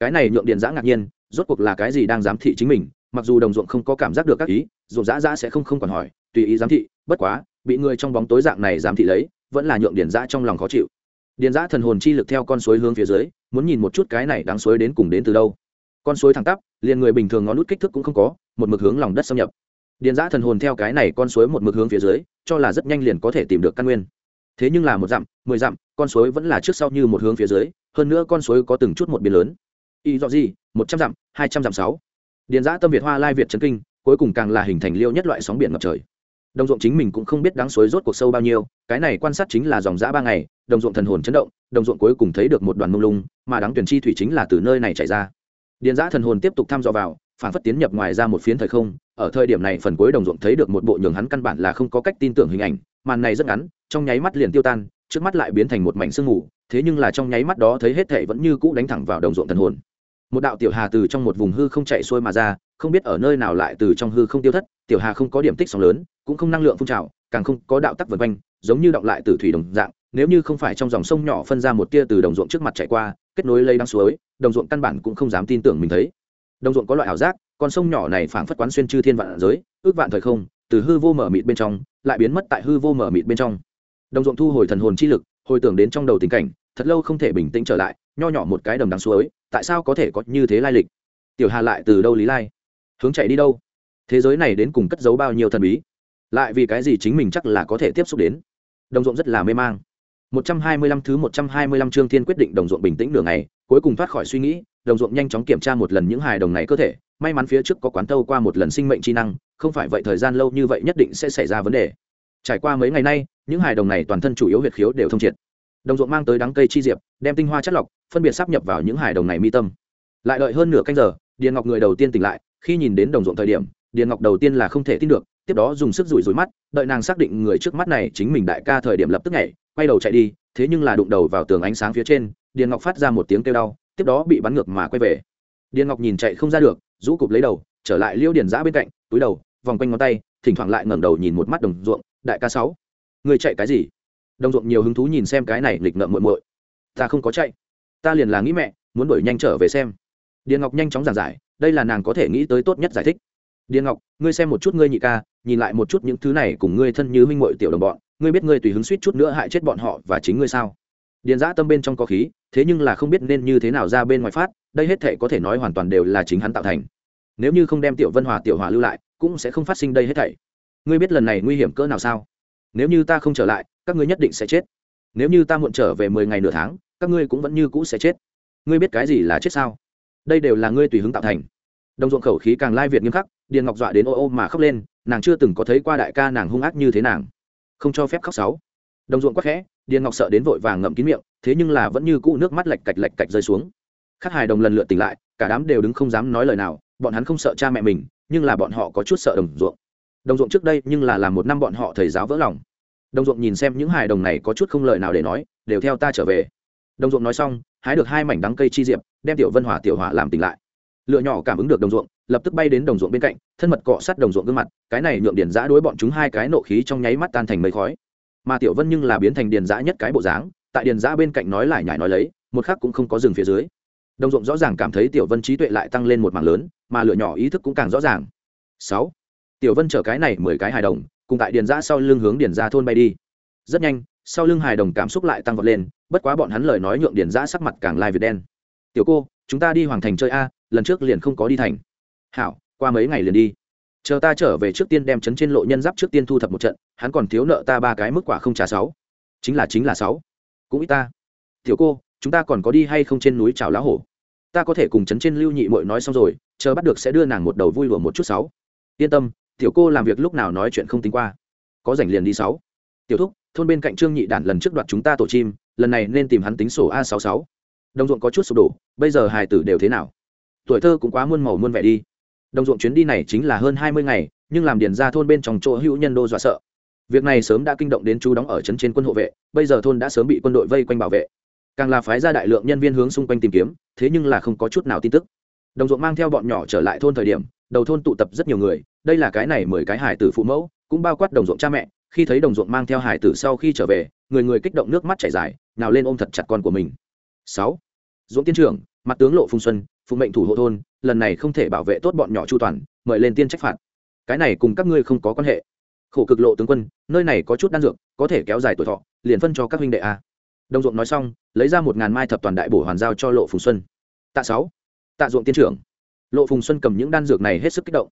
Cái này nhượng điền giã ngạc nhiên, rốt cuộc là cái gì đang giám thị chính mình, mặc dù đồng ruộng không có cảm giác được các ý, ruộng giã giã sẽ không không còn hỏi, tùy ý giám thị, bất quá bị người trong bóng tối dạng này giám thị lấy, vẫn là nhượng điền giã trong lòng khó chịu. Điền giã thần hồn chi lực theo con suối hướng phía dưới, muốn nhìn một chút cái này đáng suối đến cùng đến từ đâu. Con suối thẳng tắp, liền người bình thường ngón nút kích thước cũng không có, một mực hướng lòng đất xâm nhập. Điền giã thần hồn theo cái này con suối một mực hướng phía dưới, cho là rất nhanh liền có thể tìm được căn nguyên. Thế nhưng là một dặm, mười dặm, con suối vẫn là trước sau như một hướng phía dưới, hơn nữa con suối có từng chút một biến lớn. Y do gì, một trăm dặm, hai trăm dặm sáu. Điền giã tâm việt hoa lai việt trấn kinh, cuối cùng càng là hình thành liêu nhất loại sóng biển ngập trời đồng ruộng chính mình cũng không biết đáng suối rốt cuộc sâu bao nhiêu, cái này quan sát chính là dòng giã ba ngày, đồng ruộng thần hồn chấn động, đồng ruộng cuối cùng thấy được một đoàn mông lung, mà đáng tuyển chi thủy chính là từ nơi này chảy ra. Điền giã thần hồn tiếp tục thăm dò vào, phản phất tiến nhập ngoài ra một phiến thời không, ở thời điểm này phần cuối đồng ruộng thấy được một bộ nhường hắn căn bản là không có cách tin tưởng hình ảnh, màn này rất ngắn, trong nháy mắt liền tiêu tan, trước mắt lại biến thành một mảnh sương mù, thế nhưng là trong nháy mắt đó thấy hết thệ vẫn như cũ đánh thẳng vào đồng ruộng thần hồn. Một đạo tiểu hà từ trong một vùng hư không chạy xuôi mà ra, không biết ở nơi nào lại từ trong hư không tiêu thất, tiểu hà không có điểm tích sóng lớn cũng không năng lượng phun trào, càng không có đạo tắc vân quanh, giống như động lại từ thủy đồng dạng, nếu như không phải trong dòng sông nhỏ phân ra một tia từ đồng ruộng trước mặt chạy qua, kết nối lấy đăng suối, đồng ruộng căn bản cũng không dám tin tưởng mình thấy. Đồng ruộng có loại ảo giác, con sông nhỏ này phảng phất quán xuyên chư thiên vạn giới, ước vạn thời không, từ hư vô mở mịt bên trong, lại biến mất tại hư vô mở mịt bên trong. Đồng ruộng thu hồi thần hồn chi lực, hồi tưởng đến trong đầu tình cảnh, thật lâu không thể bình tĩnh trở lại, nho nhỏ một cái đầm đằng suối, tại sao có thể có như thế lai lịch? Tiểu hà lại từ đâu lý lai? Hướng chạy đi đâu? Thế giới này đến cùng cất giấu bao nhiêu thần bí? Lại vì cái gì chính mình chắc là có thể tiếp xúc đến? Đồng ruộng rất là mê mang. 125 thứ 125 chương thiên quyết định đồng ruộng bình tĩnh nửa ngày, cuối cùng thoát khỏi suy nghĩ, đồng ruộng nhanh chóng kiểm tra một lần những hài đồng này cơ thể, may mắn phía trước có quán tâu qua một lần sinh mệnh chi năng, không phải vậy thời gian lâu như vậy nhất định sẽ xảy ra vấn đề. Trải qua mấy ngày nay, những hài đồng này toàn thân chủ yếu huyệt khiếu đều thông triệt. Đồng ruộng mang tới đắng cây chi diệp, đem tinh hoa chất lọc, phân biệt sắp nhập vào những hài đồng này mi tâm. Lại đợi hơn nửa canh giờ, điền ngọc người đầu tiên tỉnh lại, khi nhìn đến đồng ruộng thời điểm điền ngọc đầu tiên là không thể tin được, tiếp đó dùng sức rủi rủi mắt, đợi nàng xác định người trước mắt này chính mình đại ca thời điểm lập tức nhảy, quay đầu chạy đi, thế nhưng là đụng đầu vào tường ánh sáng phía trên, điền ngọc phát ra một tiếng kêu đau, tiếp đó bị bắn ngược mà quay về. Điền ngọc nhìn chạy không ra được, rũ cụp lấy đầu, trở lại liêu điền giã bên cạnh, túi đầu, vòng quanh ngón tay, thỉnh thoảng lại ngẩng đầu nhìn một mắt đồng ruộng, đại ca sáu, người chạy cái gì? Đồng ruộng nhiều hứng thú nhìn xem cái này lịch ngợm muội muội. Ta không có chạy, ta liền là nghĩ mẹ, muốn đuổi nhanh trở về xem. Điền ngọc nhanh chóng giảng giải, đây là nàng có thể nghĩ tới tốt nhất giải thích điền ngọc, ngươi xem một chút ngươi nhị ca, nhìn lại một chút những thứ này cùng ngươi thân như huynh muội tiểu đồng bọn, ngươi biết ngươi tùy hứng suýt chút nữa hại chết bọn họ và chính ngươi sao? Điền giã tâm bên trong có khí, thế nhưng là không biết nên như thế nào ra bên ngoài phát, đây hết thể có thể nói hoàn toàn đều là chính hắn tạo thành. Nếu như không đem tiểu vân hòa, tiểu hòa lưu lại, cũng sẽ không phát sinh đây hết thảy. Ngươi biết lần này nguy hiểm cỡ nào sao? Nếu như ta không trở lại, các ngươi nhất định sẽ chết. Nếu như ta muộn trở về mười ngày nửa tháng, các ngươi cũng vẫn như cũ sẽ chết. Ngươi biết cái gì là chết sao? Đây đều là ngươi tùy hứng tạo thành đồng ruộng khẩu khí càng lai việt nghiêm khắc, điền ngọc dọa đến ô ô mà khóc lên, nàng chưa từng có thấy qua đại ca nàng hung ác như thế nàng. Không cho phép khóc sáu. Đồng ruộng quắc khẽ, điền ngọc sợ đến vội vàng ngậm kín miệng, thế nhưng là vẫn như cũ nước mắt lạch cạch lạch cạch rơi xuống. Khắc hài đồng lần lượt tỉnh lại, cả đám đều đứng không dám nói lời nào, bọn hắn không sợ cha mẹ mình, nhưng là bọn họ có chút sợ đồng ruộng. Đồng ruộng trước đây nhưng là làm một năm bọn họ thầy giáo vỡ lòng. Đồng ruộng nhìn xem những hài đồng này có chút không lời nào để nói, đều theo ta trở về. Đồng ruộng nói xong, hái được hai mảnh đắng cây chi diệp, đem tiểu vân hỏa tiểu hỏa làm tỉnh lại lựa nhỏ cảm ứng được đồng ruộng, lập tức bay đến đồng ruộng bên cạnh, thân mật cọ sát đồng ruộng gương mặt, cái này nhượng điền giã đối bọn chúng hai cái nộ khí trong nháy mắt tan thành mây khói. Mà tiểu vân nhưng là biến thành điền giã nhất cái bộ dáng, tại điền giã bên cạnh nói lại nhải nói lấy, một khắc cũng không có rừng phía dưới. Đồng ruộng rõ ràng cảm thấy tiểu vân trí tuệ lại tăng lên một mảng lớn, mà lựa nhỏ ý thức cũng càng rõ ràng. Sáu. Tiểu vân chở cái này mười cái hài đồng, cùng tại điền giã sau lưng hướng điền ra thôn bay đi. Rất nhanh, sau lưng hài đồng cảm xúc lại tăng vọt lên, bất quá bọn hắn lời nói nhượng điền giã sắc mặt càng lai việt đen. Tiểu cô, chúng ta đi hoàng thành chơi a lần trước liền không có đi thành. Hảo, qua mấy ngày liền đi. Chờ ta trở về trước tiên đem chấn trên lộ nhân giáp trước tiên thu thập một trận, hắn còn thiếu nợ ta ba cái mức quả không trả sáu. Chính là chính là sáu. Cũng ít ta. Tiểu cô, chúng ta còn có đi hay không trên núi chào lá hổ? Ta có thể cùng chấn trên lưu nhị mội nói xong rồi, chờ bắt được sẽ đưa nàng một đầu vui lùa một chút sáu. Yên tâm, tiểu cô làm việc lúc nào nói chuyện không tính qua. Có rảnh liền đi sáu. Tiểu thúc, thôn bên cạnh trương nhị đản lần trước đoạt chúng ta tổ chim, lần này nên tìm hắn tính sổ a sáu sáu. Đồng ruộng có chút sụp đổ, bây giờ hài tử đều thế nào? Tuổi thơ cũng quá muôn màu muôn vẻ đi. Đồng ruộng chuyến đi này chính là hơn hai mươi ngày, nhưng làm điền ra thôn bên trong chỗ hữu nhân đô dọa sợ. Việc này sớm đã kinh động đến chú đóng ở trấn trên quân hộ vệ, bây giờ thôn đã sớm bị quân đội vây quanh bảo vệ. Càng là phái ra đại lượng nhân viên hướng xung quanh tìm kiếm, thế nhưng là không có chút nào tin tức. Đồng ruộng mang theo bọn nhỏ trở lại thôn thời điểm, đầu thôn tụ tập rất nhiều người, đây là cái này mười cái hải tử phụ mẫu, cũng bao quát đồng ruộng cha mẹ. Khi thấy đồng ruộng mang theo hải tử sau khi trở về, người người kích động nước mắt chảy dài nào lên ôm thật chặt con của mình. Sáu dũng tiên trưởng, mặt tướng lộ Phùng xuân, phụ mệnh thủ hộ thôn, lần này không thể bảo vệ tốt bọn nhỏ chu toàn, mời lên tiên trách phạt. Cái này cùng các ngươi không có quan hệ. Khổ cực lộ tướng quân, nơi này có chút đan dược, có thể kéo dài tuổi thọ, liền phân cho các huynh đệ a. Đồng ruộng nói xong, lấy ra một ngàn mai thập toàn đại bổ hoàn giao cho lộ phùng xuân. Tạ sáu, tạ ruộng tiên trưởng. Lộ phùng xuân cầm những đan dược này hết sức kích động.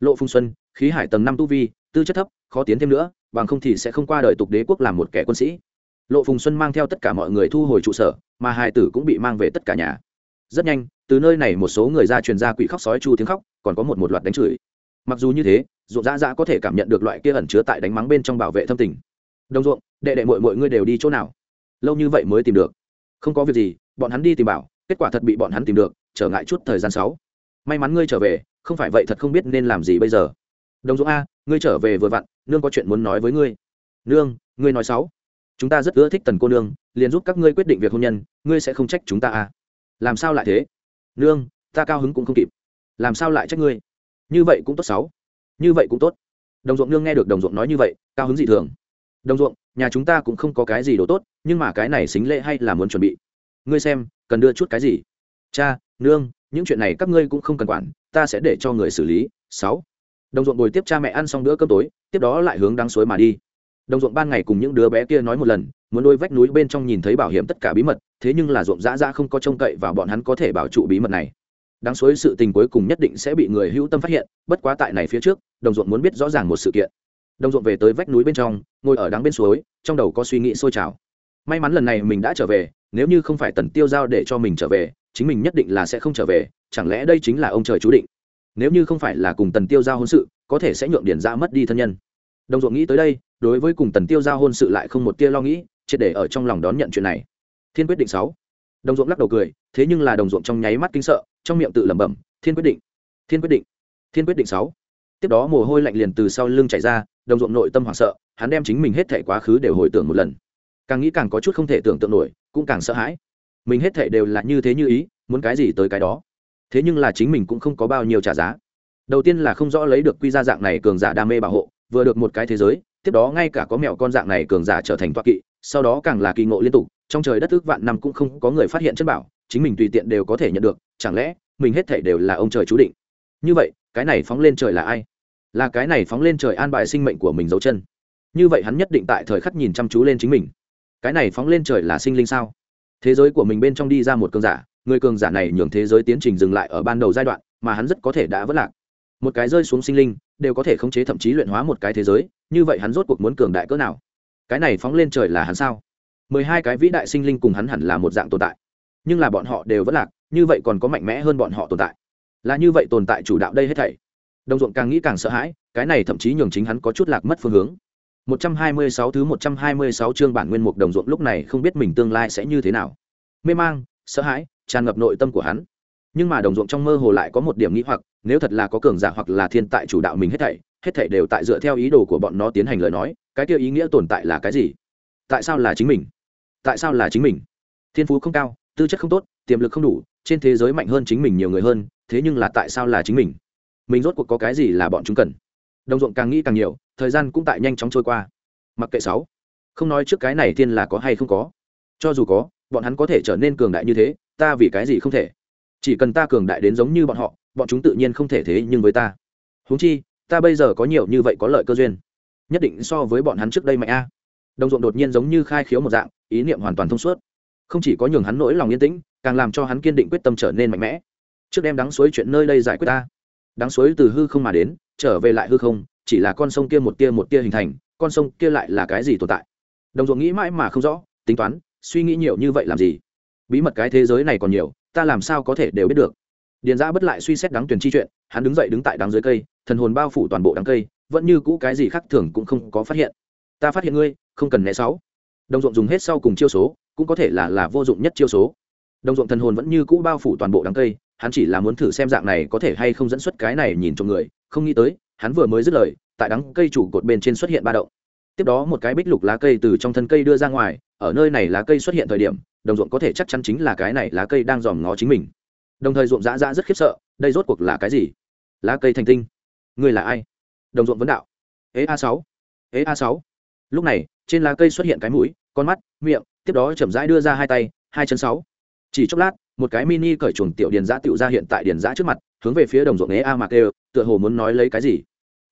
Lộ phùng xuân, khí hải tầng năm tu vi, tư chất thấp, khó tiến thêm nữa, bằng không thì sẽ không qua đời tục đế quốc làm một kẻ quân sĩ lộ phùng xuân mang theo tất cả mọi người thu hồi trụ sở, mà hài tử cũng bị mang về tất cả nhà. Rất nhanh, từ nơi này một số người ra truyền ra quỷ khóc sói chu tiếng khóc, còn có một một loạt đánh chửi. Mặc dù như thế ruộng dã dã có thể cảm nhận được loại kia ẩn chứa tại đánh mắng bên trong bảo vệ thâm tình. Đồng ruộng, đệ đệ mội mọi ngươi đều đi chỗ nào? Lâu như vậy mới tìm được. Không có việc gì, bọn hắn đi tìm bảo, kết quả thật bị bọn hắn tìm được, trở ngại chút thời gian sáu. May mắn ngươi trở về, không phải vậy thật không biết nên làm gì bây giờ. Đồng ruộng a, ngươi trở về vừa vặn, nương có chuyện muốn nói với ngươi. Nương, ngươi nói sáu chúng ta rất ưa thích tần cô nương, liền giúp các ngươi quyết định việc hôn nhân, ngươi sẽ không trách chúng ta à? Làm sao lại thế? Nương, ta cao hứng cũng không kịp. Làm sao lại trách ngươi? Như vậy cũng tốt sáu. Như vậy cũng tốt. Đồng ruộng nương nghe được đồng ruộng nói như vậy, cao hứng dị thường. Đồng ruộng, nhà chúng ta cũng không có cái gì đồ tốt, nhưng mà cái này xính lễ hay là muốn chuẩn bị. Ngươi xem, cần đưa chút cái gì? Cha, nương, những chuyện này các ngươi cũng không cần quản, ta sẽ để cho người xử lý. Sáu. Đồng ruộng bồi tiếp cha mẹ ăn xong bữa cơm tối, tiếp đó lại hướng đắng suối mà đi đồng ruộng ban ngày cùng những đứa bé kia nói một lần, muốn đôi vách núi bên trong nhìn thấy bảo hiểm tất cả bí mật, thế nhưng là ruộng dã dã không có trông cậy và bọn hắn có thể bảo trụ bí mật này. Đáng suối sự tình cuối cùng nhất định sẽ bị người hữu tâm phát hiện, bất quá tại này phía trước, đồng ruộng muốn biết rõ ràng một sự kiện. Đồng ruộng về tới vách núi bên trong, ngồi ở đắng bên suối, trong đầu có suy nghĩ sôi trào. May mắn lần này mình đã trở về, nếu như không phải tần tiêu giao để cho mình trở về, chính mình nhất định là sẽ không trở về, chẳng lẽ đây chính là ông trời chú định? Nếu như không phải là cùng tần tiêu giao hôn sự, có thể sẽ nhượng điển ra mất đi thân nhân đồng ruộng nghĩ tới đây, đối với cùng tần tiêu giao hôn sự lại không một tia lo nghĩ, triệt để ở trong lòng đón nhận chuyện này. Thiên quyết định sáu. Đồng ruộng lắc đầu cười, thế nhưng là đồng ruộng trong nháy mắt kinh sợ, trong miệng tự lẩm bẩm, thiên quyết định, thiên quyết định, thiên quyết định sáu. Tiếp đó mồ hôi lạnh liền từ sau lưng chảy ra, đồng ruộng nội tâm hoảng sợ, hắn đem chính mình hết thể quá khứ đều hồi tưởng một lần. Càng nghĩ càng có chút không thể tưởng tượng nổi, cũng càng sợ hãi. Mình hết thể đều là như thế như ý, muốn cái gì tới cái đó. Thế nhưng là chính mình cũng không có bao nhiêu trả giá. Đầu tiên là không rõ lấy được quy ra dạng này cường giả đam mê bảo hộ vừa được một cái thế giới, tiếp đó ngay cả có mẹo con dạng này cường giả trở thành toa kỵ, sau đó càng là kỳ ngộ liên tục, trong trời đất ước vạn năm cũng không có người phát hiện chất bảo, chính mình tùy tiện đều có thể nhận được, chẳng lẽ mình hết thể đều là ông trời chú định? Như vậy, cái này phóng lên trời là ai? Là cái này phóng lên trời an bài sinh mệnh của mình dấu chân. Như vậy hắn nhất định tại thời khắc nhìn chăm chú lên chính mình. Cái này phóng lên trời là sinh linh sao? Thế giới của mình bên trong đi ra một cường giả, người cường giả này nhường thế giới tiến trình dừng lại ở ban đầu giai đoạn, mà hắn rất có thể đã vất lạc một cái rơi xuống sinh linh, đều có thể khống chế thậm chí luyện hóa một cái thế giới, như vậy hắn rốt cuộc muốn cường đại cỡ nào? Cái này phóng lên trời là hắn sao? Mười hai cái vĩ đại sinh linh cùng hắn hẳn là một dạng tồn tại. Nhưng là bọn họ đều vẫn lạc, như vậy còn có mạnh mẽ hơn bọn họ tồn tại. Là như vậy tồn tại chủ đạo đây hết thảy. Đồng ruộng càng nghĩ càng sợ hãi, cái này thậm chí nhường chính hắn có chút lạc mất phương hướng. 126 thứ 126 chương bản nguyên mục đồng ruộng lúc này không biết mình tương lai sẽ như thế nào. Mê mang, sợ hãi, tràn ngập nội tâm của hắn nhưng mà đồng ruộng trong mơ hồ lại có một điểm nghĩ hoặc, nếu thật là có cường giả hoặc là thiên tại chủ đạo mình hết thảy hết thảy đều tại dựa theo ý đồ của bọn nó tiến hành lời nói, cái kia ý nghĩa tồn tại là cái gì? Tại sao là chính mình? Tại sao là chính mình? Thiên phú không cao, tư chất không tốt, tiềm lực không đủ, trên thế giới mạnh hơn chính mình nhiều người hơn, thế nhưng là tại sao là chính mình? Mình rốt cuộc có cái gì là bọn chúng cần? Đồng ruộng càng nghĩ càng nhiều, thời gian cũng tại nhanh chóng trôi qua. Mặc kệ sáu. Không nói trước cái này thiên là có hay không có. Cho dù có, bọn hắn có thể trở nên cường đại như thế, ta vì cái gì không thể? Chỉ cần ta cường đại đến giống như bọn họ, bọn chúng tự nhiên không thể thế nhưng với ta. Huống chi, ta bây giờ có nhiều như vậy có lợi cơ duyên. Nhất định so với bọn hắn trước đây mạnh a. Đồng ruộng đột nhiên giống như khai khiếu một dạng, ý niệm hoàn toàn thông suốt. Không chỉ có nhường hắn nỗi lòng yên tĩnh, càng làm cho hắn kiên định quyết tâm trở nên mạnh mẽ. Trước đem đắng suối chuyện nơi đây giải quyết ta. Đắng suối từ hư không mà đến, trở về lại hư không, chỉ là con sông kia một tia một tia hình thành, con sông kia lại là cái gì tồn tại? Đồng ruộng nghĩ mãi mà không rõ, tính toán, suy nghĩ nhiều như vậy làm gì? Bí mật cái thế giới này còn nhiều ta làm sao có thể đều biết được? Điền giã bất lại suy xét đắng tuyển chi chuyện, hắn đứng dậy đứng tại đắng dưới cây, thần hồn bao phủ toàn bộ đắng cây, vẫn như cũ cái gì khác thường cũng không có phát hiện. Ta phát hiện ngươi, không cần né sáu. Đồng ruộng dùng hết sau cùng chiêu số, cũng có thể là là vô dụng nhất chiêu số. Đồng ruộng thần hồn vẫn như cũ bao phủ toàn bộ đắng cây, hắn chỉ là muốn thử xem dạng này có thể hay không dẫn xuất cái này nhìn cho người, không nghĩ tới, hắn vừa mới dứt lời, tại đắng cây chủ cột bên trên xuất hiện ba động. Tiếp đó một cái bích lục lá cây từ trong thân cây đưa ra ngoài ở nơi này lá cây xuất hiện thời điểm, đồng ruộng có thể chắc chắn chính là cái này lá cây đang dòm ngó chính mình. Đồng thời ruộng dã dã rất khiếp sợ, đây rốt cuộc là cái gì? Lá cây thành tinh. Người là ai? Đồng ruộng vấn đạo. Ế a sáu. Ế a sáu. Lúc này, trên lá cây xuất hiện cái mũi, con mắt, miệng, tiếp đó chậm rãi đưa ra hai tay, hai chân sáu. Chỉ chốc lát, một cái mini cởi chuồng tiểu điền giã tựu ra hiện tại điền giã trước mặt, hướng về phía đồng ruộng ế a mạc đều, tựa hồ muốn nói lấy cái gì.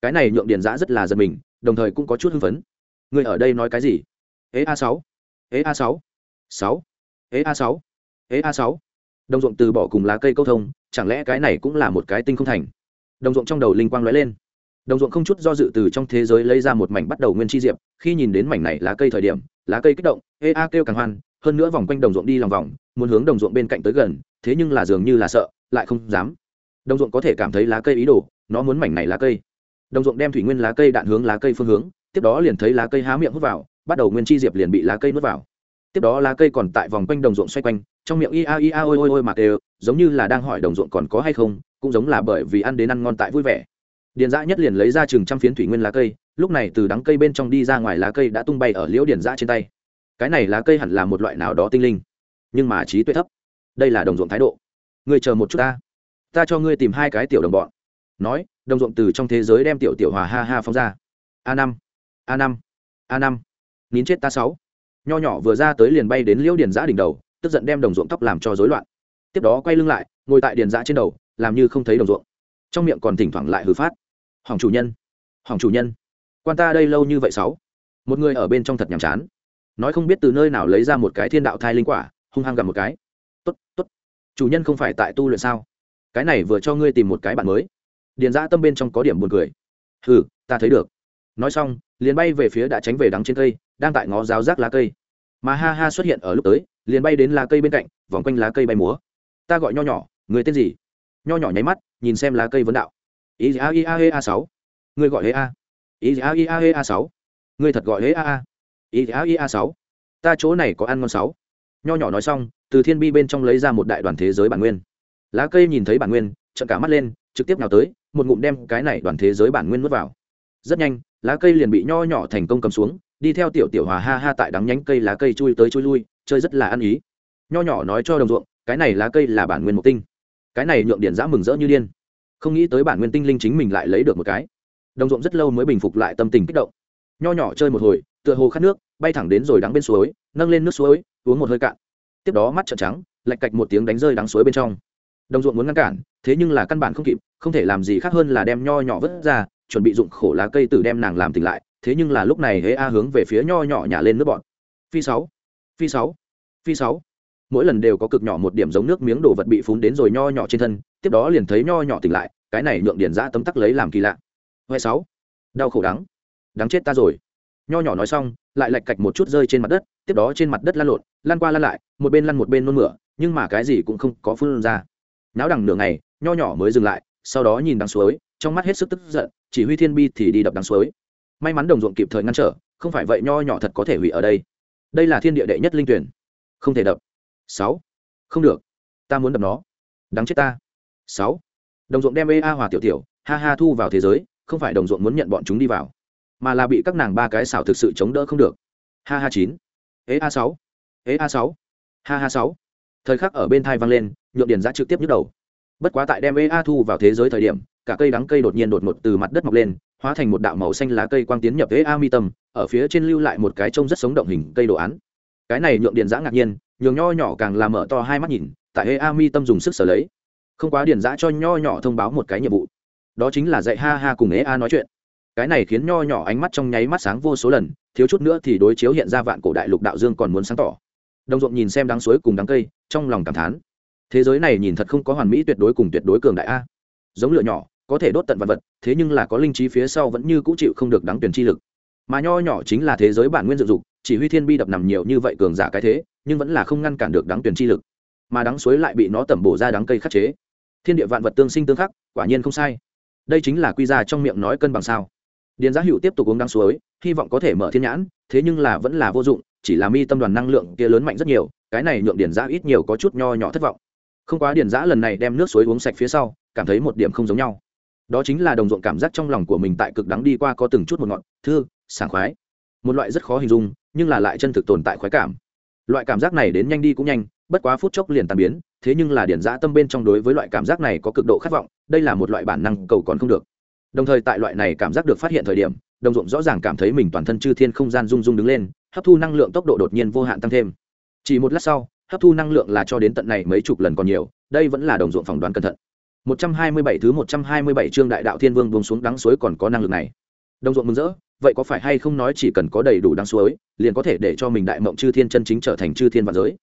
Cái này nhượng điền giã rất là giật mình, đồng thời cũng có chút hưng phấn. Người ở đây nói cái gì? Ế a sáu ế a sáu. Sáu. Ế a sáu. Ế a sáu. Đồng ruộng từ bỏ cùng lá cây câu thông, chẳng lẽ cái này cũng là một cái tinh không thành? Đồng ruộng trong đầu linh quang lóe lên. Đồng ruộng không chút do dự từ trong thế giới lấy ra một mảnh bắt đầu nguyên chi diệp, khi nhìn đến mảnh này lá cây thời điểm, lá cây kích động ê a kêu càng hoan, hơn nữa vòng quanh đồng ruộng đi lòng vòng, muốn hướng đồng ruộng bên cạnh tới gần, thế nhưng là dường như là sợ, lại không dám. Đồng ruộng có thể cảm thấy lá cây ý đồ, nó muốn mảnh này lá cây. Đồng ruộng đem thủy nguyên lá cây đạn hướng lá cây phương hướng, tiếp đó liền thấy lá cây há miệng hút vào bắt đầu nguyên chi diệp liền bị lá cây nuốt vào. Tiếp đó lá cây còn tại vòng quanh đồng ruộng xoay quanh, trong miệng ia ia ôi ôi ôi mà đều giống như là đang hỏi đồng ruộng còn có hay không, cũng giống là bởi vì ăn đến ăn ngon tại vui vẻ. Điền dã nhất liền lấy ra chừng trăm phiến thủy nguyên lá cây, lúc này từ đắng cây bên trong đi ra ngoài lá cây đã tung bay ở liễu điền dã trên tay. Cái này lá cây hẳn là một loại nào đó tinh linh. Nhưng mà trí tuệ thấp. Đây là đồng ruộng thái độ. Ngươi chờ một chút ta. Ta cho ngươi tìm hai cái tiểu đồng bọn. Nói, đồng ruộng từ trong thế giới đem tiểu tiểu hòa ha ha phóng ra. A năm. A năm. A năm nín chết ta sáu. Nho nhỏ vừa ra tới liền bay đến liễu điền giã đỉnh đầu, tức giận đem đồng ruộng tóc làm cho rối loạn. Tiếp đó quay lưng lại, ngồi tại điền giã trên đầu, làm như không thấy đồng ruộng. Trong miệng còn thỉnh thoảng lại hư phát. Hỏng chủ nhân! Hỏng chủ nhân! Quan ta đây lâu như vậy sáu? Một người ở bên trong thật nhàm chán. Nói không biết từ nơi nào lấy ra một cái thiên đạo thai linh quả, hung hăng gặp một cái. Tốt tốt. Chủ nhân không phải tại tu luyện sao? Cái này vừa cho ngươi tìm một cái bạn mới. Điền giã tâm bên trong có điểm buồn cười. Hừ, ta thấy được. Nói xong, liền bay về phía đã tránh về đắng trên cây đang tại ngó giáo rác lá cây. Mà ha ha xuất hiện ở lúc tới, liền bay đến lá cây bên cạnh, vòng quanh lá cây bay múa. Ta gọi nho nhỏ, người tên gì? Nho nhỏ nháy mắt, nhìn xem lá cây vấn đạo. Ý a, i, a e a sáu? Người gọi hê a. Ý a, i, a e a sáu? Người thật gọi hê a a. Ý a, i, a sáu? Ta chỗ này có ăn ngon sáu. Nho nhỏ nói xong, từ thiên bi bên trong lấy ra một đại đoàn thế giới bản nguyên. Lá cây nhìn thấy bản nguyên, trợn cả mắt lên, trực tiếp nào tới, một ngụm đem cái này đoàn thế giới bản nguyên nuốt vào. Rất nhanh, lá cây liền bị nho nhỏ thành công cầm xuống đi theo tiểu tiểu hòa ha ha tại đắng nhánh cây lá cây chui tới chui lui, chơi rất là ăn ý. Nho nhỏ nói cho đồng ruộng, cái này lá cây là bản nguyên mục tinh. Cái này nhượng điện giã mừng rỡ như điên. Không nghĩ tới bản nguyên tinh linh chính mình lại lấy được một cái. Đồng ruộng rất lâu mới bình phục lại tâm tình kích động. Nho nhỏ chơi một hồi, tựa hồ khát nước, bay thẳng đến rồi đắng bên suối, nâng lên nước suối, uống một hơi cạn. Tiếp đó mắt trợn trắng, lạch cạch một tiếng đánh rơi đắng suối bên trong. Đồng ruộng muốn ngăn cản, thế nhưng là căn bản không kịp, không thể làm gì khác hơn là đem nho nhỏ vứt ra, chuẩn bị dụng khổ lá cây tử đem nàng làm tỉnh lại thế nhưng là lúc này hễ a hướng về phía nho nhỏ nhả lên nước bọn phi sáu phi sáu phi sáu. Mỗi lần đều có cực nhỏ một điểm giống nước miếng đồ vật bị phún đến rồi nho nhỏ trên thân, tiếp đó liền thấy nho nhỏ tỉnh lại, cái này nhượng điển giã tấm tắc lấy làm kỳ lạ. Huệ sáu, đau khổ đắng đắng chết ta rồi. Nho nhỏ nói xong, lại lạch cạch một chút rơi trên mặt đất, tiếp đó trên mặt đất lăn lộn, lăn qua lăn lại, một bên lăn một bên nôn mửa, nhưng mà cái gì cũng không có phun ra. Náo đằng nửa ngày, nho nhỏ mới dừng lại, sau đó nhìn đằng suối, trong mắt hết sức tức giận, chỉ huy thiên bi thì đi đập đằng suối may mắn đồng ruộng kịp thời ngăn trở, không phải vậy nho nhỏ thật có thể hủy ở đây. Đây là thiên địa đệ nhất linh tuyển. Không thể đập. Sáu. Không được. Ta muốn đập nó. Đáng chết ta. Sáu. Đồng ruộng đem ê a hòa tiểu tiểu, ha ha thu vào thế giới, không phải đồng ruộng muốn nhận bọn chúng đi vào, mà là bị các nàng ba cái xảo thực sự chống đỡ không được. Ha ha chín. Ế a sáu. Ế a sáu. Ha ha sáu. Thời khắc ở bên thai vang lên, nhượng điền giã trực tiếp nhức đầu. Bất quá tại đem ế a thu vào thế giới thời điểm, cả cây đắng cây đột nhiên đột ngột từ mặt đất mọc lên hóa thành một đạo màu xanh lá cây quang tiến nhập thế a mi tâm, ở phía trên lưu lại một cái trông rất sống động hình cây đồ án. Cái này nhượng điện giã ngạc nhiên, nhường nho nhỏ càng làm mở to hai mắt nhìn, tại ế a mi tâm dùng sức sở lấy. Không quá điện giã cho nho nhỏ thông báo một cái nhiệm vụ. Đó chính là dạy ha ha cùng ế a nói chuyện. Cái này khiến nho nhỏ ánh mắt trong nháy mắt sáng vô số lần, thiếu chút nữa thì đối chiếu hiện ra vạn cổ đại lục đạo dương còn muốn sáng tỏ. Đồng ruộng nhìn xem đắng suối cùng đắng cây, trong lòng cảm thán. Thế giới này nhìn thật không có hoàn mỹ tuyệt đối cùng tuyệt đối cường đại a. Giống lửa nhỏ có thể đốt tận vật vật, thế nhưng là có linh trí phía sau vẫn như cũ chịu không được đắng tuyển chi lực. Mà nho nhỏ chính là thế giới bản nguyên dự dục, chỉ huy thiên bi đập nằm nhiều như vậy cường giả cái thế, nhưng vẫn là không ngăn cản được đắng tuyển chi lực. Mà đắng suối lại bị nó tẩm bổ ra đắng cây khắc chế. Thiên địa vạn vật tương sinh tương khắc, quả nhiên không sai. Đây chính là quy ra trong miệng nói cân bằng sao. Điền giá hữu tiếp tục uống đắng suối, hy vọng có thể mở thiên nhãn, thế nhưng là vẫn là vô dụng, chỉ là mi tâm đoàn năng lượng kia lớn mạnh rất nhiều, cái này nhượng điền giá ít nhiều có chút nho nhỏ thất vọng. Không quá điền giá lần này đem nước suối uống sạch phía sau, cảm thấy một điểm không giống nhau đó chính là đồng ruộng cảm giác trong lòng của mình tại cực đắng đi qua có từng chút một ngọn, thư, sảng khoái. Một loại rất khó hình dung, nhưng là lại chân thực tồn tại khoái cảm. Loại cảm giác này đến nhanh đi cũng nhanh, bất quá phút chốc liền tàn biến, thế nhưng là điển giã tâm bên trong đối với loại cảm giác này có cực độ khát vọng, đây là một loại bản năng cầu còn không được. Đồng thời tại loại này cảm giác được phát hiện thời điểm, đồng ruộng rõ ràng cảm thấy mình toàn thân chư thiên không gian rung rung đứng lên, hấp thu năng lượng tốc độ đột nhiên vô hạn tăng thêm. Chỉ một lát sau, hấp thu năng lượng là cho đến tận này mấy chục lần còn nhiều, đây vẫn là đồng ruộng phỏng đoán cẩn thận. 127 thứ 127 chương đại đạo thiên vương buông xuống đắng suối còn có năng lực này. Đông ruộng mừng rỡ, vậy có phải hay không nói chỉ cần có đầy đủ đắng suối, liền có thể để cho mình đại mộng chư thiên chân chính trở thành chư thiên vạn giới?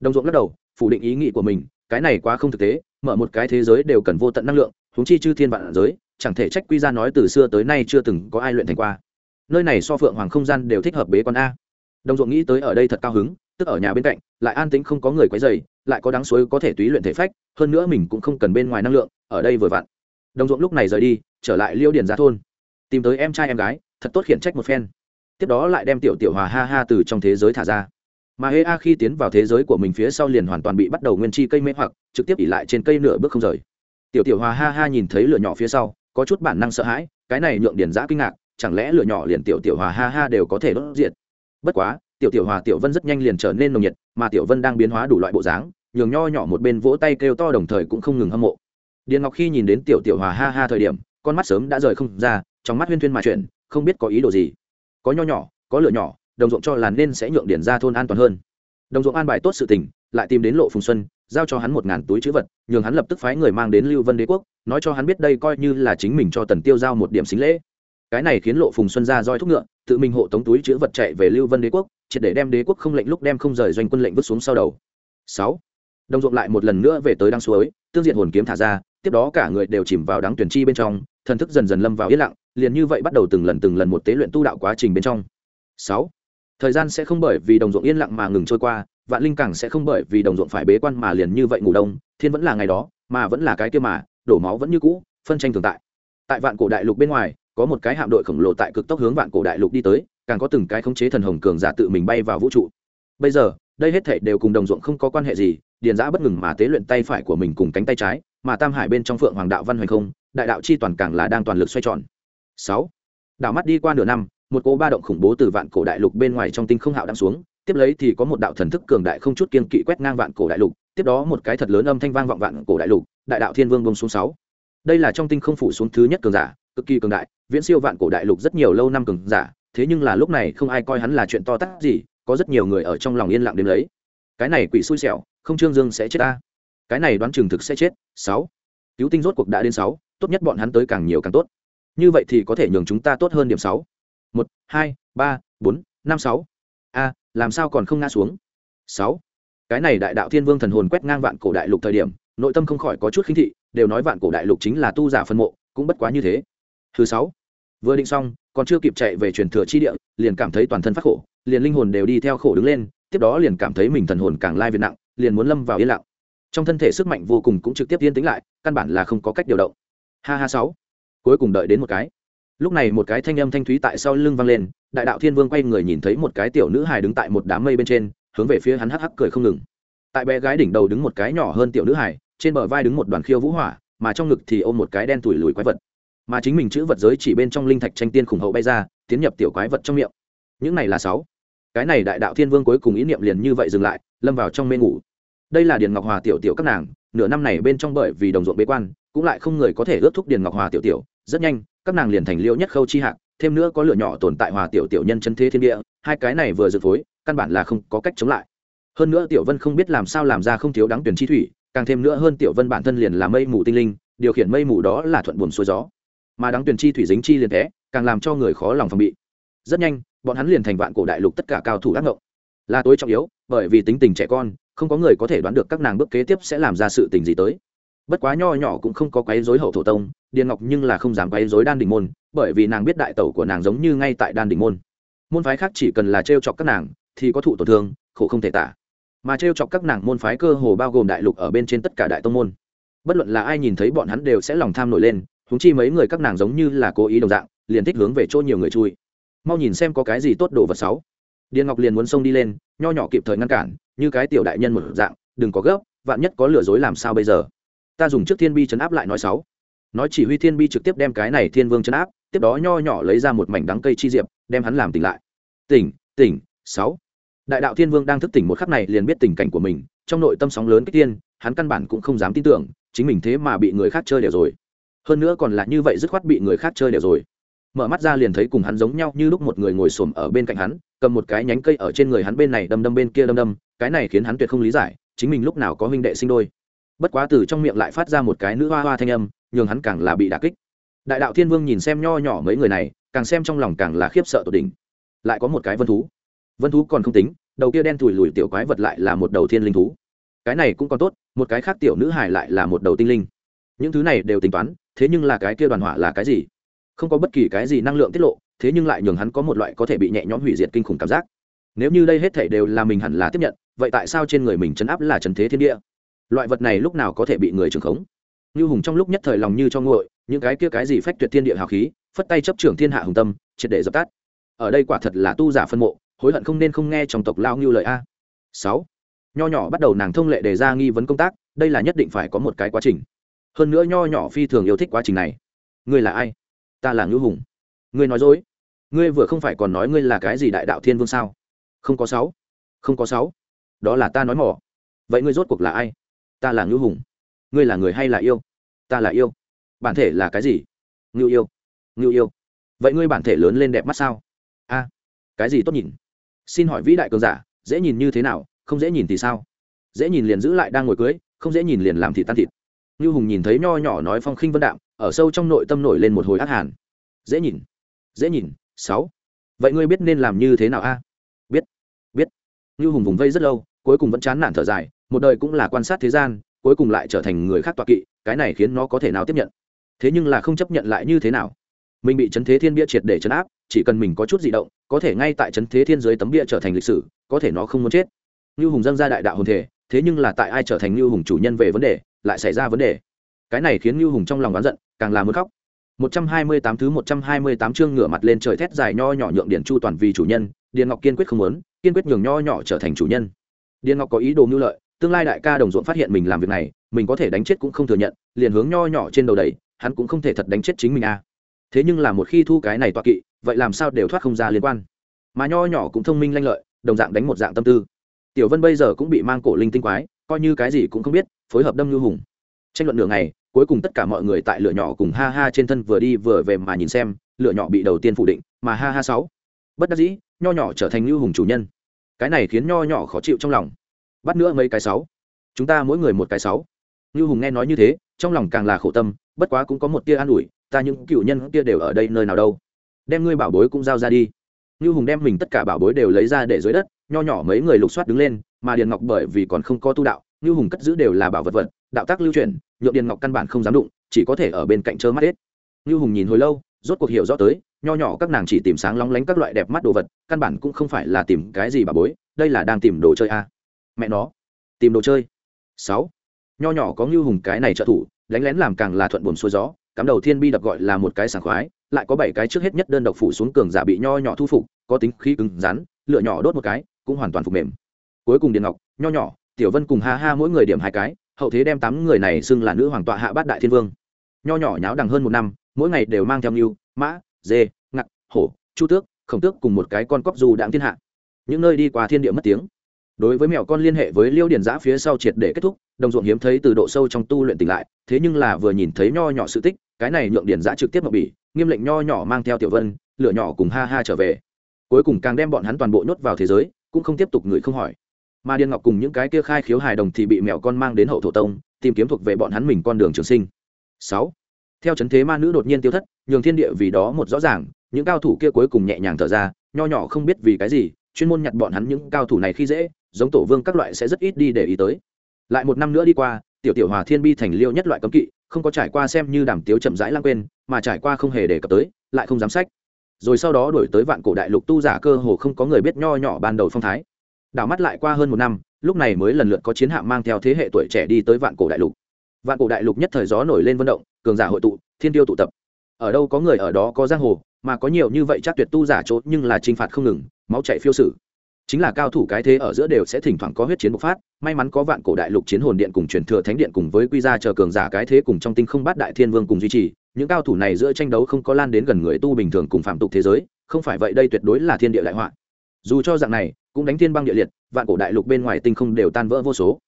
Đông ruộng lắc đầu, phủ định ý nghĩ của mình, cái này quá không thực tế, mở một cái thế giới đều cần vô tận năng lượng, huống chi chư thiên vạn giới, chẳng thể trách quy ra nói từ xưa tới nay chưa từng có ai luyện thành qua. Nơi này so phượng hoàng không gian đều thích hợp bế quan a. Đông ruộng nghĩ tới ở đây thật cao hứng tức ở nhà bên cạnh, lại an tĩnh không có người quấy dày lại có đáng suối có thể túy luyện thể phách, hơn nữa mình cũng không cần bên ngoài năng lượng, ở đây vừa vặn. Đồng ruộng lúc này rời đi, trở lại liêu điền giá thôn. Tìm tới em trai em gái, thật tốt khiển trách một phen. Tiếp đó lại đem tiểu tiểu hòa ha ha từ trong thế giới thả ra. Mà hê a khi tiến vào thế giới của mình phía sau liền hoàn toàn bị bắt đầu nguyên chi cây mê hoặc, trực tiếp ỉ lại trên cây nửa bước không rời. Tiểu tiểu hòa ha ha nhìn thấy lửa nhỏ phía sau, có chút bản năng sợ hãi, cái này nhượng điền giã kinh ngạc, chẳng lẽ lửa nhỏ liền tiểu tiểu hòa ha ha đều có thể đốt diệt? Bất quá tiểu tiểu hòa tiểu vân rất nhanh liền trở nên nồng nhiệt, mà tiểu vân đang biến hóa đủ loại bộ dáng, nhường nho nhỏ một bên vỗ tay kêu to đồng thời cũng không ngừng hâm mộ. Điền ngọc khi nhìn đến tiểu tiểu hòa ha ha thời điểm, con mắt sớm đã rời không ra, trong mắt huyên thuyên mà chuyện không biết có ý đồ gì. Có nho nhỏ, có lửa nhỏ, đồng ruộng cho là nên sẽ nhượng điền ra thôn an toàn hơn. Đồng ruộng an bài tốt sự tình, lại tìm đến lộ phùng xuân, giao cho hắn một ngàn túi chữ vật, nhường hắn lập tức phái người mang đến lưu vân đế quốc, nói cho hắn biết đây coi như là chính mình cho tần tiêu giao một điểm xính lễ. Cái này khiến lộ phùng xuân ra roi thúc ngựa, tự mình hộ tống túi chữ vật chạy về lưu vân đế quốc triệt để đem đế quốc không lệnh lúc đem không rời doanh quân lệnh vứt xuống sau đầu. Sáu. Đồng ruộng lại một lần nữa về tới đăng suối, tương diện hồn kiếm thả ra, tiếp đó cả người đều chìm vào đáng tuyển chi bên trong, thần thức dần dần lâm vào yên lặng, liền như vậy bắt đầu từng lần từng lần một tế luyện tu đạo quá trình bên trong. Sáu. Thời gian sẽ không bởi vì đồng ruộng yên lặng mà ngừng trôi qua, vạn linh càng sẽ không bởi vì đồng ruộng phải bế quan mà liền như vậy ngủ đông, thiên vẫn là ngày đó, mà vẫn là cái kia mà, đổ máu vẫn như cũ, phân tranh thường tại. Tại vạn cổ đại lục bên ngoài, có một cái hạm đội khổng lồ tại cực tốc hướng vạn cổ đại lục đi tới càng có từng cái khống chế thần hồng cường giả tự mình bay vào vũ trụ. Bây giờ, đây hết thảy đều cùng đồng ruộng không có quan hệ gì, điền giã bất ngừng mà tế luyện tay phải của mình cùng cánh tay trái, mà tam hải bên trong phượng hoàng đạo văn hoành không, đại đạo chi toàn càng là đang toàn lực xoay tròn. Sáu đảo mắt đi qua nửa năm, một cỗ ba động khủng bố từ vạn cổ đại lục bên ngoài trong tinh không hạo đang xuống, tiếp lấy thì có một đạo thần thức cường đại không chút kiên kỵ quét ngang vạn cổ đại lục, tiếp đó một cái thật lớn âm thanh vang vọng vạn cổ đại lục, đại đạo thiên vương bông xuống sáu. Đây là trong tinh không phủ xuống thứ nhất cường giả, cực kỳ cường đại, viễn siêu vạn cổ đại lục rất nhiều lâu năm cường giả thế nhưng là lúc này không ai coi hắn là chuyện to tát gì, có rất nhiều người ở trong lòng yên lặng đến lấy. Cái này quỷ xui xẻo, không trương dương sẽ chết ta. Cái này đoán chừng thực sẽ chết. Sáu. Cứu tinh rốt cuộc đã đến sáu, tốt nhất bọn hắn tới càng nhiều càng tốt. Như vậy thì có thể nhường chúng ta tốt hơn điểm sáu. Một, hai, ba, bốn, năm, sáu. A, làm sao còn không ngã xuống? Sáu. Cái này đại đạo thiên vương thần hồn quét ngang vạn cổ đại lục thời điểm, nội tâm không khỏi có chút khinh thị, đều nói vạn cổ đại lục chính là tu giả phân mộ, cũng bất quá như thế. Thứ sáu. Vừa định xong còn chưa kịp chạy về truyền thừa chi địa, liền cảm thấy toàn thân phát khổ, liền linh hồn đều đi theo khổ đứng lên, tiếp đó liền cảm thấy mình thần hồn càng lai việt nặng, liền muốn lâm vào yên lặng. Trong thân thể sức mạnh vô cùng cũng trực tiếp yên tĩnh lại, căn bản là không có cách điều động. Ha ha sáu. Cuối cùng đợi đến một cái. Lúc này một cái thanh âm thanh thúy tại sau lưng vang lên, đại đạo thiên vương quay người nhìn thấy một cái tiểu nữ hài đứng tại một đám mây bên trên, hướng về phía hắn hắc hắc cười không ngừng. Tại bé gái đỉnh đầu đứng một cái nhỏ hơn tiểu nữ hài, trên bờ vai đứng một đoàn khiêu vũ hỏa, mà trong ngực thì ôm một cái đen tủi lùi quái vật mà chính mình chữ vật giới chỉ bên trong linh thạch tranh tiên khủng hậu bay ra, tiến nhập tiểu quái vật trong miệng. Những này là sáu. Cái này đại đạo thiên vương cuối cùng ý niệm liền như vậy dừng lại, lâm vào trong mê ngủ. Đây là điền ngọc hòa tiểu tiểu các nàng, nửa năm này bên trong bởi vì đồng ruộng bế quan, cũng lại không người có thể ước thúc điền ngọc hòa tiểu tiểu. Rất nhanh, các nàng liền thành liêu nhất khâu chi hạc, thêm nữa có lửa nhỏ tồn tại hòa tiểu tiểu nhân chân thế thiên địa, hai cái này vừa dự phối, căn bản là không có cách chống lại. Hơn nữa tiểu vân không biết làm sao làm ra không thiếu đáng tuyển chi thủy, càng thêm nữa hơn tiểu vân bản thân liền là mây mù tinh linh, điều khiển mây mù đó là thuận buồn xuôi gió mà đáng tuyển chi thủy dính chi liền thế, càng làm cho người khó lòng phòng bị. Rất nhanh, bọn hắn liền thành vạn cổ đại lục tất cả cao thủ ác ngộng. Là tối trọng yếu, bởi vì tính tình trẻ con, không có người có thể đoán được các nàng bước kế tiếp sẽ làm ra sự tình gì tới. Bất quá nho nhỏ cũng không có quấy rối hậu thổ tông, điền ngọc nhưng là không dám quấy rối đan đỉnh môn, bởi vì nàng biết đại tẩu của nàng giống như ngay tại đan đỉnh môn. Môn phái khác chỉ cần là t chọc các nàng, thì có thụ tổn thương, khổ không thể tả. Mà t chọc các nàng môn phái cơ hồ bao gồm đại lục ở bên trên tất cả đại tông môn. Bất luận là ai nhìn thấy bọn hắn đều sẽ lòng tham nổi lên húng chi mấy người các nàng giống như là cố ý đồng dạng, liền thích hướng về chỗ nhiều người chui. Mau nhìn xem có cái gì tốt đồ vật sáu. Điền ngọc liền muốn xông đi lên, nho nhỏ kịp thời ngăn cản, như cái tiểu đại nhân một dạng, đừng có gấp, vạn nhất có lừa dối làm sao bây giờ? Ta dùng trước thiên bi chấn áp lại nói sáu. Nói chỉ huy thiên bi trực tiếp đem cái này thiên vương chấn áp, tiếp đó nho nhỏ lấy ra một mảnh đắng cây chi diệp, đem hắn làm tỉnh lại. Tỉnh tỉnh, sáu. Đại đạo thiên vương đang thức tỉnh một khắc này liền biết tình cảnh của mình, trong nội tâm sóng lớn kích tiên, hắn căn bản cũng không dám tin tưởng, chính mình thế mà bị người khác chơi đều rồi hơn nữa còn là như vậy dứt khoát bị người khác chơi đều rồi. Mở mắt ra liền thấy cùng hắn giống nhau như lúc một người ngồi xổm ở bên cạnh hắn, cầm một cái nhánh cây ở trên người hắn bên này đâm đâm bên kia đâm đâm, cái này khiến hắn tuyệt không lý giải, chính mình lúc nào có huynh đệ sinh đôi. Bất quá từ trong miệng lại phát ra một cái nữ hoa hoa thanh âm, nhường hắn càng là bị đà kích. Đại đạo thiên vương nhìn xem nho nhỏ mấy người này, càng xem trong lòng càng là khiếp sợ tột đỉnh. Lại có một cái vân thú. Vân thú còn không tính, đầu kia đen thùi lùi tiểu quái vật lại là một đầu thiên linh thú. Cái này cũng còn tốt, một cái khác tiểu nữ hải lại là một đầu tinh linh. Những thứ này đều tính toán thế nhưng là cái kia đoàn hỏa là cái gì? Không có bất kỳ cái gì năng lượng tiết lộ, thế nhưng lại nhường hắn có một loại có thể bị nhẹ nhõm hủy diệt kinh khủng cảm giác. Nếu như đây hết thể đều là mình hẳn là tiếp nhận, vậy tại sao trên người mình chấn áp là trần thế thiên địa? Loại vật này lúc nào có thể bị người trưởng khống? Như hùng trong lúc nhất thời lòng như cho nguội, những cái kia cái gì phách tuyệt thiên địa hào khí, phất tay chấp trưởng thiên hạ hùng tâm, triệt để dập tắt. Ở đây quả thật là tu giả phân mộ, hối hận không nên không nghe trong tộc lao như lời a. Sáu. Nho nhỏ bắt đầu nàng thông lệ đề ra nghi vấn công tác, đây là nhất định phải có một cái quá trình hơn nữa nho nhỏ phi thường yêu thích quá trình này. Ngươi là ai? Ta là ngữ hùng. Ngươi nói dối. Ngươi vừa không phải còn nói ngươi là cái gì đại đạo thiên vương sao? Không có sáu. Không có sáu. Đó là ta nói mỏ. Vậy ngươi rốt cuộc là ai? Ta là ngữ hùng. Ngươi là người hay là yêu? Ta là yêu. Bản thể là cái gì? Ngưu yêu. Ngưu yêu. Vậy ngươi bản thể lớn lên đẹp mắt sao? A. Cái gì tốt nhìn? Xin hỏi vĩ đại cường giả, dễ nhìn như thế nào? Không dễ nhìn thì sao? Dễ nhìn liền giữ lại đang ngồi cưới, không dễ nhìn liền làm thịt tan thịt. Nưu hùng nhìn thấy nho nhỏ nói phong khinh vân đạm, ở sâu trong nội tâm nổi lên một hồi ác hàn. Dễ nhìn dễ nhìn, sáu. Vậy ngươi biết nên làm như thế nào a? Biết biết. Nưu hùng vùng vây rất lâu, cuối cùng vẫn chán nản thở dài, một đời cũng là quan sát thế gian, cuối cùng lại trở thành người khác tọa kỵ, cái này khiến nó có thể nào tiếp nhận? Thế nhưng là không chấp nhận lại như thế nào? Mình bị chấn thế thiên bia triệt để chấn áp, chỉ cần mình có chút dị động, có thể ngay tại chấn thế thiên dưới tấm bia trở thành lịch sử, có thể nó không muốn chết. Nưu hùng dâng ra đại đạo hồn thể, thế nhưng là tại ai trở thành Nưu hùng chủ nhân về vấn đề lại xảy ra vấn đề. Cái này khiến Lưu hùng trong lòng oán giận càng là muốn khóc. 128 thứ 128 chương ngửa mặt lên trời thét dài nho nhỏ nhượng Điền chu toàn vì chủ nhân điền ngọc kiên quyết không muốn kiên quyết nhường nho nhỏ trở thành chủ nhân. Điền ngọc có ý đồ mưu lợi tương lai đại ca đồng ruộng phát hiện mình làm việc này mình có thể đánh chết cũng không thừa nhận liền hướng nho nhỏ trên đầu đẩy, hắn cũng không thể thật đánh chết chính mình a à. thế nhưng là một khi thu cái này tọa kỵ vậy làm sao đều thoát không ra liên quan. Mà nho nhỏ cũng thông minh lanh lợi đồng dạng đánh một dạng tâm tư. Tiểu vân bây giờ cũng bị mang cổ linh tinh quái coi như cái gì cũng không biết, phối hợp đâm Lưu hùng. Tranh luận nửa ngày, cuối cùng tất cả mọi người tại lửa nhỏ cùng ha ha trên thân vừa đi vừa về mà nhìn xem, lửa nhỏ bị đầu tiên phủ định, mà ha ha sáu. Bất đắc dĩ, nho nhỏ trở thành Lưu hùng chủ nhân. Cái này khiến nho nhỏ khó chịu trong lòng. Bắt nữa mấy cái sáu. Chúng ta mỗi người một cái sáu. Lưu hùng nghe nói như thế, trong lòng càng là khổ tâm, bất quá cũng có một tia an ủi, ta những cựu nhân kia đều ở đây nơi nào đâu. Đem ngươi bảo bối cũng giao ra đi như hùng đem mình tất cả bảo bối đều lấy ra để dưới đất, nho nhỏ mấy người lục soát đứng lên, mà điền ngọc bởi vì còn không có tu đạo, như hùng cất giữ đều là bảo vật vật, đạo tác lưu truyền, nhượng điền ngọc căn bản không dám đụng, chỉ có thể ở bên cạnh trơ mắt hết. Như hùng nhìn hồi lâu, rốt cuộc hiểu rõ tới, nho nhỏ các nàng chỉ tìm sáng lóng lánh các loại đẹp mắt đồ vật, căn bản cũng không phải là tìm cái gì bà bối, đây là đang tìm đồ chơi a. Mẹ nó, tìm đồ chơi. Sáu. Nho nhỏ có như hùng cái này trợ thủ, đánh lén làm càng là thuận buồm xuôi gió, cắm đầu thiên bi đập gọi là một cái sảng khoái lại có bảy cái trước hết nhất đơn độc phủ xuống cường giả bị nho nhỏ thu phục, có tính khí cứng rắn lựa nhỏ đốt một cái, cũng hoàn toàn phục mềm. Cuối cùng điện ngọc, nho nhỏ, tiểu vân cùng ha ha mỗi người điểm hai cái, hậu thế đem tám người này xưng là nữ hoàng tọa hạ bát đại thiên vương. Nho nhỏ nháo đằng hơn một năm, mỗi ngày đều mang theo ngưu, mã, dê ngặc hổ, chu tước, khổng tước cùng một cái con cóc dù đạm thiên hạ. Những nơi đi qua thiên địa mất tiếng đối với mèo con liên hệ với liêu điền giã phía sau triệt để kết thúc, đồng ruộng hiếm thấy từ độ sâu trong tu luyện tỉnh lại, thế nhưng là vừa nhìn thấy nho nhỏ sự tích, cái này nhượng điền giã trực tiếp ngọc bỉ, nghiêm lệnh nho nhỏ mang theo tiểu vân, lửa nhỏ cùng ha ha trở về. Cuối cùng càng đem bọn hắn toàn bộ nhốt vào thế giới, cũng không tiếp tục người không hỏi. Mà điền ngọc cùng những cái kia khai khiếu hài đồng thì bị mèo con mang đến hậu thổ tông, tìm kiếm thuộc về bọn hắn mình con đường trường sinh. Sáu. Theo chấn thế ma nữ đột nhiên tiêu thất, nhường thiên địa vì đó một rõ ràng, những cao thủ kia cuối cùng nhẹ nhàng thở ra, nho nhỏ không biết vì cái gì chuyên môn nhặt bọn hắn những cao thủ này khi dễ, giống tổ vương các loại sẽ rất ít đi để ý tới. Lại một năm nữa đi qua, tiểu tiểu hòa thiên bi thành liêu nhất loại cấm kỵ, không có trải qua xem như đàm tiếu chậm rãi lãng quên, mà trải qua không hề đề cập tới, lại không dám sách rồi sau đó đổi tới vạn cổ đại lục tu giả cơ hồ không có người biết nho nhỏ ban đầu phong thái. Đảo mắt lại qua hơn một năm, lúc này mới lần lượt có chiến hạm mang theo thế hệ tuổi trẻ đi tới vạn cổ đại lục. Vạn cổ đại lục nhất thời gió nổi lên vận động, cường giả hội tụ, thiên tiêu tụ tập. Ở đâu có người ở đó có giang hồ mà có nhiều như vậy chắc tuyệt tu giả chốt nhưng là trinh phạt không ngừng, máu chạy phiêu sử. Chính là cao thủ cái thế ở giữa đều sẽ thỉnh thoảng có huyết chiến bộc phát, may mắn có vạn cổ đại lục chiến hồn điện cùng truyền thừa thánh điện cùng với quy gia chờ cường giả cái thế cùng trong tinh không bát đại thiên vương cùng duy trì, những cao thủ này giữa tranh đấu không có lan đến gần người tu bình thường cùng phạm tục thế giới, không phải vậy đây tuyệt đối là thiên địa đại họa. Dù cho dạng này, cũng đánh thiên băng địa liệt, vạn cổ đại lục bên ngoài tinh không đều tan vỡ vô số.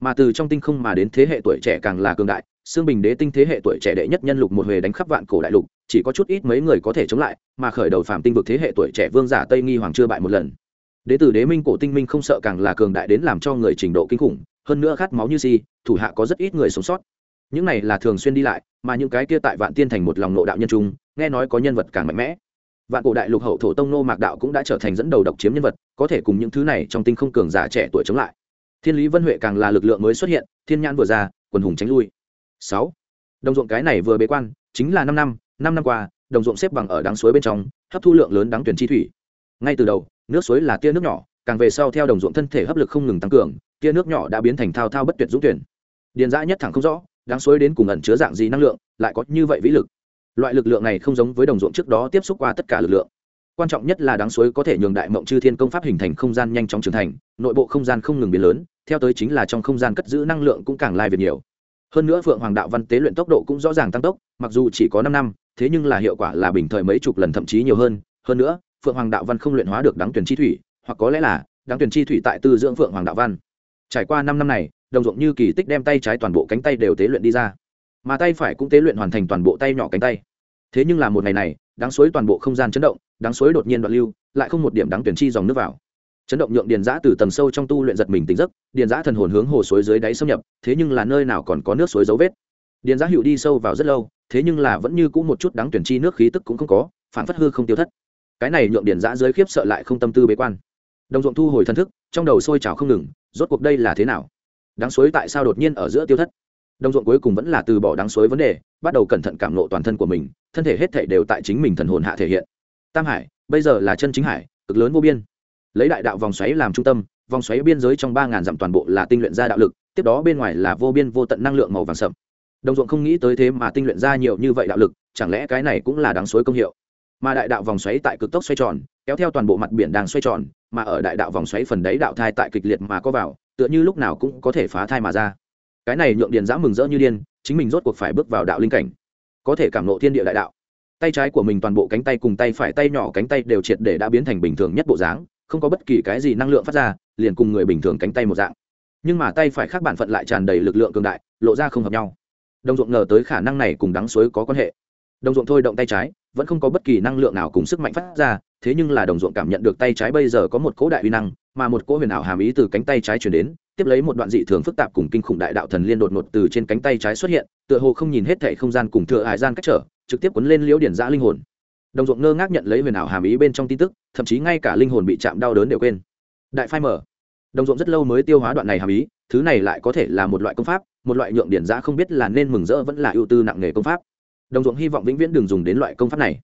Mà từ trong tinh không mà đến thế hệ tuổi trẻ càng là cường đại xương bình đế tinh thế hệ tuổi trẻ đệ nhất nhân lục một huề đánh khắp vạn cổ đại lục, chỉ có chút ít mấy người có thể chống lại, mà khởi đầu phạm tinh vực thế hệ tuổi trẻ vương giả tây nghi hoàng chưa bại một lần. Đế tử đế minh cổ tinh minh không sợ càng là cường đại đến làm cho người trình độ kinh khủng, hơn nữa khát máu như si, thủ hạ có rất ít người sống sót. Những này là thường xuyên đi lại, mà những cái kia tại vạn tiên thành một lòng nộ đạo nhân trung, nghe nói có nhân vật càng mạnh mẽ. Vạn cổ đại lục hậu thổ tông nô mạc đạo cũng đã trở thành dẫn đầu độc chiếm nhân vật, có thể cùng những thứ này trong tinh không cường giả trẻ tuổi chống lại. Thiên lý vân huệ càng là lực lượng mới xuất hiện, thiên nhãn vừa ra, quần hùng tránh lui sáu. Đồng ruộng cái này vừa bế quan, chính là năm năm năm năm qua, đồng ruộng xếp bằng ở đắng suối bên trong, hấp thu lượng lớn đắng tuyển chi thủy. Ngay từ đầu, nước suối là tia nước nhỏ, càng về sau theo đồng ruộng thân thể hấp lực không ngừng tăng cường, tia nước nhỏ đã biến thành thao thao bất tuyệt dũng tuyển. Điền dã nhất thẳng không rõ, đắng suối đến cùng ẩn chứa dạng gì năng lượng, lại có như vậy vĩ lực. Loại lực lượng này không giống với đồng ruộng trước đó tiếp xúc qua tất cả lực lượng. Quan trọng nhất là đắng suối có thể nhường đại mộng chư thiên công pháp hình thành không gian nhanh chóng trưởng thành, nội bộ không gian không ngừng biến lớn, theo tới chính là trong không gian cất giữ năng lượng cũng càng lai việt nhiều hơn nữa phượng hoàng đạo văn tế luyện tốc độ cũng rõ ràng tăng tốc, mặc dù chỉ có năm năm, thế nhưng là hiệu quả là bình thời mấy chục lần thậm chí nhiều hơn. Hơn nữa, phượng hoàng đạo văn không luyện hóa được đáng tuyển chi thủy, hoặc có lẽ là đáng tuyển chi thủy tại tư dưỡng phượng hoàng đạo văn. Trải qua năm năm này, đồng ruộng như kỳ tích đem tay trái toàn bộ cánh tay đều tế luyện đi ra. Mà tay phải cũng tế luyện hoàn thành toàn bộ tay nhỏ cánh tay. Thế nhưng là một ngày này đáng suối toàn bộ không gian chấn động đáng suối đột nhiên đoạn lưu, lại không một điểm đáng tuyển chi dòng nước vào chấn động nhượng điền giã từ tầng sâu trong tu luyện giật mình tỉnh giấc, điền giã thần hồn hướng hồ suối dưới đáy xâm nhập, thế nhưng là nơi nào còn có nước suối dấu vết. Điền giã hiệu đi sâu vào rất lâu, thế nhưng là vẫn như c ũ một chút đáng tuyển chi nước khí tức cũng không có phản phất hư không tiêu thất. Cái này nhượng điền giã dưới khiếp sợ lại không tâm tư bế quan. Đồng ruộng thu hồi thân thức, trong đầu sôi trào không ngừng, rốt cuộc đây là thế nào? Đáng suối tại sao đột nhiên ở giữa tiêu thất? Đồng ruộng cuối cùng vẫn là từ bỏ đáng suối vấn đề, bắt đầu cẩn thận cảm nộ toàn thân của mình, thân thể hết thể đều tại chính mình thần hồn hạ thể hiện. Tam hải, bây giờ là chân chính hải, cực lớn vô biên lấy đại đạo vòng xoáy làm trung tâm, vòng xoáy biên giới trong ba ngàn dặm toàn bộ là tinh luyện ra đạo lực, tiếp đó bên ngoài là vô biên vô tận năng lượng màu vàng sậm. Đồng ruộng không nghĩ tới thế mà tinh luyện ra nhiều như vậy đạo lực, chẳng lẽ cái này cũng là đáng suối công hiệu? Mà đại đạo vòng xoáy tại cực tốc xoay tròn, kéo theo toàn bộ mặt biển đang xoay tròn, mà ở đại đạo vòng xoáy phần đấy đạo thai tại kịch liệt mà có vào, tựa như lúc nào cũng có thể phá thai mà ra. Cái này nhượng điền giã mừng rỡ như điên, chính mình rốt cuộc phải bước vào đạo linh cảnh, có thể cảm nộ thiên địa đại đạo. Tay trái của mình toàn bộ cánh tay cùng tay phải tay nhỏ cánh tay đều triệt để đã biến thành bình thường nhất bộ dáng không có bất kỳ cái gì năng lượng phát ra, liền cùng người bình thường cánh tay một dạng. Nhưng mà tay phải khác bản phận lại tràn đầy lực lượng cường đại, lộ ra không hợp nhau. Đồng ruộng ngờ tới khả năng này cùng đắng suối có quan hệ. Đồng ruộng thôi động tay trái, vẫn không có bất kỳ năng lượng nào cùng sức mạnh phát ra, thế nhưng là đồng ruộng cảm nhận được tay trái bây giờ có một cỗ đại uy năng, mà một cỗ huyền ảo hàm ý từ cánh tay trái chuyển đến, tiếp lấy một đoạn dị thường phức tạp cùng kinh khủng đại đạo thần liên đột ngột từ trên cánh tay trái xuất hiện, tựa hồ không nhìn hết thảy không gian cùng thừa hải gian cách trở, trực tiếp cuốn lên liễu điển giã linh hồn đồng ruộng ngơ ngác nhận lấy huyền ảo hàm ý bên trong tin tức, thậm chí ngay cả linh hồn bị chạm đau đớn đều quên. Đại phai mở. Đồng ruộng rất lâu mới tiêu hóa đoạn này hàm ý, thứ này lại có thể là một loại công pháp, một loại nhượng điển giã không biết là nên mừng rỡ vẫn là ưu tư nặng nghề công pháp. Đồng ruộng hy vọng vĩnh viễn đừng dùng đến loại công pháp này.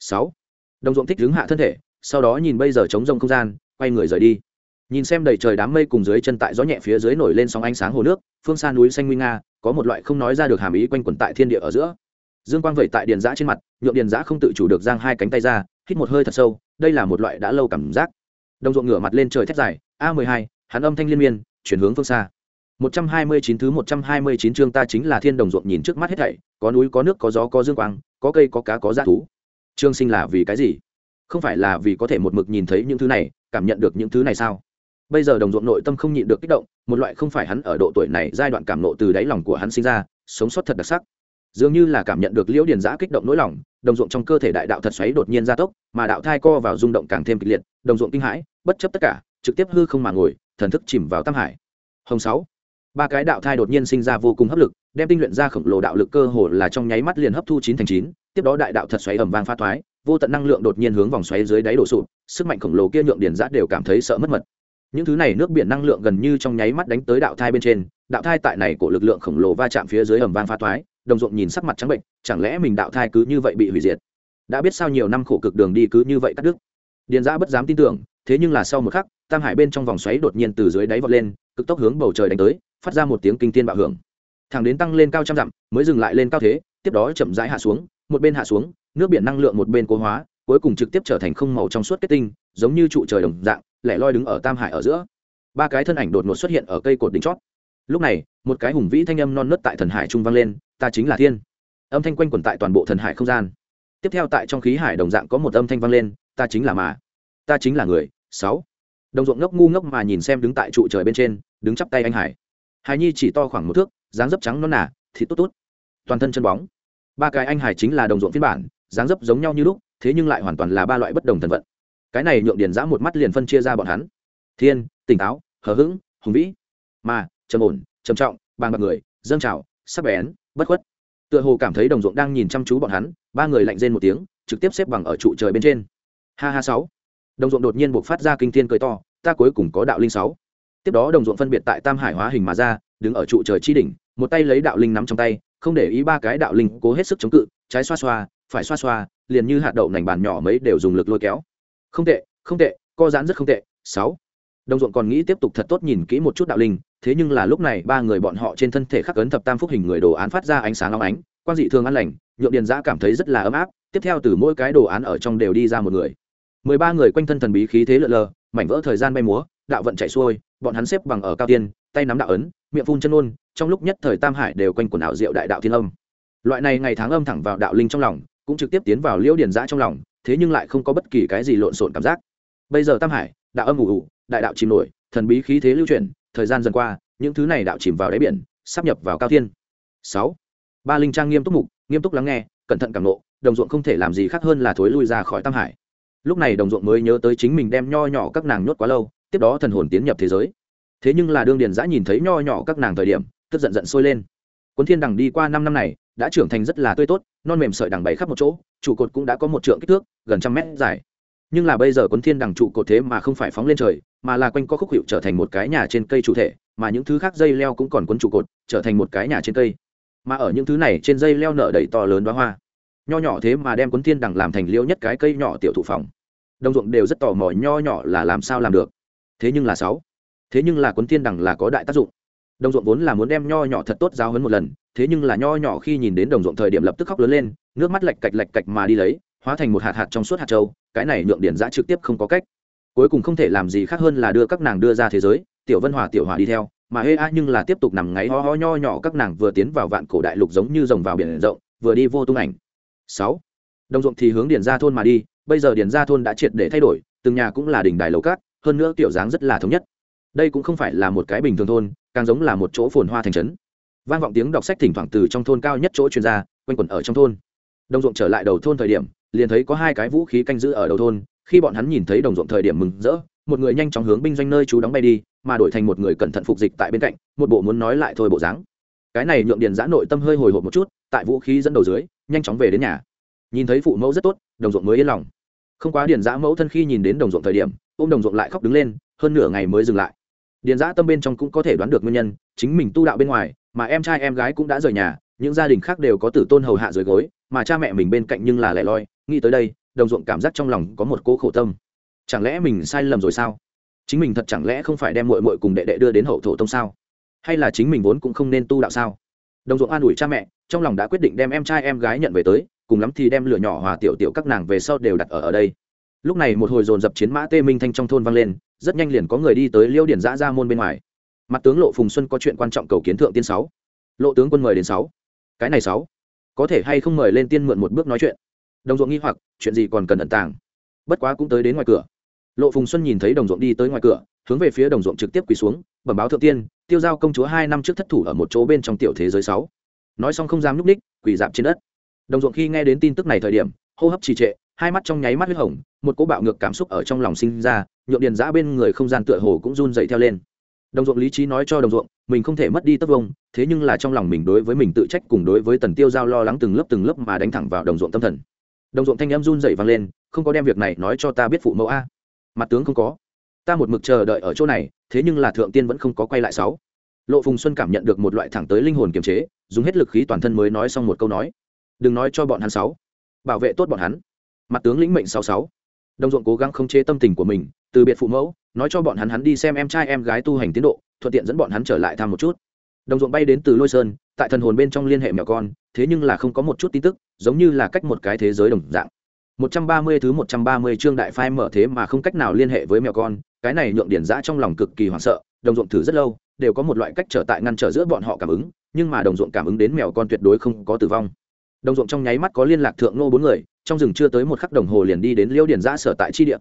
Sáu. Đồng ruộng thích đứng hạ thân thể, sau đó nhìn bây giờ chống rông không gian, quay người rời đi. Nhìn xem đầy trời đám mây cùng dưới chân tại gió nhẹ phía dưới nổi lên sóng ánh sáng hồ nước, phương xa núi xanh nguy nga, có một loại không nói ra được hàm ý quanh quẩn tại thiên địa ở giữa dương quang vẩy tại điền giã trên mặt, nhượng điền giã không tự chủ được giang hai cánh tay ra, hít một hơi thật sâu, đây là một loại đã lâu cảm giác. Đồng ruộng ngửa mặt lên trời thét dài, a mười hai, hắn âm thanh liên miên, chuyển hướng phương xa. một trăm hai mươi chín thứ một trăm hai mươi chín chương ta chính là thiên đồng ruộng nhìn trước mắt hết thảy, có núi, có nước, có gió, có dương quang, có cây, có cá, có g thú. Trương sinh là vì cái gì? Không phải là vì có thể một mực nhìn thấy những thứ này, cảm nhận được những thứ này sao? Bây giờ đồng ruộng nội tâm không nhịn được kích động, một loại không phải hắn ở độ tuổi này giai đoạn cảm nộ từ đáy lòng của hắn sinh ra, sống sót thật đặc sắc dường như là cảm nhận được liễu điền giã kích động nỗi lòng, đồng ruộng trong cơ thể đại đạo thật xoáy đột nhiên gia tốc, mà đạo thai co vào rung động càng thêm kịch liệt, đồng ruộng kinh hãi, bất chấp tất cả, trực tiếp hư không mà ngồi, thần thức chìm vào tam hải. Hồng sáu, ba cái đạo thai đột nhiên sinh ra vô cùng hấp lực, đem tinh luyện ra khổng lồ đạo lực cơ hồ là trong nháy mắt liền hấp thu chín thành chín, tiếp đó đại đạo thật xoáy ẩm vang pha thoái, vô tận năng lượng đột nhiên hướng vòng xoáy dưới đáy đổ sụp, sức mạnh khổng lồ kia nhượng điền giã đều cảm thấy sợ mất mật. Những thứ này nước biển năng lượng gần như trong nháy mắt đánh tới đạo thai bên trên, đạo thai tại này của lực lượng khổng lồ va chạm phía dưới ẩm vang pha thoái đồng ruộng nhìn sắc mặt trắng bệnh, chẳng lẽ mình đạo thai cứ như vậy bị hủy diệt? Đã biết sao nhiều năm khổ cực đường đi cứ như vậy cắt đứt. Điền giã bất dám tin tưởng, thế nhưng là sau một khắc, tam hải bên trong vòng xoáy đột nhiên từ dưới đáy vọt lên, cực tốc hướng bầu trời đánh tới, phát ra một tiếng kinh tiên bạo hưởng. Thẳng đến tăng lên cao trăm dặm, mới dừng lại lên cao thế, tiếp đó chậm rãi hạ xuống, một bên hạ xuống, nước biển năng lượng một bên cố hóa, cuối cùng trực tiếp trở thành không màu trong suốt kết tinh, giống như trụ trời đồng dạng, lẻ loi đứng ở tam hải ở giữa. Ba cái thân ảnh đột ngột xuất hiện ở cây cột đỉnh chót lúc này một cái hùng vĩ thanh âm non nớt tại thần hải trung vang lên ta chính là thiên. Âm thanh quanh quẩn tại toàn bộ thần hải không gian. Tiếp theo tại trong khí hải đồng dạng có một âm thanh vang lên ta chính là mà. Ta chính là người sáu. Đồng ruộng ngốc ngu ngốc mà nhìn xem đứng tại trụ trời bên trên đứng chắp tay anh hải. Hải nhi chỉ to khoảng một thước dáng dấp trắng non nà, thịt tốt tốt. Toàn thân chân bóng. Ba cái anh hải chính là đồng ruộng phiên bản dáng dấp giống nhau như lúc thế nhưng lại hoàn toàn là ba loại bất đồng thần vận. Cái này nhượng điền giã một mắt liền phân chia ra bọn hắn. Thiên tỉnh táo hờ hững hùng vĩ. Mà trầm ổn, trầm trọng bàn bạc người, dâng trào, sắc bén, bất khuất. Tựa hồ cảm thấy đồng ruộng đang nhìn chăm chú bọn hắn, ba người lạnh rên một tiếng, trực tiếp xếp bằng ở trụ trời bên trên. Ha ha sáu. Đồng ruộng đột nhiên buộc phát ra kinh thiên cười to, ta cuối cùng có đạo linh sáu. Tiếp đó đồng ruộng phân biệt tại tam hải hóa hình mà ra, đứng ở trụ trời chi đỉnh, một tay lấy đạo linh nắm trong tay, không để ý ba cái đạo linh cố hết sức chống cự, trái xoa xoa, phải xoa xoa, liền như hạt đậu nành bàn nhỏ mấy đều dùng lực lôi kéo. Không tệ không tệ, co giãn rất không tệ, sáu đồng ruộng còn nghĩ tiếp tục thật tốt nhìn kỹ một chút đạo linh, thế nhưng là lúc này ba người bọn họ trên thân thể khắc ấn thập tam phúc hình người đồ án phát ra ánh sáng long ánh quan dị thường an lành, nhượng điền giã cảm thấy rất là ấm áp, tiếp theo từ mỗi cái đồ án ở trong đều đi ra một người. Mười ba người quanh thân thần bí khí thế lượn lờ, mảnh vỡ thời gian bay múa đạo vận chạy xuôi, bọn hắn xếp bằng ở cao tiên, tay nắm đạo ấn, miệng phun chân ôn, trong lúc nhất thời tam hải đều quanh quần ảo diệu đại đạo thiên âm. Loại này ngày tháng âm thẳng vào đạo linh trong lòng, cũng trực tiếp tiến vào liễu điền giã trong lòng, thế nhưng lại không có bất kỳ cái gì lộn xộn cảm giác. Bây giờ tam hải, đạo âm ủ ủ đại đạo chìm nổi, thần bí khí thế lưu chuyển, thời gian dần qua, những thứ này đạo chìm vào đáy biển sắp nhập vào cao thiên. Sáu, ba linh trang nghiêm túc mục, nghiêm túc lắng nghe, cẩn thận cảm nộ, đồng ruộng không thể làm gì khác hơn là thối lui ra khỏi tam hải. Lúc này đồng ruộng mới nhớ tới chính mình đem nho nhỏ các nàng nhốt quá lâu, tiếp đó thần hồn tiến nhập thế giới. Thế nhưng là đương điền giã nhìn thấy nho nhỏ các nàng thời điểm, tức giận giận sôi lên. Quân thiên đằng đi qua năm năm này, đã trưởng thành rất là tươi tốt, non mềm sợi đằng bày khắp một chỗ, trụ cột cũng đã có một trượng kích thước, gần trăm mét dài nhưng là bây giờ quân thiên đằng trụ cột thế mà không phải phóng lên trời, mà là quanh co khúc hiệu trở thành một cái nhà trên cây chủ thể, mà những thứ khác dây leo cũng còn quấn trụ cột, trở thành một cái nhà trên cây. Mà ở những thứ này trên dây leo nở đầy to lớn đoá hoa. Nho nhỏ thế mà đem quân thiên đằng làm thành liêu nhất cái cây nhỏ tiểu thụ phòng. Đồng ruộng đều rất tò mò nho nhỏ là làm sao làm được. Thế nhưng là sáu. Thế nhưng là quân thiên đằng là có đại tác dụng. Đồng ruộng vốn là muốn đem nho nhỏ thật tốt giáo hấn một lần, thế nhưng là nho nhỏ khi nhìn đến đồng ruộng thời điểm lập tức khóc lớn lên, nước mắt lạch cạch lạch cạch mà đi lấy hóa thành một hạt hạt trong suốt hạt châu, cái này nhượng điển giã trực tiếp không có cách. Cuối cùng không thể làm gì khác hơn là đưa các nàng đưa ra thế giới, tiểu vân hòa, tiểu hòa đi theo, mà hê a nhưng là tiếp tục nằm ngáy ho ho nho nhỏ các nàng vừa tiến vào vạn cổ đại lục giống như rồng vào biển rộng, vừa đi vô tung ảnh. Sáu. Đồng ruộng thì hướng điển ra thôn mà đi, bây giờ điển ra thôn đã triệt để thay đổi, từng nhà cũng là đỉnh đài lầu cát, hơn nữa tiểu dáng rất là thống nhất. Đây cũng không phải là một cái bình thường thôn, càng giống là một chỗ phồn hoa thành trấn. Vang vọng tiếng đọc sách thỉnh thoảng từ trong thôn cao nhất chỗ chuyên gia quanh quẩn ở trong thôn. Đồng ruộng trở lại đầu thôn thời điểm liền thấy có hai cái vũ khí canh giữ ở đầu thôn, khi bọn hắn nhìn thấy đồng ruộng thời điểm mừng rỡ, một người nhanh chóng hướng binh doanh nơi chú đóng bay đi, mà đổi thành một người cẩn thận phục dịch tại bên cạnh, một bộ muốn nói lại thôi bộ dáng. Cái này nhượng điền giã nội tâm hơi hồi hộp một chút, tại vũ khí dẫn đầu dưới, nhanh chóng về đến nhà. Nhìn thấy phụ mẫu rất tốt, đồng ruộng mới yên lòng. Không quá điền giã mẫu thân khi nhìn đến đồng ruộng thời điểm ô m đồng ruộng lại khóc đứng lên, hơn nửa ngày mới dừng lại. Điền giã tâm bên trong cũng có thể đoán được nguyên nhân, chính mình tu đạo bên ngoài, mà em trai em gái cũng đã rời nhà, những gia đình khác đều có tử tôn hầu hạ dưới gối, mà cha mẹ mình bên cạnh nhưng là lẻ loi nghĩ tới đây, đồng ruộng cảm giác trong lòng có một cỗ khổ tâm. Chẳng lẽ mình sai lầm rồi sao? Chính mình thật chẳng lẽ không phải đem mội mội cùng đệ đệ đưa đến hậu thổ tông sao? Hay là chính mình vốn cũng không nên tu đạo sao? Đồng ruộng an ủi cha mẹ, trong lòng đã quyết định đem em trai em gái nhận về tới, cùng lắm thì đem lửa nhỏ hòa tiểu tiểu các nàng về sau đều đặt ở ở đây. Lúc này một hồi dồn dập chiến mã tê minh thanh trong thôn vang lên, rất nhanh liền có người đi tới liêu điển giã ra môn bên ngoài. Mặt tướng lộ phùng xuân có chuyện quan trọng cầu kiến thượng tiên sáu. Lộ tướng quân mời đến sáu. Cái này sáu, có thể hay không mời lên tiên mượn một bước nói chuyện? Đồng ruộng nghi hoặc, chuyện gì còn cần ẩn tàng. Bất quá cũng tới đến ngoài cửa. Lộ phùng xuân nhìn thấy đồng ruộng đi tới ngoài cửa, hướng về phía đồng ruộng trực tiếp quỳ xuống, bẩm báo thượng tiên, tiêu giao công chúa hai năm trước thất thủ ở một chỗ bên trong tiểu thế giới sáu. Nói xong không dám núp ních, quỳ dạp trên đất. Đồng ruộng khi nghe đến tin tức này thời điểm, hô hấp trì trệ, hai mắt trong nháy mắt huyết hồng, một cỗ bạo ngược cảm xúc ở trong lòng sinh ra nhộn điền giã bên người không gian tựa hồ cũng run dậy theo lên. Đồng ruộng lý trí nói cho đồng ruộng, mình không thể mất đi tất vông, thế nhưng là trong lòng mình đối với mình tự trách cùng đối với tần tiêu giao lo lắng từng lớp từng lớp mà đánh thẳng vào đồng ruộng tâm thần đồng ruộng thanh em run dậy vang lên, không có đem việc này nói cho ta biết phụ mẫu a. Mặt tướng không có. Ta một mực chờ đợi ở chỗ này, thế nhưng là thượng tiên vẫn không có quay lại sáu. Lộ phùng xuân cảm nhận được một loại thẳng tới linh hồn kiềm chế, dùng hết lực khí toàn thân mới nói xong một câu nói. Đừng nói cho bọn hắn sáu. Bảo vệ tốt bọn hắn. Mặt tướng lĩnh mệnh sáu sáu. Đồng ruộng cố gắng khống chế tâm tình của mình, từ biệt phụ mẫu, nói cho bọn hắn hắn đi xem em trai em gái tu hành tiến độ, thuận tiện dẫn bọn hắn trở lại thăm một chút đồng ruộng bay đến từ lôi sơn tại thần hồn bên trong liên hệ mèo con thế nhưng là không có một chút tin tức giống như là cách một cái thế giới đồng dạng 130 thứ 130 chương đại phai mở thế mà không cách nào liên hệ với mèo con, cái này nhượng điển Giã trong lòng cực kỳ hoảng sợ, đồng ruộng thử rất lâu, đều có một loại cách trở tại ngăn trở giữa bọn họ cảm ứng, nhưng mà đồng ruộng cảm ứng đến mèo con tuyệt đối không có tử vong. Đồng ruộng trong nháy mắt có liên lạc thượng nô bốn người, trong rừng chưa tới một khắc đồng hồ liền đi đến Liêu điển Giã sở tại chi địa.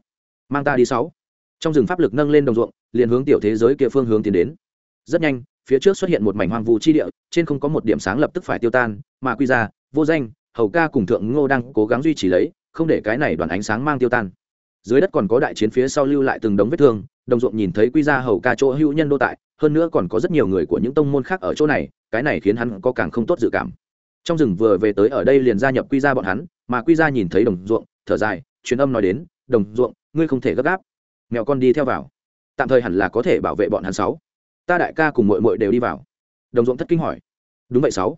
Mang ta đi sáu. Trong rừng pháp lực nâng lên đồng ruộng, liền hướng tiểu thế giới kia phương hướng tiến đến. Rất nhanh, phía trước xuất hiện một mảnh hoang vu chi địa, trên không có một điểm sáng lập tức phải tiêu tan, mà quy ra, vô danh, hầu ca cùng thượng ngô đang cố gắng duy trì lấy, không để cái này đoàn ánh sáng mang tiêu tan. Dưới đất còn có đại chiến phía sau lưu lại từng đống vết thương đồng ruộng nhìn thấy quy ra hầu ca chỗ hữu nhân đô tại hơn nữa còn có rất nhiều người của những tông môn khác ở chỗ này cái này khiến hắn có càng không tốt dự cảm. Trong rừng vừa về tới ở đây liền gia nhập quy ra bọn hắn mà quy ra nhìn thấy đồng ruộng thở dài truyền âm nói đến đồng ruộng ngươi không thể gấp gáp. Mèo con đi theo vào. Tạm thời hẳn là có thể bảo vệ bọn hắn sáu ta đại ca cùng mội mội đều đi vào. Đồng ruộng thất kinh hỏi. Đúng vậy sáu.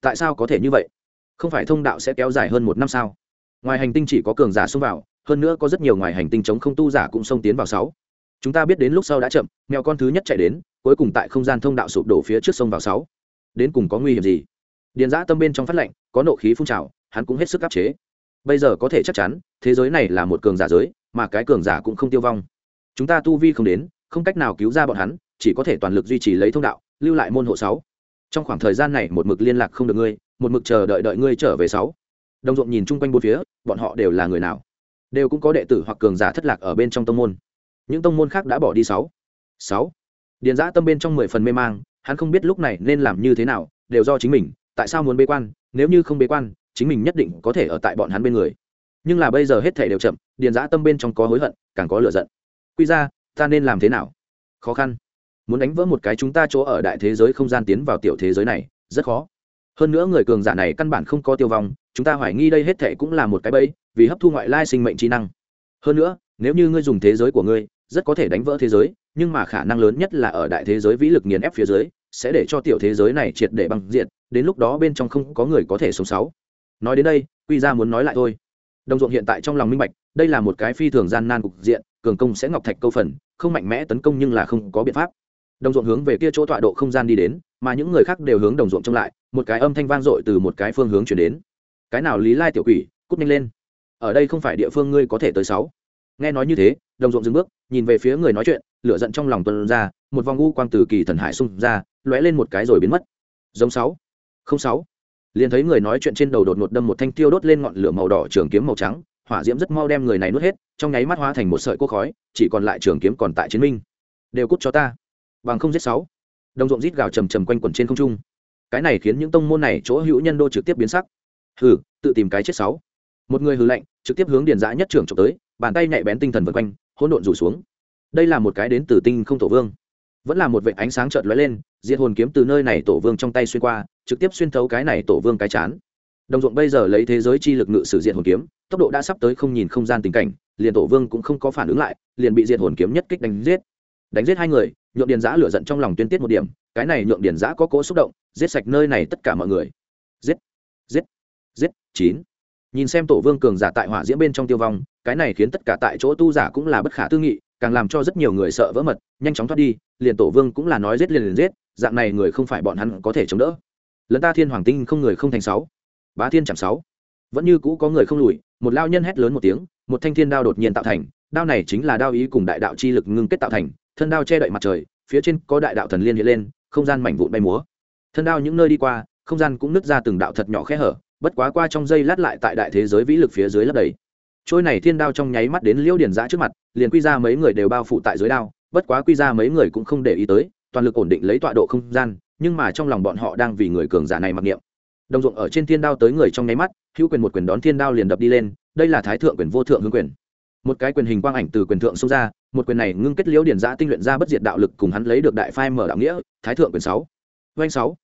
Tại sao có thể như vậy? Không phải thông đạo sẽ kéo dài hơn một năm sao? Ngoài hành tinh chỉ có cường giả xông vào, hơn nữa có rất nhiều ngoài hành tinh chống không tu giả cũng xông tiến vào sáu. Chúng ta biết đến lúc sau đã chậm, mèo con thứ nhất chạy đến, cuối cùng tại không gian thông đạo sụp đổ phía trước sông vào sáu. Đến cùng có nguy hiểm gì? Điền giã tâm bên trong phát lệnh, có nộ khí phun trào, hắn cũng hết sức áp chế. Bây giờ có thể chắc chắn, thế giới này là một cường giả giới, mà cái cường giả cũng không tiêu vong. Chúng ta tu vi không đến, không cách nào cứu ra bọn hắn chỉ có thể toàn lực duy trì lấy thông đạo, lưu lại môn hộ sáu. Trong khoảng thời gian này một mực liên lạc không được ngươi, một mực chờ đợi đợi ngươi trở về sáu. Đồng ruộng nhìn chung quanh bốn phía, bọn họ đều là người nào? Đều cũng có đệ tử hoặc cường giả thất lạc ở bên trong tông môn. Những tông môn khác đã bỏ đi sáu. Sáu. Điền giã tâm bên trong mười phần mê mang, hắn không biết lúc này nên làm như thế nào, đều do chính mình, tại sao muốn bế quan, nếu như không bế quan, chính mình nhất định có thể ở tại bọn hắn bên người. Nhưng là bây giờ hết thể đều chậm, điền giã tâm bên trong có hối hận, càng có lựa giận. Quy ra, ta nên làm thế nào? Khó khăn muốn đánh vỡ một cái chúng ta chỗ ở đại thế giới không gian tiến vào tiểu thế giới này, rất khó. Hơn nữa người cường giả này căn bản không có tiêu vong, chúng ta hoài nghi đây hết thệ cũng là một cái bẫy, vì hấp thu ngoại lai sinh mệnh trí năng. Hơn nữa, nếu như ngươi dùng thế giới của ngươi, rất có thể đánh vỡ thế giới, nhưng mà khả năng lớn nhất là ở đại thế giới vĩ lực nghiền ép phía dưới, sẽ để cho tiểu thế giới này triệt để bằng diện đến lúc đó bên trong không có người có thể sống sáu nói đến đây, quy ra muốn nói lại thôi. Đồng ruộng hiện tại trong lòng minh bạch, đây là một cái phi thường gian nan cục diện, cường công sẽ ngọc thạch câu phần, không mạnh mẽ tấn công nhưng là không có biện pháp đồng ruộng hướng về kia chỗ tọa độ không gian đi đến, mà những người khác đều hướng đồng ruộng trông lại, một cái âm thanh vang dội từ một cái phương hướng chuyển đến. Cái nào lý lai tiểu quỷ, cút nhanh lên. Ở đây không phải địa phương ngươi có thể tới sáu. Nghe nói như thế, đồng ruộng dừng bước, nhìn về phía người nói chuyện, lửa giận trong lòng tuân ra, một vòng u quang từ kỳ thần hải xung ra, lóe lên một cái rồi biến mất. Giống sáu. Không sáu. Liền thấy người nói chuyện trên đầu đột ngột đâm một thanh tiêu đốt lên ngọn lửa màu đỏ trường kiếm màu trắng, hỏa diễm rất mau đem người này nuốt hết, trong nháy mắt hóa thành một sợi cốt khói, chỉ còn lại trường kiếm còn tại chiến minh. Đều cút cho ta bằng không giết sáu. Đồng ruộng rít gào trầm trầm quanh quẩn trên không trung. Cái này khiến những tông môn này chỗ hữu nhân đô trực tiếp biến sắc. Hừ, tự tìm cái chết sáu. Một người hừ lạnh, trực tiếp hướng điền dã nhất trưởng trộm tới, bàn tay nhạy bén tinh thần vượt quanh, hỗn độn rủ xuống. Đây là một cái đến từ tinh không tổ vương. Vẫn là một vệ ánh sáng chợt lóe lên, diệt hồn kiếm từ nơi này tổ vương trong tay xuyên qua, trực tiếp xuyên thấu cái này tổ vương cái chán. Đồng ruộng bây giờ lấy thế giới chi lực ngự sử diệt hồn kiếm, tốc độ đã sắp tới không nhìn không gian tình cảnh, liền tổ vương cũng không có phản ứng lại, liền bị diệt hồn kiếm nhất kích đánh giết. Đánh giết hai người nhượng điền giã lửa giận trong lòng tuyên tiết một điểm, cái này nhượng điền giã có cỗ xúc động, giết sạch nơi này tất cả mọi người. Giết giết giết, chín. Nhìn xem tổ vương cường giả tại hỏa diễm bên trong tiêu vong, cái này khiến tất cả tại chỗ tu giả cũng là bất khả tư nghị, càng làm cho rất nhiều người sợ vỡ mật, nhanh chóng thoát đi, liền tổ vương cũng là nói giết liền liền giết, dạng này người không phải bọn hắn có thể chống đỡ. Lẫn ta thiên hoàng tinh không người không thành sáu, bá thiên chẳng sáu. Vẫn như cũ có người không lùi, một lao nhân hét lớn một tiếng, một thanh thiên đao đột nhiên tạo thành, đao này chính là đao ý cùng đại đạo chi lực ngưng kết tạo thành thân đao che đậy mặt trời, phía trên có đại đạo thần liên hiện lên, không gian mảnh vụn bay múa. Thân đao những nơi đi qua, không gian cũng nứt ra từng đạo thật nhỏ khe hở, bất quá qua trong dây lát lại tại đại thế giới vĩ lực phía dưới lấp đầy. Trôi này thiên đao trong nháy mắt đến liễu điền giã trước mặt, liền quy ra mấy người đều bao phủ tại dưới đao, bất quá quy ra mấy người cũng không để ý tới, toàn lực ổn định lấy tọa độ không gian, nhưng mà trong lòng bọn họ đang vì người cường giả này mặc niệm. Đồng ruộng ở trên thiên đao tới người trong nháy mắt, hữu quyền một quyền đón thiên đao liền đập đi lên, đây là thái thượng quyền, vô thượng hương quyền một cái quyền hình quang ảnh từ quyền thượng xông ra, một quyền này ngưng kết liễu điển giã tinh luyện ra bất diệt đạo lực cùng hắn lấy được đại phai mở đạo nghĩa, thái thượng quyền sáu. Doanh sáu.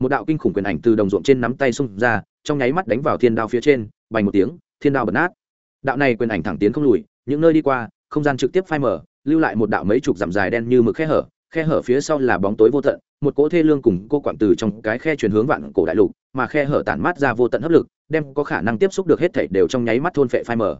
Một đạo kinh khủng quyền ảnh từ đồng ruộng trên nắm tay xông ra, trong nháy mắt đánh vào thiên đao phía trên, bành một tiếng, thiên đao bật nát. Đạo này quyền ảnh thẳng tiến không lùi, những nơi đi qua, không gian trực tiếp phai mở, lưu lại một đạo mấy chục dặm dài đen như mực khe hở khe hở phía sau là bóng tối vô tận, một cỗ thê lương cùng cô quặng từ trong cái khe chuyển hướng vạn cổ đại lục, mà khe hở tản mát ra vô tận hấp lực, đem có khả năng tiếp xúc được hết thảy đều trong nháy mắt thôn phệ phai mở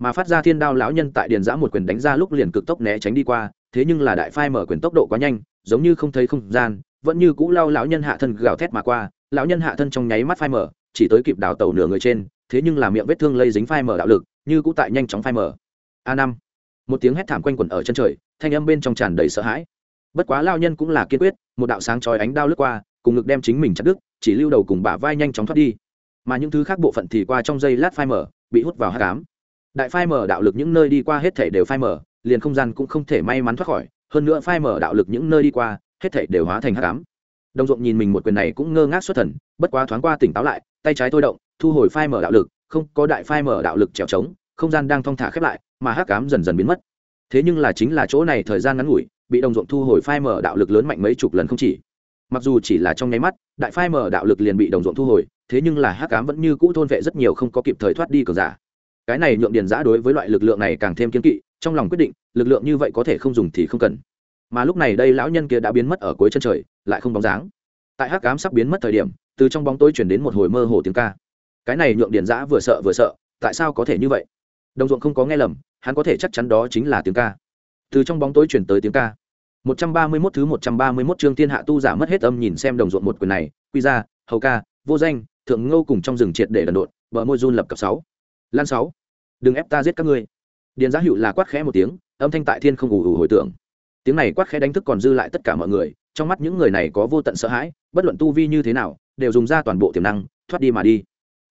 mà phát ra thiên đao lão nhân tại điền giã một quyền đánh ra lúc liền cực tốc né tránh đi qua, thế nhưng là đại phai mở quyền tốc độ quá nhanh, giống như không thấy không gian, vẫn như cũ lao lão nhân hạ thân gào thét mà qua, lão nhân hạ thân trong nháy mắt phai mở, chỉ tới kịp đào tàu nửa người trên, thế nhưng là miệng vết thương lây dính phai mở đạo lực, như cũ tại nhanh chóng phai mở. A năm, một tiếng hét thảm quanh quẩn ở chân trời, thanh âm bên trong tràn đầy sợ hãi. Bất quá lao nhân cũng là kiên quyết, một đạo sáng chói ánh đao lướt qua, cùng ngực đem chính mình chặt đứt, chỉ lưu đầu cùng bả vai nhanh chóng thoát đi. Mà những thứ khác bộ phận thì qua trong giây lát phai mở, bị hút vào hát cám đại phai mở đạo lực những nơi đi qua hết thể đều phai mở, liền không gian cũng không thể may mắn thoát khỏi, hơn nữa phai mở đạo lực những nơi đi qua, hết thể đều hóa thành hát cám đồng ruộng nhìn mình một quyền này cũng ngơ ngác xuất thần, bất quá thoáng qua tỉnh táo lại, tay trái thôi động, thu hồi phai mở đạo lực, không, có đại phai mở đạo lực trèo trống, không gian đang thong thả khép lại, mà hát cám dần dần biến mất. Thế nhưng là chính là chỗ này thời gian ngắn ngủi, bị đồng ruộng thu hồi phai mở đạo lực lớn mạnh mấy chục lần không chỉ. Mặc dù chỉ là trong nháy mắt, đại phai mở đạo lực liền bị đồng ruộng thu hồi, thế nhưng là hát cám vẫn như cũ thôn vệ rất nhiều không có kịp thời thoát đi cờ giả cái này nhượng điền giã đối với loại lực lượng này càng thêm kiên kỵ trong lòng quyết định lực lượng như vậy có thể không dùng thì không cần. Mà lúc này đây lão nhân kia đã biến mất ở cuối chân trời lại không bóng dáng. Tại hắc cám sắp biến mất thời điểm từ trong bóng tối chuyển đến một hồi mơ hồ tiếng ca. Cái này nhượng điền giã vừa sợ vừa sợ tại sao có thể như vậy? Đồng ruộng không có nghe lầm hắn có thể chắc chắn đó chính là tiếng ca. Từ trong bóng tối chuyển tới tiếng ca. 131 thứ 131 chương thiên hạ tu giả mất hết âm nhìn xem đồng ruộng một quyền này, quy ra, hầu ca, vô danh, thượng ngô cùng trong rừng triệt để đần độn, bờ môi run lập cập 6. Lan sáu, Đừng ép ta giết các ngươi. Điền Giá Hữu là quát khẽ một tiếng, âm thanh tại thiên không ù ù hồi tưởng. Tiếng này quát khẽ đánh thức còn dư lại tất cả mọi người, trong mắt những người này có vô tận sợ hãi, bất luận tu vi như thế nào, đều dùng ra toàn bộ tiềm năng, thoát đi mà đi.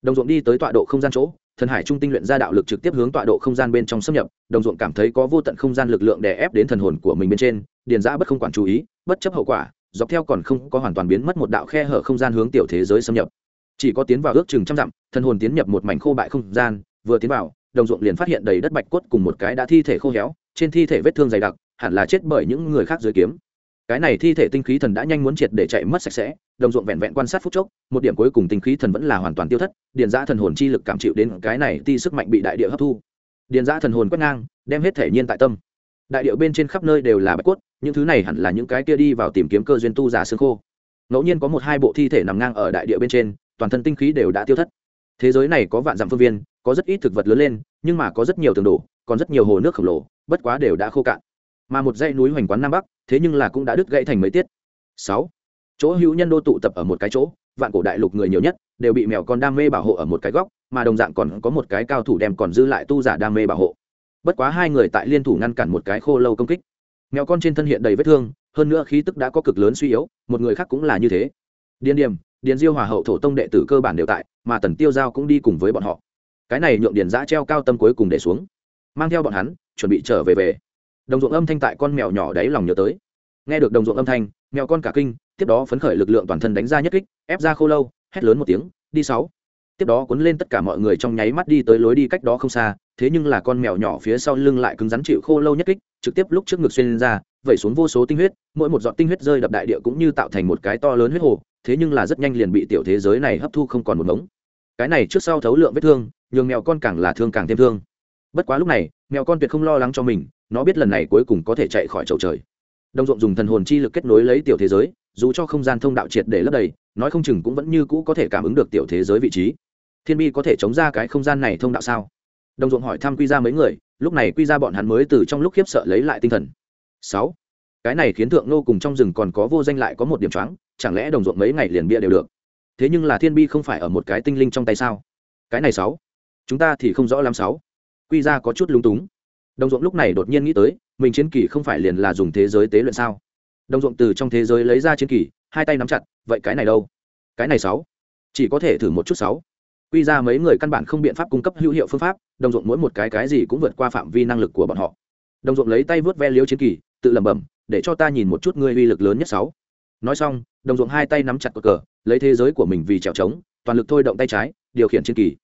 Đồng ruộng đi tới tọa độ không gian chỗ, thần hải trung tinh luyện ra đạo lực trực tiếp hướng tọa độ không gian bên trong xâm nhập đồng ruộng cảm thấy có vô tận không gian lực lượng đè ép đến thần hồn của mình bên trên điền giã bất không quản chú ý bất chấp hậu quả dọc theo còn không có hoàn toàn biến mất một đạo khe hở không gian hướng tiểu thế giới xâm nhập chỉ có tiến vào ước chừng trăm dặm thần hồn tiến nhập một mảnh khô bại không gian vừa tiến vào, đồng ruộng liền phát hiện đầy đất bạch cốt cùng một cái đã thi thể khô héo, trên thi thể vết thương dày đặc, hẳn là chết bởi những người khác dưới kiếm. Cái này thi thể tinh khí thần đã nhanh muốn triệt để chạy mất sạch sẽ, đồng ruộng vẹn vẹn quan sát phút chốc, một điểm cuối cùng tinh khí thần vẫn là hoàn toàn tiêu thất, điền giã thần hồn chi lực cảm chịu đến cái này ti sức mạnh bị đại địa hấp thu. Điền giã thần hồn quét ngang, đem hết thể nhiên tại tâm. Đại điệu bên trên khắp nơi đều là bạch cốt, những thứ này hẳn là những cái kia đi vào tìm kiếm cơ duyên tu giả xương khô. Ngẫu nhiên có một hai bộ thi thể nằm ngang ở đại địa bên trên, toàn thân tinh khí đều đã tiêu thất. Thế giới này có vạn dặm phương viên có rất ít thực vật lớn lên, nhưng mà có rất nhiều tường đổ, còn rất nhiều hồ nước khổng lồ, bất quá đều đã khô cạn. Mà một dãy núi hoành quán nam bắc, thế nhưng là cũng đã đứt gãy thành mấy tiết. Sáu, chỗ hữu nhân đô tụ tập ở một cái chỗ, vạn cổ đại lục người nhiều nhất, đều bị mèo con đam mê bảo hộ ở một cái góc, mà đồng dạng còn có một cái cao thủ đem còn dư lại tu giả đam mê bảo hộ. Bất quá hai người tại liên thủ ngăn cản một cái khô lâu công kích. Mèo con trên thân hiện đầy vết thương, hơn nữa khí tức đã có cực lớn suy yếu, một người khác cũng là như thế. Điền điềm, điền diêu hòa hậu thổ tông đệ tử cơ bản đều tại, mà tần tiêu giao cũng đi cùng với bọn họ cái này nhượng điền giã treo cao tâm cuối cùng để xuống. Mang theo bọn hắn, chuẩn bị trở về về. Đồng ruộng âm thanh tại con mèo nhỏ đáy lòng nhớ tới. Nghe được đồng ruộng âm thanh, mèo con cả kinh, tiếp đó phấn khởi lực lượng toàn thân đánh ra nhất kích, ép ra khô lâu, hét lớn một tiếng, đi sáu. Tiếp đó cuốn lên tất cả mọi người trong nháy mắt đi tới lối đi cách đó không xa, thế nhưng là con mèo nhỏ phía sau lưng lại cứng rắn chịu khô lâu nhất kích, trực tiếp lúc trước ngực xuyên lên ra, vẩy xuống vô số tinh huyết, mỗi một giọt tinh huyết rơi đập đại địa cũng như tạo thành một cái to lớn huyết hồ, thế nhưng là rất nhanh liền bị tiểu thế giới này hấp thu không còn một mống. Cái này trước sau thấu lượng vết thương nhường mèo con càng là thương càng thêm thương. Bất quá lúc này, mèo con tuyệt không lo lắng cho mình, nó biết lần này cuối cùng có thể chạy khỏi chậu trời. Đồng ruộng dùng thần hồn chi lực kết nối lấy tiểu thế giới, dù cho không gian thông đạo triệt để lấp đầy, nói không chừng cũng vẫn như cũ có thể cảm ứng được tiểu thế giới vị trí. Thiên bi có thể chống ra cái không gian này thông đạo sao? Đồng ruộng hỏi thăm quy ra mấy người, lúc này quy ra bọn hắn mới từ trong lúc khiếp sợ lấy lại tinh thần. Sáu, cái này khiến thượng nô cùng trong rừng còn có vô danh lại có một điểm choáng, chẳng lẽ đồng ruộng mấy ngày liền bia đều được? Thế nhưng là thiên bi không phải ở một cái tinh linh trong tay sao? Cái này sáu chúng ta thì không rõ lắm sáu. Quy ra có chút lúng túng. Đồng ruộng lúc này đột nhiên nghĩ tới, mình chiến kỳ không phải liền là dùng thế giới tế luyện sao? Đồng ruộng từ trong thế giới lấy ra chiến kỳ, hai tay nắm chặt, vậy cái này đâu? Cái này sáu. Chỉ có thể thử một chút sáu. Quy ra mấy người căn bản không biện pháp cung cấp hữu hiệu phương pháp, đồng ruộng mỗi một cái cái gì cũng vượt qua phạm vi năng lực của bọn họ. Đồng ruộng lấy tay vớt ve liếu chiến kỳ, tự lẩm bẩm, để cho ta nhìn một chút ngươi uy lực lớn nhất sáu. Nói xong, đồng ruộng hai tay nắm chặt cờ cờ, lấy thế giới của mình vì trèo trống, toàn lực thôi động tay trái, điều khiển chiến kỳ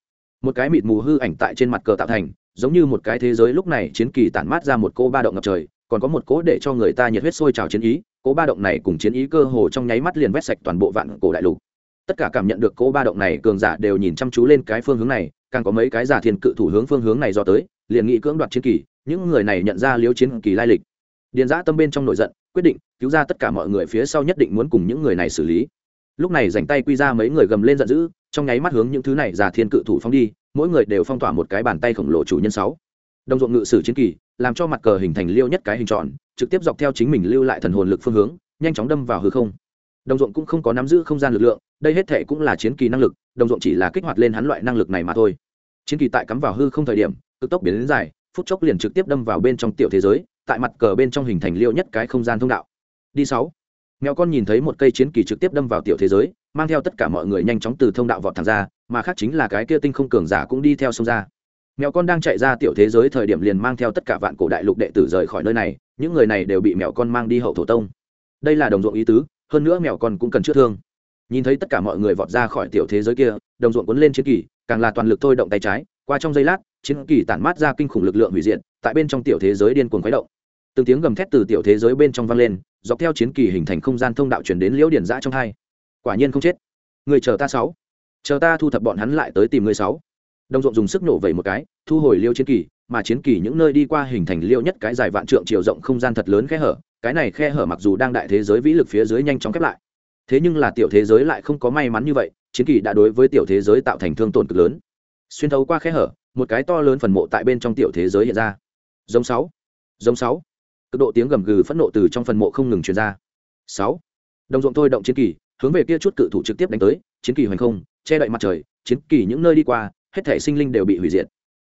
một cái mịt mù hư ảnh tại trên mặt cờ tạo thành, giống như một cái thế giới lúc này chiến kỳ tản mát ra một cô ba động ngập trời, còn có một cố để cho người ta nhiệt huyết sôi trào chiến ý cố ba động này cùng chiến ý cơ hồ trong nháy mắt liền vét sạch toàn bộ vạn cổ đại lục. Tất cả cảm nhận được cố ba động này, cường giả đều nhìn chăm chú lên cái phương hướng này, càng có mấy cái giả thiên cự thủ hướng phương hướng này do tới, liền nghị cưỡng đoạt chiến kỳ, những người này nhận ra liếu chiến kỳ lai lịch. Điền giã tâm bên trong nổi giận, quyết định cứu ra tất cả mọi người phía sau nhất định muốn cùng những người này xử lý. Lúc này dành tay quy ra mấy người gầm lên giận dữ trong nháy mắt hướng những thứ này giả thiên cự thủ phóng đi, mỗi người đều phong tỏa một cái bàn tay khổng lồ chủ nhân sáu. Đồng ruộng ngự sử chiến kỳ, làm cho mặt cờ hình thành liêu nhất cái hình tròn, trực tiếp dọc theo chính mình lưu lại thần hồn lực phương hướng, nhanh chóng đâm vào hư không. Đồng ruộng cũng không có nắm giữ không gian lực lượng, đây hết thể cũng là chiến kỳ năng lực, đồng ruộng chỉ là kích hoạt lên hắn loại năng lực này mà thôi. Chiến kỳ tại cắm vào hư không thời điểm, cực tốc biến đến dài, phút chốc liền trực tiếp đâm vào bên trong tiểu thế giới, tại mặt cờ bên trong hình thành liêu nhất cái không gian thông đạo. Đi sáu mèo con nhìn thấy một cây chiến kỳ trực tiếp đâm vào tiểu thế giới, mang theo tất cả mọi người nhanh chóng từ thông đạo vọt thẳng ra, mà khác chính là cái kia tinh không cường giả cũng đi theo sông ra. Mèo con đang chạy ra tiểu thế giới thời điểm liền mang theo tất cả vạn cổ đại lục đệ tử rời khỏi nơi này, những người này đều bị mèo con mang đi hậu thổ tông. Đây là đồng ruộng ý tứ, hơn nữa mèo con cũng cần chữa thương. Nhìn thấy tất cả mọi người vọt ra khỏi tiểu thế giới kia, đồng ruộng cuốn lên chiến kỳ, càng là toàn lực thôi động tay trái, qua trong giây lát, chiến kỳ tản mát ra kinh khủng lực lượng hủy diệt, tại bên trong tiểu thế giới điên cuồng khuấy động. Từng tiếng gầm thét từ tiểu thế giới bên trong vang lên dọc theo chiến kỳ hình thành không gian thông đạo chuyển đến liễu điển giã trong hai. Quả nhiên không chết. Người chờ ta sáu. Chờ ta thu thập bọn hắn lại tới tìm người sáu. Đồng ruộng dùng sức nổ vẩy một cái, thu hồi liêu chiến kỳ, mà chiến kỳ những nơi đi qua hình thành liêu nhất cái dài vạn trượng chiều rộng không gian thật lớn khe hở. Cái này khe hở mặc dù đang đại thế giới vĩ lực phía dưới nhanh chóng khép lại, thế nhưng là tiểu thế giới lại không có may mắn như vậy, chiến kỳ đã đối với tiểu thế giới tạo thành thương tổn cực lớn. Xuyên thấu qua khe hở, một cái to lớn phần mộ tại bên trong tiểu thế giới hiện ra. Giống sáu. Giống sáu cực độ tiếng gầm gừ phẫn nộ từ trong phần mộ không ngừng truyền ra. Sáu. Đồng ruộng thôi động chiến kỳ, hướng về kia chút cự thủ trực tiếp đánh tới, chiến kỳ hoành không, che đậy mặt trời, chiến kỳ những nơi đi qua, hết thể sinh linh đều bị hủy diệt.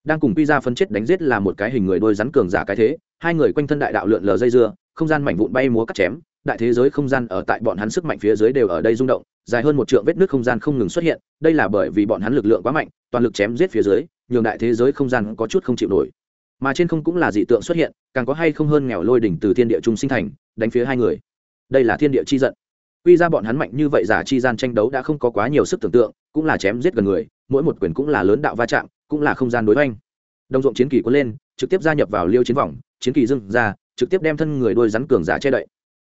Đang cùng quy ra phân chết đánh giết là một cái hình người đôi rắn cường giả cái thế, hai người quanh thân đại đạo lượn lờ dây dưa, không gian mảnh vụn bay múa cắt chém, đại thế giới không gian ở tại bọn hắn sức mạnh phía dưới đều ở đây rung động, dài hơn một trượng vết nước không gian không ngừng xuất hiện, đây là bởi vì bọn hắn lực lượng quá mạnh, toàn lực chém giết phía dưới, nhường đại thế giới không gian có chút không chịu nổi mà trên không cũng là dị tượng xuất hiện, càng có hay không hơn nghèo lôi đỉnh từ thiên địa trung sinh thành, đánh phía hai người. Đây là thiên địa chi giận. Quy ra bọn hắn mạnh như vậy giả chi gian tranh đấu đã không có quá nhiều sức tưởng tượng, cũng là chém giết gần người, mỗi một quyền cũng là lớn đạo va chạm, cũng là không gian đối oanh đồng ruộng chiến kỳ quân lên, trực tiếp gia nhập vào liêu chiến vòng, chiến kỳ dưng ra, trực tiếp đem thân người đôi rắn cường giả che đậy.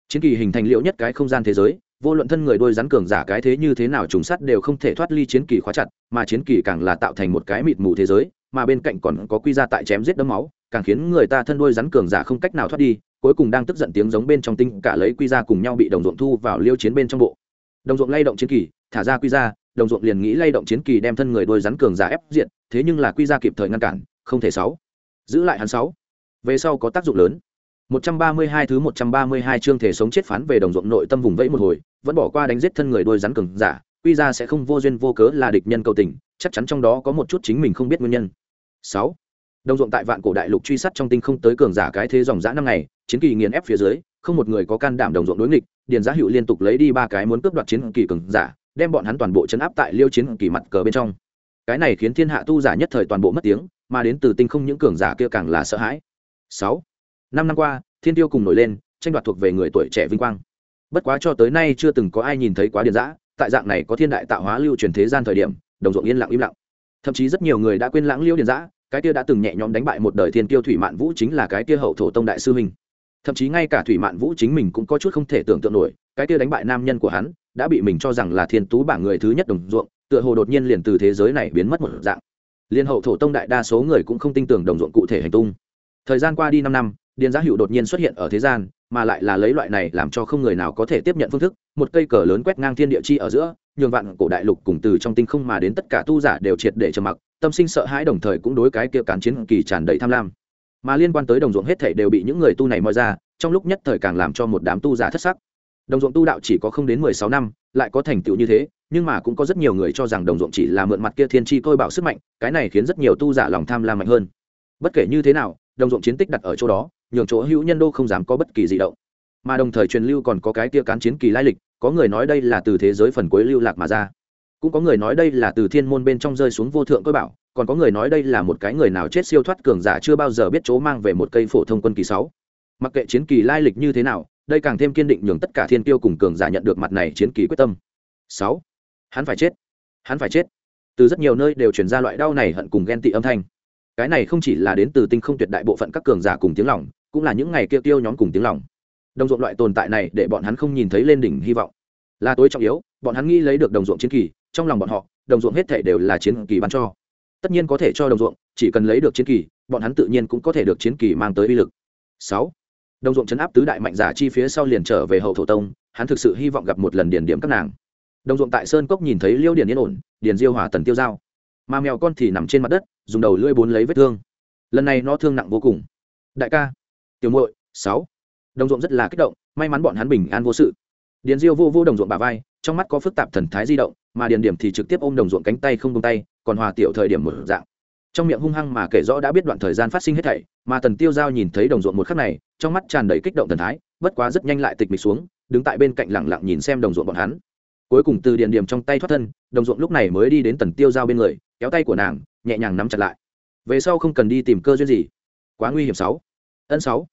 Chiến kỳ hình thành liệu nhất cái không gian thế giới, vô luận thân người đôi rắn cường giả cái thế như thế nào trùng sắt đều không thể thoát ly chiến kỳ khóa chặt, mà chiến kỳ càng là tạo thành một cái mịt mù thế giới mà bên cạnh còn có quy ra tại chém giết đấm máu càng khiến người ta thân đôi rắn cường giả không cách nào thoát đi cuối cùng đang tức giận tiếng giống bên trong tinh cả lấy quy ra cùng nhau bị đồng ruộng thu vào liêu chiến bên trong bộ. Đồng ruộng lay động chiến kỳ thả ra quy ra đồng ruộng liền nghĩ lay động chiến kỳ đem thân người đôi rắn cường giả ép diện thế nhưng là quy ra kịp thời ngăn cản không thể sáu. Giữ lại hắn sáu. Về sau có tác dụng lớn. 132 thứ 132 chương thể sống chết phán về đồng ruộng nội tâm vùng vẫy một hồi, vẫn bỏ qua đánh giết thân người đôi rắn cường giả, quy ra sẽ không vô duyên vô cớ là địch nhân cầu tình, chắc chắn trong đó có một chút chính mình không biết nguyên nhân. 6. Đồng ruộng tại vạn cổ đại lục truy sát trong tinh không tới cường giả cái thế dòng dã năm ngày, chiến kỳ nghiền ép phía dưới, không một người có can đảm đồng ruộng đối nghịch, điền giá hữu liên tục lấy đi ba cái muốn cướp đoạt chiến kỳ cường giả, đem bọn hắn toàn bộ chấn áp tại liêu chiến kỳ mặt cờ bên trong. Cái này khiến thiên hạ tu giả nhất thời toàn bộ mất tiếng, mà đến từ tinh không những cường giả kia càng là sợ hãi. 6 năm năm qua thiên tiêu cùng nổi lên tranh đoạt thuộc về người tuổi trẻ vinh quang bất quá cho tới nay chưa từng có ai nhìn thấy quá điền giã tại dạng này có thiên đại tạo hóa lưu truyền thế gian thời điểm đồng ruộng yên lặng im lặng thậm chí rất nhiều người đã quên lãng liêu điền giã cái kia đã từng nhẹ nhõm đánh bại một đời thiên tiêu thủy mạn vũ chính là cái kia hậu thổ tông đại sư huynh. Thậm chí ngay cả thủy mạn vũ chính mình cũng có chút không thể tưởng tượng nổi, cái kia đánh bại nam nhân của hắn, đã bị mình cho rằng là thiên tú bảng người thứ nhất đồng ruộng, tựa hồ đột nhiên liền từ thế giới này biến mất một dạng. Liên hậu thổ tông đại đa số người cũng không tin tưởng đồng ruộng cụ thể hành tung. Thời gian qua đi năm năm, điền giá hữu đột nhiên xuất hiện ở thế gian, mà lại là lấy loại này làm cho không người nào có thể tiếp nhận phương thức, một cây cờ lớn quét ngang thiên địa chi ở giữa, nhường vạn cổ đại lục cùng từ trong tinh không mà đến tất cả tu giả đều triệt để trầm mặc tâm sinh sợ hãi đồng thời cũng đối cái kia cán chiến kỳ tràn đầy tham lam. Mà liên quan tới đồng ruộng hết thể đều bị những người tu này moi ra, trong lúc nhất thời càng làm cho một đám tu giả thất sắc. Đồng ruộng tu đạo chỉ có không đến mười sáu năm, lại có thành tựu như thế, nhưng mà cũng có rất nhiều người cho rằng đồng ruộng chỉ là mượn mặt kia thiên tri tôi bảo sức mạnh, cái này khiến rất nhiều tu giả lòng tham lam mạnh hơn. Bất kể như thế nào, đồng ruộng chiến tích đặt ở chỗ đó, nhường chỗ hữu nhân đô không dám có bất kỳ di động. Mà đồng thời truyền lưu còn có cái tia cán chiến kỳ lai lịch, có người nói đây là từ thế giới phần cuối lưu lạc mà ra cũng có người nói đây là từ thiên môn bên trong rơi xuống vô thượng tôi bảo, còn có người nói đây là một cái người nào chết siêu thoát cường giả chưa bao giờ biết chỗ mang về một cây phổ thông quân kỳ sáu. Mặc kệ chiến kỳ lai lịch như thế nào, đây càng thêm kiên định nhường tất cả thiên tiêu cùng cường giả nhận được mặt này chiến kỳ quyết tâm. Sáu. Hắn phải chết. Hắn phải chết. Từ rất nhiều nơi đều truyền ra loại đau này hận cùng ghen tị âm thanh. Cái này không chỉ là đến từ tinh không tuyệt đại bộ phận các cường giả cùng tiếng lòng, cũng là những ngày kia tiêu nhóm cùng tiếng lòng. Đồng ruộng loại tồn tại này để bọn hắn không nhìn thấy lên đỉnh hy vọng. Là tối trọng yếu, bọn hắn nghĩ lấy được đồng ruộng chiến kỳ trong lòng bọn họ, đồng ruộng hết thể đều là chiến kỳ bán cho. Tất nhiên có thể cho đồng ruộng, chỉ cần lấy được chiến kỳ, bọn hắn tự nhiên cũng có thể được chiến kỳ mang tới uy lực. Sáu, đồng ruộng chấn áp tứ đại mạnh giả chi phía sau liền trở về hậu thổ tông, hắn thực sự hy vọng gặp một lần điển điểm các nàng. Đồng ruộng tại sơn cốc nhìn thấy liêu điển yên ổn điển diêu hòa tần tiêu dao mà mèo con thì nằm trên mặt đất, dùng đầu lưỡi bốn lấy vết thương. Lần này nó thương nặng vô cùng. Đại ca, tiểu muội, sáu, đồng ruộng rất là kích động, may mắn bọn hắn bình an vô sự điền diêu vô vô đồng ruộng bà vai, trong mắt có phức tạp thần thái di động, mà điền điểm thì trực tiếp ôm đồng ruộng cánh tay không tung tay, còn hòa tiểu thời điểm một dạng. Trong miệng hung hăng mà kể rõ đã biết đoạn thời gian phát sinh hết thảy, mà tần tiêu giao nhìn thấy đồng ruộng một khắc này, trong mắt tràn đầy kích động thần thái, bất quá rất nhanh lại tịch mịch xuống, đứng tại bên cạnh lặng lặng nhìn xem đồng ruộng bọn hắn. Cuối cùng từ điền điểm trong tay thoát thân, đồng ruộng lúc này mới đi đến tần tiêu giao bên người, kéo tay của nàng, nhẹ nhàng nắm chặt lại. Về sau không cần đi tìm cơ duyên gì. Quá nguy hiểm sáu. Ân sáu.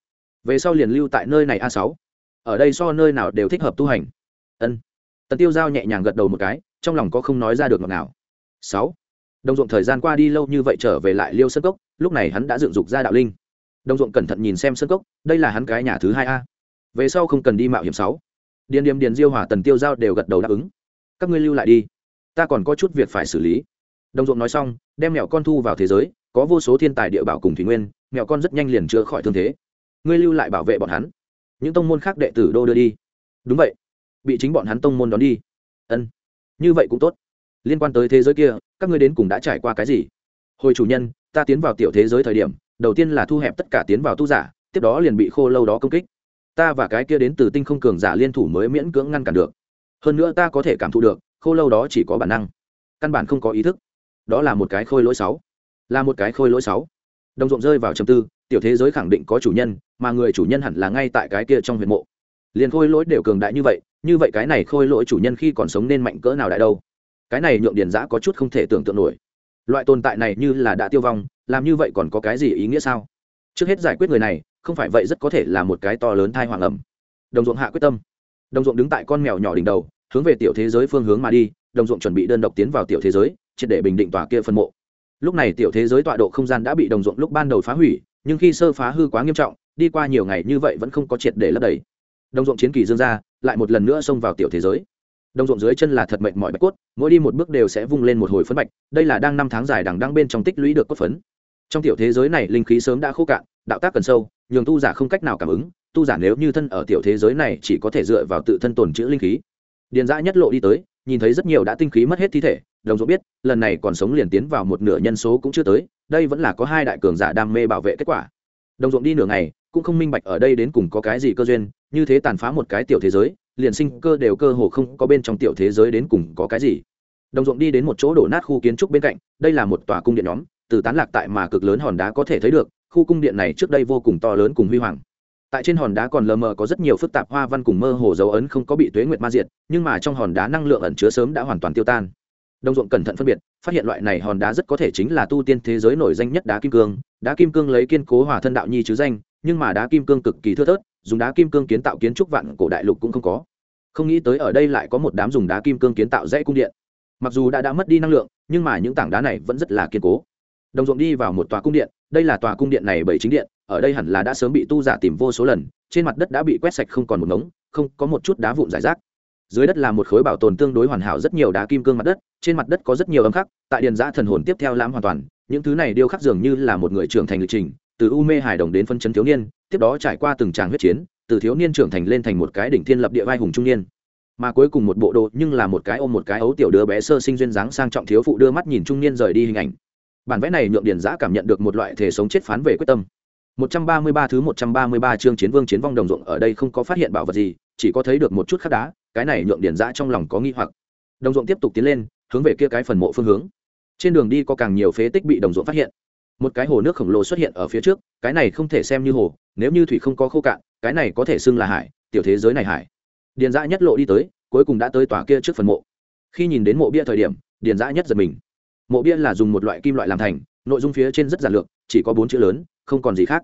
Về sau liền lưu tại nơi này a sáu ở đây so nơi nào đều thích hợp tu hành. Ân. Tần tiêu giao nhẹ nhàng gật đầu một cái, trong lòng có không nói ra được ngọt nào sáu. Đồng ruộng thời gian qua đi lâu như vậy trở về lại liêu sân cốc, lúc này hắn đã dựng dục ra đạo linh. Đồng ruộng cẩn thận nhìn xem sân cốc, đây là hắn cái nhà thứ hai a. Về sau không cần đi mạo hiểm sáu. Điền điềm điền diêu hòa, tần tiêu giao đều gật đầu đáp ứng. Các ngươi lưu lại đi. Ta còn có chút việc phải xử lý. Đồng ruộng nói xong, đem mẹo con thu vào thế giới, có vô số thiên tài địa bảo cùng thủy nguyên, mẹo con rất nhanh liền chữa khỏi thương thế. Ngươi lưu lại bảo vệ bọn hắn những tông môn khác đệ tử đô đưa đi. Đúng vậy. Bị chính bọn hắn tông môn đón đi. Ân. Như vậy cũng tốt. Liên quan tới thế giới kia, các ngươi đến cùng đã trải qua cái gì? Hồi chủ nhân, ta tiến vào tiểu thế giới thời điểm, đầu tiên là thu hẹp tất cả tiến vào tu giả, tiếp đó liền bị khô lâu đó công kích. Ta và cái kia đến từ tinh không cường giả liên thủ mới miễn cưỡng ngăn cản được. Hơn nữa ta có thể cảm thụ được, khô lâu đó chỉ có bản năng. Căn bản không có ý thức. Đó là một cái khôi lỗi sáu. Là một cái khôi lỗi sáu. Đồng ruộng rơi vào trầm tư tiểu thế giới khẳng định có chủ nhân, mà người chủ nhân hẳn là ngay tại cái kia trong huyện mộ. Liền khôi lỗi đều cường đại như vậy như vậy cái này khôi lỗi chủ nhân khi còn sống nên mạnh cỡ nào đại đâu? Cái này nhượng điền giã có chút không thể tưởng tượng nổi. Loại tồn tại này như là đã tiêu vong, làm như vậy còn có cái gì ý nghĩa sao? Trước hết giải quyết người này, không phải vậy rất có thể là một cái to lớn thai hoàng ẩm. Đồng ruộng hạ quyết tâm. Đồng ruộng đứng tại con mèo nhỏ đỉnh đầu, hướng về tiểu thế giới phương hướng mà đi, đồng ruộng chuẩn bị đơn độc tiến vào tiểu thế giới, triệt để bình định tòa kia phân mộ. Lúc này tiểu thế giới tọa độ không gian đã bị đồng ruộng lúc ban đầu phá hủy nhưng khi sơ phá hư quá nghiêm trọng, đi qua nhiều ngày như vậy vẫn không có triệt để lấp đầy. Đồng ruộng chiến kỳ dương ra, lại một lần nữa xông vào tiểu thế giới. Đồng ruộng dưới chân là thật mệnh mọi bạch cốt, mỗi đi một bước đều sẽ vung lên một hồi phấn bạch, đây là đang năm tháng dài đằng đang bên trong tích lũy được cốt phấn. Trong tiểu thế giới này, linh khí sớm đã khô cạn, đạo tác cần sâu, nhường tu giả không cách nào cảm ứng, tu giả nếu như thân ở tiểu thế giới này chỉ có thể dựa vào tự thân tồn chữ linh khí. Điền dã nhất lộ đi tới, nhìn thấy rất nhiều đã tinh khí mất hết thi thể đồng ruộng biết, lần này còn sống liền tiến vào một nửa nhân số cũng chưa tới, đây vẫn là có hai đại cường giả đam mê bảo vệ kết quả. Đồng ruộng đi nửa ngày, cũng không minh bạch ở đây đến cùng có cái gì cơ duyên, như thế tàn phá một cái tiểu thế giới, liền sinh cơ đều cơ hồ không có bên trong tiểu thế giới đến cùng có cái gì. Đồng ruộng đi đến một chỗ đổ nát khu kiến trúc bên cạnh, đây là một tòa cung điện nhóm, từ tán lạc tại mà cực lớn hòn đá có thể thấy được, khu cung điện này trước đây vô cùng to lớn cùng huy hoàng. Tại trên hòn đá còn lờ mờ có rất nhiều phức tạp hoa văn cùng mơ hồ dấu ấn không có bị tuế nguyệt ma diệt, nhưng mà trong hòn đá năng lượng ẩn chứa sớm đã hoàn toàn tiêu tan đồng ruộng cẩn thận phân biệt, phát hiện loại này hòn đá rất có thể chính là tu tiên thế giới nổi danh nhất đá kim cương. Đá kim cương lấy kiên cố hòa thân đạo nhi chứ danh, nhưng mà đá kim cương cực kỳ thưa thớt, dùng đá kim cương kiến tạo kiến trúc vạn cổ đại lục cũng không có. Không nghĩ tới ở đây lại có một đám dùng đá kim cương kiến tạo dãy cung điện. Mặc dù đã đã mất đi năng lượng, nhưng mà những tảng đá này vẫn rất là kiên cố. Đồng ruộng đi vào một tòa cung điện, đây là tòa cung điện này bảy chính điện, ở đây hẳn là đã sớm bị tu giả tìm vô số lần, trên mặt đất đã bị quét sạch không còn một ngống, không có một chút đá vụn giải rác dưới đất là một khối bảo tồn tương đối hoàn hảo rất nhiều đá kim cương mặt đất, trên mặt đất có rất nhiều âm khắc, tại điền giã thần hồn tiếp theo lãm hoàn toàn, những thứ này điêu khắc dường như là một người trưởng thành lịch trình, từ u mê hài đồng đến phân chấn thiếu niên, tiếp đó trải qua từng tràng huyết chiến, từ thiếu niên trưởng thành lên thành một cái đỉnh thiên lập địa vai hùng trung niên. Mà cuối cùng một bộ đồ nhưng là một cái ôm một cái ấu tiểu đứa bé sơ sinh duyên dáng sang trọng thiếu phụ đưa mắt nhìn trung niên rời đi hình ảnh. Bản vẽ này nhượng điền giã cảm nhận được một loại thể sống chết phán về quyết tâm. 133 thứ 133 chương chiến vương chiến vong đồng ruộng ở đây không có phát hiện bảo vật gì, chỉ có thấy được một chút khắc đá cái này nhượng điển giã trong lòng có nghi hoặc. Đồng ruộng tiếp tục tiến lên, hướng về kia cái phần mộ phương hướng. Trên đường đi có càng nhiều phế tích bị đồng ruộng phát hiện. Một cái hồ nước khổng lồ xuất hiện ở phía trước, cái này không thể xem như hồ, nếu như thủy không có khô cạn, cái này có thể xưng là hải, tiểu thế giới này hải. Điền dã nhất lộ đi tới, cuối cùng đã tới tòa kia trước phần mộ. Khi nhìn đến mộ bia thời điểm, điền dã nhất giật mình. Mộ bia là dùng một loại kim loại làm thành, nội dung phía trên rất giản lược, chỉ có bốn chữ lớn, không còn gì khác.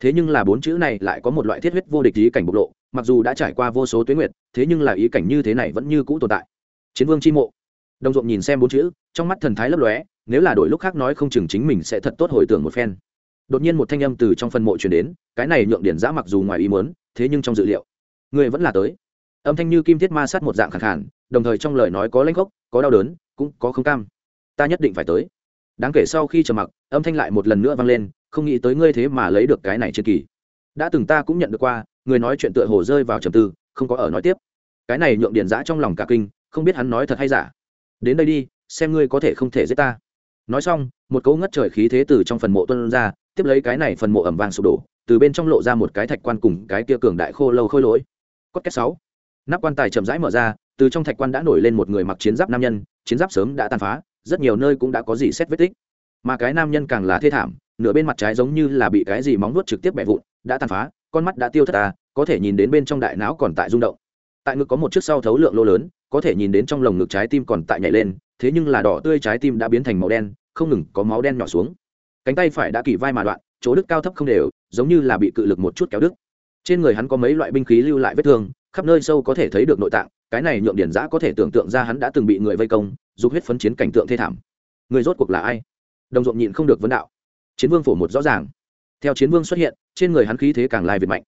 Thế nhưng là bốn chữ này lại có một loại thiết huyết vô địch ý cảnh bộc lộ mặc dù đã trải qua vô số tuyến nguyệt, thế nhưng là ý cảnh như thế này vẫn như cũ tồn tại. Chiến vương chi mộ. Đồng ruộng nhìn xem bốn chữ, trong mắt thần thái lấp lóe, nếu là đổi lúc khác nói không chừng chính mình sẽ thật tốt hồi tưởng một phen. Đột nhiên một thanh âm từ trong phần mộ truyền đến, cái này nhượng điển giã mặc dù ngoài ý muốn, thế nhưng trong dự liệu, người vẫn là tới. Âm thanh như kim thiết ma sát một dạng khẳng khản đồng thời trong lời nói có lãnh gốc, có đau đớn, cũng có không cam. Ta nhất định phải tới. Đáng kể sau khi trầm mặc, âm thanh lại một lần nữa vang lên, không nghĩ tới ngươi thế mà lấy được cái này trên kỳ đã từng ta cũng nhận được qua, người nói chuyện tựa hồ rơi vào trầm tư, không có ở nói tiếp. Cái này nhượng điền giã trong lòng cả kinh, không biết hắn nói thật hay giả. Đến đây đi, xem ngươi có thể không thể giết ta. Nói xong, một cấu ngất trời khí thế từ trong phần mộ tuân ra, tiếp lấy cái này phần mộ ẩm vàng sụp đổ, từ bên trong lộ ra một cái thạch quan cùng cái kia cường đại khô lâu khôi lỗi. Cốt két sáu. Nắp quan tài chậm rãi mở ra, từ trong thạch quan đã nổi lên một người mặc chiến giáp nam nhân, chiến giáp sớm đã tàn phá, rất nhiều nơi cũng đã có gì xét vết tích mà cái nam nhân càng là thê thảm, nửa bên mặt trái giống như là bị cái gì móng nuốt trực tiếp bẻ vụn, đã tàn phá, con mắt đã tiêu thất ta, có thể nhìn đến bên trong đại não còn tại rung động. Tại ngực có một chiếc sau thấu lượng lô lớn, có thể nhìn đến trong lồng ngực trái tim còn tại nhảy lên, thế nhưng là đỏ tươi trái tim đã biến thành màu đen, không ngừng có máu đen nhỏ xuống. Cánh tay phải đã kỳ vai mà đoạn, chỗ đứt cao thấp không đều, giống như là bị cự lực một chút kéo đứt. Trên người hắn có mấy loại binh khí lưu lại vết thương, khắp nơi sâu có thể thấy được nội tạng, cái này nhượng điển giã có thể tưởng tượng ra hắn đã từng bị người vây công, dục huyết phấn chiến cảnh tượng thê thảm. Người rốt cuộc là ai? Đồng ruộng nhịn không được vấn đạo. Chiến vương phổ một rõ ràng. Theo chiến vương xuất hiện, trên người hắn khí thế càng lai việt mạnh.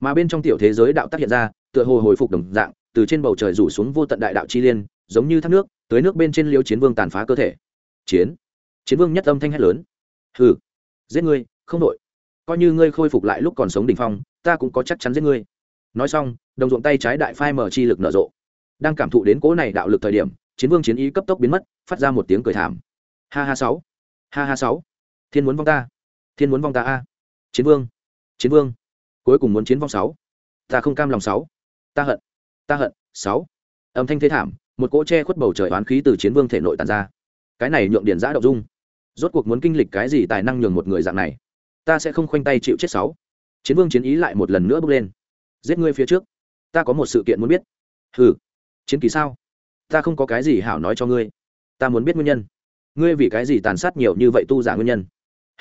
Mà bên trong tiểu thế giới đạo tác hiện ra, tựa hồ hồi phục đồng dạng, từ trên bầu trời rủ xuống vô tận đại đạo chi liên, giống như thác nước, tới nước bên trên liêu chiến vương tàn phá cơ thể. Chiến. Chiến vương nhất âm thanh hét lớn. Hừ. Giết ngươi, không đội. Coi như ngươi khôi phục lại lúc còn sống đ ỉ n h phong, ta cũng có chắc chắn giết ngươi. Nói xong, đồng ruộng tay trái đại phai mở chi lực nở rộ. Đang cảm thụ đến cỗ này đạo lực thời điểm, chiến vương chiến ý cấp tốc biến mất, phát ra một tiếng cười thảm. Ha ha sáu ha ha sáu. Thiên muốn vong ta. Thiên muốn vong ta a. Chiến vương. Chiến vương. Cuối cùng muốn chiến vong sáu. Ta không cam lòng sáu. Ta hận. Ta hận. Sáu. Âm thanh thế thảm, một cỗ che khuất bầu trời oán khí từ chiến vương thể nội tàn ra. Cái này nhượng điển giã đậu dung. Rốt cuộc muốn kinh lịch cái gì tài năng nhường một người dạng này? Ta sẽ không khoanh tay chịu chết sáu. Chiến vương chiến ý lại một lần nữa bước lên. Giết ngươi phía trước. Ta có một sự kiện muốn biết. Hừ. Chiến kỳ sao? Ta không có cái gì hảo nói cho ngươi. Ta muốn biết nguyên nhân ngươi vì cái gì tàn sát nhiều như vậy tu giả nguyên nhân?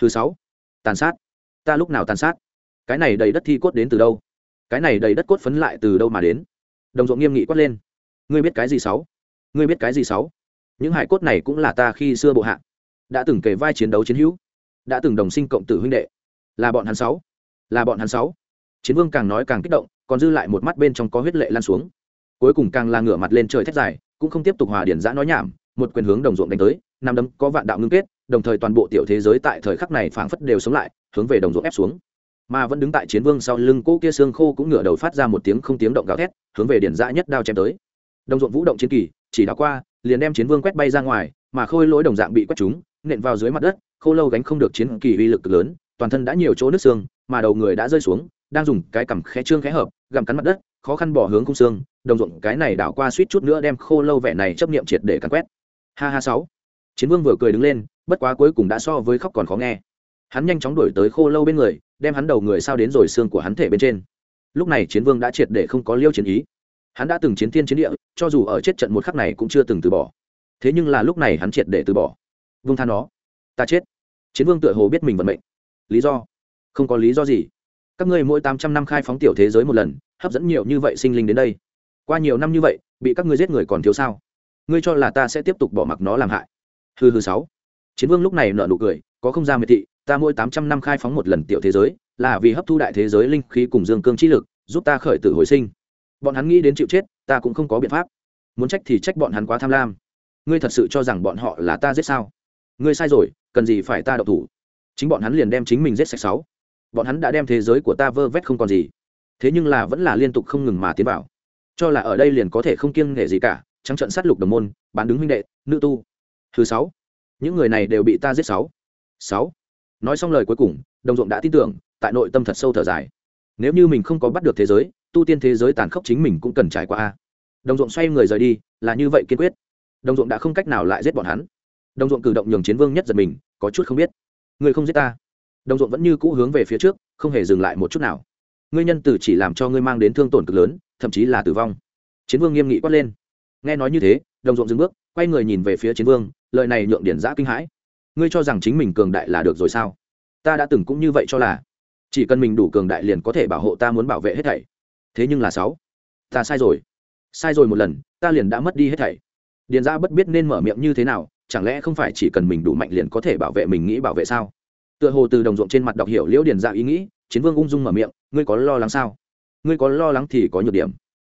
Thứ sáu, tàn sát. Ta lúc nào tàn sát? Cái này đầy đất thi cốt đến từ đâu? Cái này đầy đất cốt phấn lại từ đâu mà đến? Đồng ruộng nghiêm nghị quát lên. Ngươi biết cái gì sáu? Ngươi biết cái gì sáu? Những hải cốt này cũng là ta khi xưa bộ hạ. Đã từng kể vai chiến đấu chiến hữu. Đã từng đồng sinh cộng tử huynh đệ. Là bọn hắn sáu. Là bọn hắn sáu. Chiến vương càng nói càng kích động, còn dư lại một mắt bên trong có huyết lệ lan xuống. Cuối cùng càng là ngửa mặt lên trời thét dài, cũng không tiếp tục hòa điển giã nói nhảm, một quyền hướng đồng ruộng đánh tới năm đấm có vạn đạo ngưng kết, đồng thời toàn bộ tiểu thế giới tại thời khắc này phảng phất đều sống lại, hướng về đồng ruộng ép xuống. Mà vẫn đứng tại chiến vương sau lưng cỗ kia xương khô cũng ngửa đầu phát ra một tiếng không tiếng động gào thét, hướng về điển dã nhất đao chém tới. Đồng ruộng vũ động chiến kỳ, chỉ đảo qua, liền đem chiến vương quét bay ra ngoài, mà khôi lỗi đồng dạng bị quét trúng, nện vào dưới mặt đất, khô lâu gánh không được chiến kỳ uy lực lớn, toàn thân đã nhiều chỗ nứt xương, mà đầu người đã rơi xuống, đang dùng cái cằm khẽ trương khẽ hợp, gặm cắn mặt đất, khó khăn bỏ hướng khung xương, đồng ruộng cái này đảo qua suýt chút nữa đem khô lâu vẻ này chấp niệm triệt để cắn quét. Ha ha sáu chiến vương vừa cười đứng lên, bất quá cuối cùng đã so với khóc còn khó nghe. Hắn nhanh chóng đuổi tới khô lâu bên người, đem hắn đầu người sao đến rồi xương của hắn thể bên trên. Lúc này chiến vương đã triệt để không có liêu chiến ý. Hắn đã từng chiến thiên chiến địa, cho dù ở chết trận một khắc này cũng chưa từng từ bỏ. Thế nhưng là lúc này hắn triệt để từ bỏ. Vương than nó. Ta chết. Chiến vương tựa hồ biết mình vận mệnh. Lý do? Không có lý do gì. Các ngươi mỗi tám trăm năm khai phóng tiểu thế giới một lần, hấp dẫn nhiều như vậy sinh linh đến đây. Qua nhiều năm như vậy, bị các ngươi giết người còn thiếu sao? Ngươi cho là ta sẽ tiếp tục bỏ mặc nó làm hại hư hư sáu. Chiến vương lúc này nợ nụ cười, có không gian miệt thị, ta mỗi tám trăm năm khai phóng một lần tiểu thế giới, là vì hấp thu đại thế giới linh khí cùng dương cương trí lực, giúp ta khởi tử hồi sinh. Bọn hắn nghĩ đến chịu chết, ta cũng không có biện pháp. Muốn trách thì trách bọn hắn quá tham lam. Ngươi thật sự cho rằng bọn họ là ta giết sao? Ngươi sai rồi, cần gì phải ta độc thủ? Chính bọn hắn liền đem chính mình giết sạch sáu. Bọn hắn đã đem thế giới của ta vơ vét không còn gì. Thế nhưng là vẫn là liên tục không ngừng mà tiến vào. Cho là ở đây liền có thể không kiêng nể gì cả, trắng trận sát lục đồng môn, bán đứng huynh đệ, nữ tu thứ sáu. Những người này đều bị ta giết sáu. Sáu. Nói xong lời cuối cùng, đồng ruộng đã tin tưởng, tại nội tâm thật sâu thở dài. Nếu như mình không có bắt được thế giới, tu tiên thế giới tàn khốc chính mình cũng cần trải qua a. Đồng ruộng xoay người rời đi, là như vậy kiên quyết. Đồng ruộng đã không cách nào lại giết bọn hắn. Đồng ruộng cử động nhường chiến vương nhất giật mình, có chút không biết. Người không giết ta. Đồng ruộng vẫn như cũ hướng về phía trước, không hề dừng lại một chút nào. Ngươi nhân tử chỉ làm cho ngươi mang đến thương tổn cực lớn, thậm chí là tử vong. Chiến vương nghiêm nghị quát lên. Nghe nói như thế, đồng ruộng dừng bước quay người nhìn về phía chiến vương, lời này nhượng điển giã kinh hãi. Ngươi cho rằng chính mình cường đại là được rồi sao? Ta đã từng cũng như vậy cho là. Chỉ cần mình đủ cường đại liền có thể bảo hộ ta muốn bảo vệ hết thảy. Thế nhưng là sáu, ta sai rồi. Sai rồi một lần, ta liền đã mất đi hết thảy. Điền giã bất biết nên mở miệng như thế nào, chẳng lẽ không phải chỉ cần mình đủ mạnh liền có thể bảo vệ mình nghĩ bảo vệ sao? Tựa hồ từ đồng ruộng trên mặt đọc hiểu liễu điền giã ý nghĩ, chiến vương ung dung mở miệng, ngươi có lo lắng sao? Ngươi có lo lắng thì có nhược điểm.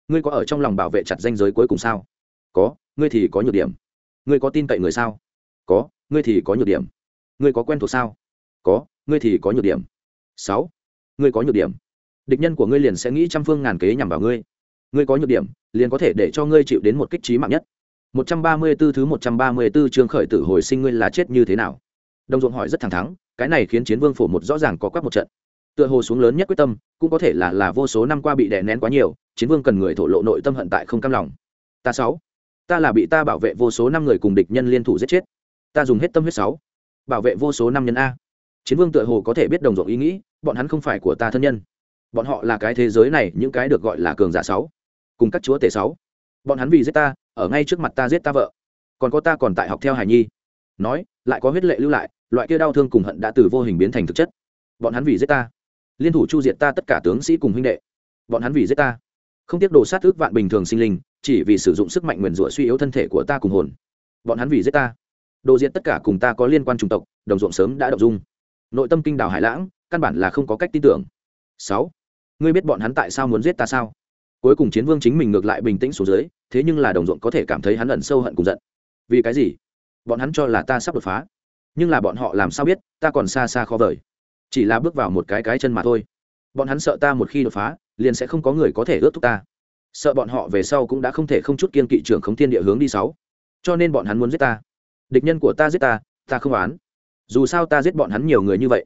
Ngươi có ở trong lòng bảo vệ chặt danh giới cuối cùng sao? Có ngươi thì có nhược điểm. Ngươi có tin cậy người sao? Có, ngươi thì có nhược điểm. Ngươi có quen thuộc sao? Có, ngươi thì có nhược điểm. Sáu, ngươi có nhược điểm. Địch nhân của ngươi liền sẽ nghĩ trăm phương ngàn kế nhằm vào ngươi. Ngươi có nhược điểm, liền có thể để cho ngươi chịu đến một kích trí mạng nhất. 134 thứ 134 chương khởi tử hồi sinh ngươi là chết như thế nào? Đồng ruộng hỏi rất thẳng thắn, cái này khiến chiến vương phổ một rõ ràng có quắc một trận. Tựa hồ xuống lớn nhất quyết tâm, cũng có thể là là vô số năm qua bị đè nén quá nhiều, chiến vương cần người thổ lộ nội tâm hận tại không cam lòng. Ta sáu ta là bị ta bảo vệ vô số năm người cùng địch nhân liên thủ giết chết. Ta dùng hết tâm huyết sáu. Bảo vệ vô số năm nhân a. Chiến vương tựa hồ có thể biết đồng ruộng ý nghĩ, bọn hắn không phải của ta thân nhân. Bọn họ là cái thế giới này, những cái được gọi là cường giả sáu. Cùng các chúa tể sáu. Bọn hắn vì giết ta, ở ngay trước mặt ta giết ta vợ. Còn có ta còn tại học theo hải nhi. Nói, lại có huyết lệ lưu lại, loại kia đau thương cùng hận đã từ vô hình biến thành thực chất. Bọn hắn vì giết ta. Liên thủ chu diệt ta tất cả tướng sĩ cùng huynh đệ. Bọn hắn vì giết ta không tiếc đồ sát ước vạn bình thường sinh linh, chỉ vì sử dụng sức mạnh nguyền rủa suy yếu thân thể của ta cùng hồn. Bọn hắn vì giết ta. Đồ diện tất cả cùng ta có liên quan chủng tộc, đồng ruộng sớm đã đọc dung. Nội tâm kinh đảo hải lãng, căn bản là không có cách tin tưởng. Sáu, ngươi biết bọn hắn tại sao muốn giết ta sao? Cuối cùng chiến vương chính mình ngược lại bình tĩnh xuống dưới, thế nhưng là đồng ruộng có thể cảm thấy hắn ẩn sâu hận cùng giận. Vì cái gì? Bọn hắn cho là ta sắp đột phá. Nhưng là bọn họ làm sao biết, ta còn xa xa khó vời. Chỉ là bước vào một cái cái chân mà thôi bọn hắn sợ ta một khi đột phá, liền sẽ không có người có thể ướt thúc ta. Sợ bọn họ về sau cũng đã không thể không chút kiên kỵ trưởng khống thiên địa hướng đi sáu. Cho nên bọn hắn muốn giết ta. Địch nhân của ta giết ta ta không oán. Dù sao ta giết bọn hắn nhiều người như vậy.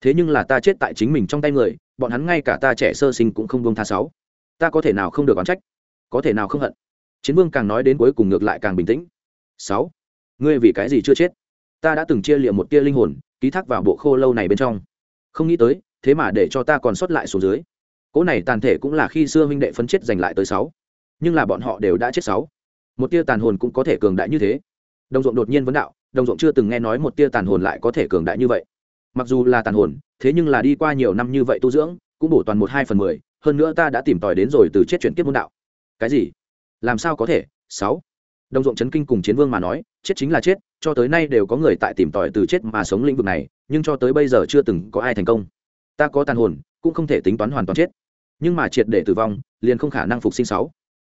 Thế nhưng là ta chết tại chính mình trong tay người, bọn hắn ngay cả ta trẻ sơ sinh cũng không buông tha sáu. Ta có thể nào không được oán trách? Có thể nào không hận? Chiến vương càng nói đến cuối cùng ngược lại càng bình tĩnh. Sáu. Ngươi vì cái gì chưa chết? Ta đã từng chia liệm một tia linh hồn, ký thác vào bộ khô lâu này bên trong. Không nghĩ tới thế mà để cho ta còn sót lại xuống dưới. Cỗ này tàn thể cũng là khi xưa huynh đệ phấn chết giành lại tới sáu. Nhưng là bọn họ đều đã chết sáu. Một tia tàn hồn cũng có thể cường đại như thế. Đồng ruộng đột nhiên vấn đạo, đồng ruộng chưa từng nghe nói một tia tàn hồn lại có thể cường đại như vậy. Mặc dù là tàn hồn, thế nhưng là đi qua nhiều năm như vậy tu dưỡng, cũng bổ toàn một hai phần mười, hơn nữa ta đã tìm tòi đến rồi từ chết chuyển kiếp môn đạo. Cái gì? Làm sao có thể? Sáu. Đồng ruộng chấn kinh cùng chiến vương mà nói, chết chính là chết, cho tới nay đều có người tại tìm tòi từ chết mà sống lĩnh vực này, nhưng cho tới bây giờ chưa từng có ai thành công ta có tàn hồn, cũng không thể tính toán hoàn toàn chết. Nhưng mà triệt để tử vong, liền không khả năng phục sinh sáu.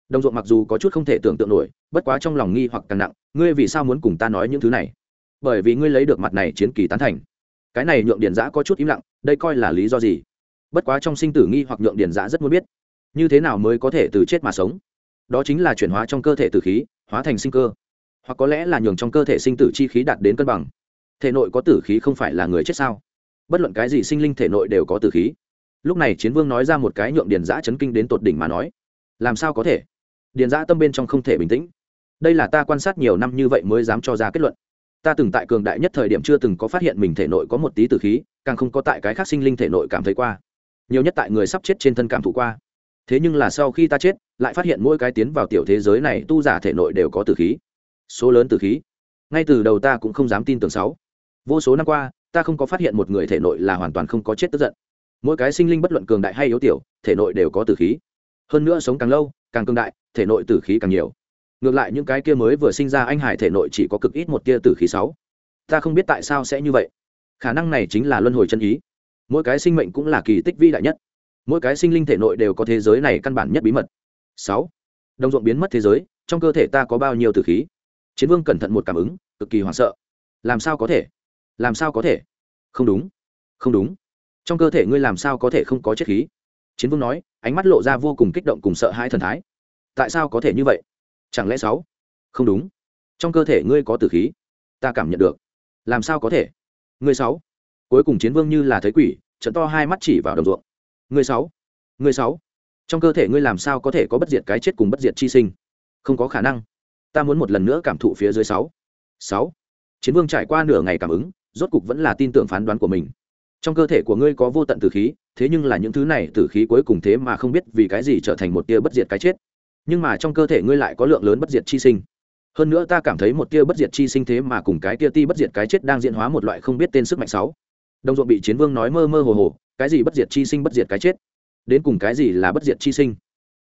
Đồng ruộng mặc dù có chút không thể tưởng tượng nổi, bất quá trong lòng nghi hoặc càng nặng, ngươi vì sao muốn cùng ta nói những thứ này? Bởi vì ngươi lấy được mặt này chiến kỳ tán thành. Cái này nhượng điền giã có chút im lặng, đây coi là lý do gì? Bất quá trong sinh tử nghi hoặc nhượng điền giã rất muốn biết, như thế nào mới có thể từ chết mà sống? Đó chính là chuyển hóa trong cơ thể tử khí, hóa thành sinh cơ. Hoặc có lẽ là nhường trong cơ thể sinh tử chi khí đạt đến cân bằng. Thể nội có tử khí không phải là người chết sao? Bất luận cái gì sinh linh thể nội đều có tử khí. Lúc này chiến vương nói ra một cái nhượng điền giã chấn kinh đến tột đỉnh mà nói, làm sao có thể? Điền giã tâm bên trong không thể bình tĩnh. Đây là ta quan sát nhiều năm như vậy mới dám cho ra kết luận. Ta từng tại cường đại nhất thời điểm chưa từng có phát hiện mình thể nội có một tí tử khí, càng không có tại cái khác sinh linh thể nội cảm thấy qua. Nhiều nhất tại người sắp chết trên thân cảm thụ qua. Thế nhưng là sau khi ta chết, lại phát hiện mỗi cái tiến vào tiểu thế giới này tu giả thể nội đều có tử khí. Số lớn tử khí. Ngay từ đầu ta cũng không dám tin tưởng sáu. Vô số năm qua ta không có phát hiện một người thể nội là hoàn toàn không có chết tức giận. Mỗi cái sinh linh bất luận cường đại hay yếu tiểu, thể nội đều có tử khí. Hơn nữa sống càng lâu, càng cường đại, thể nội tử khí càng nhiều. Ngược lại những cái kia mới vừa sinh ra anh hải thể nội chỉ có cực ít một tia tử khí sáu. Ta không biết tại sao sẽ như vậy. Khả năng này chính là luân hồi chân ý. Mỗi cái sinh mệnh cũng là kỳ tích vĩ đại nhất. Mỗi cái sinh linh thể nội đều có thế giới này căn bản nhất bí mật. Sáu. Đồng ruộng biến mất thế giới, trong cơ thể ta có bao nhiêu tử khí? Chiến vương cẩn thận một cảm ứng, cực kỳ hoảng sợ. Làm sao có thể? Làm sao có thể? Không đúng. Không đúng. Trong cơ thể ngươi làm sao có thể không có chết khí? Chiến vương nói, ánh mắt lộ ra vô cùng kích động cùng sợ hãi thần thái. Tại sao có thể như vậy? Chẳng lẽ sáu? Không đúng. Trong cơ thể ngươi có tử khí. Ta cảm nhận được. Làm sao có thể? Ngươi sáu? Cuối cùng chiến vương như là thấy quỷ, trận to hai mắt chỉ vào đồng ruộng. Ngươi sáu? Ngươi sáu? Trong cơ thể ngươi làm sao có thể có bất diệt cái chết cùng bất diệt chi sinh? Không có khả năng. Ta muốn một lần nữa cảm thụ phía dưới sáu. Sáu? Chiến vương trải qua nửa ngày cảm ứng rốt cục vẫn là tin tưởng phán đoán của mình. Trong cơ thể của ngươi có vô tận tử khí, thế nhưng là những thứ này tử khí cuối cùng thế mà không biết vì cái gì trở thành một tia bất diệt cái chết. Nhưng mà trong cơ thể ngươi lại có lượng lớn bất diệt chi sinh. Hơn nữa ta cảm thấy một tia bất diệt chi sinh thế mà cùng cái tia ti bất diệt cái chết đang diễn hóa một loại không biết tên sức mạnh sáu. Đồng ruộng bị chiến vương nói mơ mơ hồ hồ, cái gì bất diệt chi sinh bất diệt cái chết? Đến cùng cái gì là bất diệt chi sinh?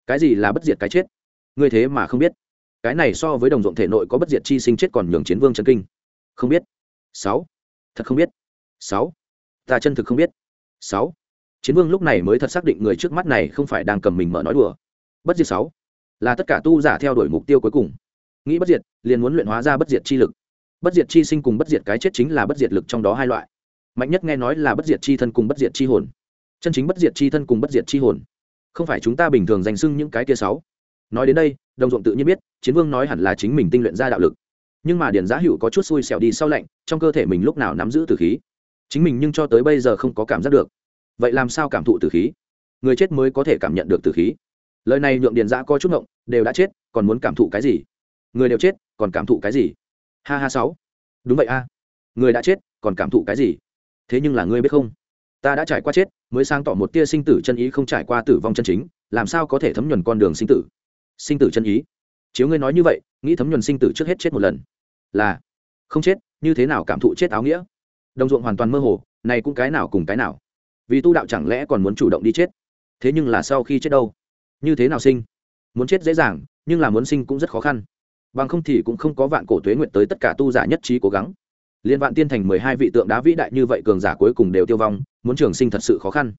Cái gì là bất diệt cái chết? Ngươi thế mà không biết. Cái này so với đồng ruộng thể nội có bất diệt chi sinh chết còn nhường chiến vương chân kinh. Không biết. Sáu thật không biết. Sáu. Ta chân thực không biết. Sáu. Chiến vương lúc này mới thật xác định người trước mắt này không phải đang cầm mình mở nói đùa. Bất diệt sáu. Là tất cả tu giả theo đuổi mục tiêu cuối cùng. Nghĩ bất diệt, liền muốn luyện hóa ra bất diệt chi lực. Bất diệt chi sinh cùng bất diệt cái chết chính là bất diệt lực trong đó hai loại. Mạnh nhất nghe nói là bất diệt chi thân cùng bất diệt chi hồn. Chân chính bất diệt chi thân cùng bất diệt chi hồn. Không phải chúng ta bình thường danh sưng những cái kia sáu. Nói đến đây, đồng ruộng tự nhiên biết, chiến vương nói hẳn là chính mình tinh luyện ra đạo lực nhưng mà Điền giá hữu có chút xui xẻo đi sau lạnh, trong cơ thể mình lúc nào nắm giữ tử khí. Chính mình nhưng cho tới bây giờ không có cảm giác được. Vậy làm sao cảm thụ tử khí? Người chết mới có thể cảm nhận được tử khí. Lời này nhượng điền giã có chút ngộng, đều đã chết, còn muốn cảm thụ cái gì? Người đều chết, còn cảm thụ cái gì? Ha ha sáu. Đúng vậy a. Người đã chết, còn cảm thụ cái gì? Thế nhưng là ngươi biết không? Ta đã trải qua chết, mới sáng tỏ một tia sinh tử chân ý không trải qua tử vong chân chính, làm sao có thể thấm nhuần con đường sinh tử? Sinh tử chân ý chiếu ngươi nói như vậy, nghĩ thấm nhuần sinh tử trước hết chết một lần. Là, không chết, như thế nào cảm thụ chết áo nghĩa? Đồng ruộng hoàn toàn mơ hồ, này cũng cái nào cùng cái nào. Vì tu đạo chẳng lẽ còn muốn chủ động đi chết? Thế nhưng là sau khi chết đâu? Như thế nào sinh? Muốn chết dễ dàng, nhưng là muốn sinh cũng rất khó khăn. Bằng không thì cũng không có vạn cổ tuế nguyện tới tất cả tu giả nhất trí cố gắng. Liên vạn tiên thành mười hai vị tượng đá vĩ đại như vậy cường giả cuối cùng đều tiêu vong, muốn trường sinh thật sự khó khăn.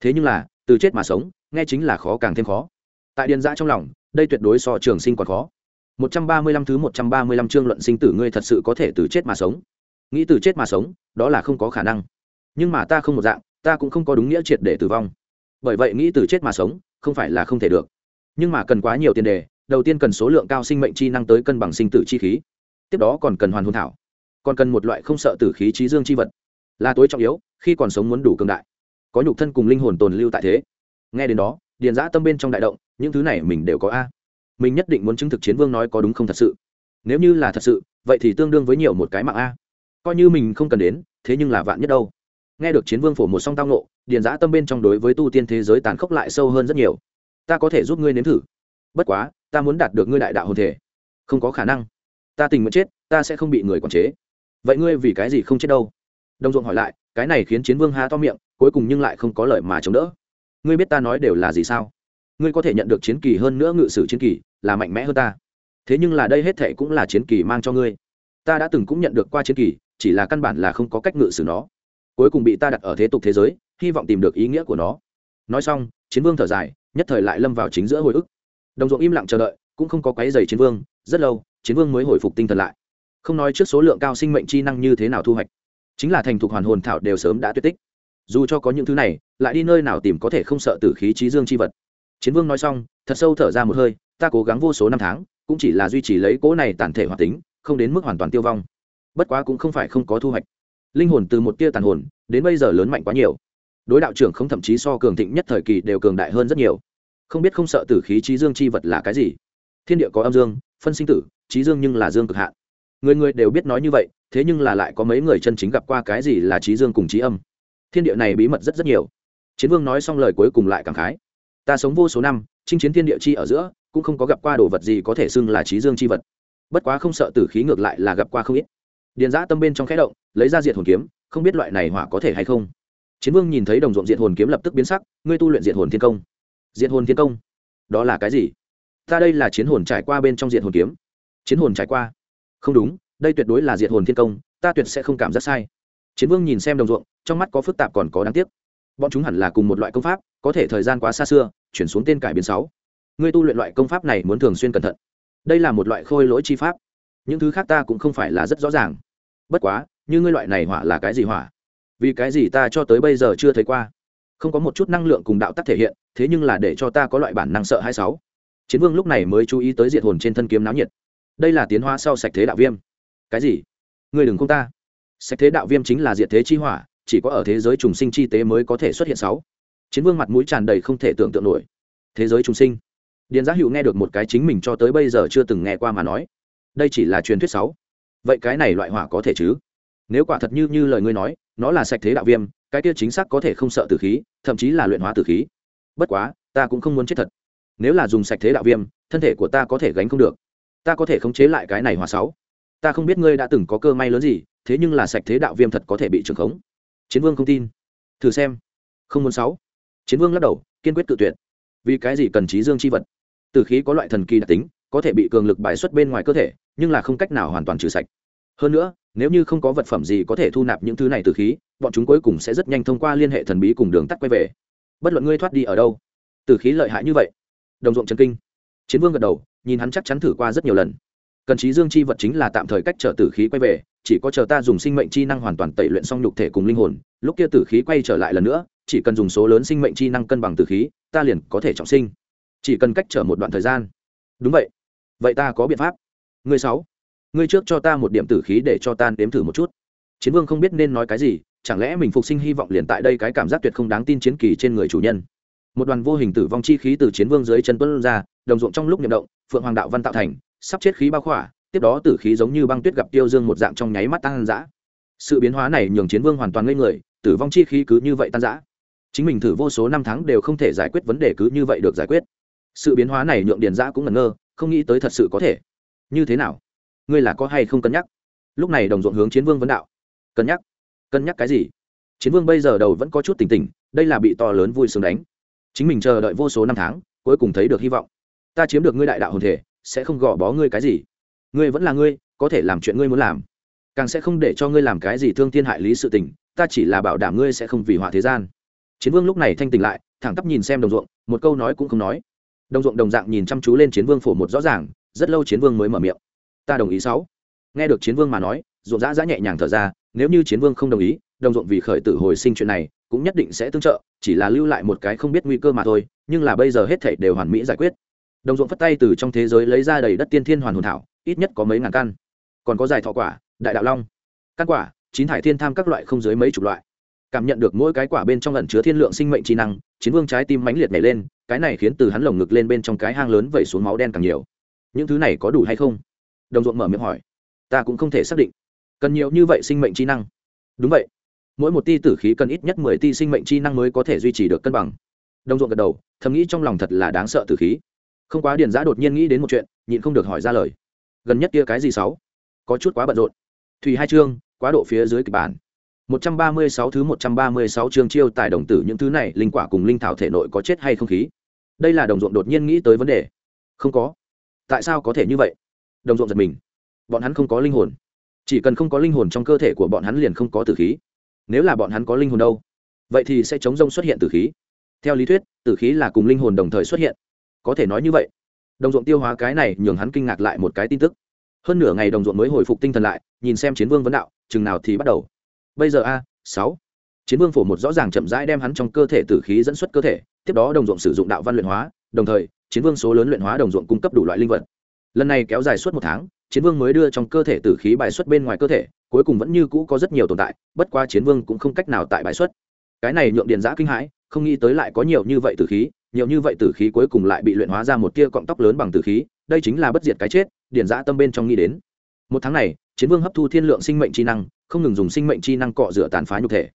Thế nhưng là, từ chết mà sống, nghe chính là khó càng thêm khó. Tại điền giã trong lòng đây tuyệt đối so trường sinh còn khó. Một trăm ba mươi lăm thứ một trăm ba mươi lăm chương luận sinh tử ngươi thật sự có thể từ chết mà sống. Nghĩ từ chết mà sống, đó là không có khả năng. Nhưng mà ta không một dạng, ta cũng không có đúng nghĩa triệt để tử vong. Bởi vậy nghĩ từ chết mà sống, không phải là không thể được. Nhưng mà cần quá nhiều tiền đề, đầu tiên cần số lượng cao sinh mệnh chi năng tới cân bằng sinh tử chi khí. Tiếp đó còn cần hoàn hồn thảo. Còn cần một loại không sợ tử khí trí dương chi vật. Là tối trọng yếu, khi còn sống muốn đủ cường đại. Có nhục thân cùng linh hồn tồn lưu tại thế. Nghe đến đó điền giã tâm bên trong đại động, những thứ này mình đều có a. Mình nhất định muốn chứng thực chiến vương nói có đúng không thật sự. Nếu như là thật sự, vậy thì tương đương với nhiều một cái mạng a. Coi như mình không cần đến, thế nhưng là vạn nhất đâu. Nghe được chiến vương phổ một song tao nộ điền giã tâm bên trong đối với tu tiên thế giới tàn khốc lại sâu hơn rất nhiều. Ta có thể giúp ngươi nếm thử. Bất quá, ta muốn đạt được ngươi đại đạo hồn thể. Không có khả năng. Ta tình nguyện chết, ta sẽ không bị người quản chế. Vậy ngươi vì cái gì không chết đâu? Đồng ruộng hỏi lại, cái này khiến chiến vương há to miệng, cuối cùng nhưng lại không có lời mà chống đỡ ngươi biết ta nói đều là gì sao? Ngươi có thể nhận được chiến kỳ hơn nữa ngự sử chiến kỳ, là mạnh mẽ hơn ta. Thế nhưng là đây hết thệ cũng là chiến kỳ mang cho ngươi. Ta đã từng cũng nhận được qua chiến kỳ, chỉ là căn bản là không có cách ngự sử nó. Cuối cùng bị ta đặt ở thế tục thế giới, hy vọng tìm được ý nghĩa của nó. Nói xong, chiến vương thở dài, nhất thời lại lâm vào chính giữa hồi ức. Đồng ruộng im lặng chờ đợi, cũng không có quái dày chiến vương, rất lâu, chiến vương mới hồi phục tinh thần lại. Không nói trước số lượng cao sinh mệnh chi năng như thế nào thu hoạch. Chính là thành thục hoàn hồn thảo đều sớm đã tuyệt tích dù cho có những thứ này, lại đi nơi nào tìm có thể không sợ tử khí trí dương chi vật. Chiến vương nói xong, thật sâu thở ra một hơi, ta cố gắng vô số năm tháng, cũng chỉ là duy trì lấy cỗ này tàn thể hoạt tính, không đến mức hoàn toàn tiêu vong. Bất quá cũng không phải không có thu hoạch. Linh hồn từ một tia tàn hồn, đến bây giờ lớn mạnh quá nhiều. Đối đạo trưởng không thậm chí so cường thịnh nhất thời kỳ đều cường đại hơn rất nhiều. Không biết không sợ tử khí trí dương chi vật là cái gì. Thiên địa có âm dương, phân sinh tử, trí dương nhưng là dương cực hạn. Người người đều biết nói như vậy, thế nhưng là lại có mấy người chân chính gặp qua cái gì là trí dương cùng trí âm thiên địa này bí mật rất rất nhiều. Chiến vương nói xong lời cuối cùng lại cảm khái. Ta sống vô số năm, chinh chiến thiên địa chi ở giữa, cũng không có gặp qua đồ vật gì có thể xưng là trí dương chi vật. Bất quá không sợ tử khí ngược lại là gặp qua không ít. Điền giã tâm bên trong khẽ động, lấy ra diệt hồn kiếm, không biết loại này hỏa có thể hay không. Chiến vương nhìn thấy đồng ruộng diệt hồn kiếm lập tức biến sắc, ngươi tu luyện diệt hồn thiên công. Diệt hồn thiên công? Đó là cái gì? Ta đây là chiến hồn trải qua bên trong diệt hồn kiếm. Chiến hồn trải qua? Không đúng, đây tuyệt đối là diệt hồn thiên công, ta tuyệt sẽ không cảm giác sai chiến vương nhìn xem đồng ruộng, trong mắt có phức tạp còn có đáng tiếc. Bọn chúng hẳn là cùng một loại công pháp, có thể thời gian quá xa xưa, chuyển xuống tên cải biến sáu. Ngươi tu luyện loại công pháp này muốn thường xuyên cẩn thận. Đây là một loại khôi lỗi chi pháp. Những thứ khác ta cũng không phải là rất rõ ràng. Bất quá, như ngươi loại này hỏa là cái gì hỏa? Vì cái gì ta cho tới bây giờ chưa thấy qua? Không có một chút năng lượng cùng đạo tắc thể hiện, thế nhưng là để cho ta có loại bản năng sợ hai sáu. Chiến vương lúc này mới chú ý tới diệt hồn trên thân kiếm náo nhiệt. Đây là tiến hóa sau sạch thế đạo viêm. Cái gì? Ngươi đừng không ta sạch thế đạo viêm chính là diệt thế chi hỏa, chỉ có ở thế giới trùng sinh chi tế mới có thể xuất hiện sáu. Chiến vương mặt mũi tràn đầy không thể tưởng tượng nổi. Thế giới trùng sinh. Điền giá hữu nghe được một cái chính mình cho tới bây giờ chưa từng nghe qua mà nói. Đây chỉ là truyền thuyết sáu. Vậy cái này loại hỏa có thể chứ? Nếu quả thật như như lời ngươi nói, nó là sạch thế đạo viêm, cái kia chính xác có thể không sợ tử khí, thậm chí là luyện hóa tử khí. Bất quá, ta cũng không muốn chết thật. Nếu là dùng sạch thế đạo viêm, thân thể của ta có thể gánh không được. Ta có thể khống chế lại cái này hòa sáu. Ta không biết ngươi đã từng có cơ may lớn gì thế nhưng là sạch thế đạo viêm thật có thể bị trưởng khống. Chiến vương không tin. Thử xem. Không muốn sáu. Chiến vương lắc đầu, kiên quyết tự tuyệt. Vì cái gì cần trí dương chi vật? Từ khí có loại thần kỳ đặc tính, có thể bị cường lực bài xuất bên ngoài cơ thể, nhưng là không cách nào hoàn toàn trừ sạch. Hơn nữa, nếu như không có vật phẩm gì có thể thu nạp những thứ này từ khí, bọn chúng cuối cùng sẽ rất nhanh thông qua liên hệ thần bí cùng đường tắt quay về. Bất luận ngươi thoát đi ở đâu từ khí lợi hại như vậy. Đồng ruộng chân kinh. Chiến vương gật đầu, nhìn hắn chắc chắn thử qua rất nhiều lần cần trí dương chi vật chính là tạm thời cách trở tử khí quay về, chỉ có chờ ta dùng sinh mệnh chi năng hoàn toàn tẩy luyện xong nhục thể cùng linh hồn, lúc kia tử khí quay trở lại lần nữa, chỉ cần dùng số lớn sinh mệnh chi năng cân bằng tử khí, ta liền có thể trọng sinh. Chỉ cần cách trở một đoạn thời gian. Đúng vậy. Vậy ta có biện pháp. Ngươi sáu, ngươi trước cho ta một điểm tử khí để cho ta đếm thử một chút. Chiến vương không biết nên nói cái gì, chẳng lẽ mình phục sinh hy vọng liền tại đây cái cảm giác tuyệt không đáng tin chiến kỳ trên người chủ nhân. Một đoàn vô hình tử vong chi khí từ chiến vương dưới chân tuân ra, đồng ruộng trong lúc nhậm động, phượng hoàng đạo văn tạo thành sắp chết khí bao khỏa, tiếp đó tử khí giống như băng tuyết gặp tiêu dương một dạng trong nháy mắt tăng dã sự biến hóa này nhường chiến vương hoàn toàn ngây người, tử vong chi khí cứ như vậy tan dã chính mình thử vô số năm tháng đều không thể giải quyết vấn đề cứ như vậy được giải quyết. Sự biến hóa này nhượng điền giã cũng ngẩn ngơ, không nghĩ tới thật sự có thể. Như thế nào? Ngươi là có hay không cân nhắc? Lúc này đồng ruộng hướng chiến vương vấn đạo. Cân nhắc? Cân nhắc cái gì? Chiến vương bây giờ đầu vẫn có chút tỉnh tỉnh, đây là bị to lớn vui sướng đánh. Chính mình chờ đợi vô số năm tháng, cuối cùng thấy được hy vọng. Ta chiếm được ngươi đại đạo hồn thể sẽ không gò bó ngươi cái gì. Ngươi vẫn là ngươi, có thể làm chuyện ngươi muốn làm. Càng sẽ không để cho ngươi làm cái gì thương thiên hại lý sự tình, ta chỉ là bảo đảm ngươi sẽ không vì họa thế gian. Chiến vương lúc này thanh tỉnh lại, thẳng tắp nhìn xem đồng ruộng, một câu nói cũng không nói. Đồng ruộng đồng dạng nhìn chăm chú lên chiến vương phổ một rõ ràng, rất lâu chiến vương mới mở miệng. Ta đồng ý sáu. Nghe được chiến vương mà nói, ruộng dã dã nhẹ nhàng thở ra, nếu như chiến vương không đồng ý, đồng ruộng vì khởi tử hồi sinh chuyện này, cũng nhất định sẽ tương trợ, chỉ là lưu lại một cái không biết nguy cơ mà thôi, nhưng là bây giờ hết thảy đều hoàn mỹ giải quyết đồng ruộng phất tay từ trong thế giới lấy ra đầy đất tiên thiên hoàn hồn thảo, ít nhất có mấy ngàn căn. Còn có dài thọ quả, đại đạo long. Căn quả, chín thải thiên tham các loại không dưới mấy chục loại. Cảm nhận được mỗi cái quả bên trong lẩn chứa thiên lượng sinh mệnh trí năng, chiến vương trái tim mãnh liệt nhảy lên, cái này khiến từ hắn lồng ngực lên bên trong cái hang lớn vẩy xuống máu đen càng nhiều. Những thứ này có đủ hay không? Đồng ruộng mở miệng hỏi. Ta cũng không thể xác định. Cần nhiều như vậy sinh mệnh trí năng? Đúng vậy. Mỗi một ti tử khí cần ít nhất mười ti sinh mệnh chi năng mới có thể duy trì được cân bằng. Đồng ruộng gật đầu, thầm nghĩ trong lòng thật là đáng sợ tử khí không quá điền giã đột nhiên nghĩ đến một chuyện, nhịn không được hỏi ra lời. Gần nhất kia cái gì sáu? Có chút quá bận rộn. Thủy hai chương, quá độ phía dưới kịch bản. Một trăm ba mươi sáu thứ một trăm ba mươi sáu chương chiêu tài đồng tử, những thứ này, linh quả cùng linh thảo thể nội có chết hay không khí? Đây là đồng ruộng đột nhiên nghĩ tới vấn đề. Không có. Tại sao có thể như vậy? Đồng ruộng giật mình. Bọn hắn không có linh hồn. Chỉ cần không có linh hồn trong cơ thể của bọn hắn liền không có tử khí. Nếu là bọn hắn có linh hồn đâu, vậy thì sẽ chống rông xuất hiện tử khí. Theo lý thuyết, tử khí là cùng linh hồn đồng thời xuất hiện có thể nói như vậy. Đồng ruộng tiêu hóa cái này nhường hắn kinh ngạc lại một cái tin tức. Hơn nửa ngày đồng ruộng mới hồi phục tinh thần lại, nhìn xem chiến vương vấn đạo, chừng nào thì bắt đầu. Bây giờ a, sáu. Chiến vương phổ một rõ ràng chậm rãi đem hắn trong cơ thể tử khí dẫn xuất cơ thể, tiếp đó đồng ruộng sử dụng đạo văn luyện hóa, đồng thời, chiến vương số lớn luyện hóa đồng ruộng cung cấp đủ loại linh vật. Lần này kéo dài suốt một tháng, chiến vương mới đưa trong cơ thể tử khí bài xuất bên ngoài cơ thể, cuối cùng vẫn như cũ có rất nhiều tồn tại, bất qua chiến vương cũng không cách nào tại bài xuất. Cái này nhượng điện giã kinh hãi, không nghĩ tới lại có nhiều như vậy tử khí nhiều như vậy tử khí cuối cùng lại bị luyện hóa ra một tia cọng tóc lớn bằng tử khí, đây chính là bất diệt cái chết, điển giã tâm bên trong nghĩ đến. Một tháng này, chiến vương hấp thu thiên lượng sinh mệnh chi năng, không ngừng dùng sinh mệnh chi năng cọ rửa tàn phá nhục thể.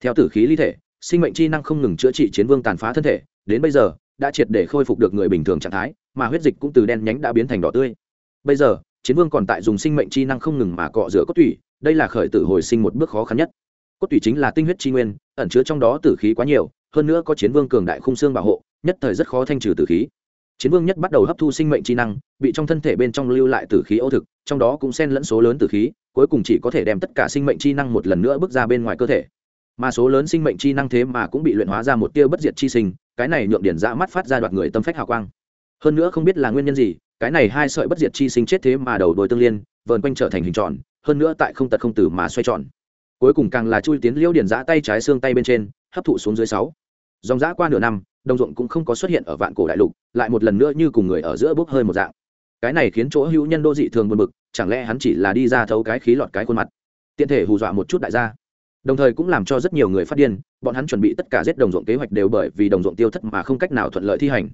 Theo tử khí ly thể, sinh mệnh chi năng không ngừng chữa trị chiến vương tàn phá thân thể, đến bây giờ, đã triệt để khôi phục được người bình thường trạng thái, mà huyết dịch cũng từ đen nhánh đã biến thành đỏ tươi. Bây giờ, chiến vương còn tại dùng sinh mệnh chi năng không ngừng mà cọ rửa cốt tủy, đây là khởi tử hồi sinh một bước khó khăn nhất. Cốt tủy chính là tinh huyết chi nguyên, ẩn chứa trong đó tử khí quá nhiều, hơn nữa có chiến vương cường đại khung xương bảo hộ nhất thời rất khó thanh trừ tử khí. Chiến vương nhất bắt đầu hấp thu sinh mệnh chi năng, bị trong thân thể bên trong lưu lại tử khí ô thực, trong đó cũng xen lẫn số lớn tử khí, cuối cùng chỉ có thể đem tất cả sinh mệnh chi năng một lần nữa bước ra bên ngoài cơ thể. Mà số lớn sinh mệnh chi năng thế mà cũng bị luyện hóa ra một tia bất diệt chi sinh, cái này nhượng điển dã mắt phát ra đoạt người tâm phách hào quang. Hơn nữa không biết là nguyên nhân gì, cái này hai sợi bất diệt chi sinh chết thế mà đầu đuôi tương liên, vờn quanh trở thành hình tròn, hơn nữa tại không tật không tử mà xoay tròn. Cuối cùng càng là chui tiến liễu điển dã tay trái xương tay bên trên, hấp thụ xuống dưới sáu. Dòng dã qua nửa năm đồng ruộng cũng không có xuất hiện ở vạn cổ đại lục, lại một lần nữa như cùng người ở giữa bốc hơi một dạng. Cái này khiến chỗ hữu nhân đô dị thường buồn bực, chẳng lẽ hắn chỉ là đi ra thấu cái khí lọt cái khuôn mặt? Tiện thể hù dọa một chút đại gia. Đồng thời cũng làm cho rất nhiều người phát điên, bọn hắn chuẩn bị tất cả giết đồng ruộng kế hoạch đều bởi vì đồng ruộng tiêu thất mà không cách nào thuận lợi thi hành.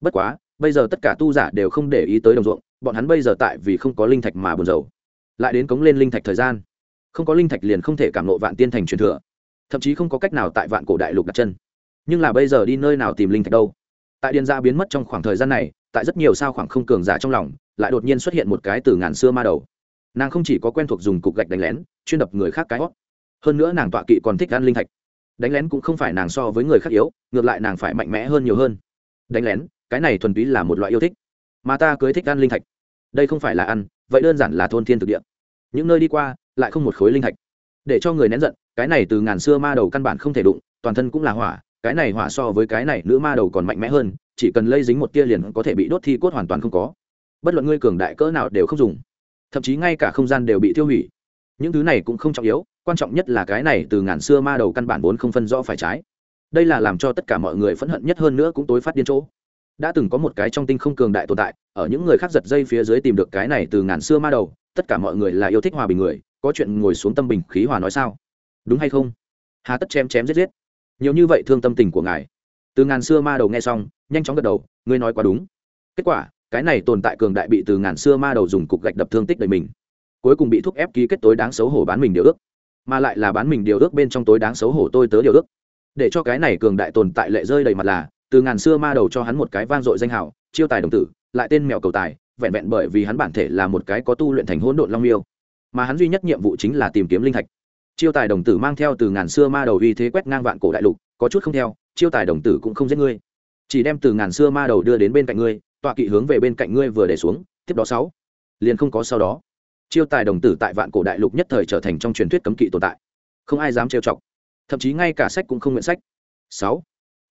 Bất quá, bây giờ tất cả tu giả đều không để ý tới đồng ruộng, bọn hắn bây giờ tại vì không có linh thạch mà buồn rầu. Lại đến cống lên linh thạch thời gian. Không có linh thạch liền không thể cảm nộ vạn tiên thành truyền thừa. Thậm chí không có cách nào tại vạn cổ đại lục đặt chân nhưng là bây giờ đi nơi nào tìm linh thạch đâu? Tại điền gia biến mất trong khoảng thời gian này, tại rất nhiều sao khoảng không cường giả trong lòng, lại đột nhiên xuất hiện một cái từ ngàn xưa ma đầu. Nàng không chỉ có quen thuộc dùng cục gạch đánh lén, chuyên đập người khác cái hót hơn nữa nàng tọa kỵ còn thích ăn linh thạch. Đánh lén cũng không phải nàng so với người khác yếu, ngược lại nàng phải mạnh mẽ hơn nhiều hơn. Đánh lén, cái này thuần túy là một loại yêu thích. Mà ta cưới thích ăn linh thạch. Đây không phải là ăn, vậy đơn giản là thôn thiên thực địa. Những nơi đi qua, lại không một khối linh thạch. Để cho người nén giận, cái này từ ngàn xưa ma đầu căn bản không thể đụng, toàn thân cũng là hỏa cái này hỏa so với cái này nữ ma đầu còn mạnh mẽ hơn, chỉ cần lây dính một tia liền có thể bị đốt thi cốt hoàn toàn không có. Bất luận ngươi cường đại cỡ nào đều không dùng. Thậm chí ngay cả không gian đều bị tiêu hủy. Những thứ này cũng không trọng yếu, quan trọng nhất là cái này từ ngàn xưa ma đầu căn bản vốn không phân rõ phải trái. Đây là làm cho tất cả mọi người phẫn hận nhất hơn nữa cũng tối phát điên chỗ. Đã từng có một cái trong tinh không cường đại tồn tại, ở những người khác giật dây phía dưới tìm được cái này từ ngàn xưa ma đầu, tất cả mọi người là yêu thích hòa bình người, có chuyện ngồi xuống tâm bình khí hòa nói sao? Đúng hay không? Hà tất chém chém giết giết nhiều như vậy thương tâm tình của ngài. Từ ngàn xưa ma đầu nghe xong, nhanh chóng gật đầu, ngươi nói quá đúng. Kết quả, cái này tồn tại cường đại bị từ ngàn xưa ma đầu dùng cục gạch đập thương tích đầy mình. Cuối cùng bị thúc ép ký kết tối đáng xấu hổ bán mình điều ước. Mà lại là bán mình điều ước bên trong tối đáng xấu hổ tôi tớ điều ước. Để cho cái này cường đại tồn tại lệ rơi đầy mặt là, từ ngàn xưa ma đầu cho hắn một cái vang dội danh hào, chiêu tài đồng tử, lại tên mèo cầu tài, vẹn vẹn bởi vì hắn bản thể là một cái có tu luyện thành hỗn độn long miêu. Mà hắn duy nhất nhiệm vụ chính là tìm kiếm linh thạch chiêu tài đồng tử mang theo từ ngàn xưa ma đầu uy thế quét ngang vạn cổ đại lục, có chút không theo, chiêu tài đồng tử cũng không giết ngươi. Chỉ đem từ ngàn xưa ma đầu đưa đến bên cạnh ngươi, tọa kỵ hướng về bên cạnh ngươi vừa để xuống, tiếp đó sáu. Liền không có sau đó. Chiêu tài đồng tử tại vạn cổ đại lục nhất thời trở thành trong truyền thuyết cấm kỵ tồn tại. Không ai dám trêu chọc. Thậm chí ngay cả sách cũng không nguyện sách. Sáu.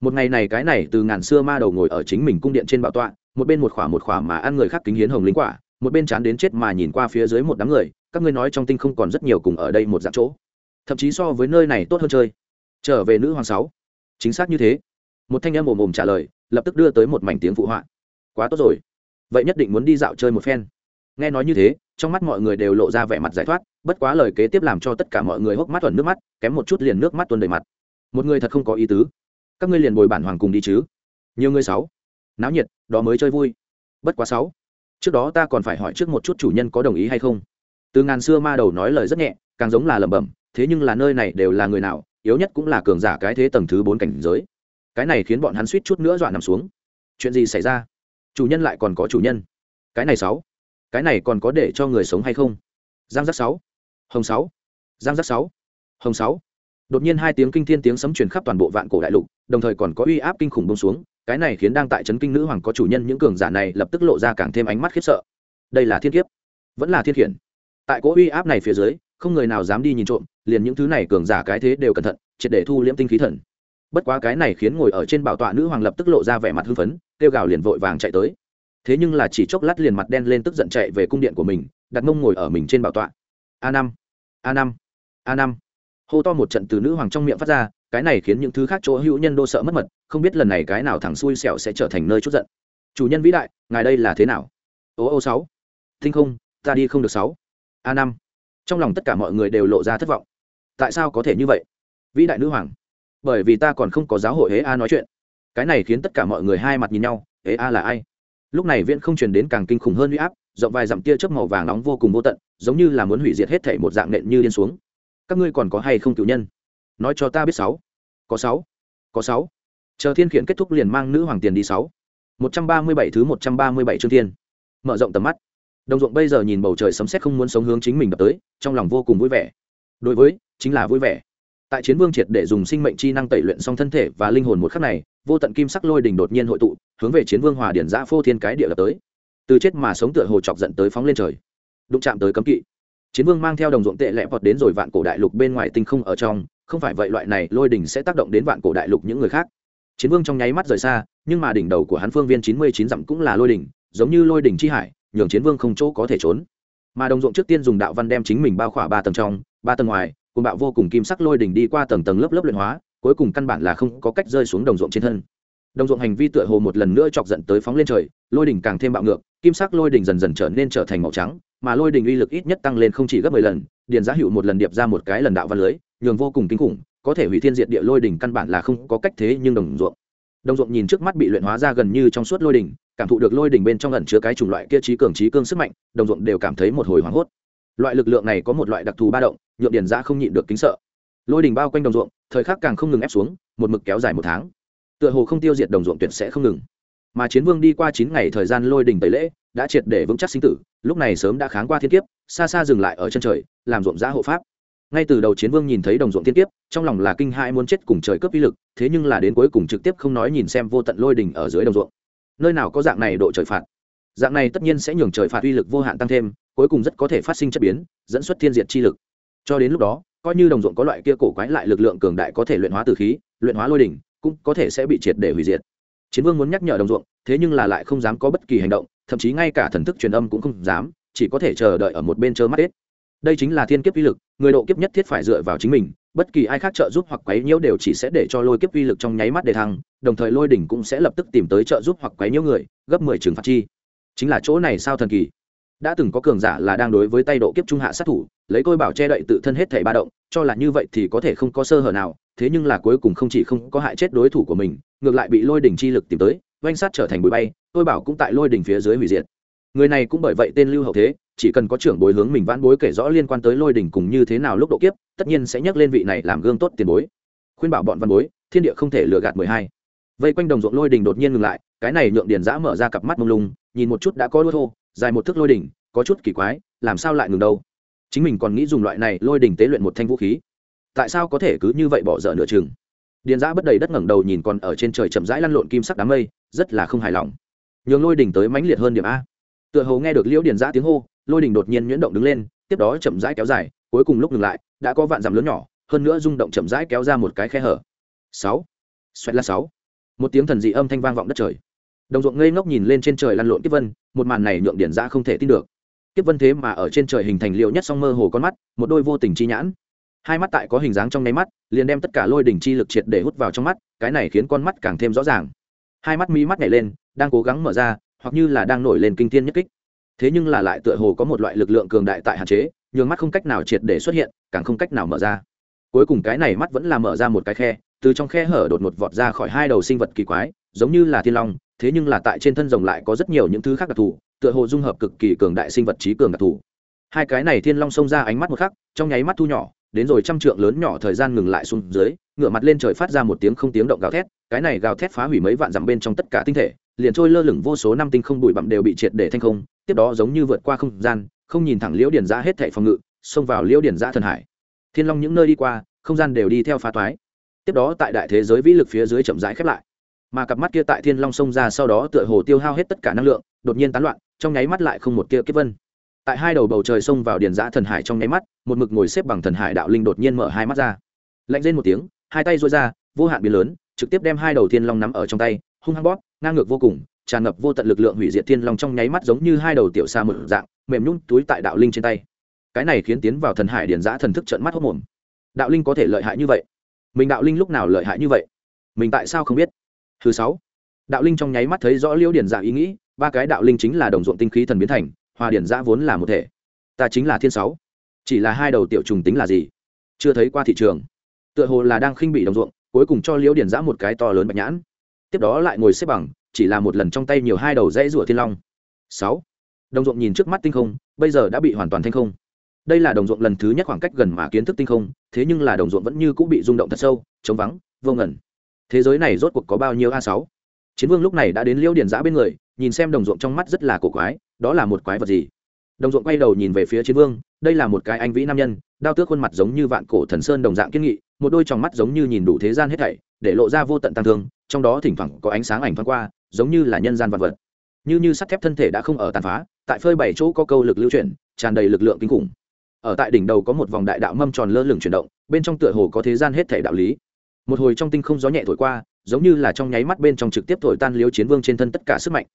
Một ngày này cái này từ ngàn xưa ma đầu ngồi ở chính mình cung điện trên bảo tọa, một bên một khỏa một khỏa mà ăn người khác kính hiến hồng lính quả, một bên chán đến chết mà nhìn qua phía dưới một đám người, các ngươi nói trong tinh không còn rất nhiều cùng ở đây một dạng chỗ thậm chí so với nơi này tốt hơn chơi. Trở về nữ hoàng sáu. Chính xác như thế. Một thanh em ồm ồm trả lời, lập tức đưa tới một mảnh tiếng phụ họa. Quá tốt rồi. Vậy nhất định muốn đi dạo chơi một phen. Nghe nói như thế, trong mắt mọi người đều lộ ra vẻ mặt giải thoát, bất quá lời kế tiếp làm cho tất cả mọi người hốc mắt thuần nước mắt, kém một chút liền nước mắt tuôn đầy mặt. Một người thật không có ý tứ. Các ngươi liền bồi bản hoàng cùng đi chứ. Nhiều người sáu. Náo nhiệt, đó mới chơi vui. Bất quá sáu. Trước đó ta còn phải hỏi trước một chút chủ nhân có đồng ý hay không. Từ ngàn xưa ma đầu nói lời rất nhẹ, càng giống là lẩm bẩm thế nhưng là nơi này đều là người nào, yếu nhất cũng là cường giả cái thế tầng thứ bốn cảnh giới. Cái này khiến bọn hắn suýt chút nữa dọa nằm xuống. Chuyện gì xảy ra? Chủ nhân lại còn có chủ nhân. Cái này sáu. Cái này còn có để cho người sống hay không? Giang giác sáu. Hồng sáu. Giang giác sáu. Hồng sáu. Đột nhiên hai tiếng kinh thiên tiếng sấm truyền khắp toàn bộ vạn cổ đại lục, đồng thời còn có uy áp kinh khủng bông xuống, cái này khiến đang tại trấn kinh nữ hoàng có chủ nhân những cường giả này lập tức lộ ra càng thêm ánh mắt khiếp sợ. Đây là thiên kiếp. Vẫn là thiên khiển. Tại cỗ uy áp này phía dưới, không người nào dám đi nhìn trộm liền những thứ này cường giả cái thế đều cẩn thận, triệt để thu liễm tinh khí thần. Bất quá cái này khiến ngồi ở trên bảo tọa nữ hoàng lập tức lộ ra vẻ mặt hưng phấn, kêu gào liền vội vàng chạy tới. Thế nhưng là chỉ chốc lát liền mặt đen lên tức giận chạy về cung điện của mình, đặt mông ngồi ở mình trên bảo tọa. A năm a năm a năm. Hô to một trận từ nữ hoàng trong miệng phát ra, cái này khiến những thứ khác chỗ hữu nhân đô sợ mất mật, không biết lần này cái nào thằng xui xẻo sẽ trở thành nơi chút giận. Chủ nhân vĩ đại, ngài đây là thế nào? Ô ô sáu. Thinh không, ta đi không được sáu. A năm. Trong lòng tất cả mọi người đều lộ ra thất vọng tại sao có thể như vậy? Vĩ đại nữ hoàng, bởi vì ta còn không có giáo hội hế a nói chuyện. Cái này khiến tất cả mọi người hai mặt nhìn nhau, hế a là ai? Lúc này viễn không truyền đến càng kinh khủng hơn huy áp, rộng vài dặm tia chớp màu vàng nóng vô cùng vô tận, giống như là muốn hủy diệt hết thể một dạng nện như điên xuống. Các ngươi còn có hay không cựu nhân? Nói cho ta biết sáu. Có sáu. Có sáu. Chờ thiên khiển kết thúc liền mang nữ hoàng tiền đi sáu. Một trăm ba mươi bảy thứ một trăm ba mươi bảy chương thiên. Mở rộng tầm mắt. Đồng ruộng bây giờ nhìn bầu trời sấm sét không muốn sống hướng chính mình đập tới, trong lòng vô cùng vui vẻ. Đối với chính là vui vẻ. Tại chiến vương triệt để dùng sinh mệnh chi năng tẩy luyện xong thân thể và linh hồn một khắc này, vô tận kim sắc lôi đình đột nhiên hội tụ, hướng về chiến vương hòa điển giã phô thiên cái địa lập tới. Từ chết mà sống tựa hồ chọc giận tới phóng lên trời. Đụng chạm tới cấm kỵ. Chiến vương mang theo đồng ruộng tệ lẹ vọt đến rồi vạn cổ đại lục bên ngoài tinh không ở trong, không phải vậy loại này lôi đình sẽ tác động đến vạn cổ đại lục những người khác. Chiến vương trong nháy mắt rời xa, nhưng mà đỉnh đầu của hắn phương viên chín mươi chín dặm cũng là lôi đỉnh giống như lôi đỉnh chi hải, nhường chiến vương không chỗ có thể trốn. Mà đồng ruộng trước tiên dùng đạo văn đem chính mình bao khỏa ba tầng trong, ba tầng ngoài cùng bạo vô cùng kim sắc lôi đỉnh đi qua tầng tầng lớp lớp luyện hóa, cuối cùng căn bản là không có cách rơi xuống đồng ruộng trên thân. Đồng ruộng hành vi tựa hồ một lần nữa chọc giận tới phóng lên trời, lôi đỉnh càng thêm bạo ngược, kim sắc lôi đỉnh dần dần trở nên trở thành màu trắng, mà lôi đỉnh uy lực ít nhất tăng lên không chỉ gấp mười lần điền giá hữu một lần điệp ra một cái lần đạo văn lưới, nhường vô cùng kinh khủng, có thể hủy thiên diệt địa lôi đỉnh căn bản là không có cách thế nhưng đồng ruộng. Đồng ruộng nhìn trước mắt bị luyện hóa ra gần như trong suốt lôi đỉnh, cảm thụ được lôi đỉnh bên trong ẩn chứa cái chủng loại kia trí cường trí cương sức mạnh, đồng ruộng đều cảm thấy một hồi hoảng hốt loại lực lượng này có một loại đặc thù ba động, nhượng điền giã không nhịn được kính sợ. Lôi đỉnh bao quanh đồng ruộng, thời khắc càng không ngừng ép xuống, một mực kéo dài một tháng. Tựa hồ không tiêu diệt đồng ruộng tuyệt sẽ không ngừng. Mà chiến vương đi qua chín ngày thời gian lôi đỉnh tẩy lễ, đã triệt để vững chắc sinh tử, lúc này sớm đã kháng qua thiên kiếp, xa xa dừng lại ở chân trời, làm ruộng giã hộ pháp. Ngay từ đầu chiến vương nhìn thấy đồng ruộng thiên kiếp, trong lòng là kinh hãi muốn chết cùng trời cướp uy lực, thế nhưng là đến cuối cùng trực tiếp không nói nhìn xem vô tận lôi đỉnh ở dưới đồng ruộng. Nơi nào có dạng này độ trời phạt? Dạng này tất nhiên sẽ nhường trời phạt uy lực vô hạn tăng thêm cuối cùng rất có thể phát sinh chất biến, dẫn xuất thiên diệt chi lực. Cho đến lúc đó, coi như đồng ruộng có loại kia cổ quái lại lực lượng cường đại có thể luyện hóa từ khí, luyện hóa lôi đỉnh, cũng có thể sẽ bị triệt để hủy diệt. Chiến vương muốn nhắc nhở đồng ruộng, thế nhưng là lại không dám có bất kỳ hành động, thậm chí ngay cả thần thức truyền âm cũng không dám, chỉ có thể chờ đợi ở một bên chờ mắt hết. Đây chính là thiên kiếp uy lực, người độ kiếp nhất thiết phải dựa vào chính mình, bất kỳ ai khác trợ giúp hoặc quấy nhiễu đều chỉ sẽ để cho lôi kiếp uy lực trong nháy mắt đề thăng, đồng thời lôi đỉnh cũng sẽ lập tức tìm tới trợ giúp hoặc quấy nhiễu người, gấp mười trường phạt chi. Chính là chỗ này sao thần kỳ? Đã từng có cường giả là đang đối với tay độ kiếp trung hạ sát thủ, lấy côi bảo che đậy tự thân hết thể ba động, cho là như vậy thì có thể không có sơ hở nào, thế nhưng là cuối cùng không chỉ không có hại chết đối thủ của mình, ngược lại bị lôi đỉnh chi lực tìm tới, oanh sát trở thành bụi bay tôi bảo cũng tại lôi đỉnh phía dưới hủy diệt. Người này cũng bởi vậy tên lưu hậu thế, chỉ cần có trưởng bối hướng mình vãn bối kể rõ liên quan tới lôi đỉnh cùng như thế nào lúc độ kiếp, tất nhiên sẽ nhắc lên vị này làm gương tốt tiền bối. Khuyên bảo bọn văn bối, thiên địa không thể lừa gạt mười hai. Vây quanh đồng ruộng lôi đỉnh đột nhiên ngừng lại, cái này nhượng điền giã mở ra cặp mắt mông lung, nhìn một chút đã có đua thô dài một thước lôi đỉnh, có chút kỳ quái, làm sao lại ngừng đâu? Chính mình còn nghĩ dùng loại này lôi đỉnh tế luyện một thanh vũ khí. Tại sao có thể cứ như vậy bỏ dở nửa chừng? Điền giã bất đầy đất ngẩng đầu nhìn còn ở trên trời chậm rãi lăn lộn kim sắc đám mây, rất là không hài lòng. Nhường lôi đỉnh tới mãnh liệt hơn điểm a. Tựa hồ nghe được liễu điền giã tiếng hô, lôi đỉnh đột nhiên nhuyễn động đứng lên, tiếp đó chậm rãi kéo dài, cuối cùng lúc ngừng lại, đã có vạn dặm lớn nhỏ, hơn nữa rung động chậm rãi kéo ra một cái khe hở. Sáu. Xoẹt là sáu. Một tiếng thần dị âm thanh vang vọng đất trời đồng ruộng ngây ngốc nhìn lên trên trời lăn lộn kiếp vân, một màn này nhượng điển ra không thể tin được. Kiếp vân thế mà ở trên trời hình thành liệu nhất song mơ hồ con mắt, một đôi vô tình chi nhãn. Hai mắt tại có hình dáng trong nháy mắt, liền đem tất cả lôi đỉnh chi lực triệt để hút vào trong mắt, cái này khiến con mắt càng thêm rõ ràng. Hai mắt mi mắt nhảy lên, đang cố gắng mở ra, hoặc như là đang nổi lên kinh thiên nhất kích. Thế nhưng là lại tựa hồ có một loại lực lượng cường đại tại hạn chế, nhường mắt không cách nào triệt để xuất hiện, càng không cách nào mở ra. Cuối cùng cái này mắt vẫn là mở ra một cái khe, từ trong khe hở đột một vọt ra khỏi hai đầu sinh vật kỳ quái, giống như là thiên long thế nhưng là tại trên thân rồng lại có rất nhiều những thứ khác đặc thù, tựa hồ dung hợp cực kỳ cường đại sinh vật trí cường đặc thù. Hai cái này thiên long xông ra ánh mắt một khắc, trong nháy mắt thu nhỏ, đến rồi trăm trượng lớn nhỏ thời gian ngừng lại xuống dưới, ngửa mặt lên trời phát ra một tiếng không tiếng động gào thét, cái này gào thét phá hủy mấy vạn dặm bên trong tất cả tinh thể, liền trôi lơ lửng vô số năm tinh không bụi bặm đều bị triệt để thanh không, tiếp đó giống như vượt qua không gian, không nhìn thẳng liễu điển ra hết thảy phòng ngự, xông vào liễu điển ra thần hải. Thiên long những nơi đi qua, không gian đều đi theo phá toái. Tiếp đó tại đại thế giới vĩ lực phía dưới chậm rãi khép lại mà cặp mắt kia tại thiên long xông ra sau đó tựa hồ tiêu hao hết tất cả năng lượng, đột nhiên tán loạn, trong nháy mắt lại không một tia kiếp vân. Tại hai đầu bầu trời xông vào điền giã thần hải trong nháy mắt, một mực ngồi xếp bằng thần hải đạo linh đột nhiên mở hai mắt ra. Lạnh lên một tiếng, hai tay rối ra, vô hạn biến lớn, trực tiếp đem hai đầu thiên long nắm ở trong tay, hung hăng bóp, ngang ngược vô cùng, tràn ngập vô tận lực lượng hủy diệt thiên long trong nháy mắt giống như hai đầu tiểu xa mực dạng, mềm nhún túi tại đạo linh trên tay. Cái này khiến tiến vào thần hải điền giã thần thức trận mắt hốc mồm. Đạo linh có thể lợi hại như vậy? Mình đạo linh lúc nào lợi hại như vậy? Mình tại sao không biết? Thứ sáu, đạo linh trong nháy mắt thấy rõ liễu điển dạ ý nghĩ, ba cái đạo linh chính là đồng ruộng tinh khí thần biến thành hòa điển dạ vốn là một thể. Ta chính là thiên sáu. Chỉ là hai đầu tiểu trùng tính là gì? Chưa thấy qua thị trường. Tựa hồ là đang khinh bị đồng ruộng, cuối cùng cho liễu điển dạ một cái to lớn bạch nhãn. Tiếp đó lại ngồi xếp bằng, chỉ là một lần trong tay nhiều hai đầu dãy rủa thiên long. Sáu, đồng ruộng nhìn trước mắt tinh không, bây giờ đã bị hoàn toàn thanh không. Đây là đồng ruộng lần thứ nhất khoảng cách gần mà kiến thức tinh không, thế nhưng là đồng ruộng vẫn như cũng bị rung động thật sâu, trống vắng, vô ngẩn thế giới này rốt cuộc có bao nhiêu a sáu? Chiến vương lúc này đã đến liễu điển giã bên người, nhìn xem đồng ruộng trong mắt rất là cổ quái, đó là một quái vật gì? Đồng ruộng quay đầu nhìn về phía chiến vương, đây là một cái anh vĩ nam nhân, đao tước khuôn mặt giống như vạn cổ thần sơn đồng dạng kiên nghị, một đôi tròng mắt giống như nhìn đủ thế gian hết thảy, để lộ ra vô tận tăng thương, trong đó thỉnh thoảng có ánh sáng ảnh thoáng qua, giống như là nhân gian vật vật. Như như sắt thép thân thể đã không ở tàn phá, tại phơi bảy chỗ có câu lực lưu chuyển, tràn đầy lực lượng kinh khủng. Ở tại đỉnh đầu có một vòng đại đạo mâm tròn lơ lửng chuyển động, bên trong tựa hồ có thế gian hết thảy đạo lý một hồi trong tinh không gió nhẹ thổi qua, giống như là trong nháy mắt bên trong trực tiếp thổi tan liếu chiến vương trên thân tất cả sức mạnh.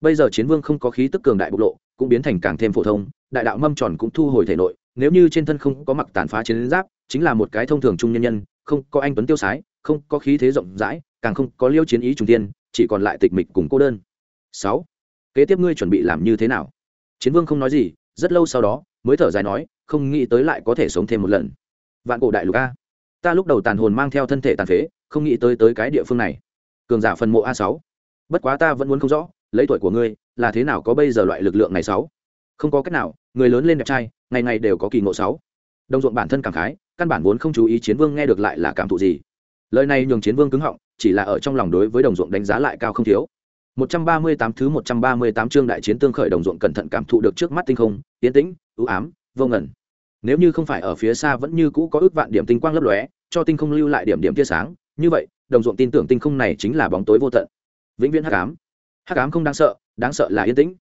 Bây giờ chiến vương không có khí tức cường đại bộc lộ, cũng biến thành càng thêm phổ thông, đại đạo mâm tròn cũng thu hồi thể nội, nếu như trên thân không có mặc tàn phá chiến giáp, chính là một cái thông thường trung nhân nhân, không có anh tuấn tiêu sái, không có khí thế rộng rãi, càng không có liêu chiến ý trùng tiên, chỉ còn lại tịch mịch cùng cô đơn. Sáu, kế tiếp ngươi chuẩn bị làm như thế nào? Chiến vương không nói gì, rất lâu sau đó, mới thở dài nói, không nghĩ tới lại có thể sống thêm một lần. Vạn cổ đại lục a ta lúc đầu tàn hồn mang theo thân thể tàn phế không nghĩ tới tới cái địa phương này. Cường giả phần mộ a sáu. Bất quá ta vẫn muốn không rõ lấy tuổi của ngươi là thế nào có bây giờ loại lực lượng này sáu? Không có cách nào người lớn lên đẹp trai ngày ngày đều có kỳ ngộ sáu. Đồng ruộng bản thân cảm khái căn bản vốn không chú ý chiến vương nghe được lại là cảm thụ gì. Lời này nhường chiến vương cứng họng chỉ là ở trong lòng đối với đồng ruộng đánh giá lại cao không thiếu. 138 thứ 138 chương đại chiến tương khởi đồng ruộng cẩn thận cảm thụ được trước mắt tinh không, tiến tĩnh, u ám, vô ngẩn. Nếu như không phải ở phía xa vẫn như cũ có ước vạn điểm tinh quang lấp lóe, cho tinh không lưu lại điểm điểm tia sáng, như vậy, đồng ruộng tin tưởng tinh không này chính là bóng tối vô tận. Vĩnh viễn hắc ám. Hắc ám không đáng sợ, đáng sợ là yên tĩnh.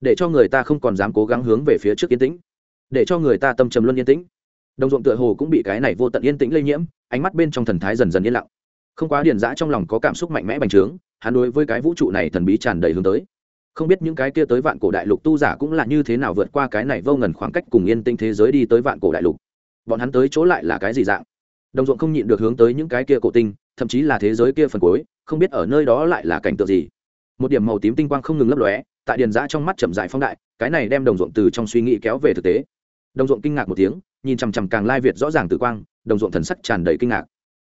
Để cho người ta không còn dám cố gắng hướng về phía trước yên tĩnh, để cho người ta tâm trầm luân yên tĩnh. Đồng ruộng tựa hồ cũng bị cái này vô tận yên tĩnh lây nhiễm, ánh mắt bên trong thần thái dần dần yên lặng. Không quá điền dã trong lòng có cảm xúc mạnh mẽ bành trướng, hắn đối với cái vũ trụ này thần bí tràn đầy hướng tới không biết những cái kia tới vạn cổ đại lục tu giả cũng là như thế nào vượt qua cái này vô ngần khoảng cách cùng yên tinh thế giới đi tới vạn cổ đại lục. Bọn hắn tới chỗ lại là cái gì dạng? Đồng ruộng không nhịn được hướng tới những cái kia cổ tinh, thậm chí là thế giới kia phần cuối, không biết ở nơi đó lại là cảnh tượng gì. Một điểm màu tím tinh quang không ngừng lấp lóe, tại điền giã trong mắt chậm dại phong đại, cái này đem đồng ruộng từ trong suy nghĩ kéo về thực tế. Đồng ruộng kinh ngạc một tiếng, nhìn chằm chằm càng lai việt rõ ràng tử quang, đồng ruộng thần sắc tràn đầy kinh ngạc.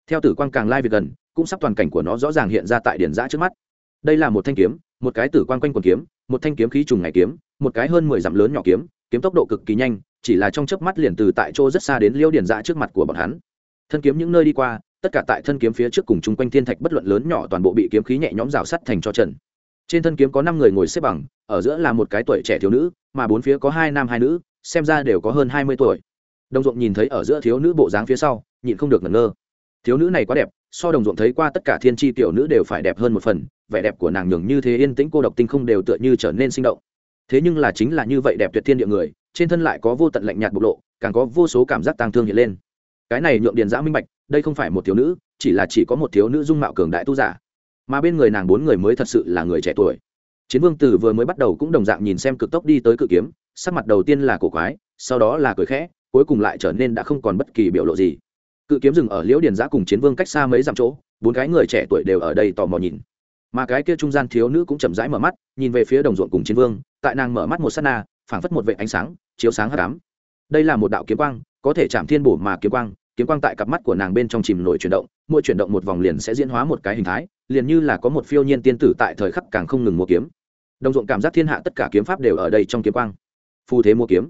Theo tử quang càng lai việt gần, cũng sắp toàn cảnh của nó rõ ràng hiện ra tại điền giã trước mắt đây là một thanh kiếm, một cái tử quang quanh quần kiếm, một thanh kiếm khí trùng ngày kiếm, một cái hơn mười dặm lớn nhỏ kiếm kiếm tốc độ cực kỳ nhanh, chỉ là trong chớp mắt liền từ tại chỗ rất xa đến liêu điền dạ trước mặt của bọn hắn. Thân kiếm những nơi đi qua, tất cả tại thân kiếm phía trước cùng chung quanh thiên thạch bất luận lớn nhỏ toàn bộ bị kiếm khí nhẹ nhõm rào sắt thành cho trần trên thân kiếm có năm người ngồi xếp bằng, ở giữa là một cái tuổi trẻ thiếu nữ, mà bốn phía có hai nam hai nữ, xem ra đều có hơn hai mươi tuổi. Đồng ruộng nhìn thấy ở giữa thiếu nữ bộ dáng phía sau, nhịn không được ngẩn ngơ. Thiếu nữ này quá đẹp, so đồng ruộng thấy qua tất cả thiên tri tiểu nữ đều phải đẹp hơn một phần vẻ đẹp của nàng nhường như thế yên tĩnh cô độc tinh không đều tựa như trở nên sinh động. Thế nhưng là chính là như vậy đẹp tuyệt thiên địa người, trên thân lại có vô tận lạnh nhạt bộc lộ, càng có vô số cảm giác tang thương hiện lên. Cái này nhượng điền giã minh bạch, đây không phải một thiếu nữ, chỉ là chỉ có một thiếu nữ dung mạo cường đại tu giả. Mà bên người nàng bốn người mới thật sự là người trẻ tuổi. Chiến vương tử vừa mới bắt đầu cũng đồng dạng nhìn xem cực tốc đi tới cự kiếm, sắc mặt đầu tiên là cổ quái, sau đó là cười khẽ, cuối cùng lại trở nên đã không còn bất kỳ biểu lộ gì. Cự kiếm dừng ở liễu điền giã cùng chiến vương cách xa mấy dặm chỗ, bốn cái người trẻ tuổi đều ở đây tò mò nhìn mà cái kia trung gian thiếu nữ cũng chậm rãi mở mắt, nhìn về phía đồng ruộng cùng chiến vương, tại nàng mở mắt một s á t na, phảng phất một vệ ánh sáng, chiếu sáng hát ám. Đây là một đạo kiếm quang, có thể chạm thiên bổ mà kiếm quang kiếm quang tại cặp mắt của nàng bên trong chìm nổi chuyển động, mỗi chuyển động một vòng liền sẽ diễn hóa một cái hình thái, liền như là có một phiêu nhiên tiên tử tại thời khắc càng không ngừng mua kiếm. Đồng ruộng cảm giác thiên hạ tất cả kiếm pháp đều ở đây trong kiếm quang. Phù thế mua kiếm.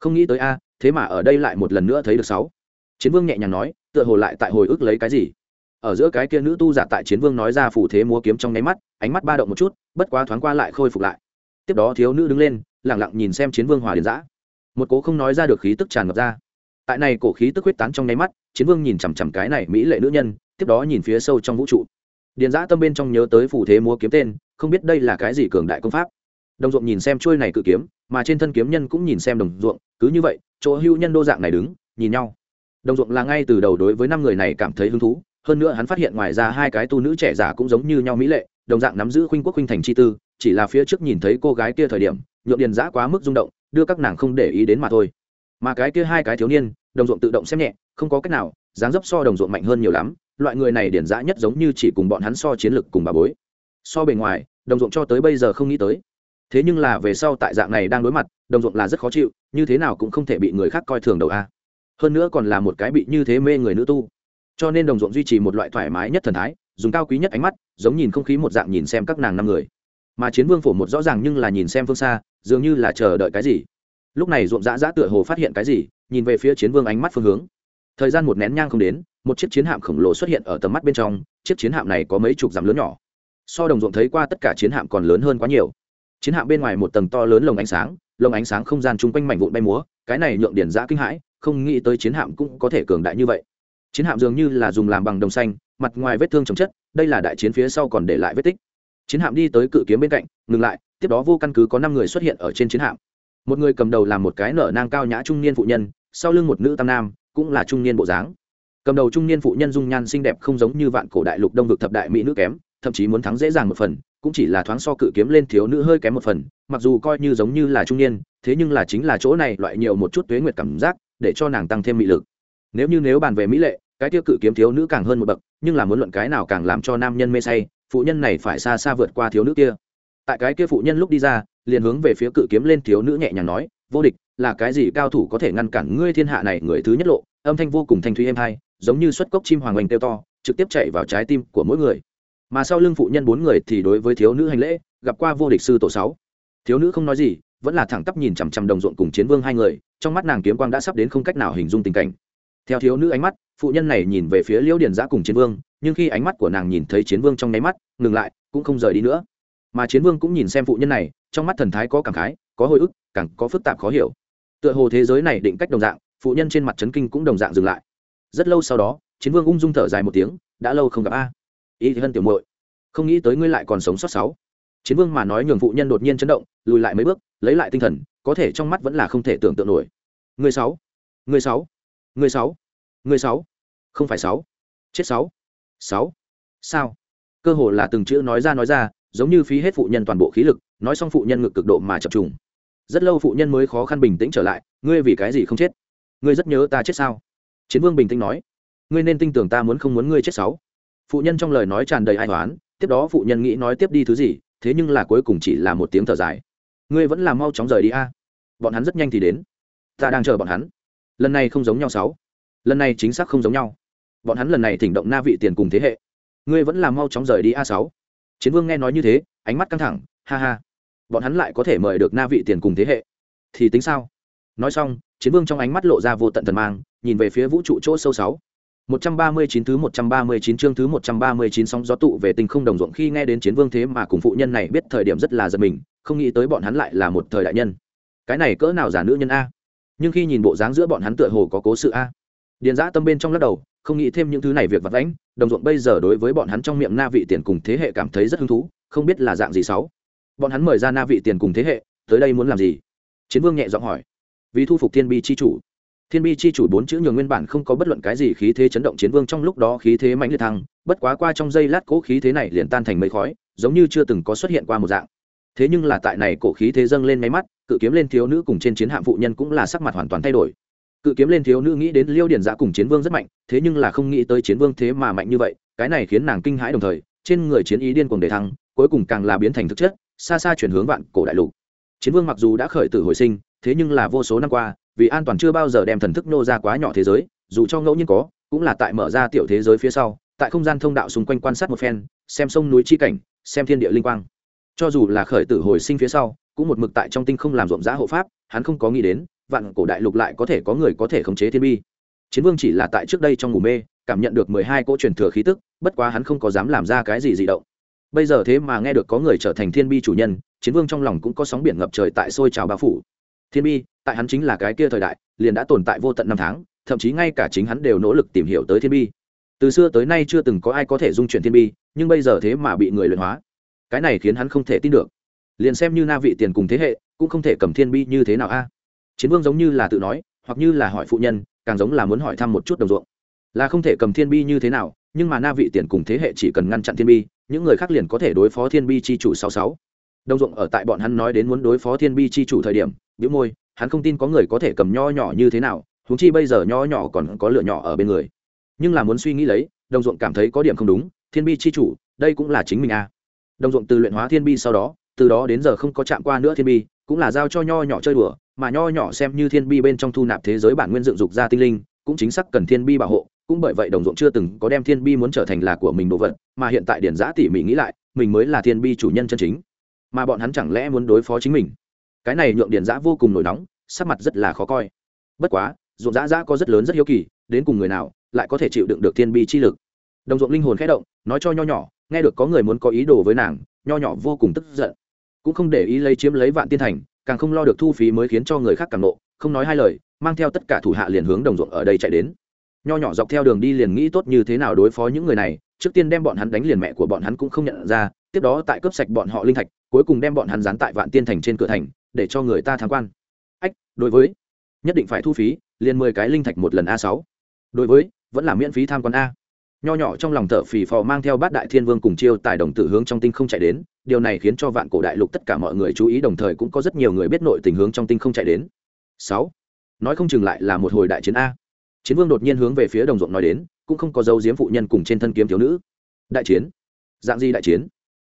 Không nghĩ tới a, thế mà ở đây lại một lần nữa thấy được sáu. Chiến vương nhẹ nhàng nói, tựa hồ lại tại hồi ức lấy cái gì? Ở giữa cái kia nữ tu giả tại chiến vương nói ra phù thế múa kiếm trong nháy mắt, ánh mắt ba động một chút, bất quá thoáng qua lại khôi phục lại. Tiếp đó thiếu nữ đứng lên lẳng lặng nhìn xem chiến vương hòa điền giã một cố không nói ra được khí tức tràn ngập ra. Tại này cổ khí tức huyết tán trong nháy mắt, chiến vương nhìn chằm chằm cái này mỹ lệ nữ nhân, tiếp đó nhìn phía sâu trong vũ trụ. Điền giã tâm bên trong nhớ tới phù thế múa kiếm tên, không biết đây là cái gì cường đại công pháp. Đồng ruộng nhìn xem trôi này cự kiếm, mà trên thân kiếm nhân cũng nhìn xem đồng ruộng, cứ như vậy, chỗ hưu nhân đô dạng này đứng, nhìn nhau. Đồng ruộng là ngay từ đầu đối với năm người này cảm thấy hứng thú hơn nữa hắn phát hiện ngoài ra hai cái tu nữ trẻ giả cũng giống như nhau mỹ lệ, đồng dạng nắm giữ khuynh quốc khuynh thành chi tư, chỉ là phía trước nhìn thấy cô gái kia thời điểm nhuộm điền giã quá mức rung động, đưa các nàng không để ý đến mà thôi. Mà cái kia hai cái thiếu niên, đồng ruộng tự động xem nhẹ, không có cách nào, dáng dấp so đồng ruộng mạnh hơn nhiều lắm, loại người này điển giã nhất giống như chỉ cùng bọn hắn so chiến lực cùng bà bối. So bề ngoài, đồng ruộng cho tới bây giờ không nghĩ tới. Thế nhưng là về sau tại dạng này đang đối mặt, đồng ruộng là rất khó chịu, như thế nào cũng không thể bị người khác coi thường đầu a. Hơn nữa còn là một cái bị như thế mê người nữ tu cho nên đồng ruộng duy trì một loại thoải mái nhất thần thái, dùng cao quý nhất ánh mắt, giống nhìn không khí một dạng nhìn xem các nàng năm người. Mà chiến vương phổ một rõ ràng nhưng là nhìn xem phương xa, dường như là chờ đợi cái gì. Lúc này ruộng dã dã tựa hồ phát hiện cái gì, nhìn về phía chiến vương ánh mắt phương hướng. Thời gian một nén nhang không đến, một chiếc chiến hạm khổng lồ xuất hiện ở tầm mắt bên trong, chiếc chiến hạm này có mấy chục dặm lớn nhỏ. So đồng ruộng thấy qua tất cả chiến hạm còn lớn hơn quá nhiều. Chiến hạm bên ngoài một tầng to lớn lồng ánh sáng, lồng ánh sáng không gian chung quanh mảnh vụn bay múa, cái này nhượng điển giã kinh hãi, không nghĩ tới chiến hạm cũng có thể cường đại như vậy chiến hạm dường như là dùng làm bằng đồng xanh, mặt ngoài vết thương chồng chất, đây là đại chiến phía sau còn để lại vết tích. Chiến hạm đi tới cự kiếm bên cạnh, ngừng lại, tiếp đó vô căn cứ có năm người xuất hiện ở trên chiến hạm. Một người cầm đầu là một cái nở nang cao nhã trung niên phụ nhân, sau lưng một nữ tam nam, cũng là trung niên bộ dáng. Cầm đầu trung niên phụ nhân dung nhan xinh đẹp không giống như vạn cổ đại lục đông vực thập đại mỹ nữ kém, thậm chí muốn thắng dễ dàng một phần, cũng chỉ là thoáng so cự kiếm lên thiếu nữ hơi kém một phần, mặc dù coi như giống như là trung niên, thế nhưng là chính là chỗ này loại nhiều một chút tuế nguyệt cảm giác, để cho nàng tăng thêm mỹ lực. Nếu như nếu bàn về mỹ lệ cái tiêu cự kiếm thiếu nữ càng hơn một bậc, nhưng là muốn luận cái nào càng làm cho nam nhân mê say, phụ nhân này phải xa xa vượt qua thiếu nữ kia. Tại cái kia phụ nhân lúc đi ra, liền hướng về phía cự kiếm lên thiếu nữ nhẹ nhàng nói, vô địch, là cái gì cao thủ có thể ngăn cản ngươi thiên hạ này người thứ nhất lộ? Âm thanh vô cùng thanh thúy êm hai giống như xuất cốc chim hoàng oanh kêu to, trực tiếp chạy vào trái tim của mỗi người. Mà sau lưng phụ nhân bốn người thì đối với thiếu nữ hành lễ, gặp qua vô địch sư tổ sáu. Thiếu nữ không nói gì, vẫn là thẳng tắp nhìn chằm chằm đồng ruộng cùng chiến vương hai người, trong mắt nàng kiếm quang đã sắp đến không cách nào hình dung tình cảnh. Theo thiếu nữ ánh mắt phụ nhân này nhìn về phía liễu điền giã cùng chiến vương, nhưng khi ánh mắt của nàng nhìn thấy chiến vương trong nháy mắt, ngừng lại, cũng không rời đi nữa. Mà chiến vương cũng nhìn xem phụ nhân này, trong mắt thần thái có cảm khái, có hồi ức, càng có phức tạp khó hiểu. Tựa hồ thế giới này định cách đồng dạng, phụ nhân trên mặt trấn kinh cũng đồng dạng dừng lại. Rất lâu sau đó, chiến vương ung dung thở dài một tiếng, đã lâu không gặp a. Y hân tiểu muội, không nghĩ tới ngươi lại còn sống sót sáu. Chiến vương mà nói nhường phụ nhân đột nhiên chấn động, lùi lại mấy bước, lấy lại tinh thần, có thể trong mắt vẫn là không thể tưởng tượng nổi. Người sáu người sáu người sáu người sáu. Không phải sáu. Chết sáu. Sáu. Sao? Cơ hồ là từng chữ nói ra nói ra, giống như phí hết phụ nhân toàn bộ khí lực, nói xong phụ nhân ngực cực độ mà chập trùng. Rất lâu phụ nhân mới khó khăn bình tĩnh trở lại, ngươi vì cái gì không chết? Ngươi rất nhớ ta chết sao? Chiến vương bình tĩnh nói. Ngươi nên tin tưởng ta muốn không muốn ngươi chết sáu. Phụ nhân trong lời nói tràn đầy ai toán tiếp đó phụ nhân nghĩ nói tiếp đi thứ gì, thế nhưng là cuối cùng chỉ là một tiếng thở dài. Ngươi vẫn là mau chóng rời đi a. Bọn hắn rất nhanh thì đến. Ta đang chờ bọn hắn. Lần này không giống nhau sáu lần này chính xác không giống nhau. Bọn hắn lần này thỉnh động na vị tiền cùng thế hệ. Ngươi vẫn là mau chóng rời đi a sáu. Chiến vương nghe nói như thế ánh mắt căng thẳng ha ha. Bọn hắn lại có thể mời được na vị tiền cùng thế hệ. Thì tính sao? Nói xong chiến vương trong ánh mắt lộ ra vô tận thần mang nhìn về phía vũ trụ chỗ sâu sáu. 139 thứ 139 chương thứ 139 sóng gió tụ về tình không đồng ruộng khi nghe đến chiến vương thế mà cùng phụ nhân này biết thời điểm rất là giật mình, không nghĩ tới bọn hắn lại là một thời đại nhân. Cái này cỡ nào giả nữ nhân a? Nhưng khi nhìn bộ dáng giữa bọn hắn tựa hồ có cố sự a. Điền Dã tâm bên trong lắc đầu, không nghĩ thêm những thứ này việc vặt vãnh, đồng ruộng bây giờ đối với bọn hắn trong miệng na vị tiền cùng thế hệ cảm thấy rất hứng thú, không biết là dạng gì xấu. Bọn hắn mời ra na vị tiền cùng thế hệ, tới đây muốn làm gì? Chiến vương nhẹ giọng hỏi. Vì thu phục thiên bi chi chủ thiên bi chi chủ bốn chữ nhường nguyên bản không có bất luận cái gì khí thế chấn động chiến vương trong lúc đó khí thế mạnh liệt thăng bất quá qua trong giây lát cỗ khí thế này liền tan thành mây khói giống như chưa từng có xuất hiện qua một dạng thế nhưng là tại này cổ khí thế dâng lên máy mắt cự kiếm lên thiếu nữ cùng trên chiến hạm phụ nhân cũng là sắc mặt hoàn toàn thay đổi cự kiếm lên thiếu nữ nghĩ đến liêu điển giã cùng chiến vương rất mạnh, thế nhưng là không nghĩ tới chiến vương thế mà mạnh như vậy, cái này khiến nàng kinh hãi đồng thời, trên người chiến ý điên cuồng đề thăng, cuối cùng càng là biến thành thực chất, xa xa chuyển hướng vạn cổ đại lục. Chiến vương mặc dù đã khởi tử hồi sinh, thế nhưng là vô số năm qua, vì an toàn chưa bao giờ đem thần thức nô ra quá nhỏ thế giới, dù cho ngẫu nhiên có, cũng là tại mở ra tiểu thế giới phía sau, tại không gian thông đạo xung quanh quan sát một phen, xem sông núi chi cảnh, xem thiên địa linh quang. Cho dù là khởi tử hồi sinh phía sau, cũng một mực tại trong tinh không làm rộn rã hộ pháp, hắn không có nghĩ đến vạn cổ đại lục lại có thể có người có thể khống chế thiên bi. Chiến vương chỉ là tại trước đây trong ngủ mê, cảm nhận được mười hai cỗ truyền thừa khí tức, bất quá hắn không có dám làm ra cái gì dị động. Bây giờ thế mà nghe được có người trở thành thiên bi chủ nhân, chiến vương trong lòng cũng có sóng biển ngập trời tại sôi trào bao phủ. Thiên bi, tại hắn chính là cái kia thời đại, liền đã tồn tại vô tận năm tháng, thậm chí ngay cả chính hắn đều nỗ lực tìm hiểu tới thiên bi. Từ xưa tới nay chưa từng có ai có thể dung chuyển thiên bi, nhưng bây giờ thế mà bị người luyện hóa. Cái này khiến hắn không thể tin được. Liền xem như na vị tiền cùng thế hệ, cũng không thể cầm thiên bi như thế nào a chiến vương giống như là tự nói, hoặc như là hỏi phụ nhân, càng giống là muốn hỏi thăm một chút đồng ruộng. Là không thể cầm thiên bi như thế nào, nhưng mà na vị tiền cùng thế hệ chỉ cần ngăn chặn thiên bi, những người khác liền có thể đối phó thiên bi chi chủ sáu sáu. Đồng ruộng ở tại bọn hắn nói đến muốn đối phó thiên bi chi chủ thời điểm biểu môi, hắn không tin có người có thể cầm nho nhỏ như thế nào, huống chi bây giờ nho nhỏ còn có lửa nhỏ ở bên người. Nhưng là muốn suy nghĩ lấy, đồng ruộng cảm thấy có điểm không đúng, thiên bi chi chủ, đây cũng là chính mình à. đồng ruộng từ luyện hóa thiên bi sau đó, từ đó đến giờ không có chạm qua nữa thiên bi, cũng là giao cho nho nhỏ chơi đùa mà nho nhỏ xem như thiên bi bên trong thu nạp thế giới bản nguyên dựng dục ra tinh linh, cũng chính xác cần thiên bi bảo hộ, cũng bởi vậy đồng ruộng chưa từng có đem thiên bi muốn trở thành là của mình đồ vật, mà hiện tại điển giã tỉ mỉ nghĩ lại, mình mới là thiên bi chủ nhân chân chính. Mà bọn hắn chẳng lẽ muốn đối phó chính mình? Cái này nhượng điển giã vô cùng nổi nóng, sắc mặt rất là khó coi. Bất quá, ruộng giã giã có rất lớn rất hiếu kỳ, đến cùng người nào lại có thể chịu đựng được thiên bi chi lực? Đồng ruộng linh hồn khẽ động, nói cho nho nhỏ, nghe được có người muốn có ý đồ với nàng, nho nhỏ vô cùng tức giận. Cũng không để ý lấy chiếm lấy vạn tiên thành càng không lo được thu phí mới khiến cho người khác càng nộ, không nói hai lời, mang theo tất cả thủ hạ liền hướng đồng ruộng ở đây chạy đến. Nho nhỏ dọc theo đường đi liền nghĩ tốt như thế nào đối phó những người này, trước tiên đem bọn hắn đánh liền mẹ của bọn hắn cũng không nhận ra, tiếp đó tại cướp sạch bọn họ linh thạch, cuối cùng đem bọn hắn dán tại vạn tiên thành trên cửa thành, để cho người ta tham quan. Ách, đối với, nhất định phải thu phí, liền mười cái linh thạch một lần a sáu. Đối với, vẫn là miễn phí tham quan a nho nhỏ trong lòng thợ phì phò mang theo bát đại thiên vương cùng chiêu tài đồng tử hướng trong tinh không chạy đến. Điều này khiến cho vạn cổ đại lục tất cả mọi người chú ý, đồng thời cũng có rất nhiều người biết nội tình hướng trong tinh không chạy đến. Sáu, nói không chừng lại là một hồi đại chiến a. Chiến vương đột nhiên hướng về phía đồng ruộng nói đến, cũng không có dấu diếm phụ nhân cùng trên thân kiếm thiếu nữ. Đại chiến? Dạng gì đại chiến?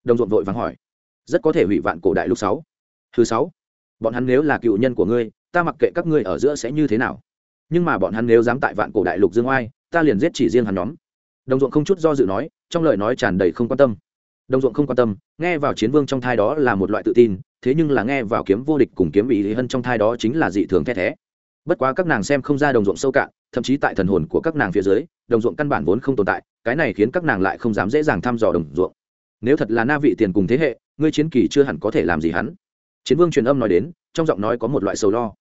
Đồng ruộng vội vàng hỏi. Rất có thể hủy vạn cổ đại lục sáu. Thứ sáu, bọn hắn nếu là cựu nhân của ngươi, ta mặc kệ các ngươi ở giữa sẽ như thế nào. Nhưng mà bọn hắn nếu dám tại vạn cổ đại lục dương oai, ta liền giết chỉ riêng hắn nhóm đồng ruộng không chút do dự nói, trong lời nói tràn đầy không quan tâm. Đồng ruộng không quan tâm, nghe vào chiến vương trong thai đó là một loại tự tin, thế nhưng là nghe vào kiếm vô địch cùng kiếm ý lý hân trong thai đó chính là dị thường the thé. Bất quá các nàng xem không ra đồng ruộng sâu cạn, thậm chí tại thần hồn của các nàng phía dưới, đồng ruộng căn bản vốn không tồn tại, cái này khiến các nàng lại không dám dễ dàng thăm dò đồng ruộng. Nếu thật là na vị tiền cùng thế hệ, ngươi chiến kỳ chưa hẳn có thể làm gì hắn. Chiến vương truyền âm nói đến, trong giọng nói có một loại sầu lo.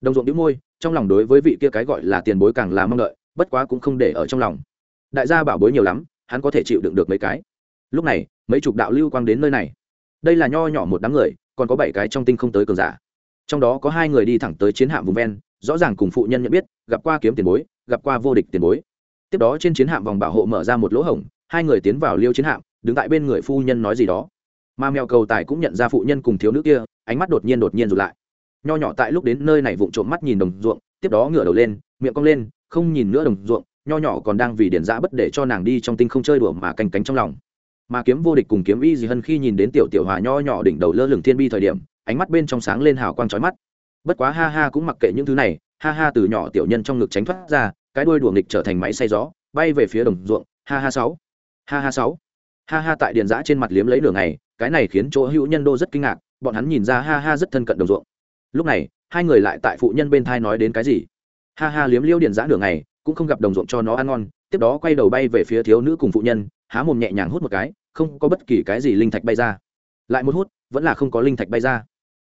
Đồng ruộng đĩu môi, trong lòng đối với vị kia cái gọi là tiền bối càng là mong đợi, bất quá cũng không để ở trong lòng đại gia bảo bối nhiều lắm, hắn có thể chịu đựng được mấy cái. Lúc này, mấy chục đạo lưu quang đến nơi này. Đây là nho nhỏ một đám người, còn có bảy cái trong tinh không tới cường giả. Trong đó có hai người đi thẳng tới chiến hạm vùng ven, rõ ràng cùng phụ nhân nhận biết, gặp qua kiếm tiền bối, gặp qua vô địch tiền bối. Tiếp đó trên chiến hạm vòng bảo hộ mở ra một lỗ hổng, hai người tiến vào liêu chiến hạm, đứng tại bên người phu nhân nói gì đó. Mà mèo cầu tài cũng nhận ra phụ nhân cùng thiếu nữ kia, ánh mắt đột nhiên đột nhiên rụt lại. Nho nhỏ tại lúc đến nơi này vụng trộm mắt nhìn đồng ruộng, tiếp đó ngửa đầu lên, miệng cong lên, không nhìn nữa đồng ruộng nho nhỏ còn đang vì điển giã bất để cho nàng đi trong tinh không chơi đùa mà canh cánh trong lòng. Mà kiếm vô địch cùng kiếm y gì hơn khi nhìn đến tiểu tiểu hòa nho nhỏ đỉnh đầu lơ lửng thiên bi thời điểm ánh mắt bên trong sáng lên hào quang trói mắt. Bất quá ha ha cũng mặc kệ những thứ này ha ha từ nhỏ tiểu nhân trong ngực tránh thoát ra cái đuôi đùa nghịch trở thành máy xay gió bay về phía đồng ruộng ha ha sáu ha ha sáu. Ha ha tại điền giã trên mặt liếm lấy đường này, cái này khiến chỗ hữu nhân đô rất kinh ngạc bọn hắn nhìn ra ha ha rất thân cận đồng ruộng. Lúc này hai người lại tại phụ nhân bên thai nói đến cái gì? Ha ha liếm liêu điền giã đường này cũng không gặp đồng ruộng cho nó ăn ngon, tiếp đó quay đầu bay về phía thiếu nữ cùng phụ nhân, há mồm nhẹ nhàng hút một cái, không có bất kỳ cái gì linh thạch bay ra. Lại một hút, vẫn là không có linh thạch bay ra.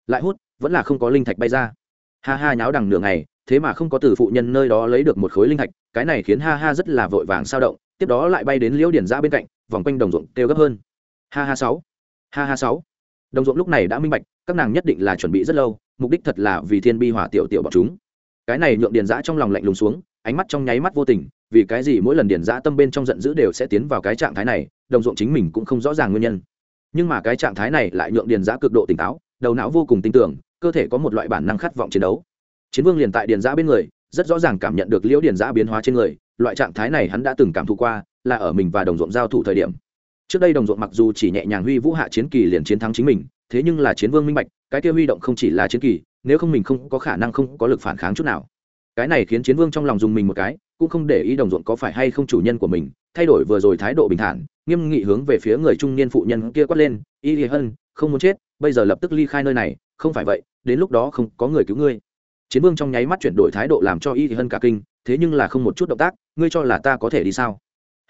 Lại hút, vẫn là không có linh thạch bay ra. Ha ha nháo đằng nửa ngày, thế mà không có từ phụ nhân nơi đó lấy được một khối linh thạch, cái này khiến ha ha rất là vội vàng sao động, tiếp đó lại bay đến liễu điển ra bên cạnh, vòng quanh đồng ruộng kêu gấp hơn. Ha ha sáu, ha ha sáu. Đồng ruộng lúc này đã minh bạch, các nàng nhất định là chuẩn bị rất lâu, mục đích thật là vì thiên bi hỏa tiểu tiểu bọn chúng. Cái này nhượng điền giã trong lòng lạnh lùng xuống ánh mắt trong nháy mắt vô tình, vì cái gì mỗi lần điền dã tâm bên trong giận dữ đều sẽ tiến vào cái trạng thái này, đồng ruộng chính mình cũng không rõ ràng nguyên nhân. Nhưng mà cái trạng thái này lại nhượng điền dã cực độ tỉnh táo, đầu não vô cùng tin tưởng, cơ thể có một loại bản năng khát vọng chiến đấu. Chiến vương liền tại điền dã bên người, rất rõ ràng cảm nhận được liễu điền dã biến hóa trên người, loại trạng thái này hắn đã từng cảm thụ qua, là ở mình và đồng ruộng giao thủ thời điểm. Trước đây đồng ruộng mặc dù chỉ nhẹ nhàng huy vũ hạ chiến kỳ liền chiến thắng chính mình, thế nhưng là chiến vương minh bạch, cái kia huy động không chỉ là chiến kỳ, nếu không mình không có khả năng không có lực phản kháng chút nào cái này khiến chiến vương trong lòng dùng mình một cái, cũng không để ý đồng ruộng có phải hay không chủ nhân của mình, thay đổi vừa rồi thái độ bình thản, nghiêm nghị hướng về phía người trung niên phụ nhân kia quát lên, y lìa hân, không muốn chết, bây giờ lập tức ly khai nơi này, không phải vậy, đến lúc đó không có người cứu ngươi. Chiến vương trong nháy mắt chuyển đổi thái độ làm cho y lìa hân cả kinh, thế nhưng là không một chút động tác, ngươi cho là ta có thể đi sao?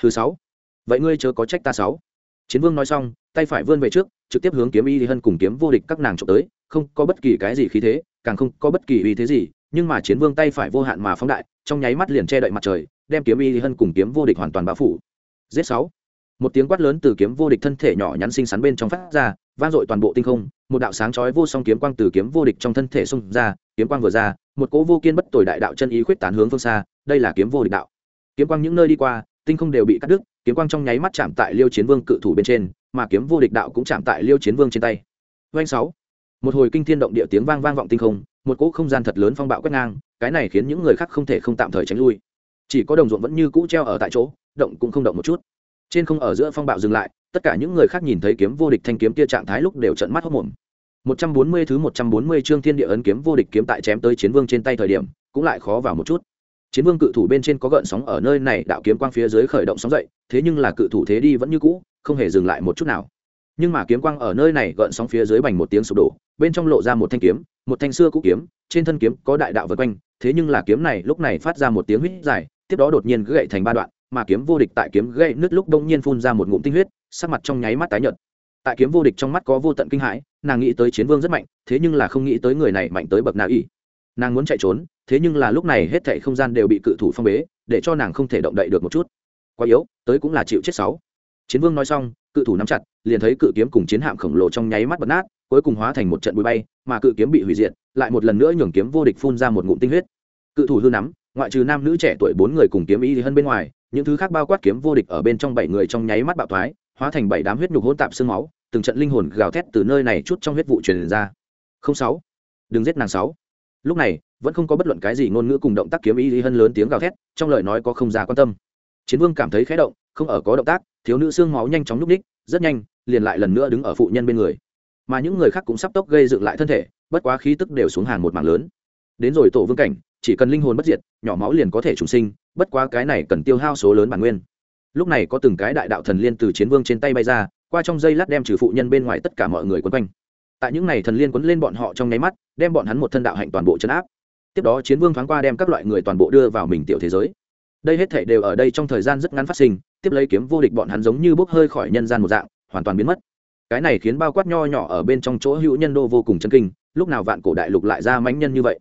Thứ sáu. Vậy ngươi chớ có trách ta sáu. Chiến vương nói xong, tay phải vươn về trước, trực tiếp hướng kiếm y lìa hân cùng kiếm vô địch các nàng trộm tới, không có bất kỳ cái gì khí thế, càng không có bất kỳ uy thế gì nhưng mà chiến vương tay phải vô hạn mà phóng đại, trong nháy mắt liền che đậy mặt trời, đem kiếm y hân cùng kiếm vô địch hoàn toàn bao phủ. Giết sáu. Một tiếng quát lớn từ kiếm vô địch thân thể nhỏ nhắn xinh xắn bên trong phát ra, vang dội toàn bộ tinh không, một đạo sáng chói vô song kiếm quang từ kiếm vô địch trong thân thể xung ra, kiếm quang vừa ra, một cỗ vô kiên bất tồi đại đạo chân ý khuyết tán hướng phương xa, đây là kiếm vô địch đạo. Kiếm quang những nơi đi qua, tinh không đều bị cắt đứt, kiếm quang trong nháy mắt chạm tại liêu chiến vương cự thủ bên trên, mà kiếm vô địch đạo cũng chạm tại liêu chiến vương trên tay. Doanh sáu. Một hồi kinh thiên động địa tiếng vang vang vọng tinh không một cỗ không gian thật lớn phong bạo quét ngang, cái này khiến những người khác không thể không tạm thời tránh lui. Chỉ có đồng ruộng vẫn như cũ treo ở tại chỗ, động cũng không động một chút. Trên không ở giữa phong bạo dừng lại, tất cả những người khác nhìn thấy kiếm vô địch thanh kiếm kia trạng thái lúc đều trận mắt hốc mồm 140 thứ 140 chương thiên địa ấn kiếm vô địch kiếm tại chém tới chiến vương trên tay thời điểm, cũng lại khó vào một chút. Chiến vương cự thủ bên trên có gợn sóng ở nơi này, đạo kiếm quang phía dưới khởi động sóng dậy, thế nhưng là cự thủ thế đi vẫn như cũ, không hề dừng lại một chút nào nhưng mà kiếm quang ở nơi này gợn sóng phía dưới bành một tiếng sụp đổ, bên trong lộ ra một thanh kiếm, một thanh xưa cũ kiếm, trên thân kiếm có đại đạo vượt quanh, thế nhưng là kiếm này lúc này phát ra một tiếng huyết dài, tiếp đó đột nhiên gãy thành ba đoạn, mà kiếm vô địch tại kiếm gãy nứt lúc đông nhiên phun ra một ngụm tinh huyết, sắc mặt trong nháy mắt tái nhợt. Tại kiếm vô địch trong mắt có vô tận kinh hãi, nàng nghĩ tới chiến vương rất mạnh, thế nhưng là không nghĩ tới người này mạnh tới bậc nào ỉ nàng muốn chạy trốn, thế nhưng là lúc này hết thảy không gian đều bị cự thủ phong bế, để cho nàng không thể động đậy được một chút. Quá yếu, tới cũng là chịu chết sáu chiến vương nói xong, cự thủ nắm chặt, liền thấy cự kiếm cùng chiến hạm khổng lồ trong nháy mắt bật nát, cuối cùng hóa thành một trận bụi bay, mà cự kiếm bị hủy diệt, lại một lần nữa nhường kiếm vô địch phun ra một ngụm tinh huyết. Cự thủ hư nắm, ngoại trừ nam nữ trẻ tuổi bốn người cùng kiếm ý thì hơn bên ngoài, những thứ khác bao quát kiếm vô địch ở bên trong bảy người trong nháy mắt bạo thoái, hóa thành bảy đám huyết nhục hỗn tạp xương máu, từng trận linh hồn gào thét từ nơi này chút trong huyết vụ truyền ra. Không sáu, đừng giết nàng sáu. Lúc này, vẫn không có bất luận cái gì ngôn ngữ cùng động tác kiếm ý lý hân lớn tiếng gào thét, trong lời nói có không già quan tâm. Chiến vương cảm thấy khẽ động không ở có động tác, thiếu nữ xương máu nhanh chóng núp ních rất nhanh, liền lại lần nữa đứng ở phụ nhân bên người. Mà những người khác cũng sắp tốc gây dựng lại thân thể, bất quá khí tức đều xuống hàng một mảng lớn. Đến rồi tổ vương cảnh, chỉ cần linh hồn bất diệt, nhỏ máu liền có thể trùng sinh, bất quá cái này cần tiêu hao số lớn bản nguyên. Lúc này có từng cái đại đạo thần liên từ chiến vương trên tay bay ra, qua trong dây lát đem trừ phụ nhân bên ngoài tất cả mọi người quấn quanh. Tại những n à y thần liên quấn lên bọn họ trong nháy mắt, đem bọn hắn một thân đạo hạnh toàn bộ chấn áp. Tiếp đó chiến vương thoáng qua đem các loại người toàn bộ đưa vào mình tiểu thế giới. Đây hết thể đều ở đây trong thời gian rất ngắn phát sinh tiếp lấy kiếm vô địch bọn hắn giống như bốc hơi khỏi nhân gian một dạng, hoàn toàn biến mất. Cái này khiến bao quát nho nhỏ ở bên trong chỗ hữu nhân đô vô cùng chân kinh, lúc nào vạn cổ đại lục lại ra mãnh nhân như vậy?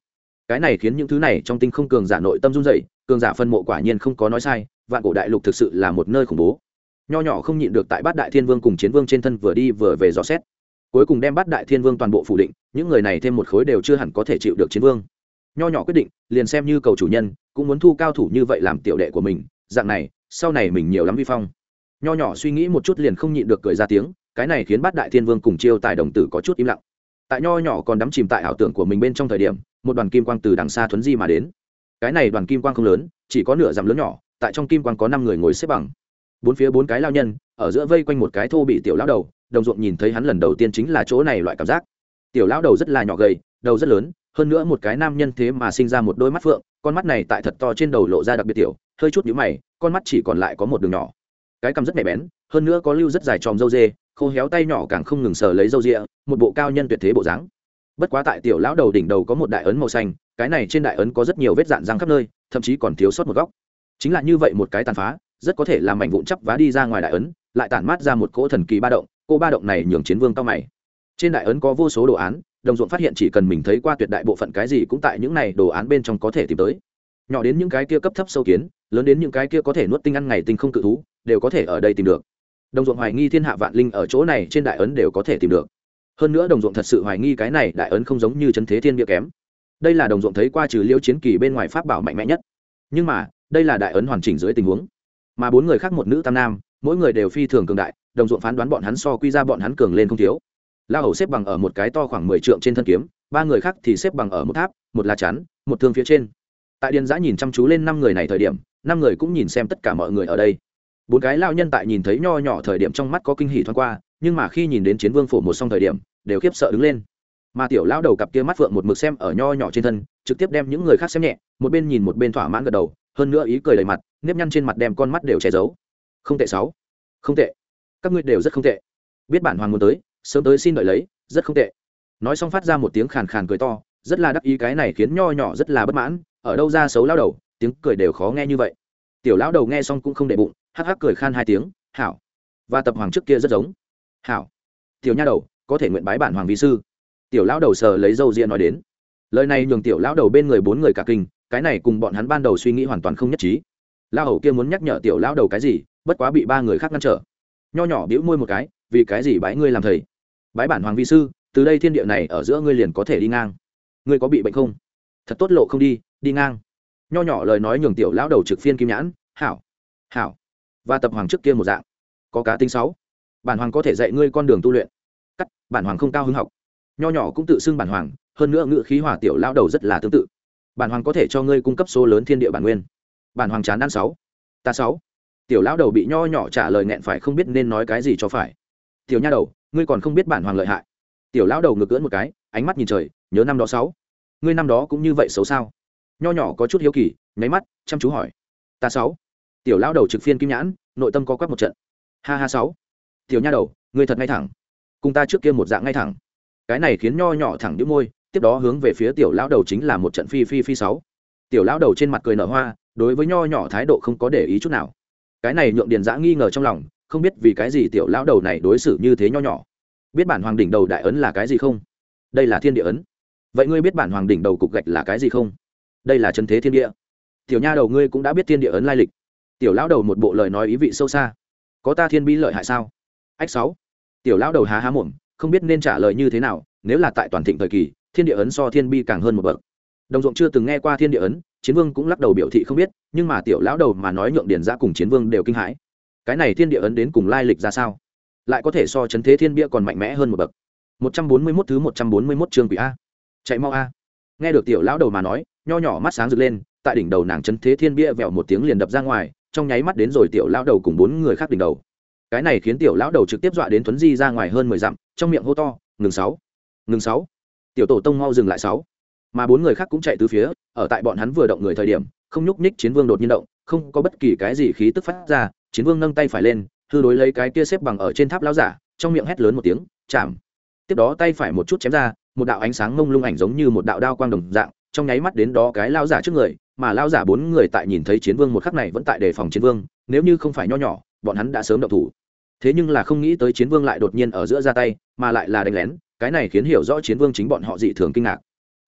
Cái này khiến những thứ này trong tinh không cường giả nội tâm run dậy cường giả phân mộ quả nhiên không có nói sai, vạn cổ đại lục thực sự là một nơi khủng bố. Nho nhỏ không nhịn được tại bát đại thiên vương cùng chiến vương trên thân vừa đi vừa về dò xét. Cuối cùng đem bát đại thiên vương toàn bộ phủ định, những người này thêm một khối đều chưa hẳn có thể chịu được chiến vương. Nho nhỏ quyết định, liền xem như cầu chủ nhân, cũng muốn thu cao thủ như vậy làm tiểu đệ của mình, dạng này sau này mình nhiều lắm vi phong. Nho nhỏ suy nghĩ một chút liền không nhịn được cười ra tiếng, cái này khiến bát đại thiên vương cùng chiêu tài đồng tử có chút im lặng. Tại nho nhỏ còn đắm chìm tại ảo tưởng của mình bên trong thời điểm, một đoàn kim quang từ đằng xa thuấn di mà đến. Cái này đoàn kim quang không lớn, chỉ có nửa dặm lớn nhỏ, tại trong kim quang có năm người ngồi xếp bằng. Bốn phía bốn cái lao nhân, ở giữa vây quanh một cái thô bị tiểu lão đầu, đồng ruộng nhìn thấy hắn lần đầu tiên chính là chỗ này loại cảm giác. Tiểu lão đầu rất là nhỏ gầy, đầu rất lớn, hơn nữa một cái nam nhân thế mà sinh ra một đôi mắt phượng, con mắt này tại thật to trên đầu lộ ra đặc biệt tiểu hơi chút nhíu mày con mắt chỉ còn lại có một đường nhỏ. Cái cằm rất mẻ bén hơn nữa có lưu rất dài tròm dâu dê khô héo tay nhỏ càng không ngừng sờ lấy dâu ria, một bộ cao nhân tuyệt thế bộ dáng. Bất quá tại tiểu lão đầu đỉnh đầu có một đại ấn màu xanh cái này trên đại ấn có rất nhiều vết dạn răng khắp nơi thậm chí còn thiếu sót một góc. Chính là như vậy một cái tàn phá rất có thể làm mảnh vụn chắp vá đi ra ngoài đại ấn lại tản mát ra một cỗ thần kỳ ba động cô ba động này nhường chiến vương cao mày. Trên đại ấn có vô số đồ án đồng ruộng phát hiện chỉ cần mình thấy qua tuyệt đại bộ phận cái gì cũng tại những này đồ án bên trong có thể tìm tới nhỏ đến những cái kia cấp thấp sâu kiến, lớn đến những cái kia có thể nuốt tinh ăn ngày tinh không cự thú, đều có thể ở đây tìm được. Đồng ruộng hoài nghi thiên hạ vạn linh ở chỗ này trên đại ấn đều có thể tìm được. Hơn nữa đồng ruộng thật sự hoài nghi cái này đại ấn không giống như chân thế thiên địa kém. Đây là đồng ruộng thấy qua trừ liêu chiến kỳ bên ngoài pháp bảo mạnh mẽ nhất. Nhưng mà, đây là đại ấn hoàn chỉnh dưới tình huống. Mà bốn người khác một nữ tam nam, mỗi người đều phi thường cường đại, đồng ruộng phán đoán bọn hắn so quy ra bọn hắn cường lên không thiếu. La hầu xếp bằng ở một cái to khoảng mười trượng trên thân kiếm, ba người khác thì xếp bằng ở một tháp, một lá chắn, một thương phía trên tại điền giã nhìn chăm chú lên năm người này thời điểm, năm người cũng nhìn xem tất cả mọi người ở đây. Bốn cái lao nhân tại nhìn thấy nho nhỏ thời điểm trong mắt có kinh hỉ thoáng qua, nhưng mà khi nhìn đến chiến vương phổ một xong thời điểm, đều khiếp sợ đứng lên. Mà tiểu lão đầu cặp kia mắt phượng một mực xem ở nho nhỏ trên thân, trực tiếp đem những người khác xem nhẹ, một bên nhìn một bên thỏa mãn gật đầu, hơn nữa ý cười đầy mặt, nếp nhăn trên mặt đem con mắt đều che giấu. Không tệ sáu. Không tệ. Các ngươi đều rất không tệ. Biết bản hoàng muốn tới, sớm tới xin đợi lấy, rất không tệ. Nói xong phát ra một tiếng khàn khàn cười to, rất là đắc ý cái này khiến nho nhỏ rất là bất mãn ở đâu ra xấu lao đầu, tiếng cười đều khó nghe như vậy. Tiểu lão đầu nghe xong cũng không để bụng, hắc hắc cười khan hai tiếng, hảo. Và tập hoàng trước kia rất giống. Hảo. Tiểu nha đầu, có thể nguyện bái bản hoàng vi sư. Tiểu lão đầu sờ lấy dâu ria nói đến. Lời này nhường tiểu lão đầu bên người bốn người cả kinh, cái này cùng bọn hắn ban đầu suy nghĩ hoàn toàn không nhất trí. Lao hầu kia muốn nhắc nhở tiểu lão đầu cái gì, bất quá bị ba người khác ngăn trở. Nho nhỏ bĩu môi một cái, vì cái gì bái ngươi làm thầy? Bái bản hoàng vi sư, từ đây thiên địa này ở giữa ngươi liền có thể đi ngang. Ngươi có bị bệnh không? Thật tốt, lộ không đi đi ngang. Nho nhỏ lời nói nhường tiểu lão đầu trực phiên kim nhãn, hảo hảo. Và tập hoàng trước kia một dạng. Có cá tính sáu. Bản hoàng có thể dạy ngươi con đường tu luyện. Cắt, bản hoàng không cao hứng học. Nho nhỏ cũng tự xưng bản hoàng, hơn nữa ngự khí hỏa tiểu lão đầu rất là tương tự. Bản hoàng có thể cho ngươi cung cấp số lớn thiên địa bản nguyên. Bản hoàng chán ăn sáu. Ta sáu. Tiểu lão đầu bị nho nhỏ trả lời nghẹn phải không biết nên nói cái gì cho phải. Tiểu nha đầu, ngươi còn không biết bản hoàng lợi hại. Tiểu lão đầu ngược cưỡn một cái, ánh mắt nhìn trời, nhớ năm đó sáu. Ngươi năm đó cũng như vậy xấu sao? Nho nhỏ có chút hiếu kỳ, nháy mắt, chăm chú hỏi. Ta sáu. Tiểu lão đầu trực phiên kim nhãn, nội tâm có quắc một trận. Ha ha sáu. Tiểu nha đầu, ngươi thật ngay thẳng. Cùng ta trước kia một dạng ngay thẳng. Cái này khiến nho nhỏ thẳng đĩu môi, tiếp đó hướng về phía tiểu lão đầu chính là một trận phi phi phi sáu. Tiểu lão đầu trên mặt cười nở hoa, đối với nho nhỏ thái độ không có để ý chút nào. Cái này nhượng điền giã nghi ngờ trong lòng, không biết vì cái gì tiểu lão đầu này đối xử như thế nho nhỏ. Biết bản hoàng đỉnh đầu đại ấn là cái gì không? Đây là thiên địa ấn. Vậy ngươi biết bản hoàng đỉnh đầu cục gạch là cái gì không? Đây là chân thế thiên địa. Tiểu nha đầu ngươi cũng đã biết thiên địa ấn lai lịch. Tiểu lão đầu một bộ lời nói ý vị sâu xa. Có ta thiên bi lợi hại sao? Ách sáu. Tiểu lão đầu há há mồm, không biết nên trả lời như thế nào, nếu là tại toàn thịnh thời kỳ, thiên địa ấn so thiên bi càng hơn một bậc. Đồng ruộng chưa từng nghe qua thiên địa ấn, chiến vương cũng lắc đầu biểu thị không biết, nhưng mà tiểu lão đầu mà nói nhượng điền ra cùng chiến vương đều kinh hãi. Cái này thiên địa ấn đến cùng lai lịch ra sao? Lại có thể so chấn thế thiên bia còn mạnh mẽ hơn một bậc. Một trăm bốn mươi 141 thứ một trăm bốn mươi 141 chương quỷ a. Chạy mau a. Nghe được tiểu lão đầu mà nói nho nhỏ mắt sáng rực lên, tại đỉnh đầu nàng chấn thế thiên bia vẹo một tiếng liền đập ra ngoài, trong nháy mắt đến rồi tiểu lão đầu cùng bốn người khác đỉnh đầu. Cái này khiến tiểu lão đầu trực tiếp dọa đến tuấn di ra ngoài hơn mười dặm, trong miệng hô to, ngừng sáu ngừng sáu. Tiểu tổ tông mau dừng lại sáu. Mà bốn người khác cũng chạy từ phía, ở tại bọn hắn vừa động người thời điểm, không nhúc nhích chiến vương đột nhiên động, không có bất kỳ cái gì khí tức phát ra, chiến vương nâng tay phải lên, hư đối lấy cái kia xếp bằng ở trên tháp lão giả, trong miệng hét lớn một tiếng, chạm. Tiếp đó tay phải một chút chém ra, một đạo ánh sáng mông lung ảnh giống như một đạo đao quang đồng dạng trong nháy mắt đến đó cái lão giả trước người, mà lão giả bốn người tại nhìn thấy chiến vương một khắc này vẫn tại đề phòng chiến vương, nếu như không phải nho nhỏ, bọn hắn đã sớm động thủ. Thế nhưng là không nghĩ tới chiến vương lại đột nhiên ở giữa ra tay, mà lại là đánh lén, cái này khiến hiểu rõ chiến vương chính bọn họ dị thường kinh ngạc.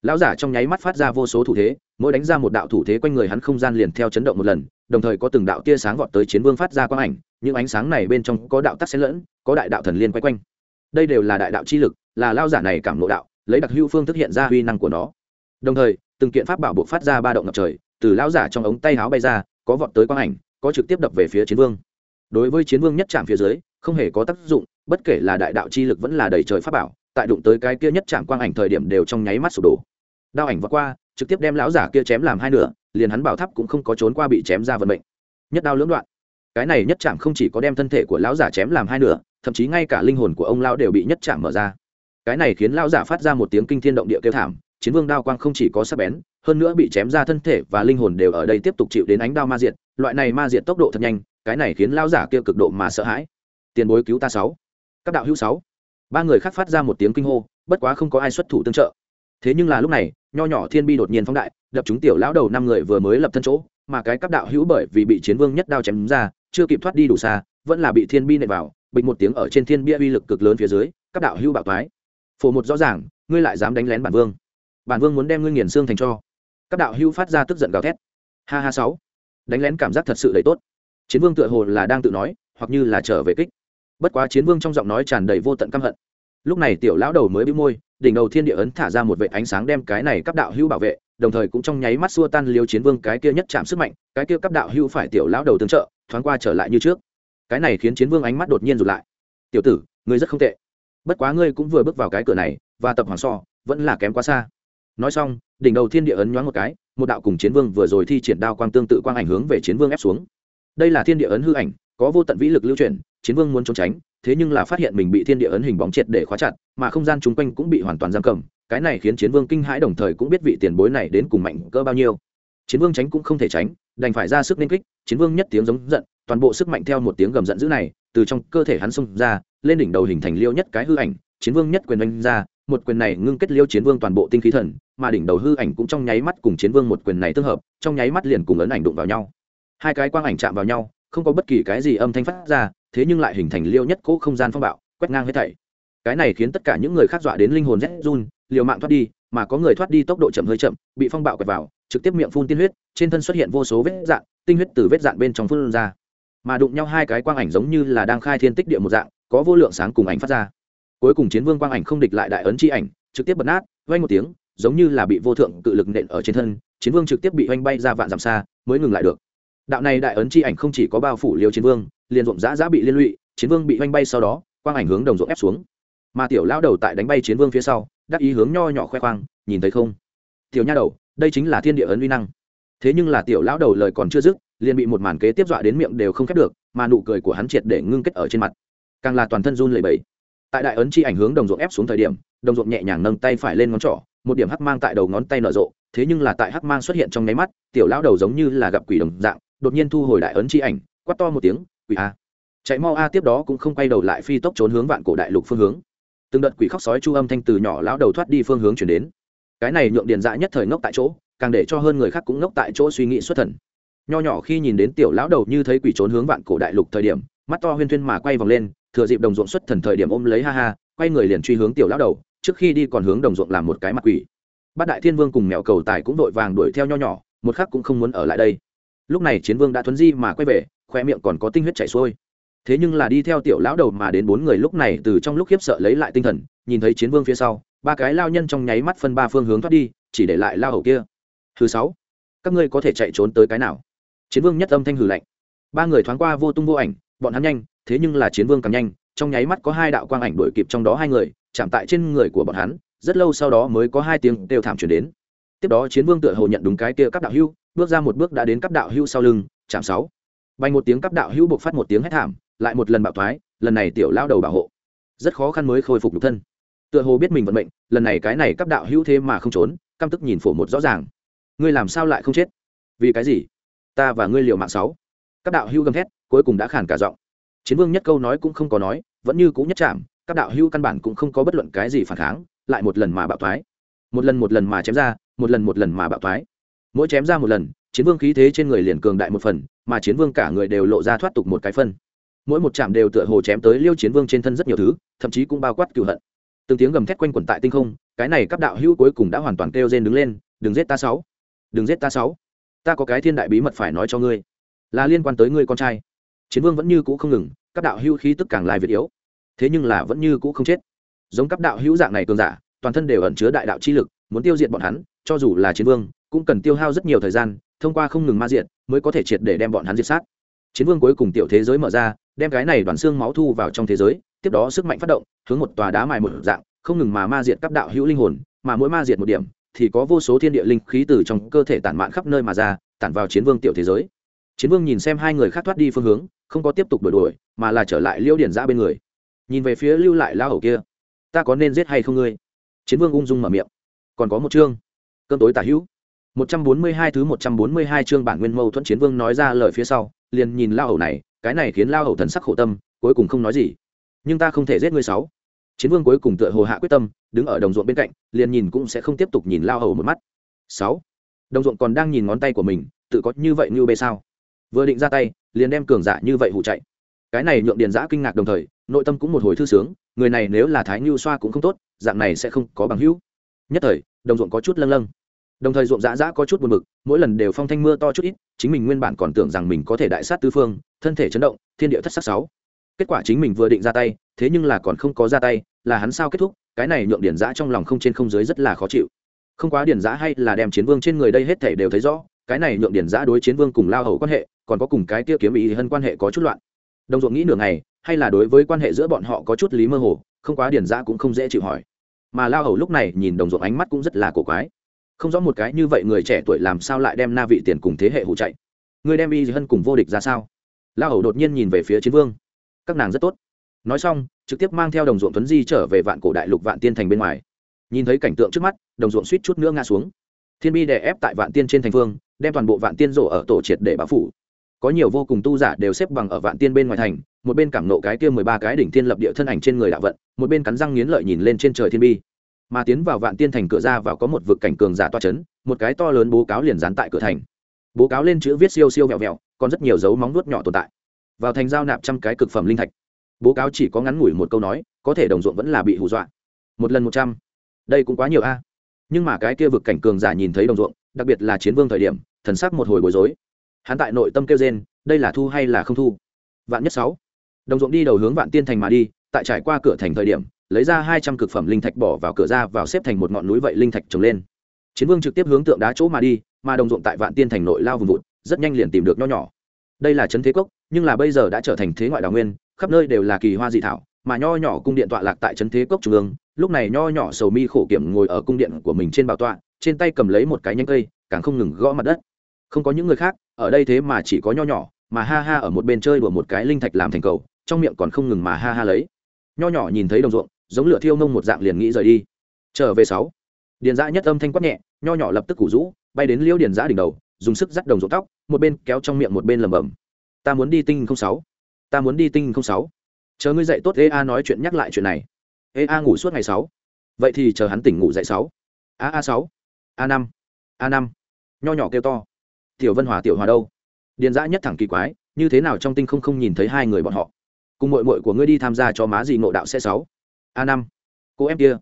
Lão giả trong nháy mắt phát ra vô số thủ thế, mỗi đánh ra một đạo thủ thế quanh người hắn không gian liền theo chấn động một lần, đồng thời có từng đạo tia sáng vọt tới chiến vương phát ra quang ảnh, những ánh sáng này bên trong có đạo tắc xen lẫn, có đại đạo thần liên quay quanh. Đây đều là đại đạo chi lực, là lao giả này cảm lộ đạo, lấy đặc hữu phương thức hiện ra uy năng của nó đồng thời, từng kiện pháp bảo buộc phát ra ba động ngập trời, từ lão giả trong ống tay áo bay ra, có vọt tới quang ảnh, có trực tiếp đập về phía chiến vương. Đối với chiến vương nhất trạm phía dưới, không hề có tác dụng, bất kể là đại đạo chi lực vẫn là đầy trời pháp bảo, tại đụng tới cái kia nhất trạm quang ảnh thời điểm đều trong nháy mắt sụp đổ. Đao ảnh vượt qua, trực tiếp đem lão giả kia chém làm hai nửa, liền hắn bảo tháp cũng không có trốn qua bị chém ra vận mệnh. Nhất đao lưỡng đoạn. Cái này nhất chạm không chỉ có đem thân thể của lão giả chém làm hai nửa, thậm chí ngay cả linh hồn của ông lão đều bị nhất chạm mở ra. Cái này khiến lão giả phát ra một tiếng kinh thiên động địa kêu thảm chiến vương đao quang không chỉ có sắc bén, hơn nữa bị chém ra thân thể và linh hồn đều ở đây tiếp tục chịu đến ánh đao ma diệt, loại này ma diệt tốc độ thật nhanh, cái này khiến lão giả kia cực độ mà sợ hãi. Tiền bối cứu ta sáu. Các đạo hữu sáu. Ba người khác phát ra một tiếng kinh hô, bất quá không có ai xuất thủ tương trợ. Thế nhưng là lúc này, nho nhỏ thiên bi đột nhiên phóng đại, đập chúng tiểu lão đầu năm người vừa mới lập thân chỗ, mà cái cấp đạo hữu bởi vì bị chiến vương nhất đao chém ra, chưa kịp thoát đi đủ xa, vẫn là bị thiên bi nệ vào bịch một tiếng ở trên thiên bia uy lực cực lớn phía dưới, các đạo hữu bạo thoái phổ một rõ ràng, ngươi lại dám đánh lén bản vương bản vương muốn đem ngươi nghiền xương thành cho. Các đạo hữu phát ra tức giận gào thét. Ha ha sáu. Đánh lén cảm giác thật sự đầy tốt. Chiến vương tựa hồ là đang tự nói, hoặc như là trở về kích. Bất quá chiến vương trong giọng nói tràn đầy vô tận căm hận. Lúc này tiểu lão đầu mới bĩu môi, đỉnh đầu thiên địa ấn thả ra một vệ ánh sáng đem cái này cấp đạo hữu bảo vệ, đồng thời cũng trong nháy mắt xua tan liêu chiến vương cái kia nhất chạm sức mạnh, cái kia cấp đạo hữu phải tiểu lão đầu tương trợ, thoáng qua trở lại như trước. Cái này khiến chiến vương ánh mắt đột nhiên rụt lại. Tiểu tử, ngươi rất không tệ. Bất quá ngươi cũng vừa bước vào cái cửa này, và tập hoàng so, vẫn là kém quá xa nói xong, đỉnh đầu thiên địa ấn nhoáng một cái, một đạo cùng chiến vương vừa rồi thi triển đao quang tương tự quang ảnh hướng về chiến vương ép xuống. Đây là thiên địa ấn hư ảnh, có vô tận vĩ lực lưu chuyển, chiến vương muốn trốn tránh, thế nhưng là phát hiện mình bị thiên địa ấn hình bóng triệt để khóa chặt, mà không gian chung quanh cũng bị hoàn toàn giam cầm, cái này khiến chiến vương kinh hãi đồng thời cũng biết vị tiền bối này đến cùng mạnh cỡ bao nhiêu. Chiến vương tránh cũng không thể tránh, đành phải ra sức nên kích, chiến vương nhất tiếng giống giận, toàn bộ sức mạnh theo một tiếng gầm giận dữ này, từ trong cơ thể hắn xông ra, lên đỉnh đầu hình thành liêu nhất cái hư ảnh, chiến vương nhất quyền đánh ra một quyền này ngưng kết liêu chiến vương toàn bộ tinh khí thần, mà đỉnh đầu hư ảnh cũng trong nháy mắt cùng chiến vương một quyền này tương hợp, trong nháy mắt liền cùng ấn ảnh đụng vào nhau. Hai cái quang ảnh chạm vào nhau, không có bất kỳ cái gì âm thanh phát ra, thế nhưng lại hình thành liêu nhất cỗ không gian phong bạo, quét ngang hết thảy. Cái này khiến tất cả những người khác dọa đến linh hồn rét run, liều mạng thoát đi, mà có người thoát đi tốc độ chậm hơi chậm, bị phong bạo quẹt vào, trực tiếp miệng phun tiên huyết, trên thân xuất hiện vô số vết dạn tinh huyết từ vết dạn bên trong phun ra. Mà đụng nhau hai cái quang ảnh giống như là đang khai thiên tích địa một dạng, có vô lượng sáng cùng ảnh phát ra cuối cùng chiến vương quang ảnh không địch lại đại ấn chi ảnh, trực tiếp bật nát, vang một tiếng, giống như là bị vô thượng cự lực nện ở trên thân, chiến vương trực tiếp bị oanh bay ra vạn dặm xa, mới ngừng lại được. Đạo này đại ấn chi ảnh không chỉ có bao phủ liêu chiến vương, liền rộng rã rã bị liên lụy, chiến vương bị oanh bay sau đó, quang ảnh hướng đồng ruộng ép xuống. Mà tiểu lao đầu tại đánh bay chiến vương phía sau, đắc ý hướng nho nhỏ khoe khoang, nhìn thấy không? Tiểu nha đầu, đây chính là thiên địa ấn uy năng. Thế nhưng là tiểu lão đầu lời còn chưa dứt, liền bị một màn kế tiếp dọa đến miệng đều không khép được, mà nụ cười của hắn triệt để ngưng kết ở trên mặt. Càng là toàn thân run lẩy bẩy tại đại ấn chi ảnh hướng đồng ruộng ép xuống thời điểm, đồng ruộng nhẹ nhàng nâng tay phải lên ngón trỏ, một điểm hắc mang tại đầu ngón tay nở rộ, thế nhưng là tại hắc mang xuất hiện trong nháy mắt, tiểu lão đầu giống như là gặp quỷ đồng dạng, đột nhiên thu hồi đại ấn chi ảnh, quát to một tiếng, quỷ a. Chạy mau a tiếp đó cũng không quay đầu lại phi tốc trốn hướng vạn cổ đại lục phương hướng. Từng đợt quỷ khóc sói chu âm thanh từ nhỏ lão đầu thoát đi phương hướng chuyển đến. Cái này nhượng điện dạ nhất thời ngốc tại chỗ, càng để cho hơn người khác cũng ngốc tại chỗ suy nghĩ xuất thần. Nho nhỏ khi nhìn đến tiểu lão đầu như thấy quỷ trốn hướng vạn cổ đại lục thời điểm, mắt to huyên thuyên mà quay vòng lên thừa dịp đồng ruộng xuất thần thời điểm ôm lấy ha ha, quay người liền truy hướng tiểu lão đầu, trước khi đi còn hướng đồng ruộng làm một cái mặt quỷ. Bát đại thiên vương cùng mèo cầu tài cũng vội vàng đuổi theo nho nhỏ, một khắc cũng không muốn ở lại đây. Lúc này chiến vương đã thuấn di mà quay về, khoe miệng còn có tinh huyết chảy xuôi. Thế nhưng là đi theo tiểu lão đầu mà đến bốn người lúc này từ trong lúc khiếp sợ lấy lại tinh thần, nhìn thấy chiến vương phía sau, ba cái lao nhân trong nháy mắt phân ba phương hướng thoát đi, chỉ để lại lao hầu kia. Thứ sáu, các ngươi có thể chạy trốn tới cái nào? Chiến vương nhất âm thanh hử lạnh. Ba người thoáng qua vô tung vô ảnh, bọn hắn nhanh thế nhưng là chiến vương càng nhanh, trong nháy mắt có hai đạo quang ảnh đuổi kịp trong đó hai người, chạm tại trên người của bọn hắn, rất lâu sau đó mới có hai tiếng đều thảm chuyển đến. Tiếp đó chiến vương tựa hồ nhận đúng cái kia các đạo hưu, bước ra một bước đã đến các đạo hưu sau lưng, chạm sáu. Bay một tiếng các đạo hưu buộc phát một tiếng hét thảm, lại một lần bạo thoái, lần này tiểu lao đầu bảo hộ. Rất khó khăn mới khôi phục nhục thân. Tựa hồ biết mình vận mệnh, lần này cái này các đạo hưu thế mà không trốn, căm tức nhìn phổ một rõ ràng. Ngươi làm sao lại không chết? Vì cái gì? Ta và ngươi liều mạng sáu. Các đạo hưu gầm thét, cuối cùng đã khản cả giọng chiến vương nhất câu nói cũng không có nói, vẫn như cũ nhất chạm các đạo hưu căn bản cũng không có bất luận cái gì phản kháng, lại một lần mà bạo thoái. Một lần một lần mà chém ra, một lần một lần mà bạo thoái. Mỗi chém ra một lần, chiến vương khí thế trên người liền cường đại một phần, mà chiến vương cả người đều lộ ra thoát tục một cái phân. Mỗi một chạm đều tựa hồ chém tới liêu chiến vương trên thân rất nhiều thứ, thậm chí cũng bao quát cựu hận. Từng tiếng gầm thét quanh quẩn tại tinh không, cái này các đạo hữu cuối cùng đã hoàn toàn kêu rên đứng lên, đừng giết ta sáu! Đừng giết ta sáu! Ta có cái thiên đại bí mật phải nói cho ngươi. Là liên quan tới ngươi con trai chiến vương vẫn như cũ không ngừng, các đạo hữu khí tức càng lai việt yếu. Thế nhưng là vẫn như cũ không chết. Giống các đạo hữu dạng này cường giả, toàn thân đều ẩn chứa đại đạo chi lực, muốn tiêu diệt bọn hắn, cho dù là chiến vương, cũng cần tiêu hao rất nhiều thời gian, thông qua không ngừng ma diện mới có thể triệt để đem bọn hắn diệt sát. Chiến vương cuối cùng tiểu thế giới mở ra, đem cái này đoàn xương máu thu vào trong thế giới, tiếp đó sức mạnh phát động, hướng một tòa đá mài một dạng, không ngừng mà ma diệt các đạo hữu linh hồn, mà mỗi ma diệt một điểm, thì có vô số thiên địa linh khí từ trong cơ thể tản mạn khắp nơi mà ra, tản vào chiến vương tiểu thế giới chiến vương nhìn xem hai người khác thoát đi phương hướng, không có tiếp tục đuổi đuổi, mà là trở lại liêu điển ra bên người. Nhìn về phía lưu lại lao hầu kia, ta có nên giết hay không ngươi? Chiến vương ung dung mở miệng, còn có một chương. Cơn tối tả hữu. Một trăm bốn mươi hai thứ một trăm bốn mươi hai chương bản nguyên mâu thuẫn chiến vương nói ra lời phía sau, liền nhìn lao hầu này, cái này khiến lao hầu thần sắc khổ tâm, cuối cùng không nói gì. Nhưng ta không thể giết ngươi sáu. Chiến vương cuối cùng tựa hồ hạ quyết tâm, đứng ở đồng ruộng bên cạnh, liền nhìn cũng sẽ không tiếp tục nhìn lao hầu một mắt. Sáu. Đồng ruộng còn đang nhìn ngón tay của mình, tự có như vậy như bê sao? Vừa định ra tay, liền đem cường giả như vậy hụ chạy. Cái này nhượng điền giã kinh ngạc đồng thời, nội tâm cũng một hồi thư sướng, người này nếu là thái như xoa cũng không tốt, dạng này sẽ không có bằng hữu. Nhất thời, đồng ruộng có chút lâng lâng. Đồng thời ruộng dã dã có chút buồn bực, mỗi lần đều phong thanh mưa to chút ít, chính mình nguyên bản còn tưởng rằng mình có thể đại sát tứ phương, thân thể chấn động, thiên địa thất sắc sáu. Kết quả chính mình vừa định ra tay, thế nhưng là còn không có ra tay, là hắn sao kết thúc, cái này nhượng điển giã trong lòng không trên không dưới rất là khó chịu. Không quá điển giã hay là đem chiến vương trên người đây hết thể đều thấy rõ, cái này nhượng điển giã đối chiến vương cùng lao hầu quan hệ còn có cùng cái kia kiếm ý hơn quan hệ có chút loạn. Đồng ruộng nghĩ nửa ngày, hay là đối với quan hệ giữa bọn họ có chút lý mơ hồ, không quá điển giã cũng không dễ chịu hỏi. Mà lao hầu lúc này nhìn đồng ruộng ánh mắt cũng rất là cổ quái. Không rõ một cái như vậy người trẻ tuổi làm sao lại đem na vị tiền cùng thế hệ hụ chạy? Người đem y hân cùng vô địch ra sao? Lao hầu đột nhiên nhìn về phía chiến vương. Các nàng rất tốt. Nói xong, trực tiếp mang theo đồng ruộng tuấn di trở về vạn cổ đại lục vạn tiên thành bên ngoài. Nhìn thấy cảnh tượng trước mắt, đồng ruộng suýt chút nữa ngã xuống. Thiên bi đè ép tại vạn tiên trên thành phương đem toàn bộ vạn tiên rổ ở tổ triệt để báo phủ có nhiều vô cùng tu giả đều xếp bằng ở vạn tiên bên ngoài thành, một bên cảm nộ cái kia mười ba cái đỉnh thiên lập địa thân ảnh trên người đạo vận, một bên cắn răng nghiến lợi nhìn lên trên trời thiên bi. Mà tiến vào vạn tiên thành cửa ra vào có một vực cảnh cường giả toa c h ấ n một cái to lớn bố cáo liền dán tại cửa thành. Bố cáo lên chữ viết siêu siêu vẹo vẹo, còn rất nhiều dấu móng nuốt nhỏ tồn tại. Vào thành giao nạp trăm cái cực phẩm linh thạch. Bố cáo chỉ có ngắn ngủi một câu nói, có thể đồng ruộng vẫn là bị hù dọa. Một lần một trăm. Đây cũng quá nhiều a. Nhưng mà cái kia vực cảnh cường giả nhìn thấy đồng ruộng, đặc biệt là chiến vương thời điểm, thần sắc một hồi bối rối hắn tại nội tâm kêu gen đây là thu hay là không thu? Vạn nhất sáu. Đồng ruộng đi đầu hướng vạn tiên thành mà đi, tại trải qua cửa thành thời điểm, lấy ra hai trăm cực phẩm linh thạch bỏ vào cửa ra vào xếp thành một ngọn núi vậy linh thạch trồng lên. Chiến vương trực tiếp hướng tượng đá chỗ mà đi, mà đồng ruộng tại vạn tiên thành nội lao vùng vụt, rất nhanh liền tìm được nho nhỏ. Đây là trấn thế cốc, nhưng là bây giờ đã trở thành thế ngoại đào nguyên, khắp nơi đều là kỳ hoa dị thảo, mà nho nhỏ cung điện tọa lạc tại trấn thế cốc trung ương. Lúc này nho nhỏ sầu mi khổ kiểm ngồi ở cung điện của mình trên bảo tọa, trên tay cầm lấy một cái nhánh cây, càng không ngừng gõ mặt đất không có những người khác, ở đây thế mà chỉ có nho nhỏ, mà ha ha ở một bên chơi đùa một cái linh thạch làm thành cầu, trong miệng còn không ngừng mà ha ha lấy. Nho nhỏ nhìn thấy đồng ruộng, giống lửa thiêu nông một dạng liền nghĩ rời đi. Trở về sáu. Điền giã nhất âm thanh quát nhẹ, nho nhỏ lập tức củ rũ, bay đến liêu điền giã đỉnh đầu, dùng sức dắt đồng ruộng tóc, một bên kéo trong miệng một bên lầm bầm ta muốn đi tinh không sáu. Ta muốn đi tinh không sáu. Chờ ngươi dậy tốt ea nói chuyện nhắc lại chuyện này. A ngủ suốt ngày sáu. Vậy thì chờ hắn tỉnh ngủ dậy sáu. A a sáu. A năm. A năm. Nho nhỏ kêu to tiểu vân hòa tiểu hòa đâu? Điền giã nhất thẳng kỳ quái, như thế nào trong tinh không không nhìn thấy hai người bọn họ? Cùng mội mội của ngươi đi tham gia cho má gì ngộ đạo xe sáu. A năm. Cô em kia.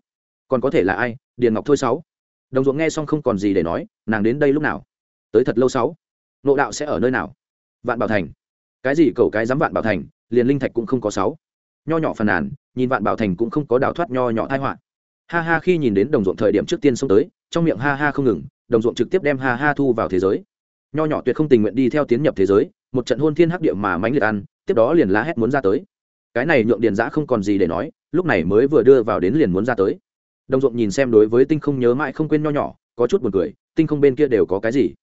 Còn có thể là ai? Điền ngọc thôi sáu. Đồng ruộng nghe xong không còn gì để nói, nàng đến đây lúc nào? Tới thật lâu sáu. Ngộ đạo sẽ ở nơi nào? Vạn bảo thành. Cái gì cầu cái dám vạn bảo thành, liền linh thạch cũng không có sáu. Nho nhỏ phàn nàn, nhìn vạn bảo thành cũng không có đào thoát nho nhỏ thai họa. Ha ha, khi nhìn đến đồng ruộng thời điểm trước tiên xông tới, trong miệng ha ha không ngừng, đồng ruộng trực tiếp đem ha ha thu vào thế giới nho nhỏ tuyệt không tình nguyện đi theo tiến nhập thế giới, một trận hôn thiên hắc địa mà mánh liệt ăn, tiếp đó liền lá hét muốn ra tới. Cái này nhượng điền giã không còn gì để nói, lúc này mới vừa đưa vào đến liền muốn ra tới. Đồng ruộng nhìn xem đối với tinh không nhớ mãi không quên nho nhỏ, có chút buồn cười, tinh không bên kia đều có cái gì?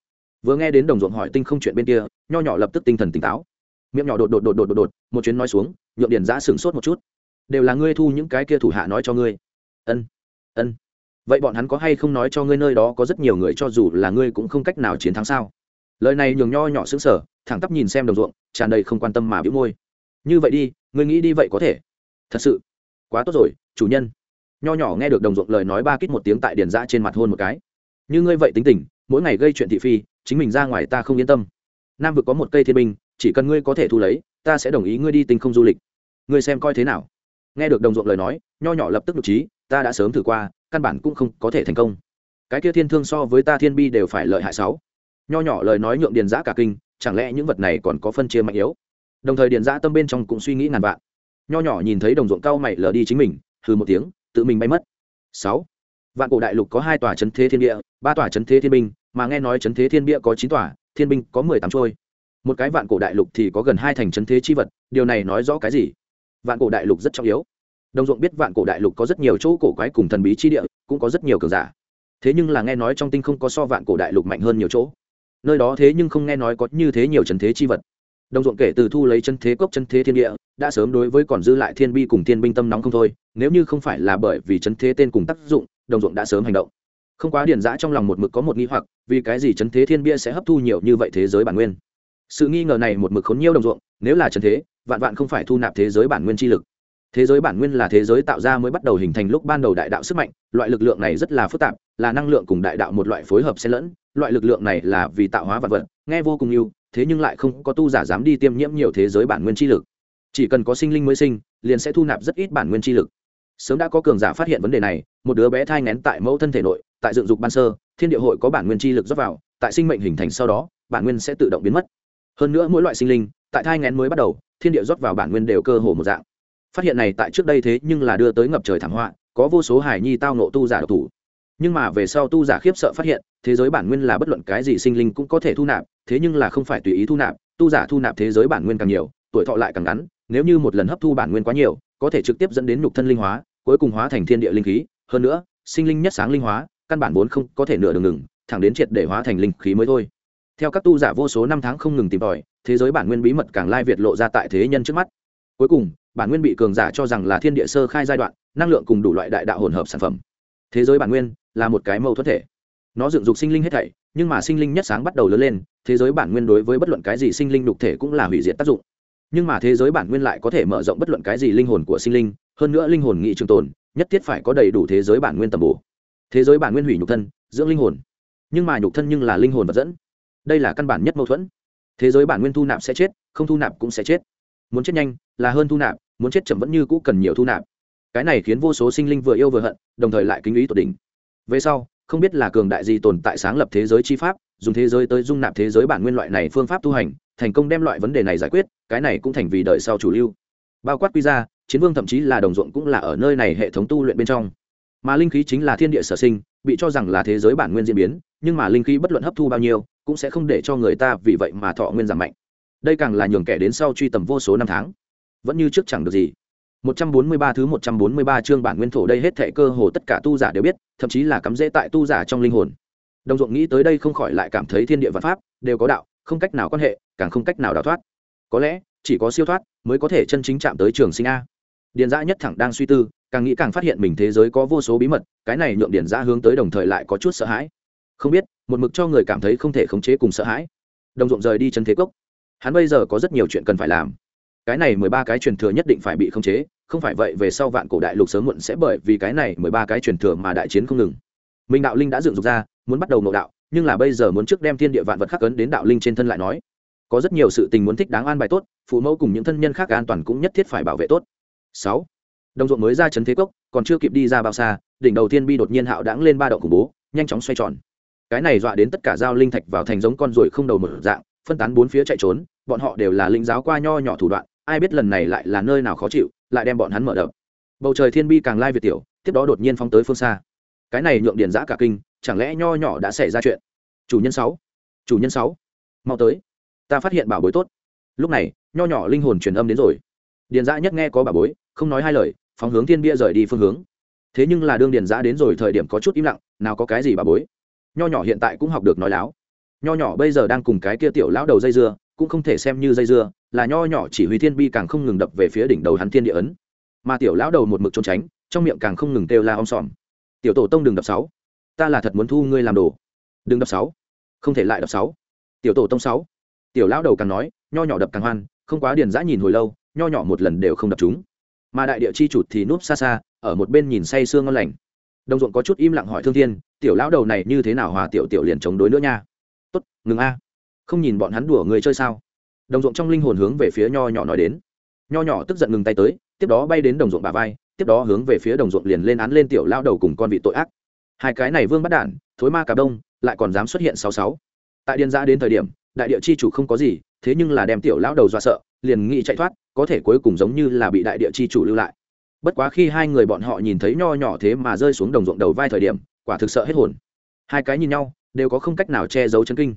Vừa nghe đến đồng ruộng hỏi tinh không chuyện bên kia, nho nhỏ lập tức tinh thần tỉnh táo. Miệng nhỏ đột đột đột đột đột đột, một chuyến nói xuống, nhượng điền giã sửng sốt một chút. Đều là ngươi thu những cái kia thủ hạ nói cho ngươi. Ân ân. Vậy bọn hắn có hay không nói cho ngươi nơi đó có rất nhiều người cho dù là ngươi cũng không cách nào chiến thắng sao? Lời này nhường nho nhỏ xứng sở thẳng tắp nhìn xem đồng ruộng, tràn đầy không quan tâm mà bĩu môi. Như vậy đi, ngươi nghĩ đi vậy có thể. Thật sự. Quá tốt rồi, chủ nhân. Nho nhỏ nghe được đồng ruộng lời nói ba kít một tiếng tại điền ra trên mặt hôn một cái. Như ngươi vậy tính tình, mỗi ngày gây chuyện thị phi, chính mình ra ngoài ta không yên tâm. Nam vực có một cây thiên binh, chỉ cần ngươi có thể thu lấy, ta sẽ đồng ý ngươi đi tinh không du lịch. Ngươi xem coi thế nào. Nghe được đồng ruộng lời nói, nho nhỏ lập tức nhục trí, ta đã sớm thử qua, căn bản cũng không có thể thành công. Cái kia thiên thương so với ta thiên bi đều phải lợi hại sáu nho nhỏ lời nói nhượng điền giã cả kinh, chẳng lẽ những vật này còn có phân chia mạnh yếu? Đồng thời điền giã tâm bên trong cũng suy nghĩ ngàn vạn. Nho nhỏ nhìn thấy đồng ruộng cao mày lờ đi chính mình, hừ một tiếng, tự mình bay mất. Sáu. Vạn cổ đại lục có hai tòa chấn thế thiên địa, ba tòa chấn thế thiên binh, mà nghe nói chấn thế thiên bia có chín tòa, thiên binh có mười tám trôi. Một cái vạn cổ đại lục thì có gần hai thành chấn thế chi vật, điều này nói rõ cái gì? Vạn cổ đại lục rất trọng yếu. Đồng ruộng biết vạn cổ đại lục có rất nhiều chỗ cổ quái cùng thần bí chi địa, cũng có rất nhiều cường giả. Thế nhưng là nghe nói trong tinh không có so vạn cổ đại lục mạnh hơn nhiều chỗ nơi đó thế nhưng không nghe nói có như thế nhiều trần thế chi vật. Đồng ruộng kể từ thu lấy chân thế cốc chân thế thiên địa, đã sớm đối với còn dư lại thiên bi cùng thiên binh tâm nóng không thôi, nếu như không phải là bởi vì chân thế tên cùng tác dụng, đồng ruộng đã sớm hành động. Không quá điển giã trong lòng một mực có một nghi hoặc, vì cái gì chân thế thiên bia sẽ hấp thu nhiều như vậy thế giới bản nguyên? Sự nghi ngờ này một mực khốn nhiều đồng ruộng, nếu là chân thế, vạn vạn không phải thu nạp thế giới bản nguyên chi lực thế giới bản nguyên là thế giới tạo ra mới bắt đầu hình thành lúc ban đầu đại đạo sức mạnh, loại lực lượng này rất là phức tạp, là năng lượng cùng đại đạo một loại phối hợp xen lẫn, loại lực lượng này là vì tạo hóa vật vật, nghe vô cùng yêu, thế nhưng lại không có tu giả dám đi tiêm nhiễm nhiều thế giới bản nguyên chi lực. Chỉ cần có sinh linh mới sinh, liền sẽ thu nạp rất ít bản nguyên chi lực. Sớm đã có cường giả phát hiện vấn đề này, một đứa bé thai ngén tại mẫu thân thể nội, tại dựng dục ban sơ, thiên địa hội có bản nguyên chi lực rót vào, tại sinh mệnh hình thành sau đó, bản nguyên sẽ tự động biến mất. Hơn nữa mỗi loại sinh linh, tại thai ngén mới bắt đầu, thiên địa rót vào bản nguyên đều cơ hồ một dạng phát hiện này tại trước đây thế nhưng là đưa tới ngập trời thảm họa, có vô số hải nhi tao nộ tu giả độc thủ. Nhưng mà về sau tu giả khiếp sợ phát hiện, thế giới bản nguyên là bất luận cái gì sinh linh cũng có thể thu nạp, thế nhưng là không phải tùy ý thu nạp, tu giả thu nạp thế giới bản nguyên càng nhiều, tuổi thọ lại càng ngắn, nếu như một lần hấp thu bản nguyên quá nhiều, có thể trực tiếp dẫn đến nhục thân linh hóa, cuối cùng hóa thành thiên địa linh khí. Hơn nữa, sinh linh nhất sáng linh hóa, căn bản vốn không có thể nửa đường ngừng, thẳng đến triệt để hóa thành linh khí mới thôi. Theo các tu giả vô số năm tháng không ngừng tìm tòi, thế giới bản nguyên bí mật càng lai việt lộ ra tại thế nhân trước mắt cuối cùng, bản nguyên bị cường giả cho rằng là thiên địa sơ khai giai đoạn, năng lượng cùng đủ loại đại đạo hỗn hợp sản phẩm. Thế giới bản nguyên là một cái mâu thuẫn thể. Nó dựng dục sinh linh hết thảy, nhưng mà sinh linh nhất sáng bắt đầu lớn lên, thế giới bản nguyên đối với bất luận cái gì sinh linh đục thể cũng là hủy diệt tác dụng. Nhưng mà thế giới bản nguyên lại có thể mở rộng bất luận cái gì linh hồn của sinh linh, hơn nữa linh hồn nghị trường tồn, nhất thiết phải có đầy đủ thế giới bản nguyên tầm bổ. Thế giới bản nguyên hủy nhục thân, dưỡng linh hồn. Nhưng mà nhục thân nhưng là linh hồn vật dẫn. Đây là căn bản nhất mâu thuẫn. Thế giới bản nguyên thu nạp sẽ chết, không thu nạp cũng sẽ chết muốn chết nhanh là hơn thu nạp, muốn chết chậm vẫn như cũ cần nhiều thu nạp. Cái này khiến vô số sinh linh vừa yêu vừa hận, đồng thời lại kính ý tột đỉnh. Về sau, không biết là cường đại gì tồn tại sáng lập thế giới chi pháp, dùng thế giới tới dung nạp thế giới bản nguyên loại này phương pháp tu hành, thành công đem loại vấn đề này giải quyết, cái này cũng thành vì đời sau chủ lưu. Bao quát quy ra chiến vương thậm chí là đồng ruộng cũng là ở nơi này hệ thống tu luyện bên trong. Mà linh khí chính là thiên địa sở sinh, bị cho rằng là thế giới bản nguyên diễn biến, nhưng mà linh khí bất luận hấp thu bao nhiêu, cũng sẽ không để cho người ta vì vậy mà thọ nguyên giảm mạnh đây càng là nhường kẻ đến sau truy tầm vô số năm tháng vẫn như trước chẳng được gì 143 thứ 143 chương bản nguyên thổ đây hết thảy cơ hồ tất cả tu giả đều biết, thậm chí là cắm rễ tại tu giả trong linh hồn. Đồng ruộng nghĩ tới đây không khỏi lại cảm thấy thiên địa văn pháp đều có đạo, không cách nào quan hệ, càng không cách nào đào thoát. Có lẽ, chỉ có siêu thoát mới có thể chân chính chạm tới trường sinh a. Điền Dã nhất thẳng đang suy tư, càng nghĩ càng phát hiện mình thế giới có vô số bí mật, cái này nhượng Điền Dã hướng tới đồng thời lại có chút sợ hãi. Không biết, một mực cho người cảm thấy không thể khống chế cùng sợ hãi. Đồng ruộng rời đi chân thế cốc. Hắn bây giờ có rất nhiều chuyện cần phải làm. Cái này mười ba cái truyền thừa nhất định phải bị khống chế, không phải vậy về sau vạn cổ đại lục sớm muộn sẽ bởi vì cái này mười ba cái truyền thừa mà đại chiến không ngừng. Minh đạo linh đã dựng dục ra, muốn bắt đầu nộ đạo, nhưng là bây giờ muốn trước đem thiên địa vạn vật khắc ấn đến đạo linh trên thân lại nói. Có rất nhiều sự tình muốn thích đáng an bài tốt, phụ mẫu cùng những thân nhân khác an toàn cũng nhất thiết phải bảo vệ tốt. Sáu. Đồng ruộng mới ra trấn thế cốc, còn chưa kịp đi ra bao xa, đỉnh đầu tiên bi đột nhiên hạo đãng lên ba đậu khủng bố, nhanh chóng xoay tròn. Cái này dọa đến tất cả giao linh thạch vào thành giống con ruồi không đầu một dạng, phân tán bốn phía chạy trốn bọn họ đều là linh giáo qua nho nhỏ thủ đoạn, ai biết lần này lại là nơi nào khó chịu, lại đem bọn hắn mở đập. Bầu trời thiên bi càng lai việt tiểu, tiếp đó đột nhiên phóng tới phương xa. Cái này nhượng điền giã cả kinh, chẳng lẽ nho nhỏ đã xảy ra chuyện? Chủ nhân sáu, chủ nhân sáu, mau tới. Ta phát hiện bảo bối tốt. Lúc này, nho nhỏ linh hồn truyền âm đến rồi. Điền giã nhất nghe có bảo bối, không nói hai lời, phóng hướng thiên bia rời đi phương hướng. Thế nhưng là đương điền giã đến rồi thời điểm có chút im lặng, nào có cái gì bảo bối. Nho nhỏ hiện tại cũng học được nói láo. Nho nhỏ bây giờ đang cùng cái kia tiểu lão đầu dây dưa cũng không thể xem như dây dưa, là nho nhỏ chỉ huy thiên bi càng không ngừng đập về phía đỉnh đầu hắn thiên địa ấn. Mà tiểu lão đầu một mực trốn tránh, trong miệng càng không ngừng kêu la om sòm. Tiểu tổ tông đừng đập sáu, ta là thật muốn thu ngươi làm đồ. Đừng đập sáu, không thể lại đập sáu. Tiểu tổ tông sáu. Tiểu lão đầu càng nói, nho nhỏ đập càng hoan, không quá điền dã nhìn hồi lâu, nho nhỏ một lần đều không đập chúng. Mà đại địa chi chủ thì núp xa xa, ở một bên nhìn say sương ngon lành. Đồng ruộng có chút im lặng hỏi thương thiên, tiểu lão đầu này như thế nào hòa tiểu tiểu liền chống đối nữa nha? Tốt, ngừng a không nhìn bọn hắn đùa người chơi sao? Đồng ruộng trong linh hồn hướng về phía nho nhỏ nói đến. Nho nhỏ tức giận ngừng tay tới, tiếp đó bay đến đồng ruộng bà vai, tiếp đó hướng về phía đồng ruộng liền lên án lên tiểu lao đầu cùng con vị tội ác. Hai cái này vương bắt đản, thối ma cả đông, lại còn dám xuất hiện sáu sáu. Tại điên giã đến thời điểm, đại địa chi chủ không có gì, thế nhưng là đem tiểu lão đầu dọa sợ, liền nghĩ chạy thoát, có thể cuối cùng giống như là bị đại địa chi chủ lưu lại. Bất quá khi hai người bọn họ nhìn thấy nho nhỏ thế mà rơi xuống đồng ruộng đầu vai thời điểm, quả thực sợ hết hồn. Hai cái nhìn nhau, đều có không cách nào che giấu chân kinh.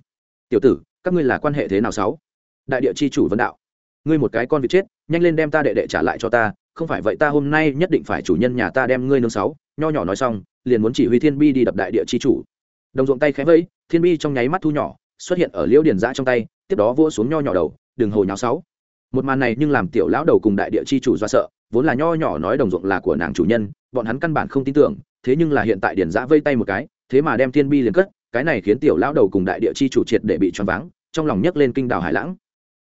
Tiểu tử các ngươi là quan hệ thế nào sáu? Đại địa chi chủ vấn đạo, ngươi một cái con vịt chết, nhanh lên đem ta đệ đệ trả lại cho ta, không phải vậy ta hôm nay nhất định phải chủ nhân nhà ta đem ngươi nương sáu. Nho nhỏ nói xong, liền muốn chỉ huy thiên bi đi đập đại địa chi chủ. Đồng ruộng tay khẽ vẫy, thiên bi trong nháy mắt thu nhỏ, xuất hiện ở liễu điền giã trong tay, tiếp đó vỗ xuống nho nhỏ đầu, đừng hồi nháo sáu. Một màn này nhưng làm tiểu lão đầu cùng đại địa chi chủ do sợ, vốn là nho nhỏ nói đồng ruộng là của nàng chủ nhân, bọn hắn căn bản không tin tưởng, thế nhưng là hiện tại điền giã vây tay một cái, thế mà đem thiên bi liền cất cái này khiến tiểu lão đầu cùng đại địa chi chủ triệt để bị choáng váng, trong lòng nhấc lên kinh đảo hải lãng.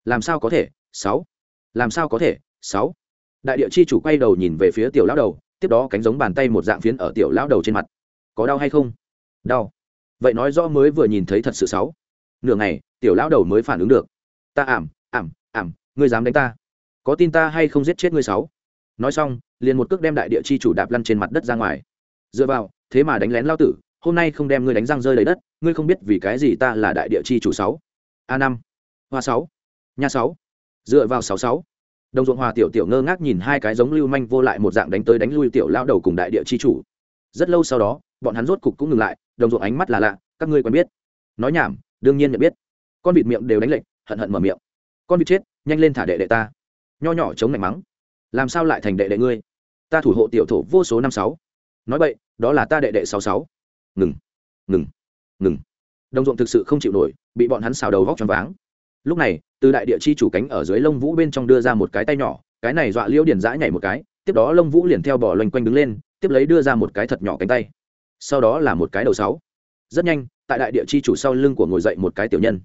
Làm sao có thể? Sáu. Làm sao có thể? Sáu. Đại địa chi chủ quay đầu nhìn về phía tiểu lão đầu, tiếp đó cánh giống bàn tay một dạng phiến ở tiểu lão đầu trên mặt. Có đau hay không? Đau. Vậy nói rõ mới vừa nhìn thấy thật sự sáu. Nửa ngày, tiểu lão đầu mới phản ứng được. Ta ảm ảm ảm, ngươi dám đánh ta? Có tin ta hay không giết chết ngươi sáu? Nói xong, liền một cước đem đại địa chi chủ đạp lăn trên mặt đất ra ngoài. Dựa vào, thế mà đánh lén lao tử hôm nay không đem ngươi đánh răng rơi lấy đất, ngươi không biết vì cái gì ta là đại địa chi chủ sáu. A năm, hoa sáu nhà sáu, dựa vào sáu sáu. Đồng ruộng hòa tiểu tiểu ngơ ngác nhìn hai cái giống lưu manh vô lại một dạng đánh tới đánh lui tiểu lao đầu cùng đại địa chi chủ. Rất lâu sau đó, bọn hắn rốt cục cũng ngừng lại, đồng ruộng ánh mắt là lạ, các ngươi quen biết. Nói nhảm, đương nhiên nhận biết. Con vịt miệng đều đánh lệnh hận hận mở miệng. Con vịt chết, nhanh lên thả đệ đệ ta. Nho nhỏ chống lạnh mắng. Làm sao lại thành đệ đệ ngươi? Ta thủ hộ tiểu thổ vô số năm sáu. Nói vậy đó là ta đệ đệ sáu sáu ngừng ngừng ngừng. Đồng ruộng thực sự không chịu nổi, bị bọn hắn xào đầu vóc t r váng. Lúc này, từ đại địa chi chủ cánh ở dưới lông vũ bên trong đưa ra một cái tay nhỏ, cái này dọa liễu điền giã nhảy một cái, tiếp đó lông vũ liền theo bỏ loanh quanh đứng lên, tiếp lấy đưa ra một cái thật nhỏ cánh tay. Sau đó là một cái đầu sáu. Rất nhanh, tại đại địa chi chủ sau lưng của ngồi dậy một cái tiểu nhân.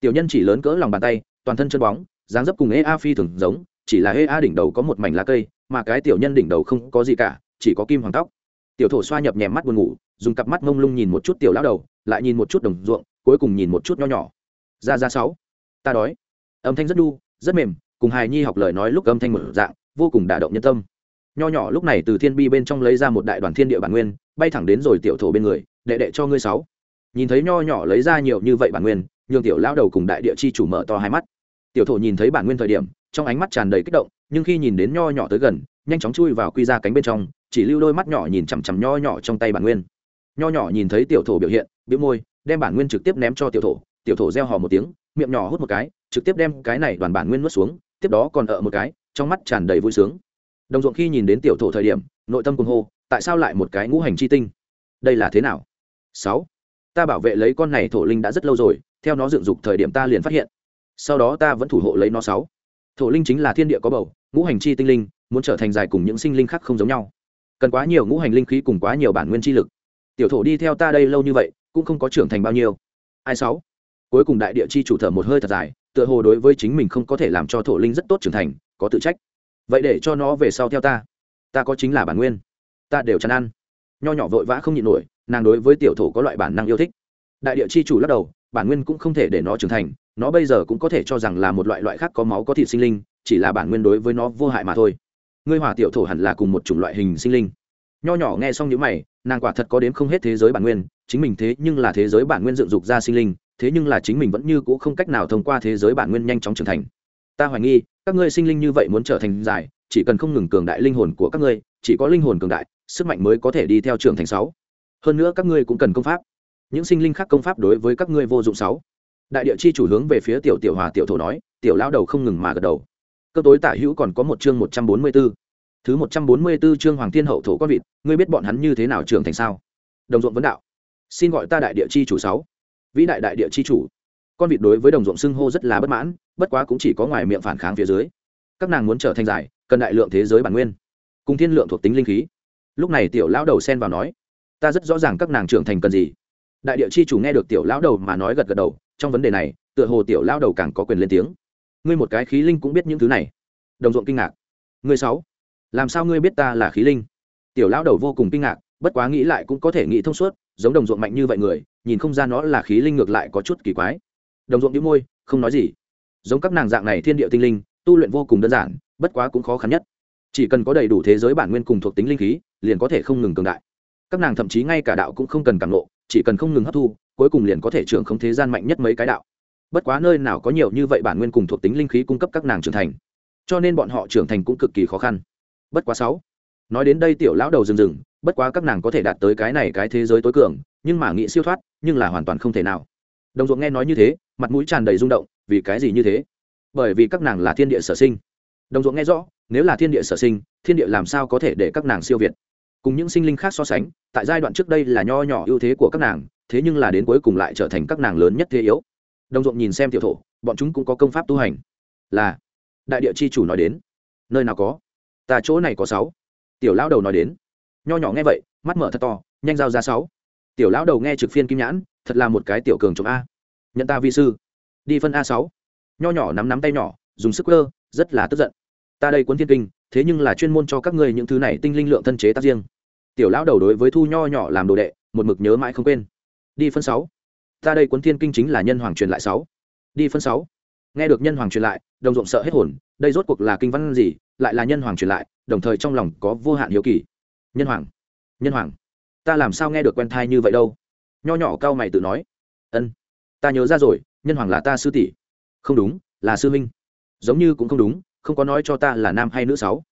Tiểu nhân chỉ lớn cỡ lòng bàn tay, toàn thân chân bóng, dáng dấp cùng ea phi thường giống, chỉ là ea đỉnh đầu có một mảnh lá cây, mà cái tiểu nhân đỉnh đầu không có gì cả, chỉ có kim hoàng tóc. Tiểu thổ xoa nhập nhèm mắt buồn ngủ dùng cặp mắt mông lung nhìn một chút tiểu lão đầu, lại nhìn một chút đồng ruộng, cuối cùng nhìn một chút nho nhỏ. Ra ra sáu. Ta đói. Âm thanh rất đu, rất mềm, cùng hài nhi học lời nói lúc âm thanh mở dạng, vô cùng đả động nhân tâm. Nho nhỏ lúc này từ thiên bi bên trong lấy ra một đại đoàn thiên địa bản nguyên, bay thẳng đến rồi tiểu thổ bên người, đệ đệ cho ngươi sáu. Nhìn thấy nho nhỏ lấy ra nhiều như vậy bản nguyên, nhường tiểu lão đầu cùng đại địa chi chủ mở to hai mắt. Tiểu thổ nhìn thấy bản nguyên thời điểm, trong ánh mắt tràn đầy kích động, nhưng khi nhìn đến nho nhỏ tới gần, nhanh chóng chui vào quy ra cánh bên trong, chỉ lưu đôi mắt nhỏ nhìn chằm chằm nho nhỏ trong tay bản nguyên nho nhỏ nhìn thấy tiểu thổ biểu hiện biểu môi, đem bản nguyên trực tiếp ném cho tiểu thổ. Tiểu thổ reo hò một tiếng, miệng nhỏ hút một cái, trực tiếp đem cái này đoàn bản nguyên nuốt xuống, tiếp đó còn ở một cái, trong mắt tràn đầy vui sướng. Đồng ruộng khi nhìn đến tiểu thổ thời điểm, nội tâm cùng hô, tại sao lại một cái ngũ hành chi tinh? Đây là thế nào? Sáu. Ta bảo vệ lấy con này thổ linh đã rất lâu rồi, theo nó dựng dục thời điểm ta liền phát hiện. Sau đó ta vẫn thủ hộ lấy nó sáu. Thổ linh chính là thiên địa có bầu, ngũ hành chi tinh linh, muốn trở thành dài cùng những sinh linh khác không giống nhau. Cần quá nhiều ngũ hành linh khí cùng quá nhiều bản nguyên chi lực tiểu thổ đi theo ta đây lâu như vậy, cũng không có trưởng thành bao nhiêu. Ai sáu? Cuối cùng đại địa chi chủ thở một hơi thật dài, tựa hồ đối với chính mình không có thể làm cho thổ linh rất tốt trưởng thành, có tự trách. Vậy để cho nó về sau theo ta. Ta có chính là bản nguyên. Ta đều chán ăn. Nho nhỏ vội vã không nhịn nổi, nàng đối với tiểu thổ có loại bản năng yêu thích. Đại địa chi chủ lắc đầu, bản nguyên cũng không thể để nó trưởng thành, nó bây giờ cũng có thể cho rằng là một loại loại khác có máu có thịt sinh linh, chỉ là bản nguyên đối với nó vô hại mà thôi. Ngươi hòa tiểu thổ hẳn là cùng một chủng loại hình sinh linh. Nho nhỏ nghe xong những mày nàng quả thật có đến không hết thế giới bản nguyên, chính mình thế nhưng là thế giới bản nguyên dựng dục ra sinh linh, thế nhưng là chính mình vẫn như c ũ không cách nào thông qua thế giới bản nguyên nhanh chóng trưởng thành. Ta hoài nghi, các ngươi sinh linh như vậy muốn trở thành dài, chỉ cần không ngừng cường đại linh hồn của các ngươi, chỉ có linh hồn cường đại, sức mạnh mới có thể đi theo trưởng thành sáu. Hơn nữa các ngươi cũng cần công pháp. Những sinh linh khác công pháp đối với các ngươi vô dụng sáu. Đại địa chi chủ hướng về phía tiểu tiểu hòa tiểu thổ nói, tiểu lao đầu không ngừng mà gật đầu. Cơ tối tả hữu còn có một chương một trăm bốn mươi 144 thứ một trăm bốn mươi 144 chương hoàng thiên hậu thổ có vịt, ngươi biết bọn hắn như thế nào trưởng thành sao? Đồng ruộng vấn đạo. Xin gọi ta đại địa chi chủ sáu. Vĩ đại đại địa chi chủ. Con vịt đối với đồng ruộng xưng hô rất là bất mãn, bất quá cũng chỉ có ngoài miệng phản kháng phía dưới. Các nàng muốn trở thành giải, cần đại lượng thế giới bản nguyên, cùng thiên lượng thuộc tính linh khí. Lúc này tiểu lão đầu xen vào nói, ta rất rõ ràng các nàng trưởng thành cần gì. Đại địa chi chủ nghe được tiểu lão đầu mà nói gật gật đầu, trong vấn đề này, tựa hồ tiểu lão đầu càng có quyền lên tiếng. Ngươi một cái khí linh cũng biết những thứ này. Đồng ruộng kinh ngạc. Ngươi sáu? Làm sao ngươi biết ta là khí linh? Tiểu lão đầu vô cùng kinh ngạc, bất quá nghĩ lại cũng có thể nghĩ thông suốt, giống đồng ruộng mạnh như vậy người, nhìn không ra nó là khí linh ngược lại có chút kỳ quái. Đồng ruộng đĩu môi, không nói gì. Giống các nàng dạng này thiên địa tinh linh, tu luyện vô cùng đơn giản, bất quá cũng khó khăn nhất. Chỉ cần có đầy đủ thế giới bản nguyên cùng thuộc tính linh khí, liền có thể không ngừng cường đại. Các nàng thậm chí ngay cả đạo cũng không cần cảm lộ chỉ cần không ngừng hấp thu, cuối cùng liền có thể trưởng không thế gian mạnh nhất mấy cái đạo. Bất quá nơi nào có nhiều như vậy bản nguyên cùng thuộc tính linh khí cung cấp các nàng trưởng thành. Cho nên bọn họ trưởng thành cũng cực kỳ khó khăn bất quá sáu. Nói đến đây tiểu lão đầu rừng rừng, bất quá các nàng có thể đạt tới cái này cái thế giới tối cường, nhưng mà nghĩ siêu thoát, nhưng là hoàn toàn không thể nào. Đồng ruộng nghe nói như thế, mặt mũi tràn đầy rung động, vì cái gì như thế? Bởi vì các nàng là thiên địa sở sinh. Đồng ruộng nghe rõ, nếu là thiên địa sở sinh, thiên địa làm sao có thể để các nàng siêu việt? Cùng những sinh linh khác so sánh, tại giai đoạn trước đây là nho nhỏ ưu thế của các nàng, thế nhưng là đến cuối cùng lại trở thành các nàng lớn nhất thế yếu. Đồng ruộng nhìn xem tiểu thổ, bọn chúng cũng có công pháp tu hành. Là, đại địa chi chủ nói đến. Nơi nào có? Ta chỗ này có sáu. Tiểu lão đầu nói đến. Nho nhỏ nghe vậy, mắt mở thật to, nhanh giao ra sáu. Tiểu lão đầu nghe trực phiên kim nhãn, thật là một cái tiểu cường chống a. Nhận ta vi sư. Đi phân a sáu. Nho nhỏ nắm nắm tay nhỏ, dùng sức cơ rất là tức giận. Ta đây cuốn thiên kinh, thế nhưng là chuyên môn cho các ngươi những thứ này tinh linh lượng thân chế tác riêng. Tiểu lão đầu đối với thu nho nhỏ làm đồ đệ, một mực nhớ mãi không quên. Đi phân sáu. Ta đây cuốn thiên kinh chính là nhân hoàng truyền lại sáu. Đi phân sáu nghe được nhân hoàng truyền lại, đồng ruộng sợ hết hồn, đây rốt cuộc là kinh văn gì, lại là nhân hoàng truyền lại, đồng thời trong lòng có vô hạn hiếu kỳ. Nhân hoàng nhân hoàng, ta làm sao nghe được quen thai như vậy đâu? Nho nhỏ cao mày tự nói. Ân, ta nhớ ra rồi, nhân hoàng là ta sư tỷ. Không đúng, là sư minh giống như cũng không đúng, không có nói cho ta là nam hay nữ sáu.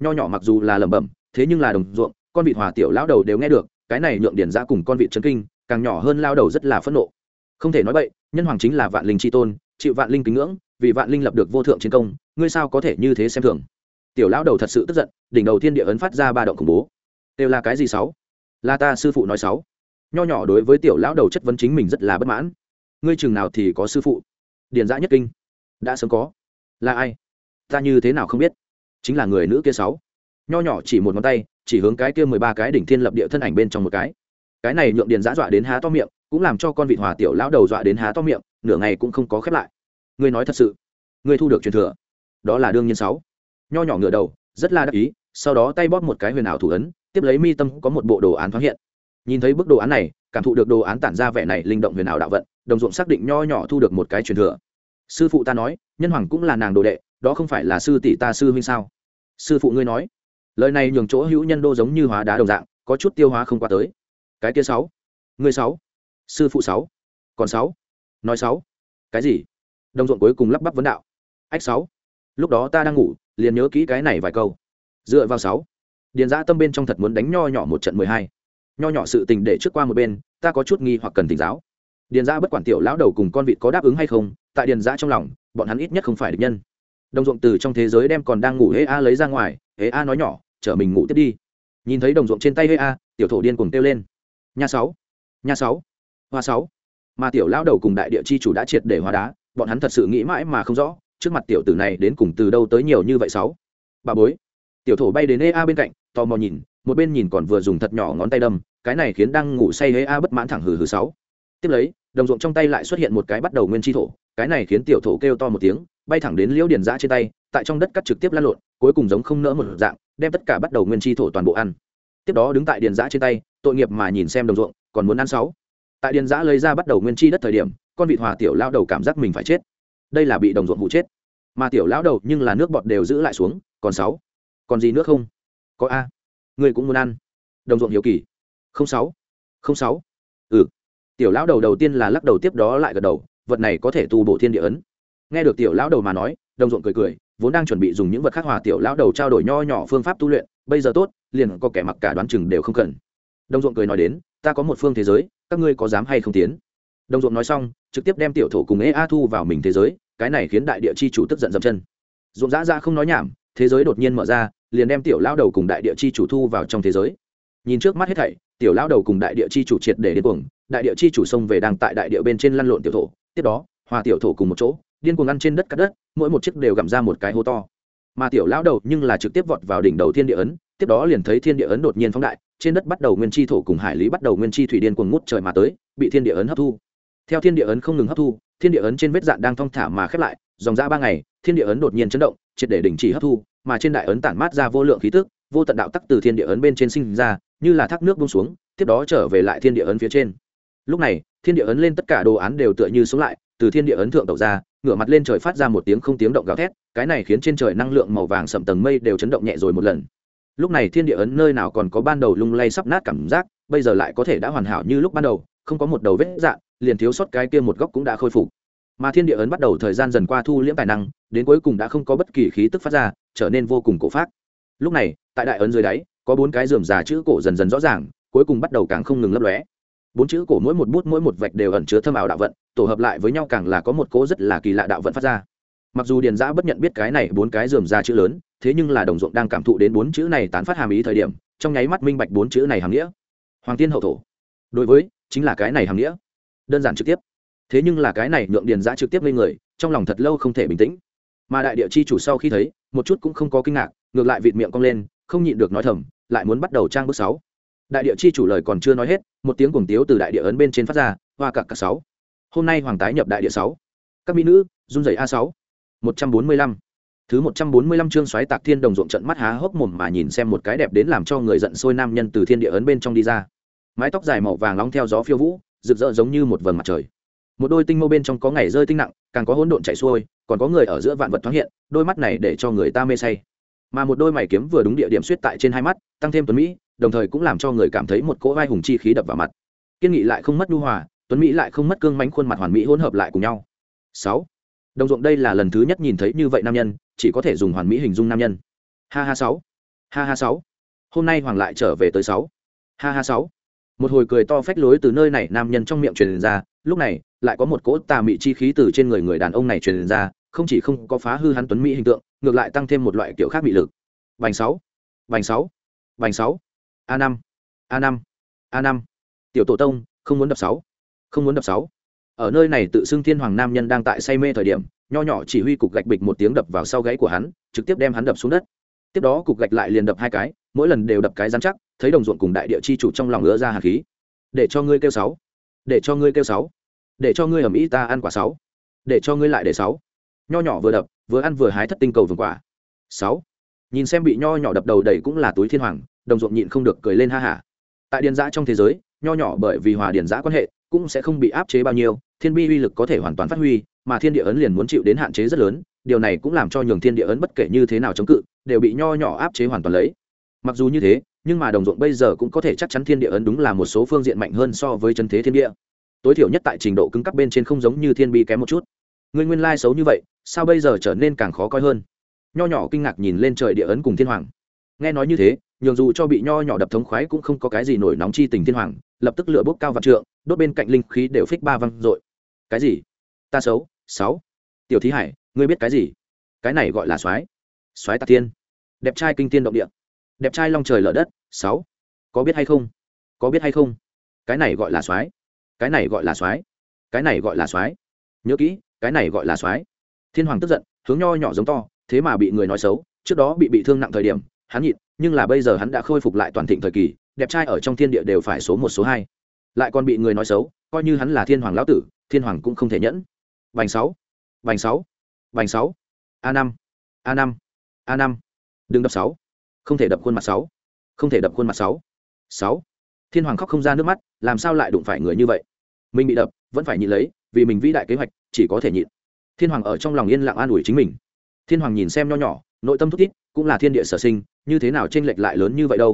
Nho nhỏ mặc dù là lẩm bẩm, thế nhưng là đồng ruộng, con vị hòa tiểu lão đầu đều nghe được, cái này nhượng điển ra cùng con vị trấn kinh, càng nhỏ hơn lao đầu rất là phẫn nộ. Không thể nói vậy nhân hoàng chính là vạn linh tri tôn chịu vạn linh kính ngưỡng, vì vạn linh lập được vô thượng chiến công, ngươi sao có thể như thế xem thường? Tiểu lão đầu thật sự tức giận, đỉnh đầu thiên địa ấn phát ra ba động khủng bố. Đều là cái gì sáu? Là ta sư phụ nói sáu. Nho nhỏ đối với tiểu lão đầu chất vấn chính mình rất là bất mãn. Ngươi chừng nào thì có sư phụ? Điền dã nhất kinh. Đã sớm có. Là ai? Ta như thế nào không biết? Chính là người nữ kia sáu. Nho nhỏ chỉ một ngón tay, chỉ hướng cái kia mười ba cái đỉnh thiên lập địa thân ảnh bên trong một cái. Cái này nhượng điền giã dọa đến há to miệng cũng làm cho con vị hòa tiểu lão đầu dọa đến há to miệng, nửa ngày cũng không có khép lại. Ngươi nói thật sự, ngươi thu được truyền thừa, đó là đương nhiên sáu. Nho nhỏ ngửa đầu, rất là đắc ý, sau đó tay bóp một cái huyền ảo thủ ấn, tiếp lấy mi tâm có một bộ đồ án thoáng hiện. Nhìn thấy bức đồ án này, cảm thụ được đồ án tản ra vẻ này linh động huyền ảo đạo vận, đồng ruộng xác định nho nhỏ thu được một cái truyền thừa. Sư phụ ta nói, nhân hoàng cũng là nàng đồ đệ, đó không phải là sư tỷ ta sư huynh sao? Sư phụ ngươi nói, lời này nhường chỗ hữu nhân đô giống như hóa đá đồng dạng, có chút tiêu hóa không qua tới. Cái kia sáu người sáu sư phụ sáu, còn sáu, nói sáu. Cái gì? Đồng ruộng cuối cùng lắp bắp vấn đạo. Ách sáu. Lúc đó ta đang ngủ, liền nhớ kỹ cái này vài câu. Dựa vào sáu. Điền giã tâm bên trong thật muốn đánh nho nhỏ một trận mười hai. Nho nhỏ sự tình để trước qua một bên, ta có chút nghi hoặc cần tỉnh giáo. Điền giã bất quản tiểu lão đầu cùng con vịt có đáp ứng hay không, tại điền giã trong lòng, bọn hắn ít nhất không phải địch nhân. Đồng ruộng từ trong thế giới đem còn đang ngủ hễ a lấy ra ngoài hễ a nói nhỏ chở mình ngủ tiếp đi. Nhìn thấy đồng ruộng trên tay hễ a, tiểu thổ điên cùng kêu lên. Nha sáu nha sáu hoa sáu. Mà tiểu lão đầu cùng đại địa chi chủ đã triệt để hóa đá, bọn hắn thật sự nghĩ mãi mà không rõ, trước mặt tiểu tử này đến cùng từ đâu tới nhiều như vậy sáu. Bà bối. Tiểu thổ bay đến ea bên cạnh, tò mò nhìn, một bên nhìn còn vừa dùng thật nhỏ ngón tay đâm, cái này khiến đang ngủ say ea bất mãn thẳng hừ hừ sáu. Tiếp lấy, đồng ruộng trong tay lại xuất hiện một cái bắt đầu nguyên chi thổ, cái này khiến tiểu thổ kêu to một tiếng, bay thẳng đến liễu điền giã trên tay, tại trong đất cắt trực tiếp lan lộn, cuối cùng giống không nỡ một dạng, đem tất cả bắt đầu nguyên chi thổ toàn bộ ăn. Tiếp đó đứng tại điền giã trên tay, tội nghiệp mà nhìn xem đồng ruộng, còn muốn ăn sáu tại điền giã lấy ra bắt đầu nguyên chi đất thời điểm, con vịt hòa tiểu lao đầu cảm giác mình phải chết. Đây là bị đồng ruộng vụ chết. Mà tiểu lão đầu nhưng là nước bọt đều giữ lại xuống, còn sáu. Còn gì nữa không? Có a. Người cũng muốn ăn. Đồng ruộng hiếu kỳ. Không sáu. Không sáu. Ừ. Tiểu lão đầu đầu tiên là lắc đầu tiếp đó lại gật đầu, vật này có thể tu bổ thiên địa ấn. Nghe được tiểu lão đầu mà nói, đồng ruộng cười cười, vốn đang chuẩn bị dùng những vật khác hòa tiểu lão đầu trao đổi nho nhỏ phương pháp tu luyện, bây giờ tốt, liền có kẻ mặc cả đoán chừng đều không cần. Đồng ruộng cười nói đến ta có một phương thế giới, các ngươi có dám hay không tiến? Đồng ruộng nói xong, trực tiếp đem tiểu thổ cùng ê a thu vào mình thế giới, cái này khiến đại địa chi chủ tức giận dậm chân. Ruộng dã ra không nói nhảm, thế giới đột nhiên mở ra, liền đem tiểu lao đầu cùng đại địa chi chủ thu vào trong thế giới. Nhìn trước mắt hết thảy, tiểu lao đầu cùng đại địa chi chủ triệt để điên cuồng, đại địa chi chủ xông về đang tại đại địa bên trên lăn lộn tiểu thổ, tiếp đó, hòa tiểu thổ cùng một chỗ, điên cuồng ăn trên đất cắt đất, mỗi một chiếc đều gặm ra một cái hố to. Mà tiểu lao đầu nhưng là trực tiếp vọt vào đỉnh đầu thiên địa ấn tiếp đó liền thấy thiên địa ấn đột nhiên phóng đại, trên đất bắt đầu nguyên chi thổ cùng hải lý bắt đầu nguyên chi thủy điên cuồng ngút trời mà tới, bị thiên địa ấn hấp thu. Theo thiên địa ấn không ngừng hấp thu, thiên địa ấn trên vết dạn đang thong thả mà khép lại, dòng ra ba ngày, thiên địa ấn đột nhiên chấn động, triệt để đình chỉ hấp thu, mà trên đại ấn tản mát ra vô lượng khí tức, vô tận đạo tắc từ thiên địa ấn bên trên sinh ra, như là thác nước bung xuống, tiếp đó trở về lại thiên địa ấn phía trên. Lúc này, thiên địa ấn lên tất cả đồ án đều tựa như sống lại, từ thiên địa ấn thượng tẩu ra, ngửa mặt lên trời phát ra một tiếng không tiếng động gào thét, cái này khiến trên trời năng lượng màu vàng sậm tầng mây đều chấn động nhẹ rồi một lần lúc này thiên địa ấn nơi nào còn có ban đầu lung lay sắp nát cảm giác, bây giờ lại có thể đã hoàn hảo như lúc ban đầu, không có một đầu vết dạn, liền thiếu sót cái kia một góc cũng đã khôi phục. Mà thiên địa ấn bắt đầu thời gian dần qua thu liễm tài năng, đến cuối cùng đã không có bất kỳ khí tức phát ra, trở nên vô cùng cổ phát lúc này, tại đại ấn dưới đáy, có bốn cái dườm già chữ cổ dần dần rõ ràng, cuối cùng bắt đầu càng không ngừng lấp lóe. Bốn chữ cổ mỗi một bút mỗi một vạch đều ẩn chứa thâm ảo đạo vận, tổ hợp lại với nhau càng là có một cố rất là kỳ lạ đạo vận phát ra. Mặc dù điền giã bất nhận biết cái này bốn cái dườm ra chữ lớn thế nhưng là đồng ruộng đang cảm thụ đến bốn chữ này tán phát hàm ý thời điểm, trong nháy mắt minh bạch bốn chữ này hàm nghĩa. Hoàng tiên hậu thổ. Đối với, chính là cái này hàm nghĩa. Đơn giản trực tiếp. Thế nhưng là cái này nhượng điền giã trực tiếp lên người, trong lòng thật lâu không thể bình tĩnh. Mà đại địa chi chủ sau khi thấy, một chút cũng không có kinh ngạc, ngược lại vịt miệng cong lên, không nhịn được nói thầm, lại muốn bắt đầu trang bước sáu. Đại địa chi chủ lời còn chưa nói hết, một tiếng cuồng tiếu từ đại địa ấn bên trên phát ra, hoa cặc cả sáu. Hôm nay hoàng tái nhập đại địa sáu. Các mỹ nữ, run rẩy a sáu. Một trăm bốn mươi lăm thứ một trăm bốn mươi lăm chương xoáy tạc thiên đồng ruộng trận mắt há hốc mồm mà nhìn xem một cái đẹp đến làm cho người giận sôi nam nhân từ thiên địa ấn bên trong đi ra. Mái tóc dài màu vàng nóng theo gió phiêu vũ, rực rỡ giống như một vầng mặt trời. Một đôi tinh mâu bên trong có ngày rơi tinh nặng, càng có hỗn độn chảy xuôi, còn có người ở giữa vạn vật thoáng hiện, đôi mắt này để cho người ta mê say. Mà một đôi mày kiếm vừa đúng địa điểm suýt tại trên hai mắt, tăng thêm tuấn mỹ, đồng thời cũng làm cho người cảm thấy một cỗ vai hùng chi khí đập vào mặt. Kiên nghị lại không mất nhu hòa, tuấn mỹ lại không mất cương mánh khuôn mặt hoàn mỹ hỗn hợp lại cùng nhau. Sáu. Đồng ruộng đây là lần thứ nhất nhìn thấy như vậy nam nhân chỉ có thể dùng hoàn mỹ hình dung nam nhân. Ha ha sáu. Ha ha sáu. Hôm nay hoàng lại trở về tới sáu. Ha ha sáu. Một hồi cười to phách lối từ nơi này nam nhân trong miệng truyền ra, lúc này, lại có một cỗ tà mị chi khí từ trên người người đàn ông này truyền ra, không chỉ không có phá hư hắn tuấn mỹ hình tượng, ngược lại tăng thêm một loại kiểu khác mị lực. Vành sáu. Vành sáu. Vành sáu. A năm. A năm. A năm. Tiểu tổ tông, không muốn đập sáu. Không muốn đập sáu ở nơi này tự xưng thiên hoàng nam nhân đang tại say mê thời điểm, nho nhỏ chỉ huy cục gạch bịch một tiếng đập vào sau gáy của hắn, trực tiếp đem hắn đập xuống đất. Tiếp đó cục gạch lại liền đập hai cái, mỗi lần đều đập cái dám chắc, thấy đồng ruộng cùng đại địa chi chủ trong lòng ngứa ra hạt khí. Để cho ngươi kêu sáu, để cho ngươi kêu sáu, để cho ngươi ẩm ý ta ăn quả sáu, để cho ngươi lại để sáu. Nho nhỏ vừa đập, vừa ăn vừa hái thất tinh cầu vườn quả. Sáu. Nhìn xem bị nho nhỏ đập đầu đầy cũng là túi thiên hoàng, đồng ruộng nhịn không được cười lên ha hả. Tại điền giã trong thế giới, nho nhỏ bởi vì hòa điền giã quan hệ, cũng sẽ không bị áp chế bao nhiêu thiên bi uy lực có thể hoàn toàn phát huy, mà thiên địa ấn liền muốn chịu đến hạn chế rất lớn, điều này cũng làm cho nhường thiên địa ấn bất kể như thế nào chống cự, đều bị nho nhỏ áp chế hoàn toàn lấy. Mặc dù như thế, nhưng mà đồng ruộng bây giờ cũng có thể chắc chắn thiên địa ấn đúng là một số phương diện mạnh hơn so với chân thế thiên địa. Tối thiểu nhất tại trình độ cứng cấp bên trên không giống như thiên bi kém một chút. Người nguyên lai xấu như vậy, sao bây giờ trở nên càng khó coi hơn? Nho nhỏ kinh ngạc nhìn lên trời địa ấn cùng thiên hoàng. Nghe nói như thế, nhường dù cho bị nho nhỏ đập thống khoái cũng không có cái gì nổi nóng chi tình thiên hoàng, lập tức lửa bốc cao vạn trượng, đốt bên cạnh linh khí đều phích ba văng dội cái gì? Ta xấu, sáu. Tiểu thí hải, ngươi biết cái gì? Cái này gọi là soái. Soái tạc tiên đẹp trai kinh tiên động địa. Đẹp trai long trời lở đất, sáu. Có biết hay không? Có biết hay không? Cái này gọi là soái. Cái này gọi là soái. Cái này gọi là soái. Nhớ kỹ, cái này gọi là soái. Thiên hoàng tức giận, hướng nho nhỏ giống to, thế mà bị người nói xấu. Trước đó bị bị thương nặng thời điểm, hắn nhịn, nhưng là bây giờ hắn đã khôi phục lại toàn thịnh thời kỳ. Đẹp trai ở trong thiên địa đều phải số một, số hai lại còn bị người nói xấu, coi như hắn là thiên hoàng lão tử, thiên hoàng cũng không thể nhẫn. Vành sáu vành sáu vành sáu, a năm a năm a năm. Đừng đập sáu. Không thể đập khuôn mặt sáu. Không thể đập khuôn mặt sáu. Sáu. Thiên hoàng khóc không ra nước mắt, làm sao lại đụng phải người như vậy? Mình bị đập, vẫn phải nhịn lấy, vì mình vĩ đại kế hoạch, chỉ có thể nhịn. Thiên hoàng ở trong lòng yên lặng an ủi chính mình. Thiên hoàng nhìn xem nho nhỏ, nội tâm thúc thiết cũng là thiên địa sở sinh, như thế nào t r ê n lệch lại lớn như vậy đâu?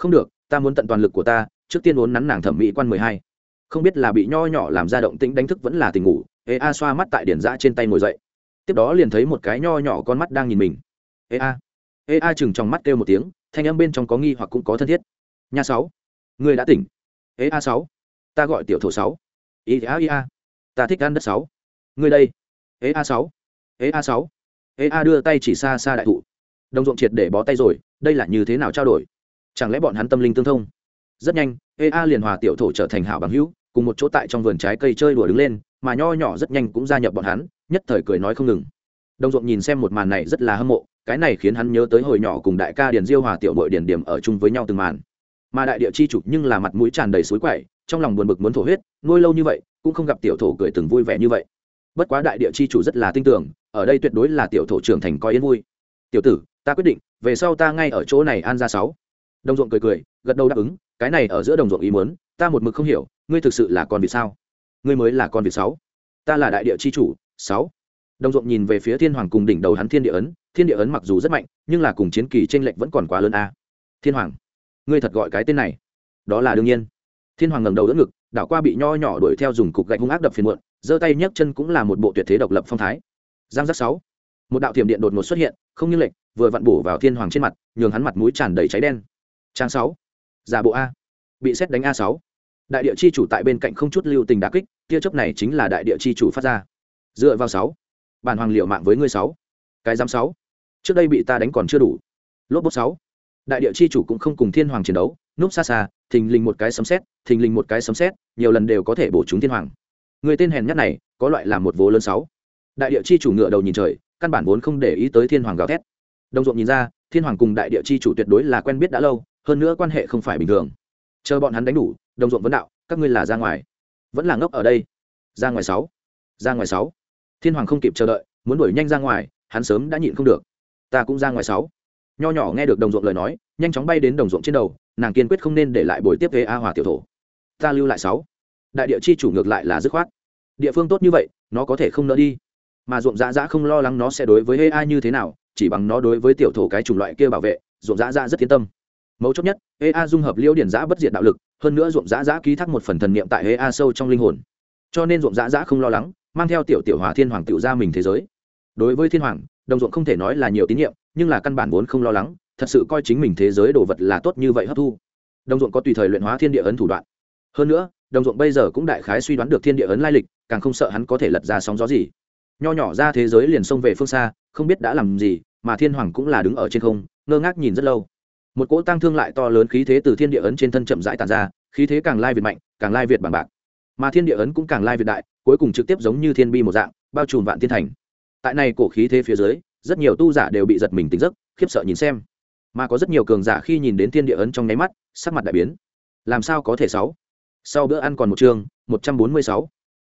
Không được, ta muốn tận toàn lực của ta trước tiên uốn nắn nàng thẩm mỹ quan mười hai. Không biết là bị nho nhỏ làm ra động tĩnh đánh thức vẫn là tình ngủ, ê a xoa mắt tại điển giã trên tay ngồi dậy. Tiếp đó liền thấy một cái nho nhỏ con mắt đang nhìn mình. Ê a. Ê a chừng trong mắt kêu một tiếng, thanh âm bên trong có nghi hoặc cũng có thân thiết. Nhà sáu. Người đã tỉnh. Ê a sáu. Ta gọi tiểu thổ sáu. Ý a ý a. Ta thích ăn đất sáu. Người đây. Ê a sáu. Ê a sáu. Ê a đưa tay chỉ xa xa đại thụ. Đồng ruộng triệt để bó tay rồi, đây là như thế nào trao đổi? Chẳng lẽ bọn hắn tâm linh tương thông? Rất nhanh ea liền hòa tiểu thổ trở thành hảo bằng hữu, cùng một chỗ tại trong vườn trái cây chơi đùa đứng lên, mà nho nhỏ rất nhanh cũng gia nhập bọn hắn, nhất thời cười nói không ngừng. Đồng ruộng nhìn xem một màn này rất là hâm mộ, cái này khiến hắn nhớ tới hồi nhỏ cùng đại ca điền diêu hòa tiểu nội điền điểm ở chung với nhau từng màn. Mà đại địa chi chủ nhưng là mặt mũi tràn đầy suối quậy, trong lòng buồn bực muốn thổ huyết, nuôi lâu như vậy, cũng không gặp tiểu thổ cười từng vui vẻ như vậy. Bất quá đại địa chi chủ rất là tin tưởng, ở đây tuyệt đối là tiểu thổ trưởng thành coi yên vui. Tiểu tử, ta quyết định, về sau ta ngay ở chỗ này an ra sáu. Đồng ruộng cười cười, gật đầu đáp ứng cái này ở giữa đồng ruộng ý muốn, ta một mực không hiểu, ngươi thực sự là con vịt sao? Ngươi mới là con vịt sáu. Ta là đại địa chi chủ, sáu. Đồng ruộng nhìn về phía thiên hoàng cùng đỉnh đầu hắn thiên địa ấn, thiên địa ấn mặc dù rất mạnh, nhưng là cùng chiến kỳ trên lệch vẫn còn quá lớn a. Thiên hoàng, ngươi thật gọi cái tên này. Đó là đương nhiên. Thiên hoàng ngẩng đầu đỡ ngực, đảo qua bị nho nhỏ đuổi theo dùng cục gạch hung ác đập phiền muộn, giơ tay nhấc chân cũng là một bộ tuyệt thế độc lập phong thái. Giang giác sáu. Một đạo thiểm điện đột ngột xuất hiện, không như lệch, vừa vặn bổ vào thiên hoàng trên mặt, nhường hắn mặt mũi tràn đầy cháy đen. Trang sáu giả bộ a. Bị xét đánh a sáu. Đại địa chi chủ tại bên cạnh không chút lưu tình đà kích, tia chớp này chính là đại địa chi chủ phát ra. Dựa vào sáu. Bản hoàng liệu mạng với ngươi sáu. Cái giám sáu. Trước đây bị ta đánh còn chưa đủ. Lốp bốt sáu. Đại địa chi chủ cũng không cùng thiên hoàng chiến đấu, núp xa xa, thình lình một cái sấm xét thình lình một cái sấm xét nhiều lần đều có thể bổ chúng thiên hoàng. Người tên hèn nhất này, có loại làm một vố lớn sáu. Đại địa chi chủ ngựa đầu nhìn trời, căn bản vốn không để ý tới thiên hoàng gào thét. Đồng ruộng nhìn ra, thiên hoàng cùng đại địa chi chủ tuyệt đối là quen biết đã lâu hơn nữa quan hệ không phải bình thường. Chờ bọn hắn đánh đủ, đồng ruộng vấn đạo, các ngươi là ra ngoài. Vẫn là ngốc ở đây. Ra ngoài sáu. Ra ngoài sáu. Thiên hoàng không kịp chờ đợi, muốn đuổi nhanh ra ngoài, hắn sớm đã nhịn không được. Ta cũng ra ngoài sáu. Nho nhỏ nghe được đồng ruộng lời nói, nhanh chóng bay đến đồng ruộng trên đầu, nàng kiên quyết không nên để lại buổi tiếp về a hòa tiểu thổ. Ta lưu lại sáu. Đại địa chi chủ ngược lại là dứt khoát. Địa phương tốt như vậy, nó có thể không nỡ đi. Mà ruộng dã dã không lo lắng nó sẽ đối với hê ai như thế nào, chỉ bằng nó đối với tiểu thổ cái chủng loại kia bảo vệ, ruộng dã dã rất yên tâm mấu chốt nhất EA dung hợp liễu điển giã bất diệt đạo lực, hơn nữa ruộng giã giã ký thác một phần thần niệm tại EA sâu trong linh hồn. Cho nên ruộng giã giã không lo lắng, mang theo tiểu tiểu hòa thiên hoàng tiểu ra mình thế giới. Đối với thiên hoàng, đồng ruộng không thể nói là nhiều tín nhiệm, nhưng là căn bản vốn không lo lắng, thật sự coi chính mình thế giới đồ vật là tốt như vậy hấp thu. Đồng ruộng có tùy thời luyện hóa thiên địa ấn thủ đoạn. Hơn nữa, đồng ruộng bây giờ cũng đại khái suy đoán được thiên địa ấn lai lịch, càng không sợ hắn có thể lật ra sóng gió gì. Nho nhỏ ra thế giới liền xông về phương xa, không biết đã làm gì, mà thiên hoàng cũng là đứng ở trên không, ngơ ngác nhìn rất lâu một cỗ tăng thương lại to lớn khí thế từ thiên địa ấn trên thân chậm rãi tàn ra, khí thế càng lai việt mạnh, càng lai việt bằng bạc. Mà thiên địa ấn cũng càng lai việt đại, cuối cùng trực tiếp giống như thiên bi một dạng, bao trùm vạn thiên thành. Tại này cổ khí thế phía dưới, rất nhiều tu giả đều bị giật mình tính giấc, khiếp sợ nhìn xem. Mà có rất nhiều cường giả khi nhìn đến thiên địa ấn trong nháy mắt, sắc mặt đại biến. Làm sao có thể sáu? Sau bữa ăn còn một chương, một trăm bốn mươi sáu.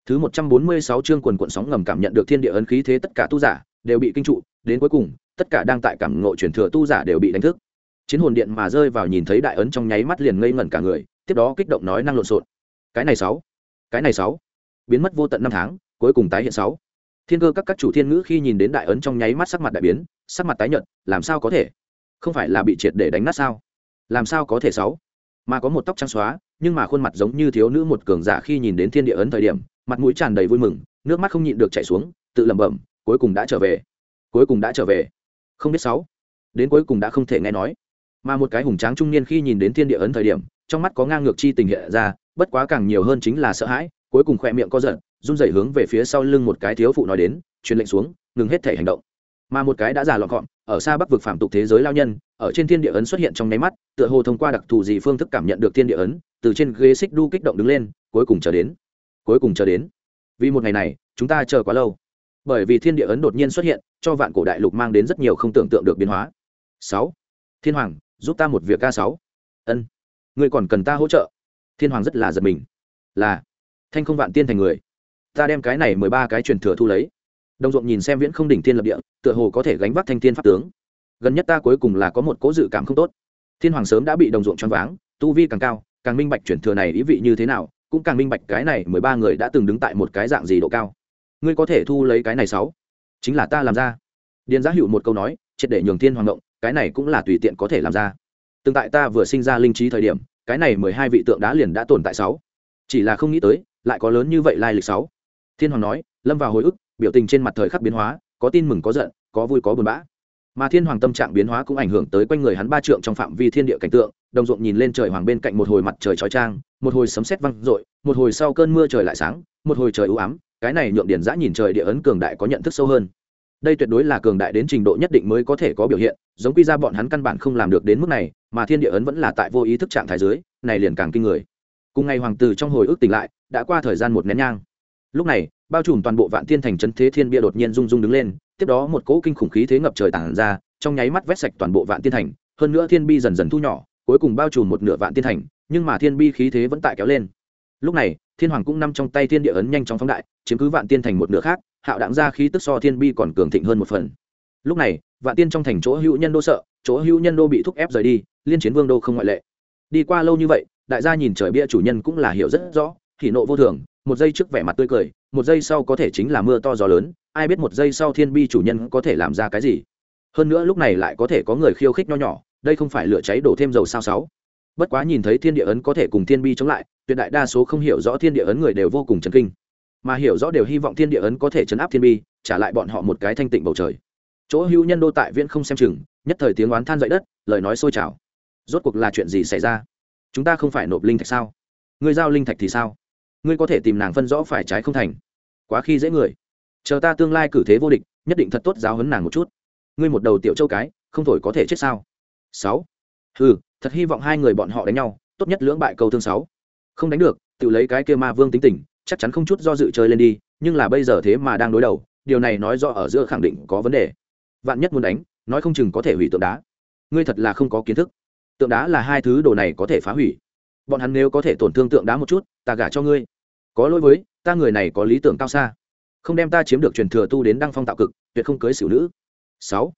Thứ một trăm bốn mươi sáu chương quần quận sóng ngầm cảm nhận được thiên địa ấn khí thế tất cả tu giả đều bị kinh trụ, đến cuối cùng, tất cả đang tại cảm ngộ truyền thừa tu giả đều bị đánh thức chiến hồn điện mà rơi vào nhìn thấy đại ấn trong nháy mắt liền ngây ngẩn cả người, tiếp đó kích động nói năng lộn xộn. Cái này sáu, cái này sáu. Biến mất vô tận năm tháng, cuối cùng tái hiện sáu. Thiên cơ các các chủ thiên ngữ khi nhìn đến đại ấn trong nháy mắt sắc mặt đại biến, sắc mặt tái nhợt, làm sao có thể? Không phải là bị triệt để đánh nát sao? Làm sao có thể sáu? Mà có một tóc trắng xóa, nhưng mà khuôn mặt giống như thiếu nữ một cường giả khi nhìn đến thiên địa ấn thời điểm, mặt mũi tràn đầy vui mừng, nước mắt không nhịn được chảy xuống, tự lẩm bẩm, cuối cùng đã trở về. Cuối cùng đã trở về. Không biết sáu. Đến cuối cùng đã không thể nghe nói mà một cái hùng tráng trung niên khi nhìn đến thiên địa ấn thời điểm, trong mắt có ngang ngược chi tình hiện ra, bất quá càng nhiều hơn chính là sợ hãi, cuối cùng khỏe miệng co giật, run rẩy hướng về phía sau lưng một cái thiếu phụ nói đến, truyền lệnh xuống, ngừng hết thể hành động. Mà một cái đã già lọn gọn ở xa bắc vực phạm tục thế giới lao nhân, ở trên thiên địa ấn xuất hiện trong nháy mắt, tựa hồ thông qua đặc thù gì phương thức cảm nhận được thiên địa ấn, từ trên ghế xích đu kích động đứng lên, cuối cùng chờ đến. Cuối cùng chờ đến. Vì một ngày này, chúng ta chờ quá lâu. Bởi vì thiên địa ấn đột nhiên xuất hiện, cho vạn cổ đại lục mang đến rất nhiều không tưởng tượng được biến hóa. Sáu. Thiên hoàng giúp ta một việc ca sáu. Ân. Ngươi còn cần ta hỗ trợ. Thiên hoàng rất là giật mình. Là, thanh không vạn tiên thành người. Ta đem cái này mười ba cái truyền thừa thu lấy. Đồng ruộng nhìn xem viễn không đỉnh thiên lập địa, tựa hồ có thể gánh vác thanh thiên pháp tướng. Gần nhất ta cuối cùng là có một cố dự cảm không tốt. Thiên hoàng sớm đã bị đồng ruộng choáng váng, tu vi càng cao, càng minh bạch truyền thừa này ý vị như thế nào, cũng càng minh bạch cái này mười ba người đã từng đứng tại một cái dạng gì độ cao. Ngươi có thể thu lấy cái này sáu? Chính là ta làm ra. Điền giá hữu một câu nói, triệt để nhường thiên hoàng động cái này cũng là tùy tiện có thể làm ra. Tương tại ta vừa sinh ra linh trí thời điểm, cái này mười hai vị tượng đá liền đã tồn tại sáu. Chỉ là không nghĩ tới, lại có lớn như vậy lai lịch sáu. Thiên hoàng nói, lâm vào hồi ức, biểu tình trên mặt thời khắc biến hóa, có tin mừng, có giận, có vui, có buồn bã. Mà thiên hoàng tâm trạng biến hóa cũng ảnh hưởng tới quanh người hắn ba trượng trong phạm vi thiên địa cảnh tượng, đồng ruộng nhìn lên trời hoàng bên cạnh một hồi mặt trời chói trang một hồi sấm sét văng rội một hồi sau cơn mưa trời lại sáng, một hồi trời ưu ám, cái này nhượng điển giã nhìn trời địa ấn cường đại có nhận thức sâu hơn đây tuyệt đối là cường đại đến trình độ nhất định mới có thể có biểu hiện, giống quy ra bọn hắn căn bản không làm được đến mức này, mà thiên địa ấn vẫn là tại vô ý thức trạng thái dưới, này liền càng kinh người. Cùng ngày hoàng tử trong hồi ức tỉnh lại, đã qua thời gian một nén nhang. Lúc này, bao trùm toàn bộ vạn tiên thành trấn thế thiên bia đột nhiên rung rung đứng lên, tiếp đó một cỗ kinh khủng khí thế ngập trời tản ra, trong nháy mắt vét sạch toàn bộ vạn tiên thành, hơn nữa thiên bi dần dần thu nhỏ, cuối cùng bao trùm một nửa vạn tiên thành, nhưng mà thiên bi khí thế vẫn tại kéo lên lúc này, thiên hoàng cũng nằm trong tay thiên địa ấn nhanh chóng phóng đại, chiếm cứ vạn tiên thành một nửa khác, hạo đạn ra khí tức so thiên bi còn cường thịnh hơn một phần. Lúc này, vạn tiên trong thành chỗ hữu nhân đô sợ, chỗ hữu nhân đô bị thúc ép rời đi, liên chiến vương đô không ngoại lệ. Đi qua lâu như vậy, đại gia nhìn trời bia chủ nhân cũng là hiểu rất rõ thì nộ vô thường, một giây trước vẻ mặt tươi cười, một giây sau có thể chính là mưa to gió lớn, ai biết một giây sau thiên bi chủ nhân có thể làm ra cái gì. Hơn nữa lúc này lại có thể có người khiêu khích nho nhỏ, đây không phải lửa cháy đổ thêm dầu sao sáu. Bất quá nhìn thấy thiên địa ấn có thể cùng thiên bi chống lại tuyệt đại đa số không hiểu rõ thiên địa ấn người đều vô cùng chấn kinh. Mà hiểu rõ đều hy vọng thiên địa ấn có thể chấn áp thiên bi, trả lại bọn họ một cái thanh tịnh bầu trời. Chỗ hữu nhân đô tại viễn không xem chừng, nhất thời tiếng oán than dậy đất, lời nói sôi trào. Rốt cuộc là chuyện gì xảy ra? Chúng ta không phải nộp linh thạch sao? Ngươi giao linh thạch thì sao? Ngươi có thể tìm nàng phân rõ phải trái không thành. Quá khi dễ người. Chờ ta tương lai cử thế vô địch, nhất định thật tốt giáo hấn nàng một chút. Ngươi một đầu tiểu châu cái, không thổi có thể chết sao? Sáu. Ừ thật hy vọng hai người bọn họ đánh nhau, tốt nhất lưỡng bại câu thương sáu không đánh được, tự lấy cái kia ma vương tính tình, chắc chắn không chút do dự chơi lên đi, nhưng là bây giờ thế mà đang đối đầu, điều này nói do ở giữa khẳng định có vấn đề. Vạn nhất muốn đánh, nói không chừng có thể hủy tượng đá. Ngươi thật là không có kiến thức. Tượng đá là hai thứ đồ này có thể phá hủy. Bọn hắn nếu có thể tổn thương tượng đá một chút, ta gả cho ngươi. Có lỗi với, ta người này có lý tưởng cao xa. Không đem ta chiếm được truyền thừa tu đến đăng phong tạo cực, tuyệt không cưới xử nữ. Sáu.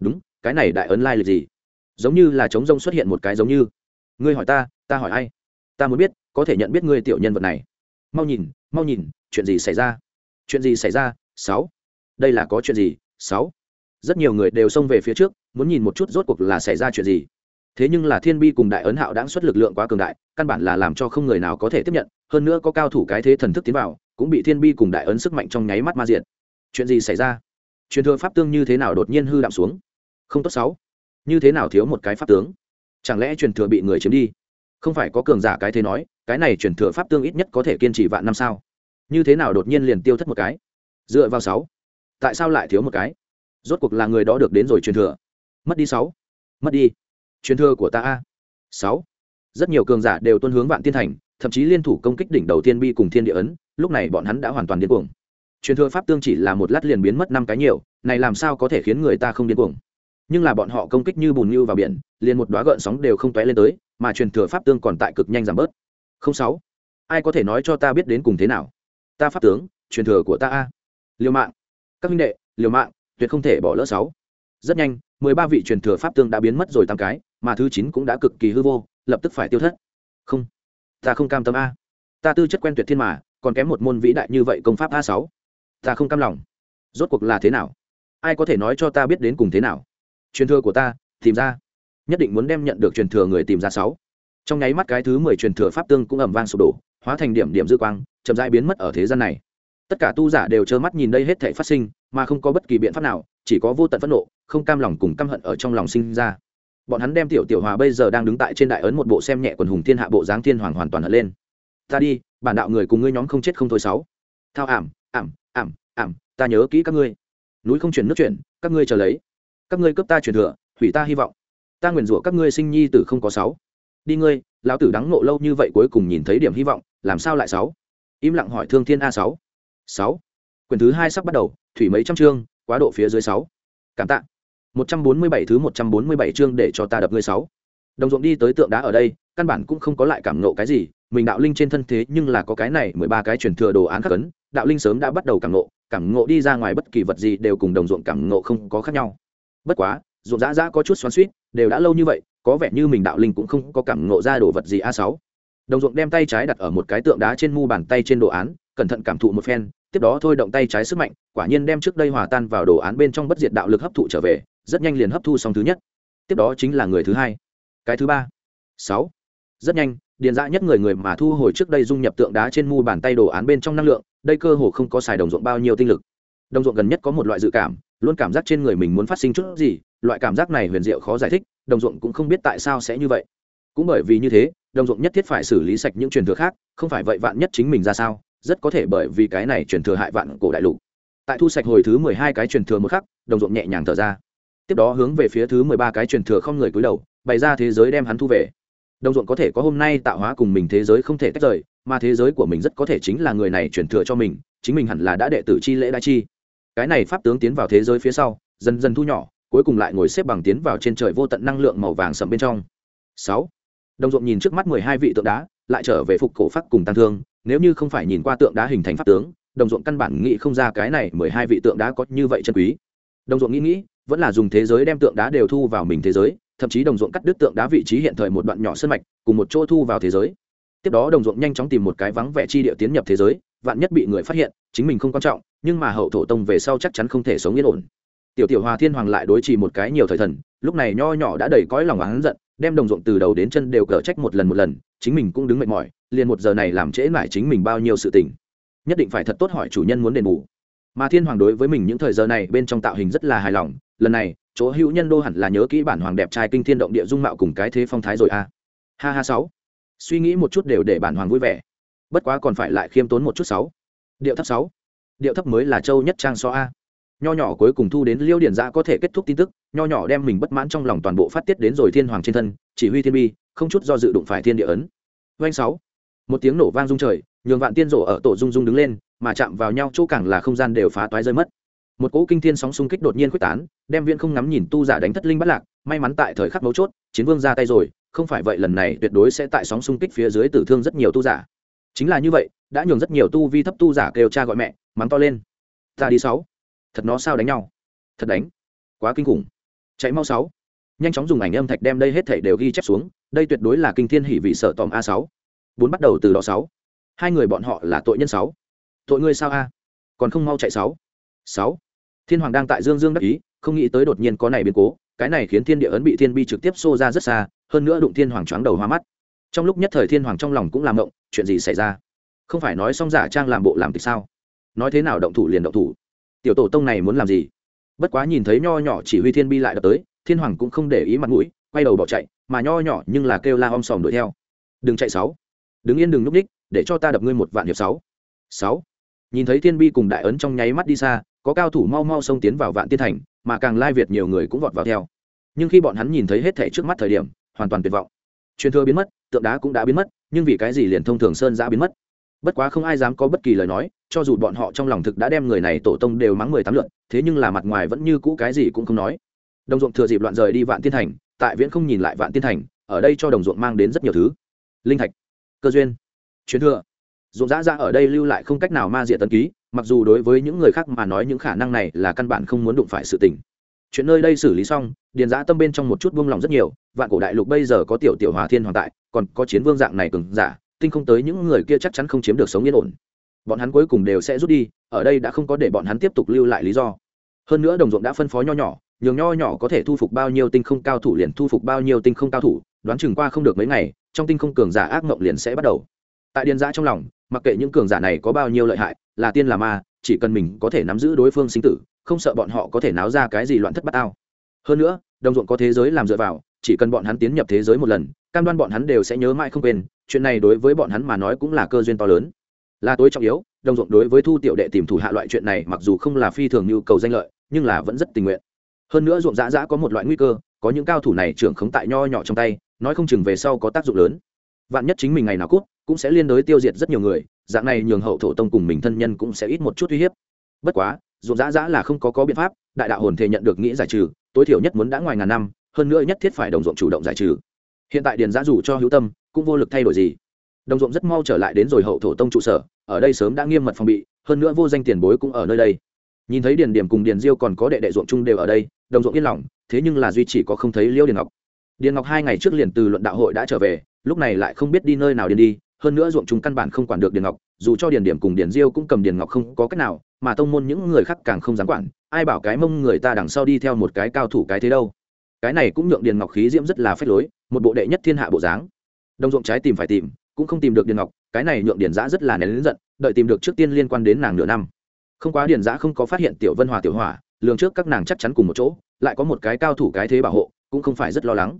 Đúng, cái này đại ấn lai lịch gì? Giống như là trống rông xuất hiện một cái giống như. Ngươi hỏi ta ta hỏi ai? Ta muốn biết có thể nhận biết ngươi tiểu nhân vật này. Mau nhìn mau nhìn, chuyện gì xảy ra? Chuyện gì xảy ra? Sáu. Đây là có chuyện gì? Sáu. Rất nhiều người đều xông về phía trước, muốn nhìn một chút rốt cuộc là xảy ra chuyện gì. Thế nhưng là thiên bi cùng đại ấn hạo đã xuất lực lượng quá cường đại, căn bản là làm cho không người nào có thể tiếp nhận, hơn nữa có cao thủ cái thế thần thức tiến vào, cũng bị thiên bi cùng đại ấn sức mạnh trong nháy mắt ma diện chuyện gì xảy ra? Truyền thừa pháp tương như thế nào đột nhiên hư đạm xuống? Không tốt, sáu. Như thế nào thiếu một cái pháp tướng? Chẳng lẽ truyền thừa bị người chiếm đi? Không phải có cường giả cái thế nói, cái này truyền thừa pháp tương ít nhất có thể kiên trì vạn năm sao? Như thế nào đột nhiên liền tiêu thất một cái? Dựa vào sáu. Tại sao lại thiếu một cái? Rốt cuộc là người đó được đến rồi truyền thừa. Mất đi sáu. Mất đi. Truyền thừa của ta a. Sáu. Rất nhiều cường giả đều tuân hướng vạn tiên thành, thậm chí liên thủ công kích đỉnh đầu tiên bi cùng thiên địa ấn, lúc này bọn hắn đã hoàn toàn điên cuồng. Truyền thừa pháp tương chỉ là một lát liền biến mất năm cái nhiều, này làm sao có thể khiến người ta không điên cuồng? Nhưng là bọn họ công kích như bùn như vào biển, liền một đoá gợn sóng đều không tóe lên tới mà truyền thừa pháp tương còn tại cực nhanh giảm bớt. Không sáu. Ai có thể nói cho ta biết đến cùng thế nào? Ta pháp tướng, truyền thừa của ta a. Liều mạng. Các minh đệ, liều mạng, tuyệt không thể bỏ lỡ sáu. Rất nhanh, mười ba vị truyền thừa pháp tương đã biến mất rồi tám cái, mà thứ chín cũng đã cực kỳ hư vô, lập tức phải tiêu thất. Không. Ta không cam tâm a. Ta tư chất quen tuyệt thiên mà, còn kém một môn vĩ đại như vậy công pháp a sáu. Ta không cam lòng. Rốt cuộc là thế nào? Ai có thể nói cho ta biết đến cùng thế nào? Truyền thừa của ta, tìm ra nhất định muốn đem nhận được truyền thừa người tìm ra sáu. Trong nháy mắt cái thứ mười truyền thừa pháp tương cũng ầm vang sụp đổ, hóa thành điểm điểm dư quang, chậm rãi biến mất ở thế gian này. Tất cả tu giả đều trơ mắt nhìn đây hết thể phát sinh, mà không có bất kỳ biện pháp nào, chỉ có vô tận phẫn nộ, không cam lòng cùng căm hận ở trong lòng sinh ra. Bọn hắn đem tiểu tiểu hòa bây giờ đang đứng tại trên đại ấn một bộ xem nhẹ quần hùng thiên hạ bộ dáng thiên hoàng hoàn toàn hận lên. Ta đi, bản đạo người cùng ngươi nhóm không chết không thôi sáu. Thao ảm ảm ảm ảm, ta nhớ kỹ các ngươi. Núi không chuyển nước chuyển, các ngươi chờ lấy. Các ngươi cướp ta truyền thừa, hủy ta hy vọng ta nguyền rủa các ngươi sinh nhi tử không có sáu. Đi ngươi, lão tử đắng nộ lâu như vậy cuối cùng nhìn thấy điểm hy vọng, làm sao lại sáu? Im lặng hỏi thương thiên a sáu. Sáu. Quyển thứ hai sắp bắt đầu, thủy mấy trăm chương, quá độ phía dưới sáu. Cảm tạ. Một trăm bốn mươi bảy thứ một trăm bốn mươi bảy chương để cho ta đập ngươi sáu. Đồng ruộng đi tới tượng đá ở đây, căn bản cũng không có lại cảm nộ cái gì, mình đạo linh trên thân thế nhưng là có cái này mười ba cái truyền thừa đồ án khắc ấn, đạo linh sớm đã bắt đầu cảm nộ cảm nộ đi ra ngoài bất kỳ vật gì đều cùng đồng ruộng cảm nộ không có khác nhau. Bất quá ruộng dã dã có chút xoắn suýt, đều đã lâu như vậy, có vẻ như mình đạo linh cũng không có cảm nộ ra đồ vật gì a sáu. Đồng ruộng đem tay trái đặt ở một cái tượng đá trên mu bàn tay trên đồ án, cẩn thận cảm thụ một phen, tiếp đó thôi động tay trái sức mạnh, quả nhiên đem trước đây hòa tan vào đồ án bên trong bất diệt đạo lực hấp thụ trở về, rất nhanh liền hấp thu xong thứ nhất. Tiếp đó chính là người thứ hai. Cái thứ ba. Sáu. Rất nhanh, điền dã nhất người người mà thu hồi trước đây dung nhập tượng đá trên mu bàn tay đồ án bên trong năng lượng, đây cơ hồ không có xài đồng ruộng bao nhiêu tinh lực. Đồng ruộng gần nhất có một loại dự cảm, luôn cảm giác trên người mình muốn phát sinh chút gì loại cảm giác này huyền diệu khó giải thích, đồng ruộng cũng không biết tại sao sẽ như vậy. Cũng bởi vì như thế, đồng ruộng nhất thiết phải xử lý sạch những truyền thừa khác, không phải vậy vạn nhất chính mình ra sao, rất có thể bởi vì cái này truyền thừa hại vạn cổ đại lục. Tại thu sạch hồi thứ mười hai cái truyền thừa một khắc, đồng ruộng nhẹ nhàng thở ra. Tiếp đó hướng về phía thứ mười ba cái truyền thừa không người cúi đầu, bày ra thế giới đem hắn thu về. Đồng ruộng có thể có hôm nay tạo hóa cùng mình thế giới không thể tách rời, mà thế giới của mình rất có thể chính là người này truyền thừa cho mình, chính mình hẳn là đã đệ tử chi lễ đại chi. Cái này pháp tướng tiến vào thế giới phía sau, dần dần thu nhỏ cuối cùng lại ngồi xếp bằng tiến vào trên trời vô tận năng lượng màu vàng sầm bên trong. Sáu. Đồng ruộng nhìn trước mắt mười hai vị tượng đá, lại trở về phục cổ pháp cùng tăng thương, nếu như không phải nhìn qua tượng đá hình thành pháp tướng, đồng ruộng căn bản nghĩ không ra cái này mười hai vị tượng đá có như vậy chân quý. Đồng ruộng nghĩ nghĩ, vẫn là dùng thế giới đem tượng đá đều thu vào mình thế giới, thậm chí đồng ruộng cắt đứt tượng đá vị trí hiện thời một đoạn nhỏ sân mạch, cùng một chỗ thu vào thế giới. Tiếp đó đồng ruộng nhanh chóng tìm một cái vắng vẻ chi địa tiến nhập thế giới, vạn nhất bị người phát hiện, chính mình không quan trọng, nhưng mà hậu thổ tông về sau chắc chắn không thể sống yên ổn tiểu tiểu hòa thiên hoàng lại đối trì một cái nhiều thời thần, lúc này nho nhỏ đã đầy cõi lòng hắn giận, đem đồng ruộng từ đầu đến chân đều cở trách một lần một lần, chính mình cũng đứng mệt mỏi, liền một giờ này làm trễ mãi chính mình bao nhiêu sự tình. Nhất định phải thật tốt hỏi chủ nhân muốn đền bù. Mà thiên hoàng đối với mình những thời giờ này bên trong tạo hình rất là hài lòng, lần này, chỗ hữu nhân đô hẳn là nhớ kỹ bản hoàng đẹp trai kinh thiên động địa dung mạo cùng cái thế phong thái rồi a ha ha sáu. Suy nghĩ một chút đều để bản hoàng vui vẻ. Bất quá còn phải lại khiêm tốn một chút sáu. Điệu thấp sáu. Điệu thấp mới là châu nhất trang so a nho nhỏ cuối cùng thu đến liêu điển giã có thể kết thúc tin tức, nho nhỏ đem mình bất mãn trong lòng toàn bộ phát tiết đến rồi thiên hoàng trên thân, chỉ huy thiên bi, không chút do dự đụng phải thiên địa ấn. Doanh sáu. Một tiếng nổ vang rung trời, nhường vạn tiên rổ ở tổ rung rung đứng lên, mà chạm vào nhau chỗ càng là không gian đều phá toái rơi mất. Một cỗ kinh thiên sóng xung kích đột nhiên quyết tán, đem viên không ngắm nhìn tu giả đánh thất linh bắt lạc, may mắn tại thời khắc mấu chốt, chiến vương ra tay rồi, không phải vậy lần này tuyệt đối sẽ tại sóng xung kích phía dưới tử thương rất nhiều tu giả. Chính là như vậy, đã nhường rất nhiều tu vi thấp tu giả kêu cha gọi mẹ, mắng to lên. Ta đi sáu thật nó sao đánh nhau? Thật đánh. Quá kinh khủng. Chạy mau sáu. Nhanh chóng dùng ảnh âm thạch đem đây hết thảy đều ghi chép xuống, đây tuyệt đối là kinh thiên hỷ vị sợ tòm a sáu. Bốn bắt đầu từ đó sáu. Hai người bọn họ là tội nhân sáu. Tội ngươi sao a? Còn không mau chạy sáu. Sáu. Thiên hoàng đang tại dương dương đắc ý, không nghĩ tới đột nhiên có này biến cố, cái này khiến thiên địa ấn bị thiên bi trực tiếp xô ra rất xa, hơn nữa đụng thiên hoàng choáng đầu hoa mắt. Trong lúc nhất thời thiên hoàng trong lòng cũng làm động chuyện gì xảy ra? Không phải nói xong giả trang làm bộ làm tịch sao? Nói thế nào động thủ liền động thủ tiểu tổ tông này muốn làm gì? Bất quá nhìn thấy nho nhỏ chỉ huy thiên bi lại đập tới, thiên hoàng cũng không để ý mặt mũi, quay đầu bỏ chạy, mà nho nhỏ nhưng là kêu la om sòm đuổi theo. Đừng chạy sáu. Đứng yên đừng núp ních để cho ta đập ngươi một vạn hiệp sáu. Sáu. Nhìn thấy thiên bi cùng đại ấn trong nháy mắt đi xa, có cao thủ mau mau xông tiến vào vạn tiên thành, mà càng lai việt nhiều người cũng vọt vào theo. Nhưng khi bọn hắn nhìn thấy hết thảy trước mắt thời điểm, hoàn toàn tuyệt vọng. Truyền thừa biến mất, tượng đá cũng đã biến mất, nhưng vì cái gì liền thông thường sơn giã biến mất? Bất quá không ai dám có bất kỳ lời nói, cho dù bọn họ trong lòng thực đã đem người này tổ tông đều mắng mười tám lượn thế nhưng là mặt ngoài vẫn như cũ cái gì cũng không nói. Đồng ruộng thừa dịp loạn rời đi vạn tiên thành, tại viễn không nhìn lại vạn tiên thành, ở đây cho đồng ruộng mang đến rất nhiều thứ. Linh thạch, cơ duyên chuyến thừa. Ruộng giã ra ở đây lưu lại không cách nào ma diệt tấn ký, mặc dù đối với những người khác mà nói những khả năng này là căn bản không muốn đụng phải sự tình. Chuyện nơi đây xử lý xong, điền giã tâm bên trong một chút buông lòng rất nhiều, vạn cổ đại lục bây giờ có tiểu tiểu hòa thiên hoàng tại, còn có chiến vương dạng này cường giả tinh không tới những người kia chắc chắn không chiếm được sống yên ổn. Bọn hắn cuối cùng đều sẽ rút đi, ở đây đã không có để bọn hắn tiếp tục lưu lại lý do. Hơn nữa đồng ruộng đã phân phó nho nhỏ, nhường nho nhỏ có thể thu phục bao nhiêu tinh không cao thủ liền thu phục bao nhiêu tinh không cao thủ, đoán chừng qua không được mấy ngày, trong tinh không cường giả ác mộng liền sẽ bắt đầu. Tại điền giã trong lòng, mặc kệ những cường giả này có bao nhiêu lợi hại, là tiên là ma, chỉ cần mình có thể nắm giữ đối phương sinh tử, không sợ bọn họ có thể náo ra cái gì loạn thất bát ao. Hơn nữa, đồng ruộng có thế giới làm dựa vào chỉ cần bọn hắn tiến nhập thế giới một lần, cam đoan bọn hắn đều sẽ nhớ mãi không quên, chuyện này đối với bọn hắn mà nói cũng là cơ duyên to lớn. Là tối trọng yếu, đồng ruộng đối với thu tiểu đệ tìm thủ hạ loại chuyện này mặc dù không là phi thường nhu cầu danh lợi, nhưng là vẫn rất tình nguyện. Hơn nữa ruộng dã dã có một loại nguy cơ, có những cao thủ này trưởng khống tại nho nhỏ trong tay, nói không chừng về sau có tác dụng lớn. Vạn nhất chính mình ngày nào cút, cũng sẽ liên đối tiêu diệt rất nhiều người, dạng này nhường hậu thổ tông cùng mình thân nhân cũng sẽ ít một chút uy hiếp. Bất quá, ruộng dã dã là không có có biện pháp, đại đạo hồn thể nhận được nghĩ giải trừ, tối thiểu nhất muốn đã ngoài ngàn năm hơn nữa nhất thiết phải đồng ruộng chủ động giải trừ. Hiện tại điền giã dù cho hữu tâm, cũng vô lực thay đổi gì. Đồng ruộng rất mau trở lại đến rồi hậu thổ tông trụ sở, ở đây sớm đã nghiêm mật phòng bị, hơn nữa vô danh tiền bối cũng ở nơi đây. Nhìn thấy điền điểm cùng điền diêu còn có đệ đệ ruộng chung đều ở đây, đồng ruộng yên lòng, thế nhưng là duy chỉ có không thấy liêu điền ngọc. Điền ngọc hai ngày trước liền từ luận đạo hội đã trở về, lúc này lại không biết đi nơi nào điền đi, hơn nữa ruộng chung căn bản không quản được điền ngọc, dù cho điền điểm cùng điền diêu cũng cầm điền ngọc không có cách nào, mà tông môn những người khác càng không dám quản, ai bảo cái mông người ta đằng sau đi theo một cái cao thủ cái thế đâu cái này cũng nhượng điền ngọc khí diễm rất là phách lối, một bộ đệ nhất thiên hạ bộ dáng. Đồng ruộng trái tìm phải tìm, cũng không tìm được điền ngọc, cái này nhượng điền giã rất là nén lớn giận, đợi tìm được trước tiên liên quan đến nàng nửa năm. Không quá điền giã không có phát hiện tiểu vân hòa tiểu hỏa, lường trước các nàng chắc chắn cùng một chỗ, lại có một cái cao thủ cái thế bảo hộ, cũng không phải rất lo lắng.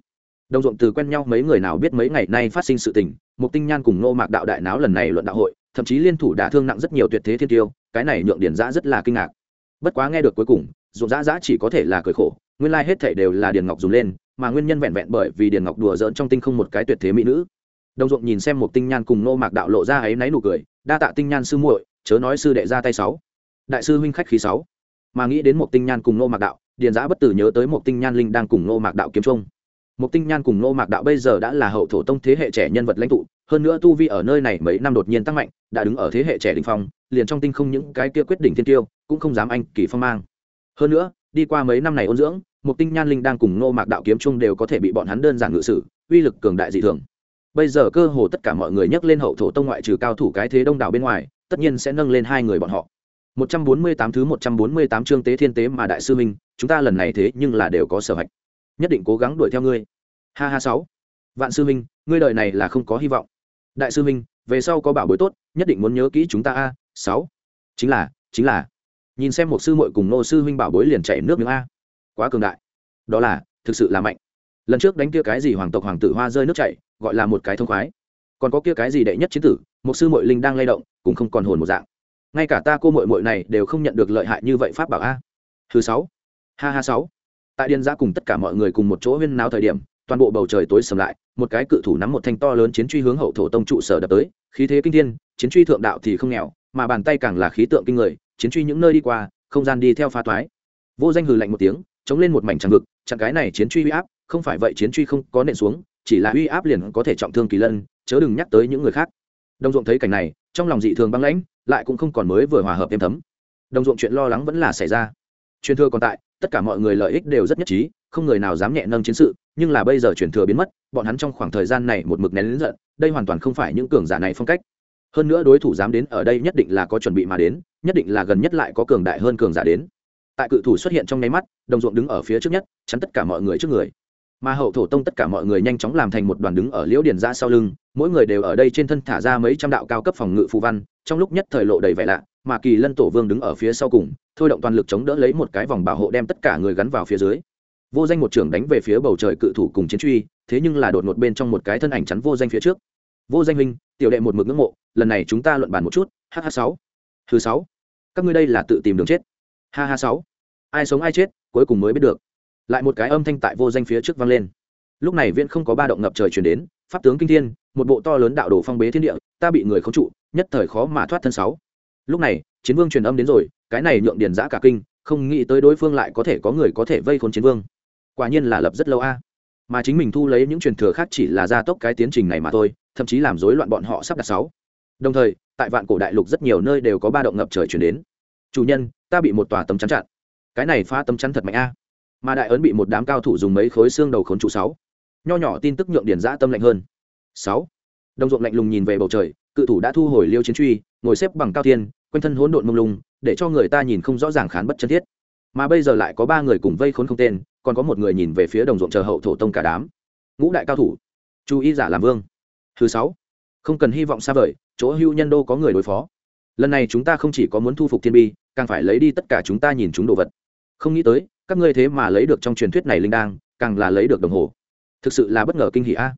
Đồng ruộng từ quen nhau mấy người nào biết mấy ngày nay phát sinh sự tình một tinh nhan cùng nô mạc đạo đại náo lần này luận đạo hội, thậm chí liên thủ đả thương nặng rất nhiều tuyệt thế thiên tiêu, cái này nhượng điền giã rất là kinh ngạc. Bất quá nghe được cuối cùng ruộng dã dã chỉ có thể là cười khổ, nguyên lai hết thể đều là điền ngọc dùng lên, mà nguyên nhân vẹn vẹn bởi vì điền ngọc đùa dỡn trong tinh không một cái tuyệt thế mỹ nữ. Đồng ruộng nhìn xem một tinh nhan cùng nô mạc đạo lộ ra ấy náy nụ cười, đa tạ tinh nhan sư muội, chớ nói sư đệ ra tay sáu. Đại sư huynh khách khí sáu. Mà nghĩ đến một tinh nhan cùng nô mạc đạo, điền giã bất tử nhớ tới một tinh nhan linh đang cùng nô mạc đạo kiếm trung một tinh nhan cùng nô mạc đạo bây giờ đã là hậu thổ tông thế hệ trẻ nhân vật lãnh tụ, hơn nữa tu vi ở nơi này mấy năm đột nhiên tăng mạnh, đã đứng ở thế hệ trẻ đình phong, liền trong tinh không những cái kia quyết định thiên tiêu, cũng không dám anh kỳ phong mang hơn nữa, đi qua mấy năm này ôn dưỡng một tinh nhan linh đang cùng nô mạc đạo kiếm trung đều có thể bị bọn hắn đơn giản ngự sử, uy lực cường đại dị thường. Bây giờ cơ hồ tất cả mọi người nhắc lên hậu thổ tông ngoại trừ cao thủ cái thế đông đảo bên ngoài, tất nhiên sẽ nâng lên hai người bọn họ. 148 thứ 148 chương tế thiên tế mà đại sư minh chúng ta lần này thế nhưng là đều có sở hạch. Nhất định cố gắng đuổi theo ngươi. Ha ha sáu. Vạn sư minh ngươi đời này là không có hy vọng. Đại sư minh về sau có bảo bối tốt, nhất định muốn nhớ kỹ chúng ta a, sáu. Chính là chính là nhìn xem một sư muội cùng nô sư huynh bảo bối liền chảy nước miếng a. Quá cường đại. Đó là, thực sự là mạnh. Lần trước đánh kia cái gì hoàng tộc hoàng tử hoa rơi nước chảy, gọi là một cái thông khoái. Còn có kia cái gì đệ nhất chiến tử, một sư muội linh đang lay động, cũng không còn hồn một dạng. Ngay cả ta cô muội muội này đều không nhận được lợi hại như vậy pháp bảo a. Thứ sáu. Ha ha sáu. Tại điền giã cùng tất cả mọi người cùng một chỗ huyên náo thời điểm, toàn bộ bầu trời tối sầm lại, một cái cự thủ nắm một thanh to lớn chiến truy hướng hậu thổ tông trụ sở đập tới, khí thế kinh thiên, chiến truy thượng đạo thì không nghèo, mà bàn tay càng là khí tượng kinh người chiến truy những nơi đi qua, không gian đi theo pha toái vô danh hừ lạnh một tiếng, chống lên một mảnh tràng vực, chặn cái này chiến truy uy áp, không phải vậy chiến truy không có nện xuống, chỉ là uy áp liền có thể trọng thương kỳ lân, chớ đừng nhắc tới những người khác. Đồng ruộng thấy cảnh này, trong lòng dị thường băng lãnh, lại cũng không còn mới vừa hòa hợp êm thấm. Đồng ruộng chuyện lo lắng vẫn là xảy ra. Truyền thừa còn tại, tất cả mọi người lợi ích đều rất nhất trí, không người nào dám nhẹ nâng chiến sự, nhưng là bây giờ truyền thừa biến mất, bọn hắn trong khoảng thời gian này một mực nén lớn giận, đây hoàn toàn không phải những cường giả này phong cách. Hơn nữa đối thủ dám đến ở đây nhất định là có chuẩn bị mà đến nhất định là gần nhất lại có cường đại hơn cường giả đến. Tại cự thủ xuất hiện trong nháy mắt, đồng ruộng đứng ở phía trước nhất, chắn tất cả mọi người trước người. Mà hậu thổ tông tất cả mọi người nhanh chóng làm thành một đoàn đứng ở liễu điền ra sau lưng, mỗi người đều ở đây trên thân thả ra mấy trăm đạo cao cấp phòng ngự phù văn, trong lúc nhất thời lộ đầy vẻ lạ, mà kỳ lân tổ vương đứng ở phía sau cùng, thôi động toàn lực chống đỡ lấy một cái vòng bảo hộ đem tất cả người gắn vào phía dưới. Vô danh một trưởng đánh về phía bầu trời cự thủ cùng chiến truy, thế nhưng là đột ngột bên trong một cái thân ảnh chắn vô danh phía trước. Vô danh huynh, tiểu đệ một mực ngưỡng mộ, lần này chúng ta luận bàn một chút hh sáu. Thứ sáu các ngươi đây là tự tìm đường chết. Ha ha sáu. Ai sống ai chết, cuối cùng mới biết được. Lại một cái âm thanh tại vô danh phía trước vang lên. Lúc này viễn không có ba động ngập trời chuyển đến, pháp tướng kinh thiên, một bộ to lớn đạo đồ phong bế thiên địa, ta bị người khống trụ, nhất thời khó mà thoát thân sáu. Lúc này, chiến vương truyền âm đến rồi, cái này nhượng điền giã cả kinh, không nghĩ tới đối phương lại có thể có người có thể vây khốn chiến vương. Quả nhiên là lập rất lâu a. Mà chính mình thu lấy những truyền thừa khác chỉ là gia tốc cái tiến trình này mà thôi, thậm chí làm rối loạn bọn họ sắp đặt sáu đồng thời, tại vạn cổ đại lục rất nhiều nơi đều có ba động ngập trời chuyển đến. Chủ nhân, ta bị một tòa tấm chắn chặn. Cái này phá tấm chắn thật mạnh a. Mà đại ấn bị một đám cao thủ dùng mấy khối xương đầu khốn trụ sáu. Nho nhỏ tin tức nhượng điển giã tâm lạnh hơn. Sáu. Đồng ruộng lạnh lùng nhìn về bầu trời, cự thủ đã thu hồi liêu chiến truy, ngồi xếp bằng cao thiên, quanh thân hỗn độn mông lung, để cho người ta nhìn không rõ ràng khán bất chân thiết. Mà bây giờ lại có ba người cùng vây khốn không tên, còn có một người nhìn về phía đồng ruộng chờ hậu thổ tông cả đám. Ngũ đại cao thủ. Chú ý giả làm vương. Thứ sáu. Không cần hy vọng xa vời chỗ hưu nhân đô có người đối phó. Lần này chúng ta không chỉ có muốn thu phục thiên bi, càng phải lấy đi tất cả chúng ta nhìn chúng đồ vật. Không nghĩ tới, các ngươi thế mà lấy được trong truyền thuyết này linh đang càng là lấy được đồng hồ. Thực sự là bất ngờ kinh hỷ a.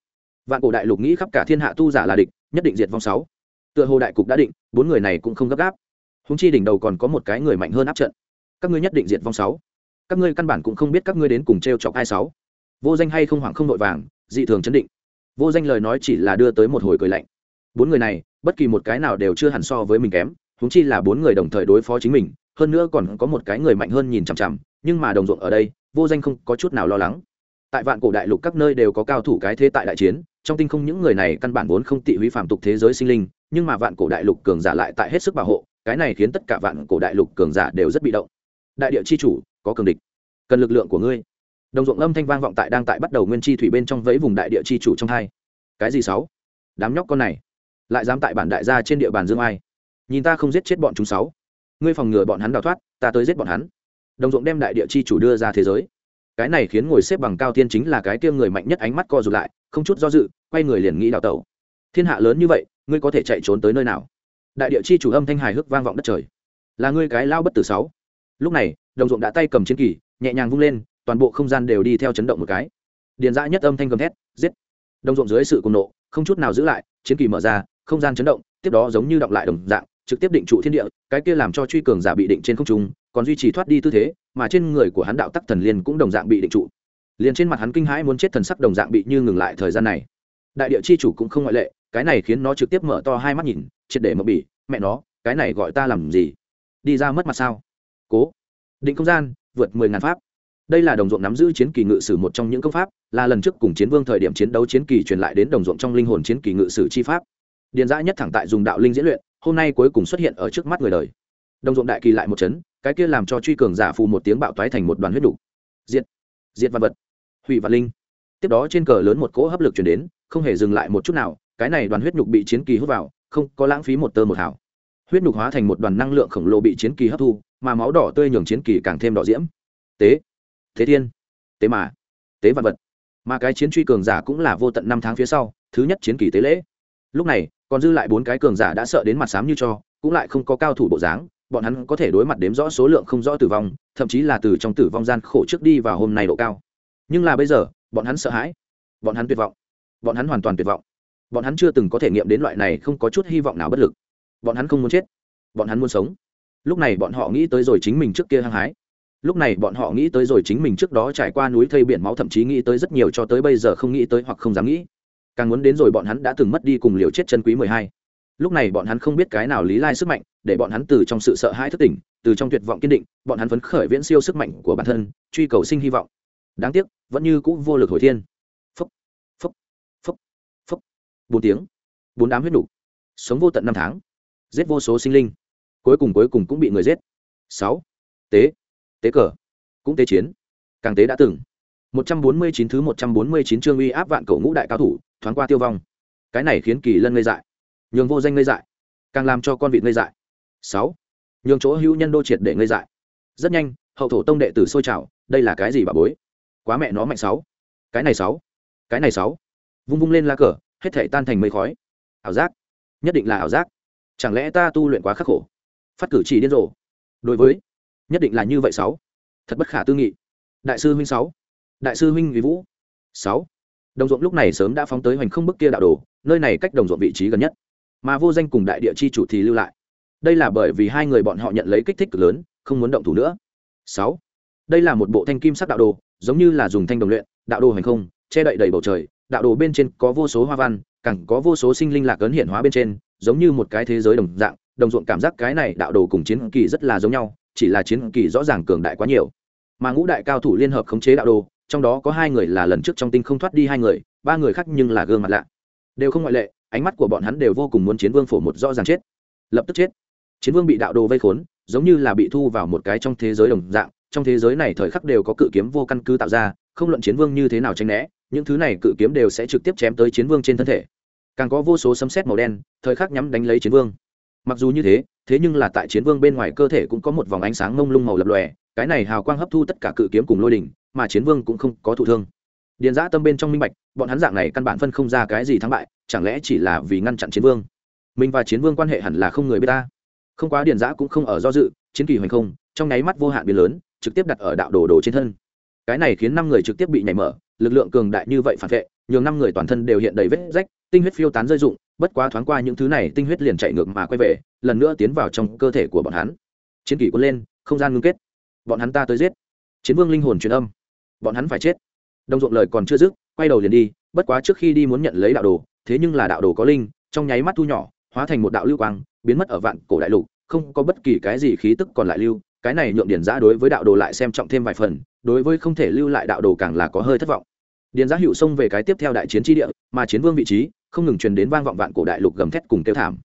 Vạn cổ đại lục nghĩ khắp cả thiên hạ tu giả là địch, nhất định diệt vong sáu. Tựa hồ đại cục đã định, bốn người này cũng không gấp gáp. Húng chi đỉnh đầu còn có một cái người mạnh hơn áp trận. Các ngươi nhất định diệt vong sáu. Các ngươi căn bản cũng không biết các ngươi đến cùng t r e o chọc ai sáu. Vô danh hay không hoảng không vội vàng, dị thường chấn định. Vô danh lời nói chỉ là đưa tới một hồi cười lạnh bốn người này, bất kỳ một cái nào đều chưa hẳn so với mình kém húng chi là bốn người đồng thời đối phó chính mình, hơn nữa còn có một cái người mạnh hơn nhìn chằm chằm, nhưng mà đồng ruộng ở đây, vô danh không có chút nào lo lắng. Tại vạn cổ đại lục các nơi đều có cao thủ cái thế tại đại chiến, trong tinh không những người này căn bản vốn không tị húy phạm tục thế giới sinh linh, nhưng mà vạn cổ đại lục cường giả lại tại hết sức bảo hộ, cái này khiến tất cả vạn cổ đại lục cường giả đều rất bị động. Đại địa chi chủ, có cường địch. Cần lực lượng của ngươi. Đồng ruộng âm thanh vang vọng tại đang tại bắt đầu nguyên chi thủy bên trong vẫy vùng đại địa chi chủ trong hai. Cái gì sáu? Đám nhóc con này lại dám tại bản đại gia trên địa bàn dương ai. Nhìn ta không giết chết bọn chúng sáu. Ngươi phòng ngừa bọn hắn đào thoát, ta tới giết bọn hắn. Đồng ruộng đem đại địa chi chủ đưa ra thế giới. Cái này khiến ngồi xếp bằng cao tiên chính là cái tiêm người mạnh nhất ánh mắt co rụt lại, không chút do dự, quay người liền nghĩ đào tẩu. Thiên hạ lớn như vậy, ngươi có thể chạy trốn tới nơi nào? Đại địa chi chủ âm thanh hài hước vang vọng đất trời. Là ngươi cái lao bất tử sáu. Lúc này, đồng ruộng đã tay cầm chiến kỳ, nhẹ nhàng vung lên, toàn bộ không gian đều đi theo chấn động một cái. Điền dã nhất âm thanh gầm thét, giết. Đồng ruộng dưới sự cùng nộ, không chút nào giữ lại, chiến kỳ mở ra không gian chấn động, tiếp đó giống như đọc lại đồng dạng, trực tiếp định trụ thiên địa, cái kia làm cho truy cường giả bị định trên không trung, còn duy trì thoát đi tư thế, mà trên người của hắn đạo tắc thần liên cũng đồng dạng bị định trụ. Liền trên mặt hắn kinh hãi muốn chết thần sắc đồng dạng bị như ngừng lại thời gian này. Đại địa chi chủ cũng không ngoại lệ, cái này khiến nó trực tiếp mở to hai mắt nhìn, triệt để mập bỉ, mẹ nó, cái này gọi ta làm gì? Đi ra mất mặt sao? Cố, định không gian, vượt mười ngàn pháp. Đây là đồng ruộng nắm giữ chiến kỳ ngự sử một trong những công pháp, là lần trước cùng chiến vương thời điểm chiến đấu chiến kỳ truyền lại đến đồng ruộng trong linh hồn chiến kỳ ngự sử chi pháp điền dã nhất thẳng tại dùng đạo linh diễn luyện, hôm nay cuối cùng xuất hiện ở trước mắt người đời. Đồng ruộng đại kỳ lại một chấn, cái kia làm cho truy cường giả phù một tiếng bạo toái thành một đoàn huyết đủ. Diệt diệt vật vật. Hủy vật linh. Tiếp đó trên cờ lớn một cỗ hấp lực chuyển đến, không hề dừng lại một chút nào, cái này đoàn huyết nhục bị chiến kỳ hút vào, không, có lãng phí một tơ một hào. Huyết nhục hóa thành một đoàn năng lượng khổng lồ bị chiến kỳ hấp thu, mà máu đỏ tươi nhường chiến kỳ càng thêm đỏ diễm. Tế, thế thiên, tế mà, tế vật vật. Mà cái chiến truy cường giả cũng là vô tận năm tháng phía sau, thứ nhất chiến kỳ tế lễ lúc này, còn dư lại bốn cái cường giả đã sợ đến mặt xám như cho, cũng lại không có cao thủ bộ dáng, bọn hắn có thể đối mặt đếm rõ số lượng không rõ tử vong, thậm chí là từ trong tử vong gian khổ trước đi vào hôm nay độ cao. Nhưng là bây giờ, bọn hắn sợ hãi, bọn hắn tuyệt vọng, bọn hắn hoàn toàn tuyệt vọng. Bọn hắn chưa từng có thể nghiệm đến loại này không có chút hy vọng nào bất lực. Bọn hắn không muốn chết, bọn hắn muốn sống. Lúc này bọn họ nghĩ tới rồi chính mình trước kia hăng hái. Lúc này bọn họ nghĩ tới rồi chính mình trước đó trải qua núi thây biển máu, thậm chí nghĩ tới rất nhiều cho tới bây giờ không nghĩ tới hoặc không dám nghĩ càng muốn đến rồi bọn hắn đã từng mất đi cùng liều chết chân quý mười hai. Lúc này bọn hắn không biết cái nào lý lai sức mạnh, để bọn hắn từ trong sự sợ hãi thất tỉnh, từ trong tuyệt vọng kiên định, bọn hắn phấn khởi viễn siêu sức mạnh của bản thân, truy cầu sinh hy vọng. Đáng tiếc, vẫn như cũ vô lực hồi thiên. Phúc phúc phúc phúc. Bốn tiếng, bốn đám huyết đủ sống vô tận năm tháng. Giết vô số sinh linh. Cuối cùng cuối cùng cũng bị người giết. Sáu. Tế. Tế cờ. Cũng tế chiến. Càng tế đã từng. Một trăm bốn mươi chín thứ một trăm bốn mươi chín chương uy áp vạn cổ ngũ đại cao thủ thoáng qua tiêu vong. Cái này khiến kỳ lân ngây dại, nhường vô danh ngây dại, càng làm cho con vịt ngây dại. Sáu, nhường chỗ hữu nhân đô triệt để ngây dại. Rất nhanh, hậu thổ tông đệ tử sôi trào, đây là cái gì bà bối? Quá mẹ nó mạnh sáu. Cái này sáu, cái này sáu. Vung vung lên lá cờ, hết thể tan thành mây khói. Ảo giác, nhất định là ảo giác. Chẳng lẽ ta tu luyện quá khắc khổ? Phát cử chỉ điên rồ. Đối với, nhất định là như vậy sáu. Thật bất khả tư nghị. Đại sư huynh sáu. Đại sư huynh vì vũ. Sáu đồng ruộng lúc này sớm đã phóng tới hoành không bức kia đạo đồ, nơi này cách đồng ruộng vị trí gần nhất. Mà vô danh cùng đại địa chi chủ thì lưu lại. Đây là bởi vì hai người bọn họ nhận lấy kích thích cực lớn, không muốn động thủ nữa. Sáu. Đây là một bộ thanh kim sắc đạo đồ, giống như là dùng thanh đồng luyện, đạo đồ hành không, che đậy đầy bầu trời, đạo đồ bên trên có vô số hoa văn cẳng có vô số sinh linh lạc ấn hiện hóa bên trên, giống như một cái thế giới đồng dạng, đồng ruộng cảm giác cái này đạo đồ cùng chiến kỳ rất là giống nhau, chỉ là chiến kỳ rõ ràng cường đại quá nhiều. Mà ngũ đại cao thủ liên hợp khống chế đạo đồ trong đó có hai người là lần trước trong tinh không thoát đi hai người, ba người khác nhưng là gương mặt lạ. Đều không ngoại lệ, ánh mắt của bọn hắn đều vô cùng muốn chiến vương phổ một rõ ràng chết. Lập tức chết. Chiến vương bị đạo đồ vây khốn, giống như là bị thu vào một cái trong thế giới đồng dạng, trong thế giới này thời khắc đều có cự kiếm vô căn cứ tạo ra, không luận chiến vương như thế nào tranh né, những thứ này cự kiếm đều sẽ trực tiếp chém tới chiến vương trên thân thể. Càng có vô số sấm sét màu đen, thời khắc nhắm đánh lấy chiến vương mặc dù như thế thế nhưng là tại chiến vương bên ngoài cơ thể cũng có một vòng ánh sáng mông lung màu lập lòe, cái này hào quang hấp thu tất cả cự kiếm cùng lôi đỉnh, mà chiến vương cũng không có thụ thương. Điền giã tâm bên trong minh bạch, bọn hắn dạng này căn bản phân không ra cái gì thắng bại, chẳng lẽ chỉ là vì ngăn chặn chiến vương? Mình và chiến vương quan hệ hẳn là không người biết ta. Không quá điền giã cũng không ở do dự, chiến kỳ hoành không, trong nháy mắt vô hạn biến lớn, trực tiếp đặt ở đạo đồ đồ trên thân. Cái này khiến năm người trực tiếp bị nhảy mở, lực lượng cường đại như vậy phản vệ, nhường năm người toàn thân đều hiện đầy vết rách, tinh huyết phiêu tán rơi rụng bất quá thoáng qua những thứ này tinh huyết liền chạy ngược mà quay về, lần nữa tiến vào trong cơ thể của bọn hắn. Chiến kỷ quân lên, không gian ngưng kết. Bọn hắn ta tới giết. Chiến vương linh hồn truyền âm. Bọn hắn phải chết. Đồng ruộng lời còn chưa dứt, quay đầu liền đi, bất quá trước khi đi muốn nhận lấy đạo đồ, thế nhưng là đạo đồ có linh, trong nháy mắt thu nhỏ, hóa thành một đạo lưu quang, biến mất ở vạn cổ đại lục, không có bất kỳ cái gì khí tức còn lại lưu, cái này nhượng điển giã đối với đạo đồ lại xem trọng thêm vài phần, đối với không thể lưu lại đạo đồ càng là có hơi thất vọng. Điền giã hiệu xông về cái tiếp theo đại chiến tri địa, mà chiến vương vị trí không ngừng truyền đến vang vọng vạn cổ đại lục gầm thét cùng kêu thảm.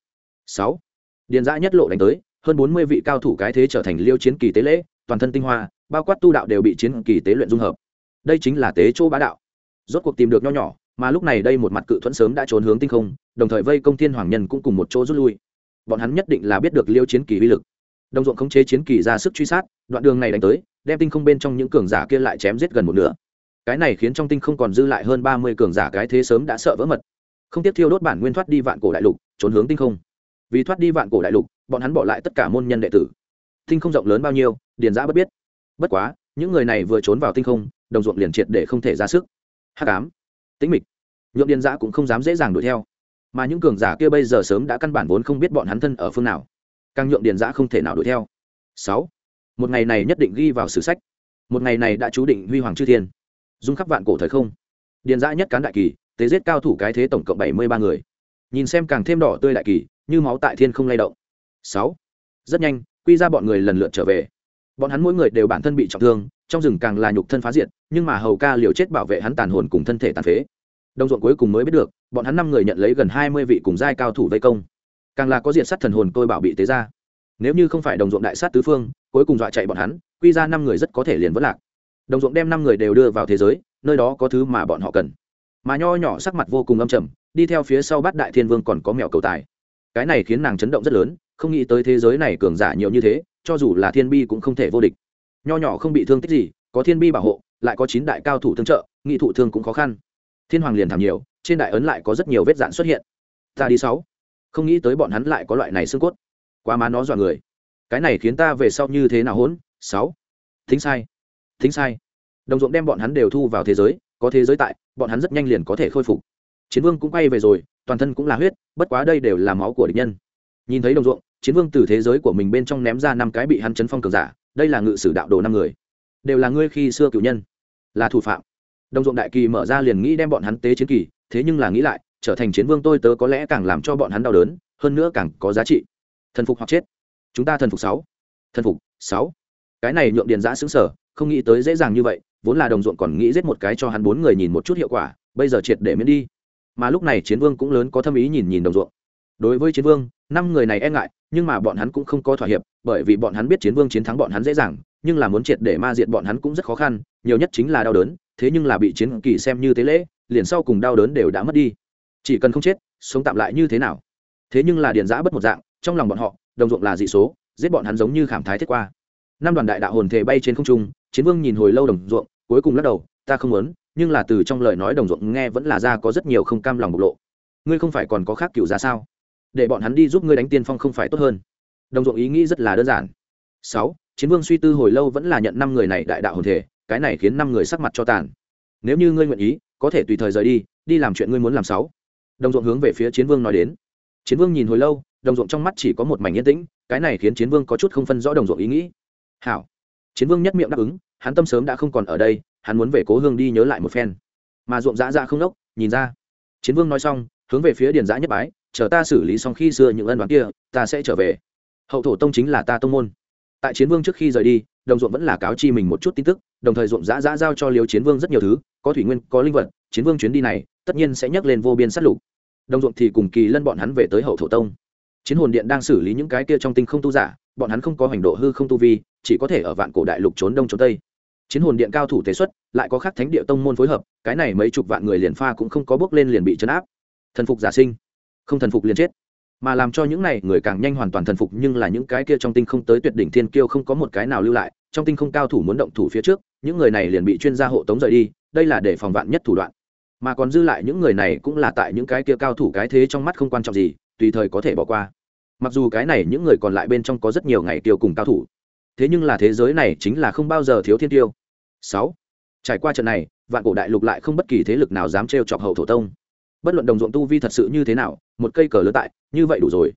Sáu. Điền giã nhất lộ đánh tới, hơn bốn mươi vị cao thủ cái thế trở thành liêu chiến kỳ tế lễ, toàn thân tinh hoa, bao quát tu đạo đều bị chiến kỳ tế luyện dung hợp. Đây chính là tế chỗ bá đạo. Rốt cuộc tìm được nho nhỏ, mà lúc này đây một mặt cự thuẫn sớm đã trốn hướng tinh không, đồng thời vây công thiên hoàng nhân cũng cùng một chỗ rút lui. Bọn hắn nhất định là biết được liêu chiến kỳ uy lực. Đồng ruộng khống chế chiến kỳ ra sức truy sát, đoạn đường này đánh tới, đem tinh không bên trong những cường giả kia lại chém giết gần một nửa. Cái này khiến trong tinh không còn dư lại hơn ba mươi cường giả cái thế sớm đã sợ vỡ mật không tiếp thiêu đốt bản nguyên thoát đi vạn cổ đại lục, trốn hướng tinh không. Vì thoát đi vạn cổ đại lục, bọn hắn bỏ lại tất cả môn nhân đệ tử. Tinh không rộng lớn bao nhiêu, điền giã bất biết. Bất quá, những người này vừa trốn vào tinh không, đồng ruộng liền triệt để không thể ra sức. Hát cám tĩnh mịch. Nhượng điền giã cũng không dám dễ dàng đuổi theo. Mà những cường giả kia bây giờ sớm đã căn bản vốn không biết bọn hắn thân ở phương nào. Càng nhượng điền giã không thể nào đuổi theo. Sáu, một ngày này nhất định ghi vào sử sách. Một ngày này đã chú định huy hoàng chư thiên. Dung khắp vạn cổ thời không. Điền giã nhất cán đại kỳ tế giết cao thủ cái thế tổng cộng bảy mươi ba người. Nhìn xem càng thêm đỏ tươi đại kỳ, như máu tại thiên không lay động. Sáu. Rất nhanh, quy ra bọn người lần lượt trở về. Bọn hắn mỗi người đều bản thân bị trọng thương, trong rừng càng là nhục thân phá diệt, nhưng mà hầu ca liều chết bảo vệ hắn tàn hồn cùng thân thể tàn phế. Đồng ruộng cuối cùng mới biết được, bọn hắn năm người nhận lấy gần hai mươi vị cùng giai cao thủ vây công. Càng là có diện sát thần hồn tôi bảo bị tế ra. Nếu như không phải đồng ruộng đại sát tứ phương, cuối cùng dọa chạy bọn hắn, quy ra năm người rất có thể liền vất lạc. Đồng ruộng đem năm người đều đưa vào thế giới, nơi đó có thứ mà bọn họ cần mà nho nhỏ sắc mặt vô cùng âm trầm, đi theo phía sau bát đại thiên vương còn có mẹo cầu tài. Cái này khiến nàng chấn động rất lớn, không nghĩ tới thế giới này cường giả nhiều như thế, cho dù là thiên bi cũng không thể vô địch. Nho nhỏ không bị thương tích gì, có thiên bi bảo hộ, lại có chín đại cao thủ tương trợ, nghị thụ thương cũng khó khăn. Thiên hoàng liền thảm nhiều, trên đại ấn lại có rất nhiều vết dạn xuất hiện. Ta đi sáu. Không nghĩ tới bọn hắn lại có loại này xương cốt. Quá má nó dọa người. Cái này khiến ta về sau như thế nào hỗn sáu. Thính sai. Thính sai. Đồng ruộng đem bọn hắn đều thu vào thế giới, có thế giới tại bọn hắn rất nhanh liền có thể khôi phục. Chiến vương cũng quay về rồi, toàn thân cũng là huyết, bất quá đây đều là máu của địch nhân. Nhìn thấy đồng ruộng, chiến vương từ thế giới của mình bên trong ném ra năm cái bị hắn chấn phong cường giả, đây là ngự sử đạo đồ năm người. Đều là ngươi khi xưa cựu nhân, là thủ phạm. Đồng ruộng đại kỳ mở ra liền nghĩ đem bọn hắn tế chiến kỳ, thế nhưng là nghĩ lại, trở thành chiến vương tôi tớ có lẽ càng làm cho bọn hắn đau đớn, hơn nữa càng có giá trị. Thần phục hoặc chết. Chúng ta thần phục sáu. Thần phục sáu. Cái này nhượng điền giã xứng sở không nghĩ tới dễ dàng như vậy vốn là đồng ruộng còn nghĩ giết một cái cho hắn bốn người nhìn một chút hiệu quả, bây giờ triệt để miễn đi. Mà lúc này chiến vương cũng lớn có thâm ý nhìn nhìn đồng ruộng. Đối với chiến vương, năm người này e ngại, nhưng mà bọn hắn cũng không có thỏa hiệp, bởi vì bọn hắn biết chiến vương chiến thắng bọn hắn dễ dàng, nhưng là muốn triệt để ma diệt bọn hắn cũng rất khó khăn, nhiều nhất chính là đau đớn, thế nhưng là bị chiến kỳ xem như tế lễ, liền sau cùng đau đớn đều đã mất đi. Chỉ cần không chết, sống tạm lại như thế nào? Thế nhưng là điền giã bất một dạng, trong lòng bọn họ, đồng ruộng là dị số, giết bọn hắn giống như khảm thái thiết qua. Năm đoàn đại đạo hồn thể bay trên không trung chiến vương nhìn hồi lâu đồng ruộng, cuối cùng lắc đầu, ta không muốn, nhưng là từ trong lời nói đồng ruộng nghe vẫn là ra có rất nhiều không cam lòng bộc lộ. Ngươi không phải còn có khác cựu ra sao? Để bọn hắn đi giúp ngươi đánh tiên phong không phải tốt hơn. Đồng ruộng ý nghĩ rất là đơn giản. Sáu, chiến vương suy tư hồi lâu vẫn là nhận năm người này đại đạo hồn thể, cái này khiến năm người sắc mặt cho tàn. Nếu như ngươi nguyện ý, có thể tùy thời rời đi đi làm chuyện ngươi muốn làm sáu. Đồng ruộng hướng về phía chiến vương nói đến. Chiến vương nhìn hồi lâu, đồng ruộng trong mắt chỉ có một mảnh yên tĩnh, cái này khiến chiến vương có chút không phân rõ đồng ruộng ý nghĩ. Hảo chiến vương nhất miệng đáp ứng, hắn tâm sớm đã không còn ở đây, hắn muốn về cố hương đi nhớ lại một phen. Mà ruộng dã ra không đốc, nhìn ra. Chiến vương nói xong, hướng về phía điền dã nhất bái, chờ ta xử lý xong khi xưa những ân đoán kia, ta sẽ trở về. Hậu thổ tông chính là ta tông môn. Tại chiến vương trước khi rời đi, đồng ruộng vẫn là cáo chi mình một chút tin tức, đồng thời ruộng dã dã giao cho liêu chiến vương rất nhiều thứ, có thủy nguyên, có linh vật, chiến vương chuyến đi này, tất nhiên sẽ nhắc lên vô biên sát lục. Đồng ruộng thì cùng kỳ lân bọn hắn về tới hậu thổ tông. Chiến hồn điện đang xử lý những cái kia trong tinh không tu giả, bọn hắn không có hành độ hư không tu vi chỉ có thể ở vạn cổ đại lục trốn đông trốn tây. Chiến hồn điện cao thủ tế xuất, lại có khắc thánh địa tông môn phối hợp, cái này mấy chục vạn người liền pha cũng không có bước lên liền bị chấn áp. Thần phục giả sinh. Không thần phục liền chết. Mà làm cho những này người càng nhanh hoàn toàn thần phục nhưng là những cái kia trong tinh không tới tuyệt đỉnh thiên kiêu không có một cái nào lưu lại, trong tinh không cao thủ muốn động thủ phía trước, những người này liền bị chuyên gia hộ tống rời đi, đây là để phòng vạn nhất thủ đoạn. Mà còn dư lại những người này cũng là tại những cái kia cao thủ cái thế trong mắt không quan trọng gì, tùy thời có thể bỏ qua. Mặc dù cái này những người còn lại bên trong có rất nhiều ngày tiêu cùng cao thủ thế nhưng là thế giới này chính là không bao giờ thiếu thiên tiêu. Sáu, trải qua trận này, vạn cổ đại lục lại không bất kỳ thế lực nào dám trêu chọc hậu thổ tông. Bất luận đồng ruộng tu vi thật sự như thế nào, một cây cờ lớn tại, như vậy đủ rồi.